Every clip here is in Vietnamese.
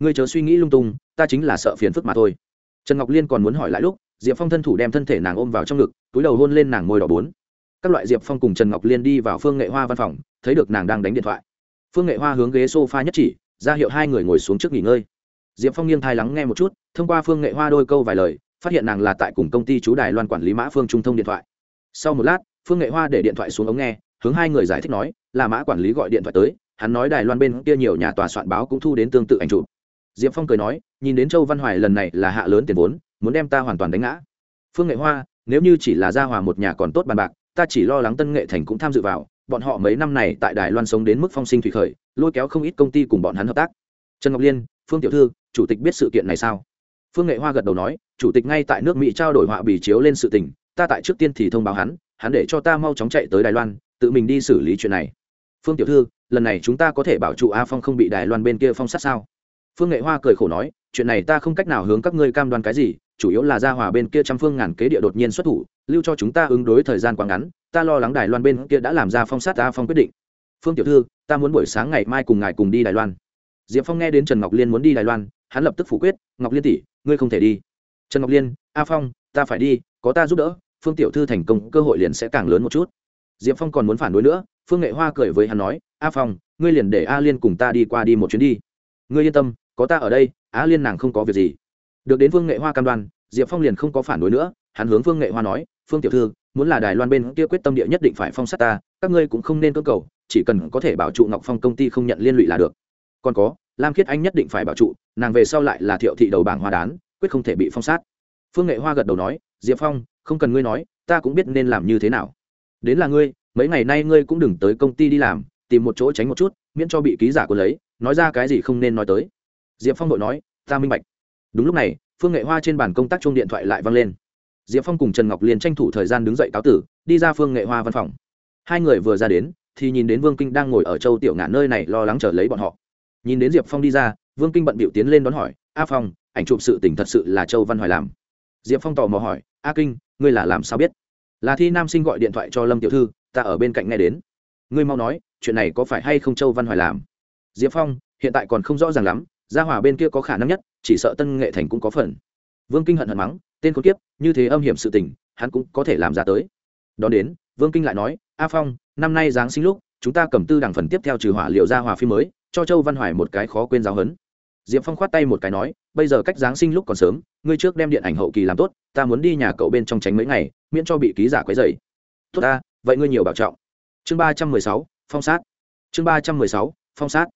ngươi chớ suy nghĩ lung tung, ta chính là sợ phiền phức mà thôi. Trần ngọc liên còn muốn hỏi lại lúc, diệp phong thân thủ đem thân thể nàng ôm vào trong ngực, túi đầu hôn lên nàng môi đỏ bốn. Các loại diệp phong cùng trần ngọc liên đi vào phương nghệ hoa văn phòng, thấy được nàng đang đánh điện thoại. Phương nghệ hoa hướng ghế s o f a nhất chỉ, ra hiệu hai người ngồi xuống trước nghỉ ngơi. Diệp phong nghiêng thai lắng nghe một chút, thông qua phương nghệ hoa đôi câu vài lời, phát hiện nàng là tại cùng công ty chú đài loan quản lý mã phương trung thông điện thoại. Sau một lát, phương nghệ hoa để điện thoại xuống ống nghe, hướng hai người giải thích nói, là mã quản lý gọi điện thoại tới, hắn nói đài loan bên kia nhiều nhà tòa soạn báo cũng thu đến tương tự ảnh chụp diệp phong cười nói, nhìn đến châu văn hoài lần này là hạ lớn tiền vốn, muốn đem ta hoàn toàn đánh ngã. Phương nghệ hoa, nếu như chỉ là gia hòa một nhà còn tốt bàn bạc, ta chỉ lo lắng tân nghệ thành cũng tham dự vào, bọn họ mấy năm này tại đài loan sống đến mức phong sinh thủy khởi, lôi kéo không ít công ty cùng bọn hắn hợp tác. Trần ngọc liên, phương tiểu thư, chủ tịch biết sự kiện này sao? Phương nghệ hoa gật đầu nói, chủ tịch ngay tại nước mỹ trao đổi họa bì chiếu lên sự tình, ta tại trước tiên thì thông báo hắn hắn để cho ta mau chóng chạy tới đài loan, tự mình đi xử lý chuyện này. Phương tiểu thư, lần này chúng ta có thể bảo trụ a phong không bị đài loan bên kia phong sát sao? Phương nghệ hoa cười khổ nói, chuyện này ta không cách nào hướng các ngươi cam đoan cái gì, chủ yếu là gia hòa bên kia trăm phương ngàn kế địa đột nhiên xuất thủ, lưu cho chúng ta ứng đối thời gian quá ngắn, ta lo lắng đài loan bên kia đã làm ra phong sát ta phong quyết định. Phương tiểu thư, ta muốn buổi sáng ngày mai cùng ngài cùng đi đài loan. Diệp phong nghe đến trần ngọc liên muốn đi đài loan, hắn lập tức phủ quyết, ngọc liên tỷ, ngươi không thể đi. Trần ngọc liên, a phong, ta phải đi, có ta giúp đỡ, phương tiểu thư thành công, cơ hội liền sẽ càng lớn một chút. Diệp phong còn muốn phản đối nữa, phương nghệ hoa cười với hắn nói, a phong, ngươi liền để a liên cùng ta đi qua đi một chuyến đi ngươi yên tâm, có ta ở đây, á liên nàng không có việc gì. Được đến Vương nghệ hoa cam đoan, diệp phong liền không có phản đối nữa, hắn hướng phương nghệ hoa nói, phương tiểu thư, muốn là đài loan bên kia quyết tâm địa nhất định phải phong sát ta, các ngươi cũng không nên cơ cầu, chỉ cần có thể bảo trụ ngọc phong công ty không nhận liên lụy là được. Còn có, lam khiết anh nhất định phải bảo trụ, nàng về sau lại là thiệu thị đầu bảng hoa đán, quyết không thể bị phong sát. Phương nghệ hoa gật đầu nói, diệp phong, không cần ngươi nói, ta cũng biết nên làm như thế nào. Đến là ngươi, mấy ngày nay ngươi cũng đừng tới công ty đi làm, tìm một chỗ tránh một chút, miễn cho bị ký giả của lấy nói ra cái gì không nên nói tới. Diệp phong đội nói, ta minh bạch. Đúng lúc này, phương nghệ hoa trên bàn công tác chung điện thoại lại văng lên. Diệp phong cùng trần ngọc liên tranh thủ thời gian đứng dậy cáo tử, đi ra phương nghệ hoa văn phòng. Hai người vừa ra đến, thì nhìn đến vương kinh đang ngồi ở châu tiểu ngạn nơi này lo lắng chờ lấy bọn họ. Nhìn đến diệp phong đi ra, vương kinh bận bịu tiến lên đón hỏi, a phong, ảnh chụp sự tình thật sự là châu văn hoài làm? Diệp phong tò mò hỏi, a kinh, ngươi là làm sao biết? Là thi nam sinh gọi điện thoại cho lâm tiểu thư, ta ở bên cạnh nghe đến. Ngươi mau nói, chuyện này có phải hay không châu văn hoài làm? Diệp phong, hiện tại còn không rõ ràng lắm, gia hòa bên kia có khả năng nhất, chỉ sợ tân nghệ thành cũng có phần. Vương kinh hận hận mắng, tên con kiếp, như thế âm hiểm sự tình, hắn cũng có thể làm ra tới. Đón đến, vương kinh lại nói, a phong, năm nay giáng sinh lúc, chúng ta cầm tư đảng phần tiếp theo trừ hỏa liệu gia hòa phim mới, cho châu văn hoài một cái khó quên giáo hấn diệp phong khoát tay một cái nói, bây giờ cách giáng sinh lúc còn sớm, ngươi trước đem điện ảnh hậu kỳ làm tốt, ta muốn đi nhà cậu bên trong tránh mấy ngày, miễn cho bị ký giả quấy dày tốt ta, vậy ngươi nhiều bảo trọng. Chương ba trăm mười sáu, phong sát. Chương ba trăm mười sáu, phong sát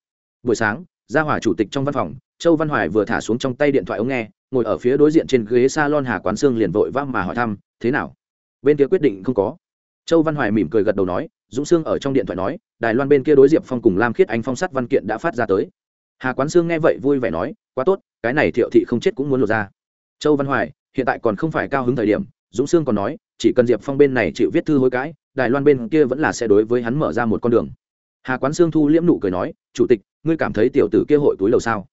buổi sáng, gia hỏa chủ tịch trong văn phòng, châu văn hoài vừa thả xuống trong tay điện thoại ống nghe, ngồi ở phía đối diện trên ghế s a lon hà quán sương liền vội vã mà hỏi thăm, thế nào? Bên kia quyết định không có? Châu văn hoài mỉm cười gật đầu nói, dũng sương ở trong điện thoại nói, đài loan bên kia đối diệp phong cùng lam khiết anh phong sát văn kiện đã phát ra tới. Hà quán sương nghe vậy vui vẻ nói, quá tốt, cái này thiệu thị không chết cũng muốn lột ra. Châu văn hoài, hiện tại còn không phải cao hứng thời điểm, dũng sương còn nói, chỉ cần diệp phong bên này chịu viết thư hối cãi, đài loan bên kia vẫn là sẽ đối với hắn mở ra một con đường. Hà quán sương thu liễm nụ cười nói, chủ tịch ngươi cảm thấy tiểu tử kia hội túi đầu sao?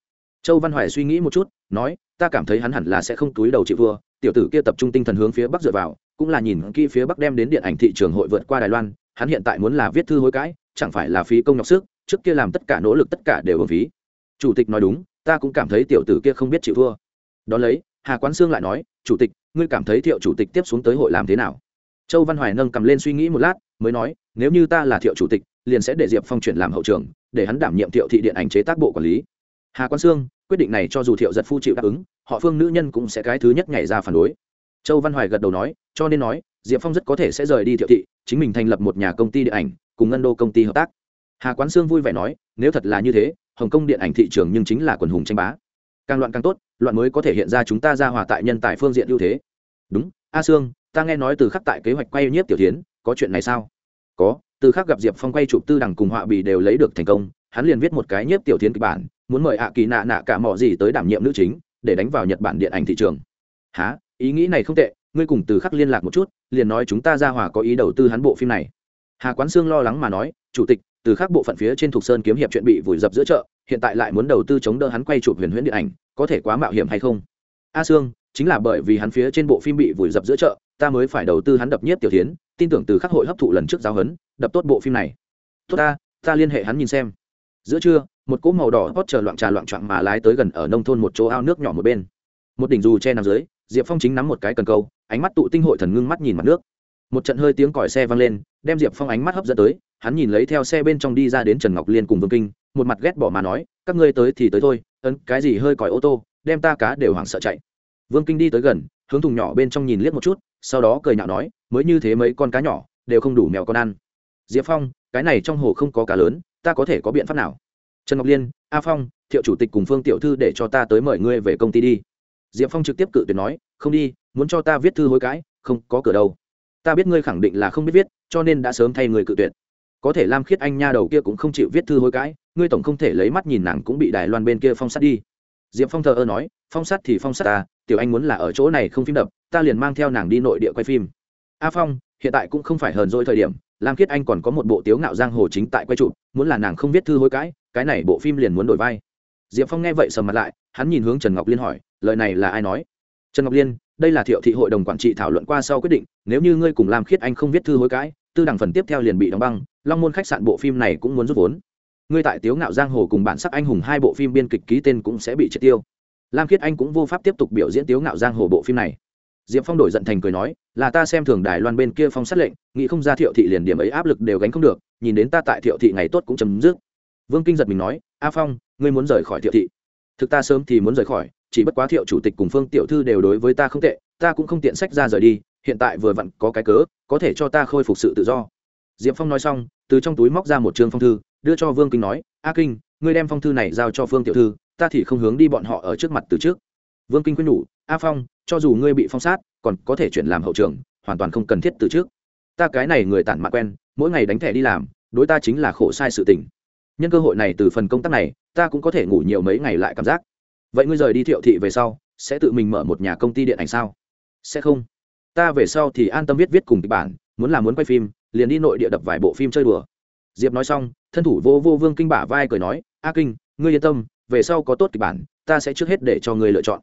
Châu văn hoài suy nghĩ một chút, nói, ta cảm thấy hắn hẳn là sẽ không túi đầu chị vua. tiểu tử kia tập trung tinh thần hướng phía bắc dựa vào, cũng là nhìn kỹ phía bắc đem đến điện ảnh thị trường hội vượt qua đài loan, hắn hiện tại muốn là viết thư hối cãi, chẳng phải là phí công nhọc sức, trước kia làm tất cả nỗ lực tất cả đều ở phí. Chủ tịch nói đúng, ta cũng cảm thấy tiểu tử kia không biết chịu thua đ ó lấy, hà quán sương lại nói, chủ tịch, ngươi cảm thấy thiệu chủ tịch tiếp xuống tới hội làm thế nào? Châu văn hoài nâng cầm lên suy nghĩ một lát, mới nói, nếu như ta là thiệu chủ tịch, liền sẽ để diệp phong chuyển làm hậu trường, để hắn đảm nhiệm thiệu thị điện ảnh chế tác bộ quản lý. Hà quán sương quyết định này cho dù thiệu giật phu chịu đáp ứng, họ phương nữ nhân cũng sẽ cái thứ nhất nhảy ra phản đối. Châu văn hoài gật đầu nói, cho nên nói, diệp phong rất có thể sẽ rời đi thiệu thị, chính mình thành lập một nhà công ty điện ảnh, cùng ngân đô công ty hợp tác. Hà quán sương vui vẻ nói, nếu thật là như thế, hồng kông điện ảnh thị trường nhưng chính là quần hùng tranh bá. Càng loạn càng tốt, loạn mới có thể hiện ra chúng ta ra hòa tại nhân tài phương diện ưu thế. Đúng, a sương ta nghe nói từ khắc tại kế hoạch quay nhiếp tiểu tiến, có chuyện này sao? Có, từ khắc gặp diệp phong quay chụp tư đằng cùng họa bì đều lấy được thành công, hắn liền viết một cái nhiếp tiểu tiến kịch bản, muốn mời ạ kỳ nạ nạ cả mọi gì tới đảm nhiệm nữ chính, để đánh vào nhật bản điện ảnh thị trường. Há ý nghĩ này không tệ, ngươi cùng từ khắc liên lạc một chút, liền nói chúng ta ra hòa có ý đầu tư hắn bộ phim này. Hà quán sương lo lắng mà nói, chủ tịch, từ khắc bộ phận phía trên thục sơn kiếm hiệp chuyện bị vùi dập giữa chợ, hiện tại lại muốn đầu tư chống đỡ hắn quay chụp huyền huyễn điện ảnh, có thể quá mạo hiểm hay không? A sương chính là bởi vì hắn phía trên bộ phim bị vùi dập giữa chợ, ta mới phải đầu tư hắn đập nhiếp tiểu tiến, tin tưởng từ khắc hội hấp thụ lần trước giáo huấn, đập tốt bộ phim này. Tốt ta ta liên hệ hắn nhìn xem. Giữa trưa, một cỗ màu đỏ hót chờ loạn trà loạn trọn mà lái tới gần ở nông thôn một chỗ ao nước nhỏ một bên. Một đỉnh dù che nằm dưới, diệp phong chính nắm một cái cần câu, ánh mắt tụ tinh hội thần ngưng mắt nhìn mặt nước. Một trận hơi tiếng còi xe vang lên, đem diệp phong ánh mắt hấp dẫn tới, hắn nhìn lấy theo xe bên trong đi ra đến trần ngọc liên cùng vương kinh, một mặt ghét bỏ mà nói, các ngươi tới thì tới thôi, ấn cái gì hơi còi ô tô, đem ta cá đều hoảng sợ chạy vương kinh đi tới gần, hướng thùng nhỏ bên trong nhìn liếc một chút, sau đó cười nhạo nói, mới như thế mấy con cá nhỏ, đều không đủ mèo con ăn. Diệp phong, cái này trong hồ không có cá lớn, ta có thể có biện pháp nào? Trần ngọc liên, a phong, thiệu chủ tịch cùng phương tiểu thư để cho ta tới mời ngươi về công ty đi. Diệp phong trực tiếp cự tuyệt nói, không đi, muốn cho ta viết thư hối cãi, không có cửa đâu. Ta biết ngươi khẳng định là không biết viết, cho nên đã sớm thay người cự tuyệt. Có thể lam khiết anh nha đầu kia cũng không chịu viết thư hối cãi, ngươi tổng không thể lấy mắt nhìn nàng cũng bị đài loan bên kia phong sát đi. Diệp phong thờ ơ nói phong sát thì phong sát ta, tiểu anh muốn là ở chỗ này không phim đập, ta liền mang theo nàng đi nội địa quay phim. A phong, hiện tại cũng không phải hờn dỗi thời điểm, lam Kiết anh còn có một bộ tiếu ngạo giang hồ chính tại quay trụ muốn là nàng không viết thư hối cãi, cái này bộ phim liền muốn đổi vai. Diệp phong nghe vậy sầm mặt lại, hắn nhìn hướng trần ngọc liên hỏi, lời này là ai nói? Trần ngọc liên, đây là thiệu thị hội đồng quản trị thảo luận qua sau quyết định, nếu như ngươi cùng lam khiết anh không viết thư hối cãi, tư đảng phần tiếp theo liền bị đóng băng, long môn khách sạn bộ phim này cũng muốn rút vốn. Ngươi tại tiếu ngạo giang hồ cùng bản sắc anh hùng hai bộ phim biên kịch ký tên cũng sẽ bị triệt tiêu lam khiết anh cũng vô pháp tiếp tục biểu diễn tiếu ngạo giang hồ bộ phim này. Diệp phong đổi giận thành cười nói, là ta xem thường đài loan bên kia phong sát lệnh, nghĩ không ra thiệu thị liền điểm ấy áp lực đều gánh không được, nhìn đến ta tại thiệu thị ngày tốt cũng chấm dứt. Vương kinh giật mình nói, a phong, ngươi muốn rời khỏi thiệu thị? Thực ta sớm thì muốn rời khỏi, chỉ bất quá thiệu chủ tịch cùng phương tiểu thư đều đối với ta không tệ, ta cũng không tiện sách ra rời đi, hiện tại vừa vặn có cái cớ, có thể cho ta khôi phục sự tự do. Diệp phong nói xong, từ trong túi móc ra một chương phong thư, đưa cho vương kinh nói, a kinh, ngươi đem phong thư này giao cho phương tiểu thư ta thì không hướng đi bọn họ ở trước mặt từ trước. Vương kinh quyết nhủ, a phong, cho dù ngươi bị phong sát, còn có thể chuyển làm hậu trường, hoàn toàn không cần thiết từ trước. Ta cái này người tản mạng quen, mỗi ngày đánh thẻ đi làm, đối ta chính là khổ sai sự tình. Nhân cơ hội này từ phần công tác này, ta cũng có thể ngủ nhiều mấy ngày lại cảm giác. Vậy ngươi rời đi thiệu thị về sau, sẽ tự mình mở một nhà công ty điện ảnh sao? Sẽ không. Ta về sau thì an tâm viết viết cùng kịch bản, muốn làm muốn quay phim, liền đi nội địa đập vài bộ phim chơi đùa. Diệp nói xong, thân thủ vô vô vương kinh bả vai cười nói, a kinh, ngươi yên tâm về sau có tốt kịch bản, ta sẽ trước hết để cho ngươi lựa chọn.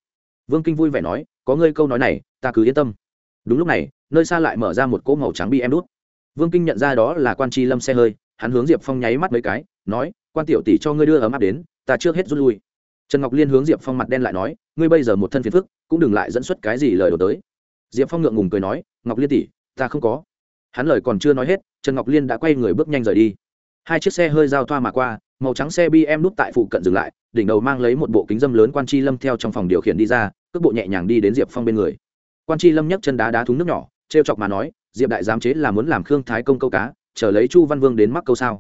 Vương kinh vui vẻ nói, có ngươi câu nói này, ta cứ yên tâm. Đúng lúc này, nơi xa lại mở ra một cỗ màu trắng bị em đút vương kinh nhận ra đó là quan tri lâm xe hơi, hắn hướng diệp phong nháy mắt mấy cái, nói, quan tiểu tỷ cho ngươi đưa ấm áp đến, ta trước hết rút lui. Trần ngọc liên hướng diệp phong mặt đen lại nói, ngươi bây giờ một thân phiền phức, cũng đừng lại dẫn xuất cái gì lời đổ tới. Diệp phong ngượng ngùng cười nói, ngọc liên tỷ, ta không có. Hắn lời còn chưa nói hết, trần ngọc liên đã quay người bước nhanh rời đi. Hai chiếc xe hơi giao thoa mà qua màu trắng xe bm núp tại phụ cận dừng lại, đỉnh đầu mang lấy một bộ kính dâm lớn quan Chi lâm theo trong phòng điều khiển đi ra, cước bộ nhẹ nhàng đi đến diệp phong bên người. Quan Chi lâm nhấc chân đá đá thúng nước nhỏ t r e o chọc mà nói, diệp đại giám chế là muốn làm khương thái công câu cá, chờ lấy chu văn vương đến mắc câu sao?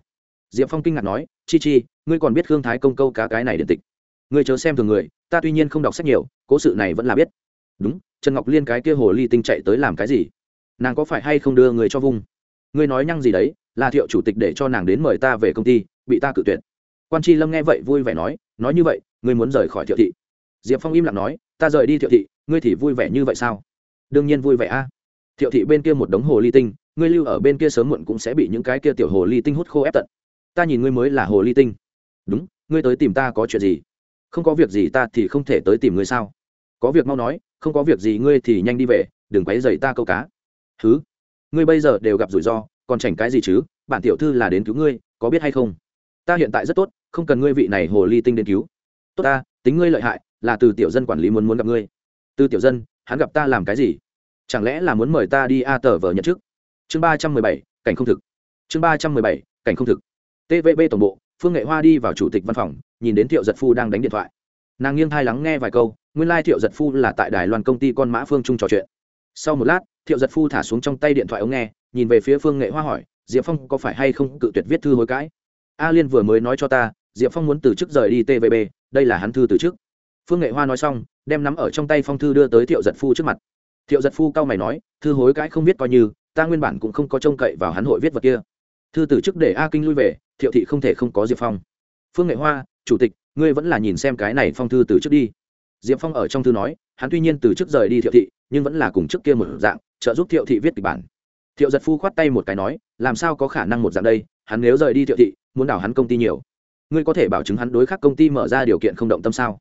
Diệp phong kinh ngạc nói, chi chi, ngươi còn biết khương thái công câu cá cái này điện tịch? Ngươi chớ xem thường người, ta tuy nhiên không đọc sách nhiều, cố sự này vẫn là biết. Đúng, trần ngọc liên cái kia hồ ly tinh chạy tới làm cái gì? Nàng có phải hay không đưa người cho vung? Ngươi nói nhăng gì đấy, là thiệu chủ tịch để cho nàng đến mời ta về công ty bị ta cự tuyệt. Quan tri lâm nghe vậy vui vẻ nói nói như vậy, ngươi muốn rời khỏi thiệu thị? Diệp phong im lặng nói, ta rời đi thiệu thị, ngươi thì vui vẻ như vậy sao? Đương nhiên vui vẻ a. Thiệu thị bên kia một đống hồ ly tinh, ngươi lưu ở bên kia sớm muộn cũng sẽ bị những cái kia tiểu hồ ly tinh hút khô ép tận. Ta nhìn ngươi mới là hồ ly tinh. Đúng, ngươi tới tìm ta có chuyện gì? Không có việc gì ta thì không thể tới tìm ngươi sao? Có việc mau nói, không có việc gì ngươi thì nhanh đi về, đừng quấy dày ta câu cá. Thứ ngươi bây giờ đều gặp rủi ro, còn chảnh cái gì chứ? Bản tiểu thư là đến cứu ngươi, có biết hay không? Ta hiện tại rất tốt, không cần ngươi vị này hồ ly tinh đến cứu. Tốt ta, tính ngươi lợi hại, là từ tiểu dân quản lý muốn muốn gặp ngươi. Từ tiểu dân, hắn gặp ta làm cái gì? Chẳng lẽ là muốn mời ta đi a tờ vờ nhận chức? Chương ba trăm mười bảy, cảnh không thực. Chương ba trăm mười bảy, cảnh không thực. Tvb tổng bộ, phương nghệ hoa đi vào chủ tịch văn phòng, nhìn đến thiệu giật phu đang đánh điện thoại. Nàng nghiêng thai lắng nghe vài câu, nguyên lai giật phu là tại đài loan công ty con mã phương trung trò chuyện. Sau một lát, thiệu giật phu thả xuống trong tay điện thoại ống nghe, nhìn về phía phương nghệ hoa hỏi, diệp phong có phải hay không cự tuyệt viết thư hối cãi? A liên vừa mới nói cho ta, diệp phong muốn từ chức rời đi tvb đây là hắn thư từ chức. Phương nghệ hoa nói xong, đem nắm ở trong tay phong thư đưa tới thiệu giật phu trước mặt. Thiệu giật phu cao mày nói, thư hối cãi không biết coi như, ta nguyên bản cũng không có trông cậy vào hắn hội viết vật kia. Thư từ chức để a kinh lui về, thiệu thị không thể không có diệp phong. Phương nghệ hoa, chủ tịch, ngươi vẫn là nhìn xem cái này phong thư từ chức đi. Diệp phong ở trong thư nói, hắn tuy nhiên từ chức rời đi thiệu thị, nhưng vẫn là cùng trước kia một dạng, trợ giúp thiệu thị viết kịch bản. Thiệu giật phu khoát tay một cái nói, làm sao có khả năng một dạng đây, hắn nếu rời đi thiệu thị muốn đảo hắn công ty nhiều. Ngươi có thể bảo chứng hắn đối khác công ty mở ra điều kiện không động tâm sao?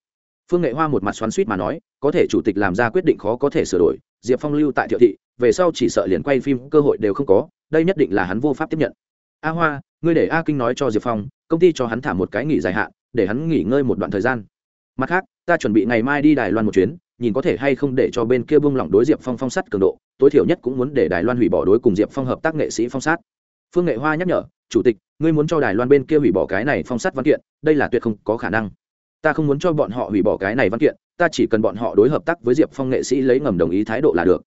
Phương nghệ hoa một mặt xoắn suýt mà nói, có thể chủ tịch làm ra quyết định khó có thể sửa đổi, diệp phong lưu tại thiệu thị, về sau chỉ sợ liền quay phim, cơ hội đều không có, đây nhất định là hắn vô pháp tiếp nhận. A hoa, ngươi để a kinh nói cho diệp phong, công ty cho hắn thả một cái nghỉ dài hạn, để hắn nghỉ ngơi một đoạn thời gian. Mặt khác, ta chuẩn bị ngày mai đi đài loan một chuyến, nhìn có thể hay không để cho bên kia buông lỏng đối diệp phong phong sát cường độ, tối thiểu nhất cũng muốn để đài loan hủy bỏ đối cùng diệp phong hợp tác nghệ sĩ phong sát. Phương nghệ hoa nhắc nhở chủ tịch, ngươi muốn cho đài loan bên kia hủy bỏ cái này phong sát văn kiện, đây là tuyệt không có khả năng. Ta không muốn cho bọn họ hủy bỏ cái này văn kiện, ta chỉ cần bọn họ đối hợp tác với diệp phong nghệ sĩ lấy ngầm đồng ý thái độ là được.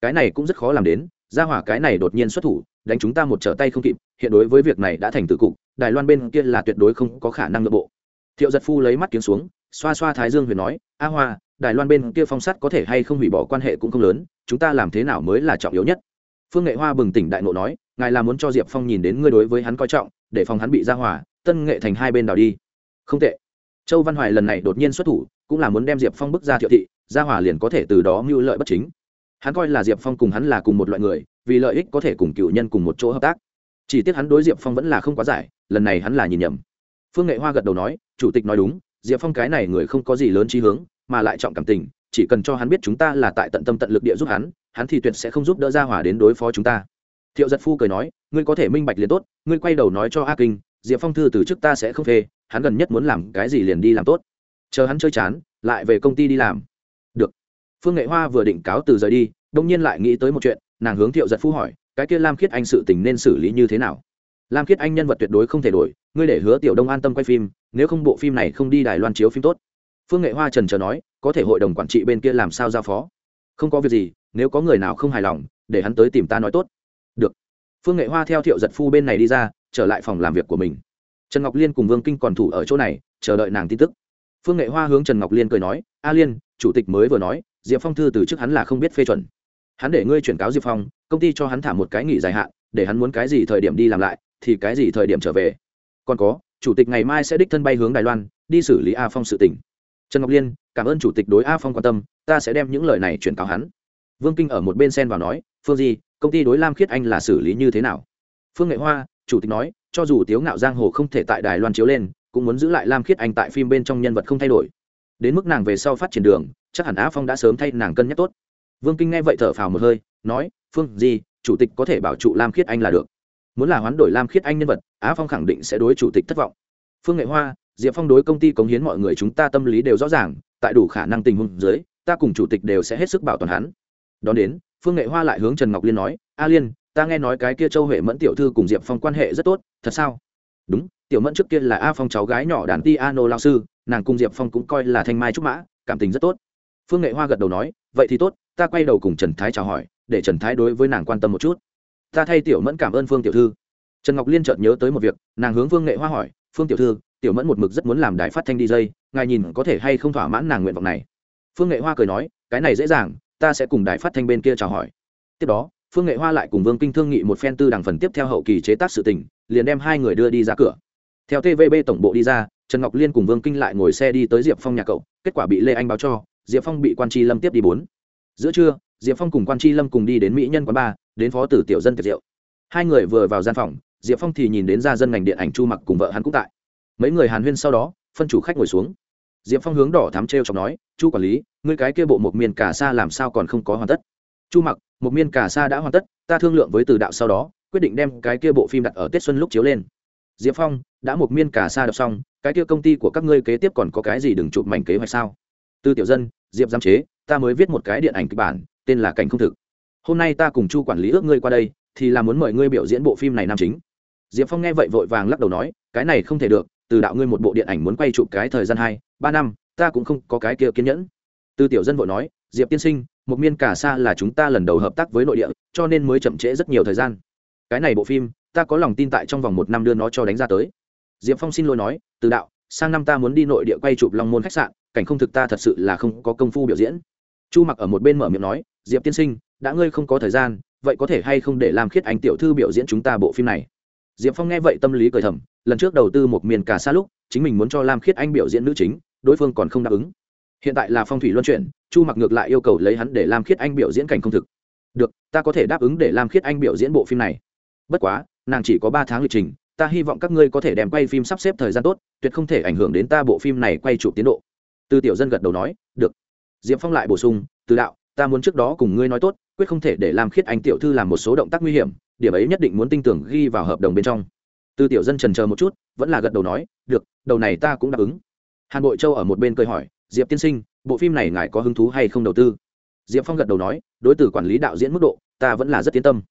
Cái này cũng rất khó làm đến ra hỏa cái này đột nhiên xuất thủ, đánh chúng ta một trở tay không kịp, hiện đối với việc này đã thành tự cục, đài loan bên kia là tuyệt đối không có khả năng nội bộ. Thiệu giật phu lấy mắt kiếm xuống, xoa xoa thái dương huyền nói, a hoa, đài loan bên kia phong sát có thể hay không hủy bỏ quan hệ cũng không lớn, chúng ta làm thế nào mới là trọng yếu nhất? Phương nghệ hoa bừng tỉnh đại ngộ nói ngài là muốn cho diệp phong nhìn đến ngươi đối với hắn coi trọng, để phòng hắn bị ra hỏa, tân nghệ thành hai bên đào đi. Không tệ. Châu văn hoài lần này đột nhiên xuất thủ, cũng là muốn đem diệp phong bức ra thiệu thị gia hỏa liền có thể từ đó mưu lợi bất chính. Hắn coi là diệp phong cùng hắn là cùng một loại người, vì lợi ích có thể cùng cựu nhân cùng một chỗ hợp tác. Chỉ tiếc hắn đối diệp phong vẫn là không quá giải, lần này hắn là nhìn nhầm. Phương nghệ hoa gật đầu nói, chủ tịch nói đúng, diệp phong cái này người không có gì lớn trí hướng, mà lại trọng cảm tình, chỉ cần cho hắn biết chúng ta là tại tận tâm tận lực địa giúp hắn hắn thì tuyệt sẽ không giúp đỡ gia hỏa đến đối phó chúng ta thiệu giật phu cười nói, ngươi có thể minh bạch liền tốt, ngươi quay đầu nói cho a kinh, diệp phong thư từ trước ta sẽ không phê, hắn gần nhất muốn làm cái gì liền đi làm tốt. Chờ hắn chơi chán, lại về công ty đi làm. Được. Phương nghệ hoa vừa định cáo từ rời đi, đông nhiên lại nghĩ tới một chuyện, nàng hướng thiệu giật phu hỏi, cái kia lam khiết anh sự tình nên xử lý như thế nào? Lam khiết anh nhân vật tuyệt đối không thể đổi, ngươi để hứa tiểu đông an tâm quay phim, nếu không bộ phim này không đi đài loan chiếu phim tốt. Phương nghệ hoa trần trờ nói, có thể hội đồng quản trị bên kia làm sao giao phó? Không có việc gì, nếu có người nào không hài lòng, để hắn tới tìm ta nói tốt được. Phương nghệ hoa theo thiệu giật phu bên này đi ra, trở lại phòng làm việc của mình. Trần ngọc liên cùng vương kinh còn thủ ở chỗ này, chờ đợi nàng tin tức. Phương nghệ hoa hướng trần ngọc liên cười nói, a liên, chủ tịch mới vừa nói, diệp phong thư từ trước hắn là không biết phê chuẩn. Hắn để ngươi chuyển cáo diệp phong, công ty cho hắn thả một cái nghỉ dài hạn, để hắn muốn cái gì thời điểm đi làm lại, thì cái gì thời điểm trở về. Còn có, chủ tịch ngày mai sẽ đích thân bay hướng đài loan, đi xử lý a phong sự tỉnh trần ngọc liên, cảm ơn chủ tịch đối a phong quan tâm, ta sẽ đem những lời này chuyển cáo hắn. Vương kinh ở một bên sen vào nói, phương di công ty đối lam khiết anh là xử lý như thế nào? Phương nghệ hoa, chủ tịch nói, cho dù tiếu ngạo giang hồ không thể tại đài loan chiếu lên, cũng muốn giữ lại lam khiết anh tại phim bên trong nhân vật không thay đổi. Đến mức nàng về sau phát triển đường, chắc hẳn á phong đã sớm thay nàng cân nhắc tốt. Vương kinh nghe vậy thở phào một hơi, nói, phương gì, chủ tịch có thể bảo trụ lam khiết anh là được. Muốn là hoán đổi lam khiết anh nhân vật, á phong khẳng định sẽ đối chủ tịch thất vọng. Phương nghệ hoa, diệp phong đối công ty cống hiến mọi người chúng ta tâm lý đều rõ ràng, tại đủ khả năng tình huống dưới, ta cùng chủ tịch đều sẽ hết sức bảo toàn hắn. Đón đến phương nghệ hoa lại hướng trần ngọc liên nói, a liên, ta nghe nói cái kia châu huệ mẫn tiểu thư cùng diệp phong quan hệ rất tốt, thật sao? Đúng, tiểu mẫn trước kia là a phong cháu gái nhỏ đàn ti Nô lao sư, nàng cùng diệp phong cũng coi là thanh mai trúc mã, cảm tình rất tốt. Phương nghệ hoa gật đầu nói, vậy thì tốt, ta quay đầu cùng trần thái chào hỏi, để trần thái đối với nàng quan tâm một chút. Ta thay tiểu mẫn cảm ơn phương tiểu thư. Trần ngọc liên chợt nhớ tới một việc, nàng hướng phương nghệ hoa hỏi, phương tiểu thư, tiểu mẫn một mực rất muốn làm đài phát thanh đi dây, ngài nhìn có thể hay không thỏa mãn nàng nguyện vọng này? Phương nghệ hoa cười nói, cái này dễ dàng ta sẽ cùng đài phát thanh bên kia chào hỏi. Tiếp đó, phương nghệ hoa lại cùng vương kinh thương nghị một phen tư đằng phần tiếp theo hậu kỳ chế tác sự tình, liền đem hai người đưa đi ra cửa. Theo tvb tổng bộ đi ra, trần ngọc liên cùng vương kinh lại ngồi xe đi tới diệp phong nhà cậu, kết quả bị lê anh báo cho, diệp phong bị quan tri lâm tiếp đi bốn. Giữa trưa, diệp phong cùng quan tri lâm cùng đi đến mỹ nhân quán ba, đến phó tử tiểu dân tiệc rượu. Hai người vừa vào gian phòng, diệp phong thì nhìn đến gia dân ngành điện ảnh chu mặc cùng vợ hắn cũng tại. Mấy người hàn huyên sau đó, phân chủ khách ngồi xuống diệp phong hướng đỏ thám t r e o chọc nói, chu quản lý, ngươi cái kia bộ một miền cả xa làm sao còn không có hoàn tất? Chu mặc một miên cả xa đã hoàn tất, ta thương lượng với từ đạo sau đó, quyết định đem cái kia bộ phim đặt ở tết xuân lúc chiếu lên. Diệp phong, đã một miên cả xa đọc xong, cái kia công ty của các ngươi kế tiếp còn có cái gì đừng chụp mảnh kế hoạch sao? Từ tiểu dân, diệp giam chế, ta mới viết một cái điện ảnh kịch bản, tên là cảnh không thực. Hôm nay ta cùng chu quản lý ước ngươi qua đây, thì là muốn mời ngươi biểu diễn bộ phim này nam chính. Diệp phong nghe vậy vội vàng lắc đầu nói, cái này không thể được, từ đạo ngươi một bộ điện ảnh muốn quay chụp cái thời gian hai ba năm, ta cũng không có cái kia kiên nhẫn. Tư tiểu dân vội nói, diệp tiên sinh, một miên cả xa là chúng ta lần đầu hợp tác với nội địa, cho nên mới chậm trễ rất nhiều thời gian. Cái này bộ phim, ta có lòng tin tại trong vòng một năm đưa nó cho đánh ra tới. Diệp phong xin lỗi nói, từ đạo, sang năm ta muốn đi nội địa quay chụp long môn khách sạn, cảnh không thực ta thật sự là không có công phu biểu diễn. Chu mặc ở một bên mở miệng nói, diệp tiên sinh, đã ngươi không có thời gian, vậy có thể hay không để làm khiết anh tiểu thư biểu diễn chúng ta bộ phim này? Diệp phong nghe vậy tâm lý cười thầm, lần trước đầu tư một miền cả xa lúc, chính mình muốn cho lam khiết anh biểu diễn nữ chính đối phương còn không đáp ứng. Hiện tại là phong thủy luân chuyển, chu mặc ngược lại yêu cầu lấy hắn để lam khiết anh biểu diễn cảnh không thực. Được, ta có thể đáp ứng để lam khiết anh biểu diễn bộ phim này. Bất quá, nàng chỉ có ba tháng lịch trình, ta hy vọng các ngươi có thể đem quay phim sắp xếp thời gian tốt, tuyệt không thể ảnh hưởng đến ta bộ phim này quay chụp tiến độ. Từ tiểu dân gật đầu nói, được. Diệp phong lại bổ sung, từ đạo, ta muốn trước đó cùng ngươi nói tốt, quyết không thể để lam khiết anh tiểu thư làm một số động tác nguy hiểm, điểm ấy nhất định muốn tin tưởng ghi vào hợp đồng bên trong. Từ tiểu dân trần chờ một chút, vẫn là gật đầu nói, được, đầu này ta cũng đáp ứng hàn bội châu ở một bên cười hỏi, diệp tiên sinh, bộ phim này ngài có hứng thú hay không đầu tư? Diệp phong gật đầu nói, đối tử quản lý đạo diễn mức độ, ta vẫn là rất yên tâm.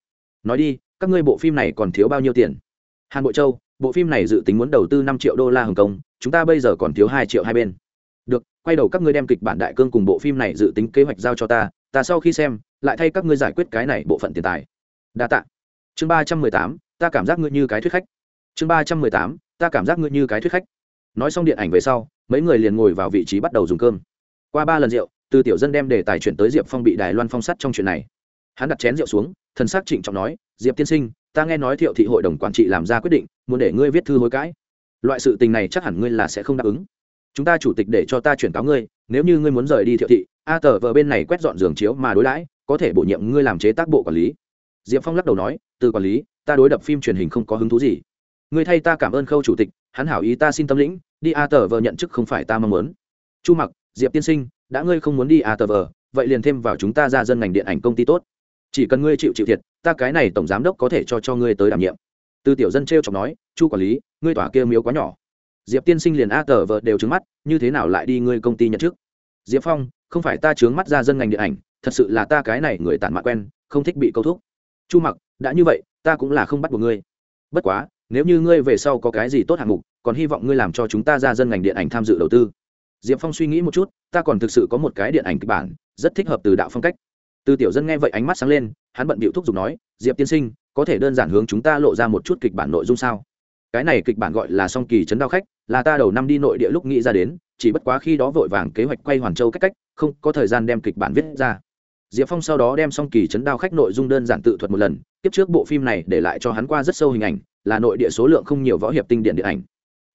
Nói đi, các ngươi bộ phim này còn thiếu bao nhiêu tiền? Hàn bội châu, bộ phim này dự tính muốn đầu tư năm triệu đô la hồng kông, chúng ta bây giờ còn thiếu hai triệu hai bên. Được, quay đầu các ngươi đem kịch bản đại cương cùng bộ phim này dự tính kế hoạch giao cho ta ta sau khi xem, lại thay các ngươi giải quyết cái này bộ phận tiền tài. Đa tạ. Chương ba trăm mười tám, ta cảm giác ngươi như cái thuyết khách. Chương ba trăm mười tám, ta cảm giác ngươi như cái thuyết khách nói xong điện ảnh về sau, mấy người liền ngồi vào vị trí bắt đầu dùng cơm. Qua ba lần rượu, từ tiểu dân đem đề tài chuyển tới diệp phong bị đài loan phong sắt trong chuyện này. Hắn đặt chén rượu xuống, thần s ắ c trịnh trọng nói, diệp tiên sinh, ta nghe nói thiệu thị hội đồng quản trị làm ra quyết định, muốn để ngươi viết thư hối cãi. Loại sự tình này chắc hẳn ngươi là sẽ không đáp ứng. Chúng ta chủ tịch để cho ta chuyển cáo ngươi, nếu như ngươi muốn rời đi thiệu thị, a tờ vợ bên này quét dọn giường chiếu mà đối đãi, có thể bổ nhiệm ngươi làm chế tác bộ quản lý. Diệp phong lắc đầu nói, từ quản lý, ta đối đập phim truyền hình không có hứng thú gì. Ngươi thay ta cảm ơn khâu chủ tịch hắn hảo ý ta xin tâm lĩnh, đi a tờ vờ nhận chức không phải ta mong muốn. Chu mặc, diệp tiên sinh, đã ngươi không muốn đi a tờ vờ, vậy liền thêm vào chúng ta ra dân ngành điện ảnh công ty tốt. Chỉ cần ngươi chịu chịu thiệt, ta cái này tổng giám đốc có thể cho cho ngươi tới đảm nhiệm. Từ tiểu dân t r e o chọc nói, chu quản lý, ngươi tỏa kia miếu quá nhỏ. Diệp tiên sinh liền a tờ vợ đều trứng mắt, như thế nào lại đi ngươi công ty nhận chức? diệp phong, không phải ta trướng mắt ra dân ngành điện ảnh, thật sự là ta cái này người tản mạ quen, không thích bị câu thúc. Chu mặc, đã như vậy, ta cũng là không bắt buộc ngươi. Bất quá nếu như ngươi về sau có cái gì tốt hạng mục, còn hy vọng ngươi làm cho chúng ta ra dân ngành điện ảnh tham dự đầu tư. Diệp phong suy nghĩ một chút, ta còn thực sự có một cái điện ảnh kịch bản, rất thích hợp từ đạo phong cách. Từ tiểu dân nghe vậy ánh mắt sáng lên, hắn bận bịu thúc giục nói, diệp tiên sinh, có thể đơn giản hướng chúng ta lộ ra một chút kịch bản nội dung sao? Cái này kịch bản gọi là song kỳ chấn đao khách, là ta đầu năm đi nội địa lúc nghĩ ra đến, chỉ bất quá khi đó vội vàng kế hoạch quay hoàn châu cách cách, không có thời gian đem kịch bản viết ra. Diệp phong sau đó đem song kỳ chấn đao khách nội dung đơn giản tự thuật một lần tiếp trước bộ phim này để lại cho hắn qua rất sâu hình ảnh là nội địa số lượng không nhiều võ hiệp tinh điện điện ảnh.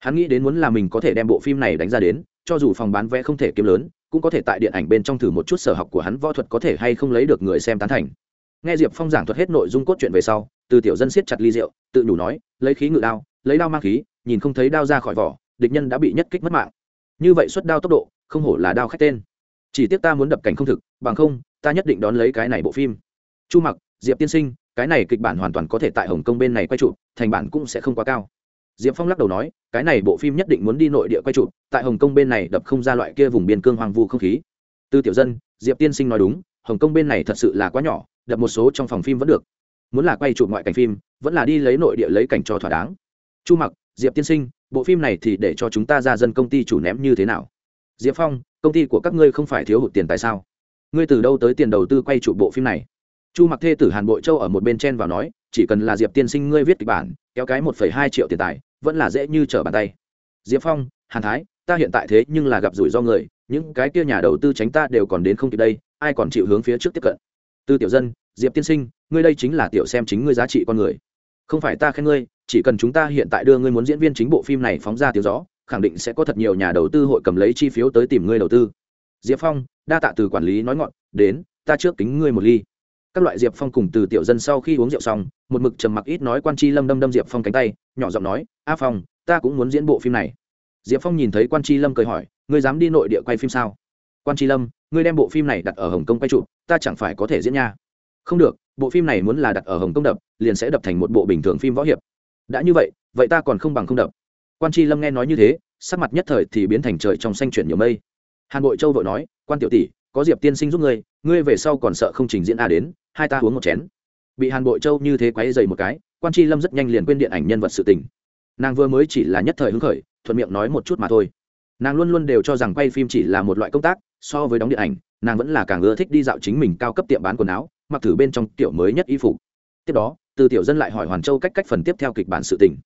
Hắn nghĩ đến muốn là mình có thể đem bộ phim này đánh ra đến, cho dù phòng bán vé không thể kiếm lớn, cũng có thể tại điện ảnh bên trong thử một chút sở học của hắn võ thuật có thể hay không lấy được người xem tán thành. Nghe diệp phong giảng thuật hết nội dung cốt truyện về sau, từ tiểu dân siết chặt ly rượu, tự nhủ nói, lấy khí ngự đao, lấy đao mang khí, nhìn không thấy đao ra khỏi vỏ, địch nhân đã bị nhất kích mất mạng. Như vậy xuất đao tốc độ, không hổ là đao khách tên. Chỉ tiếc ta muốn đập cảnh không thực, bằng không, ta nhất định đón lấy cái này bộ phim. Chu mặc, diệp tiên sinh cái này kịch bản hoàn toàn có thể tại hồng kông bên này quay trụ thành bản cũng sẽ không quá cao. Diệp phong lắc đầu nói, cái này bộ phim nhất định muốn đi nội địa quay trụ tại hồng kông bên này đập không ra loại kia vùng biên cương hoang vu không khí. Tư tiểu dân, diệp tiên sinh nói đúng, hồng kông bên này thật sự là quá nhỏ, đập một số trong phòng phim vẫn được. Muốn là quay chụp ngoại cảnh phim, vẫn là đi lấy nội địa lấy cảnh cho thỏa đáng. Chu mặc, diệp tiên sinh, bộ phim này thì để cho chúng ta ra dân công ty chủ ném như thế nào? Diệp phong, công ty của các ngươi không phải thiếu hụt tiền tại sao? Ngươi từ đâu tới tiền đầu tư quay chụp bộ phim này? Chu mặc thê tử hàn bội châu ở một bên chen vào nói, chỉ cần là diệp tiên sinh ngươi viết kịch bản, kéo cái một phẩy hai triệu tiền tài, vẫn là dễ như trở bàn tay. Diệp phong, hàn thái, ta hiện tại thế nhưng là gặp rủi ro người, những cái kia nhà đầu tư tránh ta đều còn đến không kịp đây, ai còn chịu hướng phía trước tiếp cận? Tư tiểu dân, diệp tiên sinh, ngươi đây chính là tiểu xem chính ngươi giá trị con người. Không phải ta khen ngươi, chỉ cần chúng ta hiện tại đưa ngươi muốn diễn viên chính bộ phim này phóng ra tiếng gió, khẳng định sẽ có thật nhiều nhà đầu tư hội cầm lấy chi phiếu tới tìm ngươi đầu tư. Diệp phong, đa tạ từ quản lý nói ngọn, đến, ta trước kính ngươi một ly các loại diệp phong cùng từ tiểu dân sau khi uống rượu xong, một mực trầm mặc ít nói quan c lâm đâm đâm diệp phong cánh tay, nhỏ giọng nói, a phong, ta cũng muốn diễn bộ phim này. Diệp phong nhìn thấy quan c lâm cười hỏi, ngươi dám đi nội địa quay phim sao? Quan c lâm, ngươi đem bộ phim này đặt ở hồng kông quay trụ ta chẳng phải có thể diễn nha. Không được, bộ phim này muốn là đặt ở hồng kông đập, liền sẽ đập thành một bộ bình thường phim võ hiệp. Đã như vậy vậy ta còn không bằng không đập. Quan tri lâm nghe nói như thế, sắc mặt nhất thời thì biến thành trời trong xanh chuyển nhiều mây. Hàn bội châu vội nói, quan tiểu tỷ có diệp tiên sinh giúp ngươi ngươi về sau còn sợ không trình diễn a đến, hai ta uống một chén. Bị hàn bội châu như thế quáy dày một cái, quan tri lâm rất nhanh liền quên điện ảnh nhân vật sự tình. Nàng vừa mới chỉ là nhất thời hứng khởi, thuận miệng nói một chút mà thôi. Nàng luôn luôn đều cho rằng quay phim chỉ là một loại công tác, so với đóng điện ảnh, nàng vẫn là càng ưa thích đi dạo chính mình cao cấp tiệm bán quần áo, mặc thử bên trong tiểu mới nhất y phục. Tiếp đó, từ tiểu dân lại hỏi hoàn châu cách cách phần tiếp theo kịch bản sự tình.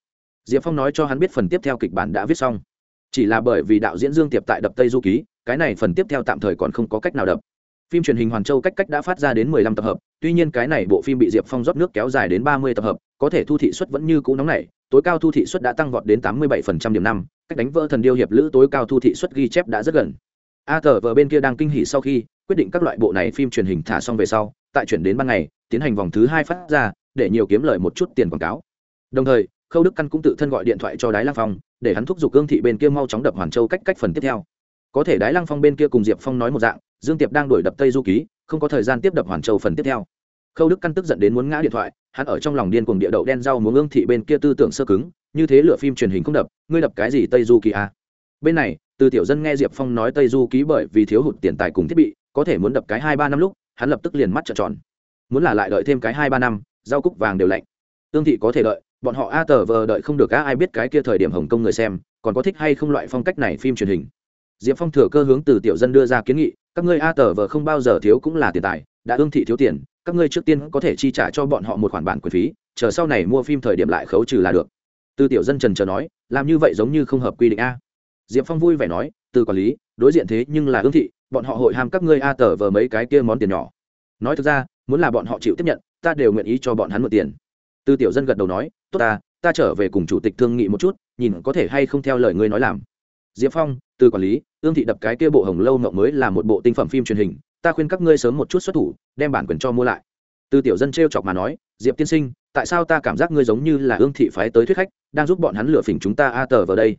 Diệp phong nói cho hắn biết phần tiếp theo kịch bản đã viết xong. Chỉ là bởi vì đạo diễn dương tiệp tại đập tây du ký cái này phần tiếp theo tạm thời còn không có cách nào đập. Phim truyền hình hoàn châu cách cách đã phát ra đến mười lăm tập hợp, tuy nhiên cái này bộ phim bị diệp phong rót nước kéo dài đến ba mươi tập hợp, có thể thu thị suất vẫn như cũ nóng nảy, tối cao thu thị suất đã tăng vọt đến tám mươi bảy phần trăm điểm năm, cách đánh vỡ thần điêu hiệp lữ tối cao thu thị suất ghi chép đã rất gần. A tờ vờ bên kia đang kinh hỉ sau khi quyết định các loại bộ này phim truyền hình thả xong về sau, tại chuyển đến ban ngày, tiến hành vòng thứ hai phát ra, để nhiều kiếm lời một chút tiền quảng cáo. Đồng thời, khâu đức căn cũng tự thân gọi điện thoại cho đái lang phong, để hắn thúc giục cương thị bên kia mau chóng đập hoàn châu cách cách phần tiếp theo có thể đái lăng phong bên kia cùng diệp phong nói một dạng, dương tiệp đang đổi đập tây du ký, không có thời gian tiếp đập hoàn châu phần tiếp theo. Khâu đức căn tức giận đến muốn ngã điện thoại, hắn ở trong lòng điên cuồng địa đậu đen rau muốn ương thị bên kia tư tưởng sơ cứng, như thế lựa phim truyền hình không đập, ngươi đập cái gì tây du ký a bên này, từ tiểu dân nghe diệp phong nói tây du ký bởi vì thiếu hụt tiền tài cùng thiết bị, có thể muốn đập cái hai ba năm lúc, hắn lập tức liền mắt trợn tròn. Muốn là lại đợi thêm cái hai ba năm, rau cúc vàng đều lạnh. Tương thị có thể đợi, bọn họ a tờ vờ đợi không được á ai biết cái kia thời điểm hồng kông người xem, còn có thích hay không loại phong cách này phim truyền hình diệp phong thừa cơ hướng từ tiểu dân đưa ra kiến nghị, các ngươi a tờ vờ không bao giờ thiếu cũng là tiền tài, đã ương thị thiếu tiền, các ngươi trước tiên có thể chi trả cho bọn họ một khoản bản quyền phí, chờ sau này mua phim thời điểm lại khấu trừ là được. Từ tiểu dân trần chờ nói, làm như vậy giống như không hợp quy định a. Diệp phong vui vẻ nói, từ quản lý, đối diện thế nhưng là ương thị, bọn họ hội ham các ngươi a tờ vờ mấy cái kia món tiền nhỏ. Nói thực ra, muốn là bọn họ chịu tiếp nhận, ta đều nguyện ý cho bọn hắn mượn tiền. Từ tiểu dân gật đầu nói, tốt ta ta trở về cùng chủ tịch thương nghị một chút, nhìn có thể hay không theo lời ngươi nói làm diệp phong, từ quản lý, ương thị đập cái kia bộ hồng lâu ngộng mới là một bộ tinh phẩm phim truyền hình, ta khuyên các ngươi sớm một chút xuất thủ, đem bản quyền cho mua lại. Từ tiểu dân t r e o chọc mà nói, diệp tiên sinh, tại sao ta cảm giác ngươi giống như là ương thị phái tới thuyết khách, đang giúp bọn hắn lựa phỉnh chúng ta a tờ vào đây?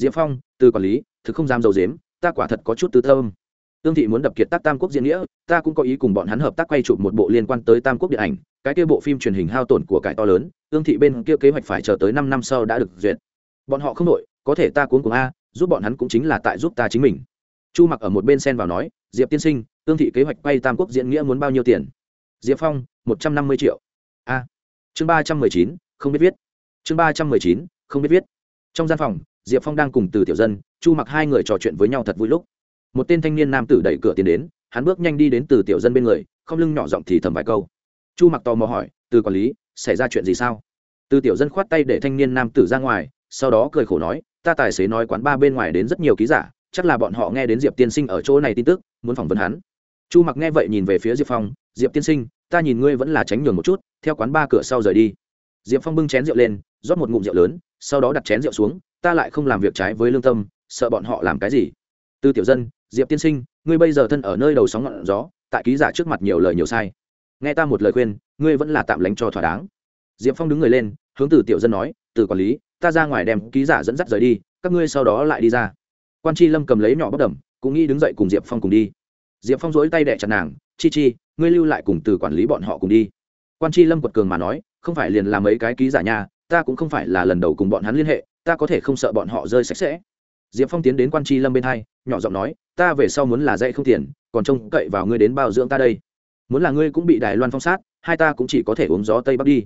Diệp phong, từ quản lý, thực không dám dầu dếm ta quả thật có chút tư thơm ương thị muốn đập kiệt tác tam quốc diễn nghĩa, ta cũng có ý cùng bọn hắn hợp tác quay chụp một bộ liên quan tới tam quốc điện ảnh, cái kia bộ phim truyền hình hao tổn của cải to lớn, ương thị bên kia kế hoạch phải chờ tới năm năm sau đã được duyệt. Bọn họ không đội, có thể ta cuốn cùng a giúp bọn hắn cũng chính là tại giúp ta chính mình. Chu mặc ở một bên sen vào nói, diệp tiên sinh, tương thị kế hoạch quay tam quốc diễn nghĩa muốn bao nhiêu tiền? Diệp phong, một trăm năm mươi triệu. A. Chương ba trăm mười chín, không biết viết. Chương ba trăm mười chín, không biết viết. Trong gian phòng, diệp phong đang cùng từ tiểu dân, chu mặc hai người trò chuyện với nhau thật vui lúc. Một tên thanh niên nam tử đẩy cửa tiến đến, hắn bước nhanh đi đến từ tiểu dân bên người, không lưng nhỏ giọng thì thầm vài câu. Chu mặc tò mò hỏi, từ quản lý, xảy ra chuyện gì sao? Từ tiểu dân khoát tay để thanh niên nam tử ra ngoài, sau đó cười khổ nói ta tài xế nói quán ba bên ngoài đến rất nhiều ký giả, chắc là bọn họ nghe đến diệp tiên sinh ở chỗ này tin tức, muốn phỏng vấn hắn. Chu mặc nghe vậy nhìn về phía diệp phong, diệp tiên sinh, ta nhìn ngươi vẫn là tránh nhường một chút, theo quán ba cửa sau rời đi. Diệp phong bưng chén rượu lên, rót một ngụm rượu lớn, sau đó đặt chén rượu xuống, ta lại không làm việc trái với lương tâm, sợ bọn họ làm cái gì? Tư tiểu dân, diệp tiên sinh, ngươi bây giờ thân ở nơi đầu sóng ngọn gió, tại ký giả trước mặt nhiều lời nhiều sai. Nghe ta một lời khuyên, ngươi vẫn là tạm lánh cho thỏa đáng. Diệp phong đứng người lên, hướng từ tiểu dân nói từ quản lý, ta ra ngoài đem ký giả dẫn dắt rời đi, các ngươi sau đó lại đi ra. Quan tri lâm cầm lấy nhỏ bóc đầm, cũng nghĩ đứng dậy cùng diệp phong cùng đi. Diệp phong dối tay đẻ chặt nàng, chi chi, ngươi lưu lại cùng từ quản lý bọn họ cùng đi. Quan tri lâm quật cường mà nói, không phải liền làm mấy cái ký giả nhà ta cũng không phải là lần đầu cùng bọn hắn liên hệ, ta có thể không sợ bọn họ rơi sạch sẽ. Diệp phong tiến đến quan tri lâm bên hai, nhỏ giọng nói, ta về sau muốn là dạy không tiền, còn trông cậy vào ngươi đến bao dưỡng ta đây. Muốn là ngươi cũng bị đài loan phong sát, hai ta cũng chỉ có thể uống gió tây bắc đi.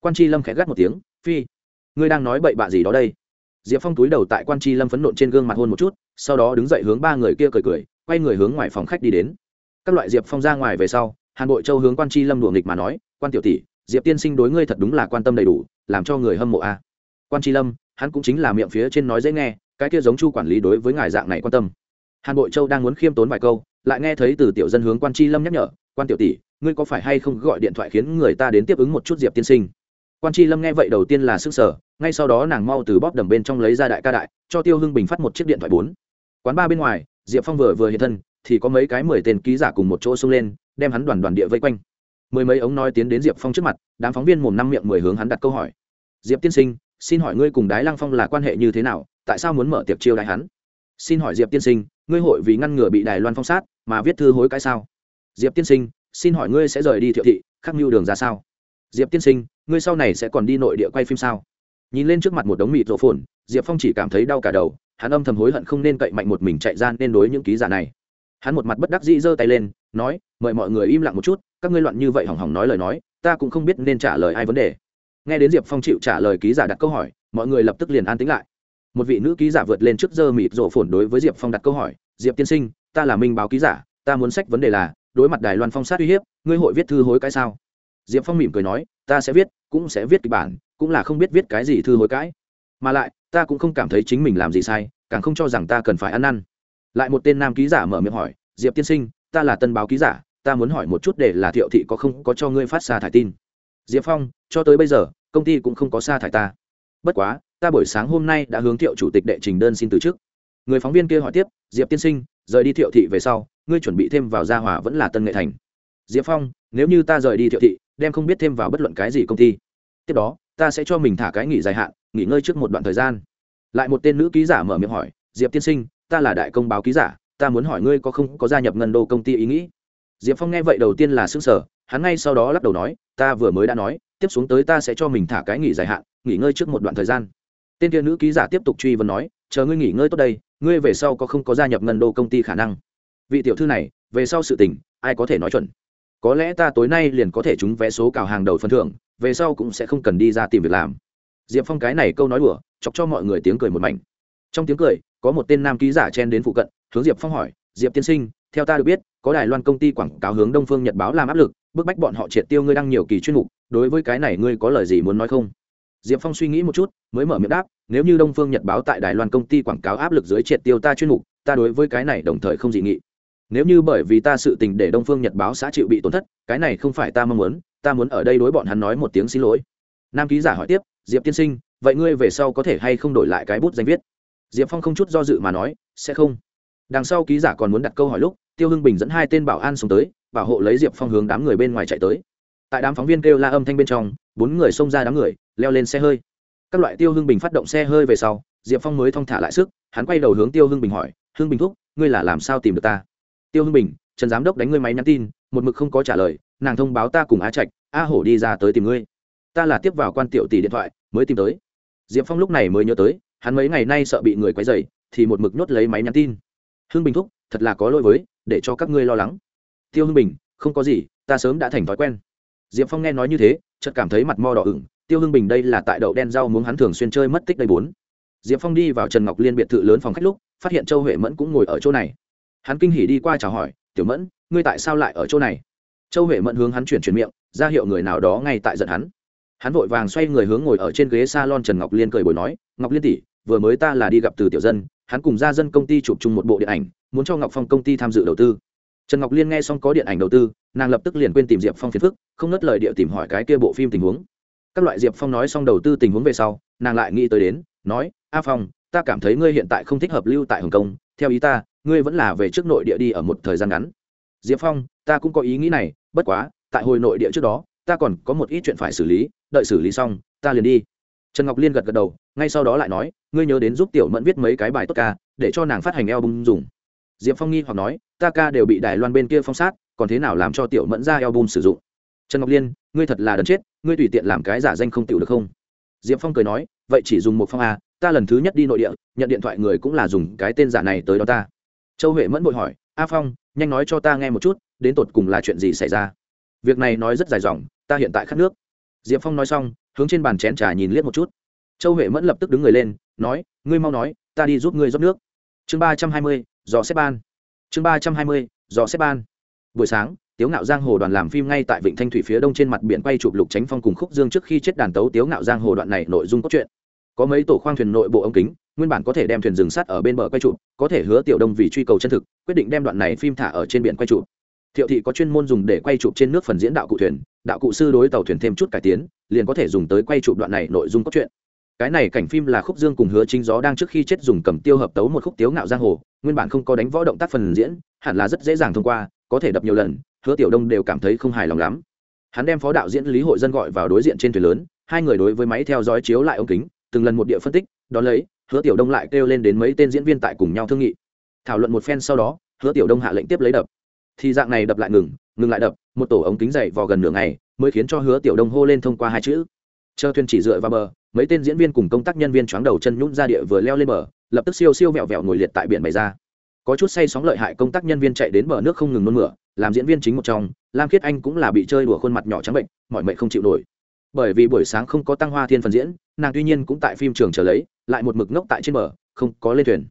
Quan tri lâm khẽ gắt một tiếng, phi ngươi đang nói bậy bạ gì đó đây? Diệp phong túi đầu tại quan tri lâm phấn nộn trên gương mặt hôn một chút, sau đó đứng dậy hướng ba người kia cười cười, quay người hướng ngoài phòng khách đi đến. Các loại diệp phong ra ngoài về sau, hàn bội châu hướng quan tri lâm đùa nghịch mà nói, quan tiểu tỷ, diệp tiên sinh đối ngươi thật đúng là quan tâm đầy đủ, làm cho người hâm mộ a. Quan tri lâm, hắn cũng chính là miệng phía trên nói dễ nghe, cái kia giống chu quản lý đối với ngài dạng này quan tâm. Hàn bội châu đang muốn khiêm tốn vài câu, lại nghe thấy từ tiểu dân hướng quan tri lâm nhắc nhở, quan tiểu tỷ, ngươi có phải hay không gọi điện thoại khiến người ta đến tiếp ứng một chút diệp tiên sinh? Quan tri lâm nghe vậy đầu tiên là sức sở, ngay sau đó nàng mau từ bóp đầm bên trong lấy ra đại ca đại, cho tiêu hưng bình phát một chiếc điện thoại bốn. Quán ba bên ngoài, diệp phong vừa vừa hiện thân, thì có mấy cái mười tên ký giả cùng một chỗ xông lên, đem hắn đoàn đoàn địa vây quanh. Mười mấy ống nói tiến đến diệp phong trước mặt, đám phóng viên mồm năm miệng mười hướng hắn đặt câu hỏi. Diệp tiên sinh, xin hỏi ngươi cùng đái lăng phong là quan hệ như thế nào, tại sao muốn mở tiệc chiêu đại hắn? Xin hỏi diệp tiên sinh, ngươi hội vì ngăn ngừa bị đài loan phong sát mà viết thư hối cái sao? Diệp tiên sinh, xin hỏi ngươi sẽ rời đi thiệu thị, khắc mưu đường ra sao? Diệp tiên sinh, ngươi sau này sẽ còn đi nội địa quay phim sao? Nhìn lên trước mặt một đống mịt rộ phồn, diệp phong chỉ cảm thấy đau cả đầu, hắn âm thầm hối hận không nên cậy mạnh một mình chạy ra nên đối những ký giả này. Hắn một mặt bất đắc dĩ giơ tay lên, nói, mời mọi người im lặng một chút, các ngươi loạn như vậy hỏng hỏng nói lời nói, ta cũng không biết nên trả lời ai vấn đề. Nghe đến diệp phong chịu trả lời ký giả đặt câu hỏi, mọi người lập tức liền an tính lại. Một vị nữ ký giả vượt lên trước giờ mịt rộ phồn đối với diệp phong đặt câu hỏi, diệp tiên sinh, ta là minh báo ký giả, ta muốn sách vấn đề là, đối mặt đài loan phong sát uy hiếp, ngươi hội viết thư hối cái sao? Diệp phong mỉm cười nói, ta sẽ viết, cũng sẽ viết kịch bản, cũng là không biết viết cái gì thư hối cãi. Mà lại, ta cũng không cảm thấy chính mình làm gì sai, càng không cho rằng ta cần phải ăn năn. Lại một tên nam ký giả mở miệng hỏi, diệp tiên sinh, ta là tân báo ký giả, ta muốn hỏi một chút để là thiệu thị có không có cho ngươi phát xa thải tin? Diệp phong, cho tới bây giờ, công ty cũng không có xa thải ta. Bất quá, ta buổi sáng hôm nay đã hướng thiệu chủ tịch đệ trình đơn xin từ chức. Người phóng viên kia hỏi tiếp, diệp tiên sinh, rời đi thiệu thị về sau, ngươi chuẩn bị thêm vào gia hòa vẫn là tân nghệ thành? Diệp phong, nếu như ta rời đi thiệu thị đem không biết thêm vào bất luận cái gì công ty. Tiếp đó, ta sẽ cho mình thả cái nghỉ dài hạn, nghỉ ngơi trước một đoạn thời gian. Lại một tên nữ ký giả mở miệng hỏi, diệp tiên sinh, ta là đại công báo ký giả, ta muốn hỏi ngươi có không có gia nhập ngân đô công ty ý nghĩ? Diệp phong nghe vậy đầu tiên là xứng sở hắn ngay sau đó lắc đầu nói, ta vừa mới đã nói, tiếp xuống tới ta sẽ cho mình thả cái nghỉ dài hạn, nghỉ ngơi trước một đoạn thời gian. Tên kia nữ ký giả tiếp tục truy vấn nói, chờ ngươi nghỉ ngơi tốt đây, ngươi về sau có không có gia nhập ngân đô công ty khả năng? Vị tiểu thư này, về sau sự tình, ai có thể nói chuẩn? Có lẽ ta tối nay liền có thể trúng vé số cào hàng đầu phần thưởng, về sau cũng sẽ không cần đi ra tìm việc làm. Diệp phong cái này câu nói đùa, chọc cho mọi người tiếng cười một mảnh. Trong tiếng cười, có một tên nam ký giả chen đến phụ cận, hướng diệp phong hỏi, diệp tiên sinh, theo ta được biết, có đài loan công ty quảng cáo hướng đông phương nhật báo làm áp lực, bức bách bọn họ triệt tiêu ngươi đăng nhiều kỳ chuyên mục, đối với cái này ngươi có lời gì muốn nói không? Diệp phong suy nghĩ một chút, mới mở miệng đáp, nếu như đông phương nhật báo tại đài loan công ty quảng cáo áp lực dưới triệt tiêu ta chuyên mục, ta đối với cái này đồng thời không dị nghị nếu như bởi vì ta sự tình để đông phương nhật báo xã chịu bị tổn thất, cái này không phải ta mong muốn, ta muốn ở đây đối bọn hắn nói một tiếng xin lỗi. Nam ký giả hỏi tiếp, diệp tiên sinh, vậy ngươi về sau có thể hay không đổi lại cái bút danh viết? Diệp phong không chút do dự mà nói, sẽ không. Đằng sau ký giả còn muốn đặt câu hỏi lúc, tiêu hưng bình dẫn hai tên bảo an xuống tới, bảo hộ lấy diệp phong hướng đám người bên ngoài chạy tới. Tại đám phóng viên kêu la âm thanh bên trong, bốn người xông ra đám người, leo lên xe hơi. Các loại tiêu hưng bình phát động xe hơi về sau, diệp phong mới thong thả lại sức, hắn quay đầu hướng tiêu hưng bình hỏi, hưng bình thúc, ngươi là làm sao tìm được ta? Tiêu hưng bình, trần giám đốc đánh ngươi máy nhắn tin, một mực không có trả lời, nàng thông báo ta cùng á trạch, a hổ đi ra tới tìm ngươi. Ta là tiếp vào quan tiểu tỷ điện thoại, mới tìm tới. Diệp phong lúc này mới nhớ tới, hắn mấy ngày nay sợ bị người quấy dày thì một mực nhốt lấy máy nhắn tin. Hưng bình thúc, thật là có lỗi với, để cho các ngươi lo lắng. Tiêu hưng bình, không có gì, ta sớm đã thành thói quen. Diệp phong nghe nói như thế, chợt cảm thấy mặt mo đỏ ửng. Tiêu hưng bình đây là tại đậu đen rau muốn hắn thường xuyên chơi mất tích đây bốn. Diệp phong đi vào trần ngọc liên biệt thự lớn phòng khách lúc, phát hiện châu huệ mẫn cũng ngồi ở chỗ này hắn kinh hỉ đi qua chào hỏi, tiểu mẫn, ngươi tại sao lại ở chỗ này? Châu huệ mẫn hướng hắn chuyển chuyển miệng, ra hiệu người nào đó ngay tại giận hắn. Hắn vội vàng xoay người hướng ngồi ở trên ghế s a lon trần ngọc liên cười bồi nói, ngọc liên tỷ, vừa mới ta là đi gặp từ tiểu dân, hắn cùng gia dân công ty chụp chung một bộ điện ảnh, muốn cho ngọc phong công ty tham dự đầu tư. Trần ngọc liên nghe xong có điện ảnh đầu tư, nàng lập tức liền quên tìm diệp phong phiền phức, không nớt lời địa tìm hỏi cái kia bộ phim tình huống. Các loại diệp phong nói xong đầu tư tình huống về sau, nàng lại nghĩ tới đến, nói, a phong, ta cảm thấy ngươi hiện tại không thích hợp lưu tại hồng kông, theo ý ta ngươi vẫn là về trước nội địa đi ở một thời gian ngắn. Diệp phong, ta cũng có ý nghĩ này, bất quá, tại hồi nội địa trước đó, ta còn có một ít chuyện phải xử lý, đợi xử lý xong, ta liền đi. Trần ngọc liên gật gật đầu, ngay sau đó lại nói, ngươi nhớ đến giúp tiểu mẫn viết mấy cái bài tốt ca, để cho nàng phát hành eo bung dùng. Diệp phong nghi hoặc nói, ta ca đều bị đài loan bên kia phong sát, còn thế nào làm cho tiểu mẫn ra eo bung sử dụng? Trần ngọc liên, ngươi thật là đần chết, ngươi tùy tiện làm cái giả danh không tiểu được không? Diệp phong cười nói, vậy chỉ dùng một phong a ta lần thứ nhất đi nội địa, nhận điện thoại người cũng là dùng cái tên giả này tới đó ta châu huệ mẫn bội hỏi, a phong, nhanh nói cho ta nghe một chút, đến tột cùng là chuyện gì xảy ra? Việc này nói rất dài dòng, ta hiện tại khát nước. Diệp phong nói xong, hướng trên bàn chén trà nhìn liếc một chút. Châu huệ mẫn lập tức đứng người lên, nói, ngươi mau nói, ta đi giúp ngươi rót nước. Chương ba trăm hai mươi do xếp ban. Chương ba trăm hai mươi do xếp ban. Buổi sáng, tiếu ngạo giang hồ đoàn làm phim ngay tại vịnh thanh thủy phía đông trên mặt biển quay chụp lục tránh phong cùng khúc dương trước khi chết đàn tấu tiếu ngạo giang hồ đoạn này nội dung cốt truyện. Có mấy tổ khoang thuyền nội bộ ống kính nguyên bản có thể đem thuyền rừng sắt ở bên bờ quay chụp có thể hứa tiểu đông vì truy cầu chân thực, quyết định đem đoạn này phim thả ở trên biển quay chụp thiệu thị có chuyên môn dùng để quay chụp trên nước phần diễn đạo cụ thuyền, đạo cụ sư đối tàu thuyền thêm chút cải tiến, liền có thể dùng tới quay chụp đoạn này nội dung cốt truyện. Cái này cảnh phim là khúc dương cùng hứa chính gió đang trước khi chết dùng cầm tiêu hợp tấu một khúc tiếu ngạo giang hồ, nguyên bản không có đánh võ động tác phần diễn, hẳn là rất dễ dàng thông qua, có thể đập nhiều lần, hứa tiểu đông đều cảm thấy không hài lòng lắm. Hắn đem phó đạo diễn lý hội dân gọi vào đối diện trên thuyền lớn, hai người đối với máy theo dõi chiếu lại ống kính, từng lần một địa phân tích, đón lấy hứa tiểu đông lại kêu lên đến mấy tên diễn viên tại cùng nhau thương nghị. Thảo luận một phen sau đó, hứa tiểu đông hạ lệnh tiếp lấy đập. Thì dạng này đập lại ngừng ngừng lại đập, một tổ ống kính dày vào gần nửa ngày, mới khiến cho hứa tiểu đông hô lên thông qua hai chữ. Chờ thuyền chỉ dựa vào bờ, mấy tên diễn viên cùng công tác nhân viên choáng đầu chân nhún ra địa vừa leo lên bờ, lập tức siêu siêu vẹo vẹo ngồi liệt tại biển bày ra. Có chút say sóng lợi hại công tác nhân viên chạy đến bờ nước không ngừng nôn mửa, làm diễn viên chính một trong, lam khiết anh cũng là bị chơi đùa khuôn mặt nhỏ trắng bệnh mọi mệnh không chịu nổi. Bởi vì buổi sáng không có tăng hoa thiên phần diễn, nàng tuy nhiên cũng tại phim trường chờ lấy lại một mực ngốc tại trên bờ, không có lên thuyền.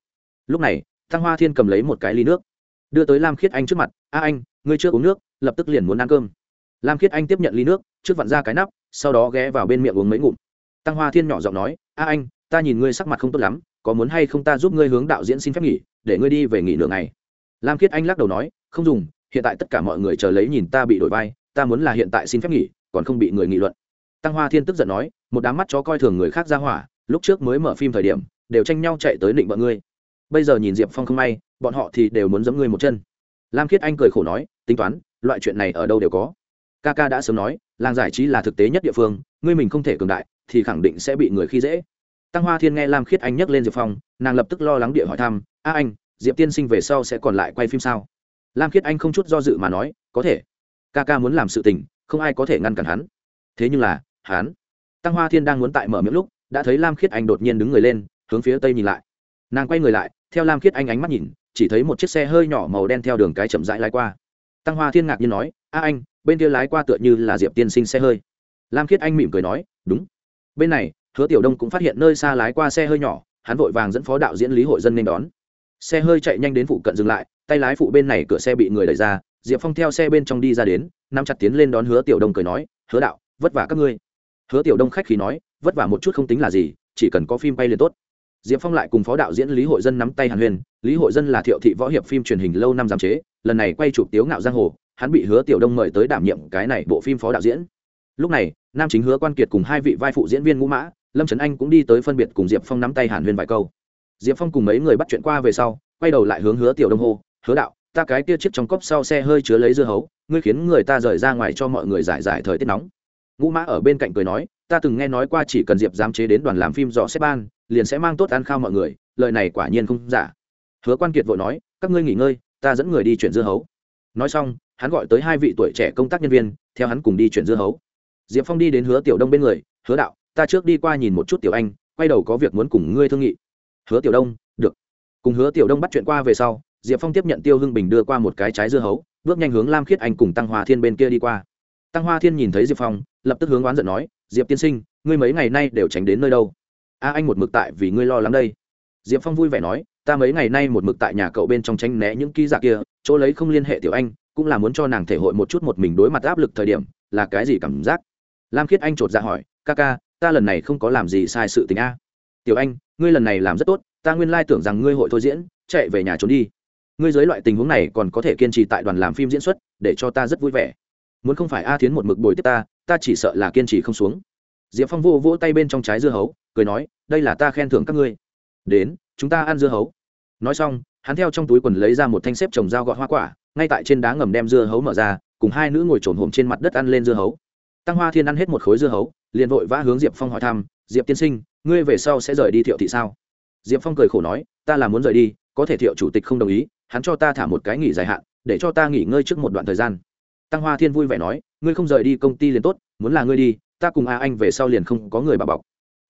Lúc này tăng hoa thiên cầm lấy một cái ly nước, đưa tới lam khiết anh trước mặt, a anh, ngươi chưa uống nước, lập tức liền muốn ăn cơm. Lam khiết anh tiếp nhận ly nước, trước vặn ra cái nắp, sau đó ghé vào bên miệng uống mấy ngụm. Tăng hoa thiên nhỏ giọng nói, a anh, ta nhìn ngươi sắc mặt không tốt lắm, có muốn hay không ta giúp ngươi hướng đạo diễn xin phép nghỉ, để ngươi đi về nghỉ nửa ngày? Lam khiết anh lắc đầu nói, không dùng, hiện tại tất cả mọi người chờ lấy nhìn ta bị đổi vai, ta muốn là hiện tại xin phép nghỉ, còn không bị người nghị luận. Tăng hoa thiên tức giận nói, một đám mắt chó coi thường người khác ra hỏa lúc trước mới mở phim thời điểm, đều tranh nhau chạy tới định bợ ngươi. Bây giờ nhìn diệp phong không may, bọn họ thì đều muốn giấm ngươi một chân. Lam khiết anh cười khổ nói, tính toán, loại chuyện này ở đâu đều có. Ca ca đã sớm nói, làng giải trí là thực tế nhất địa phương, ngươi mình không thể cường đại, thì khẳng định sẽ bị người khi dễ. Tăng hoa thiên nghe lam khiết anh nhắc lên diệp phong, nàng lập tức lo lắng địa hỏi thăm, a anh, diệp tiên sinh về sau sẽ còn lại quay phim sao? Lam khiết anh không chút do dự mà nói, có thể. Ca ca muốn làm sự tình, không ai có thể ngăn cản hắn. Thế nhưng là, hắn. Tăng hoa thiên đang muốn tại mở miệng lúc đã thấy lam khiết anh đột nhiên đứng người lên, hướng phía tây nhìn lại. Nàng quay người lại, theo lam khiết anh ánh mắt nhìn, chỉ thấy một chiếc xe hơi nhỏ màu đen theo đường cái chậm rãi lái qua. Tăng hoa thiên ngạc nhiên nói, a anh, bên kia lái qua tựa như là diệp tiên sinh xe hơi. Lam khiết anh mỉm cười nói, đúng. Bên này, hứa tiểu đông cũng phát hiện nơi xa lái qua xe hơi nhỏ, hắn vội vàng dẫn phó đạo diễn lý hội dân nên đón. Xe hơi chạy nhanh đến phụ cận dừng lại, tay lái phụ bên này cửa xe bị người đẩy ra, diệp phong theo xe bên trong đi ra đến, nắm chặt tiến lên đón hứa tiểu đông cười nói, hứa đạo, vất vả các ngươi. Hứa tiểu đông khách khí nói vất vả một chút không tính là gì, chỉ cần có phim bay liền tốt. Diệp phong lại cùng phó đạo diễn lý hội dân nắm tay hàn huyền lý hội dân là thiệu thị võ hiệp phim truyền hình lâu năm giám chế, lần này quay chụp tiếu ngạo giang hồ, hắn bị hứa tiểu đông mời tới đảm nhiệm cái này bộ phim phó đạo diễn. Lúc này, nam chính hứa quan kiệt cùng hai vị vai phụ diễn viên ngũ mã, lâm trấn anh cũng đi tới phân biệt cùng diệp phong nắm tay hàn huyền vài câu. Diệp phong cùng mấy người bắt chuyện qua về sau, quay đầu lại hướng hứa tiểu đông hô, hứa đạo, ta cái kia chiếc trong cốc sau xe hơi chứa lấy dưa hấu, ngươi khiến người ta rời ra ngoài cho mọi người giải giải thời tiết nóng. Ngũ mã ở bên cạnh cười nói ta từng nghe nói qua chỉ cần diệp giám chế đến đoàn làm phim dò xếp ban, liền sẽ mang tốt ăn khao mọi người, lời này quả nhiên không giả. Hứa quan kiệt vội nói, các ngươi nghỉ ngơi, ta dẫn người đi chuyển dưa hấu. Nói xong, hắn gọi tới hai vị tuổi trẻ công tác nhân viên, theo hắn cùng đi chuyển dưa hấu. Diệp phong đi đến hứa tiểu đông bên người, hứa đạo, ta trước đi qua nhìn một chút tiểu anh, quay đầu có việc muốn cùng ngươi thương nghị. Hứa tiểu đông, được. Cùng hứa tiểu đông bắt chuyện qua về sau, diệp phong tiếp nhận tiêu hưng bình đưa qua một cái trái dưa hấu, bước nhanh hướng lam khiết anh cùng tăng hoa thiên bên kia đi qua. Tăng hoa thiên nhìn thấy diệp phong, lập tức hướng oán giận nói diệp tiên sinh, ngươi mấy ngày nay đều tránh đến nơi đâu? A, anh một mực tại vì ngươi lo lắng đây. Diệp phong vui vẻ nói, ta mấy ngày nay một mực tại nhà cậu bên trong tránh né những ký giả kia, chỗ lấy không liên hệ tiểu anh, cũng là muốn cho nàng thể hội một chút một mình đối mặt áp lực thời điểm, là cái gì cảm giác? Lam khiết anh chột ra dạ hỏi, ca ca, ta lần này không có làm gì sai sự tình a. Tiểu anh, ngươi lần này làm rất tốt, ta nguyên lai tưởng rằng ngươi hội thôi diễn, chạy về nhà trốn đi. Ngươi dưới loại tình huống này còn có thể kiên trì tại đoàn làm phim diễn xuất, để cho ta rất vui vẻ. Muốn không phải a thiến một mực bồi tiếp ta ta chỉ sợ là kiên trì không xuống. Diệp phong vô vỗ tay bên trong trái dưa hấu, cười nói, đây là ta khen thưởng các ngươi. Đến, chúng ta ăn dưa hấu. Nói xong, hắn theo trong túi quần lấy ra một thanh xếp trồng dao gọt hoa quả, ngay tại trên đá ngầm đem dưa hấu mở ra, cùng hai nữ ngồi trồn hồm trên mặt đất ăn lên dưa hấu. Tăng hoa thiên ăn hết một khối dưa hấu, liền vội vã hướng diệp phong hỏi thăm, diệp tiên sinh, ngươi về sau sẽ rời đi thiệu thị sao? Diệp phong cười khổ nói, ta là muốn rời đi, có thể thiệu chủ tịch không đồng ý, hắn cho ta thả một cái nghỉ dài hạn, để cho ta nghỉ ngơi trước một đoạn thời gian. Tăng hoa thiên vui vẻ nói ngươi không rời đi công ty liền tốt, muốn là ngươi đi, ta cùng a anh về sau liền không có người bà bọc.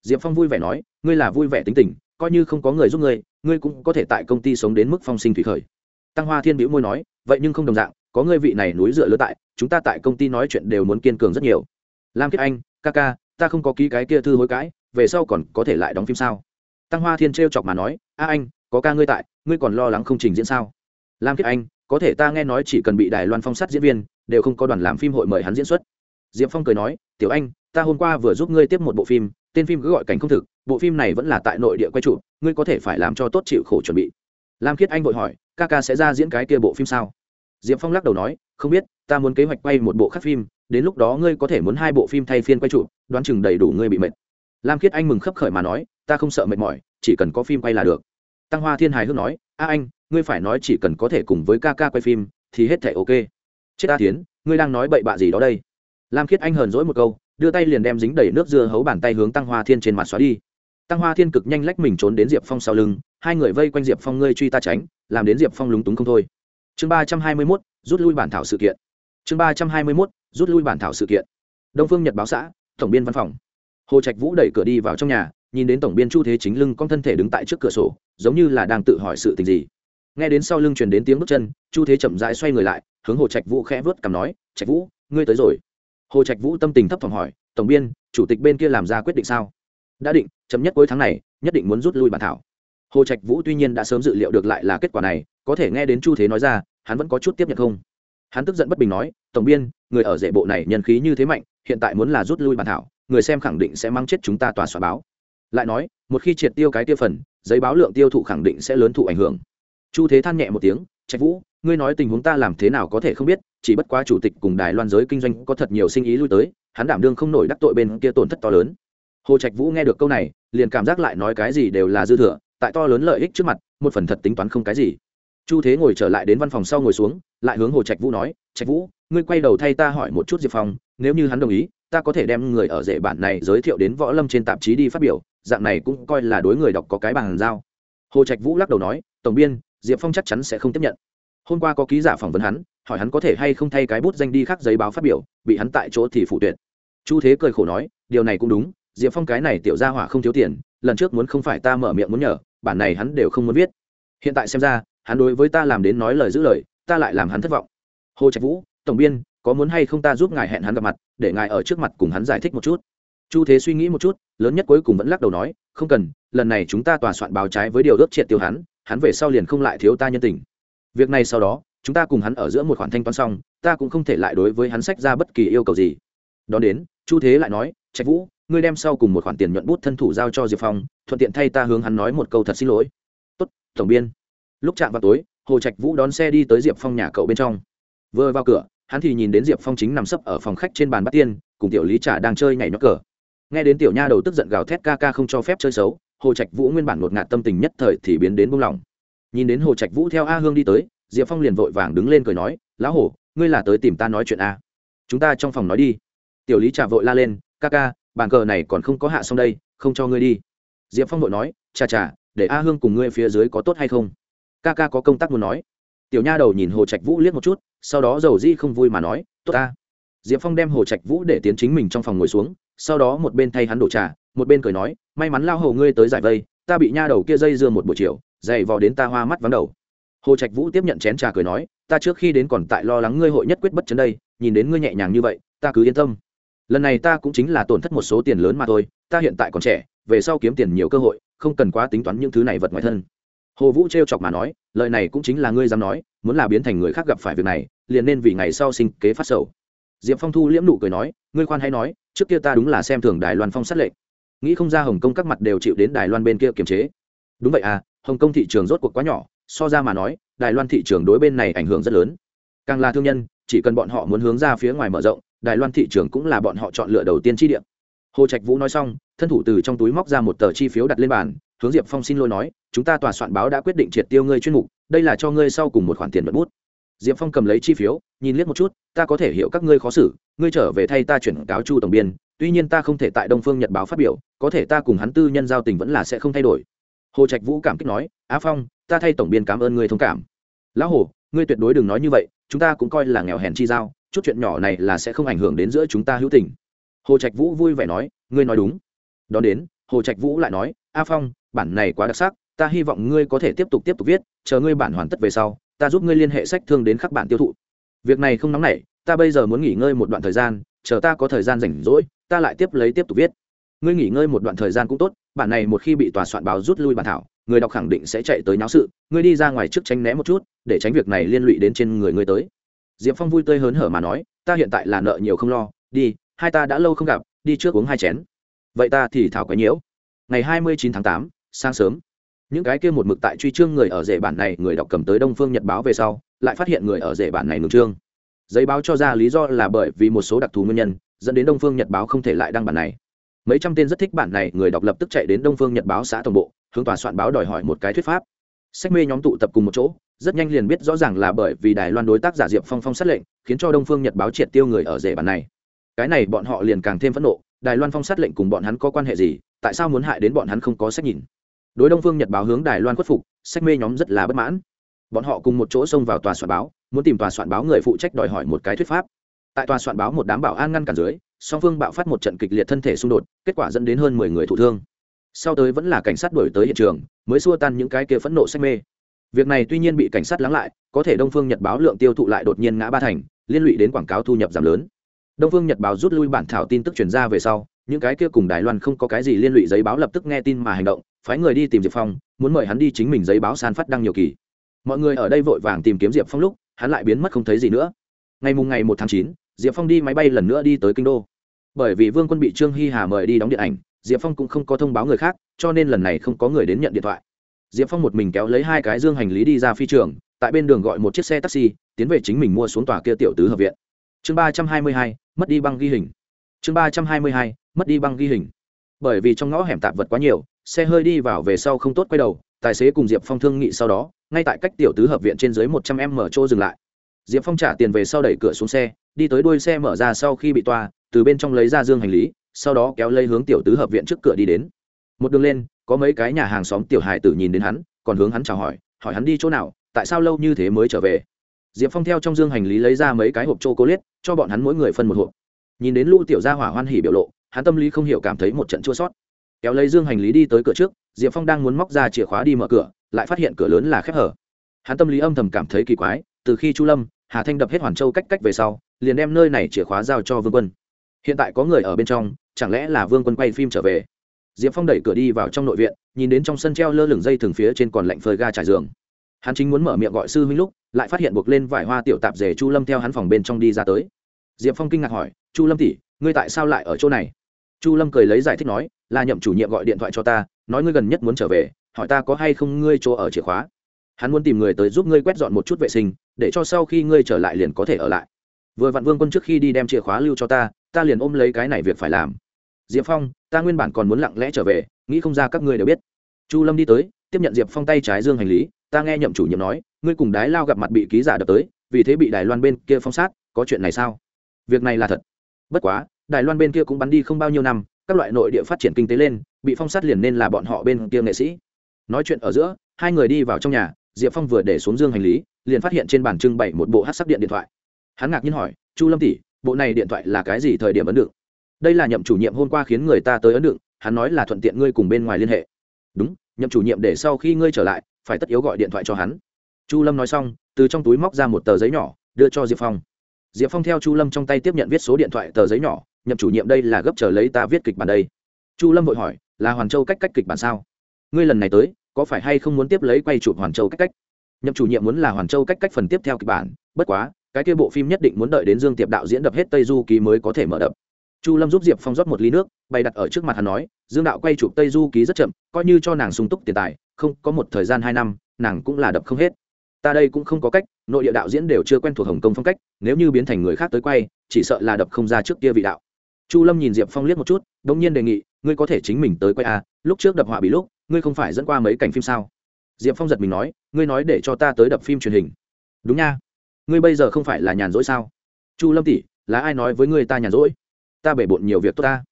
Diệp phong vui vẻ nói, ngươi là vui vẻ tính tình, coi như không có người giúp ngươi ngươi cũng có thể tại công ty sống đến mức phong sinh thủy khởi. Tăng hoa thiên biểu môi nói, vậy nhưng không đồng dạng, có ngươi vị này núi dựa lứa tại, chúng ta tại công ty nói chuyện đều muốn kiên cường rất nhiều. Lam kiếp anh, ca ca, ta không có ký cái kia thư hối cãi, về sau còn có thể lại đóng phim sao? Tăng hoa thiên t chọc mà nói, a anh, có ca ngươi tại, ngươi còn lo lắng không trình diễn sao? Lam kiếp anh có thể ta nghe nói chỉ cần bị đài loan phong sát diễn viên, đều không có đoàn làm phim hội mời hắn diễn xuất. Diệp phong cười nói, tiểu anh, ta hôm qua vừa giúp ngươi tiếp một bộ phim, tên phim cứ gọi cảnh không thực, bộ phim này vẫn là tại nội địa quay trụ ngươi có thể phải làm cho tốt chịu khổ chuẩn bị. Lam khiết anh vội hỏi, ca ca sẽ ra diễn cái kia bộ phim sao? Diệp phong lắc đầu nói, không biết, ta muốn kế hoạch quay một bộ khác phim, đến lúc đó ngươi có thể muốn hai bộ phim thay phiên quay trụ đoán chừng đầy đủ ngươi bị mệt. Lam khiết anh mừng khấp khởi mà nói, ta không sợ mệt mỏi, chỉ cần có phim quay là được. Tăng hoa thiên hài hước nói, a anh ngươi phải nói chỉ cần có thể cùng với ca ca quay phim, thì hết thể ok. Chết a tiến ngươi đang nói bậy bạ gì đó đây? Lam khiết anh hờn dỗi một câu, đưa tay liền đem dính đầy nước dưa hấu bàn tay hướng tăng hoa thiên trên mặt xóa đi. Tăng hoa thiên cực nhanh lách mình trốn đến diệp phong sau lưng, hai người vây quanh diệp phong ngươi truy ta tránh, làm đến diệp phong lúng túng không thôi. Chương ba trăm hai mươi mốt, rút lui bản thảo sự kiện. Chương ba trăm hai mươi mốt, rút lui bản thảo sự kiện. Đông phương nhật báo xã, tổng biên văn phòng. Hồ trạch vũ đẩy cửa đi vào trong nhà, nhìn đến tổng biên chu thế chính lưng con thân thể đứng tại trước cửa sổ, giống như là đang tự hỏi sự tình gì nghe đến sau lưng truyền đến tiếng bước chân, chu thế chậm rãi xoay người lại, hướng hồ trạch vũ khẽ vớt cằm nói, trạch vũ, ngươi tới rồi. Hồ trạch vũ tâm tình thấp thỏm hỏi, tổng biên, chủ tịch bên kia làm ra quyết định sao? Đã định chấm nhất cuối tháng này, nhất định muốn rút lui bản thảo. Hồ trạch vũ tuy nhiên đã sớm dự liệu được lại là kết quả này, có thể nghe đến chu thế nói ra, hắn vẫn có chút tiếp nhận không? Hắn tức giận bất bình nói, tổng biên, người ở rễ bộ này nhân khí như thế mạnh, hiện tại muốn là rút lui bản thảo, người xem khẳng định sẽ mang chết chúng ta tòa soạn báo. Lại nói, một khi triệt tiêu cái tiêu phần, giấy báo lượng tiêu thụ khẳng định sẽ lớn thụ ảnh hưởng chu thế than nhẹ một tiếng, trạch vũ, ngươi nói tình huống ta làm thế nào có thể không biết, chỉ bất quá chủ tịch cùng đài loan giới kinh doanh có thật nhiều sinh ý lui tới, hắn đảm đương không nổi đắc tội bên kia tổn thất to lớn. Hồ trạch vũ nghe được câu này, liền cảm giác lại nói cái gì đều là dư thừa, tại to lớn lợi ích trước mặt, một phần thật tính toán không cái gì. Chu thế ngồi trở lại đến văn phòng sau ngồi xuống, lại hướng hồ trạch vũ nói, trạch vũ, ngươi quay đầu thay ta hỏi một chút diệp phong, nếu như hắn đồng ý, ta có thể đem người ở rể bản này giới thiệu đến võ lâm trên tạp chí đi phát biểu, dạng này cũng coi là đối người đọc có cái bàn giao hồ trạch vũ lắc đầu nói, tổng biên diệp phong chắc chắn sẽ không tiếp nhận. Hôm qua có ký giả phỏng vấn hắn, hỏi hắn có thể hay không thay cái bút danh đi khác giấy báo phát biểu, bị hắn tại chỗ thì phủ tuyệt. Chu thế cười khổ nói, điều này cũng đúng, diệp phong cái này tiểu gia hỏa không thiếu tiền, lần trước muốn không phải ta mở miệng muốn nhờ, bản này hắn đều không muốn viết. Hiện tại xem ra, hắn đối với ta làm đến nói lời giữ lời, ta lại làm hắn thất vọng. Hồ trạch vũ, tổng biên, có muốn hay không ta giúp ngài hẹn hắn gặp mặt, để ngài ở trước mặt cùng hắn giải thích một chút. Chu thế suy nghĩ một chút, lớn nhất cuối cùng vẫn lắc đầu nói, không cần, lần này chúng ta tòa soạn báo trái với điều ước triệt tiêu hắn hắn về sau liền không lại thiếu ta nhân tình. Việc này sau đó, chúng ta cùng hắn ở giữa một khoản thanh toán xong, ta cũng không thể lại đối với hắn sách ra bất kỳ yêu cầu gì. Đón đến, chu thế lại nói, trạch vũ, ngươi đem sau cùng một khoản tiền nhuận bút thân thủ giao cho diệp phong, thuận tiện thay ta hướng hắn nói một câu thật xin lỗi. Tốt, tổng biên. Lúc chạm vào tối, hồ trạch vũ đón xe đi tới diệp phong nhà cậu bên trong. Vừa vào cửa, hắn thì nhìn đến diệp phong chính nằm sấp ở phòng khách trên bàn bát tiên, cùng tiểu lý trà đang chơi nhảy nhóc cờ. Nghe đến tiểu nha đầu tức giận gào thét ca ca không cho phép chơi xấu hồ trạch vũ nguyên bản ngột ngạt tâm tình nhất thời thì biến đến buông lỏng. Nhìn đến hồ trạch vũ theo a hương đi tới, diệp phong liền vội vàng đứng lên cười nói, lão hổ, ngươi là tới tìm ta nói chuyện a chúng ta trong phòng nói đi. Tiểu lý trà vội la lên, ca ca, bàn cờ này còn không có hạ xong đây, không cho ngươi đi. Diệp phong vội nói, chà chà, để a hương cùng ngươi phía dưới có tốt hay không? Ca ca có công tác muốn nói. Tiểu nha đầu nhìn hồ trạch vũ liếc một chút, sau đó dầu di không vui mà nói, tốt ta. Diệp phong đem hồ trạch vũ để tiến chính mình trong phòng ngồi xuống, sau đó một bên thay hắn đổ trà một bên cười nói, may mắn lao hầu ngươi tới giải vây, ta bị nha đầu kia dây dưa một buổi chiều, dày vò đến ta hoa mắt vắng đầu. Hồ trạch vũ tiếp nhận chén trà cười nói, ta trước khi đến còn tại lo lắng ngươi hội nhất quyết bất chấn đây, nhìn đến ngươi nhẹ nhàng như vậy, ta cứ yên tâm. Lần này ta cũng chính là tổn thất một số tiền lớn mà thôi, ta hiện tại còn trẻ, về sau kiếm tiền nhiều cơ hội, không cần quá tính toán những thứ này vật ngoài thân. Hồ vũ t chọc mà nói, lời này cũng chính là ngươi dám nói, muốn là biến thành người khác gặp phải việc này, liền nên vì ngày sau sinh kế phát sầu. Diệp phong thu liễm nụ cười nói, ngươi khoan hay nói, trước kia ta đúng là xem thường đài loan phong sát lệnh nghĩ không ra hồng kông các mặt đều chịu đến đài loan bên kia kiềm chế. Đúng vậy à hồng kông thị trường rốt cuộc quá nhỏ, so ra mà nói, đài loan thị trường đối bên này ảnh hưởng rất lớn. Càng là thương nhân, chỉ cần bọn họ muốn hướng ra phía ngoài mở rộng, đài loan thị trường cũng là bọn họ chọn lựa đầu tiên chi điểm. Hồ trạch vũ nói xong, thân thủ từ trong túi móc ra một tờ chi phiếu đặt lên bàn, hướng diệp phong xin lỗi nói, chúng ta tòa soạn báo đã quyết định triệt tiêu ngươi chuyên mục, đây là cho ngươi sau cùng một khoản tiền mật bút. Diệp phong cầm lấy chi phiếu, nhìn liếc một chút, ta có thể hiểu các ngươi khó xử, ngươi trở về thay ta chuyển cáo chu tổng biên tuy nhiên ta không thể tại đông phương nhật báo phát biểu, có thể ta cùng hắn tư nhân giao tình vẫn là sẽ không thay đổi. Hồ trạch vũ cảm kích nói, á phong, ta thay tổng biên cảm ơn người thông cảm. Lão hồ, ngươi tuyệt đối đừng nói như vậy, chúng ta cũng coi là nghèo hèn chi giao, chút chuyện nhỏ này là sẽ không ảnh hưởng đến giữa chúng ta hữu tình. Hồ trạch vũ vui vẻ nói, ngươi nói đúng. Đón đến, hồ trạch vũ lại nói a phong, bản này quá đặc sắc, ta hy vọng ngươi có thể tiếp tục tiếp tục viết, chờ ngươi bản hoàn tất về sau, ta giúp ngươi liên hệ sách thương đến khắc bản tiêu thụ. Việc này không nóng nảy, ta bây giờ muốn nghỉ ngơi một đoạn thời gian, chờ ta có thời gian rảnh rỗi ta lại tiếp lấy tiếp tục viết. Ngươi nghỉ ngơi một đoạn thời gian cũng tốt, bản này một khi bị tòa soạn báo rút lui bản thảo, người đọc khẳng định sẽ chạy tới náo sự, ngươi đi ra ngoài trước tránh né một chút, để tránh việc này liên lụy đến trên người ngươi tới. Diệp phong vui tươi hớn hở mà nói, ta hiện tại là nợ nhiều không lo, đi, hai ta đã lâu không gặp, đi trước uống hai chén. Vậy ta thì thảo quái nhiễu. Ngày hai mươi chín tháng tám, sáng sớm. Những cái kia một mực tại truy trương người ở rể bản này, người đọc cầm tới đông phương nhật báo về sau, lại phát hiện người ở rể bản này ngừng trương. Giấy báo cho ra lý do là bởi vì một số đặc thù nguyên nhân dẫn đến đông phương nhật báo không thể lại đăng bản này. Mấy trăm tên rất thích bản này, người đọc lập tức chạy đến đông phương nhật báo xã tổng bộ, hướng tòa soạn báo đòi hỏi một cái thuyết pháp. Sách mê nhóm tụ tập cùng một chỗ, rất nhanh liền biết rõ ràng là bởi vì đài loan đối tác giả diệp phong phong sát lệnh, khiến cho đông phương nhật báo triệt tiêu người ở rể bản này. Cái này bọn họ liền càng thêm phẫn nộ, đài loan phong sát lệnh cùng bọn hắn có quan hệ gì, tại sao muốn hại đến bọn hắn không có sách nhìn? Đối đông phương nhật báo hướng đài loan khuất phục, sách mê nhóm rất là bất mãn. Bọn họ cùng một chỗ xông vào tòa soạn báo, muốn tìm tòa soạn báo người phụ trách đòi hỏi một cái thuyết pháp tại tòa soạn báo một đám bảo an ngăn cản dưới, song phương bạo phát một trận kịch liệt thân thể xung đột, kết quả dẫn đến hơn mười người thụ thương. Sau tới vẫn là cảnh sát đuổi tới hiện trường, mới xua tan những cái kia phẫn nộ sách mê. Việc này tuy nhiên bị cảnh sát lắng lại, có thể đông phương nhật báo lượng tiêu thụ lại đột nhiên ngã ba thành, liên lụy đến quảng cáo thu nhập giảm lớn. Đông phương nhật báo rút lui bản thảo tin tức truyền ra về sau, những cái kia cùng đài loan không có cái gì liên lụy giấy báo lập tức nghe tin mà hành động, phái người đi tìm diệp phong, muốn mời hắn đi chính mình giấy báo san phát đăng nhiều kỳ. Mọi người ở đây vội vàng tìm kiếm diệp phong lúc, hắn lại biến mất không thấy gì nữa. Ngày mùng ngày một tháng chín diệp phong đi máy bay lần nữa đi tới kinh đô. Bởi vì vương quân bị trương hy hà mời đi đóng điện ảnh, diệp phong cũng không có thông báo người khác, cho nên lần này không có người đến nhận điện thoại. Diệp phong một mình kéo lấy hai cái dương hành lý đi ra phi trường, tại bên đường gọi một chiếc xe taxi, tiến về chính mình mua xuống tòa kia tiểu tứ hợp viện. Chương ba trăm hai mươi hai, mất đi băng ghi hình. Chương ba trăm hai mươi hai, mất đi băng ghi hình. Bởi vì trong ngõ hẻm tạp vật quá nhiều, xe hơi đi vào về sau không tốt quay đầu, tài xế cùng diệp phong thương nghị sau đó, ngay tại cách tiểu tứ hợp viện trên dưới một trăm em mở chỗ dừng lại. Diệp phong trả tiền về sau đẩy cửa xuống xe đi tới đuôi xe mở ra sau khi bị toa, từ bên trong lấy ra dương hành lý, sau đó kéo lấy hướng tiểu tứ hợp viện trước cửa đi đến. Một đường lên, có mấy cái nhà hàng xóm tiểu hài tử nhìn đến hắn, còn hướng hắn chào hỏi hỏi hắn đi chỗ nào, tại sao lâu như thế mới trở về. Diệp phong theo trong dương hành lý lấy ra mấy cái hộp c h o cho bọn hắn mỗi người phân một hộp. Nhìn đến lũ tiểu gia hỏa hoan hỉ biểu lộ, hắn tâm lý không hiểu cảm thấy một trận chua sót. Kéo lấy dương hành lý đi tới cửa trước, diệp phong đang muốn móc ra chìa khóa đi mở cửa, lại phát hiện cửa lớn là khép hở. Hắn tâm lý âm thầm cảm thấy kỳ quái, từ khi chu lâm, hà thanh đập hết hoàn châu cách cách về sau liền đem nơi này chìa khóa giao cho vương quân. Hiện tại có người ở bên trong, chẳng lẽ là vương quân quay phim trở về? Diệp phong đẩy cửa đi vào trong nội viện, nhìn đến trong sân treo lơ lửng dây thường phía trên còn lạnh phơi ga trải giường. Hắn chính muốn mở miệng gọi sư huynh lúc, lại phát hiện buộc lên vải hoa tiểu tạp rể chu lâm theo hắn phòng bên trong đi ra tới. Diệp phong kinh ngạc hỏi, chu lâm tỷ, ngươi tại sao lại ở chỗ này? Chu lâm cười lấy giải thích nói, là nhậm chủ nhiệm gọi điện thoại cho ta, nói ngươi gần nhất muốn trở về, hỏi ta có hay không ngươi chỗ ở chìa khóa. Hắn muốn tìm người tới giúp ngươi quét dọn một chút vệ sinh, để cho sau khi ngươi trở lại liền có thể ở lại vừa vặn vương quân trước khi đi đem chìa khóa lưu cho ta ta liền ôm lấy cái này việc phải làm. Diệp phong, ta nguyên bản còn muốn lặng lẽ trở về, nghĩ không ra các ngươi đều biết. Chu lâm đi tới, tiếp nhận diệp phong tay trái dương hành lý, ta nghe nhậm chủ nhiệm nói, ngươi cùng đái lao gặp mặt bị ký giả đập tới, vì thế bị đài loan bên kia phong sát, có chuyện này sao? Việc này là thật. Bất quá, đài loan bên kia cũng bắn đi không bao nhiêu năm, các loại nội địa phát triển kinh tế lên, bị phong sát liền nên là bọn họ bên kia nghệ sĩ. Nói chuyện ở giữa, hai người đi vào trong nhà, diệp phong vừa để xuống dương hành lý, liền phát hiện trên bàn trưng bày một bộ hát sắc điện điện thoại hắn ngạc nhiên hỏi, chu lâm tỷ, bộ này điện thoại là cái gì thời điểm ấn đựng đây là nhậm chủ nhiệm hôm qua khiến người ta tới ấn đựng hắn nói là thuận tiện ngươi cùng bên ngoài liên hệ. Đúng, nhậm chủ nhiệm để sau khi ngươi trở lại, phải tất yếu gọi điện thoại cho hắn. Chu lâm nói xong, từ trong túi móc ra một tờ giấy nhỏ, đưa cho diệp phong. Diệp phong theo chu lâm trong tay tiếp nhận viết số điện thoại tờ giấy nhỏ, nhậm chủ nhiệm đây là gấp chờ lấy ta viết kịch bản đây. Chu lâm vội hỏi, là hoàn châu cách cách kịch bản sao? Ngươi lần này tới, có phải hay không muốn tiếp lấy quay chụp hoàn châu cách cách? Nhậm chủ nhiệm muốn là hoàn châu cách cách phần tiếp theo kịch bản, bất quá cái kia bộ phim nhất định muốn đợi đến dương tiệp đạo diễn đập hết tây du ký mới có thể mở đập. Chu lâm giúp diệp phong rót một ly nước bày đặt ở trước mặt hắn nói dương đạo quay chụp tây du ký rất chậm coi như cho nàng sung túc tiền tài không có một thời gian hai năm nàng cũng là đập không hết. Ta đây cũng không có cách nội địa đạo diễn đều chưa quen thuộc hồng kông phong cách nếu như biến thành người khác tới quay chỉ sợ là đập không ra trước kia vị đạo. Chu lâm nhìn diệp phong liếc một chút đ ỗ n g nhiên đề nghị ngươi có thể chính mình tới quay à, lúc trước đập họa bị lúc ngươi không phải dẫn qua mấy cảnh phim sao? Diệp phong giật mình nói ngươi nói để cho ta tới đập phim truyền hình. Đúng nha ngươi bây giờ không phải là nhàn rỗi sao? Chu lâm tỷ, là ai nói với ngươi ta nhàn rỗi? Ta bể bộn nhiều việc tốt ta.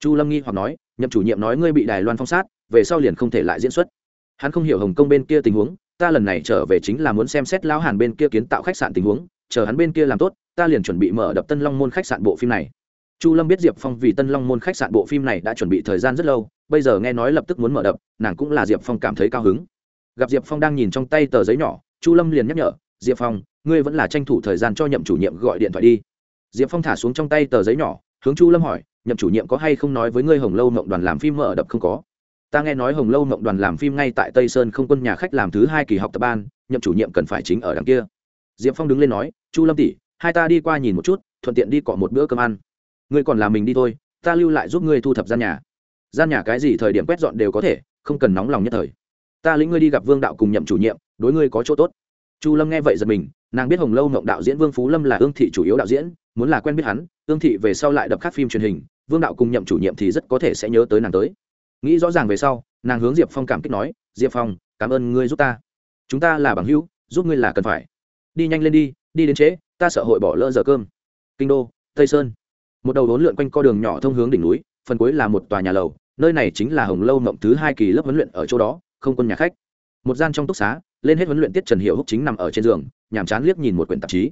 Chu lâm nghi hoặc nói, nhậm chủ nhiệm nói ngươi bị đài loan phong sát, về sau liền không thể lại diễn xuất. Hắn không hiểu hồng kông bên kia tình huống, ta lần này trở về chính là muốn xem xét lão hàn bên kia kiến tạo khách sạn tình huống, chờ hắn bên kia làm tốt, ta liền chuẩn bị mở đập tân long môn khách sạn bộ phim này. Chu lâm biết diệp phong vì tân long môn khách sạn bộ phim này đã chuẩn bị thời gian rất lâu, bây giờ nghe nói lập tức muốn mở đập, nàng cũng là diệp phong cảm thấy cao hứng. Gặp diệp phong đang nhìn trong tay tờ giấy nhỏ, chu lâm liền nhắc nhở, diệp phong ngươi vẫn là tranh thủ thời gian cho nhậm chủ nhiệm gọi điện thoại đi. Diệp phong thả xuống trong tay tờ giấy nhỏ, hướng chu lâm hỏi, nhậm chủ nhiệm có hay không nói với ngươi hồng lâu mộng đoàn làm phim mở đập không có? Ta nghe nói hồng lâu mộng đoàn làm phim ngay tại tây sơn không quân nhà khách làm thứ hai kỳ học tập ban, nhậm chủ nhiệm cần phải chính ở đằng kia. Diệp phong đứng lên nói, chu lâm tỷ, hai ta đi qua nhìn một chút, thuận tiện đi cọ một bữa cơm ăn. Ngươi còn làm mình đi thôi, ta lưu lại giúp ngươi thu thập gian nhà. Gian nhà cái gì thời điểm quét dọn đều có thể, không cần nóng lòng nhất thời. Ta lĩnh ngươi đi gặp vương đạo cùng nhậm chủ nhiệm, đối ngươi có chỗ tốt chu lâm nghe vậy giật mình, nàng biết hồng lâu mộng đạo diễn vương phú lâm là ương thị chủ yếu đạo diễn, muốn là quen biết hắn, ương thị về sau lại đập các phim truyền hình, vương đạo cùng nhậm chủ nhiệm thì rất có thể sẽ nhớ tới nàng tới. Nghĩ rõ ràng về sau, nàng hướng diệp phong cảm kích nói, diệp phong, cảm ơn ngươi giúp ta. Chúng ta là bằng hữu, giúp ngươi là cần phải. Đi nhanh lên đi đi đến trễ, ta sợ hội bỏ lỡ giờ cơm. Kinh đô, tây sơn. Một đầu đốn lượn quanh co đường nhỏ thông hướng đỉnh núi, phần cuối là một tòa nhà lầu, nơi này chính là hồng lâu mộng thứ hai kỳ lớp huấn luyện ở chỗ đó, không quân nhà khách. Một gian trong túc xá lên hết huấn luyện tiết trần hiệu húc chính nằm ở trên giường, nhàm chán liếc nhìn một quyển tạp chí.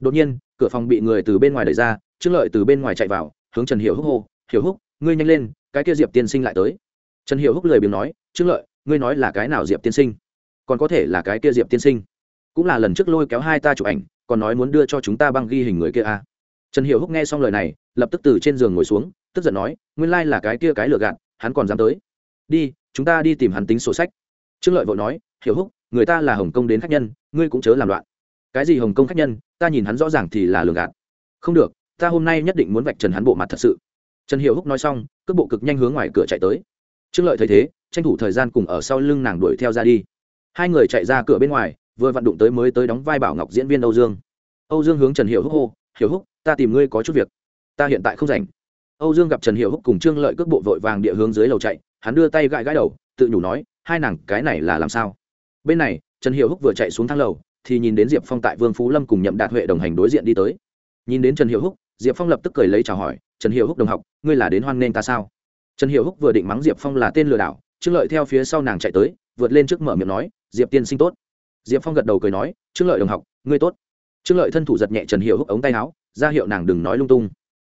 Đột nhiên, cửa phòng bị người từ bên ngoài đẩy ra, trương lợi từ bên ngoài chạy vào, hướng trần hiệu húc hô hiệu húc, ngươi nhanh lên, cái kia diệp tiên sinh lại tới. Trần hiệu húc lời biếng nói, trương lợi, ngươi nói là cái nào diệp tiên sinh? Còn có thể là cái kia diệp tiên sinh? Cũng là lần trước lôi kéo hai ta chụp ảnh, còn nói muốn đưa cho chúng ta băng ghi hình người kia à. trần hiệu húc nghe xong lời này, lập tức từ trên giường ngồi xuống, tức giận nói, nguyên lai là cái kia cái lừa gạt, hắn còn dám tới. Đi, chúng ta đi tìm hắn tính sổ sách. Trương lợi vội nói, hiểu húc người ta là hồng kông đến khách nhân ngươi cũng chớ làm loạn cái gì hồng kông khách nhân ta nhìn hắn rõ ràng thì là lừa gạt không được ta hôm nay nhất định muốn vạch trần hắn bộ mặt thật sự trần hiệu húc nói xong cước bộ cực nhanh hướng ngoài cửa chạy tới trương lợi thấy thế tranh thủ thời gian cùng ở sau lưng nàng đuổi theo ra đi hai người chạy ra cửa bên ngoài vừa vặn đụng tới mới tới đóng vai bảo ngọc diễn viên âu dương âu dương hướng trần hiệu húc hô hiểu húc ta tìm ngươi có chút việc ta hiện tại không rảnh âu dương gặp trần hiệu húc cùng trương lợi cước bộ vội vàng địa hướng dưới lầu chạy hắn đưa tay gãi gãi đầu tự nhủ nói hai nàng cái này là làm sao bên này, trần hiệu húc vừa chạy xuống thang lầu, thì nhìn đến diệp phong tại vương phú lâm cùng nhậm đạt huệ đồng hành đối diện đi tới. Nhìn đến trần hiệu húc, diệp phong lập tức cười lấy chào hỏi, trần hiệu húc đồng học, ngươi là đến hoan nghênh ta sao? Trần hiệu húc vừa định mắng diệp phong là tên lừa đảo, trương lợi theo phía sau nàng chạy tới, vượt lên trước mở miệng nói, diệp tiên sinh tốt. Diệp phong gật đầu cười nói, trương lợi đồng học, ngươi tốt. Trương lợi thân thủ giật nhẹ trần hiệu húc ống tay áo, ra hiệu nàng đừng nói lung tung.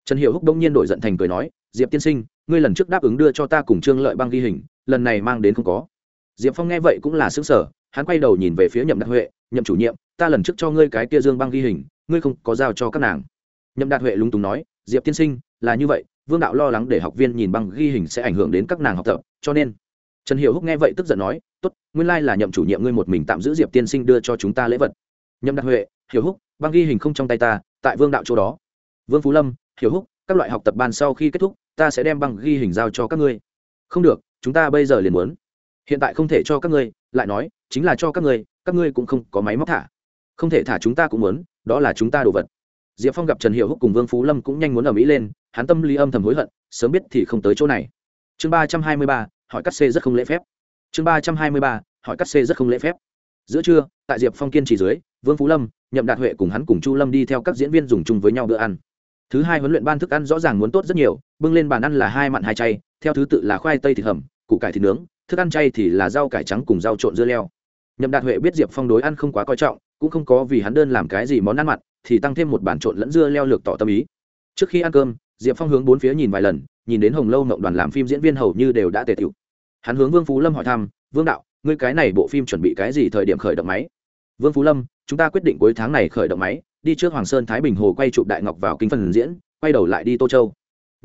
Trần hiệu húc đông nhiên đổi giận thành cười nói, diệp tiên sinh, ngươi lần trước đáp ứng đưa cho ta cùng trương lợi băng ghi hình, lần này mang đến không có diệp phong nghe vậy cũng là xứng sở hắn quay đầu nhìn về phía nhậm đạt huệ, nhậm chủ nhiệm, ta lần trước cho ngươi cái kia dương băng ghi hình, ngươi không có giao cho các nàng. Nhậm đạt huệ lúng túng nói, diệp tiên sinh, là như vậy, vương đạo lo lắng để học viên nhìn băng ghi hình sẽ ảnh hưởng đến các nàng học tập, cho nên trần hiệu húc nghe vậy tức giận nói, tốt, nguyên lai là nhậm chủ nhiệm ngươi một mình tạm giữ diệp tiên sinh đưa cho chúng ta lễ vật. Nhậm đạt huệ, hiểu húc, băng ghi hình không trong tay ta, tại vương đạo chỗ đó. Vương phú lâm, hiểu húc, các loại học tập ban sau khi kết thúc, ta sẽ đem băng ghi hình giao cho các ngươi. Không được, chúng ta bây giờ liền muốn hiện tại không thể cho các ngươi, lại nói, chính là cho các ngươi các ngươi cũng không có máy móc thả. Không thể thả chúng ta cũng muốn, đó là chúng ta đồ vật. Diệp phong gặp trần hiệu húc cùng vương phú lâm cũng nhanh muốn ở mỹ lên, hắn tâm lý âm thầm hối hận, sớm biết thì không tới chỗ này. Chương ba trăm hai mươi ba, hỏi cắt xê rất không lễ phép. Chương ba trăm hai mươi ba, hỏi cắt xê rất không lễ phép. Giữa trưa, tại diệp phong kiên trì dưới, vương phú lâm, nhậm đạt huệ cùng hắn cùng chu lâm đi theo các diễn viên dùng chung với nhau bữa ăn. Thứ hai huấn luyện ban thức ăn rõ ràng muốn tốt rất nhiều, bưng lên bàn ăn là hai mặn hai chay, theo thứ tự là khoai tây thịt hầm, củ cải thịt nướng thức ăn chay thì là rau cải trắng cùng rau trộn dưa leo. Nhậm đạt huệ biết diệp phong đối ăn không quá coi trọng, cũng không có vì hắn đơn làm cái gì món ăn mặn, thì tăng thêm một bản trộn lẫn dưa leo lược tỏ tâm ý. Trước khi ăn cơm, diệp phong hướng bốn phía nhìn vài lần, nhìn đến hồng lâu mộng đoàn làm phim diễn viên hầu như đều đã tề tiểu hắn hướng vương phú lâm hỏi thăm, vương đạo, ngươi cái này bộ phim chuẩn bị cái gì thời điểm khởi động máy? Vương phú lâm, chúng ta quyết định cuối tháng này khởi động máy, đi trước hoàng sơn thái bình hồ quay chụp đại ngọc vào kinh phần diễn, quay đầu lại đi tô châu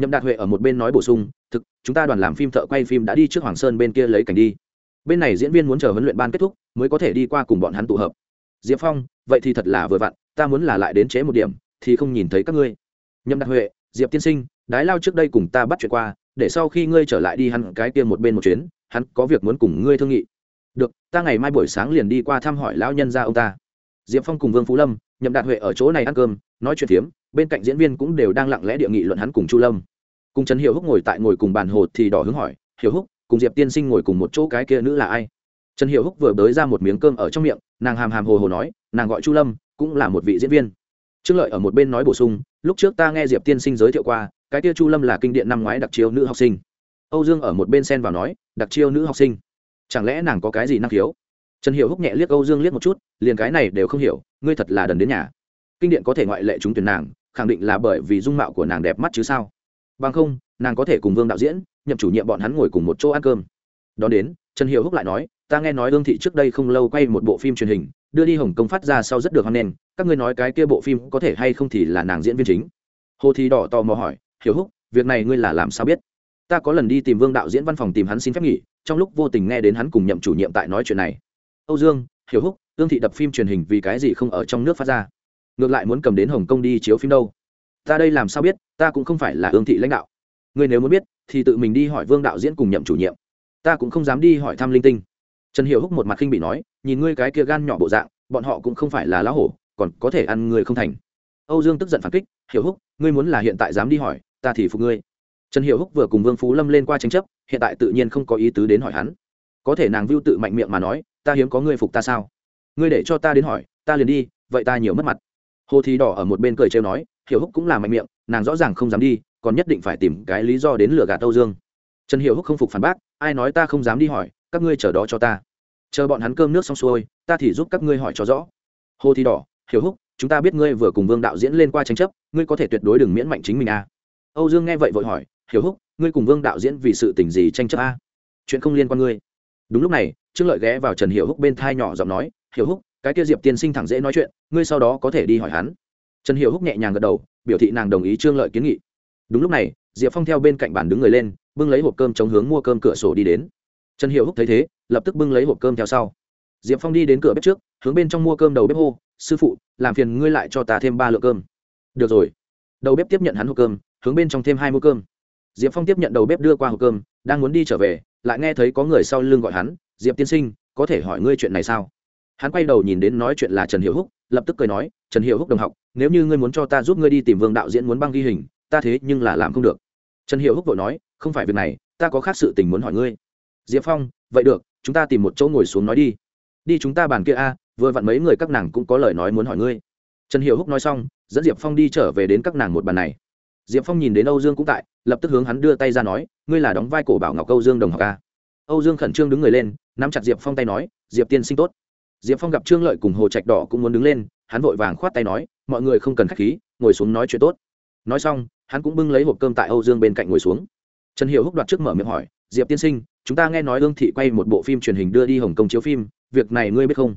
nhậm đạt huệ ở một bên nói bổ sung, thực, chúng ta đoàn làm phim thợ quay phim đã đi trước hoàng sơn bên kia lấy cảnh đi. Bên này diễn viên muốn chờ huấn luyện ban kết thúc, mới có thể đi qua cùng bọn hắn tụ hợp. Diệp phong, vậy thì thật là vừa vặn, ta muốn là lại đến chế một điểm, thì không nhìn thấy các ngươi. Nhậm đạt huệ, diệp tiên sinh, đái lao trước đây cùng ta bắt chuyện qua, để sau khi ngươi trở lại đi hắn cái kia một bên một chuyến, hắn có việc muốn cùng ngươi thương nghị. Được, ta ngày mai buổi sáng liền đi qua thăm hỏi lão nhân gia ông ta. Diệp phong cùng vương phú lâm, nhậm đạt huệ ở chỗ này ăn cơm, nói chuyện phiếm, bên cạnh diễn viên cũng đều đang lặng lẽ địa nghị luận hắn cùng chu lâm cùng trần hiệu húc ngồi tại ngồi cùng bàn hồ thì đỏ hứng hỏi hiệu húc, cùng diệp tiên sinh ngồi cùng một chỗ cái kia nữ là ai? Trần hiệu húc vừa bới ra một miếng cơm ở trong miệng, nàng hàm hàm hồ hồ nói, nàng gọi chu lâm, cũng là một vị diễn viên. Trương lợi ở một bên nói bổ sung, lúc trước ta nghe diệp tiên sinh giới thiệu qua, cái kia chu lâm là kinh điện năm ngoái đặc chiêu nữ học sinh. Âu dương ở một bên xen vào nói, đặc chiêu nữ học sinh? Chẳng lẽ nàng có cái gì năng khiếu? Trần hiệu húc nhẹ liếc âu dương liếc một chút, liền cái này đều không hiểu, ngươi thật là đần đến nhà. Kinh điện có thể ngoại lệ chúng tuyển nàng, khẳng định là bởi vì dung mạo của nàng đẹp mắt chứ sao? Bằng không, nàng có thể cùng vương đạo diễn, nhậm chủ nhiệm bọn hắn ngồi cùng một chỗ ăn cơm. Đón đến, trần hiệu húc lại nói, ta nghe nói ương thị trước đây không lâu quay một bộ phim truyền hình, đưa đi hồng kông phát ra sau rất được hoan nghênh, các ngươi nói cái kia bộ phim có thể hay không thì là nàng diễn viên chính. Hồ thì đỏ tò mò hỏi, hiểu húc, việc này ngươi là làm sao biết? Ta có lần đi tìm vương đạo diễn văn phòng tìm hắn xin phép nghỉ, trong lúc vô tình nghe đến hắn cùng nhậm chủ nhiệm tại nói chuyện này. Âu dương, hiểu húc ương thị đập phim truyền hình vì cái gì không ở trong nước phát ra? Ngược lại muốn cầm đến hồng kông đi chiếu phim đâu? Ta đây làm sao biết ta cũng không phải là ương thị lãnh đạo. Ngươi nếu muốn biết, thì tự mình đi hỏi vương đạo diễn cùng nhậm chủ nhiệm. Ta cũng không dám đi hỏi thăm linh tinh. Trần hiệu húc một mặt khinh bị nói, nhìn ngươi cái kia gan nhỏ bộ dạng, bọn họ cũng không phải là lão hổ, còn có thể ăn người không thành. Âu dương tức giận phản kích hiệu húc, ngươi muốn là hiện tại dám đi hỏi, ta thì phục ngươi. Trần hiệu húc vừa cùng vương phú lâm lên qua tranh chấp, hiện tại tự nhiên không có ý tứ đến hỏi hắn. Có thể nàng vưu tự mạnh miệng mà nói, ta hiếm có ngươi phục ta sao? Ngươi để cho ta đến hỏi, ta liền đi, vậy ta nhiều mất mặt. Hồ thì đỏ ở một bên cười trêu nói hiểu húc cũng là mạnh miệng, nàng rõ ràng không dám đi, còn nhất định phải tìm cái lý do đến lừa gạt âu dương. Trần hiểu húc không phục phản bác, ai nói ta không dám đi hỏi, các ngươi chờ đó cho ta. Chờ bọn hắn cơm nước xong xuôi, ta thì giúp các ngươi hỏi cho rõ. Hồ thì đỏ, hiểu húc, chúng ta biết ngươi vừa cùng vương đạo diễn lên qua tranh chấp, ngươi có thể tuyệt đối đừng miễn mạnh chính mình à. âu dương nghe vậy vội hỏi, hiểu húc, ngươi cùng vương đạo diễn vì sự tình gì tranh chấp a à? chuyện không liên quan ngươi. Đúng lúc này, trương lợi ghé vào trần hiểu húc bên thai nhỏ giọng nói, hiểu húc, cái kia diệp tiên sinh thẳng dễ nói chuyện, ngươi sau đó có thể đi hỏi hắn trần hiểu húc nhẹ nhàng gật đầu, biểu thị nàng đồng ý trương lợi kiến nghị. Đúng lúc này, diệp phong theo bên cạnh bàn đứng người lên, bưng lấy hộp cơm chống hướng mua cơm cửa sổ đi đến. Trần hiểu húc thấy thế, lập tức bưng lấy hộp cơm theo sau. Diệp phong đi đến cửa bếp trước, hướng bên trong mua cơm đầu bếp hô, sư phụ, làm phiền ngươi lại cho ta thêm ba lượng cơm. Được rồi. Đầu bếp tiếp nhận hắn hộp cơm, hướng bên trong thêm hai mua cơm. Diệp phong tiếp nhận đầu bếp đưa qua hộp cơm, đang muốn đi trở về, lại nghe thấy có người sau lưng gọi hắn, diệp tiên sinh, có thể hỏi ngươi chuyện này sao? Hắn quay đầu nhìn đến nói chuyện là trần hiệu húc lập tức cười nói, trần hiệu húc đồng học, nếu như ngươi muốn cho ta giúp ngươi đi tìm vương đạo diễn muốn băng ghi hình, ta thế nhưng là làm không được. Trần hiệu húc vội nói, không phải việc này, ta có khác sự tình muốn hỏi ngươi. Diệp phong, vậy được, chúng ta tìm một chỗ ngồi xuống nói đi. Đi chúng ta bàn kia a, vừa vặn mấy người các nàng cũng có lời nói muốn hỏi ngươi. Trần hiệu húc nói xong, dẫn diệp phong đi trở về đến các nàng một bàn này. Diệp phong nhìn đến âu dương cũng tại, lập tức hướng hắn đưa tay ra nói, ngươi là đóng vai cổ bảo ngọc âu dương đồng học a. Âu dương khẩn trương đứng người lên, nắm chặt diệp phong tay nói, diệp tiên sinh tốt diệp phong gặp trương lợi cùng hồ trạch đỏ cũng muốn đứng lên, hắn vội vàng khoát tay nói, mọi người không cần k h á c h khí, ngồi xuống nói chuyện tốt. Nói xong, hắn cũng bưng lấy hộp cơm tại âu dương bên cạnh ngồi xuống. Trần hiệu húc đoạt trước mở miệng hỏi, diệp tiên sinh, chúng ta nghe nói ương thị quay một bộ phim truyền hình đưa đi hồng kông chiếu phim, việc này ngươi biết không?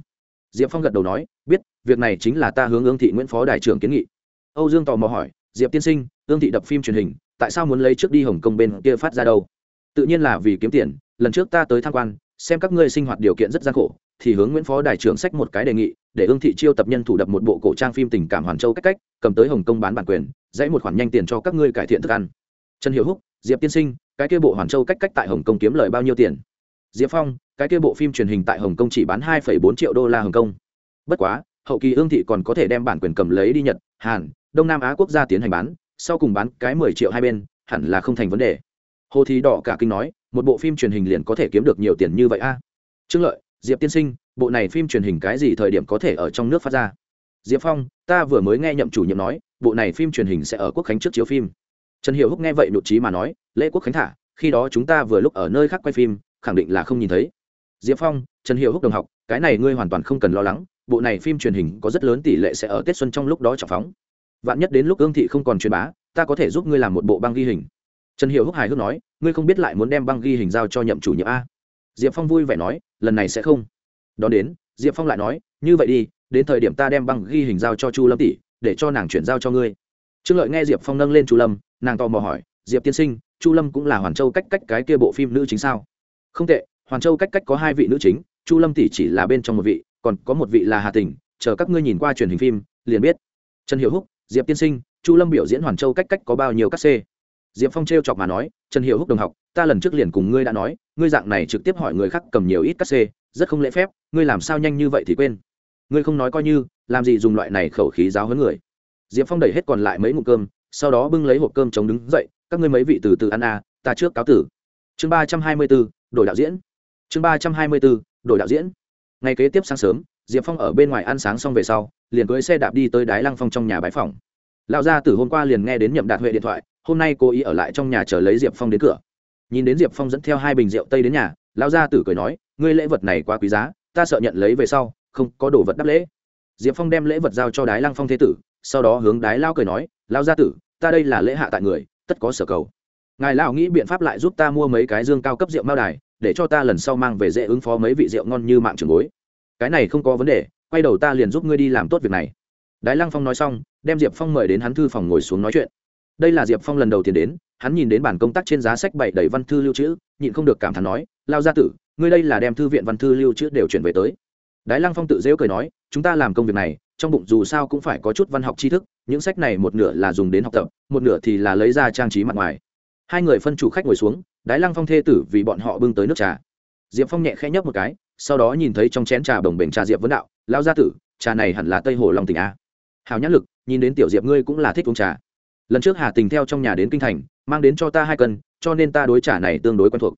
Diệp phong gật đầu nói, biết, việc này chính là ta hướng ương thị nguyễn phó đại trưởng kiến nghị. Âu dương tò mò hỏi, diệp tiên sinh, ương thị đập phim truyền hình, tại sao muốn lấy trước đi hồng kông bên kia phát ra đâu? Tự nhiên là vì kiếm tiền, lần trước ta tới tham quan, xem các ngươi sinh hoạt điều kiện rất gian khổ thì hướng nguyễn phó đại trưởng sách một cái đề nghị, để ương thị chiêu tập nhân thủ đập một bộ cổ trang phim tình cảm hoàn châu cách cách, cầm tới hồng kông bán bản quyền, dãy một khoản nhanh tiền cho các ngươi cải thiện thức ăn. Trần hiểu húc, diệp tiên sinh, cái kia bộ hoàn châu cách cách tại hồng kông kiếm lời bao nhiêu tiền? Diệp phong, cái kia bộ phim truyền hình tại hồng kông chỉ bán hai bốn triệu đô la hồng kông. Bất quá, hậu kỳ ương thị còn có thể đem bản quyền cầm lấy đi nhật, hàn, đông nam á quốc gia tiến hành bán, sau cùng bán cái mười triệu hai bên, hẳn là không thành vấn đề. Hồ thì đỏ cả kinh nói, một bộ phim truyền hình liền có thể kiếm được nhiều tiền như vậy a? Trương lợi diệp tiên sinh, bộ này phim truyền hình cái gì thời điểm có thể ở trong nước phát ra? Diệp phong, ta vừa mới nghe nhậm chủ nhiệm nói, bộ này phim truyền hình sẽ ở quốc khánh trước chiếu phim. Trần hiệu húc nghe vậy nhụt trí mà nói, lễ quốc khánh thả, khi đó chúng ta vừa lúc ở nơi khác quay phim, khẳng định là không nhìn thấy. Diệp phong, trần hiệu húc đồng học, cái này ngươi hoàn toàn không cần lo lắng, bộ này phim truyền hình có rất lớn tỷ lệ sẽ ở tết xuân trong lúc đó trọng phóng. Vạn nhất đến lúc ương thị không còn truyền bá, ta có thể giúp ngươi làm một bộ băng ghi hình. Trần hiệu húc hài hước nói, ngươi không biết lại muốn đem băng ghi hình giao cho nhậm chủ nhiệm a diệp phong vui vẻ nói, lần này sẽ không. Đón đến, diệp phong lại nói, như vậy đi, đến thời điểm ta đem băng ghi hình giao cho chu lâm tỷ, để cho nàng chuyển giao cho ngươi. Trương lợi nghe diệp phong nâng lên chu lâm, nàng tò mò hỏi, diệp tiên sinh, chu lâm cũng là hoàn châu cách cách cái kia bộ phim nữ chính sao? Không tệ, hoàn châu cách cách có hai vị nữ chính, chu lâm tỷ chỉ là bên trong một vị, còn có một vị là hà tình, chờ các ngươi nhìn qua truyền hình phim, liền biết. Trần hiểu húc, diệp tiên sinh, chu lâm biểu diễn hoàn châu cách cách có bao nhiêu các c diệp phong t chọc mà nói, trần hiểu húc đồng học, ta lần trước liền cùng ngươi đã nói, ngươi dạng này trực tiếp hỏi người khác cầm nhiều ít cắt c rất không lễ phép, ngươi làm sao nhanh như vậy thì quên. Ngươi không nói coi như, làm gì dùng loại này khẩu khí giáo hấn người. Diệp phong đẩy hết còn lại mấy ngụm cơm, sau đó bưng lấy hộp cơm chống đứng dậy, các ngươi mấy vị từ từ ăn à ta trước cáo tử. Chương ba trăm hai mươi bốn, đổi đạo diễn. Chương ba trăm hai mươi bốn, đổi đạo diễn. Ngày kế tiếp sáng sớm, diệp phong ở bên ngoài ăn sáng xong về sau, liền cưới xe đạp đi tới đái lăng phong trong nhà bãi phòng. Lão gia tử hôm qua liền nghe đến nhậm đạt huệ điện thoại hôm nay cô ý ở lại trong nhà chờ lấy diệp phong đến cửa. Nhìn đến diệp phong dẫn theo hai bình rượu tây đến nhà, lão gia tử cười nói, ngươi lễ vật này quá quý giá, ta sợ nhận lấy về sau, không có đồ vật đáp lễ. Diệp phong đem lễ vật giao cho đái lăng phong thế tử, sau đó hướng đái lao cười nói lao gia tử, ta đây là lễ hạ tại người, tất có sở cầu. Ngài lão nghĩ biện pháp lại giúp ta mua mấy cái dương cao cấp rượu mao đài, để cho ta lần sau mang về dễ ứng phó mấy vị rượu ngon như mạng trường gối cái này không có vấn đề, quay đầu ta liền giúp ngươi đi làm tốt việc này. Đái lăng phong nói xong, đem diệp phong mời đến hắn thư phòng ngồi xuống nói chuyện đây là diệp phong lần đầu tiên đến, hắn nhìn đến bản công tác trên giá sách bảy đầy văn thư lưu trữ, nhịn không được cảm thán nói, lao gia tử, ngươi đây là đem thư viện văn thư lưu trữ đều chuyển về tới. Đái lăng phong tự dễu cười nói, chúng ta làm công việc này, trong bụng dù sao cũng phải có chút văn học tri thức, những sách này một nửa là dùng đến học tập, một nửa thì là lấy ra trang trí mặt ngoài. Hai người phân chủ khách ngồi xuống, đái lăng phong thê tử vì bọn họ bưng tới nước trà. Diệp phong nhẹ khẽ nhấp một cái, sau đó nhìn thấy trong chén trà bồng bềnh trà diệp vấn đạo, lao gia tử, trà này hẳn là tây hồ long tỉnh a. Hào nhãn lực, nhìn đến tiểu diệp ngươi cũng là thích uống trà lần trước hà tình theo trong nhà đến kinh thành mang đến cho ta hai cân cho nên ta đối trả này tương đối quen thuộc.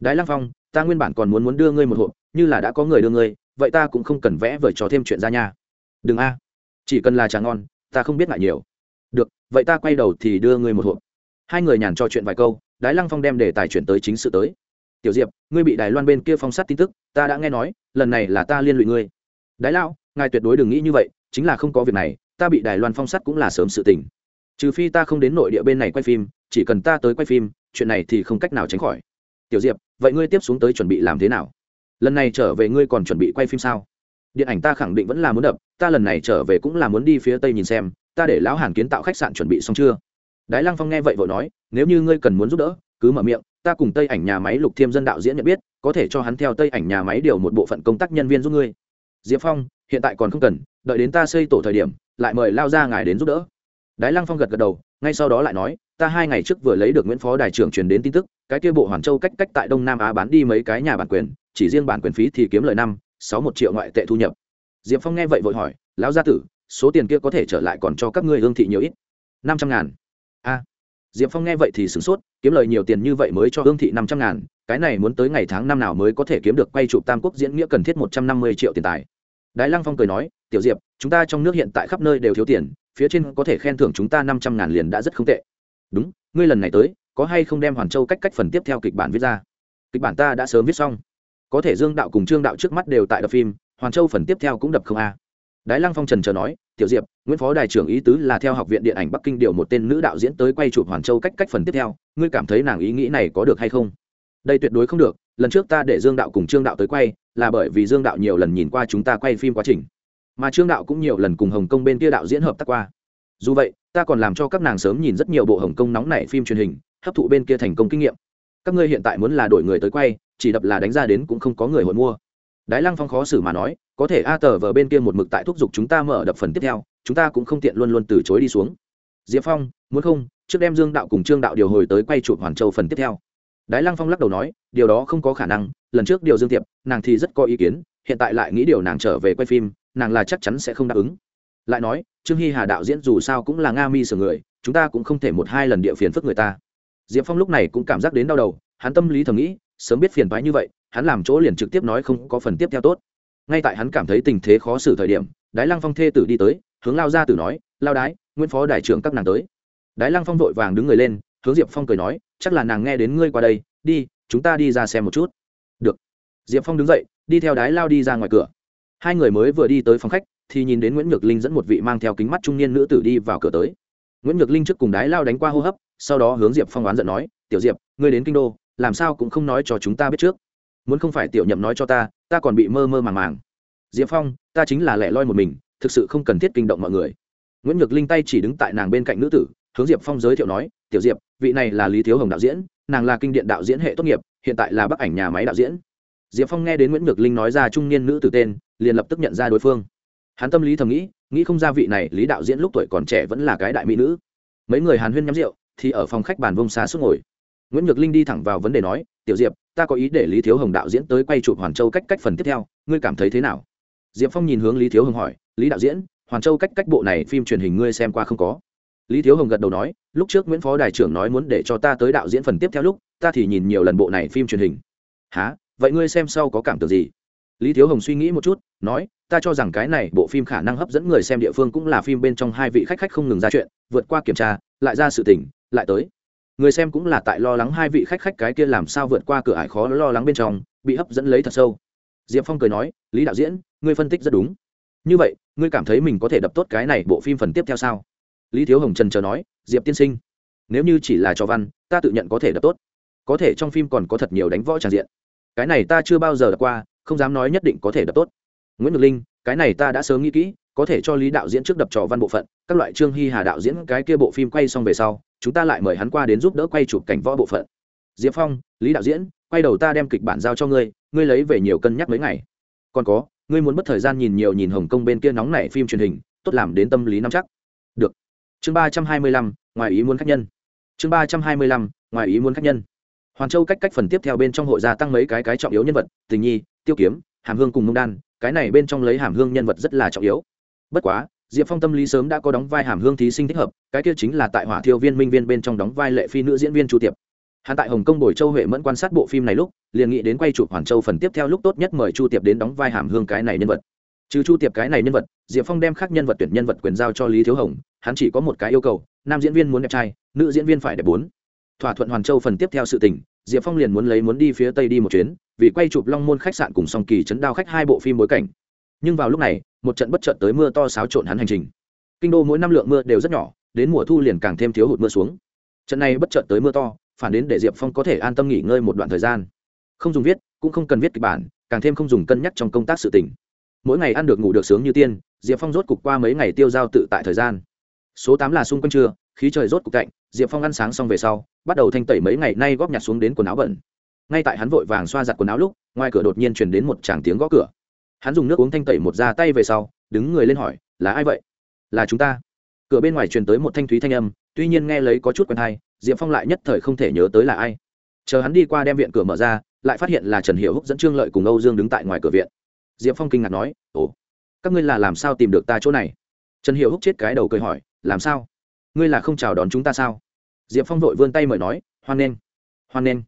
Đái lăng phong ta nguyên bản còn muốn muốn đưa ngươi một hộp như là đã có người đưa ngươi vậy ta cũng không cần vẽ vời cho thêm chuyện ra nha. Đừng a. Chỉ cần là trà ngon ta không biết ngại nhiều. Được vậy ta quay đầu thì đưa ngươi một hộp. Hai người nhàn trò chuyện vài câu đái lăng phong đem đề tài chuyển tới chính sự tới. Tiểu diệp ngươi bị đài loan bên kia phong sát tin tức ta đã nghe nói lần này là ta liên lụy ngươi. Đái Lão, ngài tuyệt đối đừng nghĩ như vậy chính là không có việc này ta bị đài loan phong sát cũng là sớm sự tình trừ phi ta không đến nội địa bên này quay phim, chỉ cần ta tới quay phim, chuyện này thì không cách nào tránh khỏi. Tiểu diệp, vậy ngươi tiếp xuống tới chuẩn bị làm thế nào? Lần này trở về ngươi còn chuẩn bị quay phim sao? Điện ảnh ta khẳng định vẫn là muốn đập, ta lần này trở về cũng là muốn đi phía tây nhìn xem, ta để lão hàn kiến tạo khách sạn chuẩn bị xong chưa? Đái lăng phong nghe vậy vội nói, nếu như ngươi cần muốn giúp đỡ, cứ mở miệng, ta cùng tây ảnh nhà máy lục thiêm dân đạo diễn nhận biết, có thể cho hắn theo tây ảnh nhà máy điều một bộ phận công tác nhân viên giúp ngươi. Diệp phong, hiện tại còn không cần, đợi đến ta xây tổ thời điểm, lại mời lao ra ngài đến giúp đỡ đái lăng phong gật gật đầu, ngay sau đó lại nói, ta hai ngày trước vừa lấy được nguyễn phó đài trưởng truyền đến tin tức, cái kia bộ hoàn châu cách cách tại đông nam á bán đi mấy cái nhà bản quyền, chỉ riêng bản quyền phí thì kiếm lời năm, sáu một triệu ngoại tệ thu nhập. Diệp phong nghe vậy vội hỏi, lão gia tử, số tiền kia có thể trở lại còn cho các ngươi hương thị nhiều ít? Năm trăm ngàn. A. Diệp phong nghe vậy thì sửng sốt, kiếm lời nhiều tiền như vậy mới cho hương thị năm trăm ngàn, cái này muốn tới ngày tháng năm nào mới có thể kiếm được quay chụp tam quốc diễn nghĩa cần thiết một trăm năm mươi triệu tiền tài. Đái lăng phong cười nói, tiểu diệp, chúng ta trong nước hiện tại khắp nơi đều thiếu tiền phía trên có thể khen thưởng chúng ta năm trăm ngàn liền đã rất không tệ. Đúng, ngươi lần này tới, có hay không đem hoàn châu cách cách phần tiếp theo kịch bản viết ra? Kịch bản ta đã sớm viết xong. Có thể dương đạo cùng trương đạo trước mắt đều tại đập phim, hoàn châu phần tiếp theo cũng đập không a. Đái lăng phong trần chờ nói, tiểu diệp, nguyễn phó đại trưởng ý tứ là theo học viện điện ảnh bắc kinh điều một tên nữ đạo diễn tới quay chụp hoàn châu cách cách phần tiếp theo, ngươi cảm thấy nàng ý nghĩ này có được hay không? Đây tuyệt đối không được, lần trước ta để dương đạo cùng trương đạo tới quay, là bởi vì dương đạo nhiều lần nhìn qua chúng ta quay phim quá trình mà trương đạo cũng nhiều lần cùng hồng kông bên kia đạo diễn hợp tác qua. Dù vậy, ta còn làm cho các nàng sớm nhìn rất nhiều bộ hồng kông nóng nảy phim truyền hình, hấp thụ bên kia thành công kinh nghiệm. Các ngươi hiện tại muốn là đổi người tới quay, chỉ đập là đánh ra đến cũng không có người hội mua. Đái lăng phong khó xử mà nói, có thể a tờ vờ bên kia một mực tại thúc giục chúng ta mở đập phần tiếp theo, chúng ta cũng không tiện luôn luôn từ chối đi xuống. Diệp phong, muốn không, trước đem dương đạo cùng trương đạo điều hồi tới quay chụp hoàn châu phần tiếp theo. Đái lăng phong lắc đầu nói, điều đó không có khả năng, lần trước điều dương tiệp, nàng thì rất có ý kiến, hiện tại lại nghĩ điều nàng trở về quay phim nàng là chắc chắn sẽ không đáp ứng. Lại nói, trương hy hà đạo diễn dù sao cũng là nga mi sửa người, chúng ta cũng không thể một hai lần địa phiền phức người ta. Diệp phong lúc này cũng cảm giác đến đau đầu, hắn tâm lý thầm nghĩ, sớm biết phiền thoái như vậy, hắn làm chỗ liền trực tiếp nói không có phần tiếp theo tốt. Ngay tại hắn cảm thấy tình thế khó xử thời điểm, đái lăng phong thê tử đi tới, hướng lao ra tử nói, lao đái nguyễn phó đại trưởng các nàng tới. Đái lăng phong vội vàng đứng người lên, hướng diệp phong cười nói, chắc là nàng nghe đến ngươi qua đây, đi, chúng ta đi ra xem một chút. Được. Diệp phong đứng dậy, đi theo đái lao đi ra ngoài cửa hai người mới vừa đi tới phòng khách, thì nhìn đến nguyễn nhược linh dẫn một vị mang theo kính mắt trung niên nữ tử đi vào cửa tới. Nguyễn nhược linh trước cùng đái lao đánh qua hô hấp, sau đó hướng diệp phong oán giận nói, tiểu diệp, ngươi đến kinh đô, làm sao cũng không nói cho chúng ta biết trước. Muốn không phải tiểu nhậm nói cho ta ta còn bị mơ mơ màng màng. Diệp phong, ta chính là lẻ loi một mình, thực sự không cần thiết kinh động mọi người. Nguyễn nhược linh tay chỉ đứng tại nàng bên cạnh nữ tử, hướng diệp phong giới thiệu nói, tiểu diệp, vị này là lý thiếu hồng đạo diễn, nàng là kinh điện đạo diễn hệ tốt nghiệp, hiện tại là bắc ảnh nhà máy đạo diễn. Diệp phong nghe đến nguyễn nhược linh nói ra trung niên nữ tử tên liền lập tức nhận ra đối phương. Hắn tâm lý thầm nghĩ nghĩ không ra vị này lý đạo diễn lúc tuổi còn trẻ vẫn là cái đại mỹ nữ. Mấy người hàn huyên nhắm rượu, thì ở phòng khách bàn vông xa suốt ngồi. Nguyễn nhược linh đi thẳng vào vấn đề nói, tiểu diệp, ta có ý để lý thiếu hồng đạo diễn tới quay chụp hoàn châu cách cách phần tiếp theo, ngươi cảm thấy thế nào? Diệp phong nhìn hướng lý thiếu hồng hỏi, lý đạo diễn, hoàn châu cách cách bộ này phim truyền hình ngươi xem qua không có? Lý thiếu hồng gật đầu nói, lúc trước nguyễn phó đại trưởng nói muốn để cho ta tới đạo diễn phần tiếp theo lúc, ta thì nhìn nhiều lần bộ này phim truyền hình. Há vậy ngươi xem sau có cảm tưởng gì? Lý thiếu hồng suy nghĩ một chút, nói, ta cho rằng cái này bộ phim khả năng hấp dẫn người xem địa phương cũng là phim bên trong hai vị khách khách không ngừng ra chuyện, vượt qua kiểm tra, lại ra sự tỉnh lại tới. Người xem cũng là tại lo lắng hai vị khách khách cái kia làm sao vượt qua cửa ải khó lo lắng bên trong, bị hấp dẫn lấy thật sâu. Diệp phong cười nói, lý đạo diễn, ngươi phân tích rất đúng. Như vậy, ngươi cảm thấy mình có thể đập tốt cái này bộ phim phần tiếp theo sao? Lý thiếu hồng trần chờ nói, diệp tiên sinh, nếu như chỉ là cho văn, ta tự nhận có thể đập tốt. Có thể trong phim còn có thật nhiều đánh võ tràn diện. Cái này ta chưa bao giờ đập qua không dám nói nhất định có thể đập tốt. Nguyễn ngọc linh, cái này ta đã sớm nghĩ kỹ, có thể cho lý đạo diễn trước đập trò văn bộ phận, các loại trương hy hà đạo diễn cái kia bộ phim quay xong về sau, chúng ta lại mời hắn qua đến giúp đỡ quay chụp cảnh võ bộ phận. Diệp phong, lý đạo diễn, quay đầu ta đem kịch bản giao cho ngươi ngươi lấy về nhiều cân nhắc mấy ngày. Còn có, ngươi muốn mất thời gian nhìn nhiều nhìn hồng kông bên kia nóng nảy phim truyền hình, tốt làm đến tâm lý nắm chắc. Được. Chương ba trăm hai mươi lăm, ngoài ý muốn khách nhân. Chương ba trăm hai mươi lăm, ngoài ý muốn khách nhân. Hoàn châu cách cách phần tiếp theo bên trong hội gia tăng mấy cái cái trọng yếu nhân vật, tình nhi tiêu kiếm, hàm hương cùng mông đan, cái này bên trong lấy hàm hương nhân vật rất là trọng yếu. Bất quá, diệp phong tâm lý sớm đã có đóng vai hàm hương thí sinh thích hợp, cái kia chính là tại hỏa thiêu viên minh viên bên trong đóng vai lệ phi nữ diễn viên chu tiệp. Hắn tại hồng kông bồi châu huệ mẫn quan sát bộ phim này lúc, liền nghĩ đến quay chụp hoàn châu phần tiếp theo lúc tốt nhất mời chu tiệp đến đóng vai hàm hương cái này nhân vật. Trừ chu tiệp cái này nhân vật, diệp phong đem khác nhân vật tuyển nhân vật quyền giao cho lý thiếu hồng, hắn chỉ có một cái yêu cầu, nam diễn viên muốn đẹp trai, nữ diễn viên phải đẹp bốn. Thỏa thuận hoàn châu phần tiếp theo sự tình diệp phong liền muốn lấy muốn đi phía tây đi một chuyến, vì quay chụp long môn khách sạn cùng song kỳ chấn đao khách hai bộ phim bối cảnh. Nhưng vào lúc này, một trận bất chợt tới mưa to xáo trộn hắn hành trình. Kinh đô mỗi năm lượng mưa đều rất nhỏ, đến mùa thu liền càng thêm thiếu hụt mưa xuống. Trận này bất chợt tới mưa to, phản đến để diệp phong có thể an tâm nghỉ ngơi một đoạn thời gian. Không dùng viết, cũng không cần viết kịch bản, càng thêm không dùng cân nhắc trong công tác sự tỉnh mỗi ngày ăn được ngủ được sướng như tiên, diệp phong rốt cục qua mấy ngày tiêu giao tự tại thời gian. Số tám là xung quanh trưa, khí trời rốt cục cạnh diệp phong ăn sáng xong về sau, bắt đầu thanh tẩy mấy ngày nay góp nhặt xuống đến quần áo bẩn. Ngay tại hắn vội vàng xoa giặt quần áo lúc, ngoài cửa đột nhiên chuyển đến một tràng tiếng gõ cửa. Hắn dùng nước uống thanh tẩy một da tay về sau, đứng người lên hỏi, là ai vậy? Là chúng ta. Cửa bên ngoài truyền tới một thanh thúy thanh âm, tuy nhiên nghe lấy có chút quen hay diệp phong lại nhất thời không thể nhớ tới là ai. Chờ hắn đi qua đem viện cửa mở ra, lại phát hiện là trần hiệu húc dẫn trương lợi cùng âu dương đứng tại ngoài cửa viện. Diệp phong kinh ngạc nói, ồ, các ngươi là làm sao tìm được ta chỗ này? Trần hiệu húc chết cái đầu cười hỏi, làm sao? Ngươi là không chào đón chúng ta sao? Diệp phong vội vươn tay mời nói, hoan nghênh hoan nghênh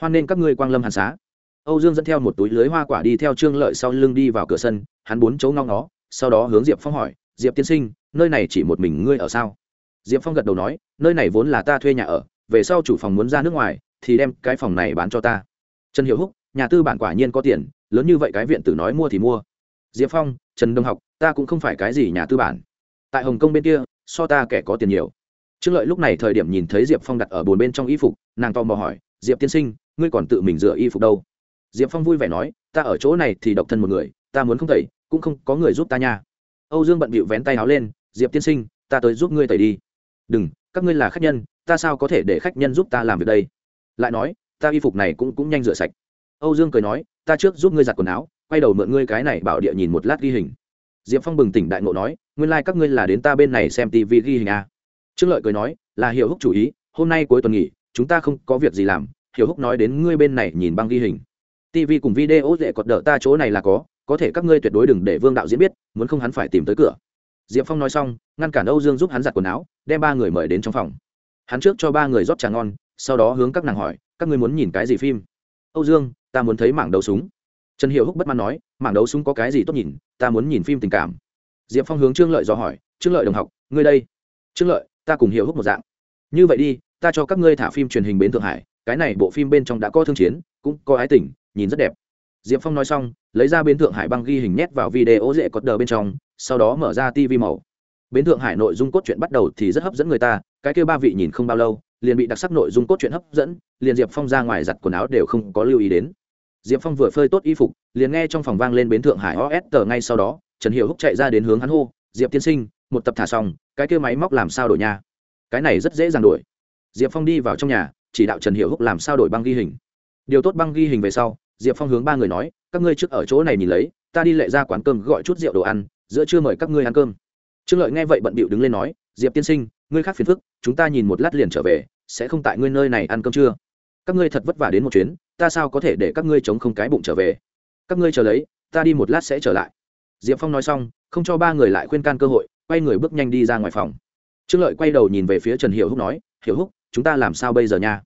hoan nghênh các ngươi quang lâm hàn xá. Âu dương dẫn theo một túi lưới hoa quả đi theo trương lợi sau lưng đi vào cửa sân, hắn bốn chỗ ngao ngó, sau đó hướng diệp phong hỏi, diệp tiên sinh, nơi này chỉ một mình ngươi ở sao? Diệp phong gật đầu nói, nơi này vốn là ta thuê nhà ở, về sau chủ phòng muốn ra nước ngoài, thì đem cái phòng này bán cho ta. Trần hiệu húc, nhà tư bản quả nhiên có tiền, lớn như vậy cái viện tử nói mua thì mua. Diệp phong, trần đông học, ta cũng không phải cái gì nhà tư bản. Tại hồng kông bên kia so ta kẻ có tiền nhiều. Trương lợi lúc này thời điểm nhìn thấy diệp phong đặt ở bồn bên trong y phục, nàng tò mò hỏi, diệp tiên sinh, ngươi còn tự mình rửa y phục đâu? Diệp phong vui vẻ nói, ta ở chỗ này thì độc thân một người, ta muốn không tẩy, cũng không có người giúp ta nha. Âu dương bận bịu vén tay áo lên, diệp tiên sinh, ta tới giúp ngươi tẩy đi. Đừng, các ngươi là khách nhân, ta sao có thể để khách nhân giúp ta làm việc đây? Lại nói, ta y phục này cũng cũng nhanh rửa sạch. Âu dương cười nói, ta trước giúp ngươi giặt quần áo, quay đầu mượn ngươi cái này bảo địa nhìn một lát ghi hình. Diệp phong bừng tỉnh đại ngộ nói nguyên lai、like、các ngươi là đến ta bên này xem tv ghi hình à. trương lợi cười nói, là hiểu húc chủ ý, hôm nay cuối tuần nghỉ, chúng ta không có việc gì làm, hiểu húc nói đến ngươi bên này nhìn băng ghi hình. Tv cùng video dễ cọt đỡ ta chỗ này là có có thể các ngươi tuyệt đối đừng để vương đạo diễn biết, muốn không hắn phải tìm tới cửa. Diệp phong nói xong, ngăn cản âu dương giúp hắn giặt quần áo, đem ba người mời đến trong phòng. Hắn trước cho ba người rót trà ngon, sau đó hướng các nàng hỏi, các ngươi muốn nhìn cái gì phim? Âu dương, ta muốn thấy mảng đấu súng. Trần hiệu húc bất mãn nói, mảng đấu súng có cái gì tốt nhìn, ta muốn nhìn phim tình cảm diệp phong hướng trương lợi dò hỏi, trương lợi đồng học, ngươi đây? Trương lợi, ta cùng hiệu húc một dạng. Như vậy đi, ta cho các ngươi thả phim truyền hình bến thượng hải, cái này bộ phim bên trong đã có thương chiến, cũng có ái tình, nhìn rất đẹp. Diệp phong nói xong, lấy ra bến thượng hải băng ghi hình nhét vào video dễ cọt đờ bên trong, sau đó mở ra tv màu. Bến thượng hải nội dung cốt truyện bắt đầu thì rất hấp dẫn người ta, cái kêu ba vị nhìn không bao lâu, liền bị đặc sắc nội dung cốt truyện hấp dẫn, liền diệp phong ra ngoài giặt quần áo đều không có lưu ý đến. Diệp phong vừa phơi tốt y phục, liền nghe trong phòng vang lên bến thượng hải os tờ ngay sau đó trần hiệu húc chạy ra đến hướng hắn hô, diệp tiên sinh, một tập thả xong, cái kêu máy móc làm sao đổi nha? Cái này rất dễ dàng đổi. Diệp phong đi vào trong nhà, chỉ đạo trần hiệu húc làm sao đổi băng ghi hình. Điều tốt băng ghi hình về sau, diệp phong hướng ba người nói, các ngươi trước ở chỗ này nhìn lấy, ta đi lệ ra quán cơm gọi chút rượu đồ ăn, giữa trưa mời các ngươi ăn cơm. Trương lợi nghe vậy bận bịu đứng lên nói, diệp tiên sinh, ngươi khác phiền phức, chúng ta nhìn một lát liền trở về, sẽ không tại ngươi nơi này ăn cơm trưa. Các ngươi thật vất vả đến một chuyến, ta sao có thể để các ngươi chống không cái bụng trở về? Các ngươi chờ lấy, ta đi một lát sẽ trở lại diệp phong nói xong, không cho ba người lại khuyên can cơ hội, quay người bước nhanh đi ra ngoài phòng. Trương lợi quay đầu nhìn về phía trần hiệu húc nói hiệu húc, chúng ta làm sao bây giờ nha?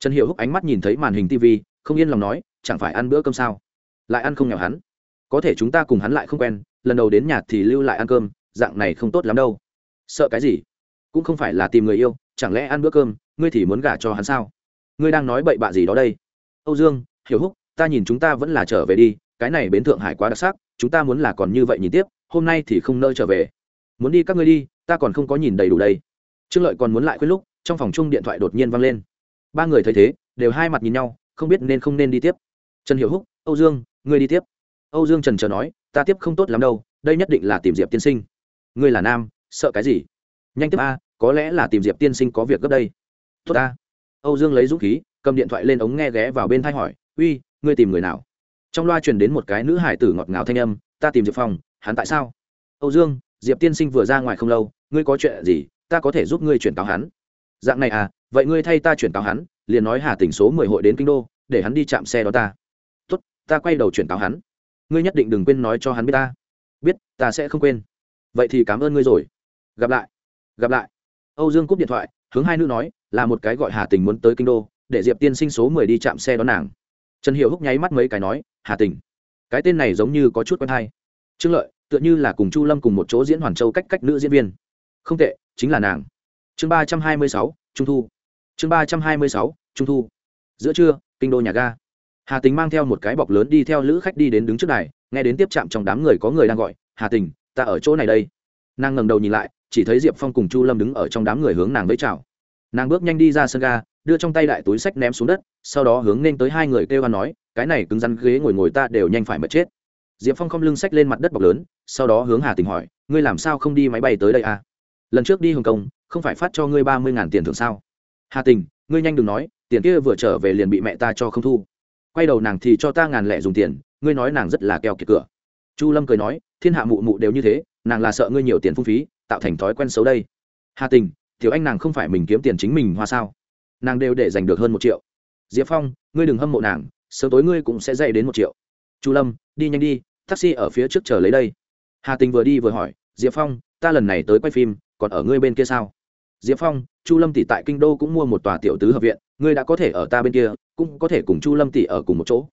Trần hiệu húc ánh mắt nhìn thấy màn hình tv không yên lòng nói, chẳng phải ăn bữa cơm sao? Lại ăn không nghèo hắn. Có thể chúng ta cùng hắn lại không quen, lần đầu đến nhà thì lưu lại ăn cơm, dạng này không tốt lắm đâu. Sợ cái gì? Cũng không phải là tìm người yêu, chẳng lẽ ăn bữa cơm, ngươi thì muốn gả cho hắn sao? Ngươi đang nói bậy bạ gì đó đây? Âu dương, hiểu húc, ta nhìn chúng ta vẫn là trở về đi, cái này bến thượng hải quá đặc sắc chúng ta muốn là còn như vậy nhìn tiếp, hôm nay thì không nơi trở về. Muốn đi các ngươi đi, ta còn không có nhìn đầy đủ đây. Trương lợi còn muốn lại khuyên lúc, trong phòng chung điện thoại đột nhiên vang lên. Ba người thấy thế, đều hai mặt nhìn nhau, không biết nên không nên đi tiếp. Trần hiểu húc, âu dương, ngươi đi tiếp. Âu dương trần chờ nói, ta tiếp không tốt lắm đâu, đây nhất định là tìm diệp tiên sinh. Ngươi là nam, sợ cái gì? Nhanh tiếp a, có lẽ là tìm diệp tiên sinh có việc gấp đây. Tốt a. Âu dương lấy dũng khí, cầm điện thoại lên ống nghe ghé vào bên thay hỏi, uy, ngươi tìm người nào? Trong loa truyền đến một cái nữ hải tử ngọt ngào thanh âm, ta tìm diệp phong, hắn tại sao? Âu dương, diệp tiên sinh vừa ra ngoài không lâu, ngươi có chuyện gì, ta có thể giúp ngươi chuyển cáo hắn. Dạng này à vậy ngươi thay ta chuyển cáo hắn, liền nói hà tỉnh số mười hội đến kinh đô, để hắn đi chạm xe đó ta. Tốt, ta quay đầu chuyển cáo hắn. Ngươi nhất định đừng quên nói cho hắn biết ta. Biết, ta sẽ không quên. Vậy thì cảm ơn ngươi rồi. Gặp lại gặp lại. Âu dương cúp điện thoại, hướng hai nữ nói, là một cái gọi hà tình muốn tới kinh đô, để diệp tiên sinh số mười đi chạm xe đón nàng trần hiệu húc nháy mắt mấy cái nói, hà tình, cái tên này giống như có chút quen hay. Trương lợi, tựa như là cùng chu lâm cùng một chỗ diễn hoàn châu cách cách nữ diễn viên. Không tệ, chính là nàng. Chương ba trăm hai mươi sáu, trung thu. Chương ba trăm hai mươi sáu, trung thu. Giữa trưa, kinh đô nhà ga. Hà tình mang theo một cái bọc lớn đi theo lữ khách đi đến đứng trước đài, nghe đến tiếp chạm trong đám người có người đang gọi, hà tình, ta ở chỗ này đây. Nàng ngẩng đầu nhìn lại, chỉ thấy diệp phong cùng chu lâm đứng ở trong đám người hướng nàng với chào. Nàng bước nhanh đi ra sân ga đưa trong tay đại túi sách ném xuống đất, sau đó hướng nên tới hai người kêu hắn nói, cái này cứng rắn ghế ngồi ngồi ta đều nhanh phải mất chết. Diệp phong không lưng sách lên mặt đất bọc lớn, sau đó hướng hà tình hỏi, ngươi làm sao không đi máy bay tới đây à? Lần trước đi hồng kông, không phải phát cho ngươi ba mươi tiền thưởng sao? Hà tình, ngươi nhanh đừng nói, tiền kia vừa trở về liền bị mẹ ta cho không thu. Quay đầu nàng thì cho ta ngàn lẻ dùng tiền, ngươi nói nàng rất là keo kiệt cửa. Chu lâm cười nói, thiên hạ mụ mụ đều như thế, nàng là sợ ngươi nhiều tiền phung phí, tạo thành thói quen xấu đây. Hà tình, tiểu anh nàng không phải mình kiếm tiền chính mình hoa sao? Nàng đều để giành được hơn một triệu. Diệp phong, ngươi đừng hâm mộ nàng, sớm tối ngươi cũng sẽ dạy đến một triệu. Chu lâm, đi nhanh đi, taxi ở phía trước chờ lấy đây. Hà tình vừa đi vừa hỏi, diệp phong, ta lần này tới quay phim, còn ở ngươi bên kia sao? Diệp phong, chu lâm tỷ tại kinh đô cũng mua một tòa tiểu tứ hợp viện, ngươi đã có thể ở ta bên kia, cũng có thể cùng chu lâm tỷ ở cùng một chỗ.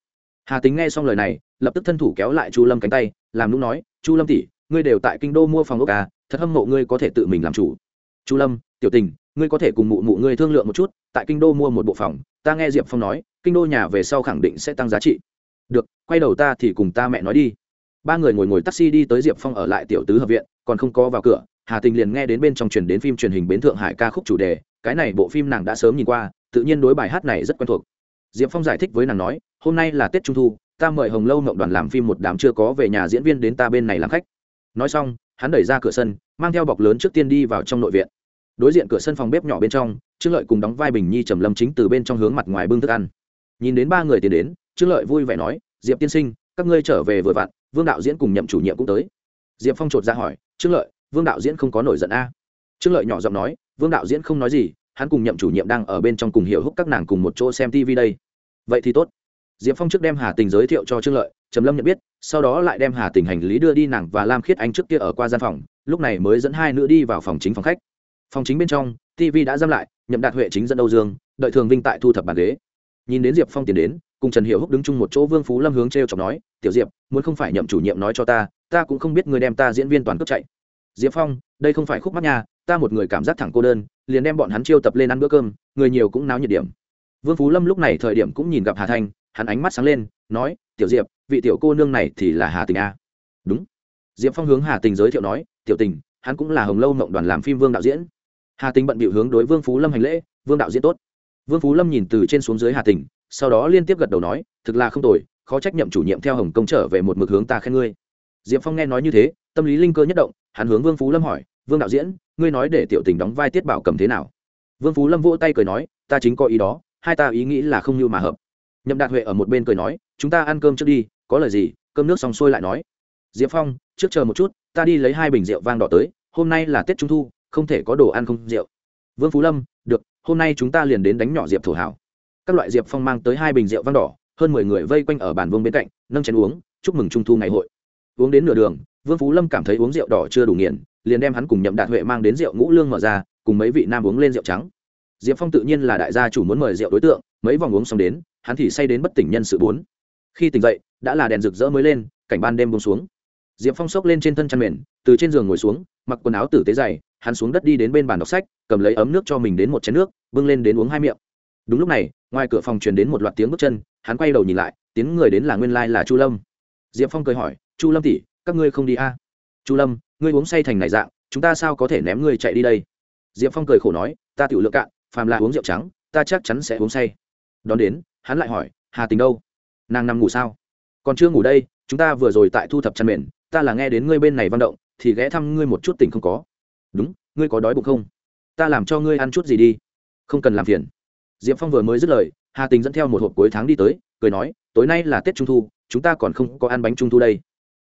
Hà tính nghe xong lời này, lập tức thân thủ kéo lại chu lâm cánh tay, làm lúc nói, chu lâm tỷ, ngươi đều tại kinh đô mua phòng ốc à thật hâm mộ ngươi có thể tự mình làm chủ. Chu lâm, tiểu tình, ngươi có thể cùng mụ mụ ngươi thương lượng một chút tại kinh đô mua một bộ phòng, ta nghe diệp phong nói, kinh đô nhà về sau khẳng định sẽ tăng giá trị. Được, quay đầu ta thì cùng ta mẹ nói đi. Ba người ngồi ngồi taxi đi tới diệp phong ở lại tiểu tứ hợp viện, còn không có vào cửa, hà tình liền nghe đến bên trong truyền đến phim truyền hình bến thượng hải ca khúc chủ đề, cái này bộ phim nàng đã sớm nhìn qua, tự nhiên đối bài hát này rất quen thuộc. Diệp phong giải thích với nàng nói, hôm nay là tết trung thu, ta mời hồng lâu mộng đoàn làm phim một đám chưa có về nhà diễn viên đến ta bên này làm khách. Nói xong, hắn đẩy ra cửa sân, mang theo bọc lớn trước tiên đi vào trong nội viện đối diện cửa sân phòng bếp nhỏ bên trong, trương lợi cùng đóng vai bình nhi trầm lâm chính từ bên trong hướng mặt ngoài bưng thức ăn. Nhìn đến ba người tiến đến, trương lợi vui vẻ nói, diệp tiên sinh, các ngươi trở về vừa vặn, vương đạo diễn cùng nhậm chủ nhiệm cũng tới. Diệp phong chột ra dạ hỏi, trương lợi, vương đạo diễn không có nổi giận a? Trương lợi nhỏ giọng nói, vương đạo diễn không nói gì, hắn cùng nhậm chủ nhiệm đang ở bên trong cùng hiểu húc các nàng cùng một chỗ xem tv đây. Vậy thì tốt. Diệp phong trước đem hà tình giới thiệu cho trương lợi, trầm lâm nhận biết, sau đó lại đem hà tình hành lý đưa đi nàng và lam khiết anh trước kia ở qua gian phòng, lúc này mới dẫn hai nữ đi vào phòng chính phòng khách phòng chính bên trong tv đã giam lại, nhậm đạt huệ chính dẫn âu dương, đợi thường vinh tại thu thập bàn ghế. Nhìn đến diệp phong tiến đến, cùng trần hiệu húc đứng chung một chỗ vương phú lâm hướng t r e o chọc nói, tiểu diệp, muốn không phải nhậm chủ nhiệm nói cho ta ta cũng không biết người đem ta diễn viên toàn cướp chạy. Diệp phong, đây không phải khúc mắt nha, ta một người cảm giác thẳng cô đơn, liền đem bọn hắn chiêu tập lên ăn bữa cơm, người nhiều cũng náo nhiệt điểm. Vương phú lâm lúc này thời điểm cũng nhìn gặp hà thanh, hắn ánh mắt sáng lên, nói, tiểu diệp, vị tiểu cô nương này thì là hà tình a. Đúng. Diệp phong hướng hà tình giới thiệu nói, tiểu tình, hắn cũng là hồng lâu mộng đoàn làm phim vương đạo diễn hà tình bận bịu hướng đối vương phú lâm hành lễ, vương đạo diễn tốt. Vương phú lâm nhìn từ trên xuống dưới hà tình sau đó liên tiếp gật đầu nói, thực là không tồi, khó trách nhậm chủ nhiệm theo hồng công trở về một mực hướng ta khen ngươi. Diệp phong nghe nói như thế, tâm lý linh cơ nhất động, hắn hướng vương phú lâm hỏi, vương đạo diễn, ngươi nói để tiểu tình đóng vai tiết bảo cầm thế nào? Vương phú lâm vỗ tay cười nói, ta chính có ý đó, hai ta ý nghĩ là không như mà hợp. Nhậm đạt huệ ở một bên cười nói, chúng ta ăn cơm trước đi, có lời gì, cơm nước xong xuôi lại nói. Diệp phong, trước chờ một chút, ta đi lấy hai bình rượu vang đỏ tới, hôm nay là tết trung thu không thể có đồ ăn không rượu. Vương phú lâm, được, hôm nay chúng ta liền đến đánh nhỏ diệp thổ hảo. Các loại diệp phong mang tới hai bình rượu vang đỏ, hơn mười người vây quanh ở bàn vương bên cạnh, nâng chén uống, chúc mừng trung thu ngày hội. Uống đến nửa đường, vương phú lâm cảm thấy uống rượu đỏ chưa đủ nghiền, liền đem hắn cùng nhậm đạt huệ mang đến rượu ngũ lương mở ra, cùng mấy vị nam uống lên rượu trắng. Diệp phong tự nhiên là đại gia chủ muốn mời rượu đối tượng, mấy vòng uống xong đến, hắn thì say đến bất tỉnh nhân sự bốn. Khi tỉnh dậy, đã là đèn rực rỡ mới lên, cảnh ban đêm bông xuống. Diệp phong xốc lên trên thân chăn mền, từ trên giường ngồi xuống, mặc quần áo tử tế dày hắn xuống đất đi đến bên bàn đọc sách, cầm lấy ấm nước cho mình đến một chén nước, bưng lên đến uống hai miệng. Đúng lúc này, ngoài cửa phòng truyền đến một loạt tiếng bước chân, hắn quay đầu nhìn lại, tiếng người đến là nguyên lai là chu lâm. Diệp phong cười hỏi, chu lâm tỷ, các ngươi không đi a à? chu lâm, ngươi uống say thành này dạng, chúng ta sao có thể ném ngươi chạy đi đây? Diệp phong cười khổ nói, ta tiểu lượng cạn, phàm là uống rượu trắng, ta chắc chắn sẽ uống say. Đón đến, hắn lại hỏi, hà tình đâu? Nàng nằm ngủ sao? Còn chưa ngủ đây, chúng ta vừa rồi tại thu thập chăn mền, ta là nghe đến ngươi bên này văn động, thì ghé thăm ngươi một chút tình không có đúng, ngươi có đói bụng không? Ta làm cho ngươi ăn chút gì đi. Không cần làm phiền. Diệp phong vừa mới dứt lời, hà tình dẫn theo một hộp cuối tháng đi tới, cười nói, tối nay là tết trung thu, chúng ta còn không có ăn bánh trung thu đây.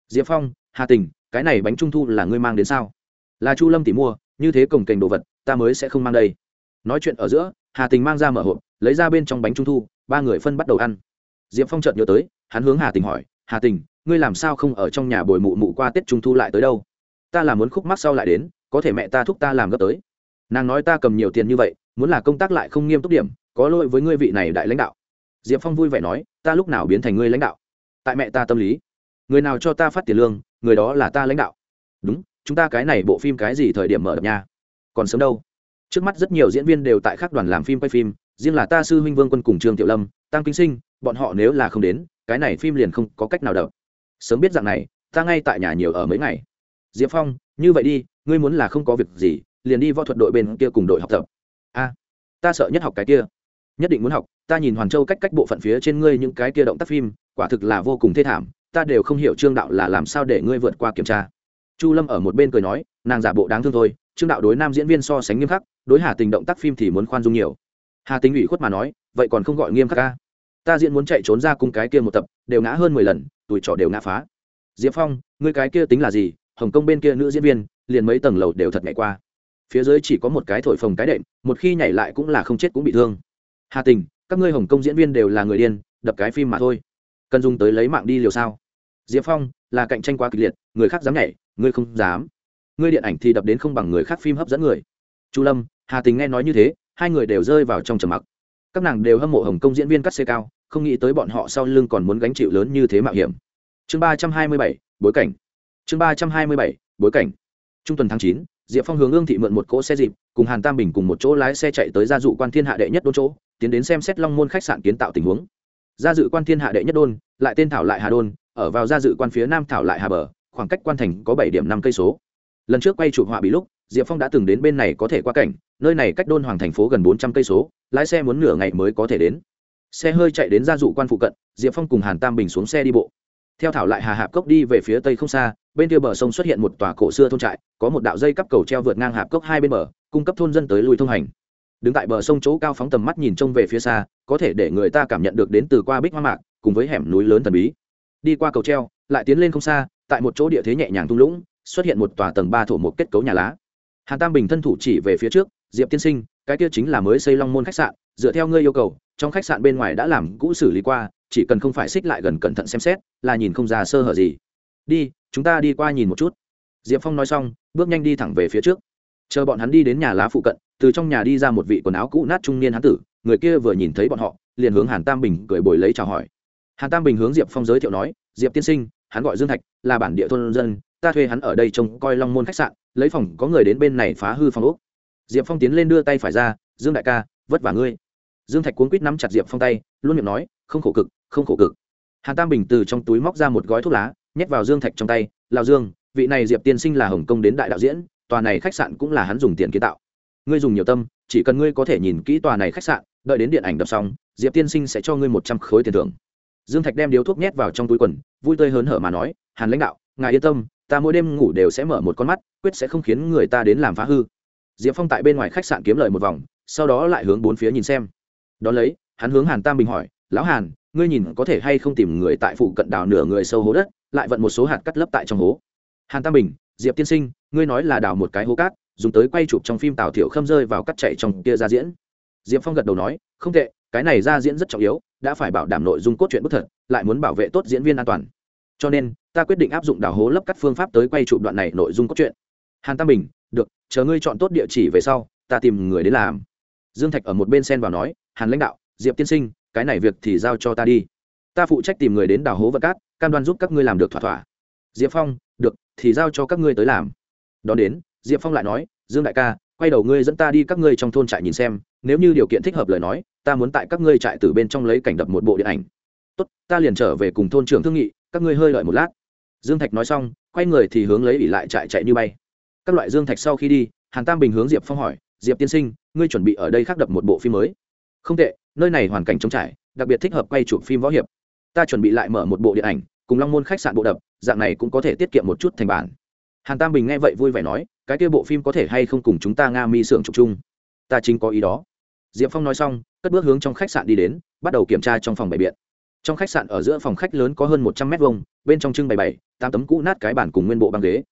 Diệp phong, hà tình, cái này bánh trung thu là ngươi mang đến sao? Là chu lâm tỉ mua, như thế cồng kềnh đồ vật, ta mới sẽ không mang đây. Nói chuyện ở giữa, hà tình mang ra mở hộp, lấy ra bên trong bánh trung thu, ba người phân bắt đầu ăn. Diệp phong chợt nhớ tới, hắn hướng hà tình hỏi, hà tình, ngươi làm sao không ở trong nhà bồi mụ mụ qua tết trung thu lại tới đâu? Ta là muốn khúc mắc sau lại đến có thể mẹ ta thúc ta làm gấp tới. Nàng nói ta cầm nhiều tiền như vậy, muốn là công tác lại không nghiêm túc điểm, có lỗi với ngươi vị này đại lãnh đạo. Diệp phong vui vẻ nói, ta lúc nào biến thành ngươi lãnh đạo? Tại mẹ ta tâm lý, người nào cho ta phát tiền lương, người đó là ta lãnh đạo. Đúng, chúng ta cái này bộ phim cái gì thời điểm mở đập nha? Còn sớm đâu. Trước mắt rất nhiều diễn viên đều tại các đoàn làm phim quay phim, riêng là ta sư huynh vương quân cùng trương tiểu lâm tăng kinh sinh, bọn họ nếu là không đến, cái này phim liền không có cách nào đập. Sớm biết dạng này, ta ngay tại nhà nhiều ở mấy ngày. Diệp phong, như vậy đi ngươi muốn là không có việc gì, liền đi võ thuật đội bên kia cùng đội học tập. A, ta sợ nhất học cái kia. Nhất định muốn học, ta nhìn hoàn châu cách cách bộ phận phía trên ngươi những cái kia động tác phim, quả thực là vô cùng thê thảm, ta đều không hiểu trương đạo là làm sao để ngươi vượt qua kiểm tra. Chu lâm ở một bên cười nói, nàng giả bộ đáng thương thôi, trương đạo đối nam diễn viên so sánh nghiêm khắc, đối hà tình động tác phim thì muốn khoan dung nhiều. Hà tình ủy khuất mà nói, vậy còn không gọi nghiêm khắc ca? Ta diễn muốn chạy trốn ra cung cái kia một tập, đều ngã hơn mười lần, tuổi trò đều ngã phá. Diệp phong, ngươi cái kia tính là gì? Hồng kông bên kia nữ diễn viên, liền mấy tầng lầu đều thật nhảy qua. Phía dưới chỉ có một cái thổi phồng cái đệm, một khi nhảy lại cũng là không chết cũng bị thương. Hà tình, các ngươi hồng kông diễn viên đều là người điên, đập cái phim mà thôi. Cần dùng tới lấy mạng đi liều sao? Diệp phong, là cạnh tranh quá kịch liệt, người khác dám nhảy, ngươi không dám. Ngươi điện ảnh thì đập đến không bằng người khác phim hấp dẫn người. Chu lâm, hà tình nghe nói như thế, hai người đều rơi vào trong trầm mặc. Các nàng đều hâm mộ hồng kông diễn viên cắt xê cao, không nghĩ tới bọn họ sau lưng còn muốn gánh chịu lớn như thế mạo hiểm. Chương ba trăm hai mươi bảy, bối cảnh chương ba trăm hai mươi bảy, bối cảnh. Trung tuần tháng chín, diệp phong hướng ương thị mượn một cỗ xe dịp, cùng hàn tam bình cùng một chỗ lái xe chạy tới gia dụ quan thiên hạ đệ nhất đôn chỗ, tiến đến xem xét long môn khách sạn kiến tạo tình huống. Gia dự quan thiên hạ đệ nhất đôn, lại tên thảo lại hà đôn, ở vào gia dự quan phía nam thảo lại hà bờ, khoảng cách quan thành có bảy điểm năm cây số. Lần trước quay chụp họa bị lúc, diệp phong đã từng đến bên này có thể qua cảnh, nơi này cách đôn hoàng thành phố gần bốn trăm cây số, lái xe muốn nửa ngày mới có thể đến. Xe hơi chạy đến gia dụ quan phụ cận, diệp phong cùng hàn tam bình xuống xe đi bộ theo thảo lại hà hạp cốc đi về phía tây không xa, bên kia bờ sông xuất hiện một tòa cổ xưa thôn trại, có một đạo dây cắp cầu treo vượt ngang hạp cốc hai bên bờ, cung cấp thôn dân tới lui thông hành. Đứng tại bờ sông chỗ cao phóng tầm mắt nhìn trông về phía xa, có thể để người ta cảm nhận được đến từ qua bích hoa mạc, cùng với hẻm núi lớn thần bí. Đi qua cầu treo, lại tiến lên không xa, tại một chỗ địa thế nhẹ nhàng thung lũng, xuất hiện một tòa tầng ba thổ một kết cấu nhà lá. Hàn tam bình thân thủ chỉ về phía trước, diệp tiên sinh, cái kia chính là mới xây long môn khách sạn, dựa theo ngươi yêu cầu, trong khách sạn bên ngoài đã làm cũ xử lý qua chỉ cần không phải xích lại gần cẩn thận xem xét, là nhìn không ra sơ hở gì. Đi, chúng ta đi qua nhìn một chút. Diệp phong nói xong, bước nhanh đi thẳng về phía trước. Chờ bọn hắn đi đến nhà lá phụ cận, từ trong nhà đi ra một vị quần áo cũ nát trung niên hán tử, người kia vừa nhìn thấy bọn họ, liền hướng hàn tam bình gửi bồi lấy chào hỏi. Hàn tam bình hướng diệp phong giới thiệu nói, diệp tiên sinh, hắn gọi dương thạch, là bản địa thôn dân, ta thuê hắn ở đây trông coi long môn khách sạn, lấy phòng có người đến bên này phá hư phòng úc diệp phong tiến lên đưa tay phải ra, dương đại ca, vất vả ngươi. Dương thạch cuốn quýt nắm chặt diệp phong tay, luôn miệng nói, không khổ cực không khổ cực. Hàn tam bình từ trong túi móc ra một gói thuốc lá, nhét vào dương thạch trong tay lào dương, vị này diệp tiên sinh là hồng kông đến đại đạo diễn, tòa này khách sạn cũng là hắn dùng tiền kiến tạo. Ngươi dùng nhiều tâm, chỉ cần ngươi có thể nhìn kỹ tòa này khách sạn, đợi đến điện ảnh đập xong, diệp tiên sinh sẽ cho ngươi một trăm khối tiền thưởng. Dương thạch đem điếu thuốc nhét vào trong túi quần, vui tươi hớn hở mà nói, hàn lãnh đạo, ngài yên tâm, ta mỗi đêm ngủ đều sẽ mở một con mắt, quyết sẽ không khiến người ta đến làm phá hư. Diệp phong tại bên ngoài khách sạn kiếm lời một vòng, sau đó lại hướng bốn phía nhìn xem. Đón lấy, hắn hướng hàn tam bình hỏi, lão hàn ngươi nhìn có thể hay không tìm người tại phụ cận đào nửa người sâu hố đất, lại vận một số hạt cắt lấp tại trong hố. Hàn tam bình, diệp tiên sinh, ngươi nói là đào một cái hố cát, dùng tới quay chụp trong phim tào thiểu khâm rơi vào cắt chạy trong kia ra diễn. Diệp phong gật đầu nói, không tệ, cái này ra diễn rất trọng yếu, đã phải bảo đảm nội dung cốt truyện bất thật, lại muốn bảo vệ tốt diễn viên an toàn. Cho nên, ta quyết định áp dụng đào hố lấp cắt phương pháp tới quay chụp đoạn này nội dung cốt truyện. Hàn tam bình, được, chờ ngươi chọn tốt địa chỉ về sau, ta tìm người đến làm. Dương thạch ở một bên sen vào nói, hàn lãnh đạo, diệp tiên sinh cái này việc thì giao cho ta đi. Ta phụ trách tìm người đến đào hố vật cát, cam đoan giúp các ngươi làm được thỏa thỏa. Diệp phong, được, thì giao cho các ngươi tới làm. Đón đến, diệp phong lại nói, dương đại ca, quay đầu ngươi dẫn ta đi các ngươi trong thôn trại nhìn xem, nếu như điều kiện thích hợp lời nói, ta muốn tại các ngươi trại từ bên trong lấy cảnh đập một bộ điện ảnh. Tốt, ta liền trở về cùng thôn trưởng thương nghị, các ngươi hơi đợi một lát. Dương thạch nói xong, quay người thì hướng lấy ỉ lại trại chạy như bay. Các loại dương thạch sau khi đi, hàn tam bình hướng diệp phong hỏi, diệp tiên sinh, ngươi chuẩn bị ở đây khắc đập một bộ phim mới? Không tệ nơi này hoàn cảnh trống trải, đặc biệt thích hợp quay chụp phim võ hiệp. Ta chuẩn bị lại mở một bộ điện ảnh, cùng long môn khách sạn bộ đập, dạng này cũng có thể tiết kiệm một chút thành bản. Hàn tam bình nghe vậy vui vẻ nói, cái kia bộ phim có thể hay không cùng chúng ta nga mi xưởng chụp chung? Ta chính có ý đó. Diệp phong nói xong, cất bước hướng trong khách sạn đi đến, bắt đầu kiểm tra trong phòng bày biện. Trong khách sạn ở giữa phòng khách lớn có hơn một trăm mét vuông, bên trong trưng bày bảy, tám tấm cũ nát cái bản cùng nguyên bộ băng ghế.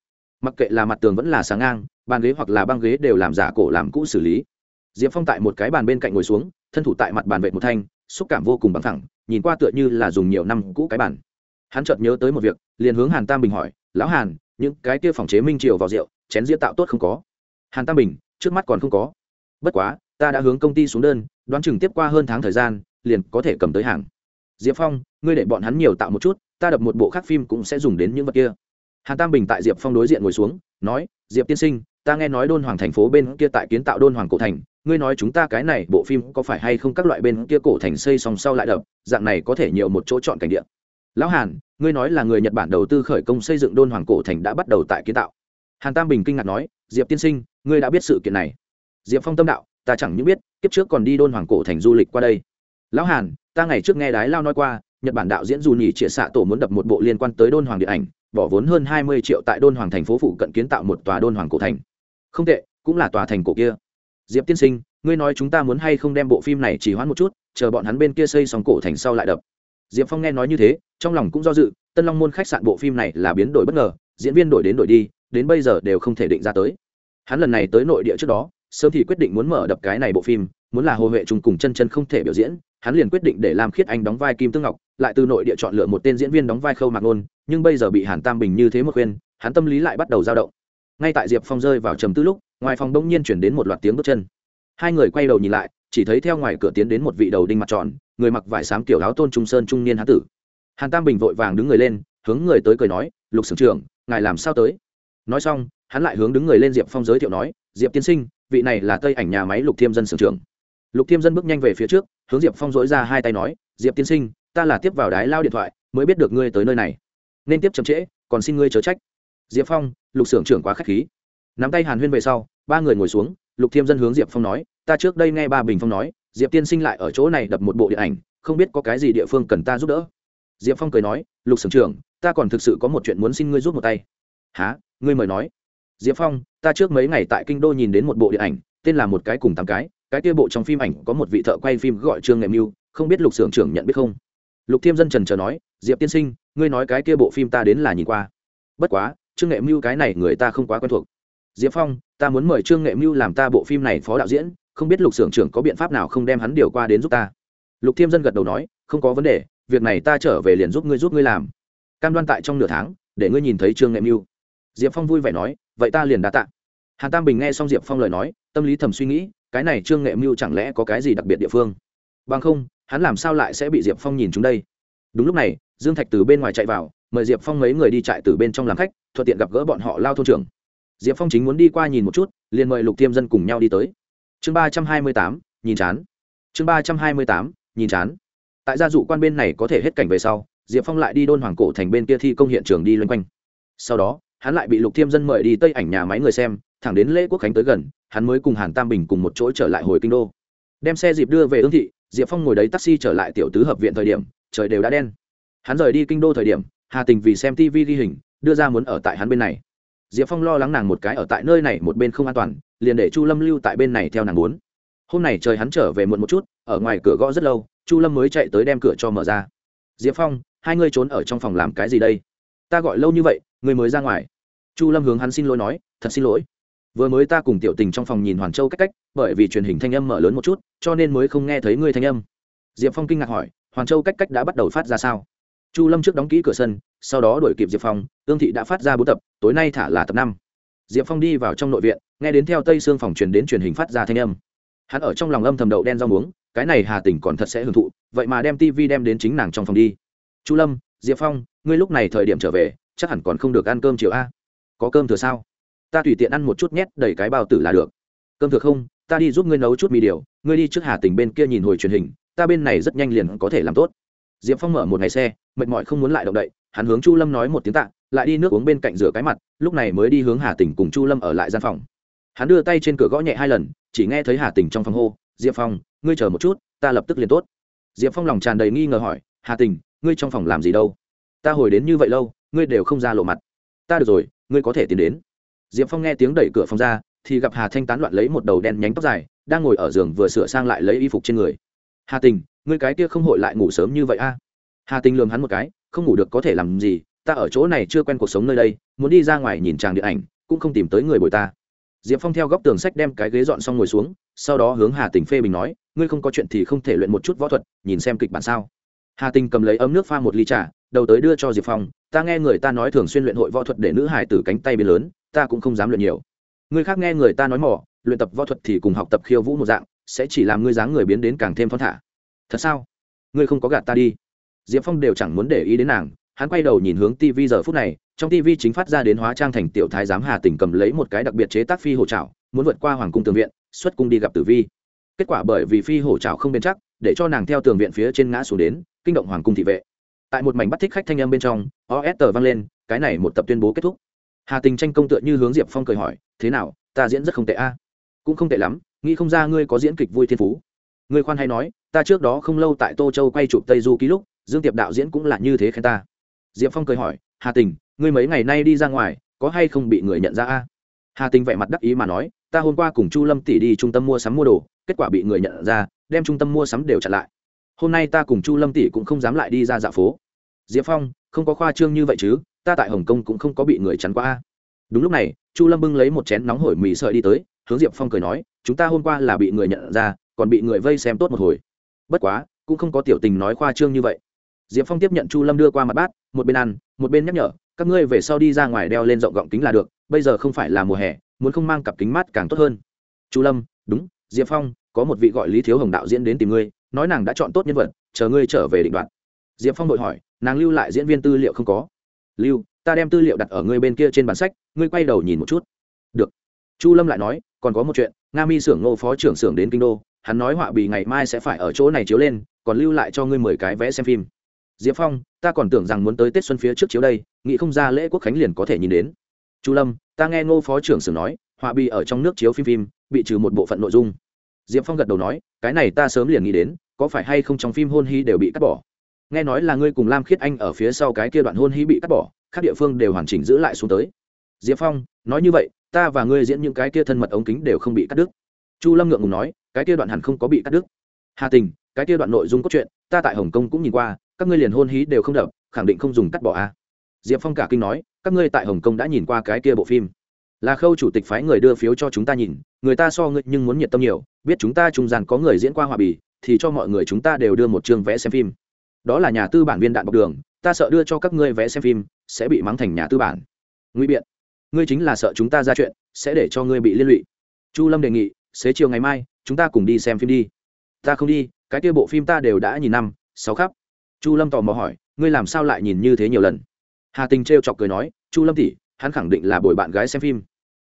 Mặc kệ là mặt tường vẫn là sáng ngang, bàn ghế hoặc là băng ghế đều làm giả cổ làm cũ xử lý. Diệp phong tại một cái bàn bên cạnh ngồi xuống thân thủ tại mặt bàn vệ một thanh, xúc cảm vô cùng bằng thẳng, nhìn qua tựa như là dùng nhiều năm cũ cái bản hắn chợt nhớ tới một việc, liền hướng hàn tam bình hỏi, lão hàn, những cái kia phòng chế minh triều vào rượu, chén rĩa tạo tốt không có? Hàn tam bình, trước mắt còn không có. Bất quá, ta đã hướng công ty xuống đơn, đoán chừng tiếp qua hơn tháng thời gian, liền có thể cầm tới hàng. Diệp phong, ngươi để bọn hắn nhiều tạo một chút, ta đập một bộ khác phim cũng sẽ dùng đến những vật kia. Hàn tam bình tại diệp phong đối diện ngồi xuống, nói, diệp tiên sinh, ta nghe nói đôn hoàng thành phố bên kia tại kiến tạo đôn hoàng cổ thành ngươi nói chúng ta cái này bộ phim có phải hay không các loại bên kia cổ thành xây xong sau lại đập, dạng này có thể nhiều một chỗ chọn cảnh địa. Lão hàn, ngươi nói là người nhật bản đầu tư khởi công xây dựng đôn hoàng cổ thành đã bắt đầu tại kiến tạo. Hàn tam bình kinh ngạc nói, diệp tiên sinh, ngươi đã biết sự kiện này. Diệp phong tâm đạo, ta chẳng những biết, kiếp trước còn đi đôn hoàng cổ thành du lịch qua đây. Lão hàn, ta ngày trước nghe đái lao nói qua, nhật bản đạo diễn dù nhì trịa xạ tổ muốn đập một bộ liên quan tới đôn hoàng điện ảnh, bỏ vốn hơn hai mươi triệu tại đôn hoàng thành phố phụ cận kiến tạo một tòa đôn hoàng cổ thành. Không tệ, cũng là tòa thành cổ kia diệp tiên sinh, ngươi nói chúng ta muốn hay không đem bộ phim này chỉ hoãn một chút, chờ bọn hắn bên kia xây xong cổ thành sau lại đập. Diệp phong nghe nói như thế, trong lòng cũng do dự, tân long môn khách sạn bộ phim này là biến đổi bất ngờ, diễn viên đổi đến đổi đi, đến bây giờ đều không thể định ra tới. Hắn lần này tới nội địa trước đó, sớm thì quyết định muốn mở đập cái này bộ phim, muốn là hồ huệ trung cùng chân chân không thể biểu diễn, hắn liền quyết định để làm khiết anh đóng vai kim tương ngọc, lại từ nội địa chọn lựa một tên diễn viên đóng vai khâu mạc ngôn nhưng bây giờ bị hàn tam bình như thế một khuyên, hắn tâm lý lại bắt đầu dao động. Ngay tại diệp phong rơi vào trầm tư lúc ngoài phòng đông nhiên chuyển đến một loạt tiếng bước chân. Hai người quay đầu nhìn lại, chỉ thấy theo ngoài cửa tiến đến một vị đầu đinh mặt tròn, người mặc vải xám kiểu áo tôn trung sơn trung niên hán tử. Hàn tam bình vội vàng đứng người lên, hướng người tới cười nói, lục sưởng trưởng, ngài làm sao tới? Nói xong, hắn lại hướng đứng người lên diệp phong giới thiệu nói, diệp tiên sinh, vị này là tây ảnh nhà máy lục thiêm dân sưởng trưởng. Lục thiêm dân bước nhanh về phía trước, hướng diệp phong dỗi ra hai tay nói, diệp tiên sinh, ta là tiếp vào đái lao điện thoại, mới biết được ngươi tới nơi này. Nên tiếp chậm trễ, còn xin ngươi chớ trách. Diệp phong, lục xưởng trưởng quá k h á c h khí. Nắm tay hàn huyên về sau ba người ngồi xuống, lục thiêm dân hướng diệp phong nói, ta trước đây nghe ba bình phong nói, diệp tiên sinh lại ở chỗ này đập một bộ điện ảnh, không biết có cái gì địa phương cần ta giúp đỡ. Diệp phong cười nói, lục sưởng trưởng, ta còn thực sự có một chuyện muốn xin ngươi giúp một tay. Há ngươi mời nói. Diệp phong, ta trước mấy ngày tại kinh đô nhìn đến một bộ điện ảnh, tên là một cái cùng tám cái cái kia bộ trong phim ảnh có một vị thợ quay phim gọi trương nghệ mưu, không biết lục sưởng trưởng nhận biết không? Lục thiêm dân trần chờ nói, diệp tiên sinh, ngươi nói cái kia bộ phim ta đến là nhìn qua. Bất quá, trương nghệ mưu cái này người ta không quá quen thuộc diệp phong, ta muốn mời trương nghệ mưu làm ta bộ phim này phó đạo diễn, không biết lục s ư ở n g trưởng có biện pháp nào không đem hắn điều qua đến giúp ta? Lục thiêm dân gật đầu nói, không có vấn đề, việc này ta trở về liền giúp ngươi giúp ngươi làm. Cam đoan tại trong nửa tháng, để ngươi nhìn thấy trương nghệ mưu. Diệp phong vui vẻ nói, vậy ta liền đã tạ. Hàn tam bình nghe xong diệp phong lời nói, tâm lý thầm suy nghĩ, cái này trương nghệ mưu chẳng lẽ có cái gì đặc biệt địa phương? Bằng không, hắn làm sao lại sẽ bị diệp phong nhìn chúng đây? Đúng lúc này, dương thạch từ bên ngoài chạy vào, mời diệp phong mấy người đi chạy từ bên trong làm khách, thuận tiện gặp gỡ bọn họ lao thôn trưởng diệp phong chính muốn đi qua nhìn một chút, liền mời lục tiêm dân cùng nhau đi tới. Chương ba trăm hai mươi tám, nhìn chán. Chương ba trăm hai mươi tám, nhìn chán. Tại gia dụ quan bên này có thể hết cảnh về sau, diệp phong lại đi đôn hoàng cổ thành bên kia thi công hiện trường đi loanh quanh. Sau đó, hắn lại bị lục thiêm dân mời đi tây ảnh nhà máy người xem, thẳng đến lễ quốc khánh tới gần, hắn mới cùng hàn tam bình cùng một chỗ trở lại hồi kinh đô. Đem xe dịp đưa về ương thị, diệp phong ngồi đấy taxi trở lại tiểu tứ hợp viện thời điểm, trời đều đã đen. Hắn rời đi kinh đô thời điểm, hà tình vì xem tv ghi hình, đưa ra muốn ở tại hắn bên này diệp phong lo lắng nàng một cái ở tại nơi này một bên không an toàn, liền để chu lâm lưu tại bên này theo nàng muốn. Hôm nay trời hắn trở về muộn một chút, ở ngoài cửa gõ rất lâu, chu lâm mới chạy tới đem cửa cho mở ra. Diệp phong, hai ngươi trốn ở trong phòng làm cái gì đây? Ta gọi lâu như vậy, ngươi mới ra ngoài. Chu lâm hướng hắn xin lỗi nói, thật xin lỗi. Vừa mới ta cùng tiểu tình trong phòng nhìn hoàn châu cách cách, bởi vì truyền hình thanh âm mở lớn một chút, cho nên mới không nghe thấy ngươi thanh âm. Diệp phong kinh ngạc hỏi, hoàn châu cách cách đã bắt đầu phát ra sao? Chu lâm trước đóng kỹ cửa sân sau đó đuổi kịp diệp phong, ương thị đã phát ra bốn tập, tối nay thả là tập năm. Diệp phong đi vào trong nội viện, nghe đến theo tây xương phòng truyền đến truyền hình phát ra thanh âm. Hắn ở trong lòng âm thầm đậu đen rau muống, cái này hà tình còn thật sẽ hưởng thụ, vậy mà đem tv đem đến chính nàng trong phòng đi. Chu lâm, diệp phong, ngươi lúc này thời điểm trở về, chắc hẳn còn không được ăn cơm chiều a. Có cơm thừa sao? Ta tùy tiện ăn một chút nhét đầy cái bao tử là được. Cơm thừa không, ta đi giúp ngươi nấu chút mì điều, ngươi đi trước hà tình bên kia nhìn hồi truyền hình, ta bên này rất nhanh liền có thể làm tốt. Diệp phong mở một ngày xe, mệt mỏi không muốn lại động đậy hắn hướng chu lâm nói một tiếng tạ, lại đi nước uống bên cạnh rửa cái mặt, lúc này mới đi hướng hà tỉnh cùng chu lâm ở lại gian phòng. Hắn đưa tay trên cửa gõ nhẹ hai lần, chỉ nghe thấy hà tỉnh trong phòng hô, diệp phong, ngươi chờ một chút, ta lập tức liền tốt. Diệp phong lòng tràn đầy nghi ngờ hỏi, hà tình ngươi trong phòng làm gì đâu? Ta hồi đến như vậy lâu, ngươi đều không ra lộ mặt. Ta được rồi, ngươi có thể tiến đến. Diệp phong nghe tiếng đẩy cửa phòng ra, thì gặp hà thanh tán loạn lấy một đầu đen nhánh tóc dài, đang ngồi ở giường vừa sửa sang lại lấy y phục trên người. Hà tình ngươi cái kia không hội lại ngủ sớm như vậy a? Hà tình lường hắn một cái không ngủ được có thể làm gì, ta ở chỗ này chưa quen cuộc sống nơi đây, muốn đi ra ngoài nhìn tràng điện ảnh, cũng không tìm tới người bồi ta. Diệp phong theo góc tường sách đem cái ghế dọn xong ngồi xuống, sau đó hướng hà tình phê bình nói, ngươi không có chuyện thì không thể luyện một chút võ thuật, nhìn xem kịch bản sao. Hà tình cầm lấy ấm nước pha một ly trà, đầu tới đưa cho diệp phong, ta nghe người ta nói thường xuyên luyện hội võ thuật để nữ hải từ cánh tay biến lớn, ta cũng không dám luyện nhiều. Người khác nghe người ta nói mỏ luyện tập võ thuật thì cùng học tập khiêu vũ một dạng, sẽ chỉ làm ngươi dáng người biến đến càng thêm thon thả. Thật sao? Ngươi không có gạt ta đi diệp phong đều chẳng muốn để ý đến nàng, hắn quay đầu nhìn hướng tv giờ phút này, trong tv chính phát ra đến hóa trang thành tiểu thái giám hà tỉnh cầm lấy một cái đặc biệt chế tác phi hổ trào muốn vượt qua hoàng cung tường viện, xuất cung đi gặp tử vi. Kết quả bởi vì phi hổ trào không bền chắc, để cho nàng theo tường viện phía trên ngã xuống đến, kinh động hoàng cung thị vệ. Tại một mảnh bắt thích khách thanh âm bên trong os tờ vang lên, cái này một tập tuyên bố kết thúc. Hà tình tranh công tựa như hướng diệp phong cười hỏi, thế nào, ta diễn rất không tệ a? Cũng không tệ lắm, nghĩ không ra ngươi có diễn kịch vui thiên phú. Ngươi khoan hay nói, ta trước đó không lâu tại tô châu quay chụp tây du ký lúc dương tiệp đạo diễn cũng là như thế khen ta. Diệp phong cười hỏi, hà tình, ngươi mấy ngày nay đi ra ngoài, có hay không bị người nhận ra a? Hà tình vẻ mặt đắc ý mà nói, ta hôm qua cùng chu lâm tỷ đi trung tâm mua sắm mua đồ, kết quả bị người nhận ra, đem trung tâm mua sắm đều chặn lại. Hôm nay ta cùng chu lâm tỷ cũng không dám lại đi ra dạo phố. Diệp phong, không có khoa trương như vậy chứ, ta tại hồng kông cũng không có bị người chắn qua a. Đúng lúc này, chu lâm bưng lấy một chén nóng hổi mì sợi đi tới, hướng diệp phong cười nói, chúng ta hôm qua là bị người nhận ra, còn bị người vây xem tốt một hồi. Bất quá, cũng không có tiểu tình nói khoa trương như vậy diệp phong tiếp nhận chu lâm đưa qua mặt bát, một bên ăn, một bên nhắc nhở, các ngươi về sau đi ra ngoài đeo lên rộng gọng kính là được, bây giờ không phải là mùa hè, muốn không mang cặp kính mát càng tốt hơn. Chu lâm, đúng, diệp phong, có một vị gọi lý thiếu hồng đạo diễn đến tìm ngươi, nói nàng đã chọn tốt nhân vật, chờ ngươi trở về định đoạn. Diệp phong đội hỏi, nàng lưu lại diễn viên tư liệu không có? Lưu, ta đem tư liệu đặt ở ngươi bên kia trên bản sách, ngươi quay đầu nhìn một chút. Được. Chu lâm lại nói, còn có một chuyện, nga mi xưởng ngô phó trưởng xưởng đến kinh đô, hắn nói họa bì ngày mai sẽ phải ở chỗ này chiếu lên, còn lưu lại cho ngươi mười cái vé xem phim diệp phong, ta còn tưởng rằng muốn tới tết xuân phía trước chiếu đây, nghĩ không ra lễ quốc khánh liền có thể nhìn đến. Chu lâm, ta nghe ngô phó trưởng xưởng nói, họa bi ở trong nước chiếu phim phim, bị trừ một bộ phận nội dung. Diệp phong gật đầu nói, cái này ta sớm liền nghĩ đến, có phải hay không trong phim hôn hy đều bị cắt bỏ? Nghe nói là ngươi cùng lam khiết anh ở phía sau cái kia đoạn hôn hy bị cắt bỏ, các địa phương đều hoàn chỉnh giữ lại xuống tới. Diệp phong, nói như vậy, ta và ngươi diễn những cái kia thân mật ống kính đều không bị cắt đứt. Chu lâm ngượng ngùng nói, cái kia đoạn hẳn không có bị cắt đứt. Hà tình, cái kia đoạn nội dung cốt truyện, ta tại hồng kông cũng nhìn qua các ngươi liền hôn hí đều không đập, khẳng định không dùng cắt bỏ a. À. diệp phong cả kinh nói, các ngươi tại hồng kông đã nhìn qua cái kia bộ phim. Là khâu chủ tịch phái người đưa phiếu cho chúng ta nhìn, người ta so ngươi nhưng muốn nhiệt tâm nhiều, biết chúng ta trung gian có người diễn qua hòa bì, thì cho mọi người chúng ta đều đưa một chương vẽ xem phim. Đó là nhà tư bản viên đạn bọc đường, ta sợ đưa cho các ngươi vẽ xem phim, sẽ bị mắng thành nhà tư bản. Nguy biện, ngươi chính là sợ chúng ta ra chuyện, sẽ để cho ngươi bị liên lụy. Chu lâm đề nghị, xế chiều ngày mai, chúng ta cùng đi xem phim đi. Ta không đi, cái kia bộ phim ta đều đã nhìn năm, sáu khắp chu lâm tò mò hỏi, ngươi làm sao lại nhìn như thế nhiều lần? Hà tình t chọc cười nói, chu lâm tỉ hắn khẳng định là bồi bạn gái xem phim.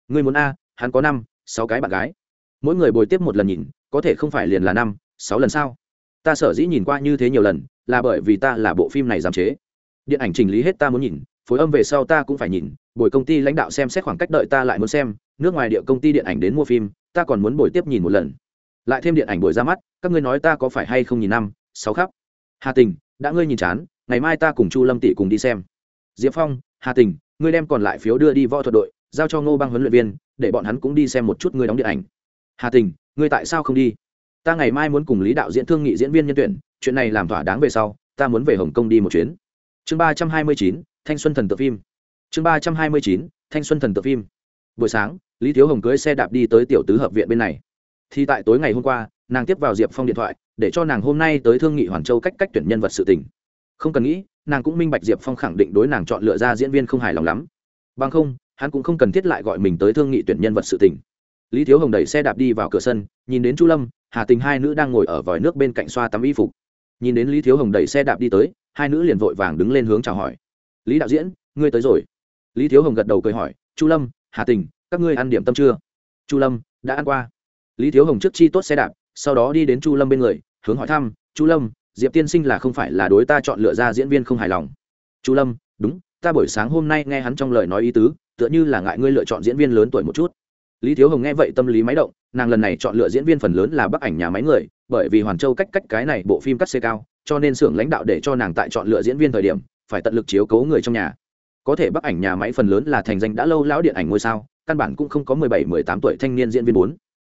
Ngươi muốn a, hắn có năm, sáu cái bạn gái. Mỗi người bồi tiếp một lần nhìn, có thể không phải liền là năm, sáu lần sao? Ta sở dĩ nhìn qua như thế nhiều lần, là bởi vì ta là bộ phim này giám chế. Điện ảnh chỉnh lý hết ta muốn nhìn, phối âm về sau ta cũng phải nhìn, bồi công ty lãnh đạo xem xét khoảng cách đợi ta lại muốn xem, nước ngoài địa công ty điện ảnh đến mua phim, ta còn muốn bồi tiếp nhìn một lần. Lại thêm điện ảnh buổi ra mắt, các ngươi nói ta có phải hay không nhìn năm, sáu khắp? Hà tình đã ngươi nhìn chán, ngày mai ta cùng chu lâm tỷ cùng đi xem. Diệp phong, hà tình, ngươi đem còn lại phiếu đưa đi võ thuật đội, giao cho ngô băng huấn luyện viên, để bọn hắn cũng đi xem một chút ngươi đóng điện ảnh. Hà tình, ngươi tại sao không đi? Ta ngày mai muốn cùng lý đạo diễn thương nghị diễn viên nhân tuyển, chuyện này làm thỏa đáng về sau, ta muốn về hồng kông đi một chuyến. Chương ba trăm hai mươi chín, thanh xuân thần tự phim. Chương ba trăm hai mươi chín, thanh xuân thần tự phim. Buổi sáng, lý thiếu hồng cưới xe đạp đi tới tiểu tứ hợp viện bên này. Thì tại tối ngày hôm qua nàng tiếp vào diệp phong điện thoại, để cho nàng hôm nay tới thương nghị hoàn châu cách cách tuyển nhân vật sự tình. Không cần nghĩ, nàng cũng minh bạch diệp phong khẳng định đối nàng chọn lựa ra diễn viên không hài lòng lắm. Bằng không, hắn cũng không cần thiết lại gọi mình tới thương nghị tuyển nhân vật sự tình. Lý thiếu hồng đẩy xe đạp đi vào cửa sân, nhìn đến chu lâm, hà tình hai nữ đang ngồi ở vòi nước bên cạnh xoa tắm y phục. Nhìn đến lý thiếu hồng đẩy xe đạp đi tới, hai nữ liền vội vàng đứng lên hướng chào hỏi. Lý đạo diễn, ngươi tới rồi. Lý thiếu hồng gật đầu cười hỏi, chu lâm, hà tình, các ngươi ăn điểm tâm chưa? Chu lâm, đã ăn qua. Lý thiếu hồng trước chi tốt xe đạp sau đó đi đến chu lâm bên người, hướng hỏi thăm, chu lâm, diệp tiên sinh là không phải là đối ta chọn lựa ra diễn viên không hài lòng? Chu lâm, đúng, ta buổi sáng hôm nay nghe hắn trong lời nói ý tứ, tựa như là ngại ngươi lựa chọn diễn viên lớn tuổi một chút. Lý thiếu hồng nghe vậy tâm lý máy động, nàng lần này chọn lựa diễn viên phần lớn là bắc ảnh nhà máy người, bởi vì hoàn châu cách cách cái này bộ phim cắt xê cao, cho nên xưởng lãnh đạo để cho nàng tại chọn lựa diễn viên thời điểm, phải tận lực chiếu cố người trong nhà. Có thể bắc ảnh nhà máy phần lớn là thành danh đã lâu lão điện ảnh ngôi sao, căn bản cũng không có mười bảy, mười tám tuổi thanh niên diễn viên bốn.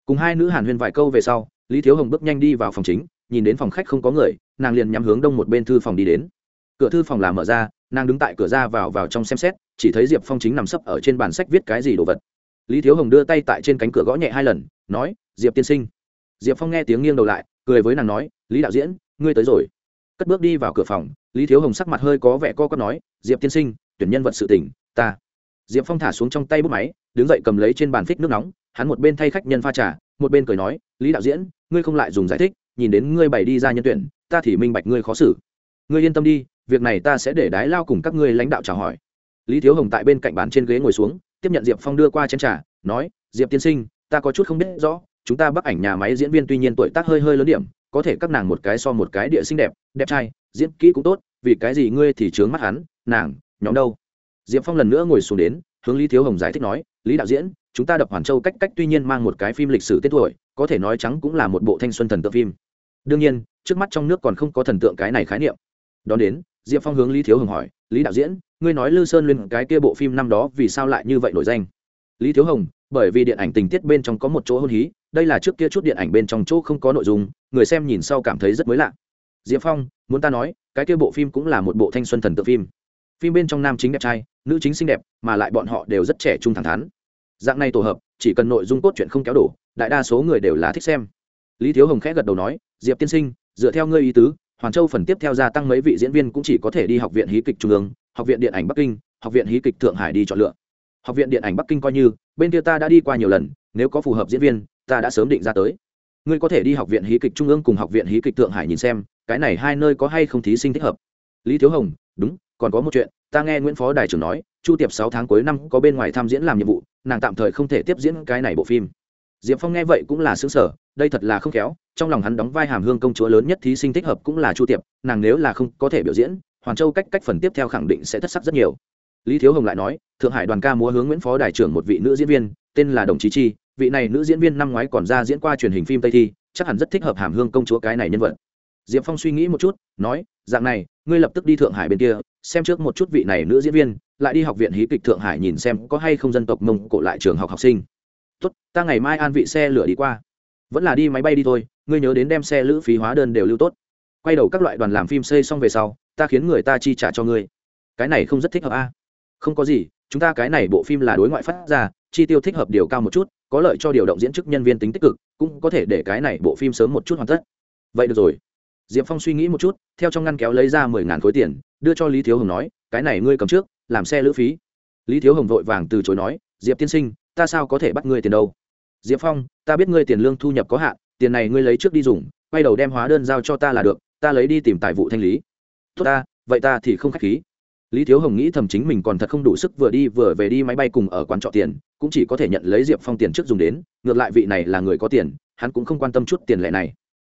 Cùng hai nữ hàn huyên vài câu về sau lý thiếu hồng bước nhanh đi vào phòng chính, nhìn đến phòng khách không có người, nàng liền nhắm hướng đông một bên thư phòng đi đến. Cửa thư phòng là mở ra, nàng đứng tại cửa ra vào vào trong xem xét, chỉ thấy diệp phong chính nằm sấp ở trên bàn sách viết cái gì đồ vật. Lý thiếu hồng đưa tay tại trên cánh cửa gõ nhẹ hai lần, nói, diệp tiên sinh. Diệp phong nghe tiếng nghiêng đầu lại, cười với nàng nói, lý đạo diễn, ngươi tới rồi. Cất bước đi vào cửa phòng, lý thiếu hồng sắc mặt hơi có vẻ co có nói, diệp tiên sinh, tuyển nhân vật sự tỉnh ta. Diệp phong thả xuống trong tay bút máy, đứng dậy cầm lấy trên bàn phích nước nóng, hắn một bên thay khách nhân pha trà một bên cười nói, lý đạo diễn, ngươi không lại dùng giải thích, nhìn đến ngươi bày đi ra nhân tuyển, ta thì minh bạch ngươi khó xử. Ngươi yên tâm đi, việc này ta sẽ để đái lao cùng các ngươi lãnh đạo chào hỏi. Lý thiếu hồng tại bên cạnh bàn trên ghế ngồi xuống, tiếp nhận diệp phong đưa qua chén trà, nói, diệp tiên sinh, ta có chút không biết rõ, chúng ta bắc ảnh nhà máy diễn viên tuy nhiên tuổi tác hơi hơi lớn điểm, có thể các nàng một cái so một cái địa xinh đẹp đẹp trai, diễn kỹ cũng tốt, vì cái gì ngươi thì trướng mắt hắn, nàng, nhóm đâu? Diệp phong lần nữa ngồi xuống đến, hướng lý thiếu hồng giải thích nói, lý đạo diễn chúng ta đập hoàn châu cách cách tuy nhiên mang một cái phim lịch sử tên tuổi, có thể nói trắng cũng là một bộ thanh xuân thần tượng phim. Đương nhiên, trước mắt trong nước còn không có thần tượng cái này khái niệm. Đón đến, diệp phong hướng lý thiếu hồng hỏi, lý đạo diễn, ngươi nói lư sơn lên cái kia bộ phim năm đó vì sao lại như vậy nổi danh? Lý thiếu hồng, bởi vì điện ảnh tình tiết bên trong có một chỗ hôn hí, đây là trước kia chút điện ảnh bên trong chỗ không có nội dung, người xem nhìn sau cảm thấy rất mới lạ. Diệp phong, muốn ta nói, cái kia bộ phim cũng là một bộ thanh xuân thần tượng phim. Phim bên trong nam chính đẹp trai, nữ chính xinh đẹp, mà lại bọn họ đều rất trẻ trung thẳng thắn dạng này tổ hợp, chỉ cần nội dung cốt truyện không kéo đổ, đại đa số người đều là thích xem. Lý thiếu hồng khẽ gật đầu nói, diệp tiên sinh, dựa theo ngươi ý tứ hoàn châu phần tiếp theo gia tăng mấy vị diễn viên cũng chỉ có thể đi học viện hí kịch trung ương, học viện điện ảnh bắc kinh, học viện hí kịch thượng hải đi chọn lựa. Học viện điện ảnh bắc kinh coi như, bên kia ta đã đi qua nhiều lần, nếu có phù hợp diễn viên, ta đã sớm định ra tới. Ngươi có thể đi học viện hí kịch trung ương cùng học viện hí kịch thượng hải nhìn xem, cái này hai nơi có hay không thí sinh thích hợp? Lý thiếu hồng, đúng, còn có một chuyện, ta nghe nguyễn phó đài trưởng nói, chu tiệp sáu tháng cuối năm có bên ngoài tham diễn làm nhiệm vụ nàng tạm thời không thể tiếp diễn cái này bộ phim. Diệp phong nghe vậy cũng là xứng sở đây thật là không khéo, trong lòng hắn đóng vai hàm hương công chúa lớn nhất thí sinh thích hợp cũng là chu tiệp, nàng nếu là không có thể biểu diễn, hoàn châu cách cách phần tiếp theo khẳng định sẽ thất sắc rất nhiều. Lý thiếu hồng lại nói, thượng hải đoàn ca múa hướng nguyễn phó đại trưởng một vị nữ diễn viên, tên là đồng chí chi, vị này nữ diễn viên năm ngoái còn ra diễn qua truyền hình phim tây thi, chắc hẳn rất thích hợp hàm hương công chúa cái này nhân vật diệp phong suy nghĩ một chút, nói, dạng này, ngươi lập tức đi thượng hải bên kia, xem trước một chút vị này nữ diễn viên, lại đi học viện hí kịch thượng hải nhìn xem có hay không dân tộc mông cổ lại trường học học sinh. Tốt, ta ngày mai an vị xe lửa đi qua. Vẫn là đi máy bay đi thôi, ngươi nhớ đến đem xe lữ phí hóa đơn đều lưu tốt. Quay đầu các loại đoàn làm phim xây xong về sau, ta khiến người ta chi trả cho ngươi. Cái này không rất thích hợp a. Không có gì, chúng ta cái này bộ phim là đối ngoại phát ra, chi tiêu thích hợp điều cao một chút, có lợi cho điều động diễn chức nhân viên tính tích cực, cũng có thể để cái này bộ phim sớm một chút hoàn tất. Vậy được rồi diệp phong suy nghĩ một chút, theo trong ngăn kéo lấy ra mười ngàn khối tiền, đưa cho lý thiếu hồng nói, cái này ngươi cầm trước, làm xe lữ phí. Lý thiếu hồng vội vàng từ chối nói, diệp tiên sinh, ta sao có thể bắt ngươi tiền đâu? Diệp phong, ta biết ngươi tiền lương thu nhập có hạn, tiền này ngươi lấy trước đi dùng, quay đầu đem hóa đơn giao cho ta là được, ta lấy đi tìm tài vụ thanh lý. Tốt ta, vậy ta thì không k h á c h khí. Lý thiếu hồng nghĩ thầm chính mình còn thật không đủ sức vừa đi vừa về đi máy bay cùng ở quán trọ tiền, cũng chỉ có thể nhận lấy diệp phong tiền trước dùng đến, ngược lại vị này là người có tiền, hắn cũng không quan tâm chút tiền lệ này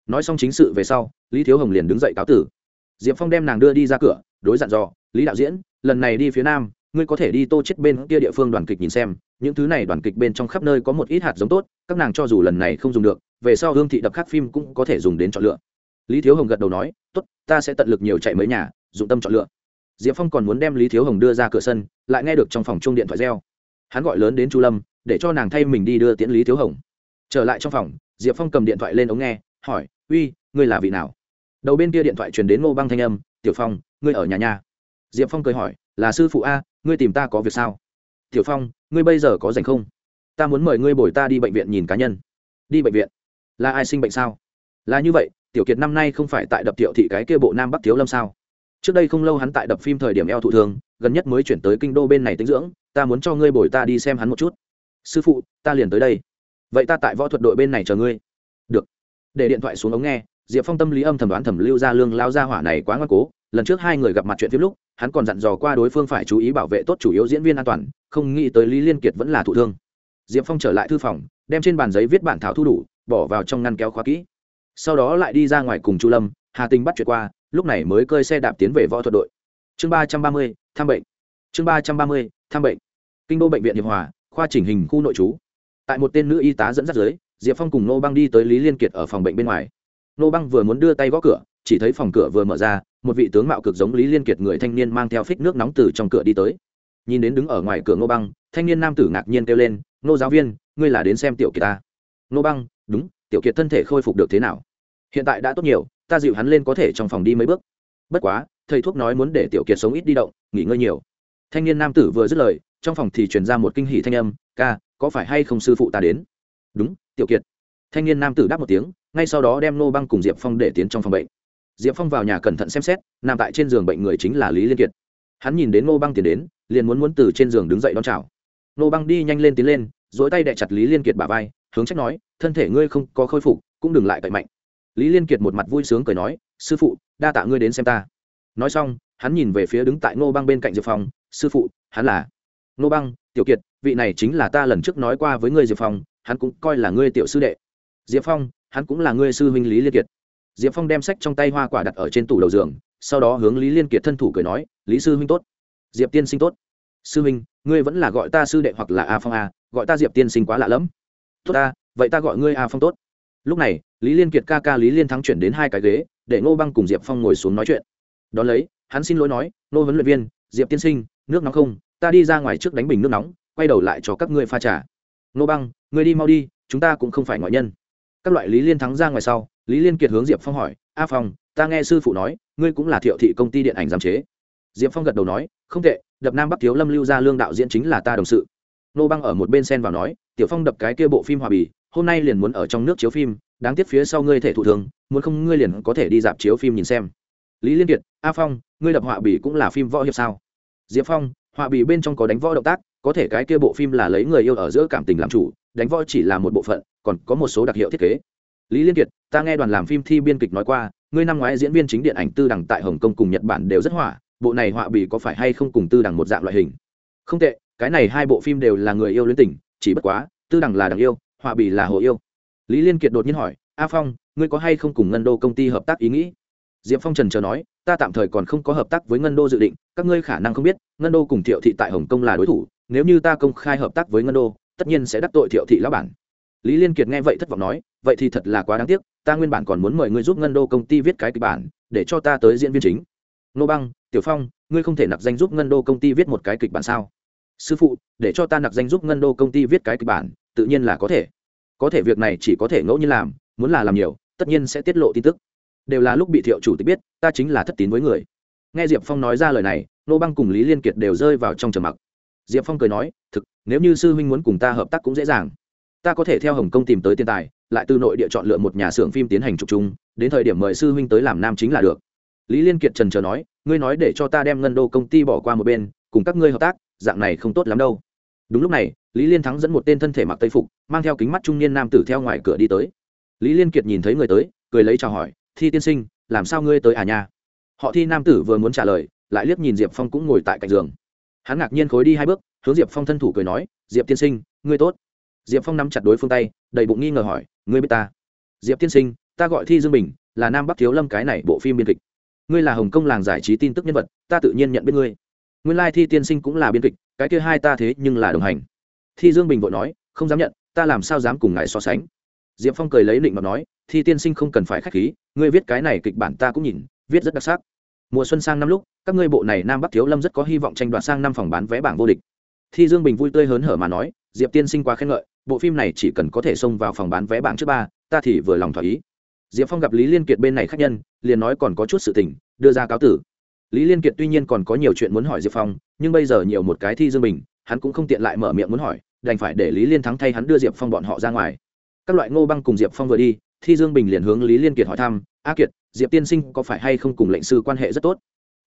nói xong chính sự về sau, lý thiếu hồng liền đứng dậy cáo tử. Diệp phong đem nàng đưa đi ra cửa, đối dặn dò, lý đạo diễn, lần này đi phía nam, ngươi có thể đi tô chết bên kia địa phương đoàn kịch nhìn xem, những thứ này đoàn kịch bên trong khắp nơi có một ít hạt giống tốt, các nàng cho dù lần này không dùng được, về sau hương thị đập khắc phim cũng có thể dùng đến chọn lựa. Lý thiếu hồng gật đầu nói, tốt, ta sẽ tận lực nhiều chạy mấy nhà, dụng tâm chọn lựa. Diệp phong còn muốn đem lý thiếu hồng đưa ra cửa sân, lại nghe được trong phòng chung điện thoại reo. Hắn gọi lớn đến chu lâm, để cho nàng thay mình đi đưa tiễn lý thiếu hồng. Trở lại trong phòng, diệp phong cầm điện thoại lên ống nghe hỏi, uy, ngươi là vị nào? Đầu bên kia điện thoại truyền đến ngô băng thanh âm, tiểu phong, ngươi ở nhà nhà diệp phong cười hỏi, là sư phụ a, ngươi tìm ta có việc sao? Tiểu phong, ngươi bây giờ có rảnh không? Ta muốn mời ngươi bồi ta đi bệnh viện nhìn cá nhân. Đi bệnh viện? Là ai sinh bệnh sao? Là như vậy, tiểu kiệt năm nay không phải tại đập tiểu thị cái kia bộ nam bắc thiếu lâm sao? Trước đây không lâu hắn tại đập phim thời điểm eo thụ thương gần nhất mới chuyển tới kinh đô bên này tinh dưỡng, ta muốn cho ngươi bồi ta đi xem hắn một chút. Sư phụ, ta liền tới đây. Vậy ta tại võ thuật đội bên này chờ ngươi để điện thoại xuống ống nghe, diệp phong tâm lý âm thầm đoán thẩm lưu ra lương lao ra hỏa này quá ngoan cố. Lần trước hai người gặp mặt chuyện phim lúc, hắn còn dặn dò qua đối phương phải chú ý bảo vệ tốt chủ yếu diễn viên an toàn, không nghĩ tới lý liên kiệt vẫn là thụ thương. Diệp phong trở lại thư phòng, đem trên bàn giấy viết bản thảo thu đủ, bỏ vào trong ngăn kéo khóa kỹ. Sau đó lại đi ra ngoài cùng chu lâm, hà tinh bắt chuyện qua, lúc này mới cơi xe đạp tiến về võ thuật đội. Chương ba trăm ba mươi, thăm bệnh. Chương ba trăm ba mươi, thăm bệnh. Kinh đô bệnh viện hiệp hòa, khoa chỉnh hình khu nội trú. Tại một tên nữ y tá dẫn dắt giới diệp phong cùng nô băng đi tới lý liên kiệt ở phòng bệnh bên ngoài. Nô băng vừa muốn đưa tay gõ cửa, chỉ thấy phòng cửa vừa mở ra, một vị tướng mạo cực giống lý liên kiệt người thanh niên mang theo phích nước nóng từ trong cửa đi tới. Nhìn đến đứng ở ngoài cửa nô băng, thanh niên nam tử ngạc nhiên kêu lên, nô giáo viên, ngươi là đến xem tiểu kiệt ta nô băng, đúng, tiểu kiệt thân thể khôi phục được thế nào? Hiện tại đã tốt nhiều, ta dịu hắn lên có thể trong phòng đi mấy bước. Bất quá, thầy thuốc nói muốn để tiểu kiệt sống ít đi động, nghỉ ngơi nhiều. Thanh niên nam tử vừa dứt lời, trong phòng thì truyền ra một kinh hỷ thanh âm, ca, có phải hay không sư phụ ta đến? Đúng, tiểu kiệt. Thanh niên nam tử đáp một tiếng, ngay sau đó đem nô băng cùng diệp phong để tiến trong phòng bệnh. Diệp phong vào nhà cẩn thận xem xét, nằm tại trên giường bệnh người chính là lý liên kiệt. Hắn nhìn đến nô băng tiến đến, liền muốn muốn từ trên giường đứng dậy đón chào. Nô băng đi nhanh lên tiến lên dỗi tay đẹ chặt lý liên kiệt bà vai, hướng trách nói, thân thể ngươi không có khôi phục, cũng đừng lại cậy mạnh. Lý liên kiệt một mặt vui sướng cười nói, sư phụ, đa tạ ngươi đến xem ta. Nói xong, hắn nhìn về phía đứng tại nô băng bên cạnh diệp phong, sư phụ, hắn là nô băng, tiểu kiệt, vị này chính là ta lần trước nói qua với ngươi diệp phong hắn cũng coi là ngươi tiểu sư đệ. Diệp phong, hắn cũng là ngươi sư huynh lý liên kiệt. Diệp phong đem sách trong tay hoa quả đặt ở trên tủ đầu giường, sau đó hướng lý liên kiệt thân thủ cười nói, lý sư huynh tốt. Diệp tiên sinh tốt. Sư huynh, ngươi vẫn là gọi ta sư đệ hoặc là a phong a, gọi ta diệp tiên sinh quá lạ lẫm. Tốt ta, vậy ta gọi ngươi a phong tốt. Lúc này, lý liên kiệt ca ca lý liên thắng chuyển đến hai cái ghế, để ngô băng cùng diệp phong ngồi xuống nói chuyện. Đón lấy, hắn xin lỗi nói nô huấn luyện viên, diệp tiên sinh, nước nóng không? Ta đi ra ngoài trước đánh bình nước nóng, quay đầu lại cho các ngươi pha trà nô băng người đi mau đi, chúng ta cũng không phải ngoại nhân. Các loại lý liên thắng ra ngoài sau, lý liên kiệt hướng diệp phong hỏi, a phong, ta nghe sư phụ nói, ngươi cũng là thiệu thị công ty điện ảnh giám chế. Diệp phong gật đầu nói, không tệ, đập nam bắc thiếu lâm lưu gia lương đạo diễn chính là ta đồng sự. Nô băng ở một bên sen vào nói, tiểu phong đập cái kia bộ phim hòa bì, hôm nay liền muốn ở trong nước chiếu phim, đáng tiếc phía sau ngươi thể thủ thường muốn không ngươi liền có thể đi dạp chiếu phim nhìn xem. Lý liên kiệt, a phong, ngươi đập họa bì cũng là phim võ hiệp sao? Diệp phong họa bì bên trong có đánh võ động tác có thể cái kia bộ phim là lấy người yêu ở giữa cảm tình làm chủ, đánh võ chỉ là một bộ phận, còn có một số đặc hiệu thiết kế. Lý liên kiệt, ta nghe đoàn làm phim thi biên kịch nói qua, ngươi năm ngoái diễn viên chính điện ảnh tư đẳng tại hồng kông cùng nhật bản đều rất hỏa, bộ này họa bì có phải hay không cùng tư đẳng một dạng loại hình? Không tệ, cái này hai bộ phim đều là người yêu luyến tình, chỉ bất quá, tư đẳng là đằng yêu, họa bì là hồ yêu. Lý liên kiệt đột nhiên hỏi, a phong, ngươi có hay không cùng ngân đô công ty hợp tác ý nghĩ? Diệp phong trần chờ nói, ta tạm thời còn không có hợp tác với ngân đô dự định, các ngươi khả năng không biết, ngân đô cùng thiệu thị tại hồng kông là đối thủ nếu như ta công khai hợp tác với ngân đô, tất nhiên sẽ đắc tội thiệu thị lão bản. Lý liên kiệt nghe vậy thất vọng nói, vậy thì thật là quá đáng tiếc, ta nguyên bản còn muốn mời ngươi giúp ngân đô công ty viết cái kịch bản, để cho ta tới diễn viên chính. Nô băng, tiểu phong, ngươi không thể nặc danh giúp ngân đô công ty viết một cái kịch bản sao? Sư phụ, để cho ta nặc danh giúp ngân đô công ty viết cái kịch bản, tự nhiên là có thể. Có thể việc này chỉ có thể ngẫu nhiên làm, muốn là làm nhiều, tất nhiên sẽ tiết lộ tin tức. Đều là lúc bị thiệu chủ tịch biết, ta chính là thất tín với người. Nghe diệp phong nói ra lời này, nô băng cùng lý liên kiệt đều rơi vào trong trầm mặc diệp phong cười nói, thực, nếu như sư huynh muốn cùng ta hợp tác cũng dễ dàng. Ta có thể theo hồng kông tìm tới tiền tài, lại từ nội địa chọn lựa một nhà xưởng phim tiến hành trục chung, đến thời điểm mời sư huynh tới làm nam chính là được. Lý liên kiệt trần trờ nói, ngươi nói để cho ta đem ngân đô công ty bỏ qua một bên, cùng các ngươi hợp tác, dạng này không tốt lắm đâu. Đúng lúc này, lý liên thắng dẫn một tên thân thể mặc tây phục, mang theo kính mắt trung niên nam tử theo ngoài cửa đi tới. Lý liên kiệt nhìn thấy người tới, cười lấy chào hỏi, thi tiên sinh, làm sao ngươi tới à nha? Họ thi nam tử vừa muốn trả lời, lại liếc nhìn diệp phong cũng ngồi tại cạnh giường hắn ngạc nhiên khối đi hai bước, hướng diệp phong thân thủ cười nói, diệp tiên sinh, ngươi tốt. Diệp phong nắm chặt đối phương tay, đầy bụng nghi ngờ hỏi, ngươi biết ta? Diệp tiên sinh, ta gọi thi dương bình, là nam bắc thiếu lâm cái này bộ phim biên kịch. Ngươi là hồng kông làng giải trí tin tức nhân vật, ta tự nhiên nhận biết ngươi. Nguyên lai thi tiên sinh cũng là biên kịch, cái kia hai ta thế nhưng là đồng hành. Thi dương bình vội nói, không dám nhận, ta làm sao dám cùng ngài so sánh? Diệp phong cười lấy định mà nói, thi tiên sinh không cần phải k h á c h khí, ngươi viết cái này kịch bản ta cũng nhìn, viết rất đặc sắc mùa xuân sang năm lúc, các ngươi bộ này nam bắc thiếu lâm rất có hy vọng tranh đoạt sang năm phòng bán vé bảng vô địch. Thi dương bình vui tươi hớn hở mà nói, diệp tiên sinh quá khen ngợi, bộ phim này chỉ cần có thể xông vào phòng bán vé bảng trước ba, ta thì vừa lòng thỏa ý. Diệp phong gặp lý liên kiệt bên này khác nhân, liền nói còn có chút sự tình, đưa ra cáo tử. Lý liên kiệt tuy nhiên còn có nhiều chuyện muốn hỏi diệp phong, nhưng bây giờ nhiều một cái thi dương bình, hắn cũng không tiện lại mở miệng muốn hỏi, đành phải để lý liên thắng thay hắn đưa diệp phong bọn họ ra ngoài. Các loại ngô băng cùng diệp phong vừa đi, thi dương bình liền hướng lý liên kiệt hỏi thăm a kiệt, diệp tiên sinh có phải hay không cùng lệnh sư quan hệ rất tốt?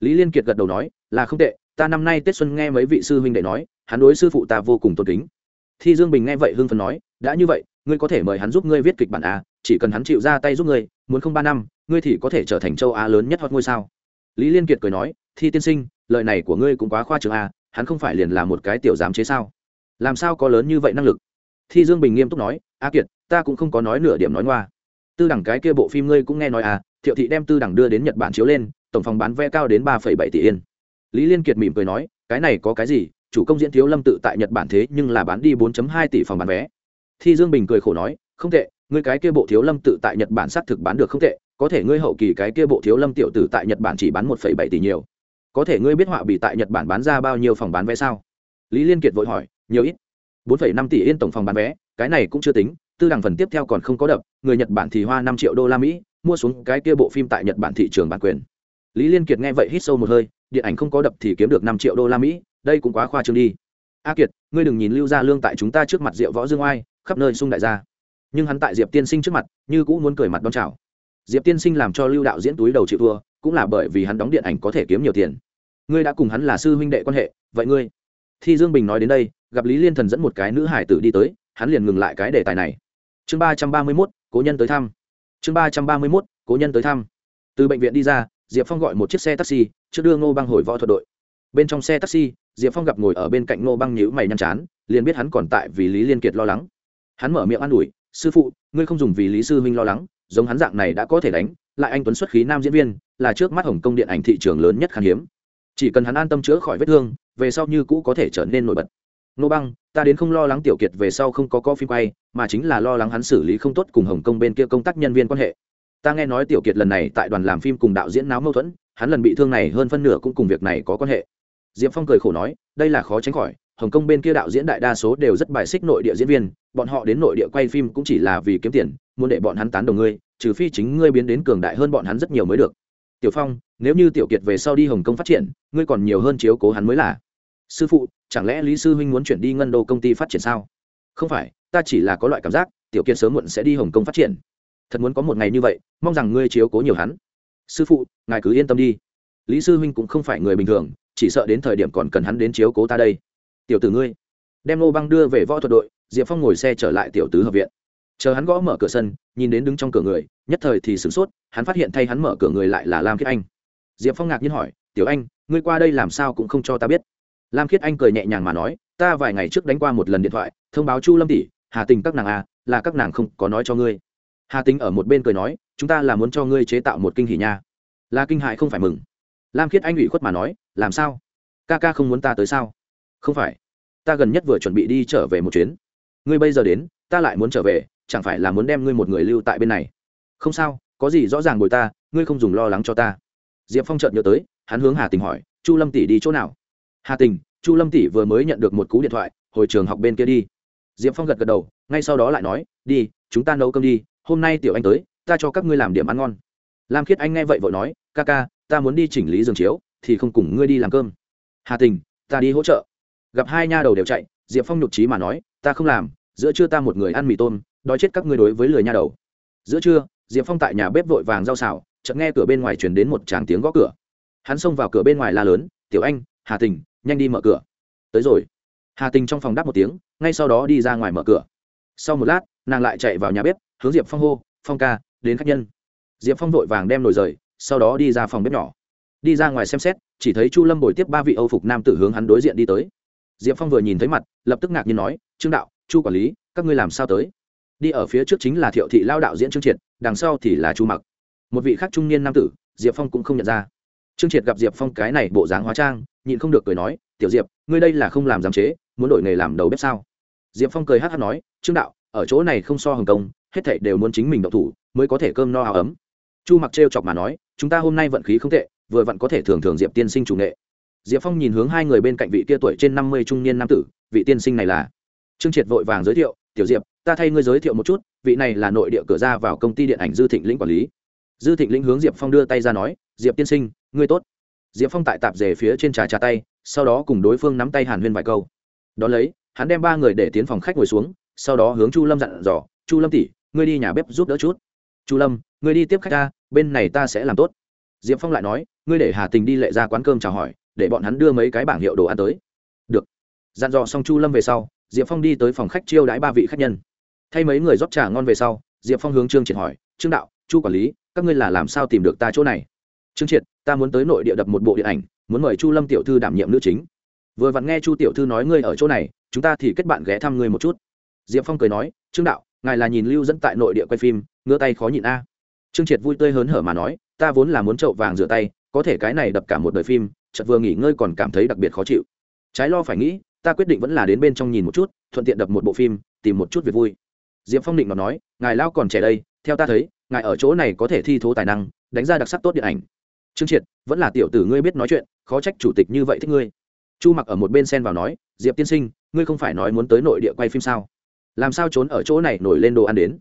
Lý liên kiệt gật đầu nói, là không tệ, ta năm nay tết xuân nghe mấy vị sư huynh đệ nói, hắn đối sư phụ ta vô cùng tôn kính. Thi dương bình nghe vậy hưng phần nói, đã như vậy, ngươi có thể mời hắn giúp ngươi viết kịch bản a chỉ cần hắn chịu ra tay giúp ngươi, muốn không ba năm, ngươi thì có thể trở thành châu á lớn nhất hoặc ngôi sao. Lý liên kiệt cười nói, thi tiên sinh, lời này của ngươi cũng quá khoa trường a à, hắn không phải liền là một cái tiểu giám chế sao? Làm sao có lớn như vậy năng lực? Thi dương bình nghiêm túc nói, a kiệt, ta cũng không có nói nửa điểm nói ngoa tư đẳng cái kia bộ phim ngươi cũng nghe nói à thiệu thị đem tư đẳng đưa đến nhật bản chiếu lên, tổng phòng bán vé cao đến ba bảy tỷ yên. Lý liên kiệt mỉm cười nói, cái này có cái gì, chủ công diễn thiếu lâm tự tại nhật bản thế nhưng là bán đi 4 hai tỷ phòng bán vé. Thi dương bình cười khổ nói, không tệ, ngươi cái kia bộ thiếu lâm tự tại nhật bản xác thực bán được không tệ, có thể ngươi hậu kỳ cái kia bộ thiếu lâm tiểu tử tại nhật bản chỉ bán một bảy tỷ nhiều. Có thể ngươi biết họa bị tại nhật bản bán ra bao nhiêu phòng bán vé sao? Lý liên kiệt vội hỏi, nhiều ít, bốn năm tỷ yên tổng phòng bán vé, cái này cũng chưa tính tư đẳng phần tiếp theo còn không có đập, người nhật bản thì hoa năm triệu đô la mỹ, mua xuống cái kia bộ phim tại nhật bản thị trường bản quyền. Lý liên kiệt nghe vậy hít sâu một hơi, điện ảnh không có đập thì kiếm được năm triệu đô la mỹ, đây cũng quá khoa trương đi. A kiệt, ngươi đừng nhìn lưu gia lương tại chúng ta trước mặt rượu võ dương oai, khắp nơi sung đại gia. Nhưng hắn tại diệp tiên sinh trước mặt, như cũng muốn cười mặt đón chào. Diệp tiên sinh làm cho lưu đạo diễn túi đầu chịu thua, cũng là bởi vì hắn đóng điện ảnh có thể kiếm nhiều tiền. Ngươi đã cùng hắn là sư huynh đệ quan hệ, vậy ngươi? Thi dương bình nói đến đây, gặp lý liên thần dẫn một cái nữ hải tử đi tới, hắn liền ngừng lại cái đề tài này chương ba trăm ba mươi mốt, cố nhân tới thăm. Chương ba trăm ba mươi mốt, cố nhân tới thăm. Từ bệnh viện đi ra, diệp phong gọi một chiếc xe taxi, trước đưa ngô băng hồi võ thuật đội. Bên trong xe taxi, diệp phong gặp ngồi ở bên cạnh ngô băng nhữ mày nhăn chán, liền biết hắn còn tại vì lý liên kiệt lo lắng. Hắn mở miệng an ủi, sư phụ, ngươi không dùng vì lý sư huynh lo lắng, giống hắn dạng này đã có thể đánh, lại anh tuấn xuất khí nam diễn viên, là trước mắt hồng kông điện ảnh thị trường lớn nhất khan hiếm. Chỉ cần hắn an tâm chữa khỏi vết thương, về sau như cũ có thể trở nên nổi bật nô băng, ta đến không lo lắng tiểu kiệt về sau không có co phim quay, mà chính là lo lắng hắn xử lý không tốt cùng hồng kông bên kia công tác nhân viên quan hệ. Ta nghe nói tiểu kiệt lần này tại đoàn làm phim cùng đạo diễn náo mâu thuẫn, hắn lần bị thương này hơn phân nửa cũng cùng việc này có quan hệ. Diệp phong cười khổ nói, đây là khó tránh khỏi, hồng kông bên kia đạo diễn đại đa số đều rất bài xích nội địa diễn viên, bọn họ đến nội địa quay phim cũng chỉ là vì kiếm tiền, muốn để bọn hắn tán đồng ngươi, trừ phi chính ngươi biến đến cường đại hơn bọn hắn rất nhiều mới được. Tiểu phong, nếu như tiểu kiệt về sau đi hồng kông phát triển, ngươi còn nhiều hơn chiếu cố hắn mới là sư phụ, chẳng lẽ lý sư huynh muốn chuyển đi ngân đô công ty phát triển sao? Không phải, ta chỉ là có loại cảm giác, tiểu kiệt sớm muộn sẽ đi hồng kông phát triển. Thật muốn có một ngày như vậy, mong rằng ngươi chiếu cố nhiều hắn. Sư phụ, ngài cứ yên tâm đi. Lý sư huynh cũng không phải người bình thường, chỉ sợ đến thời điểm còn cần hắn đến chiếu cố ta đây. Tiểu tử ngươi, đem lô băng đưa về võ thuật đội, diệp phong ngồi xe trở lại tiểu tứ hợp viện. Chờ hắn gõ mở cửa sân, nhìn đến đứng trong cửa người, nhất thời thì sửng sốt, hắn phát hiện thay hắn mở cửa người lại là lam khiết anh. Diệp phong ngạc nhiên hỏi, tiểu anh, ngươi qua đây làm sao cũng không cho ta biết? Lam khiết anh cười nhẹ nhàng mà nói, ta vài ngày trước đánh qua một lần điện thoại, thông báo chu lâm tỷ, hà tình các nàng à là các nàng không có nói cho ngươi. Hà tình ở một bên cười nói, chúng ta là muốn cho ngươi chế tạo một kinh hỉ nha. Là kinh hại không phải mừng. Lam khiết anh ủy khuất mà nói, làm sao? Ca ca không muốn ta tới sao? Không phải. Ta gần nhất vừa chuẩn bị đi trở về một chuyến. Ngươi bây giờ đến, ta lại muốn trở về, chẳng phải là muốn đem ngươi một người lưu tại bên này? Không sao, có gì rõ ràng bồi ta, ngươi không dùng lo lắng cho ta. Diệp phong chợt nhớ tới, hắn hướng hà tình hỏi, chu lâm tỷ đi chỗ nào? Hà tình, chu lâm tỷ vừa mới nhận được một cú điện thoại, hồi trường học bên kia đi. Diệp phong gật gật đầu, ngay sau đó lại nói, đi, chúng ta nấu cơm đi, hôm nay tiểu anh tới, ta cho các ngươi làm điểm ăn ngon. Lam khiết anh nghe vậy vội nói, ca ca, ta muốn đi chỉnh lý giường chiếu, thì không cùng ngươi đi làm cơm. Hà tình, ta đi hỗ trợ. Gặp hai nha đầu đều chạy, diệp phong nhục trí mà nói, ta không làm, giữa trưa ta một người ăn mì tôm, đói chết các ngươi đối với lười nha đầu. Giữa trưa, diệp phong tại nhà bếp vội vàng rau xào, chợt nghe cửa bên ngoài chuyển đến một tràng tiếng gõ cửa. Hắn xông vào cửa bên ngoài la lớn, tiểu anh, hà tình nhanh đi mở cửa. Tới rồi. Hà tình trong phòng đáp một tiếng, ngay sau đó đi ra ngoài mở cửa. Sau một lát, nàng lại chạy vào nhà bếp, hướng diệp phong hô, phong ca, đến khách nhân. Diệp phong vội vàng đem nồi rời, sau đó đi ra phòng bếp nhỏ. Đi ra ngoài xem xét, chỉ thấy chu lâm bồi tiếp ba vị âu phục nam tử hướng hắn đối diện đi tới. Diệp phong vừa nhìn thấy mặt, lập tức ngạc nhiên nói, trương đạo, chu quản lý, các ngươi làm sao tới? Đi ở phía trước chính là thiệu thị lao đạo diễn trương triệt, đằng sau thì là chu mặc. Một vị khác trung niên nam tử, diệp phong cũng không nhận ra. Trương triệt gặp diệp phong cái này bộ dáng hóa trang nhịn không được cười nói, tiểu diệp, ngươi đây là không làm giám chế, muốn đổi nghề làm đầu bếp sao? Diệp phong cười hát hát nói, trương đạo, ở chỗ này không so hồng công, hết thảy đều muốn chính mình đậu thủ, mới có thể cơm no áo ấm. Chu mặc trêu chọc mà nói, chúng ta hôm nay vận khí không tệ, vừa vặn có thể thường thường diệp tiên sinh chủ nghệ. Diệp phong nhìn hướng hai người bên cạnh vị kia tuổi trên năm mươi trung niên nam tử, vị tiên sinh này là? Trương triệt vội vàng giới thiệu, tiểu diệp, ta thay ngươi giới thiệu một chút, vị này là nội địa cửa ra vào công ty điện ảnh dư thịnh lĩnh quản lý. Dư thịnh lĩnh hướng diệp phong đưa tay ra nói, diệp tiên sinh, ngươi tốt diệp phong tại tạp dề phía trên trà trà tay, sau đó cùng đối phương nắm tay hàn huyên vài câu. Đón lấy, hắn đem ba người để tiến phòng khách ngồi xuống, sau đó hướng chu lâm dặn dò, chu lâm tỉ ngươi đi nhà bếp giúp đỡ chút. Chu lâm, ngươi đi tiếp khách ta, bên này ta sẽ làm tốt. Diệp phong lại nói, ngươi để hà tình đi lệ ra quán cơm chào hỏi, để bọn hắn đưa mấy cái bảng hiệu đồ ăn tới. Được. Dặn dò xong chu lâm về sau, diệp phong đi tới phòng khách chiêu đãi ba vị khách nhân. Thay mấy người rót trà ngon về sau, diệp phong hướng trương triệt hỏi, trương đạo, chu quản lý, các ngươi là làm sao tìm được ta chỗ này? Trương triệt, ta muốn tới nội địa đập một bộ điện ảnh, muốn mời chu lâm tiểu thư đảm nhiệm nữ chính. Vừa vặn nghe chu tiểu thư nói ngươi ở chỗ này, chúng ta thì kết bạn ghé thăm ngươi một chút. Diệp phong cười nói, trương đạo, ngài là nhìn lưu dẫn tại nội địa quay phim ngứa tay khó nhịn a. Trương triệt vui tươi hớn hở mà nói, ta vốn là muốn trậu vàng rửa tay, có thể cái này đập cả một đời phim, chợt vừa nghỉ ngơi còn cảm thấy đặc biệt khó chịu. Trái lo phải nghĩ, ta quyết định vẫn là đến bên trong nhìn một chút, thuận tiện đập một bộ phim, tìm một chút việc vui. Diệp phong định mà nói, ngài lao còn trẻ đây, theo ta thấy, ngài ở chỗ này có thể thi thố tài năng, đánh ra đặc sắc tốt điện ảnh trương triệt, vẫn là tiểu tử ngươi biết nói chuyện, khó trách chủ tịch như vậy thích ngươi. Chu mặc ở một bên sen vào nói, diệp tiên sinh, ngươi không phải nói muốn tới nội địa quay phim sao? Làm sao trốn ở chỗ này nổi lên đồ ăn đến?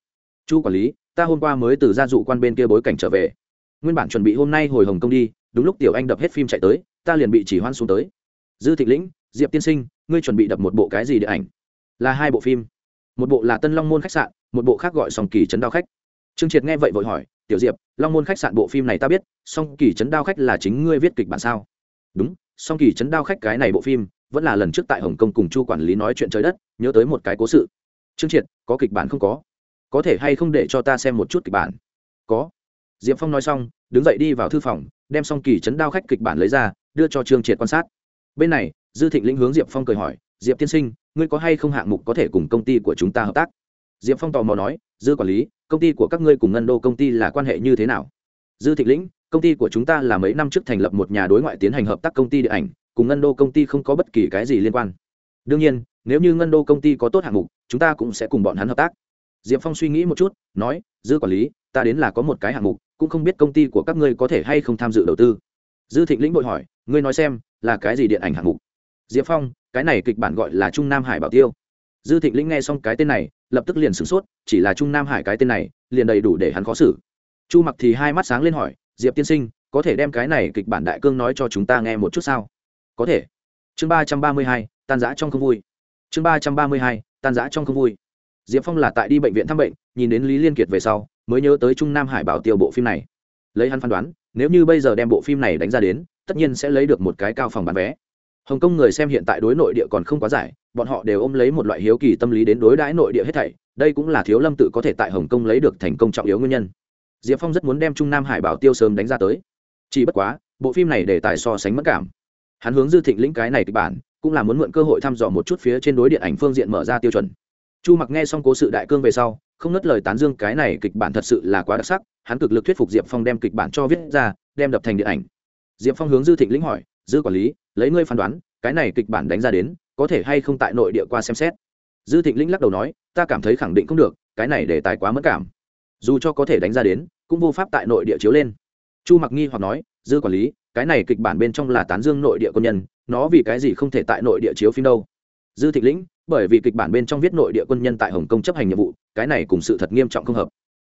Chu quản lý, ta hôm qua mới từ gia dụ quan bên kia bối cảnh trở về. Nguyên bản chuẩn bị hôm nay hồi hồng công đi, đúng lúc tiểu anh đập hết phim chạy tới, ta liền bị chỉ hoan xuống tới. Dư thịnh lĩnh, diệp tiên sinh, ngươi chuẩn bị đập một bộ cái gì điện ảnh? Là hai bộ phim. Một bộ là tân long môn khách sạn, một bộ khác gọi sòng kỳ trấn đao khách. Trương triệt nghe vậy vội hỏi tiểu diệp, long môn khách sạn bộ phim này ta biết, song kỳ trấn đao khách là chính ngươi viết kịch bản sao? Đúng, song kỳ trấn đao khách cái này bộ phim, vẫn là lần trước tại hồng kông cùng chu quản lý nói chuyện trời đất, nhớ tới một cái cố sự. Trương triệt, có kịch bản không có? Có thể hay không để cho ta xem một chút kịch bản? Có. Diệp phong nói xong, đứng dậy đi vào thư phòng, đem Song kỳ chấn đao khách kịch bản lấy ra, đưa cho trương triệt quan sát. Bên này, dư thịnh lĩnh hướng diệp phong cười hỏi, diệp tiên sinh, ngươi có hay không hạng mục có thể cùng công ty của chúng ta hợp tác? Diệp phong tò mò nói, dư quản lý, công ty của các ngươi cùng ngân đô công ty là quan hệ như thế nào? Dư thịnh lĩnh, công ty của chúng ta là mấy năm trước thành lập một nhà đối ngoại tiến hành hợp tác công ty điện ảnh, cùng ngân đô công ty không có bất kỳ cái gì liên quan. Đương nhiên, nếu như ngân đô công ty có tốt hạng mục, chúng ta cũng sẽ cùng bọn hắn hợp tác. Diệp phong suy nghĩ một chút, nói, dư quản lý, ta đến là có một cái hạng mục, cũng không biết công ty của các ngươi có thể hay không tham dự đầu tư. Dư thịnh lĩnh bội hỏi, ngươi nói xem, là cái gì điện ảnh hạng mục? Diệp phong, cái này kịch bản gọi là trung nam hải bảo tiêu dư thịnh lĩnh nghe xong cái tên này, lập tức liền sửng sốt, chỉ là trung nam hải cái tên này, liền đầy đủ để hắn khó xử. Chu mặc thì hai mắt sáng lên hỏi, diệp tiên sinh, có thể đem cái này kịch bản đại cương nói cho chúng ta nghe một chút sao? Có thể. Chương ba trăm ba mươi hai, tan giã trong không vui. Chương ba trăm ba mươi hai, tan giã trong không vui. Diệp phong là tại đi bệnh viện thăm bệnh, nhìn đến lý liên kiệt về sau, mới nhớ tới trung nam hải bảo tiêu bộ phim này. Lấy hắn phán đoán, nếu như bây giờ đem bộ phim này đánh ra đến, tất nhiên sẽ lấy được một cái cao phòng bán vé. Hồng kông người xem hiện tại đối nội địa còn không quá giải bọn họ đều ôm lấy một loại hiếu kỳ tâm lý đến đối đãi nội địa hết thảy, đây cũng là thiếu lâm tự có thể tại hồng kông lấy được thành công trọng yếu nguyên nhân. Diệp phong rất muốn đem trung nam hải bảo tiêu sớm đánh ra tới. Chỉ bất quá, bộ phim này để tài so sánh mất cảm. Hắn hướng dư thịnh lĩnh cái này kịch bản, cũng là muốn mượn cơ hội thăm dò một chút phía trên đối điện ảnh phương diện mở ra tiêu chuẩn. Chu mặc nghe xong cố sự đại cương về sau, không nớt lời tán dương cái này kịch bản thật sự là quá đặc sắc, hắn cực lực thuyết phục diệp phong đem kịch bản cho viết ra, đem đập thành điện ảnh. Diệp phong hướng dư thịnh lĩnh hỏi, dư quản lý, lấy ngươi phán đoán, cái này kịch bản đánh ra đến có thể hay không tại nội địa qua xem xét. Dư thịnh lĩnh lắc đầu nói, ta cảm thấy khẳng định không được, cái này để tài quá mất cảm. Dù cho có thể đánh ra đến, cũng vô pháp tại nội địa chiếu lên. Chu mặc nghi hoặc nói, dư quản lý, cái này kịch bản bên trong là tán dương nội địa quân nhân, nó vì cái gì không thể tại nội địa chiếu phim đâu? Dư thịnh lĩnh bởi vì kịch bản bên trong viết nội địa quân nhân tại hồng kông chấp hành nhiệm vụ, cái này cùng sự thật nghiêm trọng không hợp.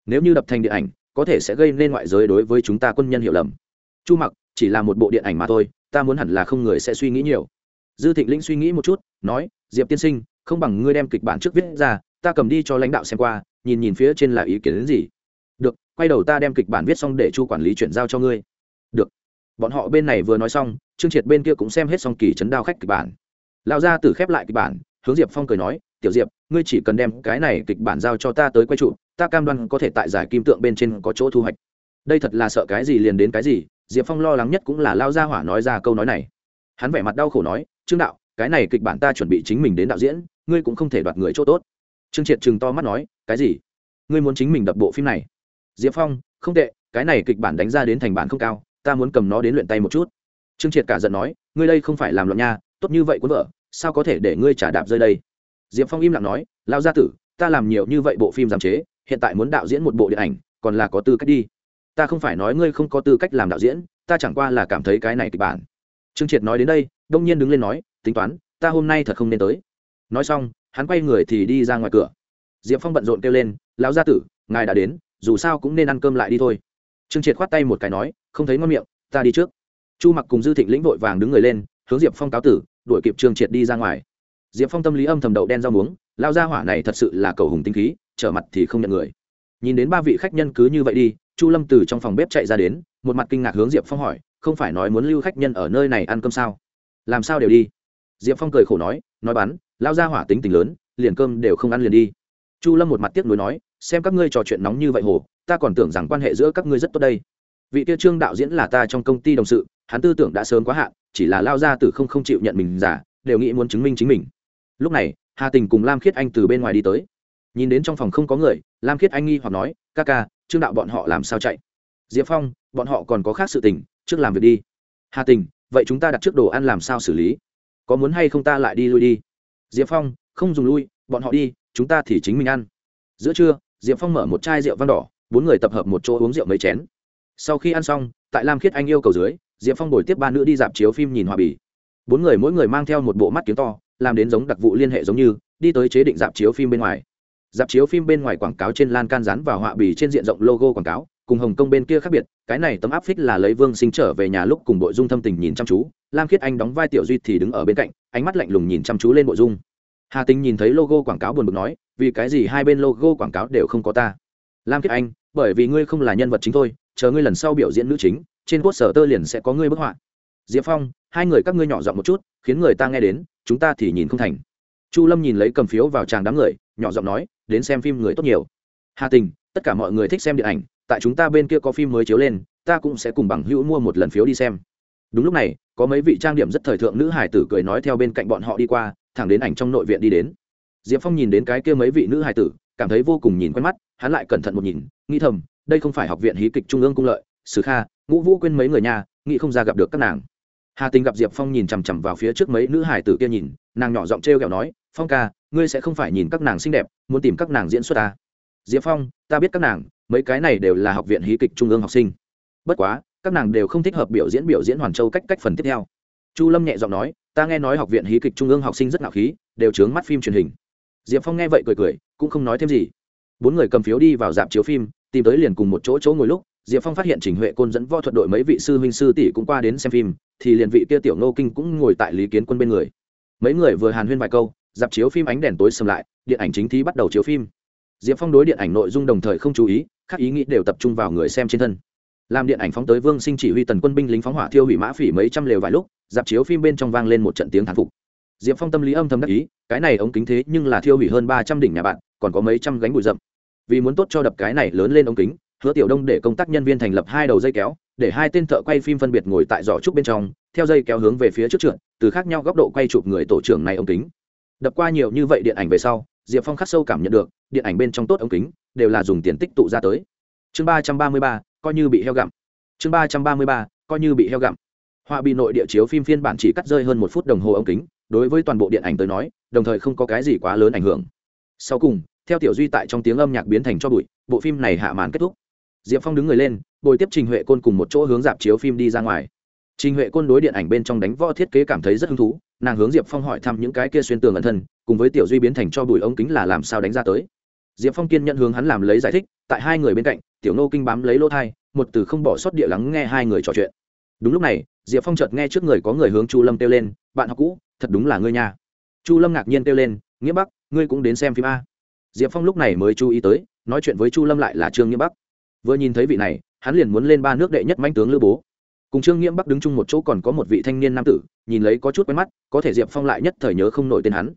Nếu như đập thành điện ảnh, có thể sẽ gây nên ngoại giới đối với chúng ta quân nhân hiểu lầm. Chu mặc, chỉ là một bộ điện ảnh mà thôi, ta muốn hẳn là không người sẽ suy nghĩ nhiều dư thịnh lĩnh suy nghĩ một chút, nói, diệp tiên sinh, không bằng ngươi đem kịch bản trước viết ra, ta cầm đi cho lãnh đạo xem qua, nhìn nhìn phía trên là ý kiến đến gì. Được, quay đầu ta đem kịch bản viết xong để chu quản lý chuyển giao cho ngươi. Được. Bọn họ bên này vừa nói xong, trương triệt bên kia cũng xem hết xong kỳ chấn đao khách kịch bản. Lão gia tử khép lại kịch bản, hướng diệp phong cười nói, tiểu diệp, ngươi chỉ cần đem cái này kịch bản giao cho ta tới quay trụ, ta cam đoan có thể tại giải kim tượng bên trên có chỗ thu hoạch. Đây thật là sợ cái gì liền đến cái gì, diệp phong lo lắng nhất cũng là lao gia hỏa nói ra câu nói này. Hắn vẻ mặt đau khổ nói trương đạo, cái này kịch bản ta chuẩn bị chính mình đến đạo diễn, ngươi cũng không thể đoạt người chỗ tốt. Trương triệt chừng to mắt nói, cái gì? Ngươi muốn chính mình đập bộ phim này? Diệp phong, không tệ, cái này kịch bản đánh ra đến thành bản không cao, ta muốn cầm nó đến luyện tay một chút. Trương triệt cả giận nói, ngươi đây không phải làm loạn nha, tốt như vậy cuốn vợ, sao có thể để ngươi trả đạp rơi đây? Diệp phong im lặng nói lao gia tử, ta làm nhiều như vậy bộ phim giảm chế, hiện tại muốn đạo diễn một bộ điện ảnh, còn là có tư cách đi. Ta không phải nói ngươi không có tư cách làm đạo diễn, ta chẳng qua là cảm thấy cái này kịch bản trương triệt nói đến đây, đông nhiên đứng lên nói, tính toán, ta hôm nay thật không nên tới. Nói xong, hắn quay người thì đi ra ngoài cửa. Diệp phong bận rộn kêu lên, lão gia tử, ngài đã đến, dù sao cũng nên ăn cơm lại đi thôi. Trương triệt khoát tay một cái nói, không thấy ngon miệng, ta đi trước. Chu mặc cùng dư thịnh lĩnh vội vàng đứng người lên, hướng diệp phong cáo tử, đuổi kịp trương triệt đi ra ngoài. Diệp phong tâm lý âm thầm đậu đen rau muống lao ra hỏa này thật sự là cầu hùng tinh khí, trở mặt thì không nhận người. Nhìn đến ba vị khách nhân cứ như vậy đi, chu lâm từ trong phòng bếp chạy ra đến, một mặt kinh ngạc hướng diệp phong hỏi không phải nói muốn lưu khách nhân ở nơi này ăn cơm sao? Làm sao đều đi? Diệp phong cười khổ nói nói bắn lao ra hỏa tính tình lớn, liền cơm đều không ăn liền đi. Chu lâm một mặt tiếc nuối nói, xem các ngươi trò chuyện nóng như vậy hồ ta còn tưởng rằng quan hệ giữa các ngươi rất tốt đây. Vị tiêu trương đạo diễn là ta trong công ty đồng sự, hắn tư tưởng đã sớm quá hạn, chỉ là lao ra từ không không chịu nhận mình giả, đều nghĩ muốn chứng minh chính mình. Lúc này, hà tình cùng lam khiết anh từ bên ngoài đi tới. Nhìn đến trong phòng không có người, lam khiết anh nghi hoặc nói, ca ca, trương đạo bọn họ làm sao chạy? Diệp phong, bọn họ còn có khác sự tình trước làm việc đi. Hà tình, vậy chúng ta đặt trước đồ ăn làm sao xử lý? Có muốn hay không ta lại đi lui đi? Diệp phong, không dùng lui, bọn họ đi, chúng ta thì chính mình ăn. Giữa trưa, diệp phong mở một chai rượu vang đỏ, bốn người tập hợp một chỗ uống rượu mấy chén. Sau khi ăn xong, tại lam khiết anh yêu cầu dưới, diệp phong đổi tiếp ba nữ đi dạp chiếu phim nhìn hòa bì. Bốn người mỗi người mang theo một bộ mắt kiếm to, làm đến giống đặc vụ liên hệ giống như, đi tới chế định dạp chiếu phim bên ngoài. Dạp chiếu phim bên ngoài quảng cáo trên lan can rán và họa bì trên diện rộng logo quảng cáo cùng hồng kông bên kia khác biệt, cái này tấm áp phích là lấy vương sinh trở về nhà lúc cùng bộ dung thâm tình nhìn chăm chú, lam khiết anh đóng vai tiểu duy thì đứng ở bên cạnh, ánh mắt lạnh lùng nhìn chăm chú lên bộ dung. Hà tình nhìn thấy logo quảng cáo buồn bực nói, vì cái gì hai bên logo quảng cáo đều không có ta? Lam khiết anh, bởi vì ngươi không là nhân vật chính thôi, chờ ngươi lần sau biểu diễn nữ chính, trên quốc sở tơ liền sẽ có ngươi bức họa. Diệp phong, hai người các ngươi nhỏ giọng một chút, khiến người ta nghe đến, chúng ta thì nhìn không thành. Chu lâm nhìn lấy cầm phiếu vào tràng đám người, nhỏ giọng nói, đến xem phim người tốt nhiều. Hà tình tất cả mọi người thích xem điện ảnh tại chúng ta bên kia có phim mới chiếu lên, ta cũng sẽ cùng bằng hữu mua một lần phiếu đi xem. Đúng lúc này, có mấy vị trang điểm rất thời thượng nữ hải tử cười nói theo bên cạnh bọn họ đi qua, thẳng đến ảnh trong nội viện đi đến. Diệp phong nhìn đến cái kia mấy vị nữ hải tử, cảm thấy vô cùng nhìn quen mắt, hắn lại cẩn thận một nhìn, nghĩ thầm, đây không phải học viện hí kịch trung ương cung lợi, sử kha, ngũ vũ quên mấy người nhà, nghĩ không ra gặp được các nàng. Hà tình gặp diệp phong nhìn chằm chằm vào phía trước mấy nữ hải tử kia nhìn, nàng nhỏ giọng t r e o kẹo nói, phong ca, ngươi sẽ không phải nhìn các nàng xinh đẹp, muốn tìm các nàng diễn xuất ta diệp phong, ta biết các nàng mấy cái này đều là học viện hí kịch trung ương học sinh. Bất quá, các nàng đều không thích hợp biểu diễn biểu diễn hoàn châu cách cách phần tiếp theo. Chu lâm nhẹ giọng nói, ta nghe nói học viện hí kịch trung ương học sinh rất ngạo khí, đều chướng mắt phim truyền hình. Diệp phong nghe vậy cười cười, cũng không nói thêm gì. Bốn người cầm phiếu đi vào dạp chiếu phim, tìm tới liền cùng một chỗ chỗ ngồi lúc, diệp phong phát hiện trình huệ côn dẫn võ thuật đội mấy vị sư huynh sư tỷ cũng qua đến xem phim, thì liền vị kia tiểu nô kinh cũng ngồi tại lý kiến quân bên người. Mấy người vừa hàn huyên vài câu, dạp chiếu phim ánh đèn tối sầm lại, điện ảnh chính thi bắt đầu chiếu phim diệp phong đối điện ảnh nội dung đồng thời không chú ý, các ý nghĩ đều tập trung vào người xem trên thân. Làm điện ảnh phóng tới vương sinh chỉ huy tần quân binh lính phóng hỏa thiêu hủy mã phỉ mấy trăm lều vài lúc, dạp chiếu phim bên trong vang lên một trận tiếng thán phục. Diệp phong tâm lý âm thầm đắc ý, cái này ống kính thế nhưng là thiêu hủy hơn ba trăm đỉnh nhà bạn, còn có mấy trăm gánh bụi rậm. Vì muốn tốt cho đập cái này lớn lên ống kính, hứa tiểu đông để công tác nhân viên thành lập hai đầu dây kéo, để hai tên thợ quay phim phân biệt ngồi tại giỏ trúc bên trong, theo dây kéo hướng về phía trước trượt, từ khác nhau góc độ quay chụp người tổ trưởng này ống kính đập qua nhiều như vậy điện ảnh về sau, diệp phong khắc sâu cảm nhận được, điện ảnh bên trong tốt ống kính, đều là dùng tiền tích tụ ra tới. Chương ba trăm ba mươi ba, coi như bị heo gặm. Chương ba trăm ba mươi ba, coi như bị heo gặm. Họa bị nội địa chiếu phim phiên bản chỉ cắt rơi hơn một phút đồng hồ ống kính, đối với toàn bộ điện ảnh tới nói, đồng thời không có cái gì quá lớn ảnh hưởng. Sau cùng, theo tiểu duy tại trong tiếng âm nhạc biến thành cho bụi, bộ phim này hạ màn kết thúc. Diệp phong đứng người lên, bồi tiếp trình huệ côn cùng một chỗ hướng dạp chiếu phim đi ra ngoài. Trình huệ côn đối điện ảnh bên trong đánh võ thiết kế cảm thấy rất hứng thú nàng hướng diệp phong hỏi thăm những cái kia xuyên tường ẩn thân, cùng với tiểu duy biến thành cho bụi ống kính là làm sao đánh ra tới. Diệp phong kiên nhận hướng hắn làm lấy giải thích, tại hai người bên cạnh, tiểu nô kinh bám lấy lỗ thai, một từ không bỏ sót địa lắng nghe hai người trò chuyện. Đúng lúc này, diệp phong chợt nghe trước người có người hướng chu lâm kêu lên, bạn học cũ, thật đúng là ngươi nha. Chu lâm ngạc nhiên kêu lên, nghĩa bắc, ngươi cũng đến xem phim a. Diệp phong lúc này mới chú ý tới, nói chuyện với chu lâm lại là trương nghĩa bắc. Vừa nhìn thấy vị này, hắn liền muốn lên ba nước đệ nhất manh tướng lữ bố cùng trương nghiễm bắc đứng chung một chỗ còn có một vị thanh niên nam tử, nhìn lấy có chút quen mắt, có thể diệp phong lại nhất thời nhớ không nổi tên hắn.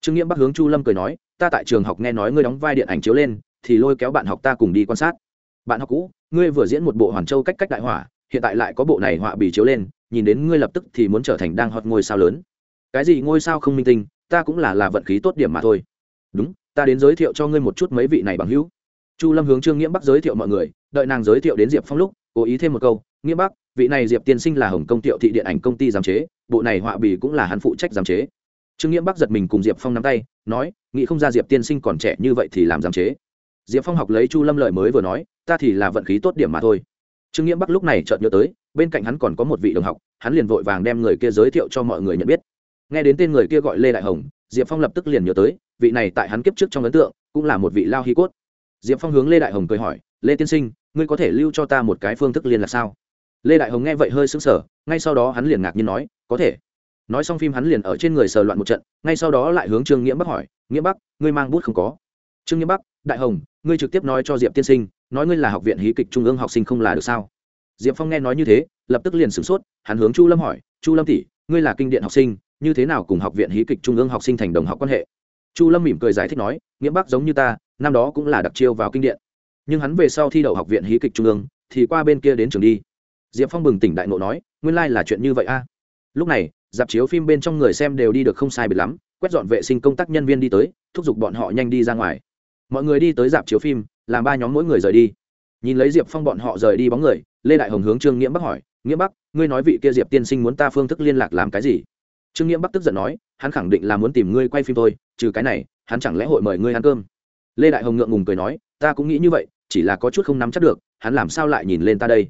Trương nghiễm bắc hướng chu lâm cười nói, ta tại trường học nghe nói ngươi đóng vai điện ảnh chiếu lên, thì lôi kéo bạn học ta cùng đi quan sát. Bạn học cũ, ngươi vừa diễn một bộ hoàn châu cách cách đại hỏa hiện tại lại có bộ này họa bì chiếu lên, nhìn đến ngươi lập tức thì muốn trở thành đang hot ngôi sao lớn. Cái gì ngôi sao không minh tinh, ta cũng là là vận khí tốt điểm mà thôi. Đúng, ta đến giới thiệu cho ngươi một chút mấy vị này bằng hữu. Chu lâm hướng trương nghĩa bắc giới thiệu mọi người, đợi nàng giới thiệu đến diệp phong lúc, cố ý thêm một câu nghĩa bắc vị này diệp tiên sinh là hồng công tiệu thị điện ảnh công ty giám chế, bộ này họa bì cũng là hắn phụ trách giám chế. Trương nghĩa bắc giật mình cùng diệp phong nắm tay, nói, nghĩ không ra diệp tiên sinh còn trẻ như vậy thì làm giám chế. Diệp phong học lấy chu lâm lợi mới vừa nói, ta thì là vận khí tốt điểm mà thôi. Trương nghĩa bắc lúc này chợt nhớ tới, bên cạnh hắn còn có một vị đồng học, hắn liền vội vàng đem người kia giới thiệu cho mọi người nhận biết. Nghe đến tên người kia gọi lê đại hồng, diệp phong lập tức liền nhớ tới, vị này tại hắn kiếp trước trong ấn tượng, cũng là một vị lao hi cốt. Diệp phong hướng lê đại hồng cười hỏi, lê tiên sinh, ngươi có thể lưu cho ta một cái phương thức liên lạc sao? Lê đại hồng nghe vậy hơi sững sờ, ngay sau đó hắn liền ngạc nhiên nói, có thể. Nói xong phim hắn liền ở trên người sờ loạn một trận, ngay sau đó lại hướng trương nghĩa bắc hỏi, nghĩa bắc, ngươi mang bút không có? Trương nghĩa bắc, đại hồng, ngươi trực tiếp nói cho diệp tiên sinh, nói ngươi là học viện hí kịch trung ương học sinh không là được sao? Diệp phong nghe nói như thế, lập tức liền sửng sốt, hắn hướng chu lâm hỏi, chu lâm tỷ, ngươi là kinh điện học sinh, như thế nào cùng học viện hí kịch trung ương học sinh thành đồng học quan hệ? Chu lâm mỉm cười giải thích nói, nghĩa bắc giống như ta, năm đó cũng là đặc chiêu vào kinh điện. Nhưng hắn về sau thi đậu học viện hí kịch trung ương, thì qua bên kia đến trường đi diệp phong bừng tỉnh đại ngộ nói, nguyên lai là chuyện như vậy a. Lúc này, dạp chiếu phim bên trong người xem đều đi được không sai biệt lắm, quét dọn vệ sinh công tác nhân viên đi tới, thúc giục bọn họ nhanh đi ra ngoài. Mọi người đi tới dạp chiếu phim, làm ba nhóm mỗi người rời đi. Nhìn lấy diệp phong bọn họ rời đi bóng người, lê đại hồng hướng trương nghĩa bắc hỏi, nghĩa bắc, ngươi nói vị kia diệp tiên sinh muốn ta phương thức liên lạc làm cái gì? Trương nghĩa bắc tức giận nói, hắn khẳng định là muốn tìm ngươi quay phim thôi, trừ cái này, hắn chẳng lẽ hội mời ngươi ăn cơm? Lê đại hồng ngượng ngùng cười nói, ta cũng nghĩ như vậy, chỉ là có chút không nắm chắc được, hắn làm sao lại nhìn lên ta đây?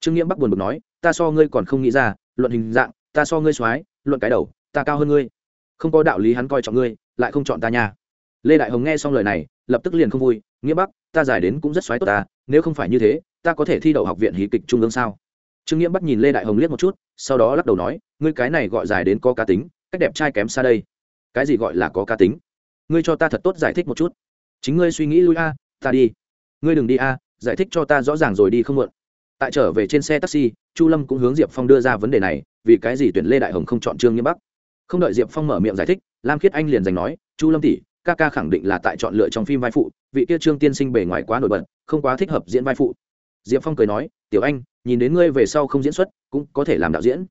Trương nghiễm bắc buồn bực nói, ta so ngươi còn không nghĩ ra, luận hình dạng, ta so ngươi soái, luận cái đầu, ta cao hơn ngươi. Không có đạo lý hắn coi trọng ngươi, lại không chọn ta nha. Lê đại hồng nghe xong lời này, lập tức liền không vui nghĩa bắc, ta giải đến cũng rất xoáy tốt ta, nếu không phải như thế, ta có thể thi đậu học viện hí kịch trung ương sao? Trương nghĩa bắc nhìn lê đại hồng liếc một chút, sau đó lắc đầu nói, ngươi cái này gọi giải đến có cá tính, cách đẹp trai kém xa đây. Cái gì gọi là có cá tính? Ngươi cho ta thật tốt giải thích một chút. Chính ngươi suy nghĩ lui a, ta đi. Ngươi đừng đi a, giải thích cho ta rõ ràng rồi đi không muộn tại trở về trên xe taxi, chu lâm cũng hướng diệp phong đưa ra vấn đề này, vì cái gì tuyển lê đại hồng không chọn trương nghiêm bắc? Không đợi diệp phong mở miệng giải thích, lam khiết anh liền giành nói, chu lâm tỷ, ca ca khẳng định là tại chọn lựa trong phim vai phụ, vị kia trương tiên sinh bề ngoài quá nổi bật, không quá thích hợp diễn vai phụ. Diệp phong cười nói, tiểu anh, nhìn đến ngươi về sau không diễn xuất, cũng có thể làm đạo diễn.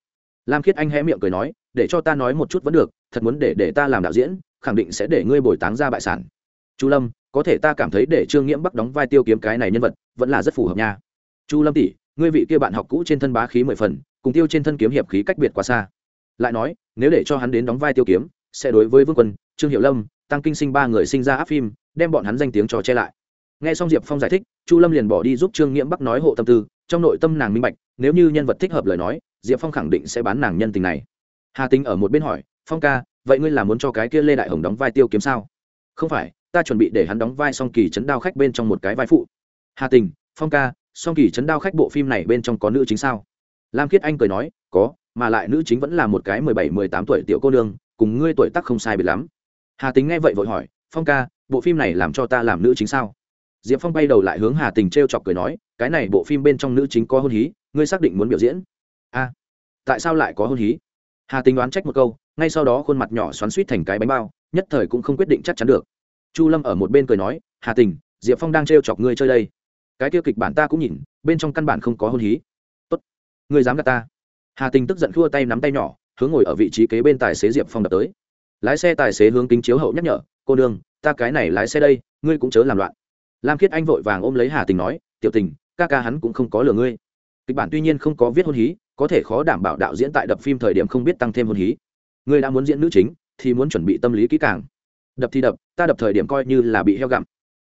Lam khiết anh hé miệng cười nói, để cho ta nói một chút vẫn được, thật muốn để để ta làm đạo diễn, khẳng định sẽ để ngươi bồi táng ra bại sản. Chu lâm, có thể ta cảm thấy để trương nghiễm bắc đóng vai tiêu kiếm cái này nhân vật, vẫn là rất phù hợp nha. Chu lâm tỷ ngươi vị kia bạn học cũ trên thân bá khí mười phần, cùng tiêu trên thân kiếm hiệp khí cách biệt quá xa. Lại nói, nếu để cho hắn đến đóng vai tiêu kiếm, sẽ đối với vương quân, trương hiệu lâm, tăng kinh sinh ba người sinh ra áp phim, đem bọn hắn danh tiếng trò che lại. Nghe xong diệp phong giải thích, chu lâm liền bỏ đi giúp trương nghiễm bắc nói hộ tâm tư, trong nội tâm nàng minh bạch, nếu như nhân vật thích hợp lời nói, diệp phong khẳng định sẽ bán nàng nhân tình này. Hà tính ở một bên hỏi, phong ca, vậy ngươi là muốn cho cái kia lê đại hồng đóng vai tiêu kiếm sao? Không phải, ta chuẩn bị để hắn đóng vai song kỳ chấn đao khách bên trong một cái vai phụ. Hà tình, phong ca song kỳ chấn đao khách bộ phim này bên trong có nữ chính sao? Lam khiết anh cười nói, có, mà lại nữ chính vẫn là một cái mười bảy, mười tám tuổi tiểu cô nương, cùng ngươi tuổi tác không sai biệt lắm. Hà tính nghe vậy vội hỏi, phong ca, bộ phim này làm cho ta làm nữ chính sao? Diệp phong bay đầu lại hướng hà tình t r e o chọc cười nói, cái này bộ phim bên trong nữ chính có hôn hí, ngươi xác định muốn biểu diễn? A, tại sao lại có hôn hí? Hà tình đoán trách một câu, ngay sau đó khuôn mặt nhỏ xoắn suýt thành cái bánh bao, nhất thời cũng không quyết định chắc chắn được. Chu lâm ở một bên cười nói, hà tình, diệp phong đang t r e o chọc ngươi chơi đây cái tiêu kịch bản ta cũng nhìn bên trong căn bản không có hôn hí. Tốt. Người dám gạt ta. Hà tình tức giận khua tay nắm tay nhỏ hướng ngồi ở vị trí kế bên tài xế diệp phong đập tới. Lái xe tài xế hướng kính chiếu hậu nhắc nhở cô Đường, ta cái này lái xe đây ngươi cũng chớ làm loạn. Lam khiết anh vội vàng ôm lấy hà tình nói tiểu tình ca ca hắn cũng không có lừa ngươi. Kịch bản tuy nhiên không có viết hôn hí có thể khó đảm bảo đạo diễn tại đập phim thời điểm không biết tăng thêm hôn hí. Ngươi đã muốn diễn nữ chính thì muốn chuẩn bị tâm lý kỹ càng. Đập thì đập ta đập thời điểm coi như là bị heo gặm.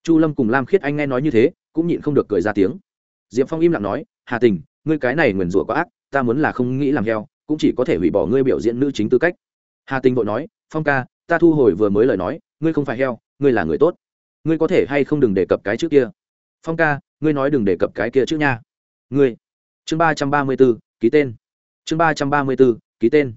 Chu lâm cùng lam khiết anh nghe nói như thế cũng nhịn không được cười ra tiếng. Diệp phong im lặng nói, hà tình, ngươi cái này nguyền rủa quá ác, ta muốn là không nghĩ làm heo, cũng chỉ có thể hủy bỏ ngươi biểu diễn nữ chính tư cách. Hà tình vội nói, phong ca, ta thu hồi vừa mới lời nói, ngươi không phải heo, ngươi là người tốt. Ngươi có thể hay không đừng đề cập cái trước kia? Phong ca, ngươi nói đừng đề cập cái kia trước nha. Ngươi. Chương ba trăm ba mươi b ố ký tên. Chương ba trăm ba mươi b ố ký tên.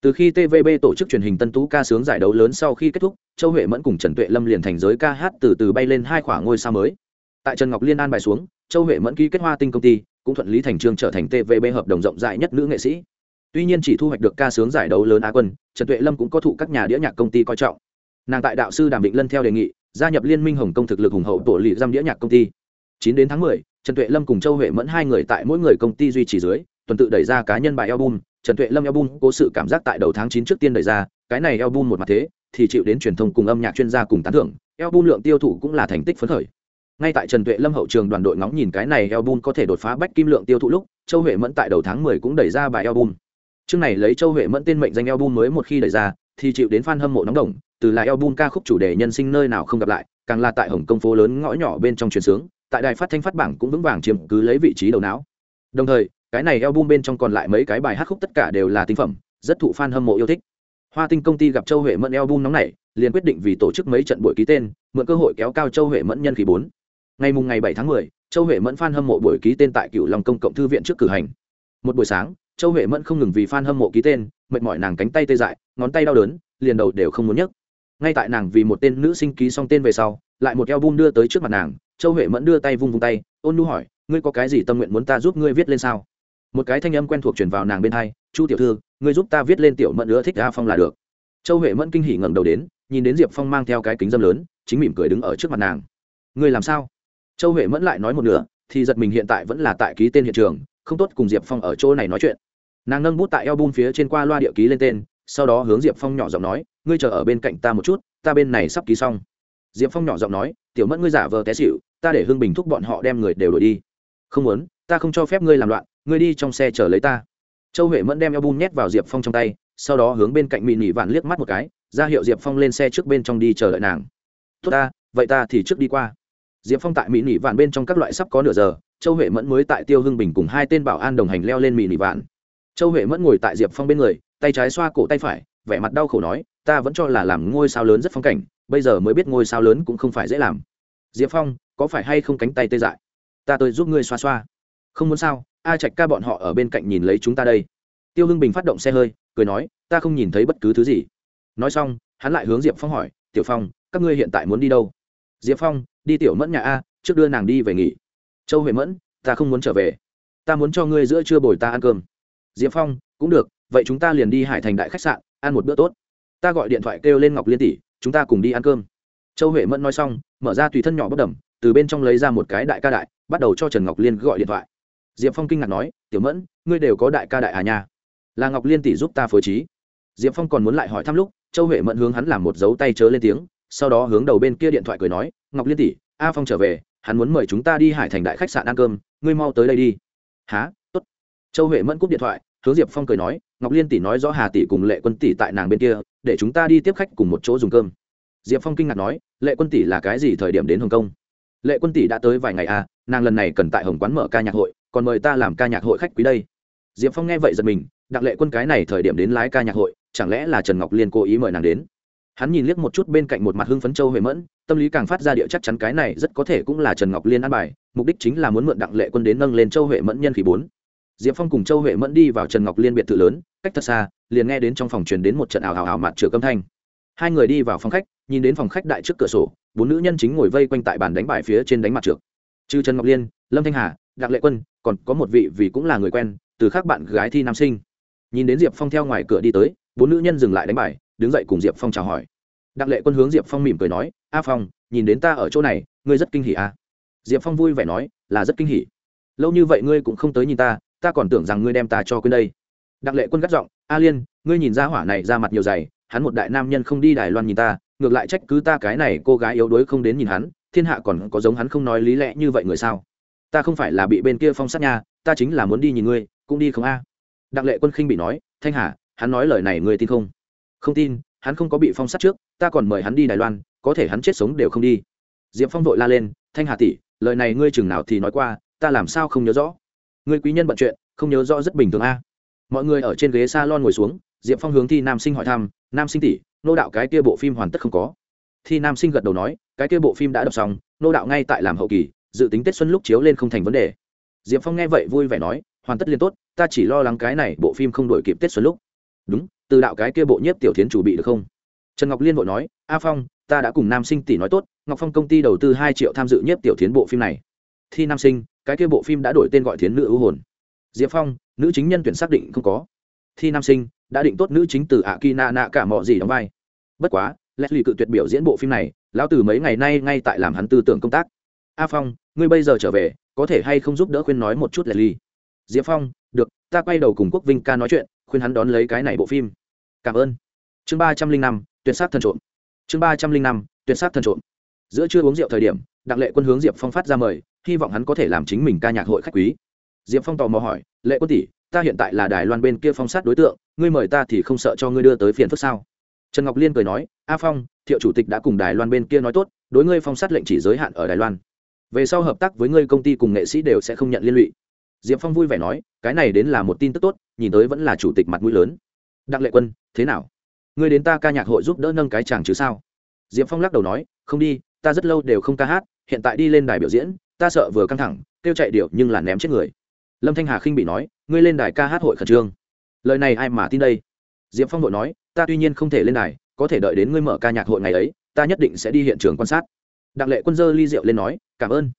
Từ khi tvb tổ chức truyền hình tân tú ca sướng giải đấu lớn sau khi kết thúc, châu huệ mẫn cùng trần tuệ lâm liền thành giới ca hát từ từ bay lên hai khoảng ngôi sao mới tại trần ngọc liên an bài xuống châu huệ mẫn ký kết hoa tinh công ty cũng thuận lý thành trương trở thành tvb hợp đồng rộng rãi nhất nữ nghệ sĩ. Tuy nhiên chỉ thu hoạch được ca sướng giải đấu lớn á quân trần tuệ lâm cũng có thụ các nhà đĩa nhạc công ty coi trọng. Nàng tại đạo sư đàm định lân theo đề nghị gia nhập liên minh hồng Công thực lực hùng hậu tổ lì giam đĩa nhạc công ty. Chín đến tháng mười, trần tuệ lâm cùng châu huệ mẫn hai người tại mỗi người công ty duy trì dưới tuần tự đẩy ra cá nhân bài album. Trần tuệ lâm album có sự cảm giác tại đầu tháng chín trước tiên đẩy ra cái này album một mặt thế thì chịu đến truyền thông cùng âm nhạc chuyên gia cùng tán thưởng album lượng tiêu thụ cũng là thành tích phấn khởi ngay tại trần tuệ lâm hậu trường đoàn đội ngóng nhìn cái này album có thể đột phá bách kim lượng tiêu thụ lúc, châu huệ mẫn tại đầu tháng mười cũng đẩy ra bài album. Chương này lấy châu huệ mẫn tên mệnh danh album mới một khi đẩy ra, thì chịu đến fan hâm mộ nóng đồng, từ là album ca khúc chủ đề nhân sinh nơi nào không gặp lại, càng là tại hồng công phố lớn ngõ nhỏ bên trong truyền sướng, tại đài phát thanh phát bảng cũng vững vàng chiếm cứ lấy vị trí đầu não. Đồng thời, cái này album bên trong còn lại mấy cái bài hát khúc tất cả đều là tinh phẩm, rất thụ fan hâm mộ yêu thích. Hoa tinh công ty gặp châu huệ mẫn album nóng này, liền quyết định vì tổ chức mấy trận buổi ký tên, mượn cơ hội kéo cao châu huệ mẫn nhân khí bốn ngày mùng ngày bảy tháng 10, châu huệ mẫn fan hâm mộ buổi ký tên tại cựu long công cộng thư viện trước cử hành. Một buổi sáng châu huệ mẫn không ngừng vì fan hâm mộ ký tên mệt mỏi nàng cánh tay tê dại ngón tay đau đớn liền đầu đều không muốn nhấc. Ngay tại nàng vì một tên nữ sinh ký xong tên về sau lại một album đưa tới trước mặt nàng châu huệ mẫn đưa tay vung vung tay ôn nu hỏi ngươi có cái gì tâm nguyện muốn ta giúp ngươi viết lên sao? Một cái thanh âm quen thuộc truyền vào nàng bên hai chu tiểu thư ngươi giúp ta viết lên tiểu mẫn nữa thích a phong là được. Châu huệ mẫn kinh hỉ ngẩng đầu đến nhìn đến diệp phong mang theo cái kính dâm lớn chính mỉm cười đứng ở trước mặt nàng. Ngươi làm sao? Châu huệ mẫn lại nói một nửa, thì giật mình hiện tại vẫn là tại ký tên hiện trường, không tốt cùng diệp phong ở chỗ này nói chuyện. Nàng nâng bút tại eo bum phía trên qua loa địa ký lên tên, sau đó hướng diệp phong nhỏ giọng nói, ngươi chờ ở bên cạnh ta một chút, ta bên này sắp ký xong. Diệp phong nhỏ giọng nói, tiểu mẫn ngươi giả vờ té xịu ta để hương bình thúc bọn họ đem người đều đổi đi. Không muốn, ta không cho phép ngươi làm loạn, ngươi đi trong xe chờ lấy ta. Châu huệ mẫn đem eo bum nhét vào diệp phong trong tay, sau đó hướng bên cạnh mị nỉ vạn liếc mắt một cái, ra hiệu diệp phong lên xe trước bên trong đi chờ đợi nàng. Tốt ta, vậy ta thì trước đi qua diệp phong tại mỹ nỉ vạn bên trong các loại sắp có nửa giờ, châu huệ mẫn mới tại tiêu hưng bình cùng hai tên bảo an đồng hành leo lên mỹ nỉ vạn. Châu huệ mẫn ngồi tại diệp phong bên người, tay trái xoa cổ tay phải, vẻ mặt đau khổ nói, ta vẫn cho là làm ngôi sao lớn rất phong cảnh, bây giờ mới biết ngôi sao lớn cũng không phải dễ làm. Diệp phong, có phải hay không cánh tay tê dại? Ta tôi giúp ngươi xoa xoa. Không muốn sao, a trạch ca bọn họ ở bên cạnh nhìn lấy chúng ta đây. Tiêu hưng bình phát động xe hơi, cười nói, ta không nhìn thấy bất cứ thứ gì. Nói xong, hắn lại hướng diệp phong hỏi, tiểu phong, các ngươi hiện tại muốn đi đâu? Diệp phong đi tiểu mẫn nhà a, trước đưa nàng đi về nghỉ. Châu huệ mẫn, ta không muốn trở về. Ta muốn cho ngươi giữa trưa bồi ta ăn cơm. Diệp phong, cũng được, vậy chúng ta liền đi hải thành đại khách sạn, ăn một bữa tốt. Ta gọi điện thoại kêu lên ngọc liên tỷ, chúng ta cùng đi ăn cơm. Châu huệ mẫn nói xong, mở ra tùy thân nhỏ bất đầm, từ bên trong lấy ra một cái đại ca đại, bắt đầu cho trần ngọc liên gọi điện thoại. Diệp phong kinh ngạc nói, tiểu mẫn, ngươi đều có đại ca đại à nha. Là ngọc liên tỷ giúp ta phối trí. Diệp phong còn muốn lại hỏi thăm lúc, châu huệ mẫn hướng hắn làm một dấu tay chớ lên tiếng sau đó hướng đầu bên kia điện thoại cười nói, ngọc liên tỷ, a phong trở về, hắn muốn mời chúng ta đi hải thành đại khách sạn ăn cơm, ngươi mau tới đây đi. Há t ố t châu huệ mẫn cúp điện thoại, hướng diệp phong cười nói, ngọc liên tỷ nói rõ hà tỷ cùng lệ quân tỷ tại nàng bên kia, để chúng ta đi tiếp khách cùng một chỗ dùng cơm. Diệp phong kinh ngạc nói, lệ quân tỷ là cái gì thời điểm đến hồng kông? Lệ quân tỷ đã tới vài ngày à nàng lần này cần tại hồng quán mở ca nhạc hội, còn mời ta làm ca nhạc hội khách quý đây. Diệp phong nghe vậy giật mình đặc lệ quân cái này thời điểm đến lái ca nhạc hội, chẳng lẽ là trần ngọc liên cố ý mời nàng đến? Hắn nhìn liếc một chút bên cạnh một mặt hưng phấn châu huệ mẫn, tâm lý càng phát ra địa chắc chắn cái này rất có thể cũng là trần ngọc liên ăn bài, mục đích chính là muốn mượn đặng lệ quân đến nâng lên châu huệ mẫn nhân khí bốn. Diệp phong cùng châu huệ mẫn đi vào trần ngọc liên biệt thự lớn, cách thật xa, liền nghe đến trong phòng truyền đến một trận ảo ảo ảo mặt chửa âm thanh. Hai người đi vào phòng khách, nhìn đến phòng khách đại trước cửa sổ, bốn nữ nhân chính ngồi vây quanh tại bàn đánh bài phía trên đánh mặt trượt trừ trần ngọc liên, lâm thanh hà, đặng lệ quân, còn có một vị vì cũng là người quen, từ khác bạn gái thi nam sinh. Nhìn đến diệp phong theo ngoài cửa đi tới, bốn nữ nhân dừng lại đánh bài đứng dậy cùng diệp phong chào hỏi. Đặng lệ quân hướng diệp phong mỉm cười nói, a phong, nhìn đến ta ở chỗ này, ngươi rất kinh hỉ à? diệp phong vui vẻ nói, là rất kinh hỉ. Lâu như vậy ngươi cũng không tới nhìn ta ta còn tưởng rằng ngươi đem ta cho quên đây. Đặng lệ quân gắt giọng, a liên, ngươi nhìn ra hỏa này ra mặt nhiều dày, hắn một đại nam nhân không đi đài loan nhìn ta, ngược lại trách cứ ta cái này cô gái yếu đuối không đến nhìn hắn, thiên hạ còn có giống hắn không nói lý lẽ như vậy người sao? Ta không phải là bị bên kia phong sát nha, ta chính là muốn đi nhìn ngươi, cũng đi không a. Đặng lệ quân khinh bị nói, thanh hà, hắn nói lời này ngươi tin không? Không tin, hắn không có bị phong sát trước, ta còn mời hắn đi đài loan, có thể hắn chết sống đều không đi. Diệp phong vội la lên, thanh hà tỷ, lời này ngươi chừng nào thì nói qua, ta làm sao không nhớ rõ? Ngươi quý nhân bận chuyện, không nhớ rõ rất bình thường a. Mọi người ở trên ghế s a lon ngồi xuống, diệp phong hướng thi nam sinh hỏi thăm, nam sinh tỷ, nô đạo cái kia bộ phim hoàn tất không có? Thi nam sinh gật đầu nói, cái kia bộ phim đã đọc xong, nô đạo ngay tại làm hậu kỳ, dự tính tết xuân lúc chiếu lên không thành vấn đề. Diệp phong nghe vậy vui vẻ nói, hoàn tất liên tốt, ta chỉ lo lắng cái này bộ phim không đổi kịp tết xuân lúc. Đúng từ đạo cái kia bộ nhiếp tiểu thiến chủ bị được không? Trần ngọc liên vội nói, a phong, ta đã cùng nam sinh tỷ nói tốt, ngọc phong công ty đầu tư hai triệu tham dự nhiếp tiểu thiến bộ phim này. Thi nam sinh, cái kia bộ phim đã đổi tên gọi thiến nữ ưu hồn. Diệp phong, nữ chính nhân tuyển xác định không có. Thi nam sinh, đã định tốt nữ chính từ ạ kỳ nạ nạ cả mọi gì đóng vai. Bất quá, leslie cự tuyệt biểu diễn bộ phim này, lão từ mấy ngày nay ngay tại làm hắn tư tưởng công tác. A phong, ngươi bây giờ trở về, có thể hay không giúp đỡ khuyên nói một chút leslie? Diệp phong, được, ta quay đầu cùng quốc vinh ca nói chuyện khuyên hắn đón lấy cái này bộ phim. Cảm ơn. Chương ba trăm linh năm, tuyệt sát thần trộm. Chương ba trăm linh năm, tuyệt sát thần trộm. Giữa chưa uống rượu thời điểm, đặng lệ quân hướng diệp phong phát ra mời, hy vọng hắn có thể làm chính mình ca nhạc hội khách quý. Diệp phong tò mò hỏi, lệ quân tỷ, ta hiện tại là đài loan bên kia phong sát đối tượng, ngươi mời ta thì không sợ cho ngươi đưa tới phiền phức sao? Trần ngọc liên cười nói, a phong, thiệu chủ tịch đã cùng đài loan bên kia nói tốt, đối ngươi phong sát lệnh chỉ giới hạn ở đài loan. Về sau hợp tác với ngươi công ty cùng nghệ sĩ đều sẽ không nhận liên lụy diệp phong vui vẻ nói, cái này đến là một tin tức tốt, nhìn tới vẫn là chủ tịch mặt mũi lớn. Đặng lệ quân, thế nào? Ngươi đến ta ca nhạc hội giúp đỡ nâng cái chàng chứ sao? Diệp phong lắc đầu nói, không đi, ta rất lâu đều không ca hát, hiện tại đi lên đài biểu diễn, ta sợ vừa căng thẳng, kêu chạy điệu nhưng là ném chết người. Lâm thanh hà khinh bị nói, ngươi lên đài ca hát hội khẩn trương. Lời này ai mà tin đây? Diệp phong đội nói, ta tuy nhiên không thể lên đài, có thể đợi đến ngươi mở ca nhạc hội ngày ấy, ta nhất định sẽ đi hiện trường quan sát. Đặng lệ quân dơ ly rượu lên nói, cảm ơn.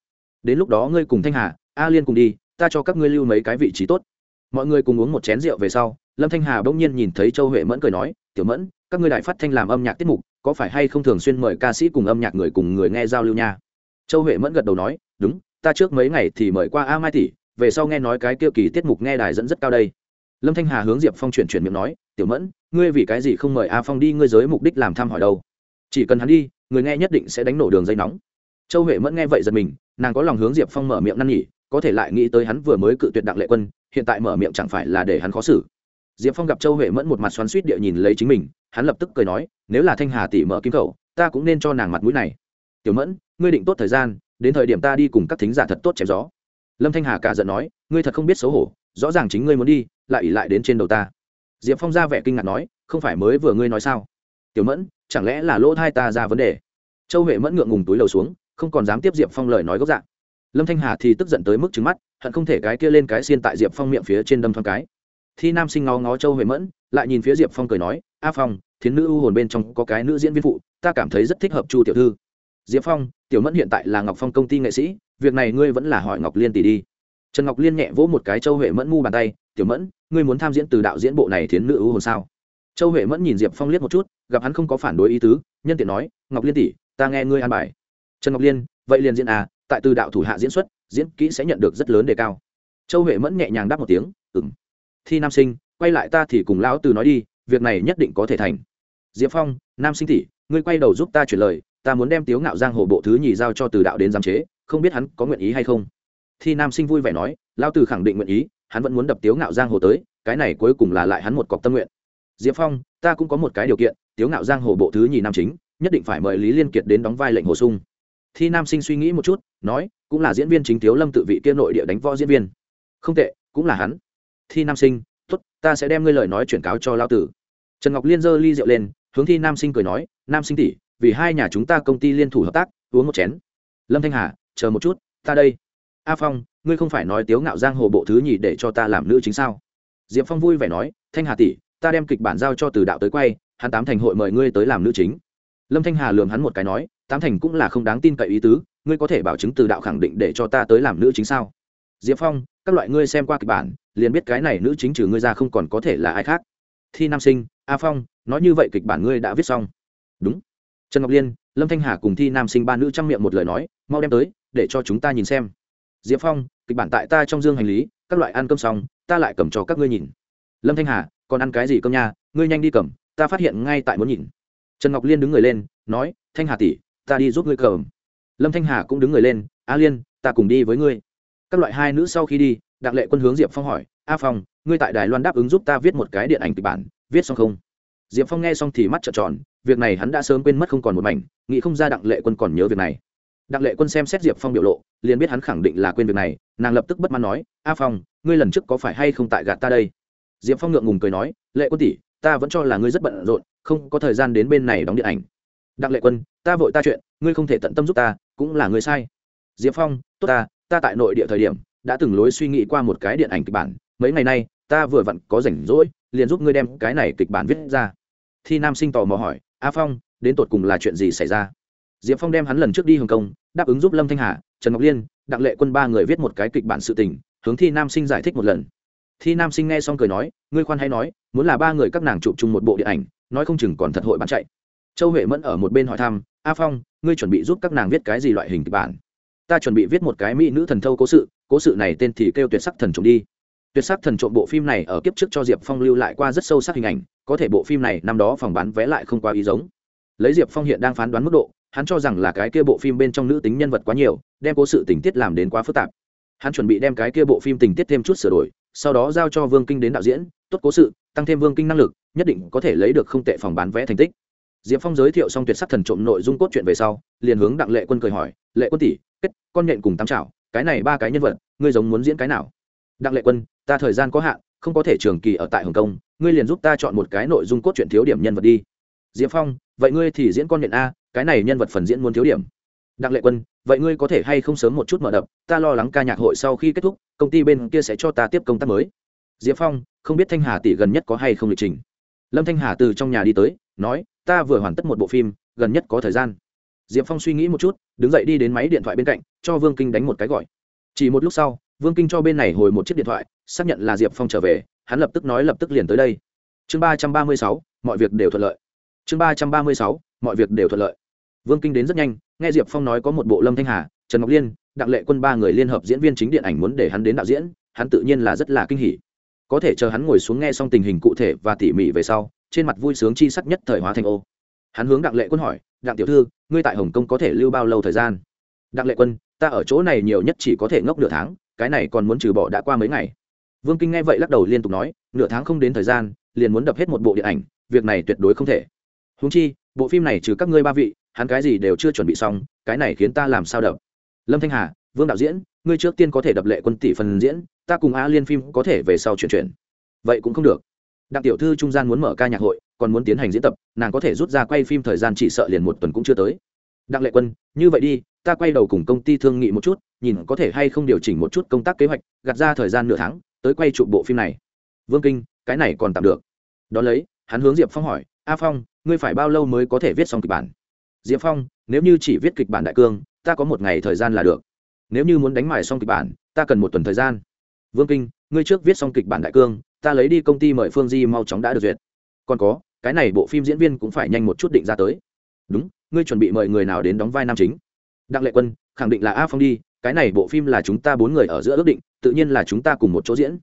Đến lúc đó ngươi cùng thanh hà, a liên cùng đi ta cho các ngươi lưu mấy cái vị trí tốt. Mọi người cùng uống một chén rượu về sau, lâm thanh hà bỗng nhiên nhìn thấy châu huệ mẫn cười nói, tiểu mẫn, các ngươi đại phát thanh làm âm nhạc tiết mục, có phải hay không thường xuyên mời ca sĩ cùng âm nhạc người cùng người nghe giao lưu nha? Châu huệ mẫn gật đầu nói, đúng, ta trước mấy ngày thì mời qua a mai tỷ, về sau nghe nói cái kia kỳ tiết mục nghe đài dẫn rất cao đây. Lâm thanh hà hướng diệp phong chuyển chuyển miệng nói, tiểu mẫn, ngươi vì cái gì không mời a phong đi, ngươi giới mục đích làm thăm hỏi đâu? Chỉ cần hắn đi, người nghe nhất định sẽ đánh nổ đường dây nóng. Châu huệ mẫn nghe vậy giật mình, nàng có lòng hướng diệp phong mở miệng năn nhỉ có thể lại nghĩ tới hắn vừa mới cự tuyệt đặng lệ quân, hiện tại mở miệng chẳng phải là để hắn khó xử. Diệp phong gặp châu huệ mẫn một mặt xoắn suýt địa nhìn lấy chính mình, hắn lập tức cười nói, nếu là thanh hà tỷ mở kim khẩu, ta cũng nên cho nàng mặt mũi này. Tiểu mẫn, ngươi định tốt thời gian, đến thời điểm ta đi cùng các thính giả thật tốt chém gió. Lâm thanh hà cả giận nói, ngươi thật không biết xấu hổ, rõ ràng chính ngươi muốn đi, lại ỉ lại đến trên đầu ta. Diệp phong ra vẻ kinh ngạc nói, không phải mới vừa ngươi nói sao? Tiểu mẫn, chẳng lẽ là lỗ thai ta ra vấn đề? Châu huệ mẫn ngượng ngùng túi lầu xuống, không còn dám tiếp diệp phong lời nói gốc dạng lâm thanh hà thì tức giận tới mức trứng mắt, hận không thể cái kia lên cái xiên tại diệp phong miệng phía trên đâm thoáng cái. Thi nam sinh ngó ngó châu huệ mẫn, lại nhìn phía diệp phong cười nói, a phong, thiến nữ ưu hồn bên trong có cái nữ diễn viên phụ, ta cảm thấy rất thích hợp chu tiểu thư. Diệp phong, tiểu mẫn hiện tại là ngọc phong công ty nghệ sĩ, việc này ngươi vẫn là hỏi ngọc liên tỷ đi. Trần ngọc liên nhẹ vỗ một cái châu huệ mẫn mu bàn tay, tiểu mẫn, ngươi muốn tham diễn từ đạo diễn bộ này thiến nữ ưu hồn sao? Châu huệ mẫn nhìn diệp phong liếc một chút, gặp hắn không có phản đối ý tứ, nhân tiện nói, ngọc liên tỷ, ta nghe ngươi an bài. Trần ngọc liên, vậy liền diễn à tại từ đạo thủ hạ diễn xuất, diễn kỹ sẽ nhận được rất lớn đề cao. Châu huệ mẫn nhẹ nhàng đáp một tiếng ừng thi nam sinh, quay lại ta thì cùng lão từ nói đi, việc này nhất định có thể thành. Diệp phong, nam sinh tỷ, ngươi quay đầu giúp ta chuyển lời, ta muốn đem tiếu ngạo giang hồ bộ thứ nhì giao cho từ đạo đến giám chế, không biết hắn có nguyện ý hay không? Thi nam sinh vui vẻ nói lao từ khẳng định nguyện ý, hắn vẫn muốn đập tiếu ngạo giang hồ tới, cái này cuối cùng là lại hắn một cọc tâm nguyện. Diệp phong, ta cũng có một cái điều kiện, tiếu ngạo giang hồ bộ thứ nhì nam chính, nhất định phải mời lý liên kiệt đến đóng vai lệnh hồ sung thi nam sinh suy nghĩ một chút, nói, cũng là diễn viên chính thiếu lâm tự vị kia nội địa đánh võ diễn viên. Không tệ, cũng là hắn. Thi nam sinh, tốt, ta sẽ đem ngươi lời nói chuyển cáo cho lao tử. Trần ngọc liên giơ ly rượu lên, hướng thi nam sinh cười nói, nam sinh tỷ, vì hai nhà chúng ta công ty liên thủ hợp tác, uống một chén. Lâm thanh hà, chờ một chút, ta đây. A phong, ngươi không phải nói tiếu ngạo giang hồ bộ thứ nhì để cho ta làm nữ chính sao? Diệp phong vui vẻ nói, thanh hà tỷ, ta đem kịch bản giao cho từ đạo tới quay, hắn tám thành hội mời ngươi tới làm nữ chính. Lâm thanh hà lường hắn một cái nói tám thành cũng là không đáng tin cậy ý tứ, ngươi có thể bảo chứng từ đạo khẳng định để cho ta tới làm nữ chính sao? Diệp phong, các loại ngươi xem qua kịch bản, liền biết cái này nữ chính trừ ngươi ra không còn có thể là ai khác. Thi nam sinh, a phong, nói như vậy kịch bản ngươi đã viết xong. Đúng. Trần ngọc liên, lâm thanh hà cùng thi nam sinh ba nữ trang miệng một lời nói, mau đem tới, để cho chúng ta nhìn xem. Diệp phong, kịch bản tại ta trong dương hành lý, các loại ăn cơm xong, ta lại cầm cho các ngươi nhìn. Lâm thanh hà, còn ăn cái gì cơm nha? Ngươi nhanh đi cầm, ta phát hiện ngay tại muốn nhìn. Trần ngọc liên đứng người lên, nói, thanh hà tỷ ta đi giúp ngươi cầm. Lâm thanh hà cũng đứng người lên, a liên, ta cùng đi với ngươi. Các loại hai nữ sau khi đi, đặng lệ quân hướng diệp phong hỏi, a phong, ngươi tại đài loan đáp ứng giúp ta viết một cái điện ảnh kịch bản, viết xong không? Diệp phong nghe xong thì mắt trợn tròn, việc này hắn đã sớm quên mất không còn một mảnh, nghĩ không ra đặng lệ quân còn nhớ việc này. Đặng lệ quân xem xét diệp phong biểu lộ, liền biết hắn khẳng định là quên việc này, nàng lập tức bất mãn nói, a phong, ngươi lần trước có phải hay không tại gạt ta đây? Diệp phong ngượng ngùng cười nói, lệ quân tỷ, ta vẫn cho là ngươi rất bận rộn, không có thời gian đến bên này đóng điện ảnh. Đặng lệ quân ta vội ta chuyện, ngươi không thể tận tâm giúp ta, cũng là ngươi sai. Diệp phong, tốt ta ta tại nội địa thời điểm, đã từng lối suy nghĩ qua một cái điện ảnh kịch bản, mấy ngày nay, ta vừa vặn có rảnh rỗi, liền giúp ngươi đem cái này kịch bản viết ra. Thi nam sinh tò mò hỏi, a phong, đến tột cùng là chuyện gì xảy ra? Diệp phong đem hắn lần trước đi hồng kông, đáp ứng giúp lâm thanh hà, trần ngọc liên, đặng lệ quân ba người viết một cái kịch bản sự tình, hướng thi nam sinh giải thích một lần. Thi nam sinh nghe xong cười nói, ngươi khoan hay nói, muốn là ba người các nàng chụp chung một bộ điện ảnh, nói không chừng còn thật hội bán chạy châu huệ mẫn ở một bên hỏi thăm, a phong, ngươi chuẩn bị giúp các nàng viết cái gì loại hình kịch bản? Ta chuẩn bị viết một cái mỹ nữ thần thâu cố sự cố sự này tên thì kêu tuyệt sắc thần trộm đi. Tuyệt sắc thần trộm bộ phim này ở kiếp trước cho diệp phong lưu lại qua rất sâu sắc hình ảnh, có thể bộ phim này năm đó phòng bán vé lại không quá ý giống. Lấy diệp phong hiện đang phán đoán mức độ, hắn cho rằng là cái kia bộ phim bên trong nữ tính nhân vật quá nhiều, đem cố sự tình tiết làm đến quá phức tạp. Hắn chuẩn bị đem cái kia bộ phim tình tiết thêm chút sửa đổi, sau đó giao cho vương kinh đến đạo diễn, tốt cố sự, tăng thêm vương kinh năng lực, nhất định có thể lấy được không tệ phòng bán vé thành tích diệp phong giới thiệu xong tuyệt sắc thần trộm nội dung cốt truyện về sau, liền hướng đặng lệ quân cười hỏi, lệ quân tỷ, kết, con nhện cùng tam trảo cái này ba cái nhân vật, ngươi giống muốn diễn cái nào? Đặng lệ quân, ta thời gian có hạn, không có thể trường kỳ ở tại hồng kông, ngươi liền giúp ta chọn một cái nội dung cốt truyện thiếu điểm nhân vật đi. Diệp phong, vậy ngươi thì diễn con nhện a, cái này nhân vật phần diễn muốn thiếu điểm. Đặng lệ quân, vậy ngươi có thể hay không sớm một chút mở đập, ta lo lắng ca nhạc hội sau khi kết thúc, công ty bên kia sẽ cho ta tiếp công tác mới. Diệp phong, không biết thanh hà tỷ gần nhất có hay không lịch trình? Lâm thanh hà từ trong nhà đi tới, nói ta vừa hoàn tất một bộ phim, gần nhất có thời gian. Diệp phong suy nghĩ một chút, đứng dậy đi đến máy điện thoại bên cạnh, cho vương kinh đánh một cái gọi. Chỉ một lúc sau, vương kinh cho bên này hồi một chiếc điện thoại, xác nhận là diệp phong trở về, hắn lập tức nói lập tức liền tới đây. Chương ba trăm ba mươi sáu, mọi việc đều thuận lợi. Chương ba trăm ba mươi sáu, mọi việc đều thuận lợi. Vương kinh đến rất nhanh, nghe diệp phong nói có một bộ lâm thanh hà, trần ngọc liên, đặng lệ quân ba người liên hợp diễn viên chính điện ảnh muốn để hắn đến đạo diễn, hắn tự nhiên là rất là kinh hỉ. Có thể chờ hắn ngồi xuống nghe xong tình hình cụ thể và tỉ mỉ về sau trên mặt vui sướng chi sắc nhất thời hóa thành ô. Hắn hướng đặng lệ quân hỏi, đặng tiểu thư, ngươi tại hồng kông có thể lưu bao lâu thời gian? Đặng lệ quân, ta ở chỗ này nhiều nhất chỉ có thể ngốc nửa tháng, cái này còn muốn trừ bỏ đã qua mấy ngày. Vương kinh nghe vậy lắc đầu liên tục nói, nửa tháng không đến thời gian, liền muốn đập hết một bộ điện ảnh, việc này tuyệt đối không thể. Húng chi, bộ phim này trừ các ngươi ba vị, hắn cái gì đều chưa chuẩn bị xong, cái này khiến ta làm sao đập? Lâm thanh hà, vương đạo diễn, ngươi trước tiên có thể đập lệ quân tỷ phần diễn, ta cùng a liên phim có thể về sau chuyển chuyển. Vậy cũng không được đặng tiểu thư trung gian muốn mở ca nhạc hội, còn muốn tiến hành diễn tập, nàng có thể rút ra quay phim thời gian chỉ sợ liền một tuần cũng chưa tới. Đặng lệ quân, như vậy đi, ta quay đầu cùng công ty thương nghị một chút, nhìn có thể hay không điều chỉnh một chút công tác kế hoạch, gạt ra thời gian nửa tháng, tới quay chụp bộ phim này. Vương kinh, cái này còn tạm được. Đón lấy, hắn hướng diệp phong hỏi, a phong, ngươi phải bao lâu mới có thể viết xong kịch bản? Diệp phong, nếu như chỉ viết kịch bản đại cương, ta có một ngày thời gian là được. Nếu như muốn đánh mài xong kịch bản, ta cần một tuần thời gian. Vương kinh, ngươi trước viết xong kịch bản đại cương ta lấy đi công ty mời phương di mau chóng đã được duyệt. Còn có, cái này bộ phim diễn viên cũng phải nhanh một chút định ra tới. Đúng, ngươi chuẩn bị mời người nào đến đóng vai nam chính? Đặng lệ quân, khẳng định là a phong đi, cái này bộ phim là chúng ta bốn người ở giữa ước định, tự nhiên là chúng ta cùng một chỗ diễn.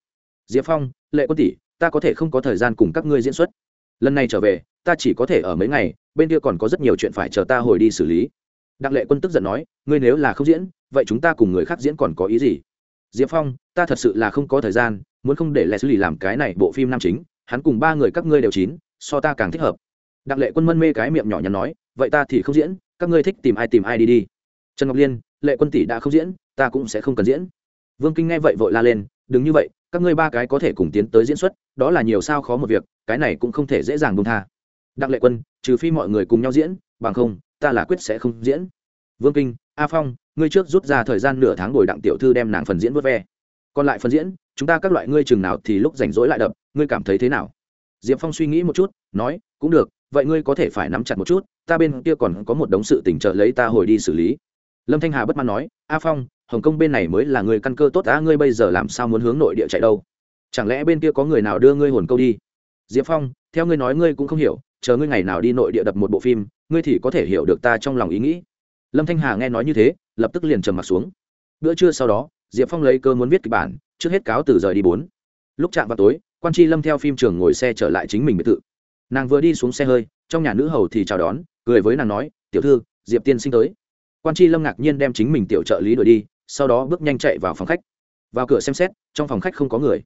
Diệp phong, lệ quân tỷ, ta có thể không có thời gian cùng các ngươi diễn xuất. Lần này trở về, ta chỉ có thể ở mấy ngày, bên kia còn có rất nhiều chuyện phải chờ ta hồi đi xử lý. Đặng lệ quân tức giận nói, ngươi nếu là không diễn, vậy chúng ta cùng người khác diễn còn có ý gì? Diệp phong, ta thật sự là không có thời gian, muốn không để lệ xử lý làm cái này bộ phim nam chính, hắn cùng ba người các ngươi đều chín, so ta càng thích hợp. Đặng lệ quân mân mê cái miệng nhỏ nhắn nói, vậy ta thì không diễn, các ngươi thích tìm ai tìm ai đi đi. Trần ngọc liên, lệ quân tỷ đã không diễn, ta cũng sẽ không cần diễn. Vương kinh nghe vậy vội la lên, đừng như vậy, các ngươi ba cái có thể cùng tiến tới diễn xuất, đó là nhiều sao khó một việc, cái này cũng không thể dễ dàng buông tha. Đặng lệ quân, trừ phi mọi người cùng nhau diễn, bằng không, ta là quyết sẽ không diễn. Vương kinh a phong, ngươi trước rút ra thời gian nửa tháng ngồi đặng tiểu thư đem nàng phần diễn vớt ve. Còn lại phần diễn, chúng ta các loại ngươi chừng nào thì lúc rảnh rỗi lại đập, ngươi cảm thấy thế nào? Diệp phong suy nghĩ một chút, nói, cũng được, vậy ngươi có thể phải nắm chặt một chút, ta bên kia còn có một đống sự tỉnh trợ lấy ta hồi đi xử lý. Lâm thanh hà bất mãn nói, a phong, hồng kông bên này mới là người căn cơ tốt á, ngươi bây giờ làm sao muốn hướng nội địa chạy đâu? Chẳng lẽ bên kia có người nào đưa ngươi hồn câu đi? Diệp phong, theo ngươi nói ngươi cũng không hiểu, chờ ngươi ngày nào đi nội địa đập một bộ phim, ngươi thì có thể hiểu được ta trong lòng ý nghĩ lâm thanh hà nghe nói như thế, lập tức liền trầm m ặ t xuống. Bữa trưa sau đó, diệp phong lấy cơ muốn viết kịch bản, trước hết cáo từ rời đi bốn. Lúc chạm vào tối, quan c lâm theo phim trường ngồi xe trở lại chính mình biệt thự. Nàng vừa đi xuống xe hơi, trong nhà nữ hầu thì chào đón, cười với nàng nói, tiểu thư, diệp tiên sinh tới. Quan c lâm ngạc nhiên đem chính mình tiểu trợ lý đuổi đi, sau đó bước nhanh chạy vào phòng khách. Vào cửa xem xét, trong phòng khách không có người.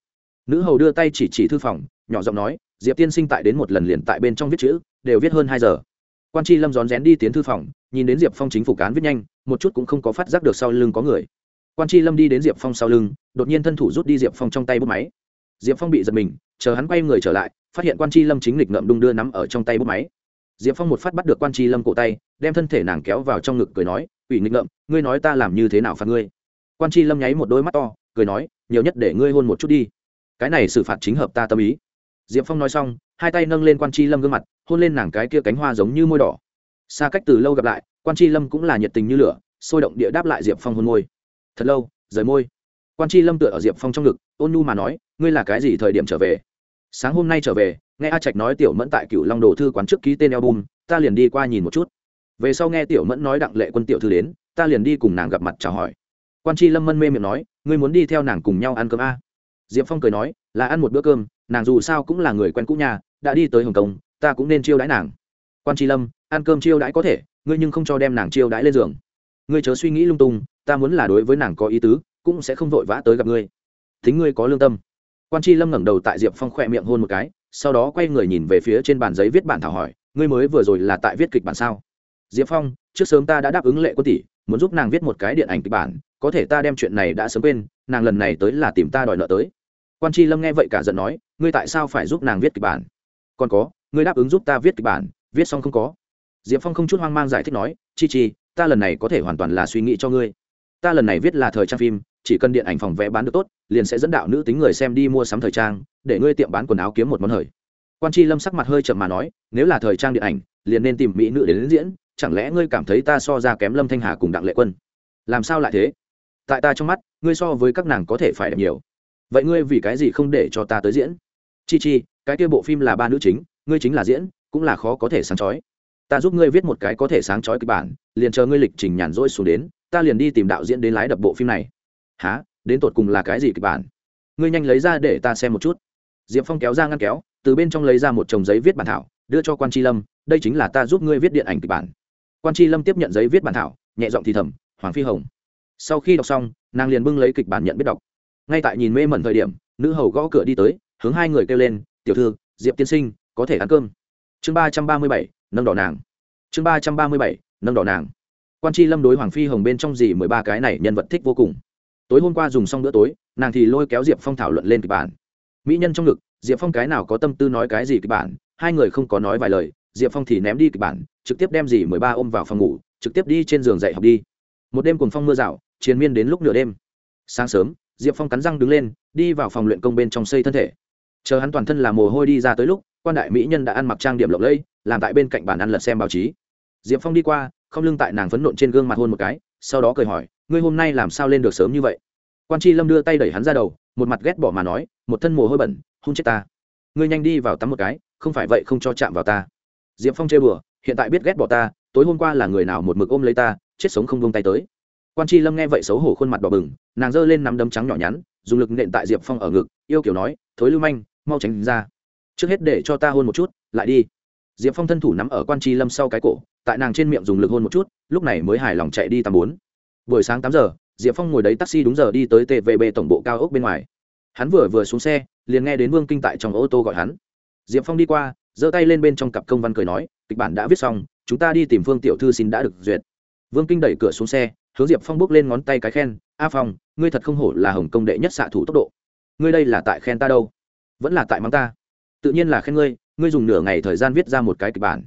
Nữ hầu đưa tay chỉ chỉ thư phòng, nhỏ giọng nói, diệp tiên sinh tại đến một lần liền tại bên trong viết chữ, đều viết hơn hai giờ quan tri lâm rón rén đi tiến thư phòng, nhìn đến diệp phong chính phủ cán viết nhanh, một chút cũng không có phát giác được sau lưng có người. Quan tri lâm đi đến diệp phong sau lưng, đột nhiên thân thủ rút đi diệp phong trong tay bút máy. Diệp phong bị giật mình, chờ hắn quay người trở lại, phát hiện quan tri lâm chính lịch ngậm đung đưa nắm ở trong tay bút máy. Diệp phong một phát bắt được quan tri lâm cổ tay, đem thân thể nàng kéo vào trong ngực cười nói ủy nghịch ngậm ngươi nói ta làm như thế nào phạt ngươi? Quan tri lâm nháy một đôi mắt to, cười nói, nhiều nhất để ngươi hôn một chút đi. Cái này xử phạt chính hợp ta tâm ý. Diệp phong nói xong hai tay nâng lên quan tri lâm gương mặt, hôn lên nàng cái kia cánh hoa giống như môi đỏ. Xa cách từ lâu gặp lại, quan tri lâm cũng là nhiệt tình như lửa, sôi động địa đáp lại diệp phong hôn môi. Thật lâu, rời môi. Quan tri lâm tựa ở diệp phong trong ngực, ôn nhu mà nói, ngươi là cái gì thời điểm trở về? Sáng hôm nay trở về, nghe a trạch nói tiểu mẫn tại cựu long đồ thư quán trước ký tên album, ta liền đi qua nhìn một chút. Về sau nghe tiểu mẫn nói đặng lệ quân tiểu thư đến, ta liền đi cùng nàng gặp mặt chào hỏi. Quan tri lâm mân mê miệng nói, ngươi muốn đi theo nàng cùng nhau ăn cơm a? Diệp phong cười nói, là ăn một bữa cơm, nàng dù sao cũng là người quen cũ nhà đã đi tới hồng kông, ta cũng nên chiêu đãi nàng. Quan tri lâm, ăn cơm chiêu đãi có thể, ngươi nhưng không cho đem nàng chiêu đãi lên giường. Ngươi chớ suy nghĩ lung tung, ta muốn là đối với nàng có ý tứ, cũng sẽ không vội vã tới gặp ngươi. Thính ngươi có lương tâm. Quan tri lâm ngẩng đầu tại diệp phong khỏe miệng hôn một cái, sau đó quay người nhìn về phía trên bàn giấy viết bản thảo hỏi, ngươi mới vừa rồi là tại viết kịch bản sao? Diệp phong, trước sớm ta đã đáp ứng lệ quân tỷ, muốn giúp nàng viết một cái điện ảnh kịch bản, có thể ta đem chuyện này đã sớm quên, nàng lần này tới là tìm ta đòi nợ tới. Quan tri lâm nghe vậy cả giận nói, ngươi tại sao phải giúp nàng viết kịch bản? Còn có ngươi đáp ứng giúp ta viết kịch bản viết xong không có. Diệp phong không chút hoang mang giải thích nói chi chi ta lần này có thể hoàn toàn là suy nghĩ cho ngươi. Ta lần này viết là thời trang phim chỉ cần điện ảnh phòng vẽ bán được tốt liền sẽ dẫn đạo nữ tính người xem đi mua sắm thời trang để ngươi tiệm bán quần áo kiếm một món hời. Quan tri lâm sắc mặt hơi chậm mà nói nếu là thời trang điện ảnh liền nên tìm mỹ nữ đến, đến diễn chẳng lẽ ngươi cảm thấy ta so ra kém lâm thanh hà cùng đặng lệ quân? Làm sao lại thế? Tại ta trong mắt ngươi so với các nàng có thể phải đẹp nhiều. Vậy ngươi vì cái gì không để cho ta tới diễn? Chi chi cái kia bộ phim là ba nữ chính, ngươi chính là diễn, cũng là khó có thể sáng chói. Ta giúp ngươi viết một cái có thể sáng chói kịch bản, liền chờ ngươi lịch trình nhàn rỗi xuống đến, ta liền đi tìm đạo diễn đến lái đập bộ phim này. Há đến tột cùng là cái gì kịch bản? Ngươi nhanh lấy ra để ta xem một chút. Diệp phong kéo ra ngăn kéo, từ bên trong lấy ra một chồng giấy viết bản thảo, đưa cho quan tri lâm, đây chính là ta giúp ngươi viết điện ảnh kịch bản. Quan tri lâm tiếp nhận giấy viết bản thảo, nhẹ giọng thì thầm, hoàng phi hồng. Sau khi đọc xong, nàng liền bưng lấy kịch bản nhận biết đọc. Ngay tại nhìn mê mẩn thời điểm, nữ hầu gõ cửa đi tới, hướng hai người kêu lên tiểu thư, diệp tiên sinh, có thể ăn cơm. Chương ba trăm ba mươi bảy, nâng đỏ nàng. Chương ba trăm ba mươi bảy, nâng đỏ nàng. Quan tri lâm đối hoàng phi hồng bên trong gì mười ba cái này nhân vật thích vô cùng. Tối hôm qua dùng xong bữa tối, nàng thì lôi kéo diệp phong thảo luận lên kịch bản. Mỹ nhân trong ngực, diệp phong cái nào có tâm tư nói cái gì kịch bản, hai người không có nói vài lời, diệp phong thì ném đi kịch bản, trực tiếp đem dì mười ba ôm vào phòng ngủ, trực tiếp đi trên giường dạy học đi. Một đêm cùng phong mưa rào chiến miên đến lúc nửa đêm. Sáng sớm, diệp phong cắn răng đứng lên, đi vào phòng luyện công bên trong xây thân thể chờ hắn toàn thân là mồ hôi đi ra tới lúc, quan đại mỹ nhân đã ăn mặc trang điểm lộng lẫy, làm tại bên cạnh bàn ăn lật xem báo chí. Diệp phong đi qua, không lưng tại nàng phấn nộn trên gương mặt hôn một cái, sau đó cười hỏi, ngươi hôm nay làm sao lên được sớm như vậy? Quan tri lâm đưa tay đẩy hắn ra đầu, một mặt ghét bỏ mà nói, một thân mồ hôi bẩn, hôn chết ta. Ngươi nhanh đi vào tắm một cái, không phải vậy không cho chạm vào ta. Diệp phong chê bừa, hiện tại biết ghét bỏ ta, tối hôm qua là người nào một mực ôm lấy ta, chết sống không vung tay tới. Quan tri lâm nghe vậy xấu hổ khuôn mặt đỏ bừng, nàng giơ lên nắm đấm trắng nhỏ nhắn, dùng lực nện tại diệp phong ở ngực, yêu kiểu nói, thối lưu manh mau tránh ra. Trước hết để cho ta hôn một chút, lại đi. Diệp phong thân thủ nắm ở quan tri lâm sau cái cổ, tại nàng trên miệng dùng lực hôn một chút, lúc này mới hài lòng chạy đi tầm bốn. Buổi sáng tám giờ, diệp phong ngồi đấy taxi đúng giờ đi tới tvb tổng bộ cao ốc bên ngoài. Hắn vừa vừa xuống xe, liền nghe đến vương kinh tại trong ô tô gọi hắn. Diệp phong đi qua, giơ tay lên bên trong cặp công văn cười nói, kịch bản đã viết xong, chúng ta đi tìm phương tiểu thư xin đã được duyệt. Vương kinh đẩy cửa xuống xe, hướng diệp phong bước lên ngón tay cái khen, a phong, ngươi thật không hổ là hồng công đệ nhất xạ thủ tốc độ. Ngươi đây là tại khen ta đâu? Vẫn là tại mắng ta. Tự nhiên là khen ngươi ngươi dùng nửa ngày thời gian viết ra một cái kịch bản.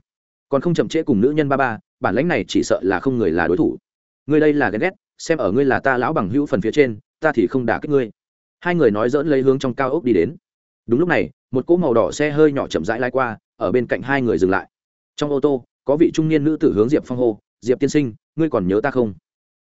Còn không chậm trễ cùng nữ nhân ba ba, bản lãnh này chỉ sợ là không người là đối thủ. Ngươi đây là ghen ghét, xem ở ngươi là ta lão bằng hữu phần phía trên, ta thì không đả kích ngươi. Hai người nói dỡn lấy hướng trong cao ốc đi đến. Đúng lúc này, một cỗ màu đỏ xe hơi nhỏ chậm rãi lai qua, ở bên cạnh hai người dừng lại. Trong ô tô, có vị trung niên nữ tử hướng diệp phong hô, diệp tiên sinh, ngươi còn nhớ ta không?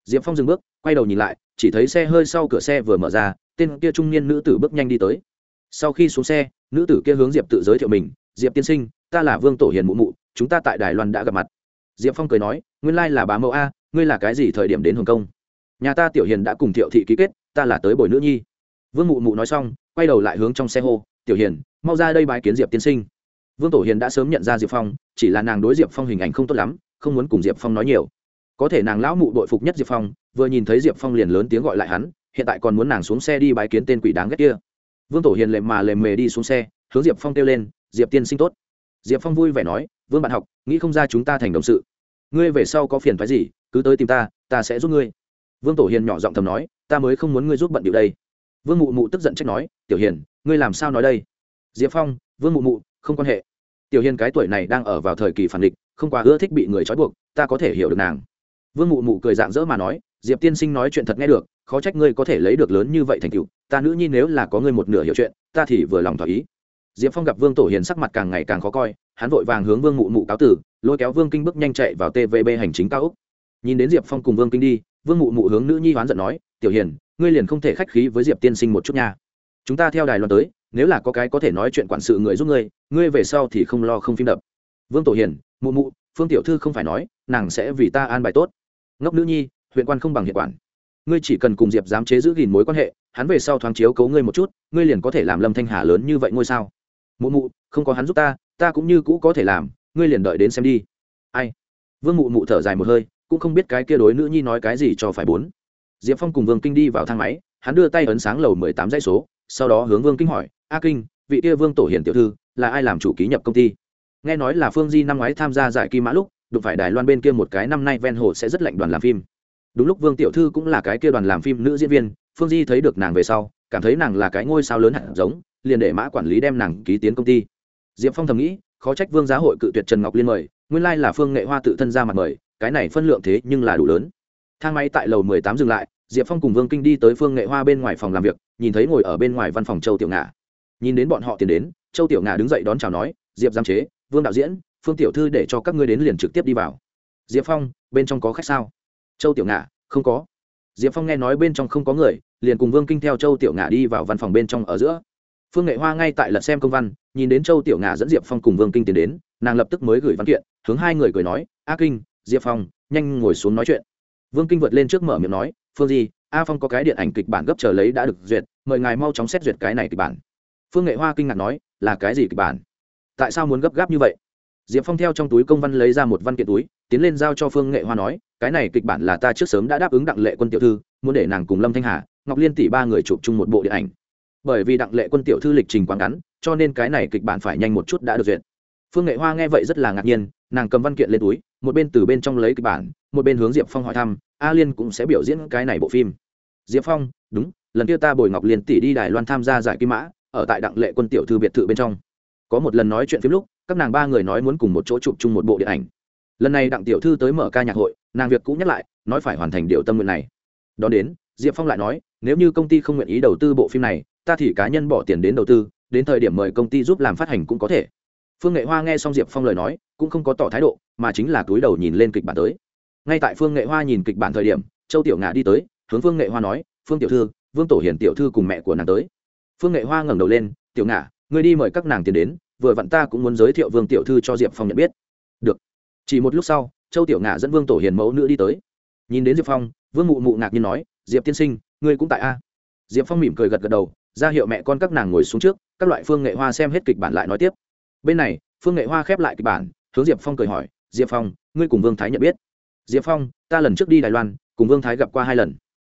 Diệp phong dừng bước, quay đầu nhìn lại, chỉ thấy xe hơi sau cửa xe vừa mở ra, tên kia trung niên nữ tử bước nhanh đi tới sau khi xuống xe, nữ tử kia hướng diệp tự giới thiệu mình, diệp tiên sinh, ta là vương tổ hiền mụ mụ, chúng ta tại đài loan đã gặp mặt. Diệp phong cười nói, nguyên lai là bà mẫu a, ngươi là cái gì thời điểm đến hồng kông? Nhà ta tiểu hiền đã cùng thiệu thị ký kết, ta là tới bồi nữ nhi. Vương mụ mụ nói xong, quay đầu lại hướng trong xe hô, tiểu hiền, mau ra đây bái kiến diệp tiên sinh. Vương tổ hiền đã sớm nhận ra diệp phong, chỉ là nàng đối diệp phong hình ảnh không tốt lắm, không muốn cùng diệp phong nói nhiều. Có thể nàng lão mụ đội phục nhất diệp phong, vừa nhìn thấy diệp phong liền lớn tiếng gọi lại hắn, hiện tại còn muốn nàng xuống xe đi bái kiến tên quỷ đáng ghét kia vương tổ hiền lệ mà lề mề đi xuống xe, hướng diệp phong kêu lên, diệp tiên sinh tốt. Diệp phong vui vẻ nói, vương bạn học, nghĩ không ra chúng ta thành đồng sự. Ngươi về sau có phiền phái gì, cứ tới tìm ta ta sẽ giúp ngươi. Vương tổ hiền nhỏ giọng thầm nói, ta mới không muốn ngươi giúp bận điệu đây. Vương mụ mụ tức giận trách nói, tiểu hiền, ngươi làm sao nói đây? Diệp phong, vương mụ mụ, không quan hệ. Tiểu hiền cái tuổi này đang ở vào thời kỳ phản địch, không quá ưa thích bị người trói buộc, ta có thể hiểu được nàng. Vương mụ mụ cười dạng dỡ mà nói diệp tiên sinh nói chuyện thật nghe được, khó trách ngươi có thể lấy được lớn như vậy thành cựu ta nữ nhi nếu là có ngươi một nửa hiểu chuyện, ta thì vừa lòng thỏa ý. Diệp phong gặp vương tổ hiền sắc mặt càng ngày càng khó coi, hắn vội vàng hướng vương mụ mụ cáo tử, lôi kéo vương kinh bước nhanh chạy vào tvb hành chính cao úc nhìn đến diệp phong cùng vương kinh đi, vương mụ mụ hướng nữ nhi hoán giận nói, tiểu hiền, ngươi liền không thể khách khí với diệp tiên sinh một chút nha. Chúng ta theo đài loan tới, nếu là có cái có thể nói chuyện quản sự người giúp ngươi ngươi về sau thì không lo không phim đập. Vương tổ hiền, mụ mụ, phương tiểu thư không phải nói, nàng sẽ vì ta an bài tốt. Ngốc nữ nhi huyện quan không bằng hiện quản. Ngươi chỉ cần cùng diệp dám chế giữ gìn mối quan hệ, hắn về sau thoáng chiếu cấu ngươi một chút, ngươi liền có thể làm lâm thanh hà lớn như vậy ngôi sao. Mụ mụ, không có hắn giúp ta ta cũng như cũ có thể làm, ngươi liền đợi đến xem đi. Ai? Vương mụ mụ thở dài một hơi, cũng không biết cái kia đối nữ nhi nói cái gì cho phải bốn. Diệp phong cùng vương kinh đi vào thang máy, hắn đưa tay ấn sáng lầu mười tám dãy số, sau đó hướng vương kinh hỏi, a kinh, vị kia vương tổ hiển tiểu thư, là ai làm chủ ký nhập công ty? Nghe nói là phương di năm ngoái tham gia giải kim mã lúc, đụng phải đài loan bên kia một cái năm nay ven hồ sẽ rất lạnh đoàn làm phim đúng lúc vương tiểu thư cũng là cái kia đoàn làm phim nữ diễn viên, phương di thấy được nàng về sau, cảm thấy nàng là cái ngôi sao lớn hẳn giống, liền để mã quản lý đem nàng ký tiến công ty. Diệp phong thầm nghĩ, khó trách vương giá hội cự tuyệt trần ngọc liên mời, nguyên lai là phương nghệ hoa tự thân ra mặt mời, cái này phân lượng thế nhưng là đủ lớn. Thang máy tại lầu mười tám dừng lại, diệp phong cùng vương kinh đi tới phương nghệ hoa bên ngoài phòng làm việc, nhìn thấy ngồi ở bên ngoài văn phòng châu tiểu ngà. Nhìn đến bọn họ tiến đến, châu tiểu ngà đứng dậy đón chào nói, diệp giam chế, vương đạo diễn, phương tiểu thư để cho các ngươi đến liền trực tiếp đi vào. Diệp phong, bên trong có khách sao? Châu tiểu ngạ không có. Diệp phong nghe nói bên trong không có người, liền cùng vương kinh theo châu tiểu ngạ đi vào văn phòng bên trong ở giữa. Phương nghệ hoa ngay tại lật xem công văn, nhìn đến châu tiểu ngạ dẫn diệp phong cùng vương kinh tiến đến, nàng lập tức mới gửi văn kiện, hướng hai người cười nói, a kinh, diệp phong, nhanh ngồi xuống nói chuyện. Vương kinh vượt lên trước mở miệng nói, phương di, a phong có cái điện ảnh kịch bản gấp chờ lấy đã được duyệt, mời ngài mau chóng xét duyệt cái này kịch bản. Phương nghệ hoa kinh ngạc nói, là cái gì kịch bản? Tại sao muốn gấp gáp như vậy? Diệp phong theo trong túi công văn lấy ra một văn kiện túi, tiến lên giao cho phương nghệ hoa nói, cái này kịch bản là ta trước sớm đã đáp ứng đặng lệ quân tiểu thư, muốn để nàng cùng lâm thanh hà, ngọc liên tỷ ba người chụp chung một bộ điện ảnh. Bởi vì đặng lệ quân tiểu thư lịch trình quá ngắn, cho nên cái này kịch bản phải nhanh một chút đã được duyệt. Phương nghệ hoa nghe vậy rất là ngạc nhiên, nàng cầm văn kiện lên túi, một bên từ bên trong lấy kịch bản, một bên hướng diệp phong hỏi thăm, a liên cũng sẽ biểu diễn cái này bộ phim? Diệp phong, đúng, lần kia ta bồi ngọc liên tỷ đi đài loan tham gia giải kim mã, ở tại đặng lệ quân tiểu thư biệt thự bên trong. Có một lần nói chuyện phim lúc các nàng ba người nói muốn cùng một chỗ chụp chung một bộ điện ảnh. Lần này đặng tiểu thư tới mở ca nhạc hội, nàng việc cũng nhắc lại, nói phải hoàn thành điều tâm nguyện này. Đón đến, diệp phong lại nói, nếu như công ty không nguyện ý đầu tư bộ phim này, ta thì cá nhân bỏ tiền đến đầu tư, đến thời điểm mời công ty giúp làm phát hành cũng có thể. Phương nghệ hoa nghe xong diệp phong lời nói, cũng không có tỏ thái độ, mà chính là túi đầu nhìn lên kịch bản tới. Ngay tại phương nghệ hoa nhìn kịch bản thời điểm, châu tiểu ngà đi tới, hướng phương nghệ hoa nói, phương tiểu thư, vương tổ hiền tiểu thư cùng mẹ của nàng tới. Phương nghệ hoa ngẩng đầu lên, tiểu ngà người đi mời các nàng tiền đến vừa vặn ta cũng muốn giới thiệu vương tiểu thư cho diệp phong nhận biết. Được. Chỉ một lúc sau, châu tiểu ngạ dẫn vương tổ hiền mẫu nữ đi tới. Nhìn đến diệp phong, vương mụ mụ ngạc nhiên nói, diệp tiên sinh, ngươi cũng tại a? Diệp phong mỉm cười gật gật đầu, ra hiệu mẹ con các nàng ngồi xuống trước, các loại phương nghệ hoa xem hết kịch bản lại nói tiếp. Bên này, phương nghệ hoa khép lại kịch bản, hướng diệp phong cười hỏi, diệp phong, ngươi cùng vương thái nhận biết? Diệp phong, ta lần trước đi đài loan, cùng vương thái gặp qua hai lần.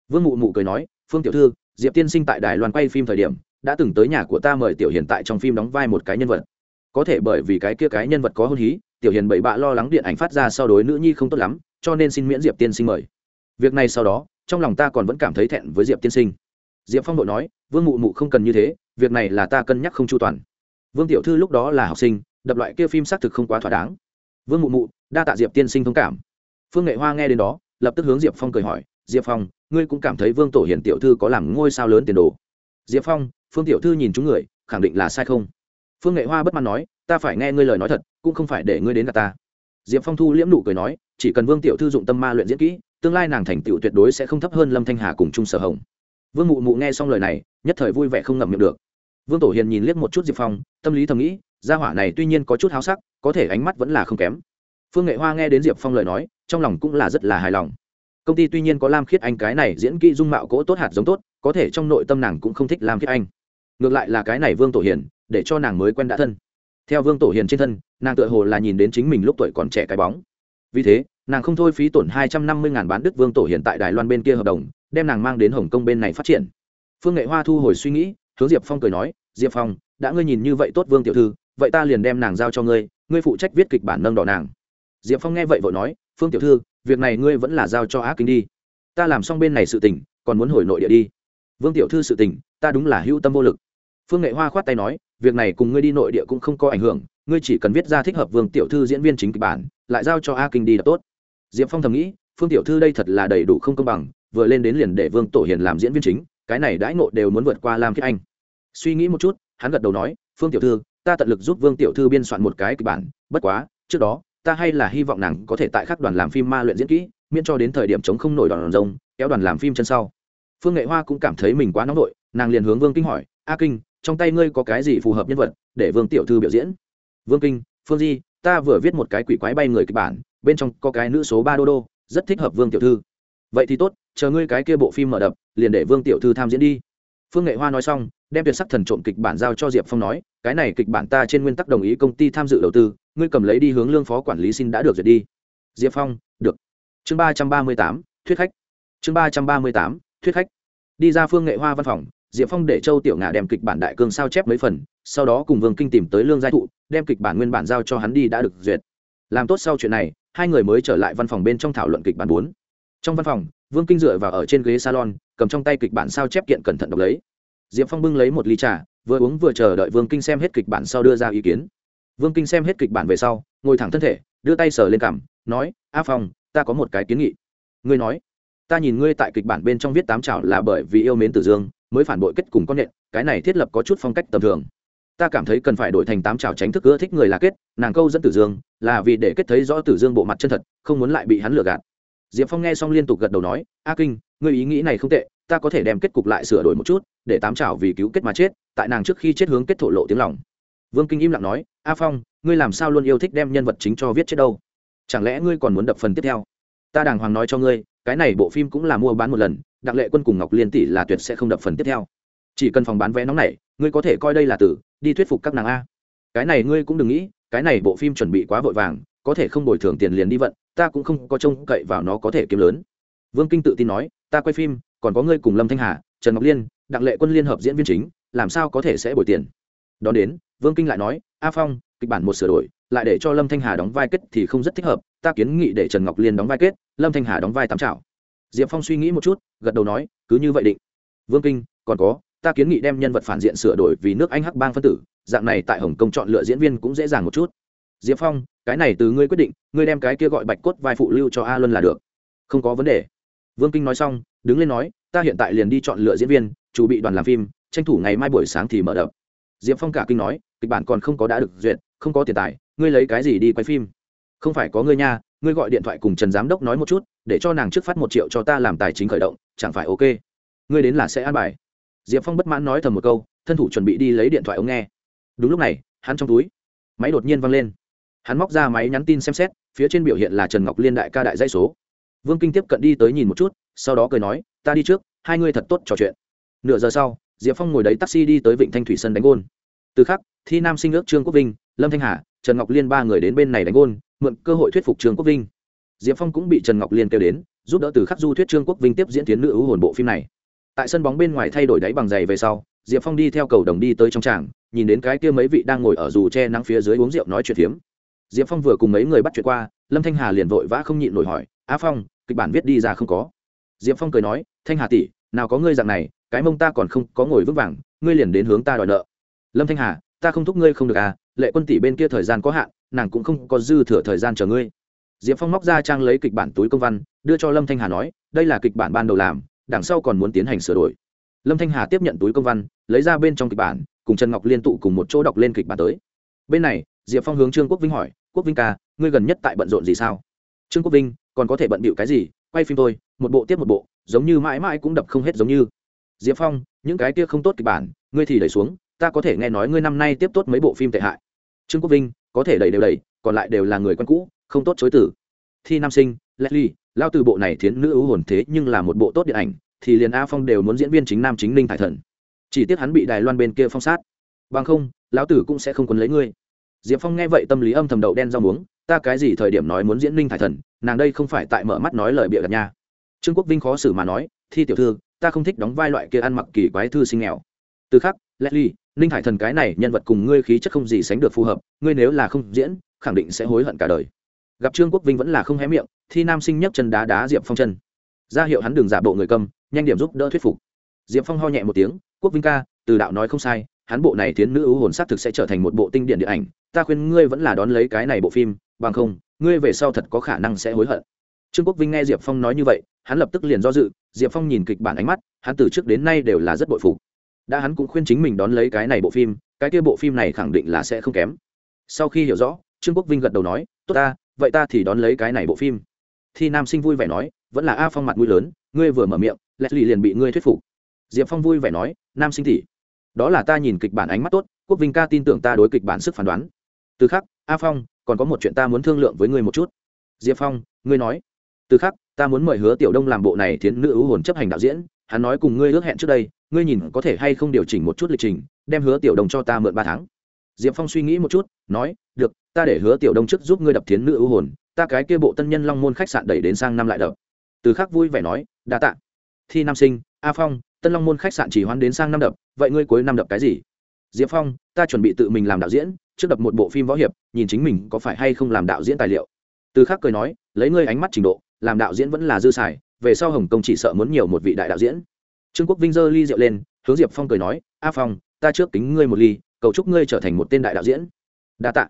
Vương mụ mụ cười nói, phương tiểu thư, diệp tiên sinh tại đài loan quay phim thời điểm, đã từng tới nhà của ta mời tiểu hiền tại trong phim đóng vai một cái nhân vật có thể bởi vì cái kia cái nhân vật có hôn hí, tiểu hiền bảy bạ lo lắng điện ảnh phát ra sau đối nữ nhi không tốt lắm, cho nên xin miễn diệp tiên sinh mời. Việc này sau đó, trong lòng ta còn vẫn cảm thấy thẹn với diệp tiên sinh. Diệp phong đội nói, vương mụ mụ không cần như thế, việc này là ta cân nhắc không chu toàn. Vương tiểu thư lúc đó là học sinh, đập loại kia phim xác thực không quá thỏa đáng. Vương mụ mụ, đa tạ diệp tiên sinh thông cảm. Phương nghệ hoa nghe đến đó, lập tức hướng diệp phong cười hỏi, diệp phong, ngươi cũng cảm thấy vương tổ hiển tiểu thư có làm ngôi sao lớn tiền đồ? Diệp phong, phương tiểu thư nhìn chúng người, khẳng định là sai không? Phương nghệ hoa bất mãn nói, ta phải nghe ngươi lời nói thật, cũng không phải để ngươi đến gặp ta. Diệp phong thu liễm nụ cười nói, chỉ cần vương tiểu thư dụng tâm ma luyện diễn kỹ, tương lai nàng thành tựu tuyệt đối sẽ không thấp hơn lâm thanh hà cùng chung sở hồng. Vương mụ mụ nghe xong lời này, nhất thời vui vẻ không ngậm miệng được. Vương tổ hiền nhìn liếc một chút diệp phong, tâm lý thầm nghĩ, gia hỏa này tuy nhiên có chút háo sắc, có thể ánh mắt vẫn là không kém. Phương nghệ hoa nghe đến diệp phong lời nói, trong lòng cũng là rất là hài lòng. Công ty tuy nhiên có lam khiết anh cái này diễn kỹ dung mạo cỗ tốt hạt giống tốt, có thể trong nội tâm nàng cũng không thích lam khiết anh. Ngược lại là cái này vương tổ hiền để cho nàng mới quen đã thân. Theo vương tổ hiền trên thân, nàng tựa hồ là nhìn đến chính mình lúc tuổi còn trẻ cái bóng. Vì thế, nàng không thôi phí tổn hai trăm năm mươi ngàn bán đức vương tổ hiền tại đài loan bên kia hợp đồng, đem nàng mang đến hồng kông bên này phát triển. Phương nghệ hoa thu hồi suy nghĩ, hướng diệp phong cười nói, diệp phong, đã ngươi nhìn như vậy tốt vương tiểu thư, vậy ta liền đem nàng giao cho ngươi ngươi phụ trách viết kịch bản nâng đỏ nàng. Diệp phong nghe vậy vội nói, phương tiểu thư, việc này ngươi vẫn là giao cho Á kinh đi. Ta làm xong bên này sự tình, còn muốn hồi nội địa đi. Vương tiểu thư sự tình, ta đúng là hữu tâm vô lực. Phương nghệ hoa khoát tay nói việc này cùng ngươi đi nội địa cũng không có ảnh hưởng ngươi chỉ cần viết ra thích hợp vương tiểu thư diễn viên chính kịch bản lại giao cho a kinh đi đọc tốt. Diệp phong thầm nghĩ phương tiểu thư đây thật là đầy đủ không công bằng vừa lên đến liền để vương tổ hiền làm diễn viên chính cái này đãi ngộ đều muốn vượt qua làm khiết anh. Suy nghĩ một chút hắn gật đầu nói phương tiểu thư ta tận lực giúp vương tiểu thư biên soạn một cái kịch bản bất quá trước đó ta hay là hy vọng nàng có thể tại các đoàn làm phim ma luyện diễn kỹ miễn cho đến thời điểm chống không nổi đoàn rồng, kéo đoàn làm phim chân sau. Phương nghệ hoa cũng cảm thấy mình quá nóng vội nàng liền hướng vương kinh hỏi a kinh trong tay ngươi có cái gì phù hợp nhân vật, để vương tiểu thư biểu diễn? Vương kinh, phương di, ta vừa viết một cái quỷ quái bay người kịch bản, bên trong có cái nữ số ba đô đô, rất thích hợp vương tiểu thư. Vậy thì tốt, chờ ngươi cái kia bộ phim mở đập, liền để vương tiểu thư tham diễn đi. Phương nghệ hoa nói xong, đem tuyệt sắc thần trộm kịch bản giao cho diệp phong nói, cái này kịch bản ta trên nguyên tắc đồng ý công ty tham dự đầu tư, ngươi cầm lấy đi hướng lương phó quản lý xin đã được duyệt đi. Diệp phong, được. Chương ba trăm ba mươi tám, thuyết khách. Chương ba trăm ba mươi tám, thuyết khách. Đi ra phương nghệ hoa văn phòng diệp phong để châu tiểu ngà đem kịch bản đại cương sao chép mấy phần, sau đó cùng vương kinh tìm tới lương giai thụ, đem kịch bản nguyên bản giao cho hắn đi đã được duyệt. Làm tốt sau chuyện này, hai người mới trở lại văn phòng bên trong thảo luận kịch bản bốn. Trong văn phòng, vương kinh dựa vào ở trên ghế salon, cầm trong tay kịch bản sao chép kiện cẩn thận đọc lấy. Diệp phong bưng lấy một ly trà, vừa uống vừa chờ đợi vương kinh xem hết kịch bản sau đưa ra ý kiến. Vương kinh xem hết kịch bản về sau, ngồi thẳng thân thể, đưa tay sờ lên cằm, nói, a phong, ta có một cái kiến nghị. Ngươi nói, ta nhìn ngươi tại kịch bản bên trong viết tám chảo là bởi vì yêu mến tử dương mới phản bội kết cùng con nện, cái này thiết lập có chút phong cách tầm thường. Ta cảm thấy cần phải đổi thành tám trào tránh thức ưa thích người là kết, nàng câu dẫn tử dương, là vì để kết thấy rõ tử dương bộ mặt chân thật, không muốn lại bị hắn lừa gạt. Diệp phong nghe xong liên tục gật đầu nói, a kinh người ý nghĩ này không tệ, ta có thể đem kết cục lại sửa đổi một chút, để tám trào vì cứu kết mà chết, tại nàng trước khi chết hướng kết thổ lộ tiếng lòng. Vương kinh im lặng nói, a phong, ngươi làm sao luôn yêu thích đem nhân vật chính cho viết chết đâu? Chẳng lẽ ngươi còn muốn đập phần tiếp theo? Ta đàng hoàng nói cho ngươi, cái này bộ phim cũng là mua bán một lần đặng lệ quân cùng ngọc liên tỷ là tuyệt sẽ không đập phần tiếp theo. Chỉ cần phòng bán vé nóng này, ngươi có thể coi đây là tử, đi thuyết phục các nàng a. Cái này ngươi cũng đừng nghĩ, cái này bộ phim chuẩn bị quá vội vàng, có thể không bồi thường tiền liền đi vận, ta cũng không có trông cậy vào nó có thể kiếm lớn. Vương kinh tự tin nói, ta quay phim, còn có ngươi cùng lâm thanh hà, trần ngọc liên, đặng lệ quân liên hợp diễn viên chính, làm sao có thể sẽ bồi tiền? Đón đến, vương kinh lại nói, a phong, kịch bản một sửa đổi, lại để cho lâm thanh hà đóng vai kết thì không rất thích hợp, ta kiến nghị để trần ngọc liên đóng vai kết, lâm thanh hà đóng vai tám trảo diệp phong suy nghĩ một chút, gật đầu nói, cứ như vậy định. Vương kinh, còn có, ta kiến nghị đem nhân vật phản diện sửa đổi vì nước anh hắc bang phân tử, dạng này tại hồng kông chọn lựa diễn viên cũng dễ dàng một chút. Diệp phong, cái này từ ngươi quyết định, ngươi đem cái kia gọi bạch cốt vai phụ lưu cho a luân là được. Không có vấn đề. Vương kinh nói xong, đứng lên nói, ta hiện tại liền đi chọn lựa diễn viên, chủ bị đoàn làm phim, tranh thủ ngày mai buổi sáng thì mở đập. Diệp phong cả kinh nói, kịch bản còn không có đã được duyệt, không có tiền tài, ngươi lấy cái gì đi quay phim? Không phải có ngươi nha ngươi gọi điện thoại cùng trần giám đốc nói một chút, để cho nàng trước phát một triệu cho ta làm tài chính khởi động, chẳng phải ok? Ngươi đến là sẽ an bài. Diệp phong bất mãn nói thầm một câu, thân thủ chuẩn bị đi lấy điện thoại ống nghe. Đúng lúc này, hắn trong túi, máy đột nhiên văng lên. Hắn móc ra máy nhắn tin xem xét, phía trên biểu hiện là trần ngọc liên đại ca đại dây số. Vương kinh tiếp cận đi tới nhìn một chút, sau đó cười nói, ta đi trước, hai ngươi thật tốt trò chuyện. Nửa giờ sau, diệp phong ngồi đấy taxi đi tới vịnh thanh thủy sân đánh gôn. Từ khắc, thi nam sinh ước trương quốc vinh, lâm thanh hà, trần ngọc liên ba người đến bên này đánh gôn mượn cơ hội thuyết phục trương quốc vinh. Diệp phong cũng bị trần ngọc liên kêu đến, giúp đỡ từ khắc du thuyết trương quốc vinh tiếp diễn tiến nữ ưu hồn bộ phim này. Tại sân bóng bên ngoài thay đổi đáy bằng giày về sau, diệp phong đi theo cầu đồng đi tới trong tràng, nhìn đến cái kia mấy vị đang ngồi ở dù che nắng phía dưới uống rượu nói chuyện phiếm. Diệp phong vừa cùng mấy người bắt chuyện qua, lâm thanh hà liền vội vã không nhịn nổi hỏi, á phong, kịch bản viết đi ra không có? Diệp phong cười nói, thanh hà tỷ, nào có ngươi dạng này, cái mông ta còn không có ngồi vững vàng, ngươi liền đến hướng ta đòi nợ. Lâm thanh hà, ta không thúc ngươi không được à lệ quân tỷ bên kia thời gian có hạn nàng cũng không có dư thừa thời gian chờ ngươi. Diệp phong móc ra trang lấy kịch bản túi công văn, đưa cho lâm thanh hà nói, đây là kịch bản ban đầu làm, đằng sau còn muốn tiến hành sửa đổi. Lâm thanh hà tiếp nhận túi công văn, lấy ra bên trong kịch bản, cùng trần ngọc liên tụ cùng một chỗ đọc lên kịch bản tới. Bên này, diệp phong hướng trương quốc vinh hỏi, quốc vinh ca, ngươi gần nhất tại bận rộn gì sao? Trương quốc vinh, còn có thể bận bịu cái gì? Quay phim thôi, một bộ tiếp một bộ, giống như mãi mãi cũng đập không hết giống như. Diệp phong, những cái kia không tốt kịch bản, ngươi thì đẩy xuống, ta có thể nghe nói ngươi năm nay tiếp tốt mấy bộ phim tệ hại trương quốc vinh, có thể đẩy đều đẩy, còn lại đều là người quen cũ, không tốt chối tử thi nam sinh leslie lao từ bộ này thiến nữ ưu hồn thế nhưng là một bộ tốt điện ảnh, thì liền a phong đều muốn diễn viên chính nam chính ninh thải thần. Chỉ tiếc hắn bị đài loan bên kia phong sát. Bằng không, lão tử cũng sẽ không quấn lấy ngươi. Diệp phong nghe vậy tâm lý âm thầm đậu đen rau muống, ta cái gì thời điểm nói muốn diễn ninh thải thần, nàng đây không phải tại mở mắt nói lời bịa gạt nha. Trương quốc vinh khó xử mà nói, thi tiểu thư, ta không thích đóng vai loại kia ăn mặc kỳ quái thư sinh nghèo. Từ khắc leslie, ninh hải thần cái này nhân vật cùng ngươi khí chất không gì sánh được phù hợp, ngươi nếu là không diễn, khẳng định sẽ hối hận cả đời. Gặp trương quốc vinh vẫn là không hé miệng thì nam sinh nhấc chân đá đá diệp phong chân. Ra hiệu hắn đừng giả bộ người cầm nhanh điểm giúp đỡ thuyết phục. Diệp phong ho nhẹ một tiếng, quốc vinh ca, từ đạo nói không sai, hắn bộ này tiến nữ ưu hồn s á thực sẽ trở thành một bộ tinh điện điện ảnh, ta khuyên ngươi vẫn là đón lấy cái này bộ phim, bằng không, ngươi về sau thật có khả năng sẽ hối hận. Trương quốc vinh nghe diệp phong nói như vậy, hắn lập tức liền do dự, diệp phong nhìn kịch bản ánh mắt, hắn từ trước đến nay đều là rất bội phục đã hắn cũng khuyên chính mình đón lấy cái này bộ phim, cái kia bộ phim này khẳng định là sẽ không kém. Sau khi hiểu rõ, trương quốc vinh gật đầu nói, tốt ta, vậy ta thì đón lấy cái này bộ phim. Thì nam sinh vui vẻ nói, vẫn là a phong mặt mũi lớn, ngươi vừa mở miệng leslie liền bị ngươi thuyết phục. Diệp phong vui vẻ nói, nam sinh tỷ, đó là ta nhìn kịch bản ánh mắt tốt, quốc vinh ca tin tưởng ta đối kịch bản sức phán đoán. Từ khắc, a phong, còn có một chuyện ta muốn thương lượng với ngươi một chút. Diệp phong, ngươi nói, từ khắc, ta muốn mời hứa tiểu đông làm bộ này thiến nữ ưu hồn chấp hành đạo diễn, hắn nói cùng ngươi ước hẹn trước đây ngươi nhìn có thể hay không điều chỉnh một chút lịch trình, đem hứa tiểu đông cho ta mượn ba tháng. Diệp phong suy nghĩ một chút, nói, được, ta để hứa tiểu đông trước giúp ngươi đập thiến nữ ưu hồn, ta cái kia bộ tân nhân long môn khách sạn đẩy đến sang năm lại đập. Từ khắc vui vẻ nói, đa tạ. Thi nam sinh, a phong, tân long môn khách sạn chỉ hoán đến sang năm đập, vậy ngươi cuối năm đập cái gì? Diệp phong, ta chuẩn bị tự mình làm đạo diễn, trước đập một bộ phim võ hiệp, nhìn chính mình có phải hay không làm đạo diễn tài liệu. Từ khắc cười nói, lấy ngươi ánh mắt trình độ, làm đạo diễn vẫn là dư xài, về sau hồng kông chỉ sợ muốn nhiều một vị đại đạo diễn trương quốc vinh giơ ly rượu lên, hướng diệp phong cười nói, a phong, ta trước kính ngươi một ly, cầu chúc ngươi trở thành một tên đại đạo diễn. Đa tạ.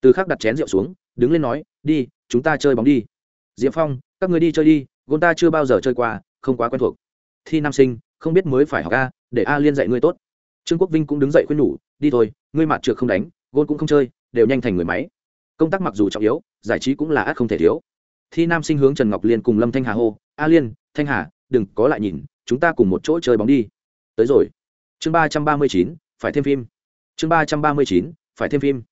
Từ khắc đặt chén rượu xuống, đứng lên nói, đi, chúng ta chơi bóng đi. Diệp phong, các người đi chơi đi, gôn ta chưa bao giờ chơi qua, không quá quen thuộc. Thi nam sinh, không biết mới phải học a, để a liên dạy ngươi tốt. Trương quốc vinh cũng đứng dậy khuyên nhủ, đi thôi, ngươi mặt trượt không đánh, gôn cũng không chơi, đều nhanh thành người máy. Công tác mặc dù trọng yếu, giải trí cũng là ác không thể thiếu. Thi nam sinh hướng trần ngọc liên cùng lâm thanh hà hô, a liên, thanh hà, đừng có lại nhìn chúng ta cùng một chỗ chơi bóng đi. Tới rồi. Chương ba trăm ba mươi chín, phải thêm phim. Chương ba trăm ba mươi chín, phải thêm phim.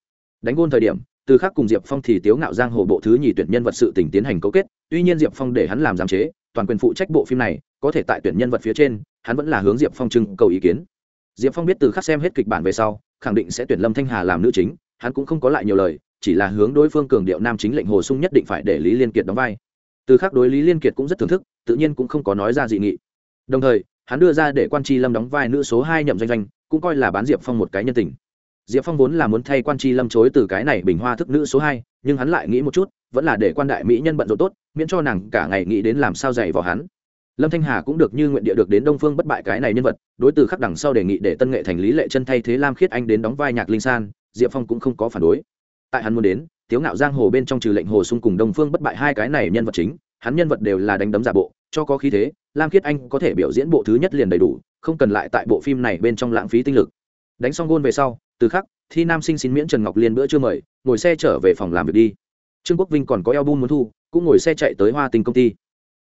Đánh gôn thời điểm, từ khác cùng diệp phong thì tiếu ngạo giang hồ bộ thứ nhì tuyển nhân vật sự tình tiến hành cấu kết. Tuy nhiên diệp phong để hắn làm giám chế, toàn quyền phụ trách bộ phim này, có thể tại tuyển nhân vật phía trên, hắn vẫn là hướng diệp phong trưng cầu ý kiến. Diệp phong biết từ khắc xem hết kịch bản về sau, khẳng định sẽ tuyển lâm thanh hà làm nữ chính, hắn cũng không có lại nhiều lời, chỉ là hướng đối phương cường điệu nam chính lệnh hồ sung nhất định phải để lý liên kiệt đóng vai. Từ khắc đối lý liên kiệt cũng rất thưởng thức, tự nhiên cũng không có nói ra dị nghị đồng thời, hắn đưa ra để quan tri lâm đóng vai nữ số hai nhậm doanh doanh, cũng coi là bán diệp phong một cái nhân tình. Diệp phong vốn là muốn thay quan tri lâm chối từ cái này bình hoa thức nữ số hai, nhưng hắn lại nghĩ một chút, vẫn là để quan đại mỹ nhân bận rộn tốt, miễn cho nàng cả ngày nghĩ đến làm sao dày vào hắn. Lâm thanh hà cũng được như nguyện địa được đến đông phương bất bại cái này nhân vật, đối từ khắc đằng sau đề nghị để tân nghệ thành lý lệ chân thay thế lam khiết anh đến đóng vai nhạc linh san, diệp phong cũng không có phản đối. Tại hắn muốn đến, tiếu ngạo giang hồ bên trong trừ lệnh hồ sung cùng đông phương bất bại hai cái này nhân vật chính, hắn nhân vật đều là đánh đấm giả bộ cho có khí thế, lam khiết anh có thể biểu diễn bộ thứ nhất liền đầy đủ, không cần lại tại bộ phim này bên trong lãng phí tinh lực. Đánh xong gôn về sau, từ khắc, thi nam sinh xin miễn trần ngọc liên bữa chưa mời, ngồi xe trở về phòng làm việc đi. Trương quốc vinh còn có eo bun muốn thu, cũng ngồi xe chạy tới hoa tinh công ty.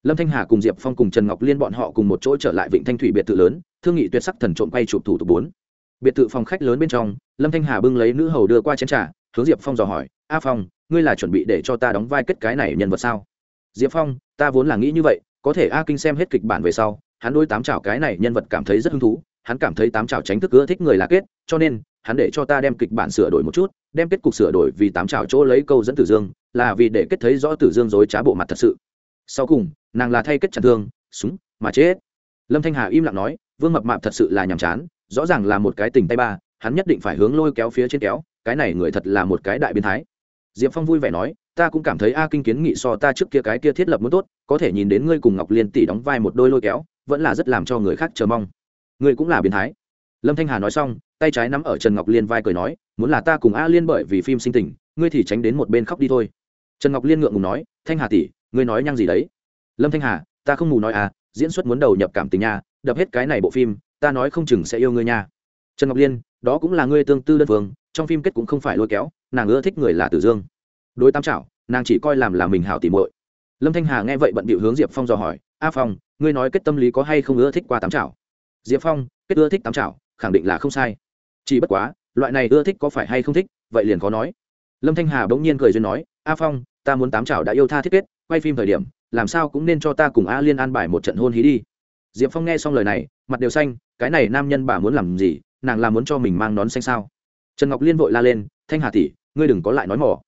Lâm thanh hà cùng diệp phong cùng trần ngọc liên bọn họ cùng một chỗ trở lại vịnh thanh thủy biệt thự lớn, thương nghị tuyệt sắc thần trộm quay chụp thủ tục bốn. Biệt thự phòng khách lớn bên trong, lâm thanh hà bưng lấy nữ hầu đưa qua chén t r à hướng diệp phong dò hỏi, a phong, ngươi là chuẩn bị để cho ta đóng vai kết cái này nhân vật sao? Diệp phong, ta vốn là nghĩ như vậy có thể a kinh xem hết kịch bản về sau, hắn đôi tám chảo cái này nhân vật cảm thấy rất hứng thú, hắn cảm thấy tám chảo tránh thức ưa thích người là kết, cho nên, hắn để cho ta đem kịch bản sửa đổi một chút, đem kết cục sửa đổi vì tám chảo chỗ lấy câu dẫn tử dương, là vì để kết thấy rõ tử dương dối trá bộ mặt thật sự. Sau cùng, nàng là thay kết chặt thương, súng, mà chết. Lâm thanh hà im lặng nói, vương mập mạp thật sự là nhàm chán, rõ ràng là một cái tình tay ba, hắn nhất định phải hướng lôi kéo phía trên kéo, cái này người thật là một cái đại biến thái. Diệp phong vui vẻ nói ta cũng cảm thấy a kinh kiến nghị so ta trước kia cái kia thiết lập muốn tốt, có thể nhìn đến ngươi cùng ngọc liên tỷ đóng vai một đôi lôi kéo, vẫn là rất làm cho người khác chờ mong. Ngươi cũng là biến thái. Lâm thanh hà nói xong, tay trái nắm ở trần ngọc liên vai cười nói, muốn là ta cùng a liên bởi vì phim sinh tình, ngươi thì tránh đến một bên khóc đi thôi. Trần ngọc liên ngượng ngùng nói, thanh hà tỷ, ngươi nói nhăng gì đấy? Lâm thanh hà, ta không mù nói à diễn xuất muốn đầu nhập cảm tình nha, đập hết cái này bộ phim, ta nói không chừng sẽ yêu ngươi nha. Trần ngọc liên, đó cũng là ngươi tương tư đơn phương, trong phim kết cũng không phải lôi kéo, nàng ưa thích người là tử dương đối tam trảo nàng chỉ coi làm là mình hảo tỉ muội. Lâm thanh hà nghe vậy bận bịu hướng diệp phong dò hỏi, a phong, ngươi nói kết tâm lý có hay không ưa thích qua tám trảo diệp phong, kết ưa thích tám trảo khẳng định là không sai. Chỉ bất quá, loại này ưa thích có phải hay không thích, vậy liền có nói. Lâm thanh hà bỗng nhiên cười duyên nói, a phong, ta muốn tám chảo đã yêu tha thiết kết, quay phim thời điểm, làm sao cũng nên cho ta cùng a liên an bài một trận hôn hí đi. Diệp phong nghe xong lời này, mặt đều xanh, cái này nam nhân bà muốn làm gì, nàng là muốn cho mình mang nón xanh sao? Trần ngọc liên vội la lên, thanh hà tỷ, ngươi đừng có lại nói mỏ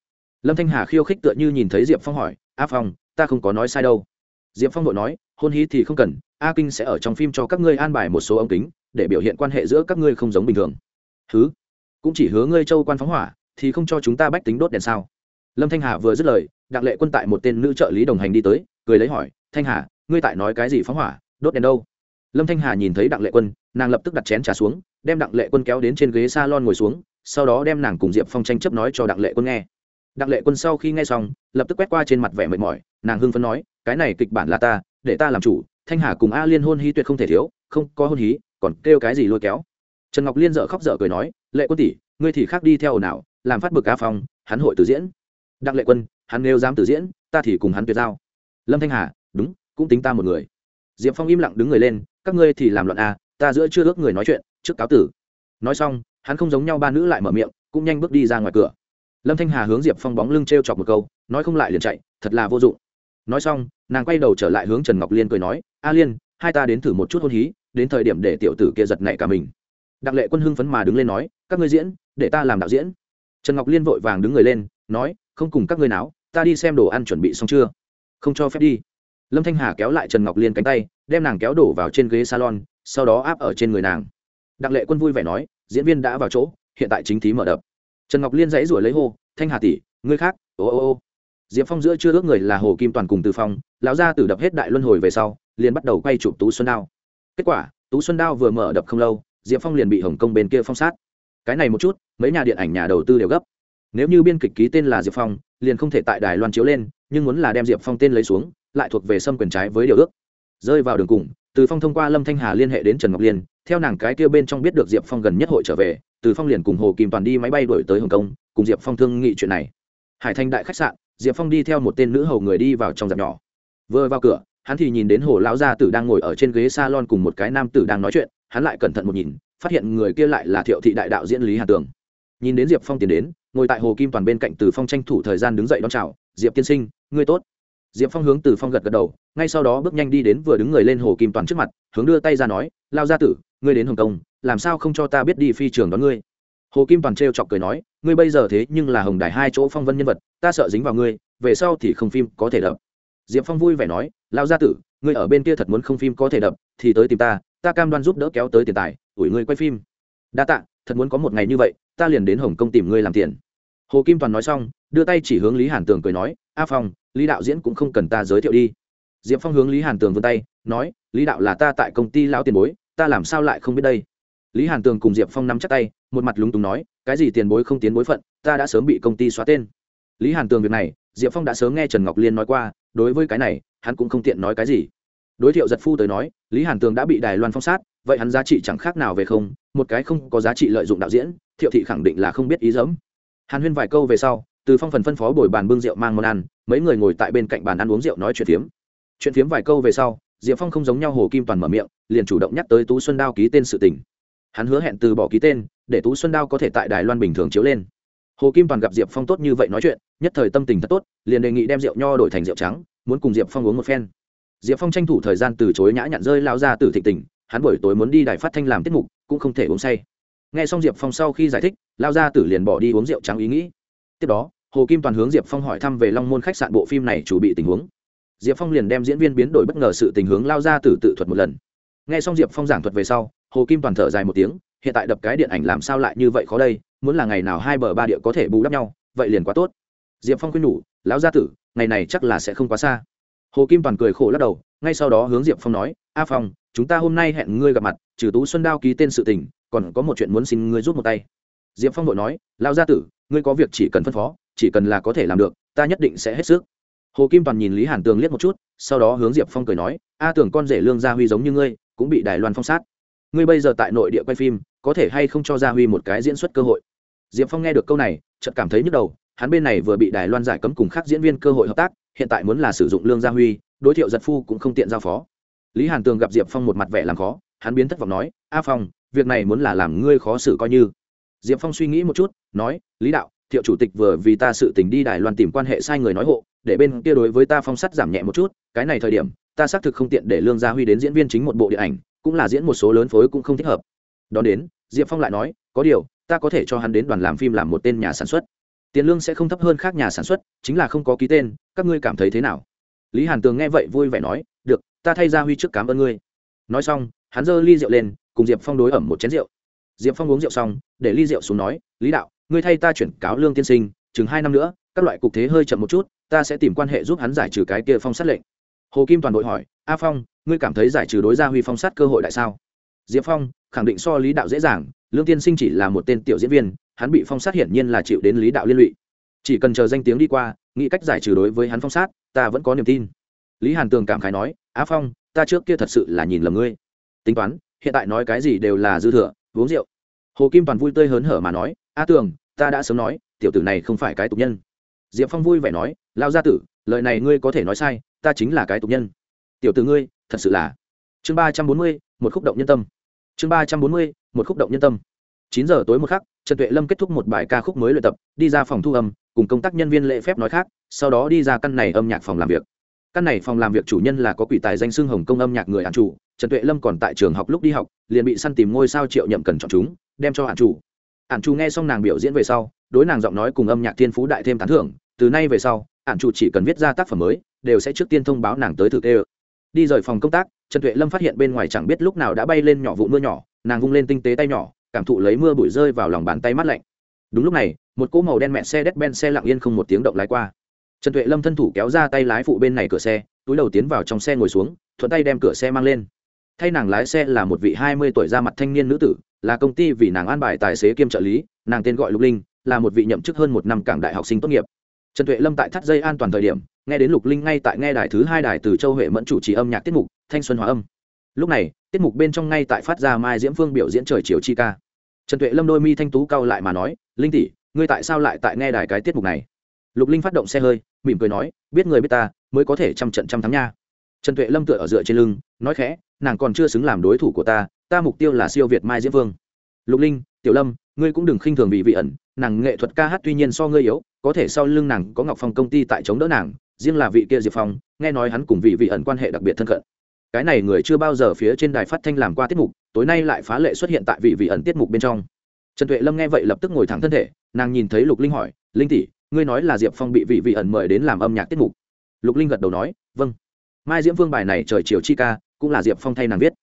lâm thanh hà khiêu khích tựa như nhìn thấy diệp phong hỏi, a phong, ta không có nói sai đâu. Diệp phong vội nói, hôn hí thì không cần, a kinh sẽ ở trong phim cho các ngươi an bài một số ống kính, để biểu hiện quan hệ giữa các ngươi không giống bình thường. Thứ cũng chỉ hứa ngươi châu quan phóng hỏa, thì không cho chúng ta bách tính đốt đèn sao? Lâm thanh hà vừa dứt lời, đặng lệ quân tại một tên nữ trợ lý đồng hành đi tới, cười lấy hỏi, thanh hà, ngươi tại nói cái gì phóng hỏa, đốt đèn đâu? Lâm thanh hà nhìn thấy đặng lệ quân, nàng lập tức đặt chén trà xuống, đem đặng lệ quân kéo đến trên ghế s a lon ngồi xuống, sau đó đem nàng cùng diệp phong tranh chấp nói cho đặng lệ quân nghe đặng lệ quân sau khi nghe xong, lập tức quét qua trên mặt vẻ mệt mỏi, nàng hưng phấn nói, cái này kịch bản là ta, để ta làm chủ, thanh hà cùng a liên hôn hí tuyệt không thể thiếu, không có hôn hí, còn kêu cái gì lôi kéo? Trần ngọc liên dợ khóc dở cười nói, lệ quân tỷ, ngươi thì khác đi theo ồn ào, làm phát bực ca phong, hắn hội từ diễn. Đặng lệ quân, hắn nếu dám từ diễn, ta thì cùng hắn tuyệt giao. Lâm thanh hà, đúng, cũng tính ta một người. Diệp phong im lặng đứng người lên, các ngươi thì làm loạn a ta giữa chưa ước người nói chuyện, trước cáo tử. Nói xong, hắn không giống nhau ba nữ lại mở miệng, cũng nhanh bước đi ra ngoài cửa lâm thanh hà hướng diệp phong bóng lưng t r e o chọc một câu, nói không lại liền chạy, thật là vô dụng. Nói xong, nàng quay đầu trở lại hướng trần ngọc liên cười nói, a liên, hai ta đến thử một chút hôn hí, đến thời điểm để tiểu tử kia giật nảy cả mình. Đặng lệ quân hưng phấn mà đứng lên nói, các ngươi diễn, để ta làm đạo diễn. Trần ngọc liên vội vàng đứng người lên, nói, không cùng các ngươi nào ta đi xem đồ ăn chuẩn bị xong chưa? Không cho phép đi. Lâm thanh hà kéo lại trần ngọc liên cánh tay, đem nàng kéo đổ vào trên ghế salon, sau đó áp ở trên người nàng. Đặng lệ quân vui vẻ nói, diễn viên đã vào chỗ, hiện tại chính thí mở đập trần ngọc liên dãy ruổi lấy hô, thanh hà tỷ, ngươi khác, ô ô ô. Diệp phong giữa chưa ước người là hồ kim toàn cùng từ phong, lão gia tử đập hết đại luân hồi về sau, liền bắt đầu quay chụp tú xuân đao. Kết quả, tú xuân đao vừa mở đập không lâu, diệp phong liền bị hồng kông bên kia phong sát. Cái này một chút, mấy nhà điện ảnh nhà đầu tư đều gấp. Nếu như biên kịch ký tên là diệp phong, liền không thể tại đài loan chiếu lên, nhưng muốn là đem diệp phong tên lấy xuống, lại thuộc về xâm quyền trái với điều ước. Rơi vào đường cùng, từ phong thông qua lâm thanh hà liên hệ đến trần ngọc liên theo nàng cái kia bên trong biết được diệp phong gần nhất hội trở về, từ phong liền cùng hồ kim toàn đi máy bay đổi tới hồng kông, cùng diệp phong thương nghị chuyện này. Hải thanh đại khách sạn, diệp phong đi theo một tên nữ hầu người đi vào trong dạp nhỏ. Vừa vào cửa, hắn thì nhìn đến hồ lão gia tử đang ngồi ở trên ghế salon cùng một cái nam tử đang nói chuyện, hắn lại cẩn thận một nhìn, phát hiện người kia lại là thiệu thị đại đạo diễn lý hà tường. Nhìn đến diệp phong tiến đến, ngồi tại hồ kim toàn bên cạnh từ phong tranh thủ thời gian đứng dậy đón chào, diệp tiên sinh, ngươi tốt. Diệp phong hướng từ phong gật gật đầu, ngay sau đó bước nhanh đi đến vừa đứng người lên hồ kim toàn trước mặt, hướng đưa tay ra nói lao gia tử ngươi đến hồng kông, làm sao không cho ta biết đi phi trường đón ngươi? Hồ kim toàn t chọc cười nói, ngươi bây giờ thế nhưng là hồng đài hai chỗ phong vân nhân vật, ta sợ dính vào ngươi, về sau thì không phim có thể đập. Diệp phong vui vẻ nói lao gia tử, ngươi ở bên kia thật muốn không phim có thể đập, thì tới tìm ta ta cam đoan giúp đỡ kéo tới tiền tài, ủi ngươi quay phim. Đa tạ, thật muốn có một ngày như vậy, ta liền đến hồng kông tìm ngươi làm tiền. Hồ kim toàn nói xong, đưa tay chỉ hướng lý hàn tường cười nói, a phong, lý đạo diễn cũng không cần ta giới thiệu đi. Diệp phong hướng lý hàn tường vươn tay, nói, lý đạo là ta tại công ty lão tiền bối ta làm sao lại không biết đây? Lý hàn tường cùng diệp phong nắm chắc tay, một mặt lúng túng nói, cái gì tiền bối không tiến bối phận, ta đã sớm bị công ty xóa tên. Lý hàn tường việc này, diệp phong đã sớm nghe trần ngọc liên nói qua, đối với cái này, hắn cũng không tiện nói cái gì. Đối thiệu giật phu tới nói, lý hàn tường đã bị đài loan phong sát, vậy hắn giá trị chẳng khác nào về không, một cái không có giá trị lợi dụng đạo diễn, thiệu thị khẳng định là không biết ý dẫm hàn huyên vài câu về sau, từ phong phần phân phó bồi bàn bưng rượu mang món ăn, mấy người ngồi tại bên cạnh bàn ăn uống rượu nói chuyện phiếm. Chuyện phiếm vài câu về sau diệp phong không giống nhau hồ kim toàn mở miệng, liền chủ động nhắc tới tú xuân đao ký tên sự tình. Hắn hứa hẹn từ bỏ ký tên, để tú xuân đao có thể tại đài loan bình thường chiếu lên. Hồ kim toàn gặp diệp phong tốt như vậy nói chuyện, nhất thời tâm tình thật tốt, liền đề nghị đem rượu nho đổi thành rượu trắng, muốn cùng diệp phong uống một phen. Diệp phong tranh thủ thời gian từ chối nhã nhặn rơi lao ra từ thịnh tình, hắn buổi tối muốn đi đài phát thanh làm tiết mục, cũng không thể uống say. N g h e xong diệp phong sau khi giải thích lao ra tử liền bỏ đi uống rượu trắng ý nghĩ. Tiếp đó, hồ kim toàn hướng diệp phong hỏi thăm về long môn khách sạn bộ phim này chủ bị tình huống diệp phong liền đem diễn viên biến đổi bất ngờ sự tình hướng lao ra tử tự thuật một lần. N g h e xong diệp phong giảng thuật về sau, hồ kim toàn thở dài một tiếng, hiện tại đập cái điện ảnh làm sao lại như vậy khó đây, muốn là ngày nào hai bờ ba địa có thể bù đắp nhau, vậy liền quá tốt. Diệp phong khuyên nhủ, lão gia tử, ngày này chắc là sẽ không quá xa. Hồ kim toàn cười khổ lắc đầu, ngay sau đó hướng diệp phong nói, a phong, chúng ta hôm nay hẹn ngươi gặp mặt, trừ tú xuân đao ký tên sự tình, còn có một chuyện muốn xin ngươi rút một tay. Diệp phong đội nói lao gia tử, ngươi có việc chỉ cần phân phó, chỉ cần là có thể làm được, ta nhất định sẽ hết sức hồ kim toàn nhìn lý hàn tường liếc một chút, sau đó hướng diệp phong cười nói, a tưởng con rể lương gia huy giống như ngươi, cũng bị đài loan phong sát. Ngươi bây giờ tại nội địa quay phim, có thể hay không cho gia huy một cái diễn xuất cơ hội? Diệp phong nghe được câu này, chợt cảm thấy nhức đầu, hắn bên này vừa bị đài loan giải cấm cùng khác diễn viên cơ hội hợp tác, hiện tại muốn là sử dụng lương gia huy, đối thiệu giật phu cũng không tiện giao phó. Lý hàn tường gặp diệp phong một mặt vẻ làm khó, hắn biến thất vọng nói, a phong, việc này muốn là làm ngươi khó xử coi như. Diệp phong suy nghĩ một chút, nói, lý đạo thiệu chủ tịch vừa vì ta sự tình đi đài loan tìm quan hệ sai người nói hộ, để bên kia đối với ta phong sắt giảm nhẹ một chút, cái này thời điểm, ta xác thực không tiện để lương gia huy đến diễn viên chính một bộ điện ảnh, cũng là diễn một số lớn phối cũng không thích hợp. Đón đến, diệp phong lại nói, có điều, ta có thể cho hắn đến đoàn làm phim làm một tên nhà sản xuất. Tiền lương sẽ không thấp hơn khác nhà sản xuất, chính là không có ký tên, các ngươi cảm thấy thế nào? Lý hàn tường nghe vậy vui vẻ nói, được, ta thay gia huy trước cảm ơn ngươi. Nói xong, hắn giơ ly rượu lên, cùng diệp phong đối ẩm một chén rượu. Diệp phong uống rượu xong, để ly rượu xuống nói, lý đạo ngươi thay ta chuyển cáo lương tiên sinh, chừng hai năm nữa, các loại cục thế hơi chậm một chút, ta sẽ tìm quan hệ giúp hắn giải trừ cái kia phong sát lệnh. Hồ kim toàn đội hỏi, a phong, ngươi cảm thấy giải trừ đối gia huy phong sát cơ hội tại sao? Diệp phong, khẳng định so lý đạo dễ dàng, lương tiên sinh chỉ là một tên tiểu diễn viên, hắn bị phong sát hiển nhiên là chịu đến lý đạo liên lụy. Chỉ cần chờ danh tiếng đi qua, nghĩ cách giải trừ đối với hắn phong sát, ta vẫn có niềm tin. Lý hàn tường cảm khái nói á phong, ta trước kia thật sự là nhìn lầm ngươi. Tính toán, hiện tại nói cái gì đều là dư thừa, uống rượu. Hồ kim toàn vui tươi hớn hở mà nói, a tường ta đã sớm nói, tiểu tử này không phải cái tục nhân. Diệp phong vui vẻ nói lao gia tử, lời này ngươi có thể nói sai, ta chính là cái tục nhân. Tiểu tử ngươi, thật sự là. Chương ba trăm bốn mươi, một khúc động nhân tâm. Chương ba trăm bốn mươi, một khúc động nhân tâm. Chín giờ tối một khắc, trần tuệ lâm kết thúc một bài ca khúc mới luyện tập, đi ra phòng thu âm, cùng công tác nhân viên lễ phép nói khác, sau đó đi ra căn này âm nhạc phòng làm việc. Căn này phòng làm việc chủ nhân là có quỷ tài danh xưng hồng công âm nhạc người hạn chủ, trần tuệ lâm còn tại trường học lúc đi học, liền bị săn tìm ngôi sao triệu nhậm cần chọn chúng, đem cho hạn chủ ản chủ nghe xong nàng biểu diễn về sau, đối nàng giọng nói cùng âm nhạc thiên phú đại thêm tán thưởng, từ nay về sau, ản chủ chỉ cần viết ra tác phẩm mới, đều sẽ trước tiên thông báo nàng tới thực ê đi rời phòng công tác, trần tuệ lâm phát hiện bên ngoài chẳng biết lúc nào đã bay lên nhỏ vụ mưa nhỏ, nàng vung lên tinh tế tay nhỏ, cảm thụ lấy mưa bụi rơi vào lòng bàn tay mát lạnh. Đúng lúc này, một cỗ màu đen mẹ xe đét ben xe lặng yên không một tiếng động lái qua. Trần tuệ lâm thân thủ kéo ra tay lái phụ bên này cửa xe, túi đầu tiến vào trong xe ngồi xuống, thuận tay đem cửa xe mang lên. Thay nàng lái xe là một vị hai mươi tuổi ra mặt thanh niên nữ tử là công ty vì nàng an bài tài xế kiêm trợ lý, nàng tên gọi lục linh, là một vị nhậm chức hơn một năm cảng đại học sinh tốt nghiệp. Trần tuệ lâm tại thắt dây an toàn thời điểm, nghe đến lục linh ngay tại nghe đài thứ hai đài từ châu huệ mẫn chủ trì âm nhạc tiết mục, thanh xuân hòa âm. Lúc này, tiết mục bên trong ngay tại phát ra mai diễm phương biểu diễn trời chiều chi ca. Trần tuệ lâm đôi mi thanh tú cao lại mà nói, linh tỷ, ngươi tại sao lại tại nghe đài cái tiết mục này? Lục linh phát động xe hơi, mỉm cười nói, biết người biết ta, mới có thể trăm trận trăm thắng nha. Trần tuệ lâm tựa ở dựa trên lưng, nói khẽ, nàng còn chưa xứng làm đối thủ của ta ta mục tiêu là siêu việt mai diễm vương. Lục linh, tiểu lâm, ngươi cũng đừng khinh thường vị vị ẩn, nàng nghệ thuật ca hát tuy nhiên so ngươi yếu, có thể sau lưng nàng có ngọc phong công ty tại chống đỡ nàng, riêng là vị kia diệp phong, nghe nói hắn cùng vị vị ẩn quan hệ đặc biệt thân cận. Cái này người chưa bao giờ phía trên đài phát thanh làm qua tiết mục, tối nay lại phá lệ xuất hiện tại vị vị ẩn tiết mục bên trong. Trần tuệ lâm nghe vậy lập tức ngồi thẳng thân thể, nàng nhìn thấy lục linh hỏi, linh tỷ, ngươi nói là diệp phong bị vị vị ẩn mời đến làm âm nhạc tiết mục? Lục linh gật đầu nói vâng. Mai diễm vương bài này trời chiều chi ca, cũng là diệp phong thay nàng viết.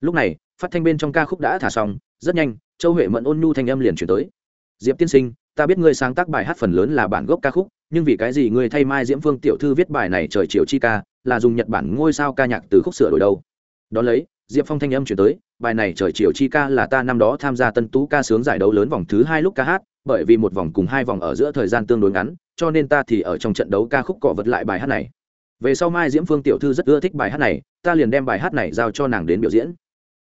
Lúc này phát thanh bên trong ca khúc đã thả xong, rất nhanh, châu huệ mẫn ôn nhu thanh âm liền chuyển tới. Diệp tiên sinh, ta biết ngươi sáng tác bài hát phần lớn là bản gốc ca khúc, nhưng vì cái gì ngươi thay mai diễm phương tiểu thư viết bài này trời chiều chi ca, là dùng nhật bản ngôi sao ca nhạc từ khúc sửa đổi đâu? Đón lấy, diệp phong thanh âm chuyển tới, bài này trời chiều chi ca là ta năm đó tham gia tân tú ca sướng giải đấu lớn vòng thứ hai lúc ca hát, bởi vì một vòng cùng hai vòng ở giữa thời gian tương đối ngắn, cho nên ta thì ở trong trận đấu ca khúc cọ vật lại bài hát này. Về sau mai diễm phương tiểu thư rất ưa thích bài hát này, ta liền đem bài hát này giao cho nàng đến biểu diễn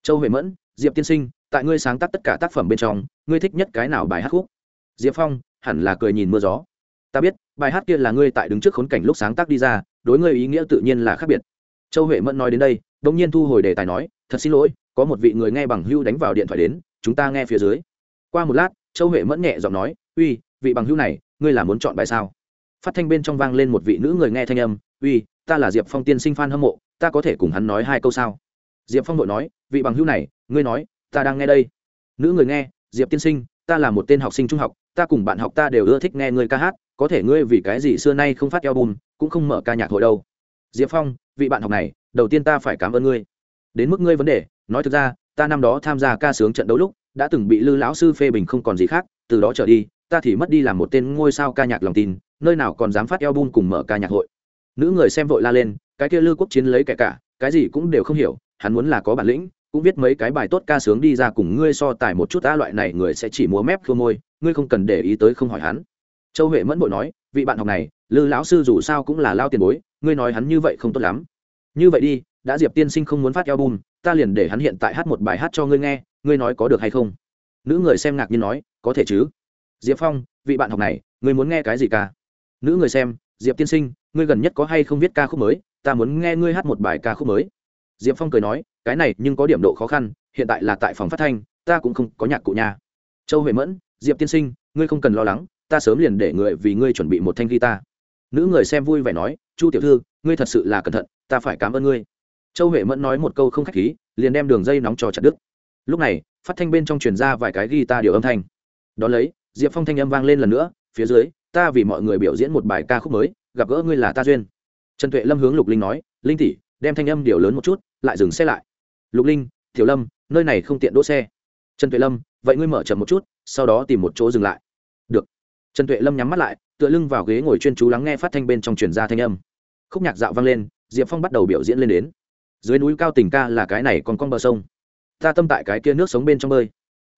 châu huệ mẫn, diệp tiên sinh, tại ngươi sáng tác tất cả tác phẩm bên trong, ngươi thích nhất cái nào bài hát khúc? Diệp phong, hẳn là cười nhìn mưa gió. Ta biết, bài hát kia là ngươi tại đứng trước khốn cảnh lúc sáng tác đi ra, đối ngươi ý nghĩa tự nhiên là khác biệt. Châu huệ mẫn nói đến đây đ ỗ n g nhiên thu hồi đề tài nói, thật xin lỗi, có một vị người nghe bằng hưu đánh vào điện thoại đến, chúng ta nghe phía dưới. Qua một lát, châu huệ mẫn nhẹ giọng nói, uy, vị bằng hưu này, ngươi là muốn chọn bài sao? Phát thanh bên trong vang lên một vị nữ người nghe thanh âm, uy, ta là diệp phong tiên sinh f a n hâm mộ, ta có thể cùng hắn nói hai câu sao? Diệp phong đội nói vị bằng hữu này, ngươi nói, ta đang nghe đây. Nữ người nghe, diệp tiên sinh, ta là một tên học sinh trung học, ta cùng bạn học ta đều ưa thích nghe ngươi ca hát, có thể ngươi vì cái gì xưa nay không phát album, cũng không mở ca nhạc hội đâu. Diệp phong, vị bạn học này, đầu tiên ta phải cảm ơn ngươi. Đến mức ngươi vấn đề, nói thực ra, ta năm đó tham gia ca sướng trận đấu lúc, đã từng bị lư lão sư phê bình không còn gì khác, từ đó trở đi, ta thì mất đi làm một tên ngôi sao ca nhạc lòng tin, nơi nào còn dám phát album cùng mở ca nhạc hội. Nữ người xem vội la lên, cái kia lư quốc chiến lấy kẻ cả, cái gì cũng đều không hiểu hắn muốn là có bản lĩnh, cũng viết mấy cái bài tốt ca sướng đi ra cùng ngươi so tài một chút ta loại này người sẽ chỉ múa mép khua môi, ngươi không cần để ý tới không hỏi hắn. Châu huệ mẫn bội nói, vị bạn học này, lư lão sư dù sao cũng là lao tiền bối, ngươi nói hắn như vậy không tốt lắm. Như vậy đi, đã diệp tiên sinh không muốn phát album, ta liền để hắn hiện tại hát một bài hát cho ngươi nghe, ngươi nói có được hay không? Nữ người xem ngạc nhiên nói, có thể chứ. Diệp phong, vị bạn học này, ngươi muốn nghe cái gì ca? Nữ người xem, diệp tiên sinh, ngươi gần nhất có hay không viết ca khúc mới? Ta muốn nghe ngươi hát một bài ca khúc mới diệp phong cười nói, cái này nhưng có điểm độ khó khăn, hiện tại là tại phòng phát thanh, ta cũng không có nhạc cụ nhà châu huệ mẫn, diệp tiên sinh, ngươi không cần lo lắng, ta sớm liền để người vì ngươi chuẩn bị một thanh guitar. Nữ người xem vui vẻ nói, chu tiểu thư, ngươi thật sự là cẩn thận, ta phải cảm ơn ngươi. Châu huệ mẫn nói một câu không k h á c h khí, liền đem đường dây nóng cho chặt đứt. Lúc này, phát thanh bên trong truyền ra vài cái guitar điều âm thanh. Đón lấy, diệp phong thanh âm vang lên lần nữa, phía dưới, ta vì mọi người biểu diễn một bài ca khúc mới, gặp gỡ ngươi là ta duyên. Trần tuệ lâm hướng lục linh nói, linh tỷ đem thanh âm điều lớn một chút, lại dừng xe lại. Lục linh, tiểu lâm, nơi này không tiện đỗ xe. Trần tuệ lâm, vậy ngươi mở chậm một chút, sau đó tìm một chỗ dừng lại. Được. Trần tuệ lâm nhắm mắt lại, tựa lưng vào ghế ngồi chuyên chú lắng nghe phát thanh bên trong truyền ra thanh âm. Khúc nhạc dạo vang lên, diệp phong bắt đầu biểu diễn lên đến. Dưới núi cao tình ca là cái này còn con bờ sông. Ta tâm tại cái kia nước sống bên trong bơi.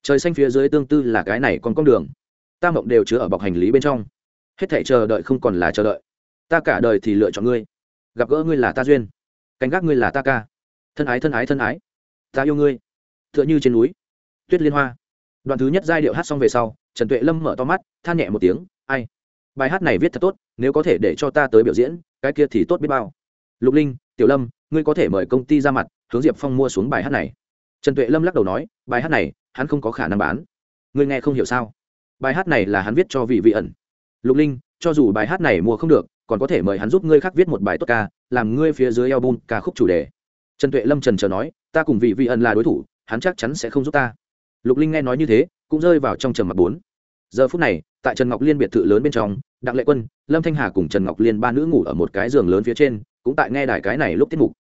Trời xanh phía dưới tương tư là cái này còn con đường. Ta mộng đều chứa ở bọc hành lý bên trong. Hết thể chờ đợi không còn là chờ đợi. Ta cả đời thì lựa chọn ngươi. Gặp gỡ ngươi là ta duyên canh gác ngươi là ta ca. Thân ái thân ái thân ái. Ta yêu ngươi. T h ư ợ n h ư trên núi. Tuyết liên hoa. Đoạn thứ nhất giai điệu hát xong về sau, trần tuệ lâm mở to mắt, than nhẹ một tiếng, ai? Bài hát này viết thật tốt, nếu có thể để cho ta tới biểu diễn, cái kia thì tốt biết bao. Lục linh, tiểu lâm, ngươi có thể mời công ty ra mặt, hướng diệp phong mua xuống bài hát này. Trần tuệ lâm lắc đầu nói, bài hát này, hắn không có khả năng bán. Ngươi nghe không hiểu sao? Bài hát này là hắn viết cho vị vị ẩn. Lục linh, cho dù bài hát này mua không được còn có thể mời hắn giúp ngươi khác viết một bài tốt ca, làm ngươi phía dưới album ca khúc chủ đề. Trần tuệ lâm trần chờ nói, ta cùng vị vị ẩn là đối thủ, hắn chắc chắn sẽ không giúp ta. Lục linh nghe nói như thế, cũng rơi vào trong trầm mặc bốn. Giờ phút này, tại trần ngọc liên biệt thự lớn bên trong, đặng lệ quân, lâm thanh hà cùng trần ngọc liên ba nữ ngủ ở một cái giường lớn phía trên, cũng tại nghe đài cái này lúc tiết mục.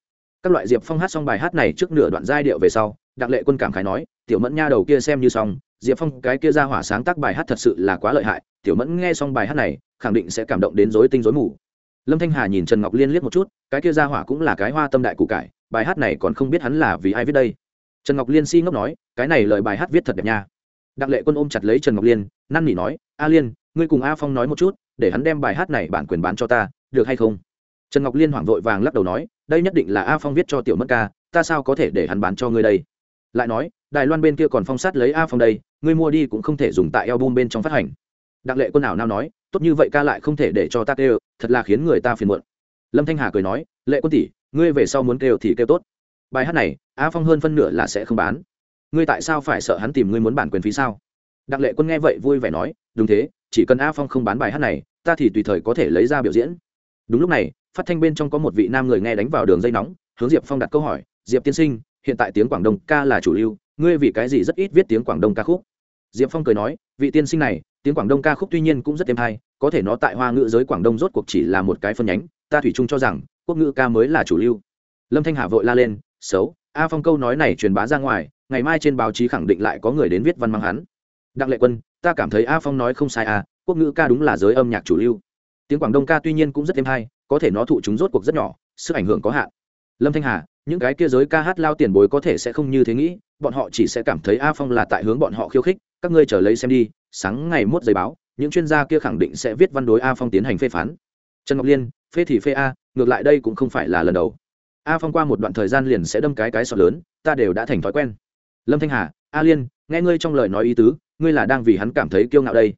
Các loại diệp phong hát xong bài hát này trước nửa đoạn giai điệu về sau đặng lệ quân cảm khái nói, tiểu mẫn nha đầu kia xem như xong, diệp phong cái kia ra hỏa sáng tác bài hát thật sự là quá lợi hại, tiểu mẫn nghe xong bài hát này, khẳng định sẽ cảm động đến dối tinh dối mù. Lâm thanh hà nhìn trần ngọc liên liếc một chút, cái kia ra hỏa cũng là cái hoa tâm đại cụ cải, bài hát này còn không biết hắn là vì ai viết đây. Trần ngọc liên si ngốc nói, cái này lời bài hát viết thật đẹp nha. Đặng lệ quân ôm chặt lấy trần ngọc liên, năn nỉ nói, a liên, ngươi cùng a phong nói một chút, để hắn đem bài hát này bản quyền bán cho ta, được hay không? Trần ngọc liên hoảng vội vàng lắc đầu nói, đây nhất định là a phong viết cho tiểu mất ca, ta sao có thể để hắn bán cho ngươi đây? Lại nói, đài loan bên kia còn phong sát lấy a phong đây, ngươi mua đi cũng không thể dùng tại album bên trong phát hành. Đặng lệ quân ảo nào nói, tốt như vậy ca lại không thể để cho ta kêu, thật là khiến người ta phiền muộn. Lâm thanh hà cười nói, lệ quân tỷ, ngươi về sau muốn kêu thì kêu tốt. Bài hát này, a phong hơn phân nửa là sẽ không bán. Ngươi tại sao phải sợ hắn tìm ngươi muốn bản quyền phí sao? Đặng lệ quân nghe vậy vui vẻ nói, đúng thế, chỉ cần a phong không bán bài hát này, ta thì tùy thời có thể lấy ra biểu diễn. Đúng lúc này, phát thanh bên trong có một vị nam người nghe đánh vào đường dây nóng, hướng diệp phong đặt câu hỏi, diệp tiên sinh hiện tại tiếng quảng đông ca là chủ lưu, ngươi vì cái gì rất ít viết tiếng quảng đông ca khúc? Diệp phong cười nói, vị tiên sinh này, tiếng quảng đông ca khúc tuy nhiên cũng rất êm hay, có thể nó tại hoa ngữ giới quảng đông rốt cuộc chỉ là một cái phân nhánh, ta thủy chung cho rằng, quốc ngữ ca mới là chủ lưu. Lâm thanh hà vội la lên, xấu, a phong câu nói này truyền bá ra ngoài, ngày mai trên báo chí khẳng định lại có người đến viết văn mang hắn. Đặng lệ quân, ta cảm thấy a phong nói không sai à quốc ngữ ca đúng là giới âm nhạc chủ lưu. Tiếng quảng đông ca tuy nhiên cũng rất êm hay, có thể nó thụ chúng rốt cuộc rất nhỏ, sức ảnh hưởng có hạn. Lâm thanh hà những cái kia giới ca hát lao tiền bối có thể sẽ không như thế nghĩ, bọn họ chỉ sẽ cảm thấy a phong là tại hướng bọn họ khiêu khích, các ngươi chờ lấy xem đi, sáng ngày mốt giấy báo, những chuyên gia kia khẳng định sẽ viết văn đối a phong tiến hành phê phán. Trần ngọc liên, phê thì phê a, ngược lại đây cũng không phải là lần đầu. A phong qua một đoạn thời gian liền sẽ đâm cái cái sọt lớn, ta đều đã thành thói quen. Lâm thanh hà, a liên, nghe ngươi trong lời nói ý tứ, ngươi là đang vì hắn cảm thấy kiêu ngạo đây.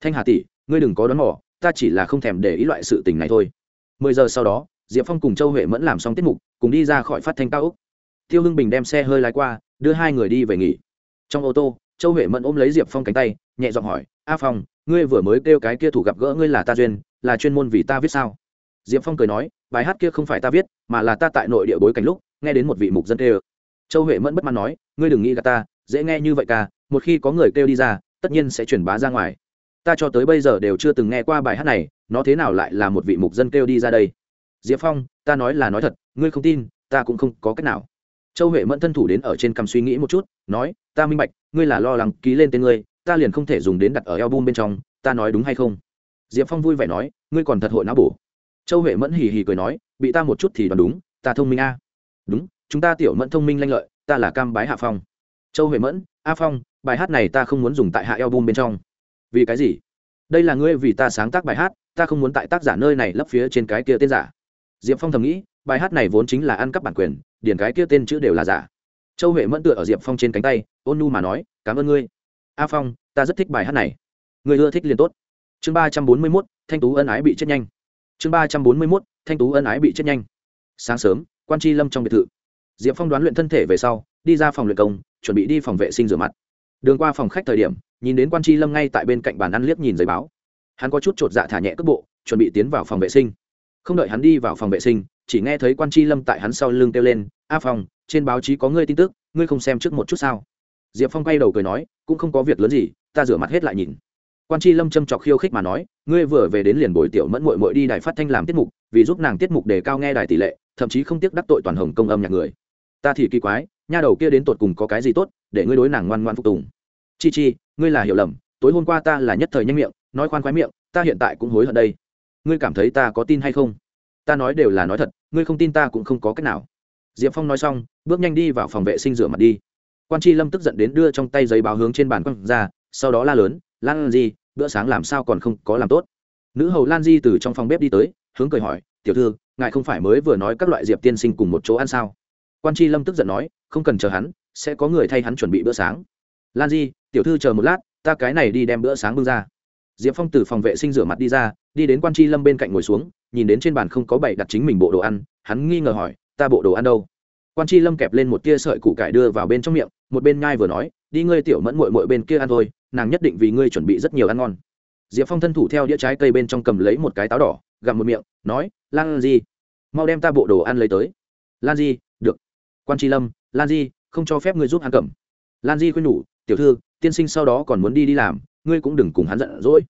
Thanh hà tỷ, ngươi đừng có đón mỏ ta chỉ là không thèm để ý loại sự tình này thôi. Mười giờ sau đó, diệp phong cùng châu huệ mẫn làm xong tiết mục cùng đi ra khỏi phát thanh cao úc. Tiêu hưng bình đem xe hơi lái qua, đưa hai người đi về nghỉ. Trong ô tô, châu huệ mẫn ôm lấy diệp phong cánh tay, nhẹ giọng hỏi, a phong, ngươi vừa mới kêu cái kia thủ gặp gỡ ngươi là ta duyên, là chuyên môn vì ta viết sao? Diệp phong cười nói, bài hát kia không phải ta viết, mà là ta tại nội địa bối cảnh lúc, nghe đến một vị mục dân kêu. Châu huệ mẫn bất mãn nói, ngươi đừng nghĩ gà ta, dễ nghe như vậy ca một khi có người kêu đi ra, tất nhiên sẽ truyền bá ra ngoài. Ta cho tới bây giờ đều chưa từng nghe qua bài hát này, nó thế nào lại là một vị mục dân kêu đi ra đây? Diệp phong, ta nói là nói thật, ngươi không tin, ta cũng không có cách nào. Châu huệ mẫn thân thủ đến ở trên cằm suy nghĩ một chút, nói, ta minh bạch, ngươi là lo lắng ký lên tên ngươi, ta liền không thể dùng đến đặt ở album bên trong, ta nói đúng hay không? Diệp phong vui vẻ nói, ngươi còn thật hội não bổ. Châu huệ mẫn hì hì cười nói, bị ta một chút thì đoán đúng, ta thông minh a. Đúng, chúng ta tiểu mẫn thông minh lanh lợi, ta là cam bái hạ phong. Châu huệ mẫn, a phong, bài hát này ta không muốn dùng tại hạ album bên trong. Vì cái gì? Đây là ngươi vì ta sáng tác bài hát, ta không muốn tại tác giả nơi này lấp phía trên cái kia tên giả diệp phong thầm nghĩ, bài hát này vốn chính là ăn cắp bản quyền, điển cái kia tên chữ đều là giả. Châu huệ mẫn tựa ở diệp phong trên cánh tay, ôn nu mà nói, cảm ơn ngươi. A phong, ta rất thích bài hát này. Người ưa thích liền tốt. Chương ba trăm bốn mươi mốt, thanh tú ân ái bị chết nhanh. Chương ba trăm bốn mươi mốt, thanh tú ân ái bị chết nhanh. Sáng sớm, quan tri lâm trong biệt thự. Diệp phong đoán luyện thân thể về sau, đi ra phòng luyện công, chuẩn bị đi phòng vệ sinh rửa mặt. Đường qua phòng khách thời điểm, nhìn đến quan tri lâm ngay tại bên cạnh bàn ăn liếc nhìn giấy báo. Hắn có chút t r ộ t dạ thả nhẹ cước bộ, chuẩn bị tiến vào phòng vệ sinh không đợi hắn đi vào phòng vệ sinh, chỉ nghe thấy quan tri lâm tại hắn sau lưng kêu lên, a phong, trên báo chí có ngươi tin tức, ngươi không xem trước một chút sao? Diệp phong quay đầu cười nói, cũng không có việc lớn gì, ta rửa mặt hết lại nhìn. Quan c lâm châm trọc khiêu khích mà nói, ngươi vừa về đến liền bồi tiểu mẫn mội mội đi đài phát thanh làm tiết mục, vì giúp nàng tiết mục đề cao nghe đài tỷ lệ, thậm chí không tiếc đắc tội toàn hồng công âm nhạc người. Ta thì kỳ quái, nha đầu kia đến tột cùng có cái gì tốt, để ngươi đối nàng ngoan ngoan phục tùng. Chi chi, ngươi là hiểu lầm, tối hôm qua ta là nhất thời nhanh miệng, nói khoan khoái miệng, ta hiện tại cũng hối hận đây ngươi cảm thấy ta có tin hay không? Ta nói đều là nói thật, ngươi không tin ta cũng không có cách nào. Diệp phong nói xong, bước nhanh đi vào phòng vệ sinh rửa mặt đi. Quan tri lâm tức giận đến đưa trong tay giấy báo hướng trên bàn quăng ra, sau đó la lớn, lan di, bữa sáng làm sao còn không có làm tốt? Nữ hầu lan di từ trong phòng bếp đi tới, hướng cười hỏi, tiểu thư, ngài không phải mới vừa nói các loại diệp tiên sinh cùng một chỗ ăn sao? Quan tri lâm tức giận nói, không cần chờ hắn, sẽ có người thay hắn chuẩn bị bữa sáng. Lan di, tiểu thư chờ một lát, ta cái này đi đem bữa sáng bưng ra diệp phong từ phòng vệ sinh rửa mặt đi ra, đi đến quan tri lâm bên cạnh ngồi xuống, nhìn đến trên bàn không có bày đặt chính mình bộ đồ ăn, hắn nghi ngờ hỏi, ta bộ đồ ăn đâu? Quan tri lâm kẹp lên một tia sợi củ cải đưa vào bên trong miệng, một bên nhai vừa nói, đi ngươi tiểu mẫn mội mội bên kia ăn thôi, nàng nhất định vì ngươi chuẩn bị rất nhiều ăn ngon. Diệp phong thân thủ theo đĩa trái cây bên trong cầm lấy một cái táo đỏ, gặm một miệng, nói, lan di, mau đem ta bộ đồ ăn lấy tới. Lan di, được. Quan tri lâm, lan di, không cho phép ngươi giúp ăn cầm. Lan di khuyên nhủ, tiểu thư, tiên sinh sau đó còn muốn đi đi làm ngươi cũng đừng cùng hắn giận dỗi.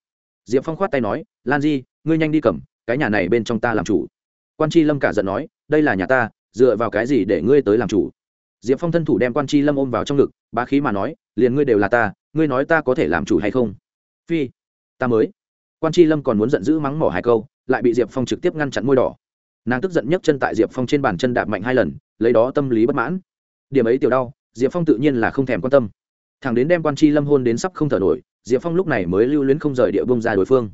Diệp phong khoát tay nói, lan di, ngươi nhanh đi cầm, cái nhà này bên trong ta làm chủ. Quan tri lâm cả giận nói, đây là nhà ta, dựa vào cái gì để ngươi tới làm chủ? Diệp phong thân thủ đem quan tri lâm ôm vào trong ngực, bá khí mà nói, liền ngươi đều là ta, ngươi nói ta có thể làm chủ hay không? Phi, ta mới. Quan tri lâm còn muốn giận dữ mắng mỏ hai câu, lại bị diệp phong trực tiếp ngăn chặn môi đỏ. Nàng tức giận nhấc chân tại diệp phong trên bàn chân đạp mạnh hai lần, lấy đó tâm lý bất mãn. Điểm ấy tiểu đau, diệp phong tự nhiên là không thèm quan tâm. Thằng đến đem quan tri lâm hôn đến sắp không thở nổi diệp phong lúc này mới lưu luyến không rời địa bông ra đối phương.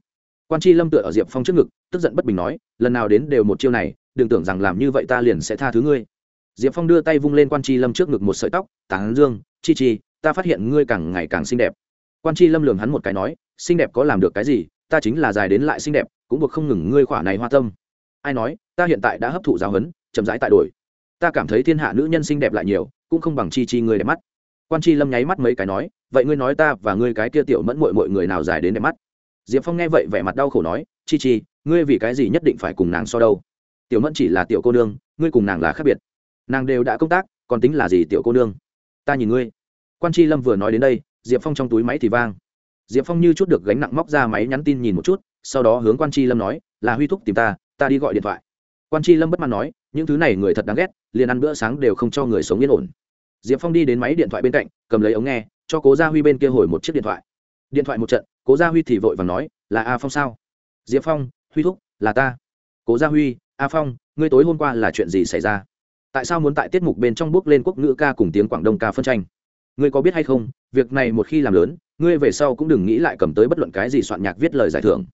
Quan Chi lâm tựa ở diệp phong trước ngực, tức giận bất bình nói, lần nào đến đều một chiêu này, đừng tưởng rằng làm như vậy ta liền sẽ tha thứ ngươi. Diệp phong đưa tay vung lên quan Chi lâm trước ngực một sợi tóc, tán dương, chi chi, ta phát hiện ngươi càng ngày càng xinh đẹp. Quan Chi lâm lường hắn một cái nói, xinh đẹp có làm được cái gì? Ta chính là dài đến lại xinh đẹp, cũng buộc không ngừng ngươi khỏa này hoa tâm. Ai nói, ta hiện tại đã hấp thụ giáo huấn, chậm rãi tại đổi. Ta cảm thấy thiên hạ nữ nhân xinh đẹp lại nhiều, cũng không bằng chi chi người đẹp mắt quan tri lâm nháy mắt mấy cái nói, vậy ngươi nói ta và ngươi cái kia tiểu mẫn mội mọi người nào dài đến đẹp mắt? Diệp phong nghe vậy vẻ mặt đau khổ nói, chi chi, ngươi vì cái gì nhất định phải cùng nàng so đâu? Tiểu mẫn chỉ là tiểu cô nương, ngươi cùng nàng là khác biệt. Nàng đều đã công tác, còn tính là gì tiểu cô nương? Ta nhìn ngươi. Quan tri lâm vừa nói đến đây, diệp phong trong túi máy thì vang. Diệp phong như chút được gánh nặng móc ra máy nhắn tin nhìn một chút, sau đó hướng quan tri lâm nói, là huy thúc tìm ta ta đi gọi điện thoại. Quan tri lâm bất mãn nói, những thứ này người thật đáng ghét, liền ăn bữa sáng đều không cho người sống yên ổn diệp phong đi đến máy điện thoại bên cạnh, cầm lấy ống nghe, cho cố gia huy bên kia hồi một chiếc điện thoại. Điện thoại một trận, cố gia huy thì vội và nói, là a phong sao? Diệp phong, huy thúc, là ta. Cố gia huy, a phong, ngươi tối hôm qua là chuyện gì xảy ra? Tại sao muốn tại tiết mục bên trong bước lên quốc ngữ ca cùng tiếng quảng đông ca phân tranh? Ngươi có biết hay không, việc này một khi làm lớn, ngươi về sau cũng đừng nghĩ lại cầm tới bất luận cái gì soạn nhạc viết lời giải thưởng.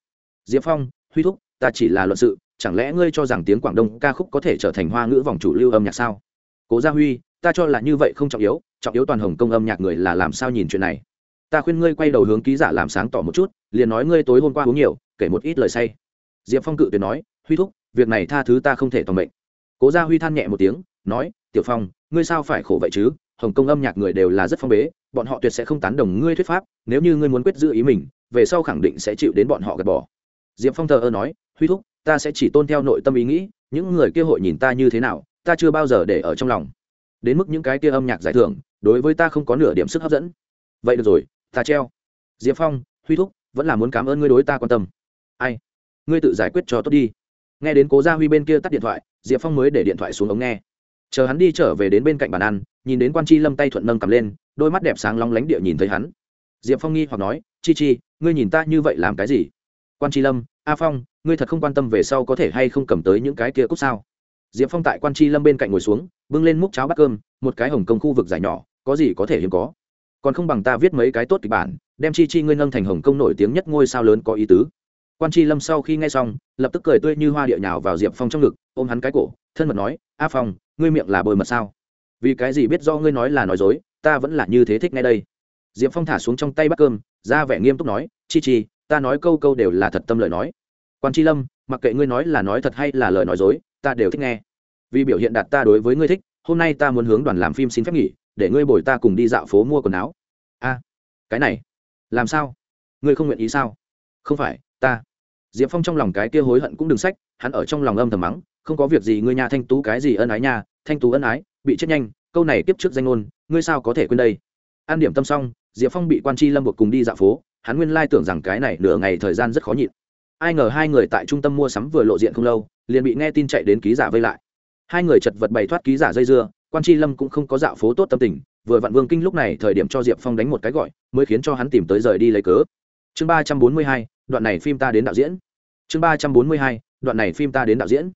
Diệp phong, huy thúc, ta chỉ là luận sự, chẳng lẽ ngươi cho rằng tiếng quảng đông ca khúc có thể trở thành hoa ngữ vòng chủ lưu âm nhạc sao? Cố gia huy ta cho là như vậy không trọng yếu trọng yếu toàn hồng công âm nhạc người là làm sao nhìn chuyện này. Ta khuyên ngươi quay đầu hướng ký giả làm sáng tỏ một chút, liền nói ngươi tối hôm qua uống nhiều, kể một ít lời say. Diệp phong cự tuyệt nói, huy thúc, việc này tha thứ ta không thể toàn mệnh. Cố gia huy than nhẹ một tiếng, nói, tiểu phong, ngươi sao phải khổ vậy chứ? Hồng kông âm nhạc người đều là rất phong bế, bọn họ tuyệt sẽ không tán đồng ngươi thuyết pháp, nếu như ngươi muốn quyết giữ ý mình, về sau khẳng định sẽ chịu đến bọn họ gạt bỏ. Diệp phong thờ ơ nói, huy thúc, ta sẽ chỉ tôn theo nội tâm ý nghĩ, những người kia hội nhìn ta như thế nào, ta chưa bao giờ để ở trong lòng đến mức những cái kia âm nhạc giải thưởng, đối với ta không có nửa điểm sức hấp dẫn. Vậy được rồi, ta treo. Diệp phong, huy thúc, vẫn là muốn cảm ơn ngươi đối ta quan tâm. Ai? Ngươi tự giải quyết cho tốt đi. Nghe đến cố gia huy bên kia tắt điện thoại, diệp phong mới để điện thoại xuống ống nghe. Chờ hắn đi trở về đến bên cạnh bàn ăn, nhìn đến quan c h i lâm tay thuận nâng cầm lên, đôi mắt đẹp sáng long lánh địa nhìn thấy hắn. Diệp phong nghi hoặc nói, chi chi, ngươi nhìn ta như vậy làm cái gì? Quan c h i lâm, a phong, ngươi thật không quan tâm về sau có thể hay không cầm tới những cái kia cúc sao? Diệp phong tại quan c h i lâm bên cạnh ngồi xuống bưng lên múc cháo bát cơm, một cái hồng công khu vực dài nhỏ, có gì có thể hiếm có. Còn không bằng ta viết mấy cái tốt kịch bản, đem chi chi ngươi nâng thành hồng công nổi tiếng nhất ngôi sao lớn có ý tứ. Quan tri lâm sau khi nghe xong, lập tức cười tươi như hoa địa nhào vào diệp phong trong ngực, ôm hắn cái cổ, thân mật nói, a phong, ngươi miệng là bồi mật sao? Vì cái gì biết do ngươi nói là nói dối, ta vẫn là như thế thích ngay đây. Diệp phong thả xuống trong tay bắt cơm, ra vẻ nghiêm túc nói, chi chi, ta nói câu câu đều là thật tâm lời nói. Quan tri lâm, mặc kệ ngươi nói là nói thật hay là lời nói dối, ta đều thích nghe vì biểu hiện đạt ta đối với ngươi thích hôm nay ta muốn hướng đoàn làm phim xin phép nghỉ để ngươi bồi ta cùng đi dạo phố mua quần áo. A cái này làm sao? Ngươi không nguyện ý sao? Không phải ta. Diệp phong trong lòng cái kia hối hận cũng đừng sách hắn ở trong lòng âm thầm mắng không có việc gì ngươi nhà thanh tú cái gì ân ái nhà, thanh tú ân ái bị chết nhanh câu này tiếp trước danh ngôn ngươi sao có thể quên đây? An điểm tâm xong diệp phong bị quan tri lâm buộc cùng đi dạo phố hắn nguyên lai tưởng rằng cái này nửa ngày thời gian rất khó nhịn. Ai ngờ hai người tại trung tâm mua sắm vừa lộ diện không lâu liền bị nghe tin chạy đến ký giả vây lại hai người chật vật bày thoát ký giả dây dưa, quan tri lâm cũng không có dạo phố tốt tâm tình, vừa vặn vương kinh lúc này thời điểm cho diệp phong đánh một cái gọi, mới khiến cho hắn tìm tới rời đi lấy cớ. Chương ba trăm bốn mươi hai, đoạn này phim ta đến đạo diễn. Chương ba trăm bốn mươi hai, đoạn này phim ta đến đạo diễn.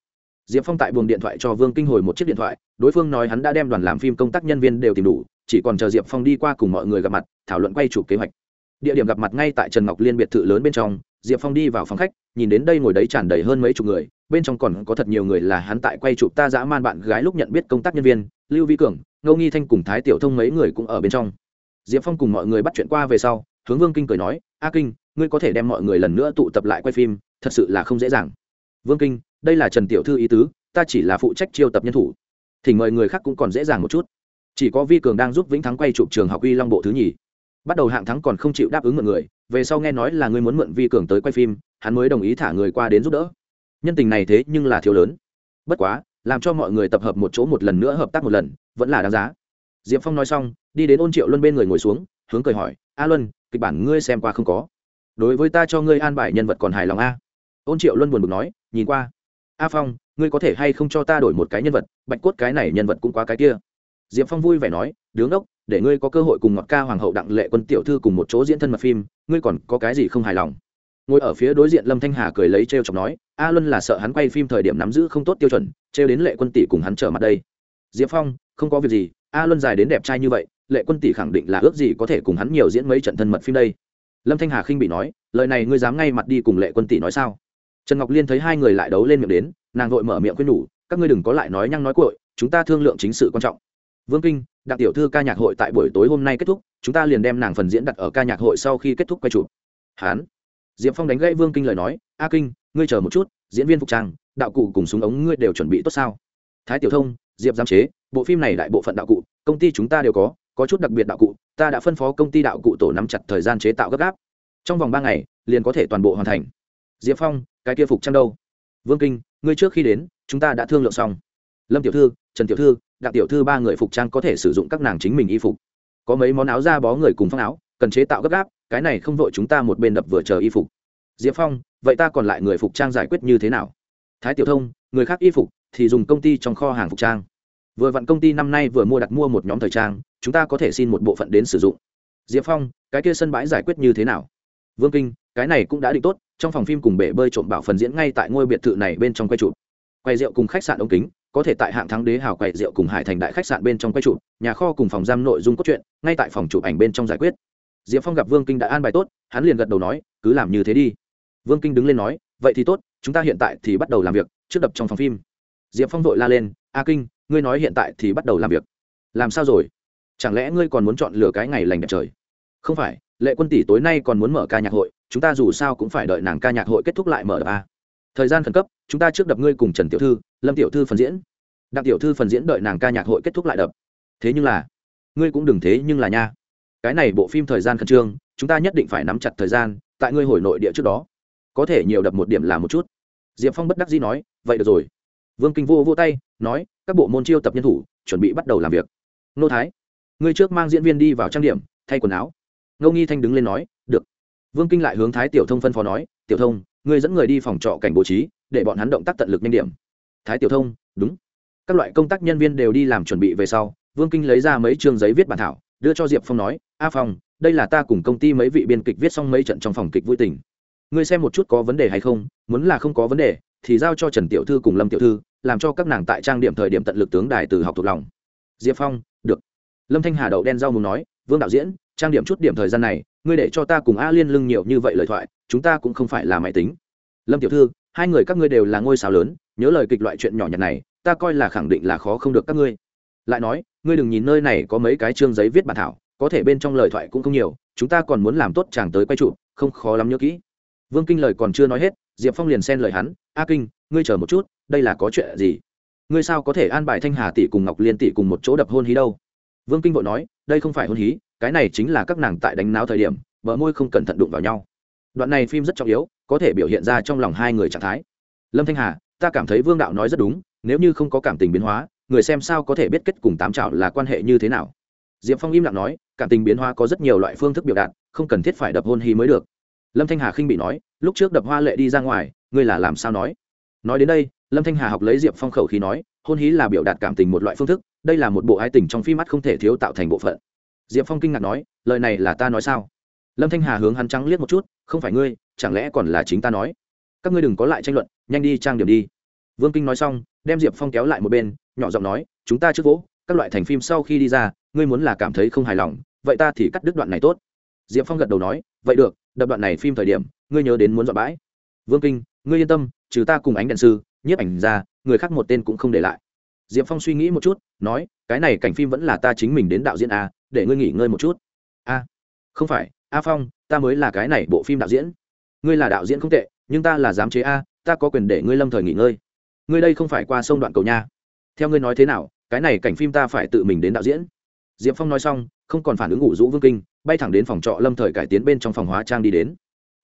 Diệp phong tại buồng điện thoại cho vương kinh hồi một chiếc điện thoại, đối phương nói hắn đã đem đoàn làm phim công tác nhân viên đều tìm đủ, chỉ còn chờ diệp phong đi qua cùng mọi người gặp mặt, thảo luận quay chụp kế hoạch địa điểm gặp mặt ngay tại trần ngọc liên biệt thự lớn bên trong, diệp phong đi vào phòng khách, nhìn đến đây ngồi đấy tràn đầy hơn mấy chục người, bên trong còn có thật nhiều người là hắn tại quay chụp ta dã man bạn gái lúc nhận biết công tác nhân viên, lưu vi cường, ngô nghi thanh cùng thái tiểu thông mấy người cũng ở bên trong. Diệp phong cùng mọi người bắt chuyện qua về sau, hướng vương kinh cười nói, a kinh, ngươi có thể đem mọi người lần nữa tụ tập lại quay phim, thật sự là không dễ dàng. Vương kinh, đây là trần tiểu thư ý tứ, ta chỉ là phụ trách chiêu tập nhân thủ. Thì mời người khác cũng còn dễ dàng một chút. Chỉ có vi cường đang giúp vĩnh thắng quay chụp trường học uy long bộ thứ nhì bắt đầu hạng thắng còn không chịu đáp ứng mượn người, về sau nghe nói là ngươi muốn mượn vi cường tới quay phim, hắn mới đồng ý thả người qua đến giúp đỡ. Nhân tình này thế nhưng là thiếu lớn. Bất quá, làm cho mọi người tập hợp một chỗ một lần nữa hợp tác một lần, vẫn là đáng giá. Diệp phong nói xong, đi đến ôn triệu luân bên người ngồi xuống, hướng cười hỏi, a luân, kịch bản ngươi xem qua không có? Đối với ta cho ngươi an bài nhân vật còn hài lòng a? Ôn triệu luân buồn bực nói, nhìn qua. A phong, ngươi có thể hay không cho ta đổi một cái nhân vật, bạch cốt cái này nhân vật cũng quá cái kia. Diệp phong vui vẻ nói, đứng ốc để ngươi có cơ hội cùng ngọt ca hoàng hậu đặng lệ quân tiểu thư cùng một chỗ diễn thân mật phim, ngươi còn có cái gì không hài lòng? Ngồi ở phía đối diện lâm thanh hà cười lấy t r e o chọc nói, a luân là sợ hắn quay phim thời điểm nắm giữ không tốt tiêu chuẩn t r e o đến lệ quân tỷ cùng hắn trở mặt đây. Diệp phong, không có việc gì, a luân dài đến đẹp trai như vậy, lệ quân tỷ khẳng định là ước gì có thể cùng hắn nhiều diễn mấy trận thân mật phim đây. Lâm thanh hà khinh bị nói, lời này ngươi dám ngay mặt đi cùng lệ quân tỷ nói sao? Trần ngọc liên thấy hai người lại đấu lên miệng đến, nàng vội mở miệng khuyên nhủ, các ngươi đừng có lại nói nhăng nói cội chúng ta thương lượng chính sự quan trọng vương kinh đặc tiểu thư ca nhạc hội tại buổi tối hôm nay kết thúc, chúng ta liền đem nàng phần diễn đặt ở ca nhạc hội sau khi kết thúc quay chụp. Hán. Diệp phong đánh gãy vương kinh lời nói, a kinh, ngươi chờ một chút, diễn viên phục trang, đạo cụ cùng súng ống ngươi đều chuẩn bị tốt sao? Thái tiểu thông, diệp giám chế, bộ phim này đại bộ phận đạo cụ, công ty chúng ta đều có có chút đặc biệt đạo cụ, ta đã phân phó công ty đạo cụ tổ nắm chặt thời gian chế tạo gấp gáp. Trong vòng ba ngày, liền có thể toàn bộ hoàn thành. Diệp phong, cái kia phục trang đâu? Vương kinh, ngươi trước khi đến, chúng ta đã thương lượng xong lâm tiểu thư, trần tiểu thư, đặng tiểu thư ba người phục trang có thể sử dụng các nàng chính mình y phục. Có mấy món áo da bó người cùng phong áo, cần chế tạo gấp gáp, cái này không vội chúng ta một bên đập vừa chờ y phục. Diệp phong, vậy ta còn lại người phục trang giải quyết như thế nào? Thái tiểu thông, người khác y phục thì dùng công ty trong kho hàng phục trang. Vừa vặn công ty năm nay vừa mua đặt mua một nhóm thời trang, chúng ta có thể xin một bộ phận đến sử dụng. Diệp phong, cái kia sân bãi giải quyết như thế nào? Vương kinh, cái này cũng đã định tốt, trong phòng phim cùng bể bơi trộm bảo phần diễn ngay tại ngôi biệt thự này bên trong quay trụ quay rượu cùng khách sạn ống kính có thể tại hạng thắng đế hào quậy rượu cùng hải thành đại khách sạn bên trong quay chụp, nhà kho cùng phòng giam nội dung cốt truyện, ngay tại phòng chụp ảnh bên trong giải quyết. Diệp phong gặp vương kinh đã an bài tốt, hắn liền gật đầu nói, cứ làm như thế đi. Vương kinh đứng lên nói, vậy thì tốt, chúng ta hiện tại thì bắt đầu làm việc, trước đập trong phòng phim. Diệp phong vội la lên, a kinh, ngươi nói hiện tại thì bắt đầu làm việc. Làm sao rồi? Chẳng lẽ ngươi còn muốn chọn lựa cái ngày lành đẹp trời? Không phải, lệ quân tỷ tối nay còn muốn mở ca nhạc hội, chúng ta dù sao cũng phải đợi nàng ca nhạc hội kết thúc lại mở đập a thời gian khẩn cấp, chúng ta trước đập ngươi cùng trần tiểu thư, lâm tiểu thư phần diễn. Đặng tiểu thư phần diễn đợi nàng ca nhạc hội kết thúc lại đập. Thế nhưng là, ngươi cũng đừng thế nhưng là nha. Cái này bộ phim thời gian khẩn trương, chúng ta nhất định phải nắm chặt thời gian, tại ngươi hồi nội địa trước đó. Có thể nhiều đập một điểm là một chút. Diệp phong bất đắc dĩ nói, vậy được rồi. Vương kinh vô vô tay, nói, các bộ môn chiêu tập nhân thủ, chuẩn bị bắt đầu làm việc. Nô thái, ngươi trước mang diễn viên đi vào trang điểm, thay quần áo. Ngô nghi thanh đứng lên nói, được vương kinh lại hướng thái tiểu thông phân phó nói, tiểu thông, ngươi dẫn người đi phòng trọ cảnh bố trí, để bọn hắn động tác tận lực nhanh điểm. Thái tiểu thông, đúng. Các loại công tác nhân viên đều đi làm chuẩn bị về sau, vương kinh lấy ra mấy chương giấy viết bản thảo, đưa cho diệp phong nói, a phong, đây là ta cùng công ty mấy vị biên kịch viết xong mấy trận trong phòng kịch vui tình. Ngươi xem một chút có vấn đề hay không, muốn là không có vấn đề, thì giao cho trần tiểu thư cùng lâm tiểu thư, làm cho các nàng tại trang điểm thời điểm tận lực tướng đài từ học thuộc lòng. Diệp phong, được. Lâm thanh hà đậu đen rau mù nói, vương đạo diễn trang điểm chút điểm thời gian này, ngươi để cho ta cùng a liên lưng nhiều như vậy lời thoại, chúng ta cũng không phải là máy tính. Lâm tiểu thư, hai người các ngươi đều là ngôi sao lớn, nhớ lời kịch loại chuyện nhỏ nhặt này, ta coi là khẳng định là khó không được các ngươi. Lại nói, ngươi đừng nhìn nơi này có mấy cái chương giấy viết bản thảo, có thể bên trong lời thoại cũng không nhiều, chúng ta còn muốn làm tốt chàng tới quay trụ không khó lắm nhớ kỹ. Vương kinh lời còn chưa nói hết, diệp phong liền xen lời hắn, a kinh, ngươi chờ một chút, đây là có chuyện gì? Ngươi sao có thể an bài thanh hà tỷ cùng ngọc liên tỷ cùng một chỗ đập hôn hí đâu? Vương kinh vội nói, đây không phải hôn hí, cái này chính là các nàng tại đánh náo thời điểm, bờ môi không cẩn thận đụng vào nhau. Đoạn này phim rất trọng yếu, có thể biểu hiện ra trong lòng hai người trạng thái. Lâm thanh hà, ta cảm thấy vương đạo nói rất đúng, nếu như không có cảm tình biến hóa, người xem sao có thể biết kết cùng tám trào là quan hệ như thế nào. Diệp phong im lặng nói, cảm tình biến hóa có rất nhiều loại phương thức biểu đạt, không cần thiết phải đập hôn hí mới được. Lâm thanh hà khinh bị nói, lúc trước đập hoa lệ đi ra ngoài, ngươi là làm sao nói? Nói đến đây, lâm thanh hà học lấy diệp phong khẩu khí nói, hôn hí là biểu đạt cảm tình một loại phương thức đây là một bộ ái tình trong phim mắt không thể thiếu tạo thành bộ phận. Diệp phong kinh ngạc nói, lời này là ta nói sao? Lâm thanh hà hướng hắn trắng liếc một chút, không phải ngươi, chẳng lẽ còn là chính ta nói? Các ngươi đừng có lại tranh luận, nhanh đi trang điểm đi. Vương kinh nói xong, đem diệp phong kéo lại một bên, nhỏ giọng nói, chúng ta trước vỗ, các loại thành phim sau khi đi ra, ngươi muốn là cảm thấy không hài lòng, vậy ta thì cắt đứt đoạn này tốt. Diệp phong gật đầu nói, vậy được, đập đoạn này phim thời điểm, ngươi nhớ đến muốn dọn bãi. Vương kinh, ngươi yên tâm, trừ ta cùng ánh đèn sư, nhiếp ảnh ra, người khác một tên cũng không để lại diệp phong suy nghĩ một chút, nói, cái này cảnh phim vẫn là ta chính mình đến đạo diễn a để ngươi nghỉ ngơi một chút. A, không phải, a phong, ta mới là cái này bộ phim đạo diễn. Ngươi là đạo diễn không tệ, nhưng ta là giám chế a, ta có quyền để ngươi lâm thời nghỉ ngơi. Ngươi đây không phải qua sông đoạn cầu nha. Theo ngươi nói thế nào, cái này cảnh phim ta phải tự mình đến đạo diễn. Diệp phong nói xong, không còn phản ứng ngủ rũ vương kinh, bay thẳng đến phòng trọ lâm thời cải tiến bên trong phòng hóa trang đi đến.